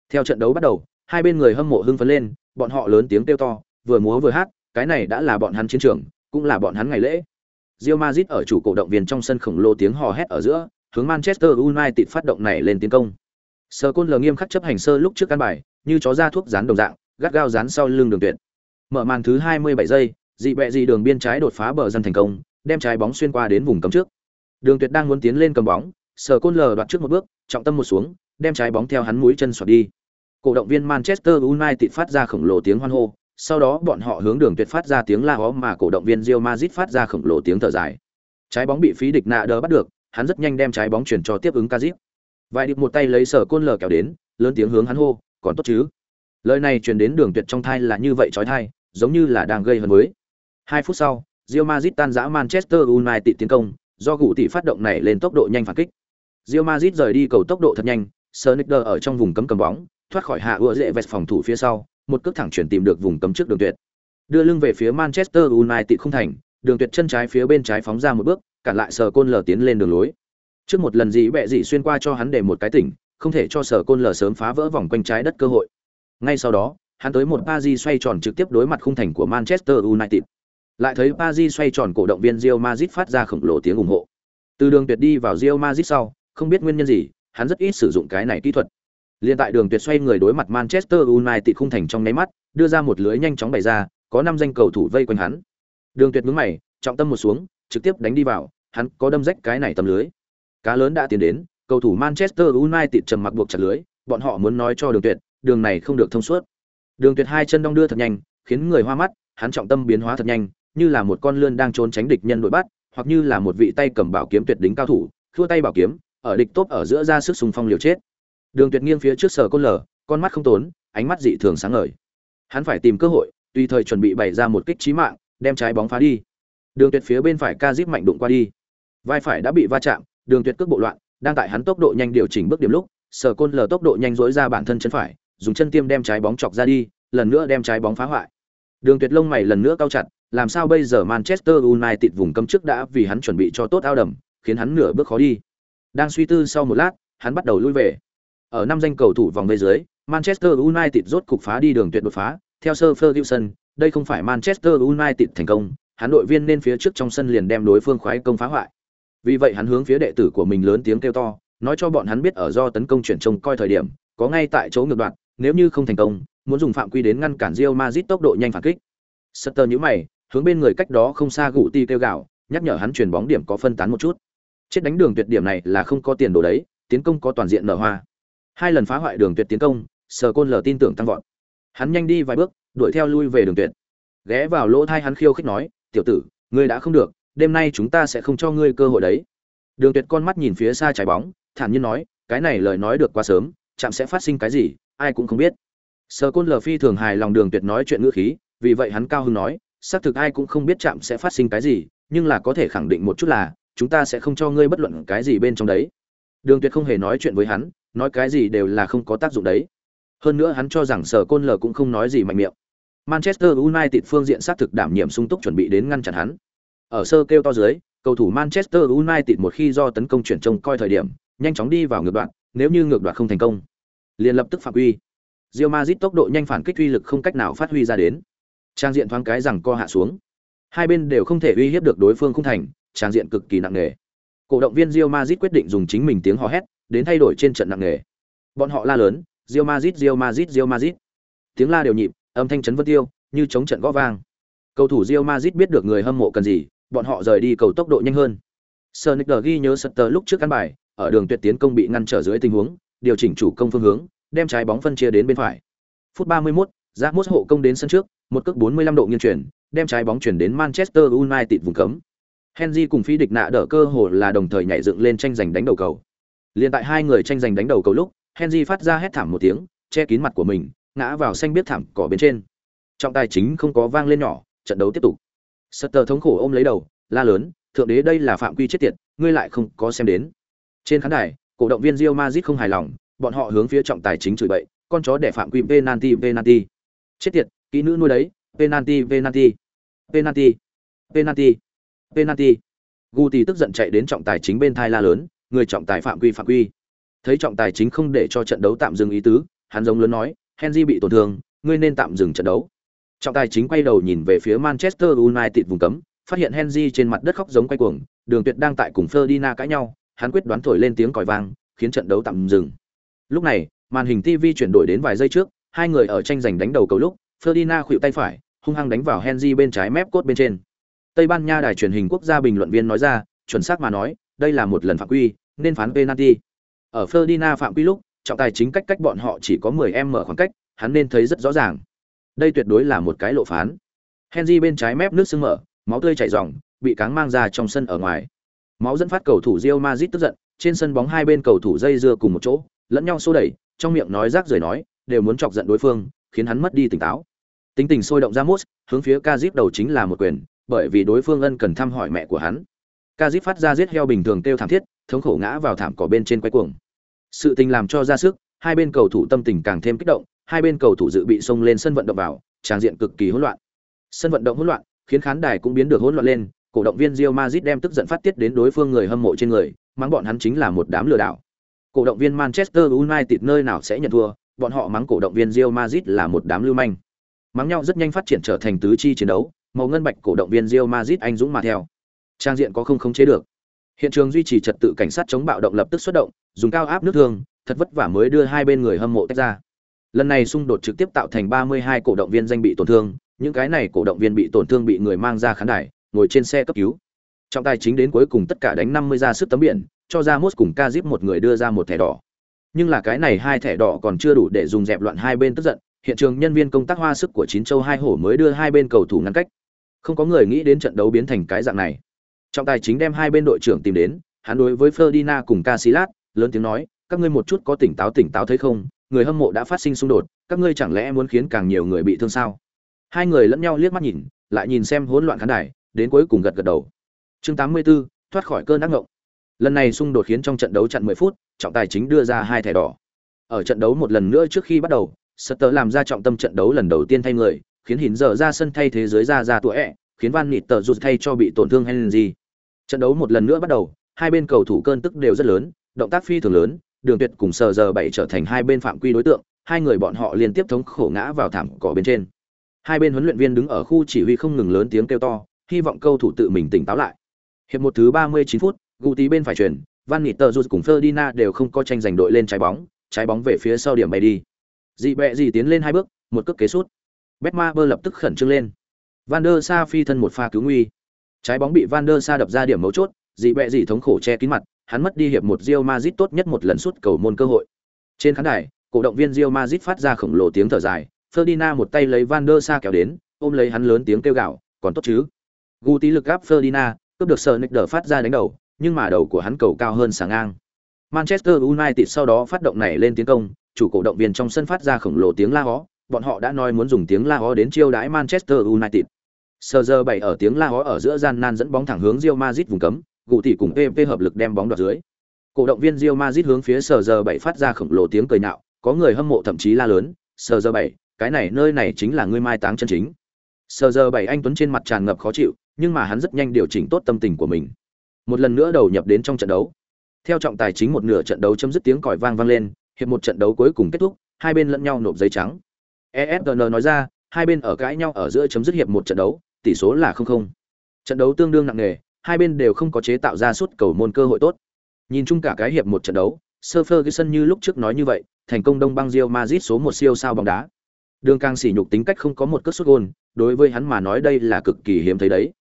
S1: Theo trận đấu bắt đầu, hai bên người hâm mộ hưng phấn lên, bọn họ lớn tiếng kêu to, vừa múa vừa hát, cái này đã là bọn hắn chiến trường, cũng là bọn hắn ngày lễ. Real Madrid ở chủ cổ động viên trong sân khổng lồ tiếng hò hét ở giữa, hướng Manchester United phát động này lên tiến công. Sơ Côn lờ nghiêm khắc chấp hành sơ lúc trước căn bài, như chó ra thuốc dán đồng dạng, gắt gao dán sau lưng đường tuyệt. Mở màn thứ 27 giây, dị bẹ dị đường biên trái đột phá bờ dân thành công, đem trái bóng xuyên qua đến vùng cấm trước. Đường Tuyệt đang muốn tiến lên cầm bóng, Sở Côn lờ đoạt trước một bước, trọng tâm một xuống, đem trái bóng theo hắn mũi chân xoạc đi. Cổ động viên Manchester United phát ra khổng lồ tiếng hoan hô, sau đó bọn họ hướng Đường Tuyệt phát ra tiếng la ó mà cổ động viên Real Madrid phát ra khổng lồ tiếng thở dài. Trái bóng bị phí địch nạ đỡ bắt được, hắn rất nhanh đem trái bóng chuyển cho tiếp ứng Kazip. Vài điệp một tay lấy Sở Côn lờ kéo đến, lớn tiếng hướng hắn hô, còn tốt chứ? Lời này truyền đến Đường Tuyệt trong thai là như vậy chói tai, giống như là đang gây hấn với. Hai phút sau, Real Madrid tan rã Manchester United tiến công, do gù tỷ phát động này lên tốc độ nhanh phản kích. Real Madrid rời đi cầu tốc độ thật nhanh, Sonicer ở trong vùng cấm cầm bóng, thoát khỏi hạ ưa dễ vẹt phòng thủ phía sau, một cước thẳng chuyển tìm được vùng cấm trước đường tuyệt. Đưa lưng về phía Manchester United không thành, đường tuyệt chân trái phía bên trái phóng ra một bước, cản lại Sở Côn lờ tiến lên đường lối. Trước một lần gì bẹ gì xuyên qua cho hắn để một cái tỉnh, không thể cho Sở Côn lờ sớm phá vỡ vòng quanh trái đất cơ hội. Ngay sau đó, hắn tới một Paris xoay tròn trực tiếp đối mặt khung thành của Manchester United. Lại thấy Paris xoay tròn cổ động viên Real Madrid phát ra khổng lồ tiếng ủng hộ. Từ đường tuyệt đi vào Real Madrid sau, không biết nguyên nhân gì, hắn rất ít sử dụng cái này kỹ thuật. Liên tại đường tuyệt xoay người đối mặt Manchester United khung thành trong nháy mắt, đưa ra một lưới nhanh chóng bày ra, có năm danh cầu thủ vây quanh hắn. Đường tuyệt nhướng mày, trọng tâm một xuống, trực tiếp đánh đi vào, hắn có đâm rách cái này tầm lưới. Cá lớn đã tiến đến, cầu thủ Manchester United trầm mặc buộc chặt lưới, bọn họ muốn nói cho đường tuyệt, đường này không được thông suốt. Đường tuyệt hai chân dong đưa thật nhanh, khiến người hoa mắt, hắn trọng tâm biến hóa thật nhanh, như là một con lươn đang trốn tránh địch nhân đội bắt, hoặc như là một vị tay cầm bảo kiếm tuyệt đỉnh cao thủ, thua tay bảo kiếm, ở địch tốt ở giữa ra sức xung phong liều chết. Đường Tuyệt nghiêng phía trước sở côn lở, con mắt không tốn, ánh mắt dị thường sáng ngời. Hắn phải tìm cơ hội, tùy thời chuẩn bị bày ra một kích chí mạng, đem trái bóng phá đi. Đường Tuyệt phía bên phải ca zip mạnh đụng qua đi. Vai phải đã bị va chạm, Đường Tuyệt cước bộ loạn, đang tại hắn tốc độ nhanh điều chỉnh bước điểm lúc, sở côn lở tốc độ nhanh dối ra bản thân chân phải, dùng chân tiêm đem trái bóng chọc ra đi, lần nữa đem trái bóng phá hoại. Đường Tuyệt lông mày lần nữa cao chặt, làm sao bây giờ Manchester United vùng cấm trước đã vì hắn chuẩn bị cho tốt ao đầm, khiến hắn nửa bước khó đi. Đang suy tư sau một lát, hắn bắt đầu lui về. Ở năm danh cầu thủ vòng vây dưới, Manchester United rốt cục phá đi đường tuyệt đột phá, theo Sir Ferguson, đây không phải Manchester United thành công, hắn đội viên nên phía trước trong sân liền đem đối phương khoái công phá hoại. Vì vậy hắn hướng phía đệ tử của mình lớn tiếng kêu to, nói cho bọn hắn biết ở do tấn công chuyển trông coi thời điểm, có ngay tại chỗ ngược đoạn, nếu như không thành công, muốn dùng phạm quy đến ngăn cản Real Madrid tốc độ nhanh phản kích. Sutter nhíu mày, hướng bên người cách đó không xa gụ ti kêu gạo, nhắc nhở hắn chuyển bóng điểm có phân tán một chút. Chết đánh đường tuyệt điểm này là không có tiền đồ đấy, tiến công có toàn diện nở hoa. Hai lần phá hoại đường tuyệt tiến công, Sở Côn lờ tin tưởng tăng vọt. Hắn nhanh đi vài bước, đuổi theo lui về đường tuyệt. Ghé vào lỗ thai hắn khiêu khích nói, "Tiểu tử, ngươi đã không được, đêm nay chúng ta sẽ không cho ngươi cơ hội đấy." Đường Tuyệt con mắt nhìn phía xa trái bóng, thản nhiên nói, "Cái này lời nói được quá sớm, chạm sẽ phát sinh cái gì, ai cũng không biết." Sở Côn lờ phi thường hài lòng Đường Tuyệt nói chuyện ngữ khí, vì vậy hắn cao hưng nói, xác thực ai cũng không biết chạm sẽ phát sinh cái gì, nhưng là có thể khẳng định một chút là, chúng ta sẽ không cho ngươi bất luận cái gì bên trong đấy. Đường Tuyệt không hề nói chuyện với hắn, nói cái gì đều là không có tác dụng đấy. Hơn nữa hắn cho rằng Sở Côn Lở cũng không nói gì mạnh miệng. Manchester United phương diện xác thực đảm nhiệm sung túc chuẩn bị đến ngăn chặn hắn. Ở sơ kêu to dưới, cầu thủ Manchester United một khi do tấn công chuyển trông coi thời điểm, nhanh chóng đi vào ngược đoạn, nếu như ngược đoạn không thành công, liền lập tức phạm quy. Real Madrid tốc độ nhanh phản kích uy lực không cách nào phát huy ra đến. Trang diện thoáng cái rằng co hạ xuống. Hai bên đều không thể uy hiếp được đối phương không thành, trang diện cực kỳ nặng nề. Cổ động viên Real Madrid quyết định dùng chính mình tiếng hò hét đến thay đổi trên trận nặng nề. Bọn họ la lớn, Real Madrid, Real Madrid, Real Madrid. Tiếng la đều nhịp, âm thanh chấn vân tiêu, như chống trận gõ vang. Cầu thủ Real Madrid biết được người hâm mộ cần gì, bọn họ rời đi cầu tốc độ nhanh hơn. Sonic ghi nhớ Sutter lúc trước căn bài, ở đường tuyệt tiến công bị ngăn trở dưới tình huống, điều chỉnh chủ công phương hướng, đem trái bóng phân chia đến bên phải. Phút 31, Ramos hộ công đến sân trước, một cước 45 độ nghiêng chuyển, đem trái bóng chuyển đến Manchester United vùng cấm. Henry cùng phi địch nạ đỡ cơ hồ là đồng thời nhảy dựng lên tranh giành đánh đầu cầu. Liên tại hai người tranh giành đánh đầu cầu lúc, Henry phát ra hét thảm một tiếng, che kín mặt của mình, ngã vào xanh biết thảm cỏ bên trên. Trọng tài chính không có vang lên nhỏ, trận đấu tiếp tục. Sutter thống khổ ôm lấy đầu, la lớn, thượng đế đây là phạm quy chết tiệt, ngươi lại không có xem đến. Trên khán đài, cổ động viên Real Madrid không hài lòng, bọn họ hướng phía trọng tài chính chửi bậy, con chó đẻ phạm quy penalty penalty. Chết tiệt, kỹ nữ nuôi đấy, penalty penalty penalty penalty penalty. Guti tức giận chạy đến trọng tài chính bên thai la lớn, người trọng tài phạm quy phạm quy. Thấy trọng tài chính không để cho trận đấu tạm dừng ý tứ, hắn giống lớn nói, henry bị tổn thương, ngươi nên tạm dừng trận đấu. Trọng tài chính quay đầu nhìn về phía manchester united vùng cấm, phát hiện henry trên mặt đất khóc giống quay cuồng, đường tuyệt đang tại cùng ferdinand cãi nhau, hắn quyết đoán thổi lên tiếng còi vang, khiến trận đấu tạm dừng. Lúc này, màn hình tv chuyển đổi đến vài giây trước, hai người ở tranh giành đánh đầu cầu lúc, ferdinand khuỵu tay phải, hung hăng đánh vào henry bên trái mép cốt bên trên tây ban nha đài truyền hình quốc gia bình luận viên nói ra, chuẩn xác mà nói, đây là một lần phạm quy, nên phán penalty. Ở ferdinand phạm quy lúc, trọng tài chính cách cách bọn họ chỉ có 10 m khoảng cách, hắn nên thấy rất rõ ràng. Đây tuyệt đối là một cái lộ phán. Henry bên trái mép nước sưng mở, máu tươi chảy ròng, bị cáng mang ra trong sân ở ngoài. Máu dẫn phát cầu thủ Real Madrid tức giận, trên sân bóng hai bên cầu thủ dây dưa cùng một chỗ, lẫn nhau xô đẩy, trong miệng nói rác rưởi nói, đều muốn chọc giận đối phương, khiến hắn mất đi tỉnh táo. Tính tình sôi động ra hướng phía Cazip đầu chính là một quyền bởi vì đối phương ân cần thăm hỏi mẹ của hắn. Kazip phát ra giết heo bình thường kêu thảm thiết, thống khổ ngã vào thảm cỏ bên trên quay cuồng. Sự tình làm cho ra sức, hai bên cầu thủ tâm tình càng thêm kích động, hai bên cầu thủ dự bị xông lên sân vận động vào, tràng diện cực kỳ hỗn loạn. Sân vận động hỗn loạn, khiến khán đài cũng biến được hỗn loạn lên, cổ động viên Real Madrid đem tức giận phát tiết đến đối phương người hâm mộ trên người, mắng bọn hắn chính là một đám lừa đảo. Cổ động viên Manchester United nơi nào sẽ nhận thua, bọn họ mắng cổ động viên Real Madrid là một đám lưu manh. Mắng nhau rất nhanh phát triển trở thành tứ chi chiến đấu màu ngân bạch cổ động viên Real Madrid anh dũng mà theo. Trang diện có không khống chế được. Hiện trường duy trì trật tự cảnh sát chống bạo động lập tức xuất động, dùng cao áp nước thương, thật vất vả mới đưa hai bên người hâm mộ tách ra. Lần này xung đột trực tiếp tạo thành 32 cổ động viên danh bị tổn thương, những cái này cổ động viên bị tổn thương bị người mang ra khán đài, ngồi trên xe cấp cứu. Trọng tài chính đến cuối cùng tất cả đánh 50 ra sức tấm biển, cho ra mốt cùng KAZIP một người đưa ra một thẻ đỏ. Nhưng là cái này hai thẻ đỏ còn chưa đủ để dùng dẹp loạn hai bên tức giận, hiện trường nhân viên công tác hoa sức của chín châu hai hổ mới đưa hai bên cầu thủ ngăn cách không có người nghĩ đến trận đấu biến thành cái dạng này. Trọng tài chính đem hai bên đội trưởng tìm đến hắn đối với Ferdinand cùng Casillas lớn tiếng nói các ngươi một chút có tỉnh táo tỉnh táo thấy không? Người hâm mộ đã phát sinh xung đột các ngươi chẳng lẽ muốn khiến càng nhiều người bị thương sao? Hai người lẫn nhau liếc mắt nhìn lại nhìn xem hỗn loạn khán đài đến cuối cùng gật gật đầu. Chương 84, thoát khỏi cơn ác ngộng. Lần này xung đột khiến trong trận đấu chặn 10 phút trọng tài chính đưa ra hai thẻ đỏ. Ở trận đấu một lần nữa trước khi bắt đầu Sutter làm ra trọng tâm trận đấu lần đầu tiên thay người khiến hình giờ ra sân thay thế giới ra ra tuổi ẹ, khiến van nịt tờ rụt thay cho bị tổn thương henry. Trận đấu một lần nữa bắt đầu, hai bên cầu thủ cơn tức đều rất lớn, động tác phi thường lớn, đường tuyệt cùng sờ giờ bảy trở thành hai bên phạm quy đối tượng, hai người bọn họ liên tiếp thống khổ ngã vào thảm cỏ bên trên. Hai bên huấn luyện viên đứng ở khu chỉ huy không ngừng lớn tiếng kêu to, hy vọng cầu thủ tự mình tỉnh táo lại. Hiệp một thứ ba mươi chín phút Guti bên phải chuyển, van nịt tờ rụt cùng ferdinand đều không có tranh giành đội lên trái bóng trái bóng về phía sau điểm bay đi. Dị bẹ gì tiến lên hai bước, một cước kế sút betma bơ lập tức khẩn trương lên. Van der sa phi thân một pha cứu nguy. Trái bóng bị van der sa đập ra điểm mấu chốt dị bẹ dị thống khổ che kín mặt hắn mất đi hiệp một Real Madrid tốt nhất một lần suốt cầu môn cơ hội. Trên khán đài cổ động viên Real Madrid phát ra khổng lồ tiếng thở dài Ferdinand một tay lấy van der sa kéo đến ôm lấy hắn lớn tiếng kêu gào còn tốt chứ? Guti lực áp Ferdinand cướp được sờ nick đỡ phát ra đánh đầu nhưng mà đầu của hắn cầu cao hơn sáng ngang. Manchester United sau đó phát động này lên tiến công chủ cổ động viên trong sân phát ra khổng lồ tiếng la hó, bọn họ đã nói muốn dùng tiếng la hó đến chiêu đãi Manchester United. Sờ giờ bảy ở tiếng la hó ở giữa gian nan dẫn bóng thẳng hướng Real Madrid vùng cấm, gụ tỷ cùng PP hợp lực đem bóng đoạt dưới. Cổ động viên Real Madrid hướng phía sờ giờ bảy phát ra khổng lồ tiếng cười nhạo, có người hâm mộ thậm chí la lớn, sờ giờ bảy, cái này nơi này chính là ngươi mai táng chân chính." Sờ giờ bảy anh tuấn trên mặt tràn ngập khó chịu, nhưng mà hắn rất nhanh điều chỉnh tốt tâm tình của mình. Một lần nữa đầu nhập đến trong trận đấu. Theo trọng tài chính một nửa trận đấu chấm dứt tiếng còi vang vang lên, hiệp một trận đấu cuối cùng kết thúc, hai bên lẫn nhau nộp giấy trắng. ESPN nói ra, hai bên ở cãi nhau ở giữa chấm dứt hiệp một trận đấu, tỷ số là 0-0. Trận đấu tương đương nặng nề, hai bên đều không có chế tạo ra suốt cầu môn cơ hội tốt. Nhìn chung cả cái hiệp một trận đấu, Sir Ferguson như lúc trước nói như vậy, thành công đông băng Real Madrid số một siêu sao bóng đá. Đường càng sỉ nhục tính cách không có một cất sút gol, đối với hắn mà nói đây là cực kỳ hiếm thấy đấy.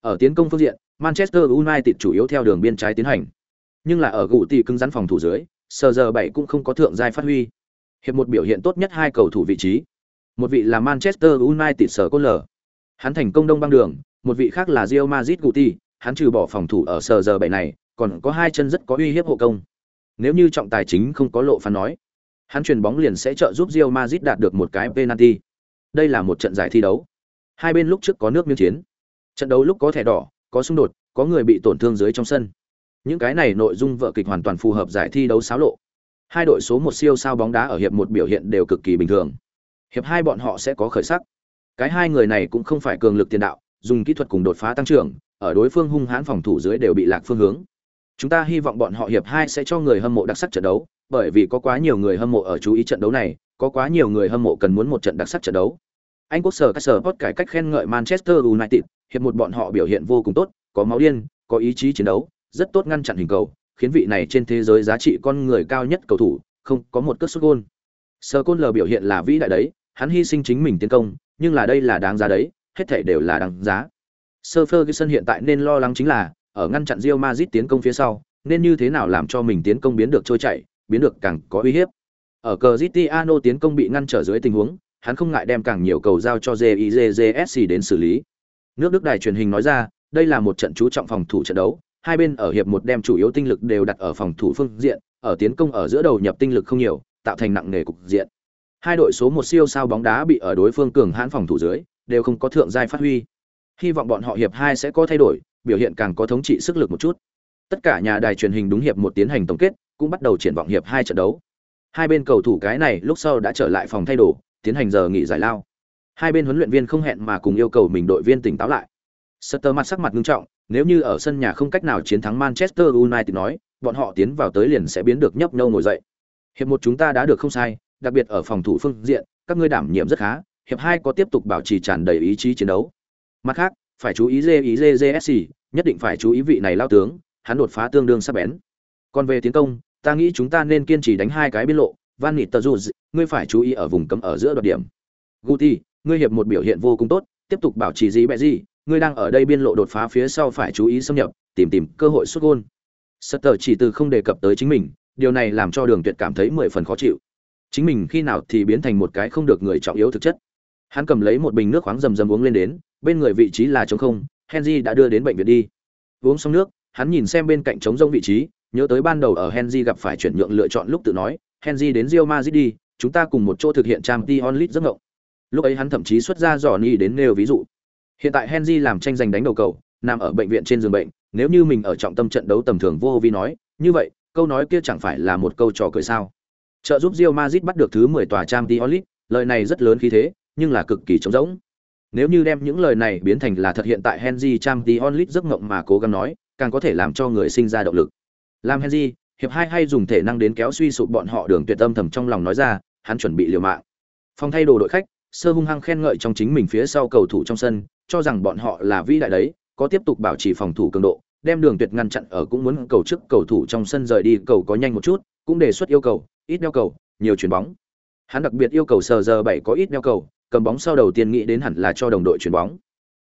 S1: Ở tiến công phương diện, Manchester United chủ yếu theo đường biên trái tiến hành. Nhưng là ở gụ tỷ cứng rắn phòng thủ dưới, Sir giờ bảy cũng không có thượng giai phát huy hiệp một biểu hiện tốt nhất hai cầu thủ vị trí một vị là manchester united sở côn lở, hắn thành công đông băng đường một vị khác là Real Madrid guti hắn trừ bỏ phòng thủ ở sở giờ bảy này còn có hai chân rất có uy hiếp hộ công. Nếu như trọng tài chính không có lộ phán nói hắn chuyền bóng liền sẽ trợ giúp Real Madrid đạt được một cái penalty. Đây là một trận giải thi đấu. Hai bên lúc trước có nước miếng chiến. Trận đấu lúc có thẻ đỏ có xung đột có người bị tổn thương dưới trong sân. Những cái này nội dung vợ kịch hoàn toàn phù hợp giải thi đấu xáo lộ. Hai đội số một siêu sao bóng đá ở hiệp một biểu hiện đều cực kỳ bình thường. Hiệp hai bọn họ sẽ có khởi sắc. Cái hai người này cũng không phải cường lực tiền đạo, dùng kỹ thuật cùng đột phá tăng trưởng, ở đối phương hung hãn phòng thủ dưới đều bị lạc phương hướng. Chúng ta hy vọng bọn họ hiệp hai sẽ cho người hâm mộ đặc sắc trận đấu, bởi vì có quá nhiều người hâm mộ ở chú ý trận đấu này, có quá nhiều người hâm mộ cần muốn một trận đặc sắc trận đấu. Anh quốc sở các sở hot cải cách khen ngợi Manchester United, hiệp một bọn họ biểu hiện vô cùng tốt, có máu điên, có ý chí chiến đấu, rất tốt ngăn chặn hình cầu, khiến vị này trên thế giới giá trị con người cao nhất cầu thủ, không có một cất sút gôn. Sơ Côn lờ biểu hiện là vĩ đại đấy, hắn hy sinh chính mình tiến công, nhưng là đây là đáng giá đấy, hết thảy đều là đáng giá. Sir Ferguson hiện tại nên lo lắng chính là ở ngăn chặn Real Madrid tiến công phía sau, nên như thế nào làm cho mình tiến công biến được trôi chảy, biến được càng có uy hiếp. Ở Cristiano tiến công bị ngăn trở dưới tình huống, hắn không ngại đem càng nhiều cầu giao cho JIJJSC đến xử lý. Nước Đức đài truyền hình nói ra, đây là một trận chú trọng phòng thủ trận đấu, hai bên ở hiệp một đem chủ yếu tinh lực đều đặt ở phòng thủ phương diện, ở tiến công ở giữa đầu nhập tinh lực không nhiều, tạo thành nặng nề cục diện. Hai đội số một siêu sao bóng đá bị ở đối phương cường hãn phòng thủ dưới, đều không có thượng giai phát huy. Hy vọng bọn họ hiệp hai sẽ có thay đổi, biểu hiện càng có thống trị sức lực một chút. Tất cả nhà đài truyền hình đúng hiệp một tiến hành tổng kết, cũng bắt đầu triển vọng hiệp hai trận đấu. Hai bên cầu thủ cái này lúc sau đã trở lại phòng thay đồ, tiến hành giờ nghỉ giải lao. Hai bên huấn luyện viên không hẹn mà cùng yêu cầu mình đội viên tỉnh táo lại. Sutter mặt sắc mặt nghiêm trọng, nếu như ở sân nhà không cách nào chiến thắng Manchester United nói, bọn họ tiến vào tới liền sẽ biến được nhấp nhô ngồi dậy. Hiệp một chúng ta đã được không sai, đặc biệt ở phòng thủ phương diện, các ngươi đảm nhiệm rất khá, hiệp hai có tiếp tục bảo trì tràn đầy ý chí chiến đấu. Mặt khác, phải chú ý JIJJSC, nhất định phải chú ý vị này lao tướng, hắn đột phá tương đương sắc bén. Còn về tiến công, ta nghĩ chúng ta nên kiên trì đánh hai cái biên lộ, Van Nitterjuz, ngươi phải chú ý ở vùng cấm ở giữa đột điểm. Guti, ngươi hiệp một biểu hiện vô cùng tốt, tiếp tục bảo trì gì bẹ gì, ngươi đang ở đây biên lộ đột phá phía sau phải chú ý xâm nhập, tìm tìm cơ hội sút gol. Sutter chỉ từ không đề cập tới chính mình, điều này làm cho Đường Tuyệt cảm thấy mười phần khó chịu. Chính mình khi nào thì biến thành một cái không được người trọng yếu thực chất. Hắn cầm lấy một bình nước khoáng rầm rầm uống lên đến, bên người vị trí là trống không, Henry đã đưa đến bệnh viện đi. Uống xong nước, hắn nhìn xem bên cạnh trống rông vị trí, nhớ tới ban đầu ở Henry gặp phải chuyển nhượng lựa chọn lúc tự nói, Henry đến Real Madrid đi, chúng ta cùng một chỗ thực hiện Champions League giấc ngộng. Lúc ấy hắn thậm chí xuất ra dò ni đến nêu ví dụ. Hiện tại Henry làm tranh giành đánh đầu cầu, nằm ở bệnh viện trên giường bệnh, nếu như mình ở trọng tâm trận đấu tầm thường vô vi nói, như vậy, câu nói kia chẳng phải là một câu trò cười sao? Trợ giúp Real Madrid bắt được thứ 10 tòa Champions League, lời này rất lớn khí thế, nhưng là cực kỳ trống rỗng. Nếu như đem những lời này biến thành là thật hiện tại Henry Champions League giấc ngộng mà cố gắng nói, càng có thể làm cho người sinh ra động lực. Làm Henry, hiệp hai hay dùng thể năng đến kéo suy sụp bọn họ đường tuyệt âm thầm trong lòng nói ra, hắn chuẩn bị liều mạng. Phong thay đồ đội khách, sơ hung hăng khen ngợi trong chính mình phía sau cầu thủ trong sân, cho rằng bọn họ là vĩ đại đấy, có tiếp tục bảo trì phòng thủ cường độ, đem đường tuyệt ngăn chặn ở cũng muốn cầu trước cầu thủ trong sân rời đi cầu có nhanh một chút, cũng đề xuất yêu cầu, ít đeo cầu, nhiều chuyển bóng. Hắn đặc biệt yêu cầu sờ giờ bảy có ít đeo cầu, cầm bóng sau đầu tiên nghĩ đến hẳn là cho đồng đội chuyển bóng,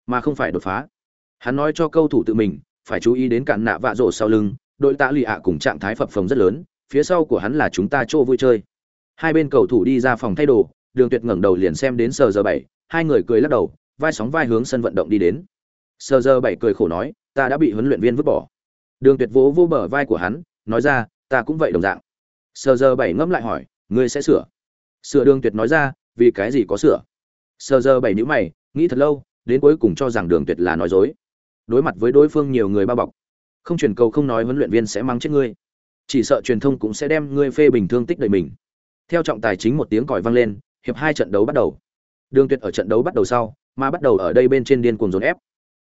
S1: mà không phải đột phá. Hắn nói cho cầu thủ tự mình, phải chú ý đến cản nạ vạ rổ sau lưng, đội tạ lì ạ cùng trạng thái phập phồng rất lớn, phía sau của hắn là chúng ta chỗ vui chơi. Hai bên cầu thủ đi ra phòng thay đồ, Đường Tuyệt ngẩng đầu liền xem đến sờ giờ bảy, hai người cười lắc đầu, vai sóng vai hướng sân vận động đi đến. Sờ giờ bảy cười khổ nói, ta đã bị huấn luyện viên vứt bỏ. Đường Tuyệt vỗ vô bờ vai của hắn, nói ra, ta cũng vậy đồng dạng. Sờ giờ bảy ngẫm lại hỏi, ngươi sẽ sửa? Sửa Đường Tuyệt nói ra, vì cái gì có sửa? Sờ giờ bảy nhíu mày, nghĩ thật lâu, đến cuối cùng cho rằng Đường Tuyệt là nói dối. Đối mặt với đối phương nhiều người bao bọc, không truyền cầu không nói huấn luyện viên sẽ mang chết ngươi chỉ sợ truyền thông cũng sẽ đem ngươi phê bình thương tích đời mình theo trọng tài chính một tiếng còi vang lên hiệp hai trận đấu bắt đầu đường tuyệt ở trận đấu bắt đầu sau mà bắt đầu ở đây bên trên điên cuồng dồn ép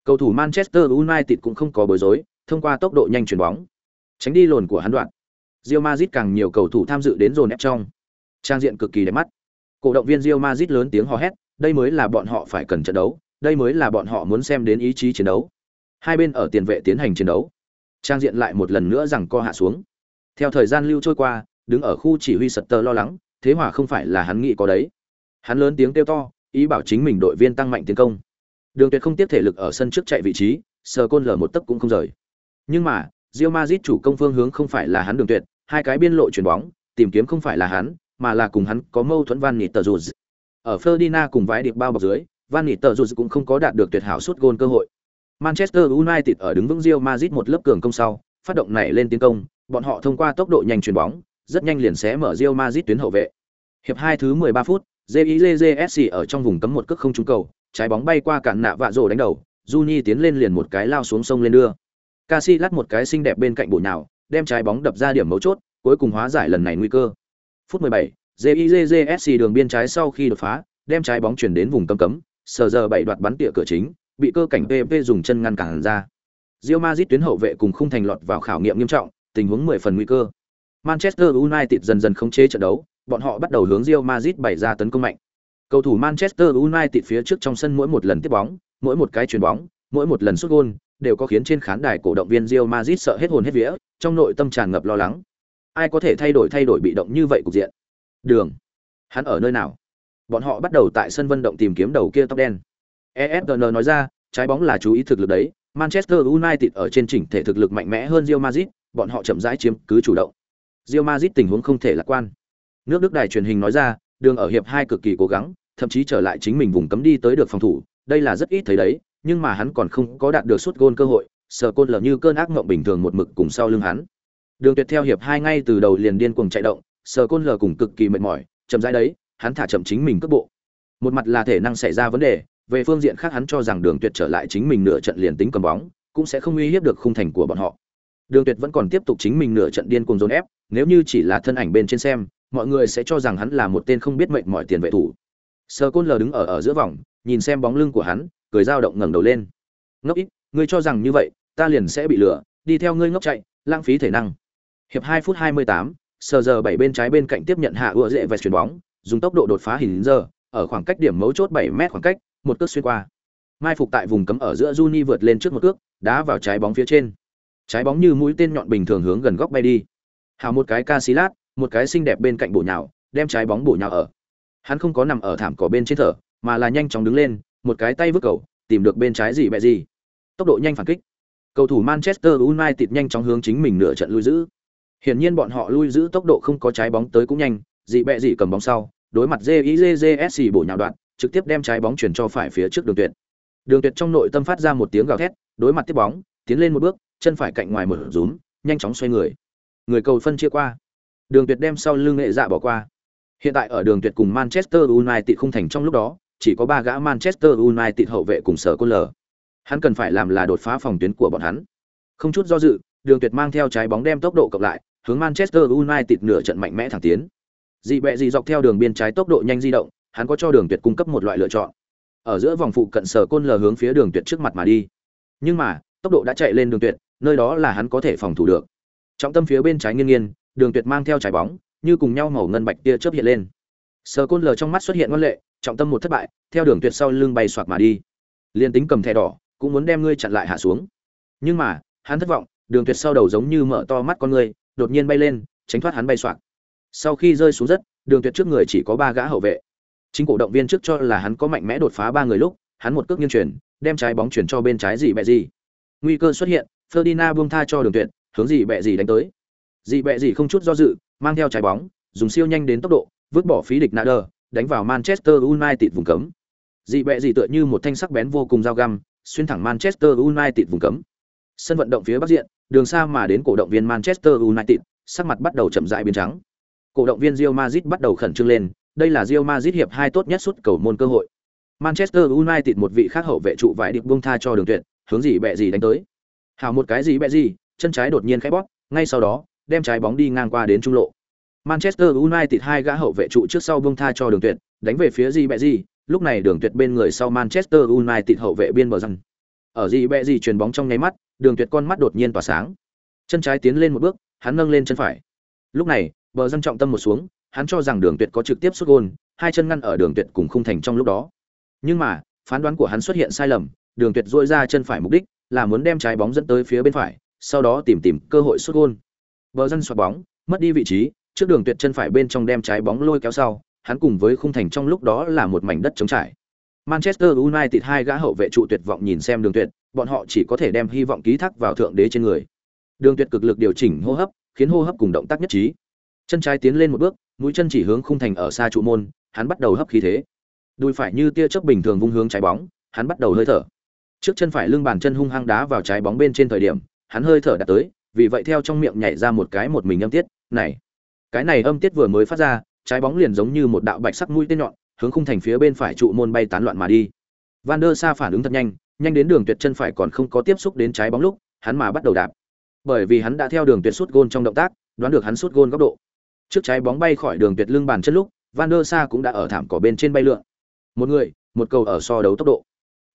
S1: cầu thủ manchester united cũng không có bối rối thông qua tốc độ nhanh chuyền bóng tránh đi lồn của hắn đoạn Real Madrid càng nhiều cầu thủ tham dự đến dồn ép trong. Trang diện cực kỳ đẹp mắt. Cổ động viên Real Madrid lớn tiếng hò hét, đây mới là bọn họ phải cần trận đấu, đây mới là bọn họ muốn xem đến ý chí chiến đấu. Hai bên ở tiền vệ tiến hành chiến đấu. Trang diện lại một lần nữa rằng co hạ xuống. Theo thời gian lưu trôi qua, đứng ở khu chỉ huy Sutter tờ lo lắng, thế hòa không phải là hắn nghĩ có đấy. Hắn lớn tiếng kêu to, ý bảo chính mình đội viên tăng mạnh tiến công. Đường tuyệt không tiếp thể lực ở sân trước chạy vị trí, sờ côn lở một tấc cũng không rời. Nhưng mà, Real Madrid chủ công phương hướng không phải là hắn đường tuyệt hai cái biên lộ chuyển bóng tìm kiếm không phải là hắn mà là cùng hắn có mâu thuẫn van nịt dù ở ferdinand cùng vãi điệp bao bọc dưới van nịt dù cũng không có đạt được tuyệt hảo suốt gôn cơ hội Manchester United ở đứng vững Real Madrid một lớp cường công sau, phát động này lên tiến công, bọn họ thông qua tốc độ nhanh chuyển bóng, rất nhanh liền xé mở Real Madrid tuyến hậu vệ. Hiệp 2 thứ 13 phút, JIJJSC ở trong vùng cấm một cước không trúng cầu, trái bóng bay qua cản nạ vạ rổ đánh đầu, Juni tiến lên liền một cái lao xuống sông lên đưa. Casillas một cái xinh đẹp bên cạnh bổ nhào, đem trái bóng đập ra điểm mấu chốt, cuối cùng hóa giải lần này nguy cơ. Phút 17, JIJJSC đường biên trái sau khi đột phá, đem trái bóng chuyển đến vùng cấm cấm, sờ giờ bảy đoạt bắn tỉa cửa chính, bị cơ cảnh PP dùng chân ngăn cản ra. Real Madrid tuyến hậu vệ cùng khung thành lọt vào khảo nghiệm nghiêm trọng, tình huống 10 phần nguy cơ. Manchester United dần dần khống chế trận đấu, bọn họ bắt đầu hướng Real Madrid bày ra tấn công mạnh. Cầu thủ Manchester United phía trước trong sân mỗi một lần tiếp bóng, mỗi một cái chuyền bóng, mỗi một lần sút gol đều có khiến trên khán đài cổ động viên Real Madrid sợ hết hồn hết vía, trong nội tâm tràn ngập lo lắng. Ai có thể thay đổi thay đổi bị động như vậy cục diện? Đường, hắn ở nơi nào? Bọn họ bắt đầu tại sân vận động tìm kiếm đầu kia tóc đen. ESPN nói ra, trái bóng là chú ý thực lực đấy, Manchester United ở trên chỉnh thể thực lực mạnh mẽ hơn Real Madrid, bọn họ chậm rãi chiếm cứ chủ động. Real Madrid tình huống không thể lạc quan. Nước Đức đài truyền hình nói ra, đường ở hiệp hai cực kỳ cố gắng, thậm chí trở lại chính mình vùng cấm đi tới được phòng thủ, đây là rất ít thấy đấy, nhưng mà hắn còn không có đạt được suất gôn cơ hội, sờ côn lờ như cơn ác mộng bình thường một mực cùng sau lưng hắn. Đường Tuyệt theo hiệp hai ngay từ đầu liền điên cuồng chạy động, sờ côn lờ cùng cực kỳ mệt mỏi, chậm rãi đấy, hắn thả chậm chính mình cước bộ. Một mặt là thể năng xảy ra vấn đề, về phương diện khác hắn cho rằng Đường Tuyệt trở lại chính mình nửa trận liền tính cầm bóng, cũng sẽ không uy hiếp được khung thành của bọn họ. Đường Tuyệt vẫn còn tiếp tục chính mình nửa trận điên cuồng dồn ép, nếu như chỉ là thân ảnh bên trên xem, mọi người sẽ cho rằng hắn là một tên không biết mệnh mọi tiền vệ thủ. Sờ Côn lờ đứng ở ở giữa vòng, nhìn xem bóng lưng của hắn, cười dao động ngẩng đầu lên. Ngốc ít, ngươi cho rằng như vậy, ta liền sẽ bị lừa, đi theo ngươi ngốc chạy, lãng phí thể năng. Hiệp 2 phút 28, sờ giờ bảy bên trái bên cạnh tiếp nhận hạ ưa dễ và chuyển bóng, dùng tốc độ đột phá hình giờ, ở khoảng cách điểm mấu chốt 7 mét khoảng cách, một cước xuyên qua. Mai phục tại vùng cấm ở giữa Juni vượt lên trước một cước, đá vào trái bóng phía trên. Trái bóng như mũi tên nhọn bình thường hướng gần góc bay đi. Hào một cái Casillas, một cái xinh đẹp bên cạnh bổ nhào, đem trái bóng bổ nhào ở. Hắn không có nằm ở thảm cỏ bên trên thở, mà là nhanh chóng đứng lên, một cái tay vứt cầu, tìm được bên trái gì bẹ gì. Tốc độ nhanh phản kích. Cầu thủ Manchester United nhanh chóng hướng chính mình nửa trận lui giữ. Hiển nhiên bọn họ lui giữ tốc độ không có trái bóng tới cũng nhanh, dị bẹ gì cầm bóng sau, đối mặt JIJJSC bổ nhào đoạn, trực tiếp đem trái bóng chuyển cho phải phía trước đường tuyệt. Đường tuyệt trong nội tâm phát ra một tiếng gào thét, đối mặt tiếp bóng, tiến lên một bước, chân phải cạnh ngoài mở rúm, nhanh chóng xoay người. Người cầu phân chia qua. Đường tuyệt đem sau lưng nghệ dạ bỏ qua. Hiện tại ở đường tuyệt cùng Manchester United không thành trong lúc đó, chỉ có ba gã Manchester United hậu vệ cùng sở côn lờ. Hắn cần phải làm là đột phá phòng tuyến của bọn hắn. Không chút do dự, đường tuyệt mang theo trái bóng đem tốc độ cộng lại, hướng Manchester United nửa trận mạnh mẽ thẳng tiến. Dị bẹ dị dọc theo đường biên trái tốc độ nhanh di động, hắn có cho đường tuyệt cung cấp một loại lựa chọn. Ở giữa vòng phụ cận sở côn lờ hướng phía đường tuyệt trước mặt mà đi. Nhưng mà, tốc độ đã chạy lên đường tuyệt, nơi đó là hắn có thể phòng thủ được. Trọng tâm phía bên trái nghiêng nghiêng, đường tuyệt mang theo trái bóng, như cùng nhau màu ngân bạch tia chớp hiện lên sờ côn lờ trong mắt xuất hiện ngoan lệ, trọng tâm một thất bại, theo đường tuyệt sau lưng bay xoạc mà đi. Liên tính cầm thẻ đỏ, cũng muốn đem ngươi chặn lại hạ xuống. Nhưng mà, hắn thất vọng, đường tuyệt sau đầu giống như mở to mắt con người, đột nhiên bay lên, tránh thoát hắn bay xoạc. Sau khi rơi xuống đất, đường tuyệt trước người chỉ có ba gã hậu vệ. Chính cổ động viên trước cho là hắn có mạnh mẽ đột phá ba người lúc, hắn một cước nghiêng chuyển, đem trái bóng chuyển cho bên trái gì bẹ gì. Nguy cơ xuất hiện, Ferdinand buông tha cho đường tuyệt, hướng gì bẹ gì đánh tới. Dị bẹ gì không chút do dự, mang theo trái bóng, dùng siêu nhanh đến tốc độ, vứt bỏ phí địch Nader, đánh vào Manchester United vùng cấm. Dị bẹ gì tựa như một thanh sắc bén vô cùng dao găm, xuyên thẳng Manchester United vùng cấm. Sân vận động phía bắc diện, đường xa mà đến cổ động viên Manchester United, sắc mặt bắt đầu chậm rãi biến trắng. Cổ động viên Real Madrid bắt đầu khẩn trương lên, đây là Real Madrid hiệp hai tốt nhất suốt cầu môn cơ hội. Manchester United một vị khác hậu vệ trụ vải điệp buông tha cho đường tuyệt, hướng gì bẹ gì đánh tới. Hào một cái gì bẹ gì, chân trái đột nhiên khẽ bóp, ngay sau đó, đem trái bóng đi ngang qua đến trung lộ. Manchester United hai gã hậu vệ trụ trước sau buông tha cho đường tuyệt, đánh về phía gì bẹ gì, lúc này đường tuyệt bên người sau Manchester United hậu vệ biên bờ răng. Ở gì bẹ gì chuyền bóng trong nháy mắt, đường tuyệt con mắt đột nhiên tỏa sáng. Chân trái tiến lên một bước, hắn nâng lên chân phải. Lúc này, bờ răng trọng tâm một xuống, hắn cho rằng đường tuyệt có trực tiếp sút gol, hai chân ngăn ở đường tuyệt cùng khung thành trong lúc đó. Nhưng mà, phán đoán của hắn xuất hiện sai lầm, đường tuyệt duỗi ra chân phải mục đích là muốn đem trái bóng dẫn tới phía bên phải, sau đó tìm tìm cơ hội sút gol. Bờ dân xoạc bóng, mất đi vị trí, trước đường tuyệt chân phải bên trong đem trái bóng lôi kéo sau, hắn cùng với khung thành trong lúc đó là một mảnh đất trống trải. Manchester United hai gã hậu vệ trụ tuyệt vọng nhìn xem đường tuyệt, bọn họ chỉ có thể đem hy vọng ký thác vào thượng đế trên người. Đường tuyệt cực lực điều chỉnh hô hấp, khiến hô hấp cùng động tác nhất trí. Chân trái tiến lên một bước, mũi chân chỉ hướng khung thành ở xa trụ môn, hắn bắt đầu hấp khí thế. Đùi phải như tia chớp bình thường vung hướng trái bóng, hắn bắt đầu hơi thở. Trước chân phải lưng bàn chân hung hăng đá vào trái bóng bên trên thời điểm, hắn hơi thở đạt tới, vì vậy theo trong miệng nhảy ra một cái một mình âm tiết, này. Cái này âm tiết vừa mới phát ra, trái bóng liền giống như một đạo bạch sắc mũi tên nhọn, hướng khung thành phía bên phải trụ môn bay tán loạn mà đi. Van der Sa phản ứng thật nhanh, nhanh đến đường tuyệt chân phải còn không có tiếp xúc đến trái bóng lúc, hắn mà bắt đầu đạp. Bởi vì hắn đã theo đường tuyệt sút gôn trong động tác, đoán được hắn sút gôn góc độ. Trước trái bóng bay khỏi đường tuyệt lưng bàn chân lúc, Van der Sa cũng đã ở thảm cỏ bên trên bay lượn. Một người, một cầu ở so đấu tốc độ.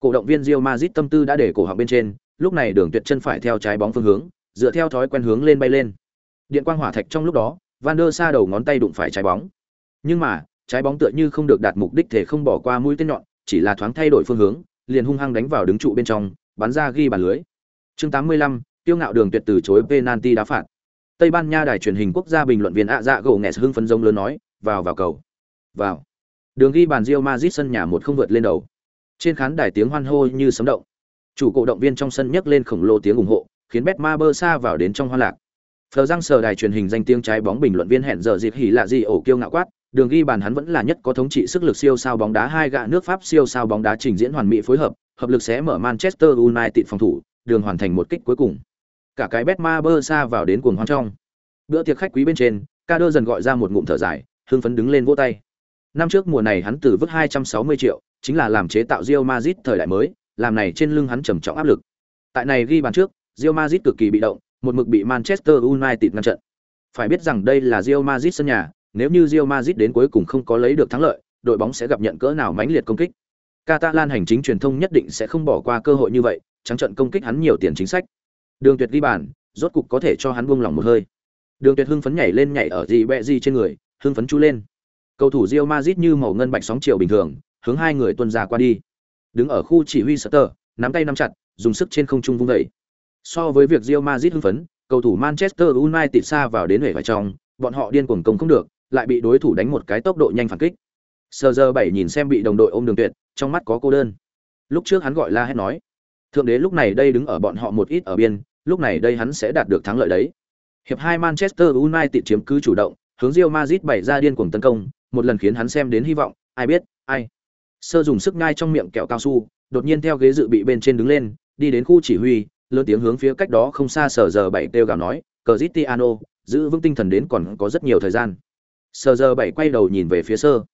S1: Cổ động viên Real Madrid tâm tư đã để cổ họng bên trên, lúc này Đường Tuyệt chân phải theo trái bóng phương hướng, dựa theo thói quen hướng lên bay lên. Điện quang hỏa thạch trong lúc đó, Van der Sa đầu ngón tay đụng phải trái bóng. Nhưng mà, trái bóng tựa như không được đạt mục đích thể không bỏ qua mũi tên nhọn, chỉ là thoáng thay đổi phương hướng, liền hung hăng đánh vào đứng trụ bên trong, bắn ra ghi bàn lưới. Chương 85, tiêu ngạo đường tuyệt từ chối penalty đá phạt. Tây Ban Nha đài truyền hình quốc gia bình luận viên ạ dạ gỗ nghẹt hưng phấn giống lớn nói, vào vào cầu. Vào. Đường ghi bàn Real Madrid sân nhà một không vượt lên đầu. Trên khán đài tiếng hoan hô như sấm động. Chủ cổ động viên trong sân nhấc lên khổng lồ tiếng ủng hộ, khiến Betmaber xa vào đến trong hoa lạc. Phờ răng sờ đài truyền hình danh tiếng trái bóng bình luận viên hẹn giờ dịp hỉ lạ gì ổ kiêu ngạo quát, đường ghi bàn hắn vẫn là nhất có thống trị sức lực siêu sao bóng đá hai gạ nước Pháp siêu sao bóng đá trình diễn hoàn mỹ phối hợp, hợp lực sẽ mở Manchester United phòng thủ, đường hoàn thành một kích cuối cùng. Cả cái Betmaber xa vào đến cuồng hoan trong. Bữa tiệc khách quý bên trên, Kader dần gọi ra một ngụm thở dài, hưng phấn đứng lên vỗ tay. Năm trước mùa này hắn từ vứt 260 triệu, chính là làm chế tạo Real Madrid thời đại mới, làm này trên lưng hắn trầm trọng áp lực. Tại này ghi bàn trước, Real Madrid cực kỳ bị động, một mực bị Manchester United ngăn trận. Phải biết rằng đây là Real Madrid sân nhà, nếu như Real Madrid đến cuối cùng không có lấy được thắng lợi, đội bóng sẽ gặp nhận cỡ nào mãnh liệt công kích. Catalan hành chính truyền thông nhất định sẽ không bỏ qua cơ hội như vậy, trắng trận công kích hắn nhiều tiền chính sách. Đường Tuyệt ghi bàn, rốt cục có thể cho hắn buông lòng một hơi. Đường Tuyệt hưng phấn nhảy lên nhảy ở gì bẹ gì trên người, hưng phấn chú lên. Cầu thủ Real Madrid như màu ngân bạch sóng chiều bình thường, hướng hai người tuân ra qua đi. Đứng ở khu chỉ huy Sutter, nắm tay nắm chặt, dùng sức trên không trung vung dậy. So với việc Real Madrid hưng phấn, cầu thủ Manchester United xa vào đến hể phải trong, bọn họ điên cuồng công không được, lại bị đối thủ đánh một cái tốc độ nhanh phản kích. Sơ giờ bảy nhìn xem bị đồng đội ôm đường tuyệt, trong mắt có cô đơn. Lúc trước hắn gọi la hét nói, thượng đế lúc này đây đứng ở bọn họ một ít ở biên, lúc này đây hắn sẽ đạt được thắng lợi đấy. Hiệp hai Manchester United chiếm cứ chủ động, hướng Real Madrid bày ra điên cuồng tấn công, một lần khiến hắn xem đến hy vọng, ai biết, ai. Sơ dùng sức nhai trong miệng kẹo cao su, đột nhiên theo ghế dự bị bên trên đứng lên, đi đến khu chỉ huy, lớn tiếng hướng phía cách đó không xa sở giờ bảy kêu gào nói, cờ Cristiano, giữ vững tinh thần đến còn có rất nhiều thời gian. Sở giờ bảy quay đầu nhìn về phía sơ,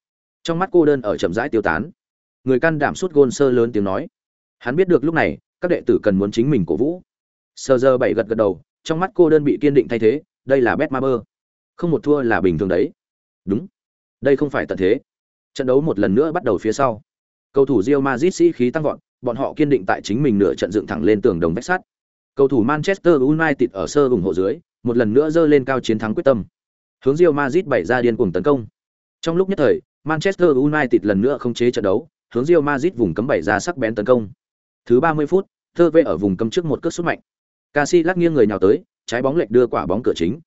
S1: trong mắt cô đơn ở chậm rãi tiêu tán. Người can đảm suốt gôn sơ lớn tiếng nói, hắn biết được lúc này các đệ tử cần muốn chính mình cổ vũ. Sở giờ bảy gật gật đầu, trong mắt cô đơn bị kiên định thay thế, đây là Betmaber. Không một thua là bình thường đấy. Đúng, đây không phải tận thế. Trận đấu một lần nữa bắt đầu phía sau. Cầu thủ Real Madrid sĩ khí tăng vọt, bọn họ kiên định tại chính mình nửa trận dựng thẳng lên tường đồng vách sắt. Cầu thủ Manchester United ở sơ ủng hộ dưới, một lần nữa dơ lên cao chiến thắng quyết tâm. Hướng Real Madrid bày ra điên cuồng tấn công. Trong lúc nhất thời, Manchester United lần nữa không chế trận đấu, hướng Real Madrid vùng cấm bày ra sắc bén tấn công. Thứ 30 phút, thơ vệ ở vùng cấm trước một cước sút mạnh. Casillas nghiêng người nhào tới, trái bóng lệch đưa quả bóng cửa chính.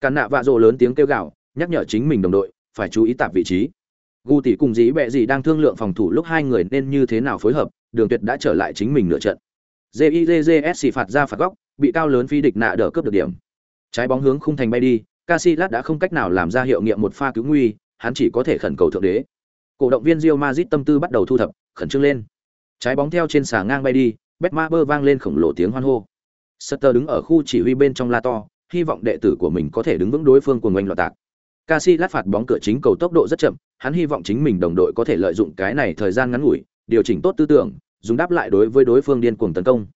S1: Cản nạ vạ rồ lớn tiếng kêu gào, nhắc nhở chính mình đồng đội, phải chú ý tạm vị trí. Gu tỷ cùng dĩ bẹ gì đang thương lượng phòng thủ lúc hai người nên như thế nào phối hợp, Đường Tuyệt đã trở lại chính mình nửa trận. JIJJS phạt ra phạt góc, bị cao lớn phi địch nạ đỡ cướp được điểm. Trái bóng hướng khung thành bay đi, Casillas đã không cách nào làm ra hiệu nghiệm một pha cứu nguy, hắn chỉ có thể khẩn cầu thượng đế. Cổ động viên Real Madrid tâm tư bắt đầu thu thập, khẩn trương lên. Trái bóng theo trên xà ngang bay đi, Betmaber vang lên khổng lồ tiếng hoan hô. Sutter đứng ở khu chỉ huy bên trong la to, hy vọng đệ tử của mình có thể đứng vững đối phương của ngoanh loạn tạc. Casillas phạt bóng cửa chính cầu tốc độ rất chậm, hắn hy vọng chính mình đồng đội có thể lợi dụng cái này thời gian ngắn ngủi, điều chỉnh tốt tư tưởng, dùng đáp lại đối với đối phương điên cuồng tấn công.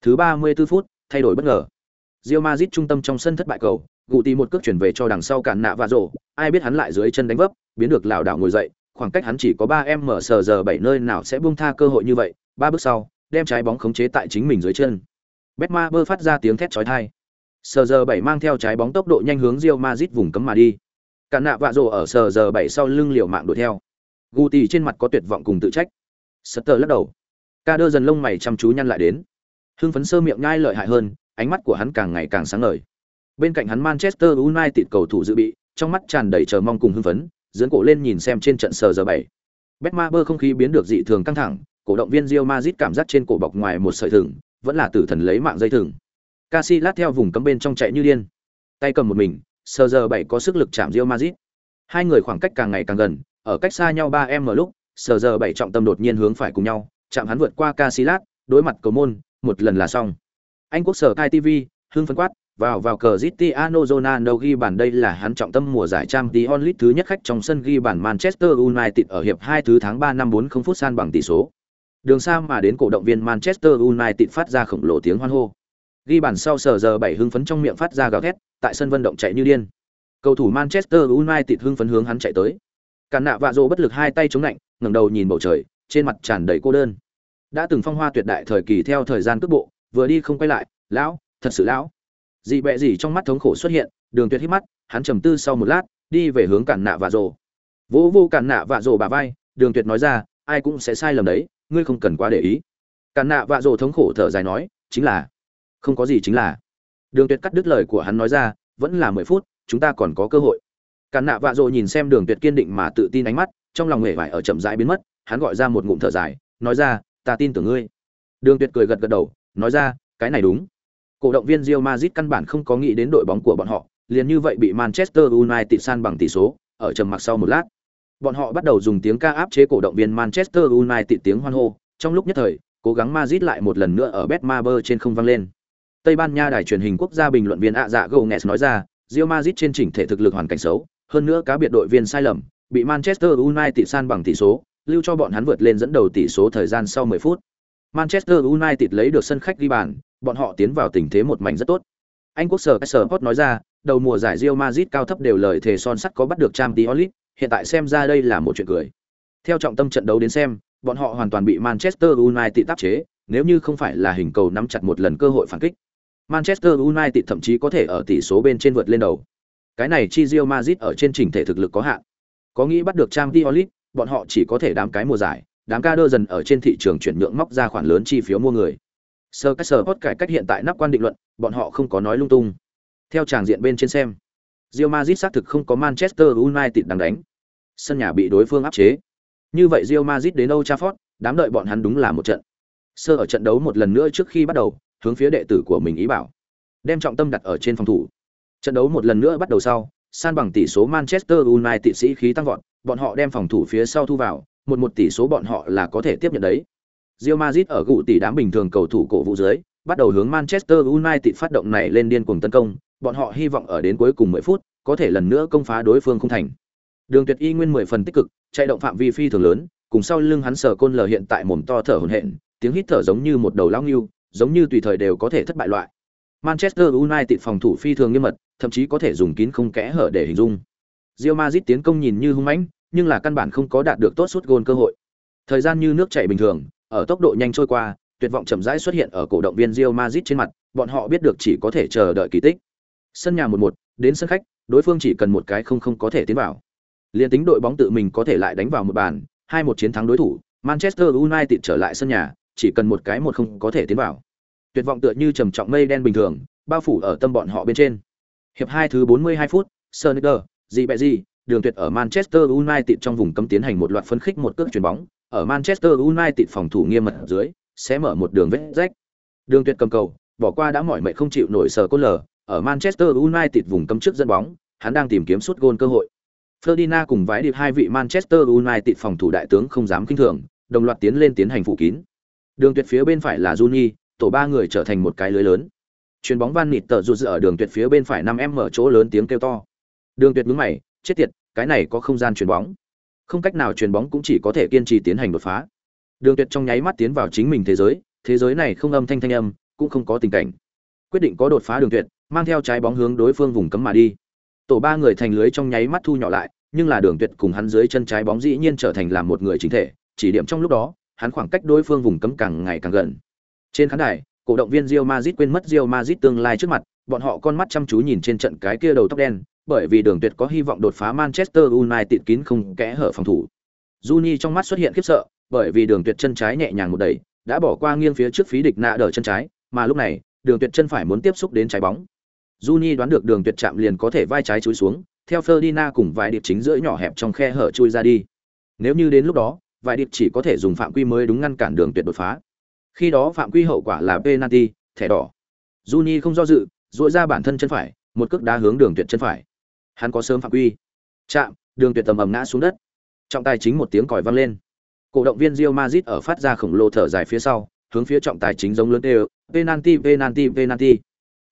S1: Thứ 34 phút, thay đổi bất ngờ. Real Madrid trung tâm trong sân thất bại cầu, gù tì một cước chuyển về cho đằng sau cản nạ và rổ, ai biết hắn lại dưới chân đánh vấp, biến được lảo đảo ngồi dậy, khoảng cách hắn chỉ có 3m sờ giờ 7 nơi nào sẽ buông tha cơ hội như vậy, ba bước sau, đem trái bóng khống chế tại chính mình dưới chân. Betma bơ phát ra tiếng thét chói tai. Sờ giờ 7 mang theo trái bóng tốc độ nhanh hướng Real Madrid vùng cấm mà đi. Cản nạ vạ rổ ở sờ giờ 7 sau lưng liều mạng đuổi theo. Guti trên mặt có tuyệt vọng cùng tự trách. Sutter lắc đầu. Ca đơ dần lông mày chăm chú nhăn lại đến. Hưng phấn sơ miệng nhai lợi hại hơn, ánh mắt của hắn càng ngày càng sáng ngời. Bên cạnh hắn Manchester United cầu thủ dự bị, trong mắt tràn đầy chờ mong cùng hưng phấn, dưỡng cổ lên nhìn xem trên trận sờ giờ 7. bơ không khí biến được dị thường căng thẳng, cổ động viên Real Madrid cảm giác trên cổ bọc ngoài một sợi thừng, vẫn là tử thần lấy mạng dây thừng. Casillas theo vùng cấm bên trong chạy như điên, tay cầm một mình, sờ giờ bảy có sức lực chạm Real Madrid. Hai người khoảng cách càng ngày càng gần, ở cách xa nhau ba em ở lúc, sờ giờ bảy trọng tâm đột nhiên hướng phải cùng nhau, chạm hắn vượt qua Casillas, đối mặt cầu môn, một lần là xong. Anh quốc sở Kai TV, hưng phấn quát, vào vào cờ Cristiano Ronaldo ghi bàn đây là hắn trọng tâm mùa giải Champions League thứ nhất khách trong sân ghi bàn Manchester United ở hiệp 2 thứ tháng 3 năm 40 phút san bằng tỷ số. Đường xa mà đến cổ động viên Manchester United phát ra khổng lồ tiếng hoan hô. Ghi bàn sau sở giờ 7 hưng phấn trong miệng phát ra gào thét, tại sân vận động chạy như điên. Cầu thủ Manchester United hưng phấn hướng hắn chạy tới. Càn nạ vạ rồ bất lực hai tay chống lạnh, ngẩng đầu nhìn bầu trời, trên mặt tràn đầy cô đơn. Đã từng phong hoa tuyệt đại thời kỳ theo thời gian cước bộ vừa đi không quay lại lão thật sự lão. Dị bẹ gì trong mắt thống khổ xuất hiện đường tuyệt hít mắt hắn trầm tư sau một lát đi về hướng cản nạ vạ rồ. Vỗ vô cản nạ vạ rồ bà vai đường tuyệt nói ra ai cũng sẽ sai lầm đấy ngươi không cần quá để ý. Cản nạ vạ rồ thống khổ thở dài nói chính là không có gì chính là. Đường tuyệt cắt đứt lời của hắn nói ra vẫn là mười phút chúng ta còn có cơ hội cản nạ vạ rồ nhìn xem đường tuyệt kiên định mà tự tin ánh mắt, trong lòng hề vải ở chậm rãi biến mất, hắn gọi ra một ngụm thở dài, nói ra, ta tin tưởng ngươi. Đường tuyệt cười gật gật đầu, nói ra, cái này đúng. Cổ động viên Real Madrid căn bản không có nghĩ đến đội bóng của bọn họ, liền như vậy bị Manchester United san bằng tỷ số, ở trầm mặc sau một lát. Bọn họ bắt đầu dùng tiếng ca áp chế cổ động viên Manchester United tiếng hoan hô, trong lúc nhất thời, cố gắng Madrid lại một lần nữa ở Betmaber trên không vang lên. Tây Ban Nha đài truyền hình quốc gia bình luận viên ạ dạ Gomez nói ra, Real Madrid trên chỉnh thể thực lực hoàn cảnh xấu hơn nữa cá biệt đội viên sai lầm, bị Manchester United san bằng tỷ số, lưu cho bọn hắn vượt lên dẫn đầu tỷ số thời gian sau 10 phút. Manchester United lấy được sân khách ghi bàn, bọn họ tiến vào tình thế một mảnh rất tốt. Anh quốc sở Sport nói ra, đầu mùa giải Real Madrid cao thấp đều lời thề son sắt có bắt được Champions League, hiện tại xem ra đây là một chuyện cười. Theo trọng tâm trận đấu đến xem, bọn họ hoàn toàn bị Manchester United tác chế, nếu như không phải là hình cầu nắm chặt một lần cơ hội phản kích. Manchester United thậm chí có thể ở tỷ số bên trên vượt lên đầu. Cái này chi Real Madrid ở trên trình thể thực lực có hạn. Có nghĩ bắt được Champions League, bọn họ chỉ có thể đám cái mùa giải, đám ca đơ dần ở trên thị trường chuyển nhượng móc ra khoản lớn chi phiếu mua người. Sơ cách sở hot cải cách hiện tại nắp quan định luận, bọn họ không có nói lung tung. Theo tràng diện bên trên xem, Real Madrid xác thực không có Manchester United đang đánh. Sân nhà bị đối phương áp chế. Như vậy Real Madrid đến Old Trafford, đám đợi bọn hắn đúng là một trận. Sơ ở trận đấu một lần nữa trước khi bắt đầu, hướng phía đệ tử của mình ý bảo, đem trọng tâm đặt ở trên phòng thủ. Trận đấu một lần nữa bắt đầu sau, san bằng tỷ số Manchester United sĩ khí tăng vọt, bọn họ đem phòng thủ phía sau thu vào, một một tỷ số bọn họ là có thể tiếp nhận đấy. Real Madrid ở gụ tỷ đám bình thường cầu thủ cổ vũ dưới, bắt đầu hướng Manchester United phát động này lên điên cuồng tấn công, bọn họ hy vọng ở đến cuối cùng 10 phút, có thể lần nữa công phá đối phương không thành. Đường Tuyệt Y nguyên 10 phần tích cực, chạy động phạm vi phi thường lớn, cùng sau lưng hắn sở côn lờ hiện tại mồm to thở hổn hển, tiếng hít thở giống như một đầu lão ngưu, giống như tùy thời đều có thể thất bại loại. Manchester United phòng thủ phi thường nghiêm mật, thậm chí có thể dùng kín không kẽ hở để hình dung. Real Madrid tiến công nhìn như hung mãnh, nhưng là căn bản không có đạt được tốt suốt gôn cơ hội. Thời gian như nước chảy bình thường, ở tốc độ nhanh trôi qua, tuyệt vọng chậm rãi xuất hiện ở cổ động viên Real Madrid trên mặt, bọn họ biết được chỉ có thể chờ đợi kỳ tích. Sân nhà 1-1, đến sân khách, đối phương chỉ cần một cái không không có thể tiến vào. Liên tính đội bóng tự mình có thể lại đánh vào một bàn, 2-1 chiến thắng đối thủ, Manchester United trở lại sân nhà, chỉ cần một cái một không có thể tiến vào. Tuyệt vọng tựa như trầm trọng mây đen bình thường, bao phủ ở tâm bọn họ bên trên. Hiệp 2 thứ 42 phút, Sonicer, gì bẹ gì, đường tuyệt ở Manchester United trong vùng cấm tiến hành một loạt phân khích một cước chuyền bóng, ở Manchester United phòng thủ nghiêm mật dưới, sẽ mở một đường vết rách. Đường tuyệt cầm cầu, bỏ qua đã mỏi mệt không chịu nổi sờ cốt lở. ở Manchester United vùng cấm trước dẫn bóng, hắn đang tìm kiếm suốt gôn cơ hội. Ferdinand cùng vái điệp hai vị Manchester United phòng thủ đại tướng không dám kinh thường, đồng loạt tiến lên tiến hành phủ kín. Đường tuyệt phía bên phải là Juni, tổ ba người trở thành một cái lưới lớn chuyền bóng van nịt tờ rụt ở đường tuyệt phía bên phải năm em mở chỗ lớn tiếng kêu to. Đường tuyệt nhướng mày, chết tiệt, cái này có không gian chuyền bóng. Không cách nào chuyền bóng cũng chỉ có thể kiên trì tiến hành đột phá. Đường tuyệt trong nháy mắt tiến vào chính mình thế giới thế giới này không âm thanh thanh âm, cũng không có tình cảnh. Quyết định có đột phá đường tuyệt, mang theo trái bóng hướng đối phương vùng cấm mà đi. Tổ ba người thành lưới trong nháy mắt thu nhỏ lại, nhưng là đường tuyệt cùng hắn dưới chân trái bóng dĩ nhiên trở thành làm một người chính thể, chỉ điểm trong lúc đó, hắn khoảng cách đối phương vùng cấm càng ngày càng gần. Trên khán đài cổ động viên Real Madrid quên mất Real Madrid tương lai trước mặt, bọn họ con mắt chăm chú nhìn trên trận cái kia đầu tóc đen, bởi vì Đường Tuyệt có hy vọng đột phá Manchester United kín không kẽ hở phòng thủ. Juni trong mắt xuất hiện khiếp sợ, bởi vì Đường Tuyệt chân trái nhẹ nhàng một đẩy, đã bỏ qua nghiêng phía trước phí địch nạ đỡ chân trái, mà lúc này, Đường Tuyệt chân phải muốn tiếp xúc đến trái bóng. Juni đoán được Đường Tuyệt chạm liền có thể vai trái chúi xuống, theo Ferdinand cùng vài điệp chính giữa nhỏ hẹp trong khe hở chui ra đi. Nếu như đến lúc đó, vài điệp chỉ có thể dùng phạm quy mới đúng ngăn cản Đường Tuyệt đột phá. Khi đó phạm quy hậu quả là penalty, thẻ đỏ. Juni không do dự, duỗi ra bản thân chân phải, một cước đá hướng Đường Tuyệt chân phải. Hắn có sớm phạm quy. Chạm, Đường Tuyệt tầm ầm ngã xuống đất. Trọng tài chính một tiếng còi vang lên. Cổ động viên Real Madrid ở phát ra khổng lồ thở dài phía sau, hướng phía trọng tài chính giống lớn đều, penalty penalty penalty.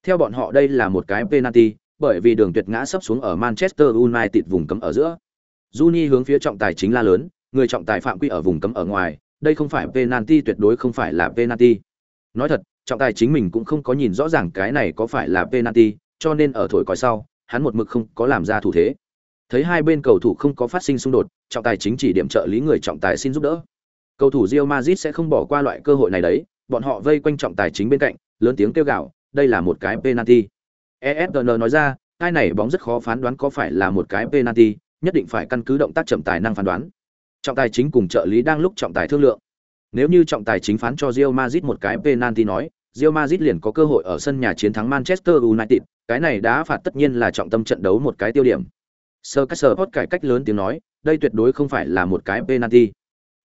S1: Theo bọn họ đây là một cái penalty, bởi vì Đường Tuyệt ngã sấp xuống ở Manchester United vùng cấm ở giữa. Juni hướng phía trọng tài chính la lớn, người trọng tài phạm quy ở vùng cấm ở ngoài, đây không phải penalty tuyệt đối không phải là penalty. Nói thật, trọng tài chính mình cũng không có nhìn rõ ràng cái này có phải là penalty, cho nên ở thổi còi sau, hắn một mực không có làm ra thủ thế. Thấy hai bên cầu thủ không có phát sinh xung đột, trọng tài chính chỉ điểm trợ lý người trọng tài xin giúp đỡ. Cầu thủ Real Madrid sẽ không bỏ qua loại cơ hội này đấy, bọn họ vây quanh trọng tài chính bên cạnh, lớn tiếng kêu gào, đây là một cái penalty. ESPN nói ra, cái này bóng rất khó phán đoán có phải là một cái penalty, nhất định phải căn cứ động tác chậm tài năng phán đoán. Trọng tài chính cùng trợ lý đang lúc trọng tài thương lượng. Nếu như trọng tài chính phán cho Real Madrid một cái penalty nói, Real Madrid liền có cơ hội ở sân nhà chiến thắng Manchester United, cái này đã phạt tất nhiên là trọng tâm trận đấu một cái tiêu điểm. Sir Caesar cải cách lớn tiếng nói, đây tuyệt đối không phải là một cái penalty.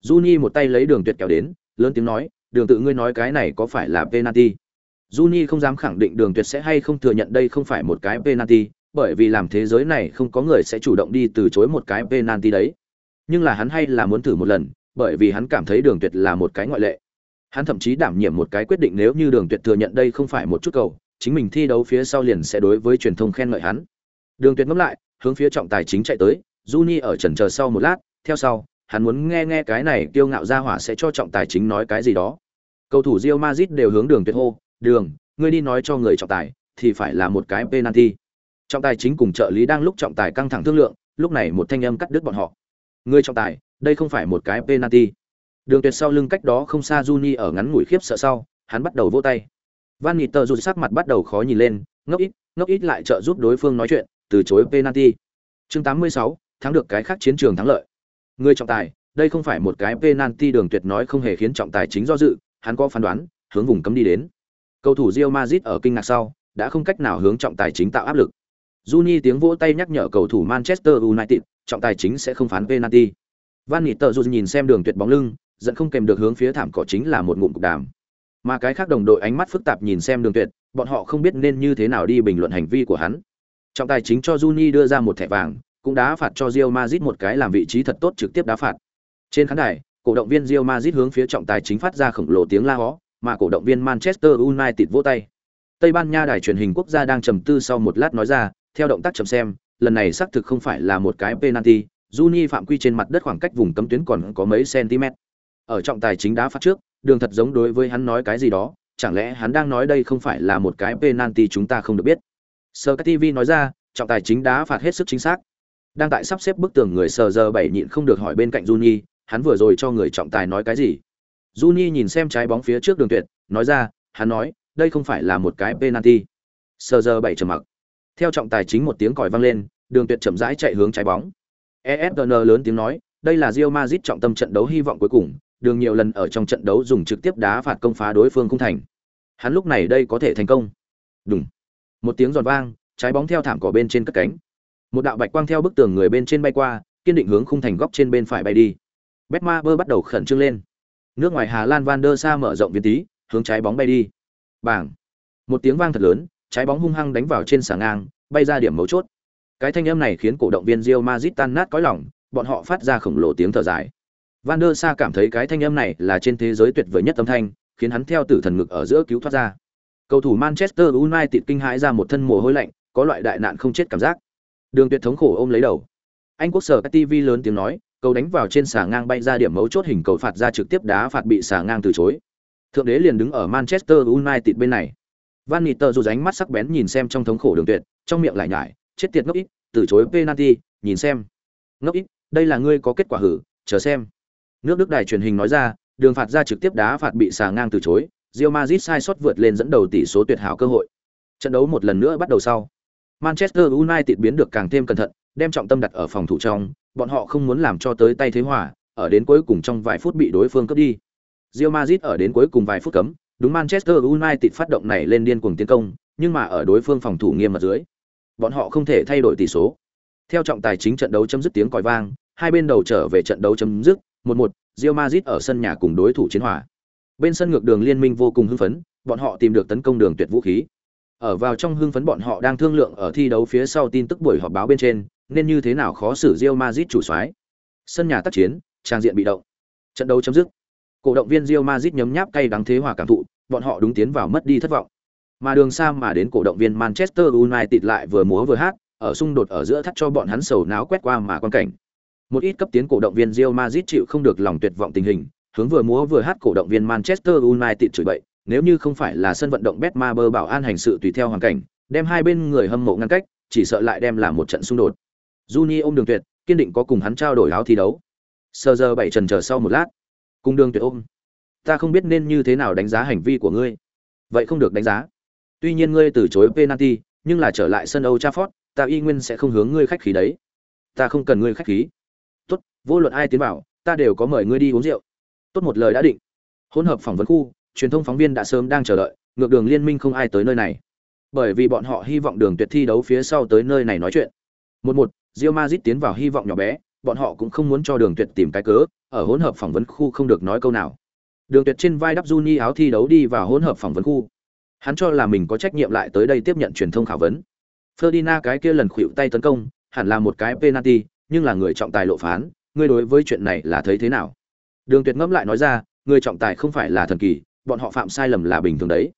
S1: Juni một tay lấy đường tuyệt kéo đến, lớn tiếng nói, đường tự ngươi nói cái này có phải là penalty? Juni không dám khẳng định đường tuyệt sẽ hay không thừa nhận đây không phải một cái penalty, bởi vì làm thế giới này không có người sẽ chủ động đi từ chối một cái penalty đấy. Nhưng là hắn hay là muốn thử một lần, bởi vì hắn cảm thấy đường tuyệt là một cái ngoại lệ. Hắn thậm chí đảm nhiệm một cái quyết định nếu như đường tuyệt thừa nhận đây không phải một chút cầu, chính mình thi đấu phía sau liền sẽ đối với truyền thông khen ngợi hắn. Đường tuyệt ngẫm lại, hướng phía trọng tài chính chạy tới, Juni ở trần chờ sau một lát, theo sau, hắn muốn nghe nghe cái này kiêu ngạo ra hỏa sẽ cho trọng tài chính nói cái gì đó. Cầu thủ Real Madrid đều hướng Đường Tuyệt hô, "Đường, ngươi đi nói cho người trọng tài, thì phải là một cái penalty." Trọng tài chính cùng trợ lý đang lúc trọng tài căng thẳng thương lượng, lúc này một thanh âm cắt đứt bọn họ. "Ngươi trọng tài, đây không phải một cái penalty." Đường Tuyệt sau lưng cách đó không xa Juni ở ngắn ngủi khiếp sợ sau, hắn bắt đầu vỗ tay. Van Niter rụt sắc mặt bắt đầu khó nhìn lên, ngốc ít, ngốc ít lại trợ giúp đối phương nói chuyện, từ chối penalty. Chương 86, thắng được cái khác chiến trường thắng lợi. Người trọng tài, đây không phải một cái penalty đường tuyệt nói không hề khiến trọng tài chính do dự, hắn có phán đoán, hướng vùng cấm đi đến. Cầu thủ Real Madrid ở kinh ngạc sau, đã không cách nào hướng trọng tài chính tạo áp lực. Juni tiếng vỗ tay nhắc nhở cầu thủ Manchester United, trọng tài chính sẽ không phán penalty. Van Nistelrooy nhìn xem đường tuyệt bóng lưng, giận không kèm được hướng phía thảm cỏ chính là một ngụm cục đàm. Mà cái khác đồng đội ánh mắt phức tạp nhìn xem đường tuyệt, bọn họ không biết nên như thế nào đi bình luận hành vi của hắn. Trọng tài chính cho Juni đưa ra một thẻ vàng, cũng đá phạt cho Real Madrid một cái làm vị trí thật tốt trực tiếp đá phạt. Trên khán đài, cổ động viên Real Madrid hướng phía trọng tài chính phát ra khổng lồ tiếng la hó, mà cổ động viên Manchester United vỗ tay. Tây Ban Nha đài truyền hình quốc gia đang trầm tư sau một lát nói ra, theo động tác chậm xem, lần này xác thực không phải là một cái penalty, Juni phạm quy trên mặt đất khoảng cách vùng cấm tuyến còn có mấy cm. Ở trọng tài chính đá phát trước, đường thật giống đối với hắn nói cái gì đó, chẳng lẽ hắn đang nói đây không phải là một cái penalty chúng ta không được biết. Sir TV nói ra, trọng tài chính đá phạt hết sức chính xác, đang tại sắp xếp bức tường người sờ giờ bảy nhịn không được hỏi bên cạnh Juni, hắn vừa rồi cho người trọng tài nói cái gì? Juni nhìn xem trái bóng phía trước đường tuyệt, nói ra, hắn nói, đây không phải là một cái penalty. Sờ giờ bảy trầm mặc. Theo trọng tài chính một tiếng còi vang lên, đường tuyệt chậm rãi chạy hướng trái bóng. ESPN lớn tiếng nói, đây là Real Madrid trọng tâm trận đấu hy vọng cuối cùng, đường nhiều lần ở trong trận đấu dùng trực tiếp đá phạt công phá đối phương không thành. Hắn lúc này đây có thể thành công. Đùng. Một tiếng giòn vang, trái bóng theo thảm cỏ bên trên cất cánh một đạo bạch quang theo bức tường người bên trên bay qua kiên định hướng khung thành góc trên bên phải bay đi betma bơ bắt đầu khẩn trương lên nước ngoài hà lan van der sa mở rộng viên tí hướng trái bóng bay đi bảng một tiếng vang thật lớn trái bóng hung hăng đánh vào trên xà ngang, bay ra điểm mấu chốt. Cái thanh âm này khiến cổ động viên Real Madrid tan nát cõi lòng, bọn họ phát ra khổng lồ tiếng thở dài. Van der sa cảm thấy cái thanh âm này là trên thế giới tuyệt vời nhất âm thanh, khiến hắn theo tử thần ngực ở giữa cứu thoát ra. Cầu thủ manchester united kinh hãi ra một thân mồ hôi lạnh, có loại đại nạn không chết cảm giác. Đường tuyệt thống khổ ôm lấy đầu. Anh quốc sở tv lớn tiếng nói, cầu đánh vào trên xà ngang bay ra điểm mấu chốt hình cầu phạt ra trực tiếp đá phạt bị xà ngang từ chối. Thượng đế liền đứng ở manchester united bên này van niter dù ránh mắt sắc bén nhìn xem trong thống khổ đường tuyệt trong miệng lại nhải chết tiệt ngốc ít từ chối penalty nhìn xem. Ngốc ít đây là ngươi có kết quả hử chờ xem. Nước đức đài truyền hình nói ra đường phạt ra trực tiếp đá phạt bị xà ngang từ chối Real Madrid sai sót vượt lên dẫn đầu tỷ số tuyệt hảo cơ hội. Trận đấu một lần nữa bắt đầu sau. Manchester United biến được càng thêm cẩn thận, đem trọng tâm đặt ở phòng thủ trong, bọn họ không muốn làm cho tới tay thế hòa, ở đến cuối cùng trong vài phút bị đối phương cướp đi. Real Madrid ở đến cuối cùng vài phút cấm, đúng Manchester United phát động này lên điên cuồng tiến công, nhưng mà ở đối phương phòng thủ nghiêm mật dưới, bọn họ không thể thay đổi tỷ số. Theo trọng tài chính trận đấu chấm dứt tiếng còi vang, hai bên đầu trở về trận đấu chấm dứt, 1-1, Real Madrid ở sân nhà cùng đối thủ chiến hòa. Bên sân ngược đường liên minh vô cùng hưng phấn, bọn họ tìm được tấn công đường tuyệt vũ khí. Ở vào trong hưng phấn bọn họ đang thương lượng ở thi đấu phía sau tin tức buổi họp báo bên trên, nên như thế nào khó xử Real Madrid chủ soái. Sân nhà tác chiến, trang diện bị động. Trận đấu chấm dứt. Cổ động viên Real Madrid nhấm nháp cay đắng thế hòa cảm thụ, bọn họ đúng tiến vào mất đi thất vọng. Mà đường xa mà đến cổ động viên Manchester United lại vừa múa vừa hát, ở xung đột ở giữa thắt cho bọn hắn sầu náo quét qua mà quan cảnh. Một ít cấp tiến cổ động viên Real Madrid chịu không được lòng tuyệt vọng tình hình, hướng vừa múa vừa hát cổ động viên Manchester United chửi bậy, nếu như không phải là sân vận động Betmaber bảo an hành sự tùy theo hoàn cảnh, đem hai bên người hâm mộ ngăn cách, chỉ sợ lại đem làm một trận xung đột. Juni ôm Đường Tuyệt, kiên định có cùng hắn trao đổi áo thi đấu. Sơ giờ bảy trần chờ sau một lát, cung đường tuyệt ôm. Ta không biết nên như thế nào đánh giá hành vi của ngươi. Vậy không được đánh giá. Tuy nhiên ngươi từ chối penalty, nhưng là trở lại sân Âu Trafford, ta y nguyên sẽ không hướng ngươi khách khí đấy. Ta không cần ngươi khách khí. Tốt, vô luận ai tiến vào, ta đều có mời ngươi đi uống rượu. Tốt một lời đã định. Hỗn hợp phỏng vấn khu, truyền thông phóng viên đã sớm đang chờ đợi, ngược đường liên minh không ai tới nơi này. Bởi vì bọn họ hy vọng đường tuyệt thi đấu phía sau tới nơi này nói chuyện. Một một, Real Madrid tiến vào hy vọng nhỏ bé bọn họ cũng không muốn cho đường tuyệt tìm cái cớ, ở hỗn hợp phỏng vấn khu không được nói câu nào. Đường tuyệt trên vai đắp Juni áo thi đấu đi vào hỗn hợp phỏng vấn khu. Hắn cho là mình có trách nhiệm lại tới đây tiếp nhận truyền thông khảo vấn. Ferdinand cái kia lần khuỵu tay tấn công, hẳn là một cái penalty, nhưng là người trọng tài lộ phán, ngươi đối với chuyện này là thấy thế nào? Đường tuyệt ngẫm lại nói ra, người trọng tài không phải là thần kỳ, bọn họ phạm sai lầm là bình thường đấy.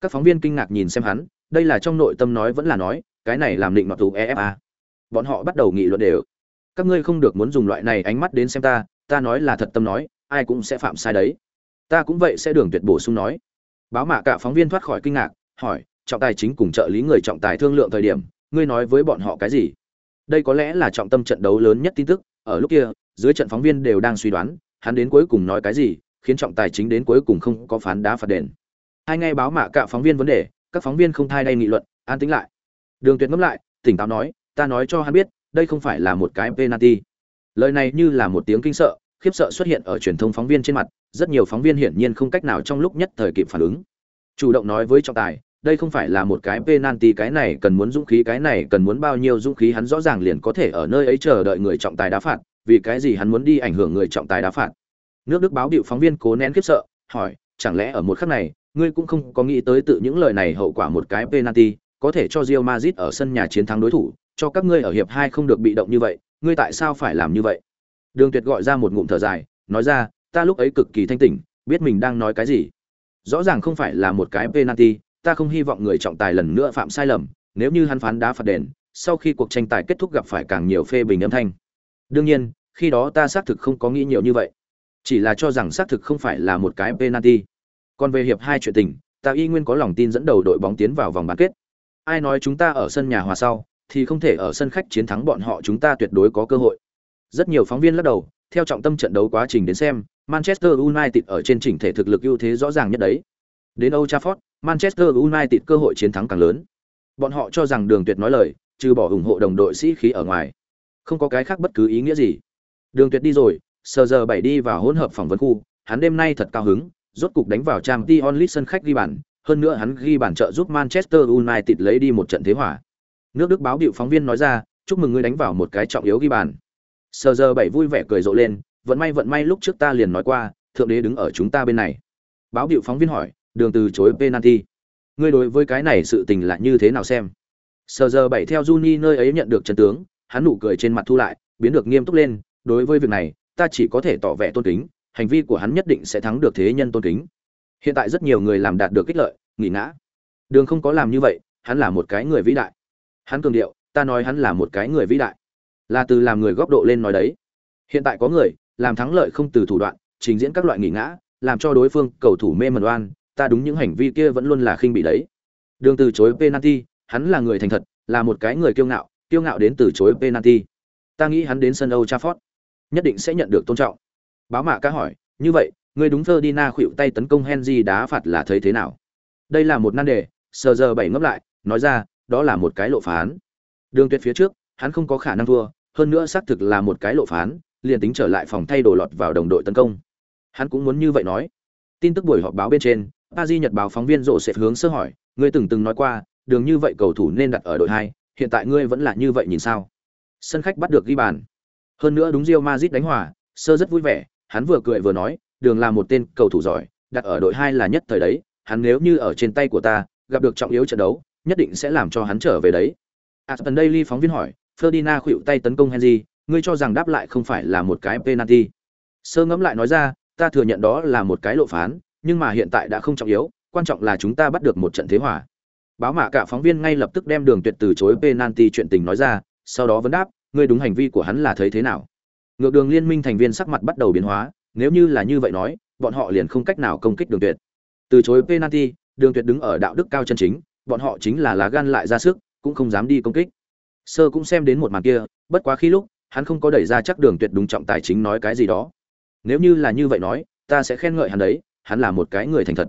S1: Các phóng viên kinh ngạc nhìn xem hắn, đây là trong nội tâm nói vẫn là nói, cái này làm định nọ tù efa bọn họ bắt đầu nghị luận đều các ngươi không được muốn dùng loại này ánh mắt đến xem ta ta nói là thật tâm nói, ai cũng sẽ phạm sai đấy. Ta cũng vậy sẽ đường tuyệt bổ sung nói. Báo mạ cả phóng viên thoát khỏi kinh ngạc, hỏi, trọng tài chính cùng trợ lý người trọng tài thương lượng thời điểm, ngươi nói với bọn họ cái gì? Đây có lẽ là trọng tâm trận đấu lớn nhất tin tức, ở lúc kia, dưới trận phóng viên đều đang suy đoán, hắn đến cuối cùng nói cái gì, khiến trọng tài chính đến cuối cùng không có phán đá phạt đền. Hai ngay báo mạ cả phóng viên vấn đề, các phóng viên không thay đây nghị luận, an tĩnh lại. Đường tuyệt ngẫm lại, tỉnh táo nói, ta nói cho hắn biết đây không phải là một cái penalty. Lời này như là một tiếng kinh sợ, khiếp sợ xuất hiện ở truyền thông phóng viên trên mặt, rất nhiều phóng viên hiển nhiên không cách nào trong lúc nhất thời kịp phản ứng. Chủ động nói với trọng tài, đây không phải là một cái penalty, cái này cần muốn dũng khí, cái này cần muốn bao nhiêu dũng khí, hắn rõ ràng liền có thể ở nơi ấy chờ đợi người trọng tài đá phạt, vì cái gì hắn muốn đi ảnh hưởng người trọng tài đá phạt. Nước đức báo điệu phóng viên cố nén khiếp sợ, hỏi, chẳng lẽ ở một khắc này, ngươi cũng không có nghĩ tới tự những lời này hậu quả một cái penalty, có thể cho Real Madrid ở sân nhà chiến thắng đối thủ cho các ngươi ở hiệp hai không được bị động như vậy, ngươi tại sao phải làm như vậy? Đường tuyệt gọi ra một ngụm thở dài, nói ra, ta lúc ấy cực kỳ thanh tỉnh, biết mình đang nói cái gì. Rõ ràng không phải là một cái penalty, ta không hy vọng người trọng tài lần nữa phạm sai lầm, nếu như hắn phán đá phạt đền, sau khi cuộc tranh tài kết thúc gặp phải càng nhiều phê bình âm thanh. Đương nhiên, khi đó ta xác thực không có nghĩ nhiều như vậy. Chỉ là cho rằng xác thực không phải là một cái penalty. Còn về hiệp hai chuyện tình, ta y nguyên có lòng tin dẫn đầu đội bóng tiến vào vòng bán kết. Ai nói chúng ta ở sân nhà hòa sau thì không thể ở sân khách chiến thắng bọn họ, chúng ta tuyệt đối có cơ hội. Rất nhiều phóng viên lắc đầu, theo trọng tâm trận đấu quá trình đến xem, manchester united ở trên chỉnh thể thực lực ưu thế rõ ràng nhất đấy. Đến old trafford, manchester united cơ hội chiến thắng càng lớn. Bọn họ cho rằng đường tuyệt nói lời, trừ bỏ ủng hộ đồng đội sĩ khí ở ngoài. Không có cái khác bất cứ ý nghĩa gì. Đường tuyệt đi rồi sờ giờ bảy đi vào hỗn hợp phỏng vấn khu, hắn đêm nay thật cao hứng, rốt cục đánh vào trang League sân khách ghi bàn, hơn nữa hắn ghi bàn trợ giúp manchester united lấy đi một trận thế hòa nước đức báo điệu phóng viên nói ra, chúc mừng ngươi đánh vào một cái trọng yếu ghi bàn. Sờ giờ bảy vui vẻ cười rộ lên, vận may vận may, lúc trước ta liền nói qua, thượng đế đứng ở chúng ta bên này. Báo điệu phóng viên hỏi, đường từ chối penalty. Ngươi đối với cái này sự tình là như thế nào xem? Sờ giờ bảy theo Juni nơi ấy nhận được chân tướng, hắn nụ cười trên mặt thu lại, biến được nghiêm túc lên, đối với việc này, ta chỉ có thể tỏ vẻ tôn kính, hành vi của hắn nhất định sẽ thắng được thế nhân tôn kính. Hiện tại rất nhiều người làm đạt được kích lợi, nghỉ ngã. Đường không có làm như vậy, hắn là một cái người vĩ đại hắn cường điệu, ta nói hắn là một cái người vĩ đại. Là từ làm người góc độ lên nói đấy. Hiện tại có người, làm thắng lợi không từ thủ đoạn, trình diễn các loại nghỉ ngã, làm cho đối phương cầu thủ mê mẩn oan, ta đúng những hành vi kia vẫn luôn là khinh bị đấy. Đường từ chối penalty, hắn là người thành thật, là một cái người kiêu ngạo kiêu ngạo đến từ chối penalty. Ta nghĩ hắn đến sân Old Trafford, nhất định sẽ nhận được tôn trọng. Báo mạ ca hỏi, như vậy, người đúng Ferdinand khuỵu tay tấn công Henry đá phạt là thấy thế nào? Đây là một nan đề, sờ giờ bảy ngấp lại, nói ra đó là một cái lộ phán. Đường tuyệt phía trước, hắn không có khả năng thua, hơn nữa xác thực là một cái lộ phán, liền tính trở lại phòng thay đồ lọt vào đồng đội tấn công. Hắn cũng muốn như vậy nói. Tin tức buổi họp báo bên trên, Paris nhật báo phóng viên rộ sẽ hướng sơ hỏi, ngươi từng từng nói qua, đường như vậy cầu thủ nên đặt ở đội hai, hiện tại ngươi vẫn là như vậy nhìn sao? Sân khách bắt được ghi bàn. Hơn nữa đúng Real Madrid đánh hòa, sơ rất vui vẻ, hắn vừa cười vừa nói, đường là một tên cầu thủ giỏi, đặt ở đội hai là nhất thời đấy, hắn nếu như ở trên tay của ta, gặp được trọng yếu trận đấu nhất định sẽ làm cho hắn trở về đấy. À, Aston Daily phóng viên hỏi, Ferdinand khuỵu tay tấn công Henry, ngươi cho rằng đáp lại không phải là một cái penalty? Sơ ngẫm lại nói ra, ta thừa nhận đó là một cái lộ phán, nhưng mà hiện tại đã không trọng yếu, quan trọng là chúng ta bắt được một trận thế hòa. Báo mạ cả phóng viên ngay lập tức đem đường tuyệt từ chối penalty chuyện tình nói ra, sau đó vấn đáp, ngươi đúng hành vi của hắn là thấy thế nào? Ngược đường liên minh thành viên sắc mặt bắt đầu biến hóa, nếu như là như vậy nói, bọn họ liền không cách nào công kích đường tuyệt. Từ chối penalty, đường tuyệt đứng ở đạo đức cao chân chính bọn họ chính là lá gan lại ra sức cũng không dám đi công kích sơ cũng xem đến một màn kia bất quá khi lúc hắn không có đẩy ra chắc đường tuyệt đúng trọng tài chính nói cái gì đó nếu như là như vậy nói ta sẽ khen ngợi hắn đấy, hắn là một cái người thành thật.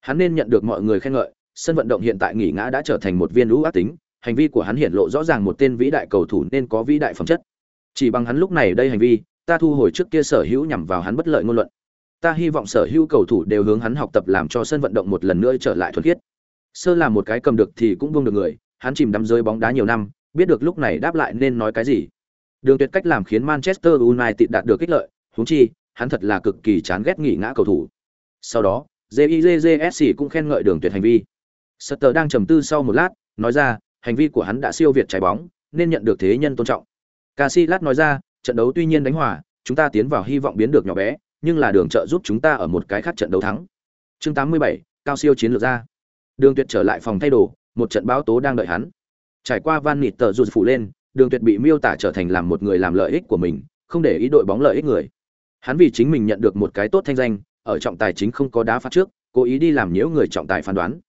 S1: Hắn nên nhận được mọi người khen ngợi, sân vận động hiện tại nghỉ ngã đã trở thành một viên lũ ác tính, hành vi của hắn hiện lộ rõ ràng một tên vĩ đại cầu thủ nên có vĩ đại phẩm chất. Chỉ bằng hắn lúc này đây hành vi, ta thu hồi trước kia sở hữu nhằm vào hắn bất lợi ngôn luận. Ta hy vọng sở hữu cầu thủ đều hướng hắn học tập làm cho sân vận động một lần nữa trở lại thuần khiết. Sơ là một cái cầm được thì cũng buông được người, hắn chìm đắm rơi bóng đá nhiều năm, biết được lúc này đáp lại nên nói cái gì. Đường tuyệt cách làm khiến Manchester United đạt được kích lợi, huống chi, hắn thật là cực kỳ chán ghét nghỉ ngã cầu thủ. Sau đó, jizsc cũng khen ngợi đường tuyệt hành vi. Sutter đang trầm tư sau một lát, nói ra, hành vi của hắn đã siêu việt trái bóng, nên nhận được thế nhân tôn trọng. Casillas nói ra, trận đấu tuy nhiên đánh hòa, chúng ta tiến vào hy vọng biến được nhỏ bé, nhưng là đường trợ giúp chúng ta ở một cái khác trận đấu thắng. Chương 87, cao siêu chiến lược ra. Đường Tuyệt trở lại phòng thay đồ, một trận báo tố đang đợi hắn. Trải qua Van Nịt tờ rụt phủ lên, Đường Tuyệt bị miêu tả trở thành làm một người làm lợi ích của mình, không để ý đội bóng lợi ích người. Hắn vì chính mình nhận được một cái tốt thanh danh, ở trọng tài chính không có đá phạt trước, cố ý đi làm nhiễu người trọng tài phán đoán.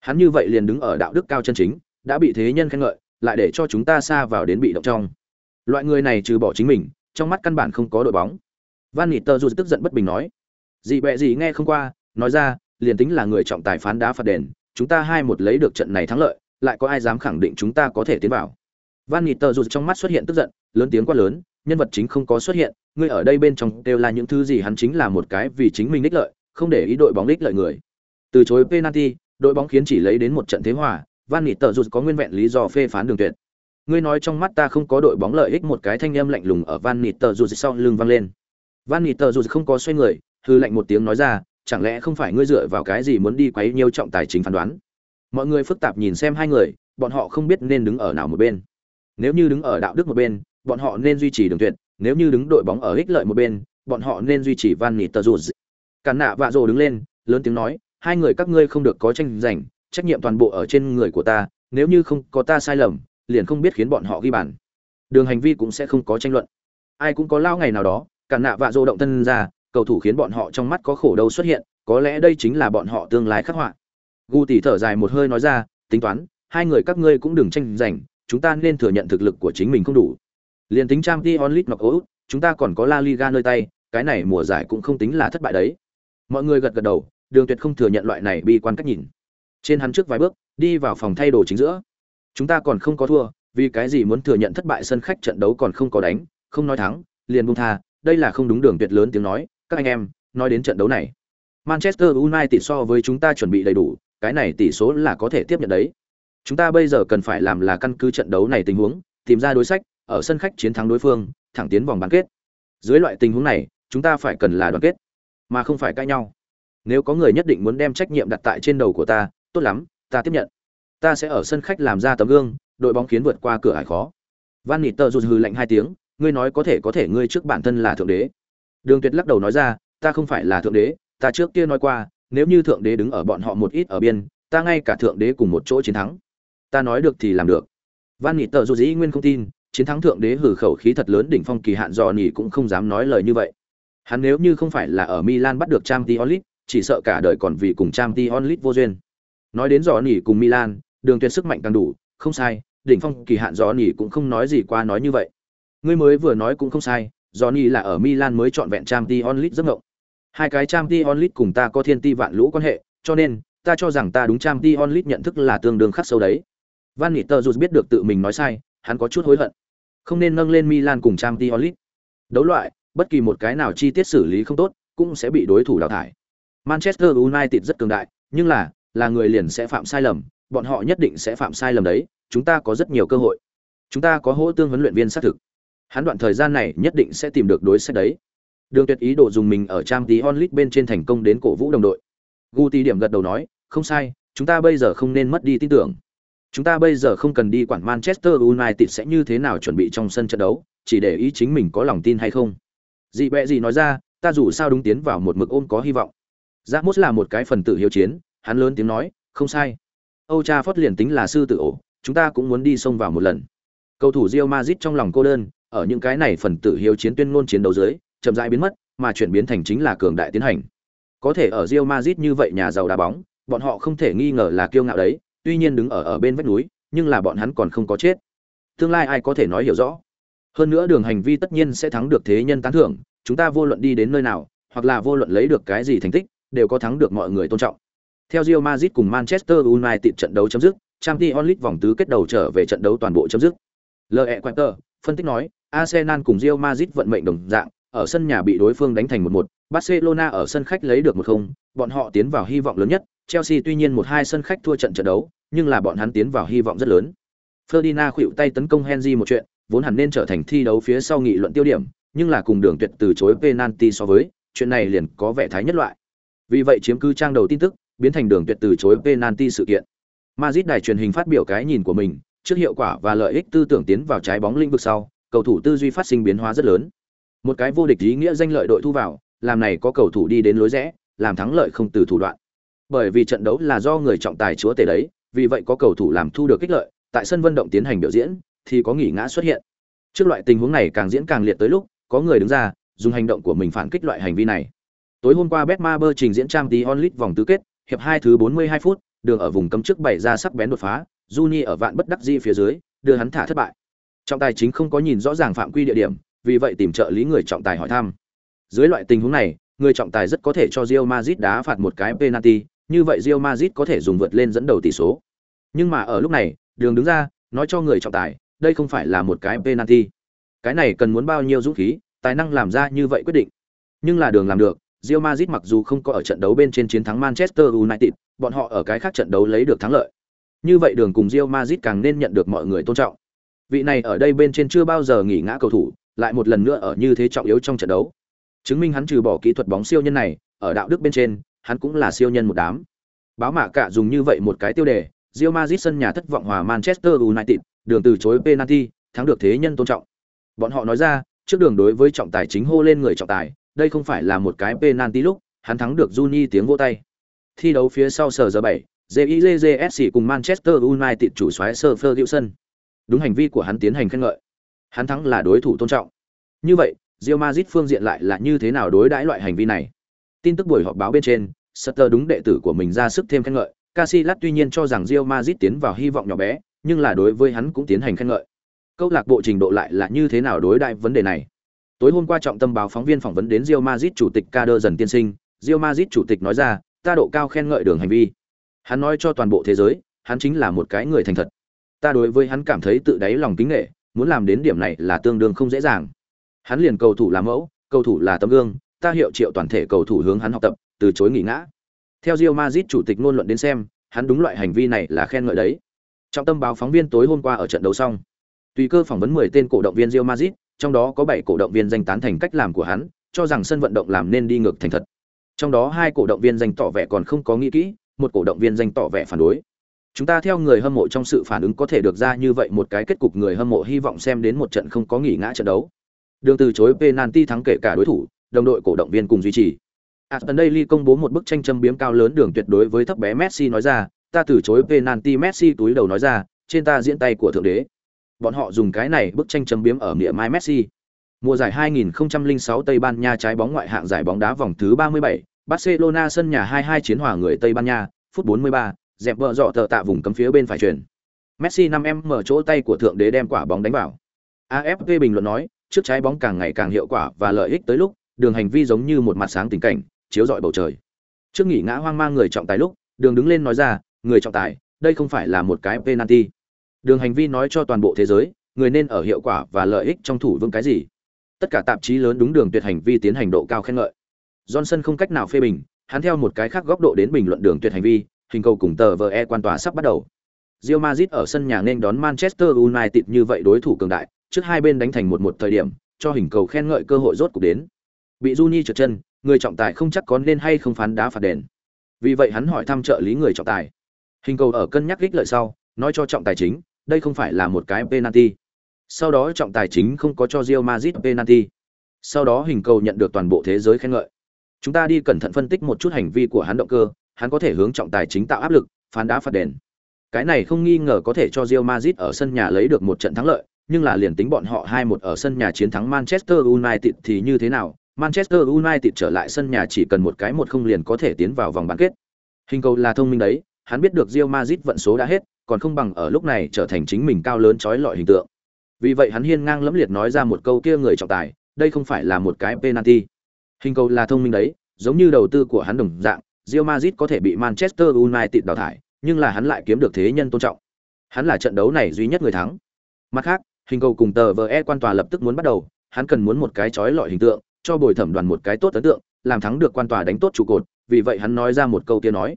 S1: Hắn như vậy liền đứng ở đạo đức cao chân chính, đã bị thế nhân khen ngợi, lại để cho chúng ta xa vào đến bị động trong. Loại người này trừ bỏ chính mình, trong mắt căn bản không có đội bóng. Van Niter rụt tức giận bất bình nói, gì bẹ gì nghe không qua, nói ra, liền tính là người trọng tài phán đá phạt đền, chúng ta hai một lấy được trận này thắng lợi, lại có ai dám khẳng định chúng ta có thể tiến vào? Van Niter dù trong mắt xuất hiện tức giận, lớn tiếng quá lớn, nhân vật chính không có xuất hiện, ngươi ở đây bên trong đều là những thứ gì hắn chính là một cái vì chính mình đích lợi, không để ý đội bóng đích lợi người. Từ chối penalty, đội bóng khiến chỉ lấy đến một trận thế hòa, Van Niter dù có nguyên vẹn lý do phê phán đường tuyệt. Ngươi nói trong mắt ta không có đội bóng lợi ích một cái thanh âm lạnh lùng ở Van Niter dù sau lưng vang lên. Van Niter dù không có xoay người, hư lạnh một tiếng nói ra, chẳng lẽ không phải ngươi dựa vào cái gì muốn đi quấy nhiêu trọng tài chính phán đoán? Mọi người phức tạp nhìn xem hai người, bọn họ không biết nên đứng ở nào một bên. Nếu như đứng ở đạo đức một bên, bọn họ nên duy trì đường tuyệt, nếu như đứng đội bóng ở ích lợi một bên, bọn họ nên duy trì Van Nistelrooy. Cản nạ vạ rồ đứng lên, lớn tiếng nói, hai người các ngươi không được có tranh giành, trách nhiệm toàn bộ ở trên người của ta, nếu như không có ta sai lầm, liền không biết khiến bọn họ ghi bàn. Đường hành vi cũng sẽ không có tranh luận. Ai cũng có lao ngày nào đó, cản nạ vạ rồ động thân ra, cầu thủ khiến bọn họ trong mắt có khổ đâu xuất hiện, có lẽ đây chính là bọn họ tương lai khắc họa. Gu tỷ thở dài một hơi nói ra, tính toán, hai người các ngươi cũng đừng tranh giành, chúng ta nên thừa nhận thực lực của chính mình không đủ. Liên tính trang Champions League mặc ố, chúng ta còn có La Liga nơi tay, cái này mùa giải cũng không tính là thất bại đấy. Mọi người gật gật đầu, Đường Tuyệt không thừa nhận loại này bi quan cách nhìn. Trên hắn trước vài bước, đi vào phòng thay đồ chính giữa. Chúng ta còn không có thua, vì cái gì muốn thừa nhận thất bại sân khách trận đấu còn không có đánh, không nói thắng, liền buông tha, đây là không đúng Đường Tuyệt lớn tiếng nói, các anh em, nói đến trận đấu này. Manchester United so với chúng ta chuẩn bị đầy đủ, cái này tỷ số là có thể tiếp nhận đấy. Chúng ta bây giờ cần phải làm là căn cứ trận đấu này tình huống, tìm ra đối sách, ở sân khách chiến thắng đối phương, thẳng tiến vòng bán kết. Dưới loại tình huống này, chúng ta phải cần là đoàn kết, mà không phải cãi nhau. Nếu có người nhất định muốn đem trách nhiệm đặt tại trên đầu của ta, tốt lắm, ta tiếp nhận. Ta sẽ ở sân khách làm ra tấm gương, đội bóng khiến vượt qua cửa ải khó. Van Niter rụt hừ lạnh hai tiếng, ngươi nói có thể có thể ngươi trước bản thân là thượng đế. Đường Tuyệt lắc đầu nói ra, ta không phải là thượng đế, ta trước kia nói qua, nếu như thượng đế đứng ở bọn họ một ít ở biên, ta ngay cả thượng đế cùng một chỗ chiến thắng. Ta nói được thì làm được. Van Niter dù dĩ nguyên không tin, chiến thắng thượng đế hử khẩu khí thật lớn đỉnh phong kỳ hạn dò nhỉ cũng không dám nói lời như vậy. Hắn nếu như không phải là ở Milan bắt được Champions League, chỉ sợ cả đời còn vì cùng Champions League vô duyên. Nói đến dò nhỉ cùng Milan, đường tuyệt sức mạnh càng đủ, không sai, đỉnh phong kỳ hạn dò nhỉ cũng không nói gì qua nói như vậy. Ngươi mới vừa nói cũng không sai, Johnny là ở Milan mới chọn vẹn Champions League rất ngộng. Hai cái Champions League cùng ta có thiên ti vạn lũ quan hệ, cho nên ta cho rằng ta đúng Champions League nhận thức là tương đương khắc sâu đấy. Van Nistelrooy biết được tự mình nói sai, hắn có chút hối hận. Không nên nâng lên Milan cùng Champions League. Đấu loại, bất kỳ một cái nào chi tiết xử lý không tốt, cũng sẽ bị đối thủ đào thải. Manchester United rất cường đại, nhưng là, là người liền sẽ phạm sai lầm, bọn họ nhất định sẽ phạm sai lầm đấy, chúng ta có rất nhiều cơ hội. Chúng ta có hỗ tương huấn luyện viên xác thực. Hắn đoạn thời gian này nhất định sẽ tìm được đối sách đấy. Đường Tuyệt ý đồ dùng mình ở trang tí onlit bên trên thành công đến cổ vũ đồng đội. Guti điểm gật đầu nói, không sai, chúng ta bây giờ không nên mất đi tin tưởng. Chúng ta bây giờ không cần đi quản Manchester United sẽ như thế nào chuẩn bị trong sân trận đấu, chỉ để ý chính mình có lòng tin hay không. Dị bẹ gì nói ra, ta dù sao đúng tiến vào một mực ôm có hy vọng. Ramos là một cái phần tử hiếu chiến, hắn lớn tiếng nói, không sai. Âu Cha Phất liền tính là sư tử ổ, chúng ta cũng muốn đi xông vào một lần. Cầu thủ Real Madrid trong lòng cô đơn, ở những cái này phần tử hiếu chiến tuyên ngôn chiến đấu dưới, chậm rãi biến mất, mà chuyển biến thành chính là cường đại tiến hành. Có thể ở Real Madrid như vậy nhà giàu đá bóng, bọn họ không thể nghi ngờ là kiêu ngạo đấy, tuy nhiên đứng ở ở bên vách núi, nhưng là bọn hắn còn không có chết. Tương lai ai có thể nói hiểu rõ. Hơn nữa đường hành vi tất nhiên sẽ thắng được thế nhân tán thưởng, chúng ta vô luận đi đến nơi nào, hoặc là vô luận lấy được cái gì thành tích, đều có thắng được mọi người tôn trọng. Theo Real Madrid cùng Manchester United trận đấu chấm dứt, Champions League vòng tứ kết đầu trở về trận đấu toàn bộ chấm dứt. L.E. Quater, phân tích nói, Arsenal cùng Real Madrid vận mệnh đồng dạng, ở sân nhà bị đối phương đánh thành 1-1, Barcelona ở sân khách lấy được 1-0, bọn họ tiến vào hy vọng lớn nhất, Chelsea tuy nhiên một hai sân khách thua trận trận đấu, nhưng là bọn hắn tiến vào hy vọng rất lớn. Ferdinand khuỵu tay tấn công Henry một chuyện, vốn hẳn nên trở thành thi đấu phía sau nghị luận tiêu điểm, nhưng là cùng đường tuyệt từ chối penalty so với, chuyện này liền có vẻ thái nhất loại. Vì vậy chiếm cứ trang đầu tin tức, biến thành đường tuyệt từ chối penalty sự kiện. Madrid đài truyền hình phát biểu cái nhìn của mình, trước hiệu quả và lợi ích tư tưởng tiến vào trái bóng lĩnh vực sau, cầu thủ tư duy phát sinh biến hóa rất lớn. Một cái vô địch ý nghĩa danh lợi đội thu vào, làm này có cầu thủ đi đến lối rẽ, làm thắng lợi không từ thủ đoạn. Bởi vì trận đấu là do người trọng tài chúa tể đấy, vì vậy có cầu thủ làm thu được kích lợi, tại sân vận động tiến hành biểu diễn, thì có nghỉ ngã xuất hiện. Trước loại tình huống này càng diễn càng liệt tới lúc, có người đứng ra, dùng hành động của mình phản kích loại hành vi này. Tối hôm qua Betmaber trình diễn trang tí onlit vòng tứ kết, hiệp 2 thứ 42 phút, đường ở vùng cấm trước bảy ra sắc bén đột phá, Juni ở vạn bất đắc dĩ phía dưới, đưa hắn thả thất bại. Trọng tài chính không có nhìn rõ ràng phạm quy địa điểm, vì vậy tìm trợ lý người trọng tài hỏi thăm. Dưới loại tình huống này, người trọng tài rất có thể cho Real Madrid đá phạt một cái penalty, như vậy Real Madrid có thể dùng vượt lên dẫn đầu tỷ số. Nhưng mà ở lúc này, Đường đứng ra, nói cho người trọng tài, đây không phải là một cái penalty. Cái này cần muốn bao nhiêu dũng khí, tài năng làm ra như vậy quyết định. Nhưng là Đường làm được, Real Madrid mặc dù không có ở trận đấu bên trên chiến thắng Manchester United, bọn họ ở cái khác trận đấu lấy được thắng lợi. Như vậy Đường cùng Real Madrid càng nên nhận được mọi người tôn trọng. Vị này ở đây bên trên chưa bao giờ nghỉ ngã cầu thủ, lại một lần nữa ở như thế trọng yếu trong trận đấu. Chứng minh hắn trừ bỏ kỹ thuật bóng siêu nhân này, ở đạo đức bên trên, hắn cũng là siêu nhân một đám. Báo mạ cả dùng như vậy một cái tiêu đề, Real Madrid sân nhà thất vọng hòa Manchester United, đường từ chối penalty, thắng được thế nhân tôn trọng. Bọn họ nói ra, trước đường đối với trọng tài chính hô lên người trọng tài, đây không phải là một cái penalty lúc, hắn thắng được Juni tiếng vỗ tay. Thi đấu phía sau sở giờ 7, JIJJSC cùng Manchester United chủ soái Sir Ferguson. Đúng hành vi của hắn tiến hành khen ngợi. Hắn thắng là đối thủ tôn trọng. Như vậy, Real Madrid phương diện lại là như thế nào đối đãi loại hành vi này? Tin tức buổi họp báo bên trên, Sutter đúng đệ tử của mình ra sức thêm khen ngợi, Casillas tuy nhiên cho rằng Real Madrid tiến vào hy vọng nhỏ bé, nhưng là đối với hắn cũng tiến hành khen ngợi. Câu lạc bộ trình độ lại là như thế nào đối đại vấn đề này? Tối hôm qua trọng tâm báo phóng viên phỏng vấn đến Real Madrid chủ tịch Kader dần tiên sinh, Real Madrid chủ tịch nói ra, ta độ cao khen ngợi đường hành vi. Hắn nói cho toàn bộ thế giới, hắn chính là một cái người thành thật. Ta đối với hắn cảm thấy tự đáy lòng kính nể, muốn làm đến điểm này là tương đương không dễ dàng. Hắn liền cầu thủ làm mẫu, cầu thủ là tấm gương, ta hiệu triệu toàn thể cầu thủ hướng hắn học tập, từ chối nghỉ ngã. Theo Real Madrid chủ tịch ngôn luận đến xem, hắn đúng loại hành vi này là khen ngợi đấy. Trọng tâm báo phóng viên tối hôm qua ở trận đấu xong, tùy cơ phỏng vấn 10 tên cổ động viên Real Madrid, trong đó có 7 cổ động viên danh tán thành cách làm của hắn, cho rằng sân vận động làm nên đi ngược thành thật. Trong đó hai cổ động viên danh tỏ vẻ còn không có nghĩ kỹ, một cổ động viên danh tỏ vẻ phản đối. Chúng ta theo người hâm mộ trong sự phản ứng có thể được ra như vậy một cái kết cục người hâm mộ hy vọng xem đến một trận không có nghỉ ngã trận đấu. Đường từ chối penalty thắng kể cả đối thủ, đồng đội cổ động viên cùng duy trì. À, Aston Daily công bố một bức tranh châm biếm cao lớn đường tuyệt đối với thấp bé Messi nói ra, ta từ chối penalty Messi túi đầu nói ra, trên ta diễn tay của thượng đế. Bọn họ dùng cái này bức tranh châm biếm ở nghĩa mai Messi. Mùa giải 2006 Tây Ban Nha trái bóng ngoại hạng giải bóng đá vòng thứ 37, Barcelona sân nhà 2-2 chiến hòa người Tây Ban Nha, phút 43, dẹp vợ dọ tờ tạ vùng cấm phía bên phải chuyển. Messi 5m mở chỗ tay của thượng đế đem quả bóng đánh vào. AFP bình luận nói, trước trái bóng càng ngày càng hiệu quả và lợi ích tới lúc, đường hành vi giống như một mặt sáng tình cảnh, chiếu rọi bầu trời. Trước nghỉ ngã hoang mang người trọng tài lúc, đường đứng lên nói ra, người trọng tài, đây không phải là một cái penalty. Đường hành vi nói cho toàn bộ thế giới, người nên ở hiệu quả và lợi ích trong thủ vững cái gì. Tất cả tạp chí lớn đúng đường tuyệt hành vi tiến hành độ cao khen ngợi. Johnson không cách nào phê bình, hắn theo một cái khác góc độ đến bình luận đường tuyệt hành vi, hình cầu cùng tờ VE quan tòa sắp bắt đầu. Real Madrid ở sân nhà nên đón Manchester United như vậy đối thủ cường đại, trước hai bên đánh thành một một thời điểm, cho hình cầu khen ngợi cơ hội rốt cục đến. Bị Juni trượt chân, người trọng tài không chắc có nên hay không phán đá phạt đền. Vì vậy hắn hỏi thăm trợ lý người trọng tài. Hình cầu ở cân nhắc ích lợi sau, nói cho trọng tài chính, đây không phải là một cái penalty. Sau đó trọng tài chính không có cho Real Madrid penalty. Sau đó hình cầu nhận được toàn bộ thế giới khen ngợi. Chúng ta đi cẩn thận phân tích một chút hành vi của hắn động cơ, hắn có thể hướng trọng tài chính tạo áp lực, phán đá phạt đền. Cái này không nghi ngờ có thể cho Real Madrid ở sân nhà lấy được một trận thắng lợi, nhưng là liền tính bọn họ 2-1 ở sân nhà chiến thắng Manchester United thì như thế nào? Manchester United trở lại sân nhà chỉ cần một cái một không liền có thể tiến vào vòng bán kết. Hình cầu là thông minh đấy, hắn biết được Real Madrid vận số đã hết, còn không bằng ở lúc này trở thành chính mình cao lớn chói lọi hình tượng. Vì vậy hắn hiên ngang lẫm liệt nói ra một câu kia người trọng tài, đây không phải là một cái penalty. Hình cầu là thông minh đấy, giống như đầu tư của hắn đồng dạng, Real Madrid có thể bị Manchester United đào thải, nhưng là hắn lại kiếm được thế nhân tôn trọng. Hắn là trận đấu này duy nhất người thắng. Mặt khác, hình cầu cùng tờ VE quan tòa lập tức muốn bắt đầu, hắn cần muốn một cái chói lọi hình tượng, cho bồi thẩm đoàn một cái tốt ấn tượng, làm thắng được quan tòa đánh tốt trụ cột, vì vậy hắn nói ra một câu kia nói: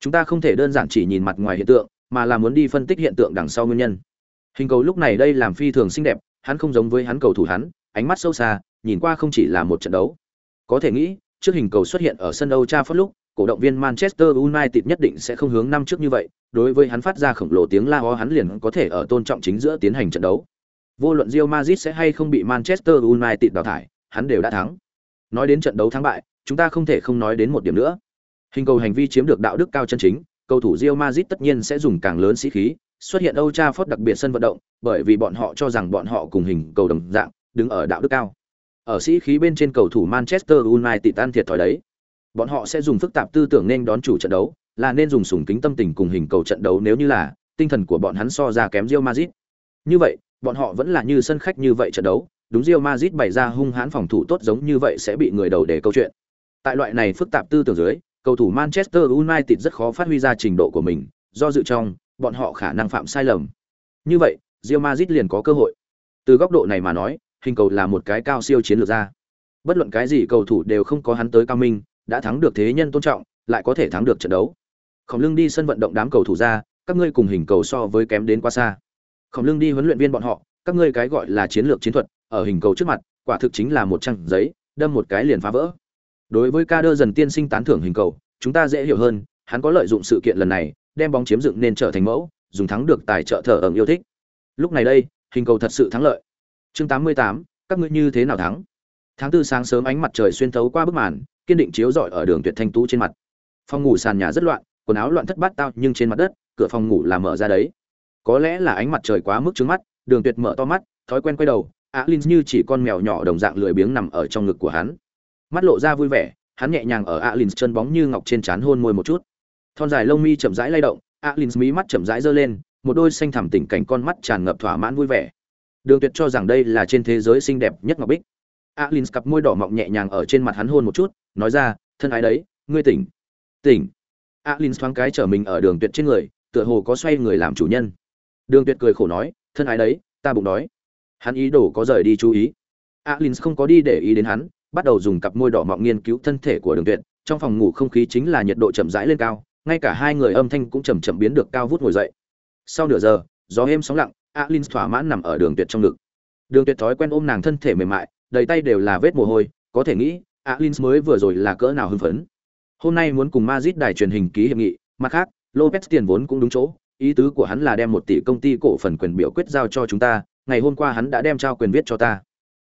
S1: "Chúng ta không thể đơn giản chỉ nhìn mặt ngoài hiện tượng, mà là muốn đi phân tích hiện tượng đằng sau nguyên nhân." Hình cầu lúc này đây làm phi thường xinh đẹp, hắn không giống với hắn cầu thủ hắn, ánh mắt sâu xa, nhìn qua không chỉ là một trận đấu. Có thể nghĩ, trước hình cầu xuất hiện ở sân Old Trafford lúc, cổ động viên Manchester United nhất định sẽ không hướng năm trước như vậy, đối với hắn phát ra khổng lồ tiếng la ó hắn liền có thể ở tôn trọng chính giữa tiến hành trận đấu. Vô luận Real Madrid sẽ hay không bị Manchester United đào thải, hắn đều đã thắng. Nói đến trận đấu thắng bại, chúng ta không thể không nói đến một điểm nữa. Hình cầu hành vi chiếm được đạo đức cao chân chính, cầu thủ Real Madrid tất nhiên sẽ dùng càng lớn sĩ khí, xuất hiện Old Trafford đặc biệt sân vận động, bởi vì bọn họ cho rằng bọn họ cùng hình cầu đồng dạng, đứng ở đạo đức cao. Ở sĩ khí bên trên cầu thủ Manchester United tan thiệt thòi đấy. Bọn họ sẽ dùng phức tạp tư tưởng nên đón chủ trận đấu, là nên dùng sủng kính tâm tình cùng hình cầu trận đấu nếu như là tinh thần của bọn hắn so ra kém Real Madrid. Như vậy, bọn họ vẫn là như sân khách như vậy trận đấu, đúng Real Madrid bày ra hung hãn phòng thủ tốt giống như vậy sẽ bị người đầu để câu chuyện. Tại loại này phức tạp tư tưởng dưới, cầu thủ Manchester United rất khó phát huy ra trình độ của mình, do dự trong, bọn họ khả năng phạm sai lầm. Như vậy, Real Madrid liền có cơ hội. Từ góc độ này mà nói, hình cầu là một cái cao siêu chiến lược ra. Bất luận cái gì cầu thủ đều không có hắn tới cao minh, đã thắng được thế nhân tôn trọng, lại có thể thắng được trận đấu. Khổng Lưng đi sân vận động đám cầu thủ ra, các ngươi cùng hình cầu so với kém đến quá xa. Khổng Lưng đi huấn luyện viên bọn họ, các ngươi cái gọi là chiến lược chiến thuật, ở hình cầu trước mặt, quả thực chính là một trang giấy, đâm một cái liền phá vỡ. Đối với ca đơ dần tiên sinh tán thưởng hình cầu, chúng ta dễ hiểu hơn, hắn có lợi dụng sự kiện lần này, đem bóng chiếm dựng nên trở thành mẫu, dùng thắng được tài trợ thở ẩn yêu thích. Lúc này đây, hình cầu thật sự thắng lợi. Chương 88, các ngươi như thế nào thắng? Tháng tư sáng sớm ánh mặt trời xuyên thấu qua bức màn, kiên định chiếu rọi ở đường tuyệt thanh tú trên mặt. Phòng ngủ sàn nhà rất loạn, quần áo loạn thất bát tao nhưng trên mặt đất, cửa phòng ngủ là mở ra đấy. Có lẽ là ánh mặt trời quá mức trước mắt, Đường Tuyệt mở to mắt, thói quen quay đầu, á Linh như chỉ con mèo nhỏ đồng dạng lười biếng nằm ở trong ngực của hắn. Mắt lộ ra vui vẻ, hắn nhẹ nhàng ở á Linh chân bóng như ngọc trên trán hôn môi một chút. Thon dài lông mi chậm rãi lay động, á Linh mí mắt chậm rãi giơ lên, một đôi xanh thẳm tỉnh cảnh con mắt tràn ngập thỏa mãn vui vẻ. Đường Tuyệt cho rằng đây là trên thế giới xinh đẹp nhất ngọc bích. Alin cặp môi đỏ mọng nhẹ nhàng ở trên mặt hắn hôn một chút, nói ra, thân ái đấy, ngươi tỉnh. Tỉnh. Alin thoáng cái trở mình ở Đường Tuyệt trên người, tựa hồ có xoay người làm chủ nhân. Đường Tuyệt cười khổ nói, thân ái đấy, ta bụng đói. Hắn ý đồ có rời đi chú ý. Alin không có đi để ý đến hắn, bắt đầu dùng cặp môi đỏ mọng nghiên cứu thân thể của Đường Tuyệt, trong phòng ngủ không khí chính là nhiệt độ chậm rãi lên cao, ngay cả hai người âm thanh cũng chậm chậm biến được cao vút ngồi dậy. Sau nửa giờ, gió êm sóng lặng, Alin thỏa mãn nằm ở Đường Tuyệt trong ngực. Đường Tuyệt thói quen ôm nàng thân thể mềm mại, đầy tay đều là vết mồ hôi, có thể nghĩ, Alin mới vừa rồi là cỡ nào hưng phấn. Hôm nay muốn cùng Madrid đài truyền hình ký hiệp nghị, mặt khác, Lopez tiền vốn cũng đúng chỗ, ý tứ của hắn là đem một tỷ công ty cổ phần quyền biểu quyết giao cho chúng ta, ngày hôm qua hắn đã đem trao quyền viết cho ta.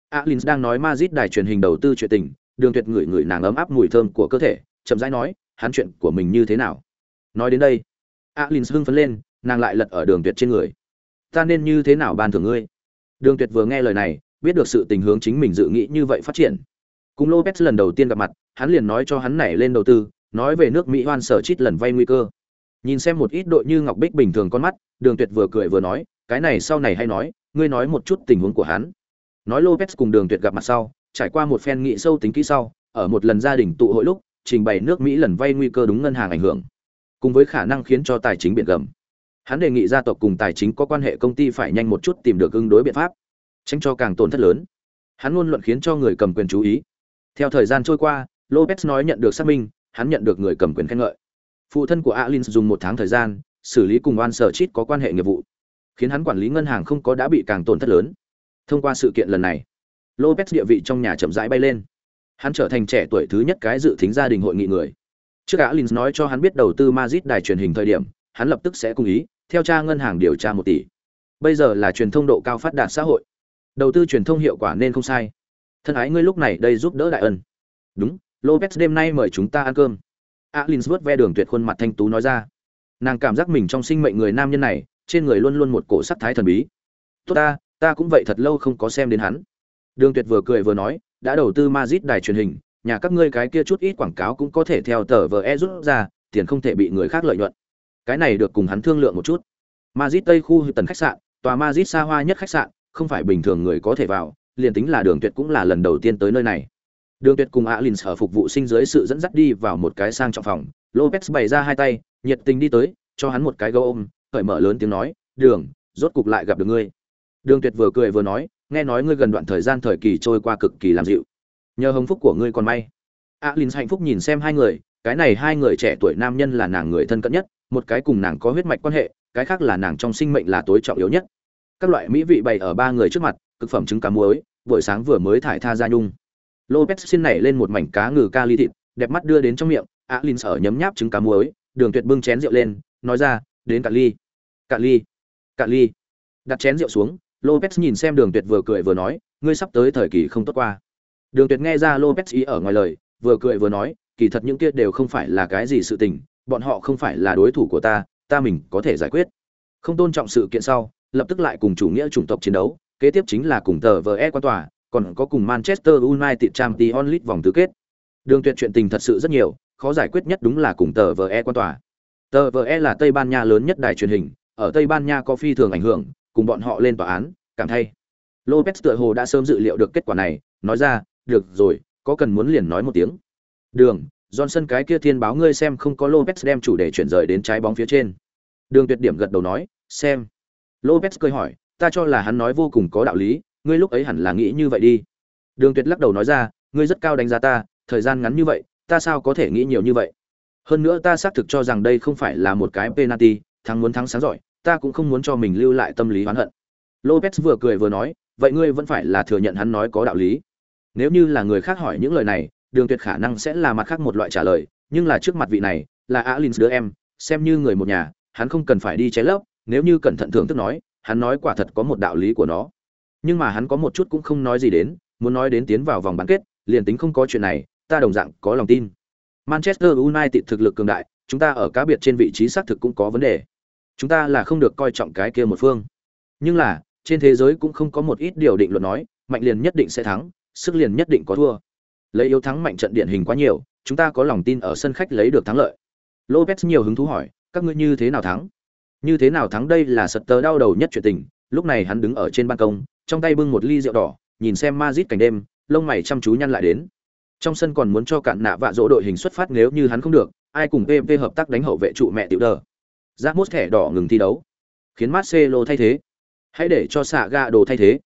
S1: Alin đang nói Madrid đài truyền hình đầu tư chuyện tình, Đường Tuyệt ngửi ngửi nàng ấm áp mùi thơm của cơ thể, chậm rãi nói, hắn chuyện của mình như thế nào? Nói đến đây, Alin hưng phấn lên, nàng lại lật ở Đường Tuyệt trên người. Ta nên như thế nào ban thưởng ngươi? Đường Tuyệt vừa nghe lời này, biết được sự tình hướng chính mình dự nghĩ như vậy phát triển. Cùng Lopez lần đầu tiên gặp mặt, hắn liền nói cho hắn nảy lên đầu tư, nói về nước Mỹ hoan sở chít lần vay nguy cơ. Nhìn xem một ít đội như Ngọc Bích bình thường con mắt, Đường Tuyệt vừa cười vừa nói, cái này sau này hay nói, ngươi nói một chút tình huống của hắn. Nói Lopez cùng Đường Tuyệt gặp mặt sau, trải qua một phen nghị sâu tính kỹ sau, ở một lần gia đình tụ hội lúc, trình bày nước Mỹ lần vay nguy cơ đúng ngân hàng ảnh hưởng, cùng với khả năng khiến cho tài chính biển gầm. Hắn đề nghị gia tộc cùng tài chính có quan hệ công ty phải nhanh một chút tìm được ứng đối biện pháp, tránh cho càng tổn thất lớn. Hắn luôn luận khiến cho người cầm quyền chú ý. Theo thời gian trôi qua, Lopez nói nhận được xác minh, hắn nhận được người cầm quyền khen ngợi. Phụ thân của Alin dùng một tháng thời gian xử lý cùng Oan Sở Chít có quan hệ nghiệp vụ, khiến hắn quản lý ngân hàng không có đã bị càng tổn thất lớn. Thông qua sự kiện lần này, Lopez địa vị trong nhà chậm rãi bay lên. Hắn trở thành trẻ tuổi thứ nhất cái dự tính gia đình hội nghị người. Trước Alin nói cho hắn biết đầu tư mazit đài truyền hình thời điểm, hắn lập tức sẽ cùng ý, theo tra ngân hàng điều tra một tỷ. Bây giờ là truyền thông độ cao phát đạt xã hội, đầu tư truyền thông hiệu quả nên không sai. Thân ái ngươi lúc này đây giúp đỡ đại ân. Đúng, Lopez đêm nay mời chúng ta ăn cơm. Alin vuốt ve đường tuyệt khuôn mặt thanh tú nói ra. Nàng cảm giác mình trong sinh mệnh người nam nhân này, trên người luôn luôn một cổ sắc thái thần bí. Tốt ta, ta cũng vậy thật lâu không có xem đến hắn. Đường Tuyệt vừa cười vừa nói, đã đầu tư Madrid đài truyền hình, nhà các ngươi cái kia chút ít quảng cáo cũng có thể theo tờ VE rút ra, tiền không thể bị người khác lợi nhuận. Cái này được cùng hắn thương lượng một chút. Madrid Tây khu tần khách sạn, tòa Madrid xa hoa nhất khách sạn, không phải bình thường người có thể vào, liền tính là Đường Tuyệt cũng là lần đầu tiên tới nơi này. Đường Tuyệt cùng Alin ở phục vụ sinh dưới sự dẫn dắt đi vào một cái sang trọng phòng, Lopez bày ra hai tay, nhiệt tình đi tới, cho hắn một cái gấu ôm, cởi mở lớn tiếng nói, "Đường, rốt cục lại gặp được ngươi." Đường Tuyệt vừa cười vừa nói, "Nghe nói ngươi gần đoạn thời gian thời kỳ trôi qua cực kỳ làm dịu. Nhờ hồng phúc của ngươi còn may." Alin hạnh phúc nhìn xem hai người, cái này hai người trẻ tuổi nam nhân là nàng người thân cận nhất, một cái cùng nàng có huyết mạch quan hệ, cái khác là nàng trong sinh mệnh là tối trọng yếu nhất. Các loại mỹ vị bày ở ba người trước mặt, cực phẩm trứng cá muối, buổi sáng vừa mới thải tha ra nhung. Lopez xin nảy lên một mảnh cá ngừ ca ly thịt đẹp mắt đưa đến trong miệng alin ở nhấm nháp trứng cá muối đường tuyệt bưng chén rượu lên nói ra đến cả ly. Cả ly cả ly. Đặt chén rượu xuống lopez nhìn xem đường tuyệt vừa cười vừa nói ngươi sắp tới thời kỳ không tốt qua. Đường tuyệt nghe ra lopez ý ở ngoài lời vừa cười vừa nói kỳ thật những kia đều không phải là cái gì sự tình bọn họ không phải là đối thủ của ta ta mình có thể giải quyết không tôn trọng sự kiện sau lập tức lại cùng chủ nghĩa chủng tộc chiến đấu kế tiếp chính là cùng tờ vờ e quan tòa còn có cùng Manchester United Champions League vòng tứ kết. Đường tuyệt chuyện tình thật sự rất nhiều, khó giải quyết nhất đúng là cùng tờ VE quan tòa. Tờ VE là Tây Ban Nha lớn nhất đài truyền hình, ở Tây Ban Nha có phi thường ảnh hưởng, cùng bọn họ lên tòa án, cảm thay. Lopez tựa hồ đã sớm dự liệu được kết quả này, nói ra, được rồi, có cần muốn liền nói một tiếng. Đường, Johnson cái kia thiên báo ngươi xem không có Lopez đem chủ đề chuyển rời đến trái bóng phía trên. Đường tuyệt điểm gật đầu nói, xem. Lopez cười hỏi, ta cho là hắn nói vô cùng có đạo lý, ngươi lúc ấy hẳn là nghĩ như vậy đi đường tuyệt lắc đầu nói ra ngươi rất cao đánh giá ta thời gian ngắn như vậy ta sao có thể nghĩ nhiều như vậy hơn nữa ta xác thực cho rằng đây không phải là một cái penalty thắng muốn thắng sáng giỏi ta cũng không muốn cho mình lưu lại tâm lý oán hận lopez vừa cười vừa nói vậy ngươi vẫn phải là thừa nhận hắn nói có đạo lý nếu như là người khác hỏi những lời này đường tuyệt khả năng sẽ là mặt khác một loại trả lời nhưng là trước mặt vị này là alin đứa em xem như người một nhà hắn không cần phải đi chế lấp nếu như cẩn thận thưởng thức nói hắn nói quả thật có một đạo lý của nó nhưng mà hắn có một chút cũng không nói gì đến, muốn nói đến tiến vào vòng bán kết, liền tính không có chuyện này, ta đồng dạng có lòng tin. Manchester United thực lực cường đại, chúng ta ở cá biệt trên vị trí xác thực cũng có vấn đề. Chúng ta là không được coi trọng cái kia một phương. Nhưng là, trên thế giới cũng không có một ít điều định luật nói, mạnh liền nhất định sẽ thắng, sức liền nhất định có thua. Lấy yếu thắng mạnh trận điển hình quá nhiều, chúng ta có lòng tin ở sân khách lấy được thắng lợi. Lopez nhiều hứng thú hỏi, các ngươi như thế nào thắng? Như thế nào thắng đây là sật tờ đau đầu nhất chuyện tình, lúc này hắn đứng ở trên ban công, trong tay bưng một ly rượu đỏ nhìn xem Madrid cảnh đêm lông mày chăm chú nhăn lại đến. Trong sân còn muốn cho cạn nạ vạ dỗ đội hình xuất phát nếu như hắn không được ai cùng pp hợp tác đánh hậu vệ trụ mẹ tiểu đờ. Giác mốt thẻ đỏ ngừng thi đấu. Khiến marcelo thay thế. Hãy để cho xạ gà đồ thay thế.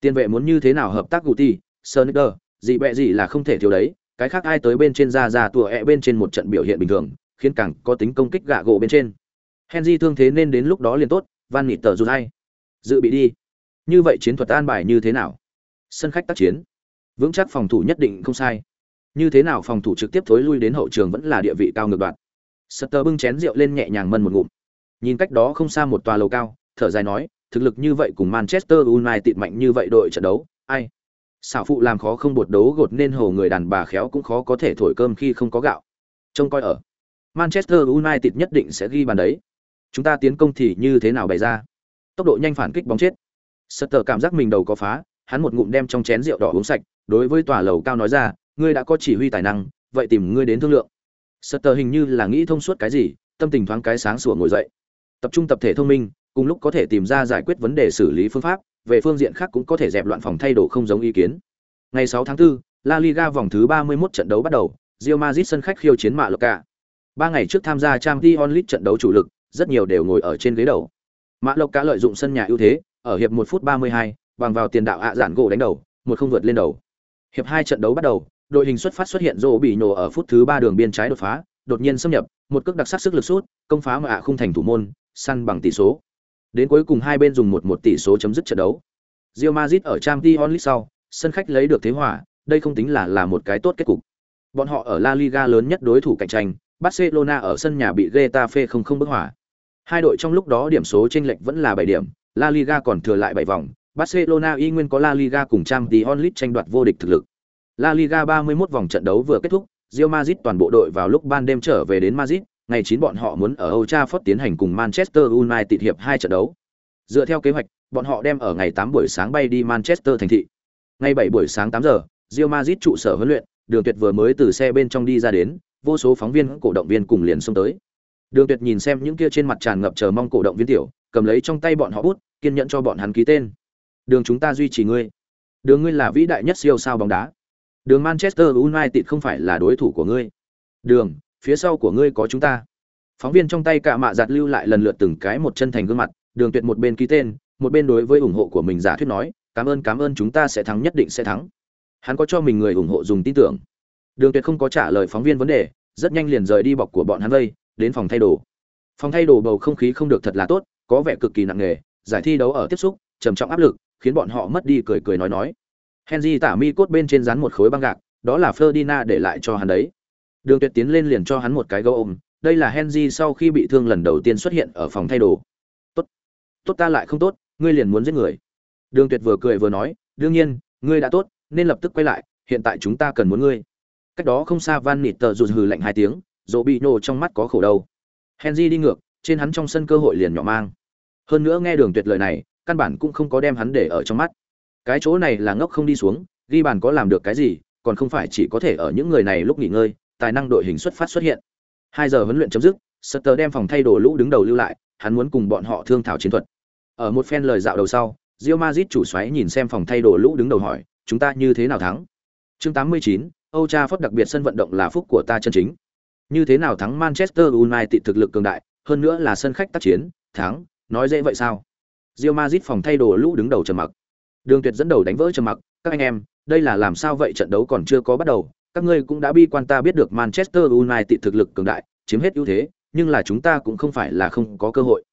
S1: Tiền vệ muốn như thế nào hợp tác guti sonicer gì bẹ gì là không thể thiếu đấy, cái khác ai tới bên trên ra ra tùa ẹ bên trên một trận biểu hiện bình thường, khiến càng có tính công kích gạ gỗ bên trên. Henry thương thế nên đến lúc đó liền tốt, van nịt tờ dù hay. Dự bị đi. Như vậy chiến thuật an bài như thế nào? Sân khách tác chiến. Vững chắc phòng thủ nhất định không sai. Như thế nào phòng thủ trực tiếp thối lui đến hậu trường vẫn là địa vị cao ngược đoạn sutter bưng chén rượu lên nhẹ nhàng mân một ngụm. Nhìn cách đó không xa một tòa lầu cao, thở dài nói, thực lực như vậy cùng manchester united mạnh như vậy đội trận đấu, ai? Xảo phụ làm khó không bột đấu gột nên hồ người đàn bà khéo cũng khó có thể thổi cơm khi không có gạo. Trông coi ở. Manchester united nhất định sẽ ghi bàn đấy. Chúng ta tiến công thì như thế nào bày ra? Tốc độ nhanh phản kích bóng chết. Sutter cảm giác mình đầu có phá, hắn một ngụm đem trong chén rượu đỏ uống sạch, đối với tòa lầu cao nói ra, ngươi đã có chỉ huy tài năng, vậy tìm ngươi đến thương lượng. Sutter hình như là nghĩ thông suốt cái gì, tâm tình thoáng cái sáng sủa ngồi dậy. Tập trung tập thể thông minh, cùng lúc có thể tìm ra giải quyết vấn đề xử lý phương pháp, về phương diện khác cũng có thể dẹp loạn phòng thay đổi không giống ý kiến. Ngày 6 tháng 4, La Liga vòng thứ 31 trận đấu bắt đầu, Real Madrid sân khách khiêu chiến Mạ Ba ngày trước tham gia Champions League trận đấu chủ lực, rất nhiều đều ngồi ở trên ghế đầu. Mạ lợi dụng sân nhà ưu thế, ở hiệp một phút 32, bằng vào tiền đạo ạ giản gỗ đánh đầu, một không vượt lên đầu. Hiệp hai trận đấu bắt đầu, đội hình xuất phát xuất hiện rồ bị nổ ở phút thứ ba đường biên trái đột phá, đột nhiên xâm nhập, một cước đặc sắc sức lực sút, công phá mà ạ không thành thủ môn, săn bằng tỷ số. Đến cuối cùng hai bên dùng một một tỷ số chấm dứt trận đấu. Real Madrid ở Champions League sau, sân khách lấy được thế hòa, đây không tính là là một cái tốt kết cục. Bọn họ ở La Liga lớn nhất đối thủ cạnh tranh, Barcelona ở sân nhà bị Getafe không không bức hòa. Hai đội trong lúc đó điểm số chênh lệch vẫn là 7 điểm, La Liga còn thừa lại 7 vòng, Barcelona y nguyên có La Liga cùng Champions League tranh đoạt vô địch thực lực. La Liga 31 vòng trận đấu vừa kết thúc, Real Madrid toàn bộ đội vào lúc ban đêm trở về đến Madrid, ngày 9 bọn họ muốn ở Old Trafford tiến hành cùng Manchester United hiệp hai trận đấu. Dựa theo kế hoạch, bọn họ đem ở ngày 8 buổi sáng bay đi Manchester thành thị. Ngày 7 buổi sáng 8 giờ, Real Madrid trụ sở huấn luyện, Đường Tuyệt vừa mới từ xe bên trong đi ra đến, vô số phóng viên, cổ động viên cùng liền xông tới. Đường Tuyệt nhìn xem những kia trên mặt tràn ngập chờ mong cổ động viên tiểu, cầm lấy trong tay bọn họ bút, kiên nhẫn cho bọn hắn ký tên đường chúng ta duy trì ngươi đường ngươi là vĩ đại nhất siêu sao bóng đá Đường Manchester United không phải là đối thủ của ngươi. Đường, phía sau của ngươi có chúng ta. Phóng viên trong tay cả mạ giặt lưu lại lần lượt từng cái một chân thành gương mặt, Đường Tuyệt một bên ký tên, một bên đối với ủng hộ của mình giả thuyết nói, "Cảm ơn cảm ơn chúng ta sẽ thắng nhất định sẽ thắng." Hắn có cho mình người ủng hộ dùng tin tưởng. Đường Tuyệt không có trả lời phóng viên vấn đề, rất nhanh liền rời đi bọc của bọn hắn vây, đến phòng thay đồ. Phòng thay đồ bầu không khí không được thật là tốt, có vẻ cực kỳ nặng nề, giải thi đấu ở tiếp xúc, trầm trọng áp lực, khiến bọn họ mất đi cười cười nói nói. Henry tả mi cốt bên trên dán một khối băng gạc, đó là Ferdinand để lại cho hắn đấy. Đường Tuyệt tiến lên liền cho hắn một cái gấu ôm, đây là Henry sau khi bị thương lần đầu tiên xuất hiện ở phòng thay đồ. Tốt, tốt ta lại không tốt, ngươi liền muốn giết người. Đường Tuyệt vừa cười vừa nói, đương nhiên, ngươi đã tốt, nên lập tức quay lại, hiện tại chúng ta cần muốn ngươi. Cách đó không xa Van Nịt tờ rụt hừ lạnh hai tiếng, dỗ trong mắt có khổ đau. Henry đi ngược, trên hắn trong sân cơ hội liền nhỏ mang. Hơn nữa nghe Đường Tuyệt lời này, căn bản cũng không có đem hắn để ở trong mắt. Cái chỗ này là ngốc không đi xuống, ghi bàn có làm được cái gì, còn không phải chỉ có thể ở những người này lúc nghỉ ngơi, tài năng đội hình xuất phát xuất hiện. Hai giờ huấn luyện chấm dứt, Sutter đem phòng thay đồ lũ đứng đầu lưu lại, hắn muốn cùng bọn họ thương thảo chiến thuật. Ở một phen lời dạo đầu sau, Real Madrid chủ xoáy nhìn xem phòng thay đồ lũ đứng đầu hỏi, chúng ta như thế nào thắng? Chương 89, Âu Trafford đặc biệt sân vận động là phúc của ta chân chính. Như thế nào thắng Manchester United thực lực cường đại, hơn nữa là sân khách tác chiến, thắng, nói dễ vậy sao? Real Madrid phòng thay đồ lũ đứng đầu trầm mặc. Đường Tuyệt dẫn đầu đánh vỡ trầm mặc, các anh em, đây là làm sao vậy trận đấu còn chưa có bắt đầu, các ngươi cũng đã bi quan ta biết được Manchester United thực lực cường đại, chiếm hết ưu thế, nhưng là chúng ta cũng không phải là không có cơ hội.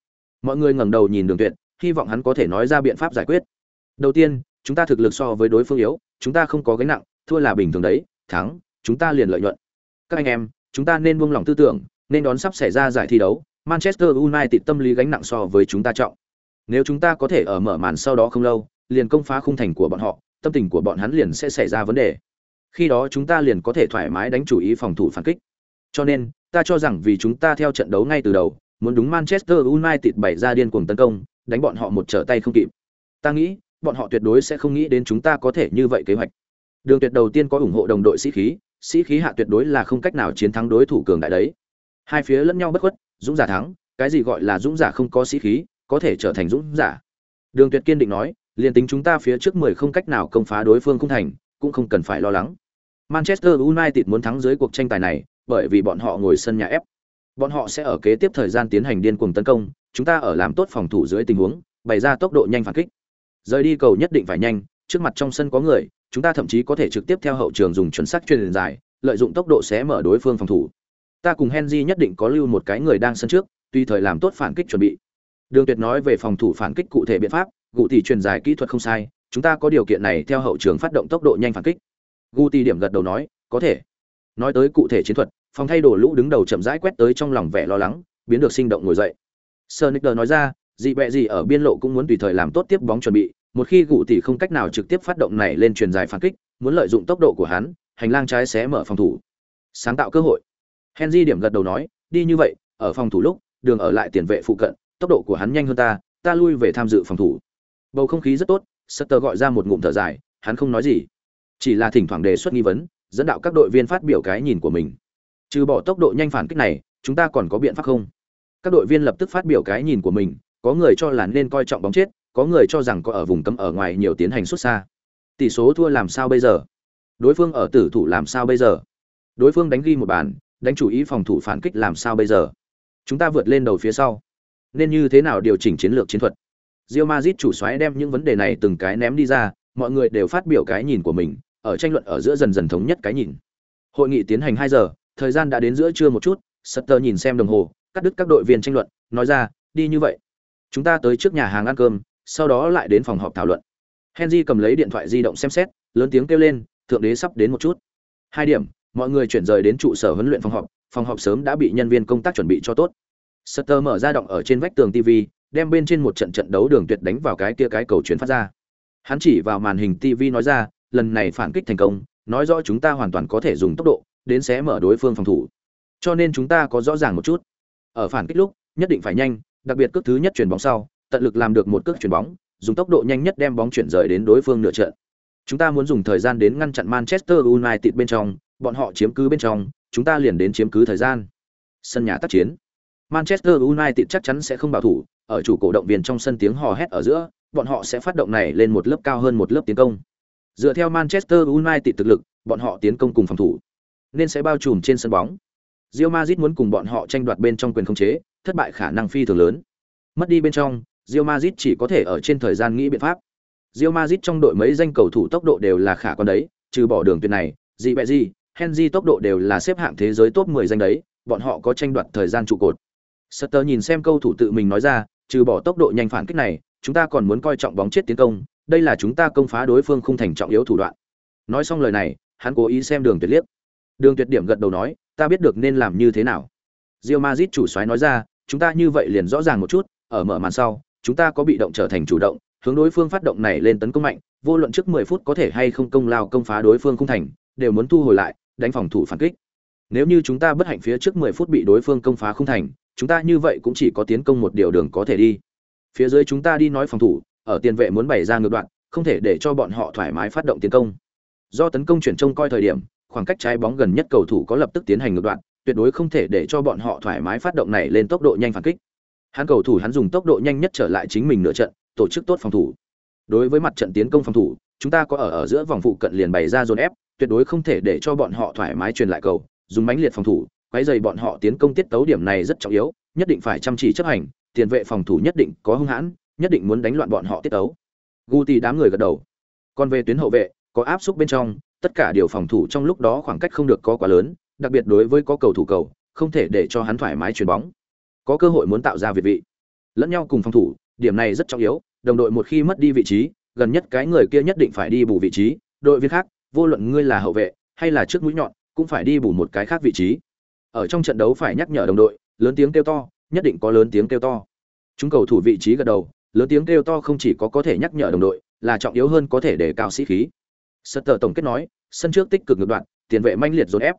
S1: Mọi người ngẩng đầu nhìn Đường Tuyệt, hy vọng hắn có thể nói ra biện pháp giải quyết. Đầu tiên, chúng ta thực lực so với đối phương yếu, chúng ta không có gánh nặng, thua là bình thường đấy, thắng, chúng ta liền lợi nhuận. Các anh em, chúng ta nên buông lòng tư tưởng, nên đón sắp xảy ra giải thi đấu, Manchester United tâm lý gánh nặng so với chúng ta trọng. Nếu chúng ta có thể ở mở màn sau đó không lâu, liền công phá khung thành của bọn họ, tâm tình của bọn hắn liền sẽ xảy ra vấn đề. Khi đó chúng ta liền có thể thoải mái đánh chủ ý phòng thủ phản kích. Cho nên, ta cho rằng vì chúng ta theo trận đấu ngay từ đầu, muốn đúng Manchester United bày ra điên cuồng tấn công, đánh bọn họ một trở tay không kịp. Ta nghĩ, bọn họ tuyệt đối sẽ không nghĩ đến chúng ta có thể như vậy kế hoạch. Đường Tuyệt đầu tiên có ủng hộ đồng đội sĩ khí, sĩ khí hạ tuyệt đối là không cách nào chiến thắng đối thủ cường đại đấy. Hai phía lẫn nhau bất khuất, dũng giả thắng, cái gì gọi là dũng giả không có sĩ khí, có thể trở thành dũng giả. Đường Tuyệt kiên định nói, liền tính chúng ta phía trước 10 không cách nào công phá đối phương không thành, cũng không cần phải lo lắng. Manchester United muốn thắng dưới cuộc tranh tài này, bởi vì bọn họ ngồi sân nhà ép. Bọn họ sẽ ở kế tiếp thời gian tiến hành điên cuồng tấn công, chúng ta ở làm tốt phòng thủ dưới tình huống, bày ra tốc độ nhanh phản kích. Rời đi cầu nhất định phải nhanh, trước mặt trong sân có người, chúng ta thậm chí có thể trực tiếp theo hậu trường dùng chuẩn xác truyền dài, lợi dụng tốc độ xé mở đối phương phòng thủ. Ta cùng Henry nhất định có lưu một cái người đang sân trước, tùy thời làm tốt phản kích chuẩn bị. Đường Tuyệt nói về phòng thủ phản kích cụ thể biện pháp, cụ tỷ truyền dài kỹ thuật không sai, chúng ta có điều kiện này theo hậu trường phát động tốc độ nhanh phản kích. Guti điểm gật đầu nói, có thể. Nói tới cụ thể chiến thuật, phòng thay đồ lũ đứng đầu chậm rãi quét tới trong lòng vẻ lo lắng, biến được sinh động ngồi dậy. Sonicer nói ra, gì bẹ gì ở biên lộ cũng muốn tùy thời làm tốt tiếp bóng chuẩn bị, một khi cụ tỷ không cách nào trực tiếp phát động này lên truyền dài phản kích, muốn lợi dụng tốc độ của hắn, hành lang trái sẽ mở phòng thủ. Sáng tạo cơ hội. Henry điểm gật đầu nói, đi như vậy, ở phòng thủ lúc, đường ở lại tiền vệ phụ cận, tốc độ của hắn nhanh hơn ta, ta lui về tham dự phòng thủ. Bầu không khí rất tốt, Sutter gọi ra một ngụm thở dài, hắn không nói gì, chỉ là thỉnh thoảng đề xuất nghi vấn, dẫn đạo các đội viên phát biểu cái nhìn của mình. Trừ bỏ tốc độ nhanh phản kích này, chúng ta còn có biện pháp không? Các đội viên lập tức phát biểu cái nhìn của mình, có người cho là nên coi trọng bóng chết, có người cho rằng có ở vùng cấm ở ngoài nhiều tiến hành xuất xa. Tỷ số thua làm sao bây giờ? Đối phương ở tử thủ làm sao bây giờ? Đối phương đánh ghi một bàn, đánh chủ ý phòng thủ phản kích làm sao bây giờ? Chúng ta vượt lên đầu phía sau. Nên như thế nào điều chỉnh chiến lược chiến thuật? Real Madrid chủ soái đem những vấn đề này từng cái ném đi ra, mọi người đều phát biểu cái nhìn của mình, ở tranh luận ở giữa dần dần thống nhất cái nhìn. Hội nghị tiến hành 2 giờ, thời gian đã đến giữa trưa một chút, Sutter nhìn xem đồng hồ, cắt đứt các đội viên tranh luận, nói ra, đi như vậy. Chúng ta tới trước nhà hàng ăn cơm, sau đó lại đến phòng họp thảo luận. Henry cầm lấy điện thoại di động xem xét, lớn tiếng kêu lên, thượng đế sắp đến một chút. Hai điểm, mọi người chuyển rời đến trụ sở huấn luyện phòng họp, phòng họp sớm đã bị nhân viên công tác chuẩn bị cho tốt. Sutter mở ra động ở trên vách tường TV, đem bên trên một trận trận đấu đường tuyệt đánh vào cái kia cái cầu chuyển phát ra. Hắn chỉ vào màn hình TV nói ra, lần này phản kích thành công, nói rõ chúng ta hoàn toàn có thể dùng tốc độ đến xé mở đối phương phòng thủ. Cho nên chúng ta có rõ ràng một chút. Ở phản kích lúc, nhất định phải nhanh, đặc biệt cước thứ nhất chuyển bóng sau, tận lực làm được một cước chuyển bóng, dùng tốc độ nhanh nhất đem bóng chuyển rời đến đối phương nửa trận. Chúng ta muốn dùng thời gian đến ngăn chặn Manchester United bên trong, bọn họ chiếm cứ bên trong, chúng ta liền đến chiếm cứ thời gian. Sân nhà tác chiến. Manchester United chắc chắn sẽ không bảo thủ, ở chủ cổ động viên trong sân tiếng hò hét ở giữa, bọn họ sẽ phát động này lên một lớp cao hơn một lớp tiến công. Dựa theo Manchester United thực lực, bọn họ tiến công cùng phòng thủ nên sẽ bao trùm trên sân bóng. Real Madrid muốn cùng bọn họ tranh đoạt bên trong quyền khống chế, thất bại khả năng phi thường lớn. Mất đi bên trong, Real Madrid chỉ có thể ở trên thời gian nghĩ biện pháp. Real Madrid trong đội mấy danh cầu thủ tốc độ đều là khả quan đấy, trừ bỏ đường tuyệt này, gì bẹ gì, Henry tốc độ đều là xếp hạng thế giới top 10 danh đấy, bọn họ có tranh đoạt thời gian trụ cột. Sutter nhìn xem câu thủ tự mình nói ra, trừ bỏ tốc độ nhanh phản kích này, chúng ta còn muốn coi trọng bóng chết tiến công, đây là chúng ta công phá đối phương không thành trọng yếu thủ đoạn. Nói xong lời này, hắn cố ý xem đường tuyệt liếc. Đường Tuyệt Điểm gật đầu nói, ta biết được nên làm như thế nào. Real Madrid chủ soái nói ra, chúng ta như vậy liền rõ ràng một chút, ở mở màn sau, chúng ta có bị động trở thành chủ động, hướng đối phương phát động này lên tấn công mạnh, vô luận trước 10 phút có thể hay không công lao công phá đối phương không thành, đều muốn thu hồi lại, đánh phòng thủ phản kích. Nếu như chúng ta bất hạnh phía trước 10 phút bị đối phương công phá không thành, chúng ta như vậy cũng chỉ có tiến công một điều đường có thể đi. Phía dưới chúng ta đi nói phòng thủ, ở tiền vệ muốn bày ra ngược đoạn, không thể để cho bọn họ thoải mái phát động tiến công. Do tấn công chuyển trông coi thời điểm, khoảng cách trái bóng gần nhất cầu thủ có lập tức tiến hành ngược đoạn, tuyệt đối không thể để cho bọn họ thoải mái phát động này lên tốc độ nhanh phản kích. Hắn cầu thủ hắn dùng tốc độ nhanh nhất trở lại chính mình nửa trận, tổ chức tốt phòng thủ. Đối với mặt trận tiến công phòng thủ, chúng ta có ở ở giữa vòng phụ cận liền bày ra dồn ép, tuyệt đối không thể để cho bọn họ thoải mái truyền lại cầu, dùng mãnh liệt phòng thủ, quấy dày bọn họ tiến công tiết tấu điểm này rất trọng yếu, nhất định phải chăm chỉ chấp hành, tiền vệ phòng thủ nhất định có hung hãn, nhất định muốn đánh loạn bọn họ tiết tấu. Guti đám người gật đầu. Còn về tuyến hậu vệ, có áp xúc bên trong, tất cả điều phòng thủ trong lúc đó khoảng cách không được có quá lớn, đặc biệt đối với có cầu thủ cầu, không thể để cho hắn thoải mái chuyền bóng. Có cơ hội muốn tạo ra việt vị. Lẫn nhau cùng phòng thủ, điểm này rất trọng yếu, đồng đội một khi mất đi vị trí, gần nhất cái người kia nhất định phải đi bù vị trí, đội viên khác, vô luận ngươi là hậu vệ hay là trước mũi nhọn, cũng phải đi bù một cái khác vị trí. Ở trong trận đấu phải nhắc nhở đồng đội, lớn tiếng kêu to, nhất định có lớn tiếng kêu to. Chúng cầu thủ vị trí gật đầu, lớn tiếng kêu to không chỉ có có thể nhắc nhở đồng đội, là trọng yếu hơn có thể để cao sĩ khí. Sutter tổng kết nói, sân trước tích cực ngược đoạn, tiền vệ manh liệt dồn ép.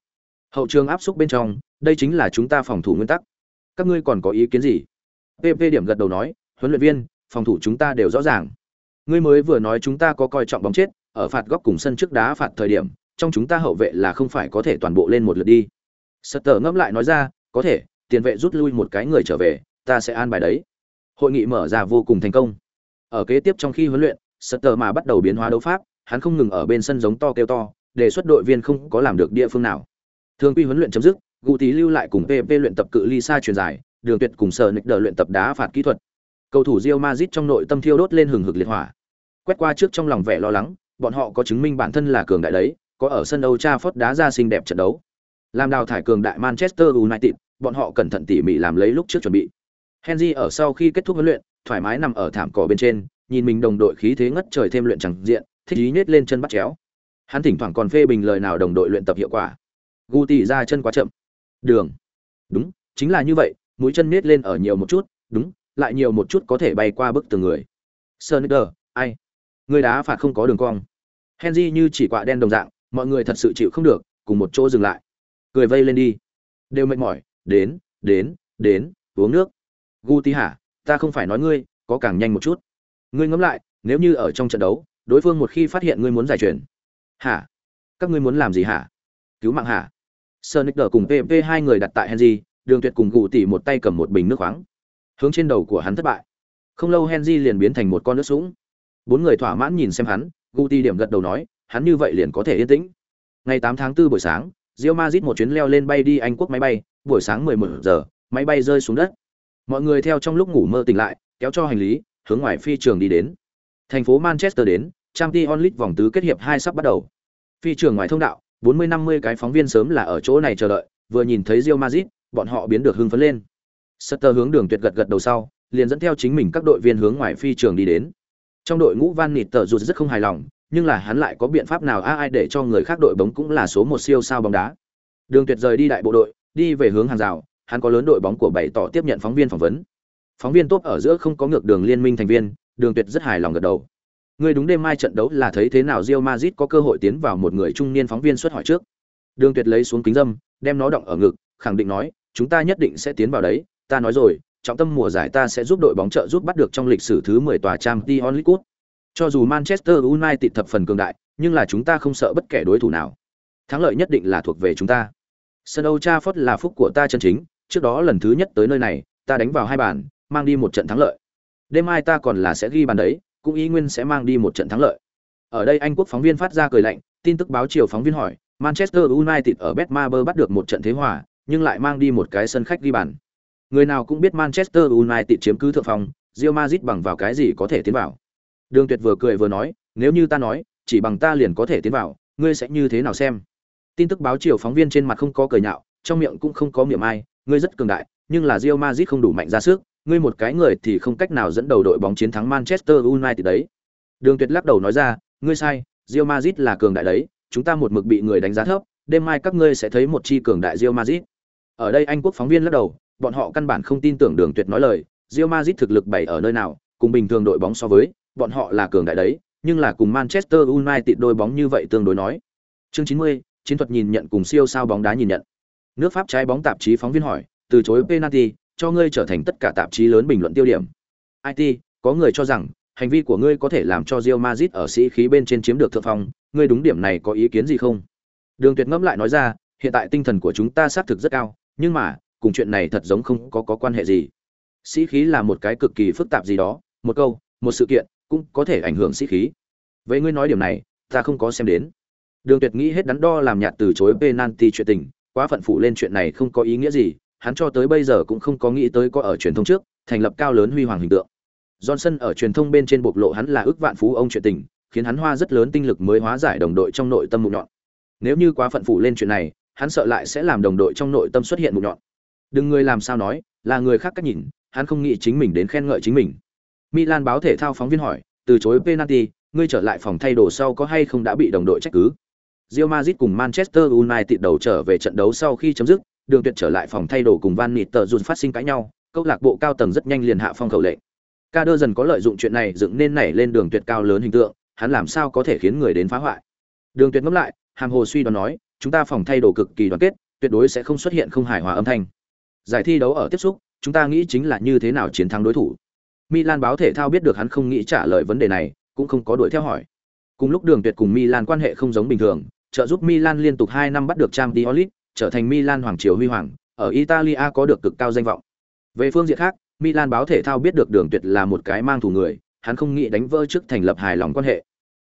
S1: Hậu trường áp xúc bên trong, đây chính là chúng ta phòng thủ nguyên tắc. Các ngươi còn có ý kiến gì? PP điểm gật đầu nói, huấn luyện viên, phòng thủ chúng ta đều rõ ràng. Ngươi mới vừa nói chúng ta có coi trọng bóng chết, ở phạt góc cùng sân trước đá phạt thời điểm, trong chúng ta hậu vệ là không phải có thể toàn bộ lên một lượt đi. Sutter ngẫm lại nói ra, có thể, tiền vệ rút lui một cái người trở về, ta sẽ an bài đấy. Hội nghị mở ra vô cùng thành công. Ở kế tiếp trong khi huấn luyện, Sutter mà bắt đầu biến hóa đấu pháp, hắn không ngừng ở bên sân giống to kêu to, đề xuất đội viên không có làm được địa phương nào. Thường quy huấn luyện chấm dứt, Gu Tí lưu lại cùng PP luyện tập cự ly xa truyền dài, Đường Tuyệt cùng Sở Nịch đỡ luyện tập đá phạt kỹ thuật. Cầu thủ Real Madrid trong nội tâm thiêu đốt lên hừng hực liệt hỏa. Quét qua trước trong lòng vẻ lo lắng, bọn họ có chứng minh bản thân là cường đại đấy, có ở sân Old Trafford đá ra xinh đẹp trận đấu. Làm đào thải cường đại Manchester United, bọn họ cẩn thận tỉ mỉ làm lấy lúc trước chuẩn bị. Henry ở sau khi kết thúc huấn luyện, thoải mái nằm ở thảm cỏ bên trên, nhìn mình đồng đội khí thế ngất trời thêm luyện chẳng diện, thích ý nhếch lên chân bắt chéo. Hắn thỉnh thoảng còn phê bình lời nào đồng đội luyện tập hiệu quả. Guti ra chân quá chậm. Đường. Đúng chính là như vậy mũi chân nết lên ở nhiều một chút đúng lại nhiều một chút có thể bay qua bức tường người. Sonder, ai? Người đá phạt không có đường cong. Henry như chỉ quạ đen đồng dạng mọi người thật sự chịu không được cùng một chỗ dừng lại. Cười vây lên đi. Đều mệt mỏi đến đến đến, uống nước. Gu ti hả ta không phải nói ngươi, có càng nhanh một chút. Ngươi ngẫm lại, nếu như ở trong trận đấu, đối phương một khi phát hiện ngươi muốn giải truyền. Hả các ngươi muốn làm gì hả cứu mạng hả sonic đờ cùng pp hai người đặt tại henry, đường tuyệt cùng gù tỉ một tay cầm một bình nước khoáng. Hướng trên đầu của hắn thất bại. Không lâu henry liền biến thành một con nước sũng. Bốn người thỏa mãn nhìn xem hắn gù tỉ điểm gật đầu nói, hắn như vậy liền có thể yên tĩnh. Ngày tám tháng 4 buổi sáng Real Madrid một chuyến leo lên bay đi Anh quốc máy bay, buổi sáng 11 giờ, máy bay rơi xuống đất. Mọi người theo trong lúc ngủ mơ tỉnh lại, kéo cho hành lý, hướng ngoài phi trường đi đến. Thành phố Manchester đến, Champions League vòng tứ kết hiệp hai sắp bắt đầu. Phi trường ngoài thông đạo, 40-50 cái phóng viên sớm là ở chỗ này chờ đợi, vừa nhìn thấy Real Madrid, bọn họ biến được hưng phấn lên. Sutter hướng đường tuyệt gật gật đầu sau, liền dẫn theo chính mình các đội viên hướng ngoài phi trường đi đến. Trong đội ngũ Van Nịt tự dù rất không hài lòng, nhưng là hắn lại có biện pháp nào ai để cho người khác đội bóng cũng là số một siêu sao bóng đá. Đường Tuyệt rời đi đại bộ đội, đi về hướng hàng rào, hắn có lớn đội bóng của bảy tỏ tiếp nhận phóng viên phỏng vấn. Phóng viên tốt ở giữa không có ngược đường liên minh thành viên, Đường Tuyệt rất hài lòng gật đầu. Người đúng đêm mai trận đấu là thấy thế nào Real Madrid có cơ hội tiến vào một người trung niên phóng viên xuất hỏi trước. Đường Tuyệt lấy xuống kính dâm, đem nó đọng ở ngực, khẳng định nói, chúng ta nhất định sẽ tiến vào đấy, ta nói rồi, trọng tâm mùa giải ta sẽ giúp đội bóng trợ giúp bắt được trong lịch sử thứ 10 tòa Champions League. Cho dù Manchester United thập phần cường đại, nhưng là chúng ta không sợ bất kể đối thủ nào. Thắng lợi nhất định là thuộc về chúng ta. Sân Old Trafford là phúc của ta chân chính, trước đó lần thứ nhất tới nơi này, ta đánh vào hai bàn, mang đi một trận thắng lợi. Đêm mai ta còn là sẽ ghi bàn đấy, cũng ý nguyên sẽ mang đi một trận thắng lợi. Ở đây Anh quốc phóng viên phát ra cười lạnh, Tin tức báo chiều phóng viên hỏi, Manchester United ở Betmaber bắt được một trận thế hòa, nhưng lại mang đi một cái sân khách ghi bàn. Người nào cũng biết Manchester United chiếm cứ thượng phòng, Real Madrid bằng vào cái gì có thể tiến vào. Đường Tuyệt vừa cười vừa nói, nếu như ta nói, chỉ bằng ta liền có thể tiến vào, ngươi sẽ như thế nào xem? Tin tức báo chiều phóng viên trên mặt không có cười nhạo, trong miệng cũng không có miệng ai, ngươi rất cường đại, nhưng là Real Madrid không đủ mạnh ra sức, ngươi một cái người thì không cách nào dẫn đầu đội bóng chiến thắng Manchester United đấy. Đường Tuyệt lắc đầu nói ra, ngươi sai, Real Madrid là cường đại đấy, chúng ta một mực bị người đánh giá thấp, đêm mai các ngươi sẽ thấy một chi cường đại Real Madrid. Ở đây Anh quốc phóng viên lắc đầu, bọn họ căn bản không tin tưởng Đường Tuyệt nói lời, Real Madrid thực lực bày ở nơi nào, cùng bình thường đội bóng so với, bọn họ là cường đại đấy, nhưng là cùng Manchester United đôi bóng như vậy tương đối nói. Chương 90, chiến thuật nhìn nhận cùng siêu sao bóng đá nhìn nhận. Nước Pháp trái bóng tạp chí phóng viên hỏi, từ chối penalty, cho ngươi trở thành tất cả tạp chí lớn bình luận tiêu điểm. IT, có người cho rằng hành vi của ngươi có thể làm cho Real Madrid ở sĩ khí bên trên chiếm được thượng phong, ngươi đúng điểm này có ý kiến gì không? Đường Tuyệt ngẫm lại nói ra, hiện tại tinh thần của chúng ta xác thực rất cao, nhưng mà, cùng chuyện này thật giống không có có quan hệ gì. Sĩ khí là một cái cực kỳ phức tạp gì đó, một câu, một sự kiện cũng có thể ảnh hưởng sĩ khí. Vậy ngươi nói điểm này, ta không có xem đến. Đường Tuyệt nghĩ hết đắn đo làm nhạt từ chối penalty chuyện tình, quá phận phụ lên chuyện này không có ý nghĩa gì, hắn cho tới bây giờ cũng không có nghĩ tới có ở truyền thông trước, thành lập cao lớn huy hoàng hình tượng. Johnson ở truyền thông bên trên bộc lộ hắn là ước vạn phú ông chuyện tình, khiến hắn hoa rất lớn tinh lực mới hóa giải đồng đội trong nội tâm mụ nhọn. Nếu như quá phận phụ lên chuyện này, hắn sợ lại sẽ làm đồng đội trong nội tâm xuất hiện mụ nhọn. Đừng người làm sao nói, là người khác cách nhìn, hắn không nghĩ chính mình đến khen ngợi chính mình. Milan báo thể thao phóng viên hỏi, từ chối penalty, ngươi trở lại phòng thay đồ sau có hay không đã bị đồng đội trách cứ? Real Madrid cùng Manchester United đầu trở về trận đấu sau khi chấm dứt, Đường Tuyệt trở lại phòng thay đồ cùng Van Nistelrooy phát sinh cãi nhau, câu lạc bộ cao tầng rất nhanh liền hạ phong khẩu lệnh. Ca đơ dần có lợi dụng chuyện này dựng nên nảy lên đường tuyệt cao lớn hình tượng, hắn làm sao có thể khiến người đến phá hoại. Đường tuyệt ngẫm lại, hàm hồ suy đoán nói, chúng ta phòng thay đồ cực kỳ đoàn kết, tuyệt đối sẽ không xuất hiện không hài hòa âm thanh. Giải thi đấu ở tiếp xúc, chúng ta nghĩ chính là như thế nào chiến thắng đối thủ. Milan báo thể thao biết được hắn không nghĩ trả lời vấn đề này, cũng không có đuổi theo hỏi. Cùng lúc Đường Tuyệt cùng Milan quan hệ không giống bình thường, trợ giúp Milan liên tục 2 năm bắt được Champions League, trở thành Milan hoàng triều huy hoàng, ở Italia có được cực cao danh vọng. Về phương diện khác, Milan báo thể thao biết được Đường Tuyệt là một cái mang thù người, hắn không nghĩ đánh vỡ trước thành lập hài lòng quan hệ.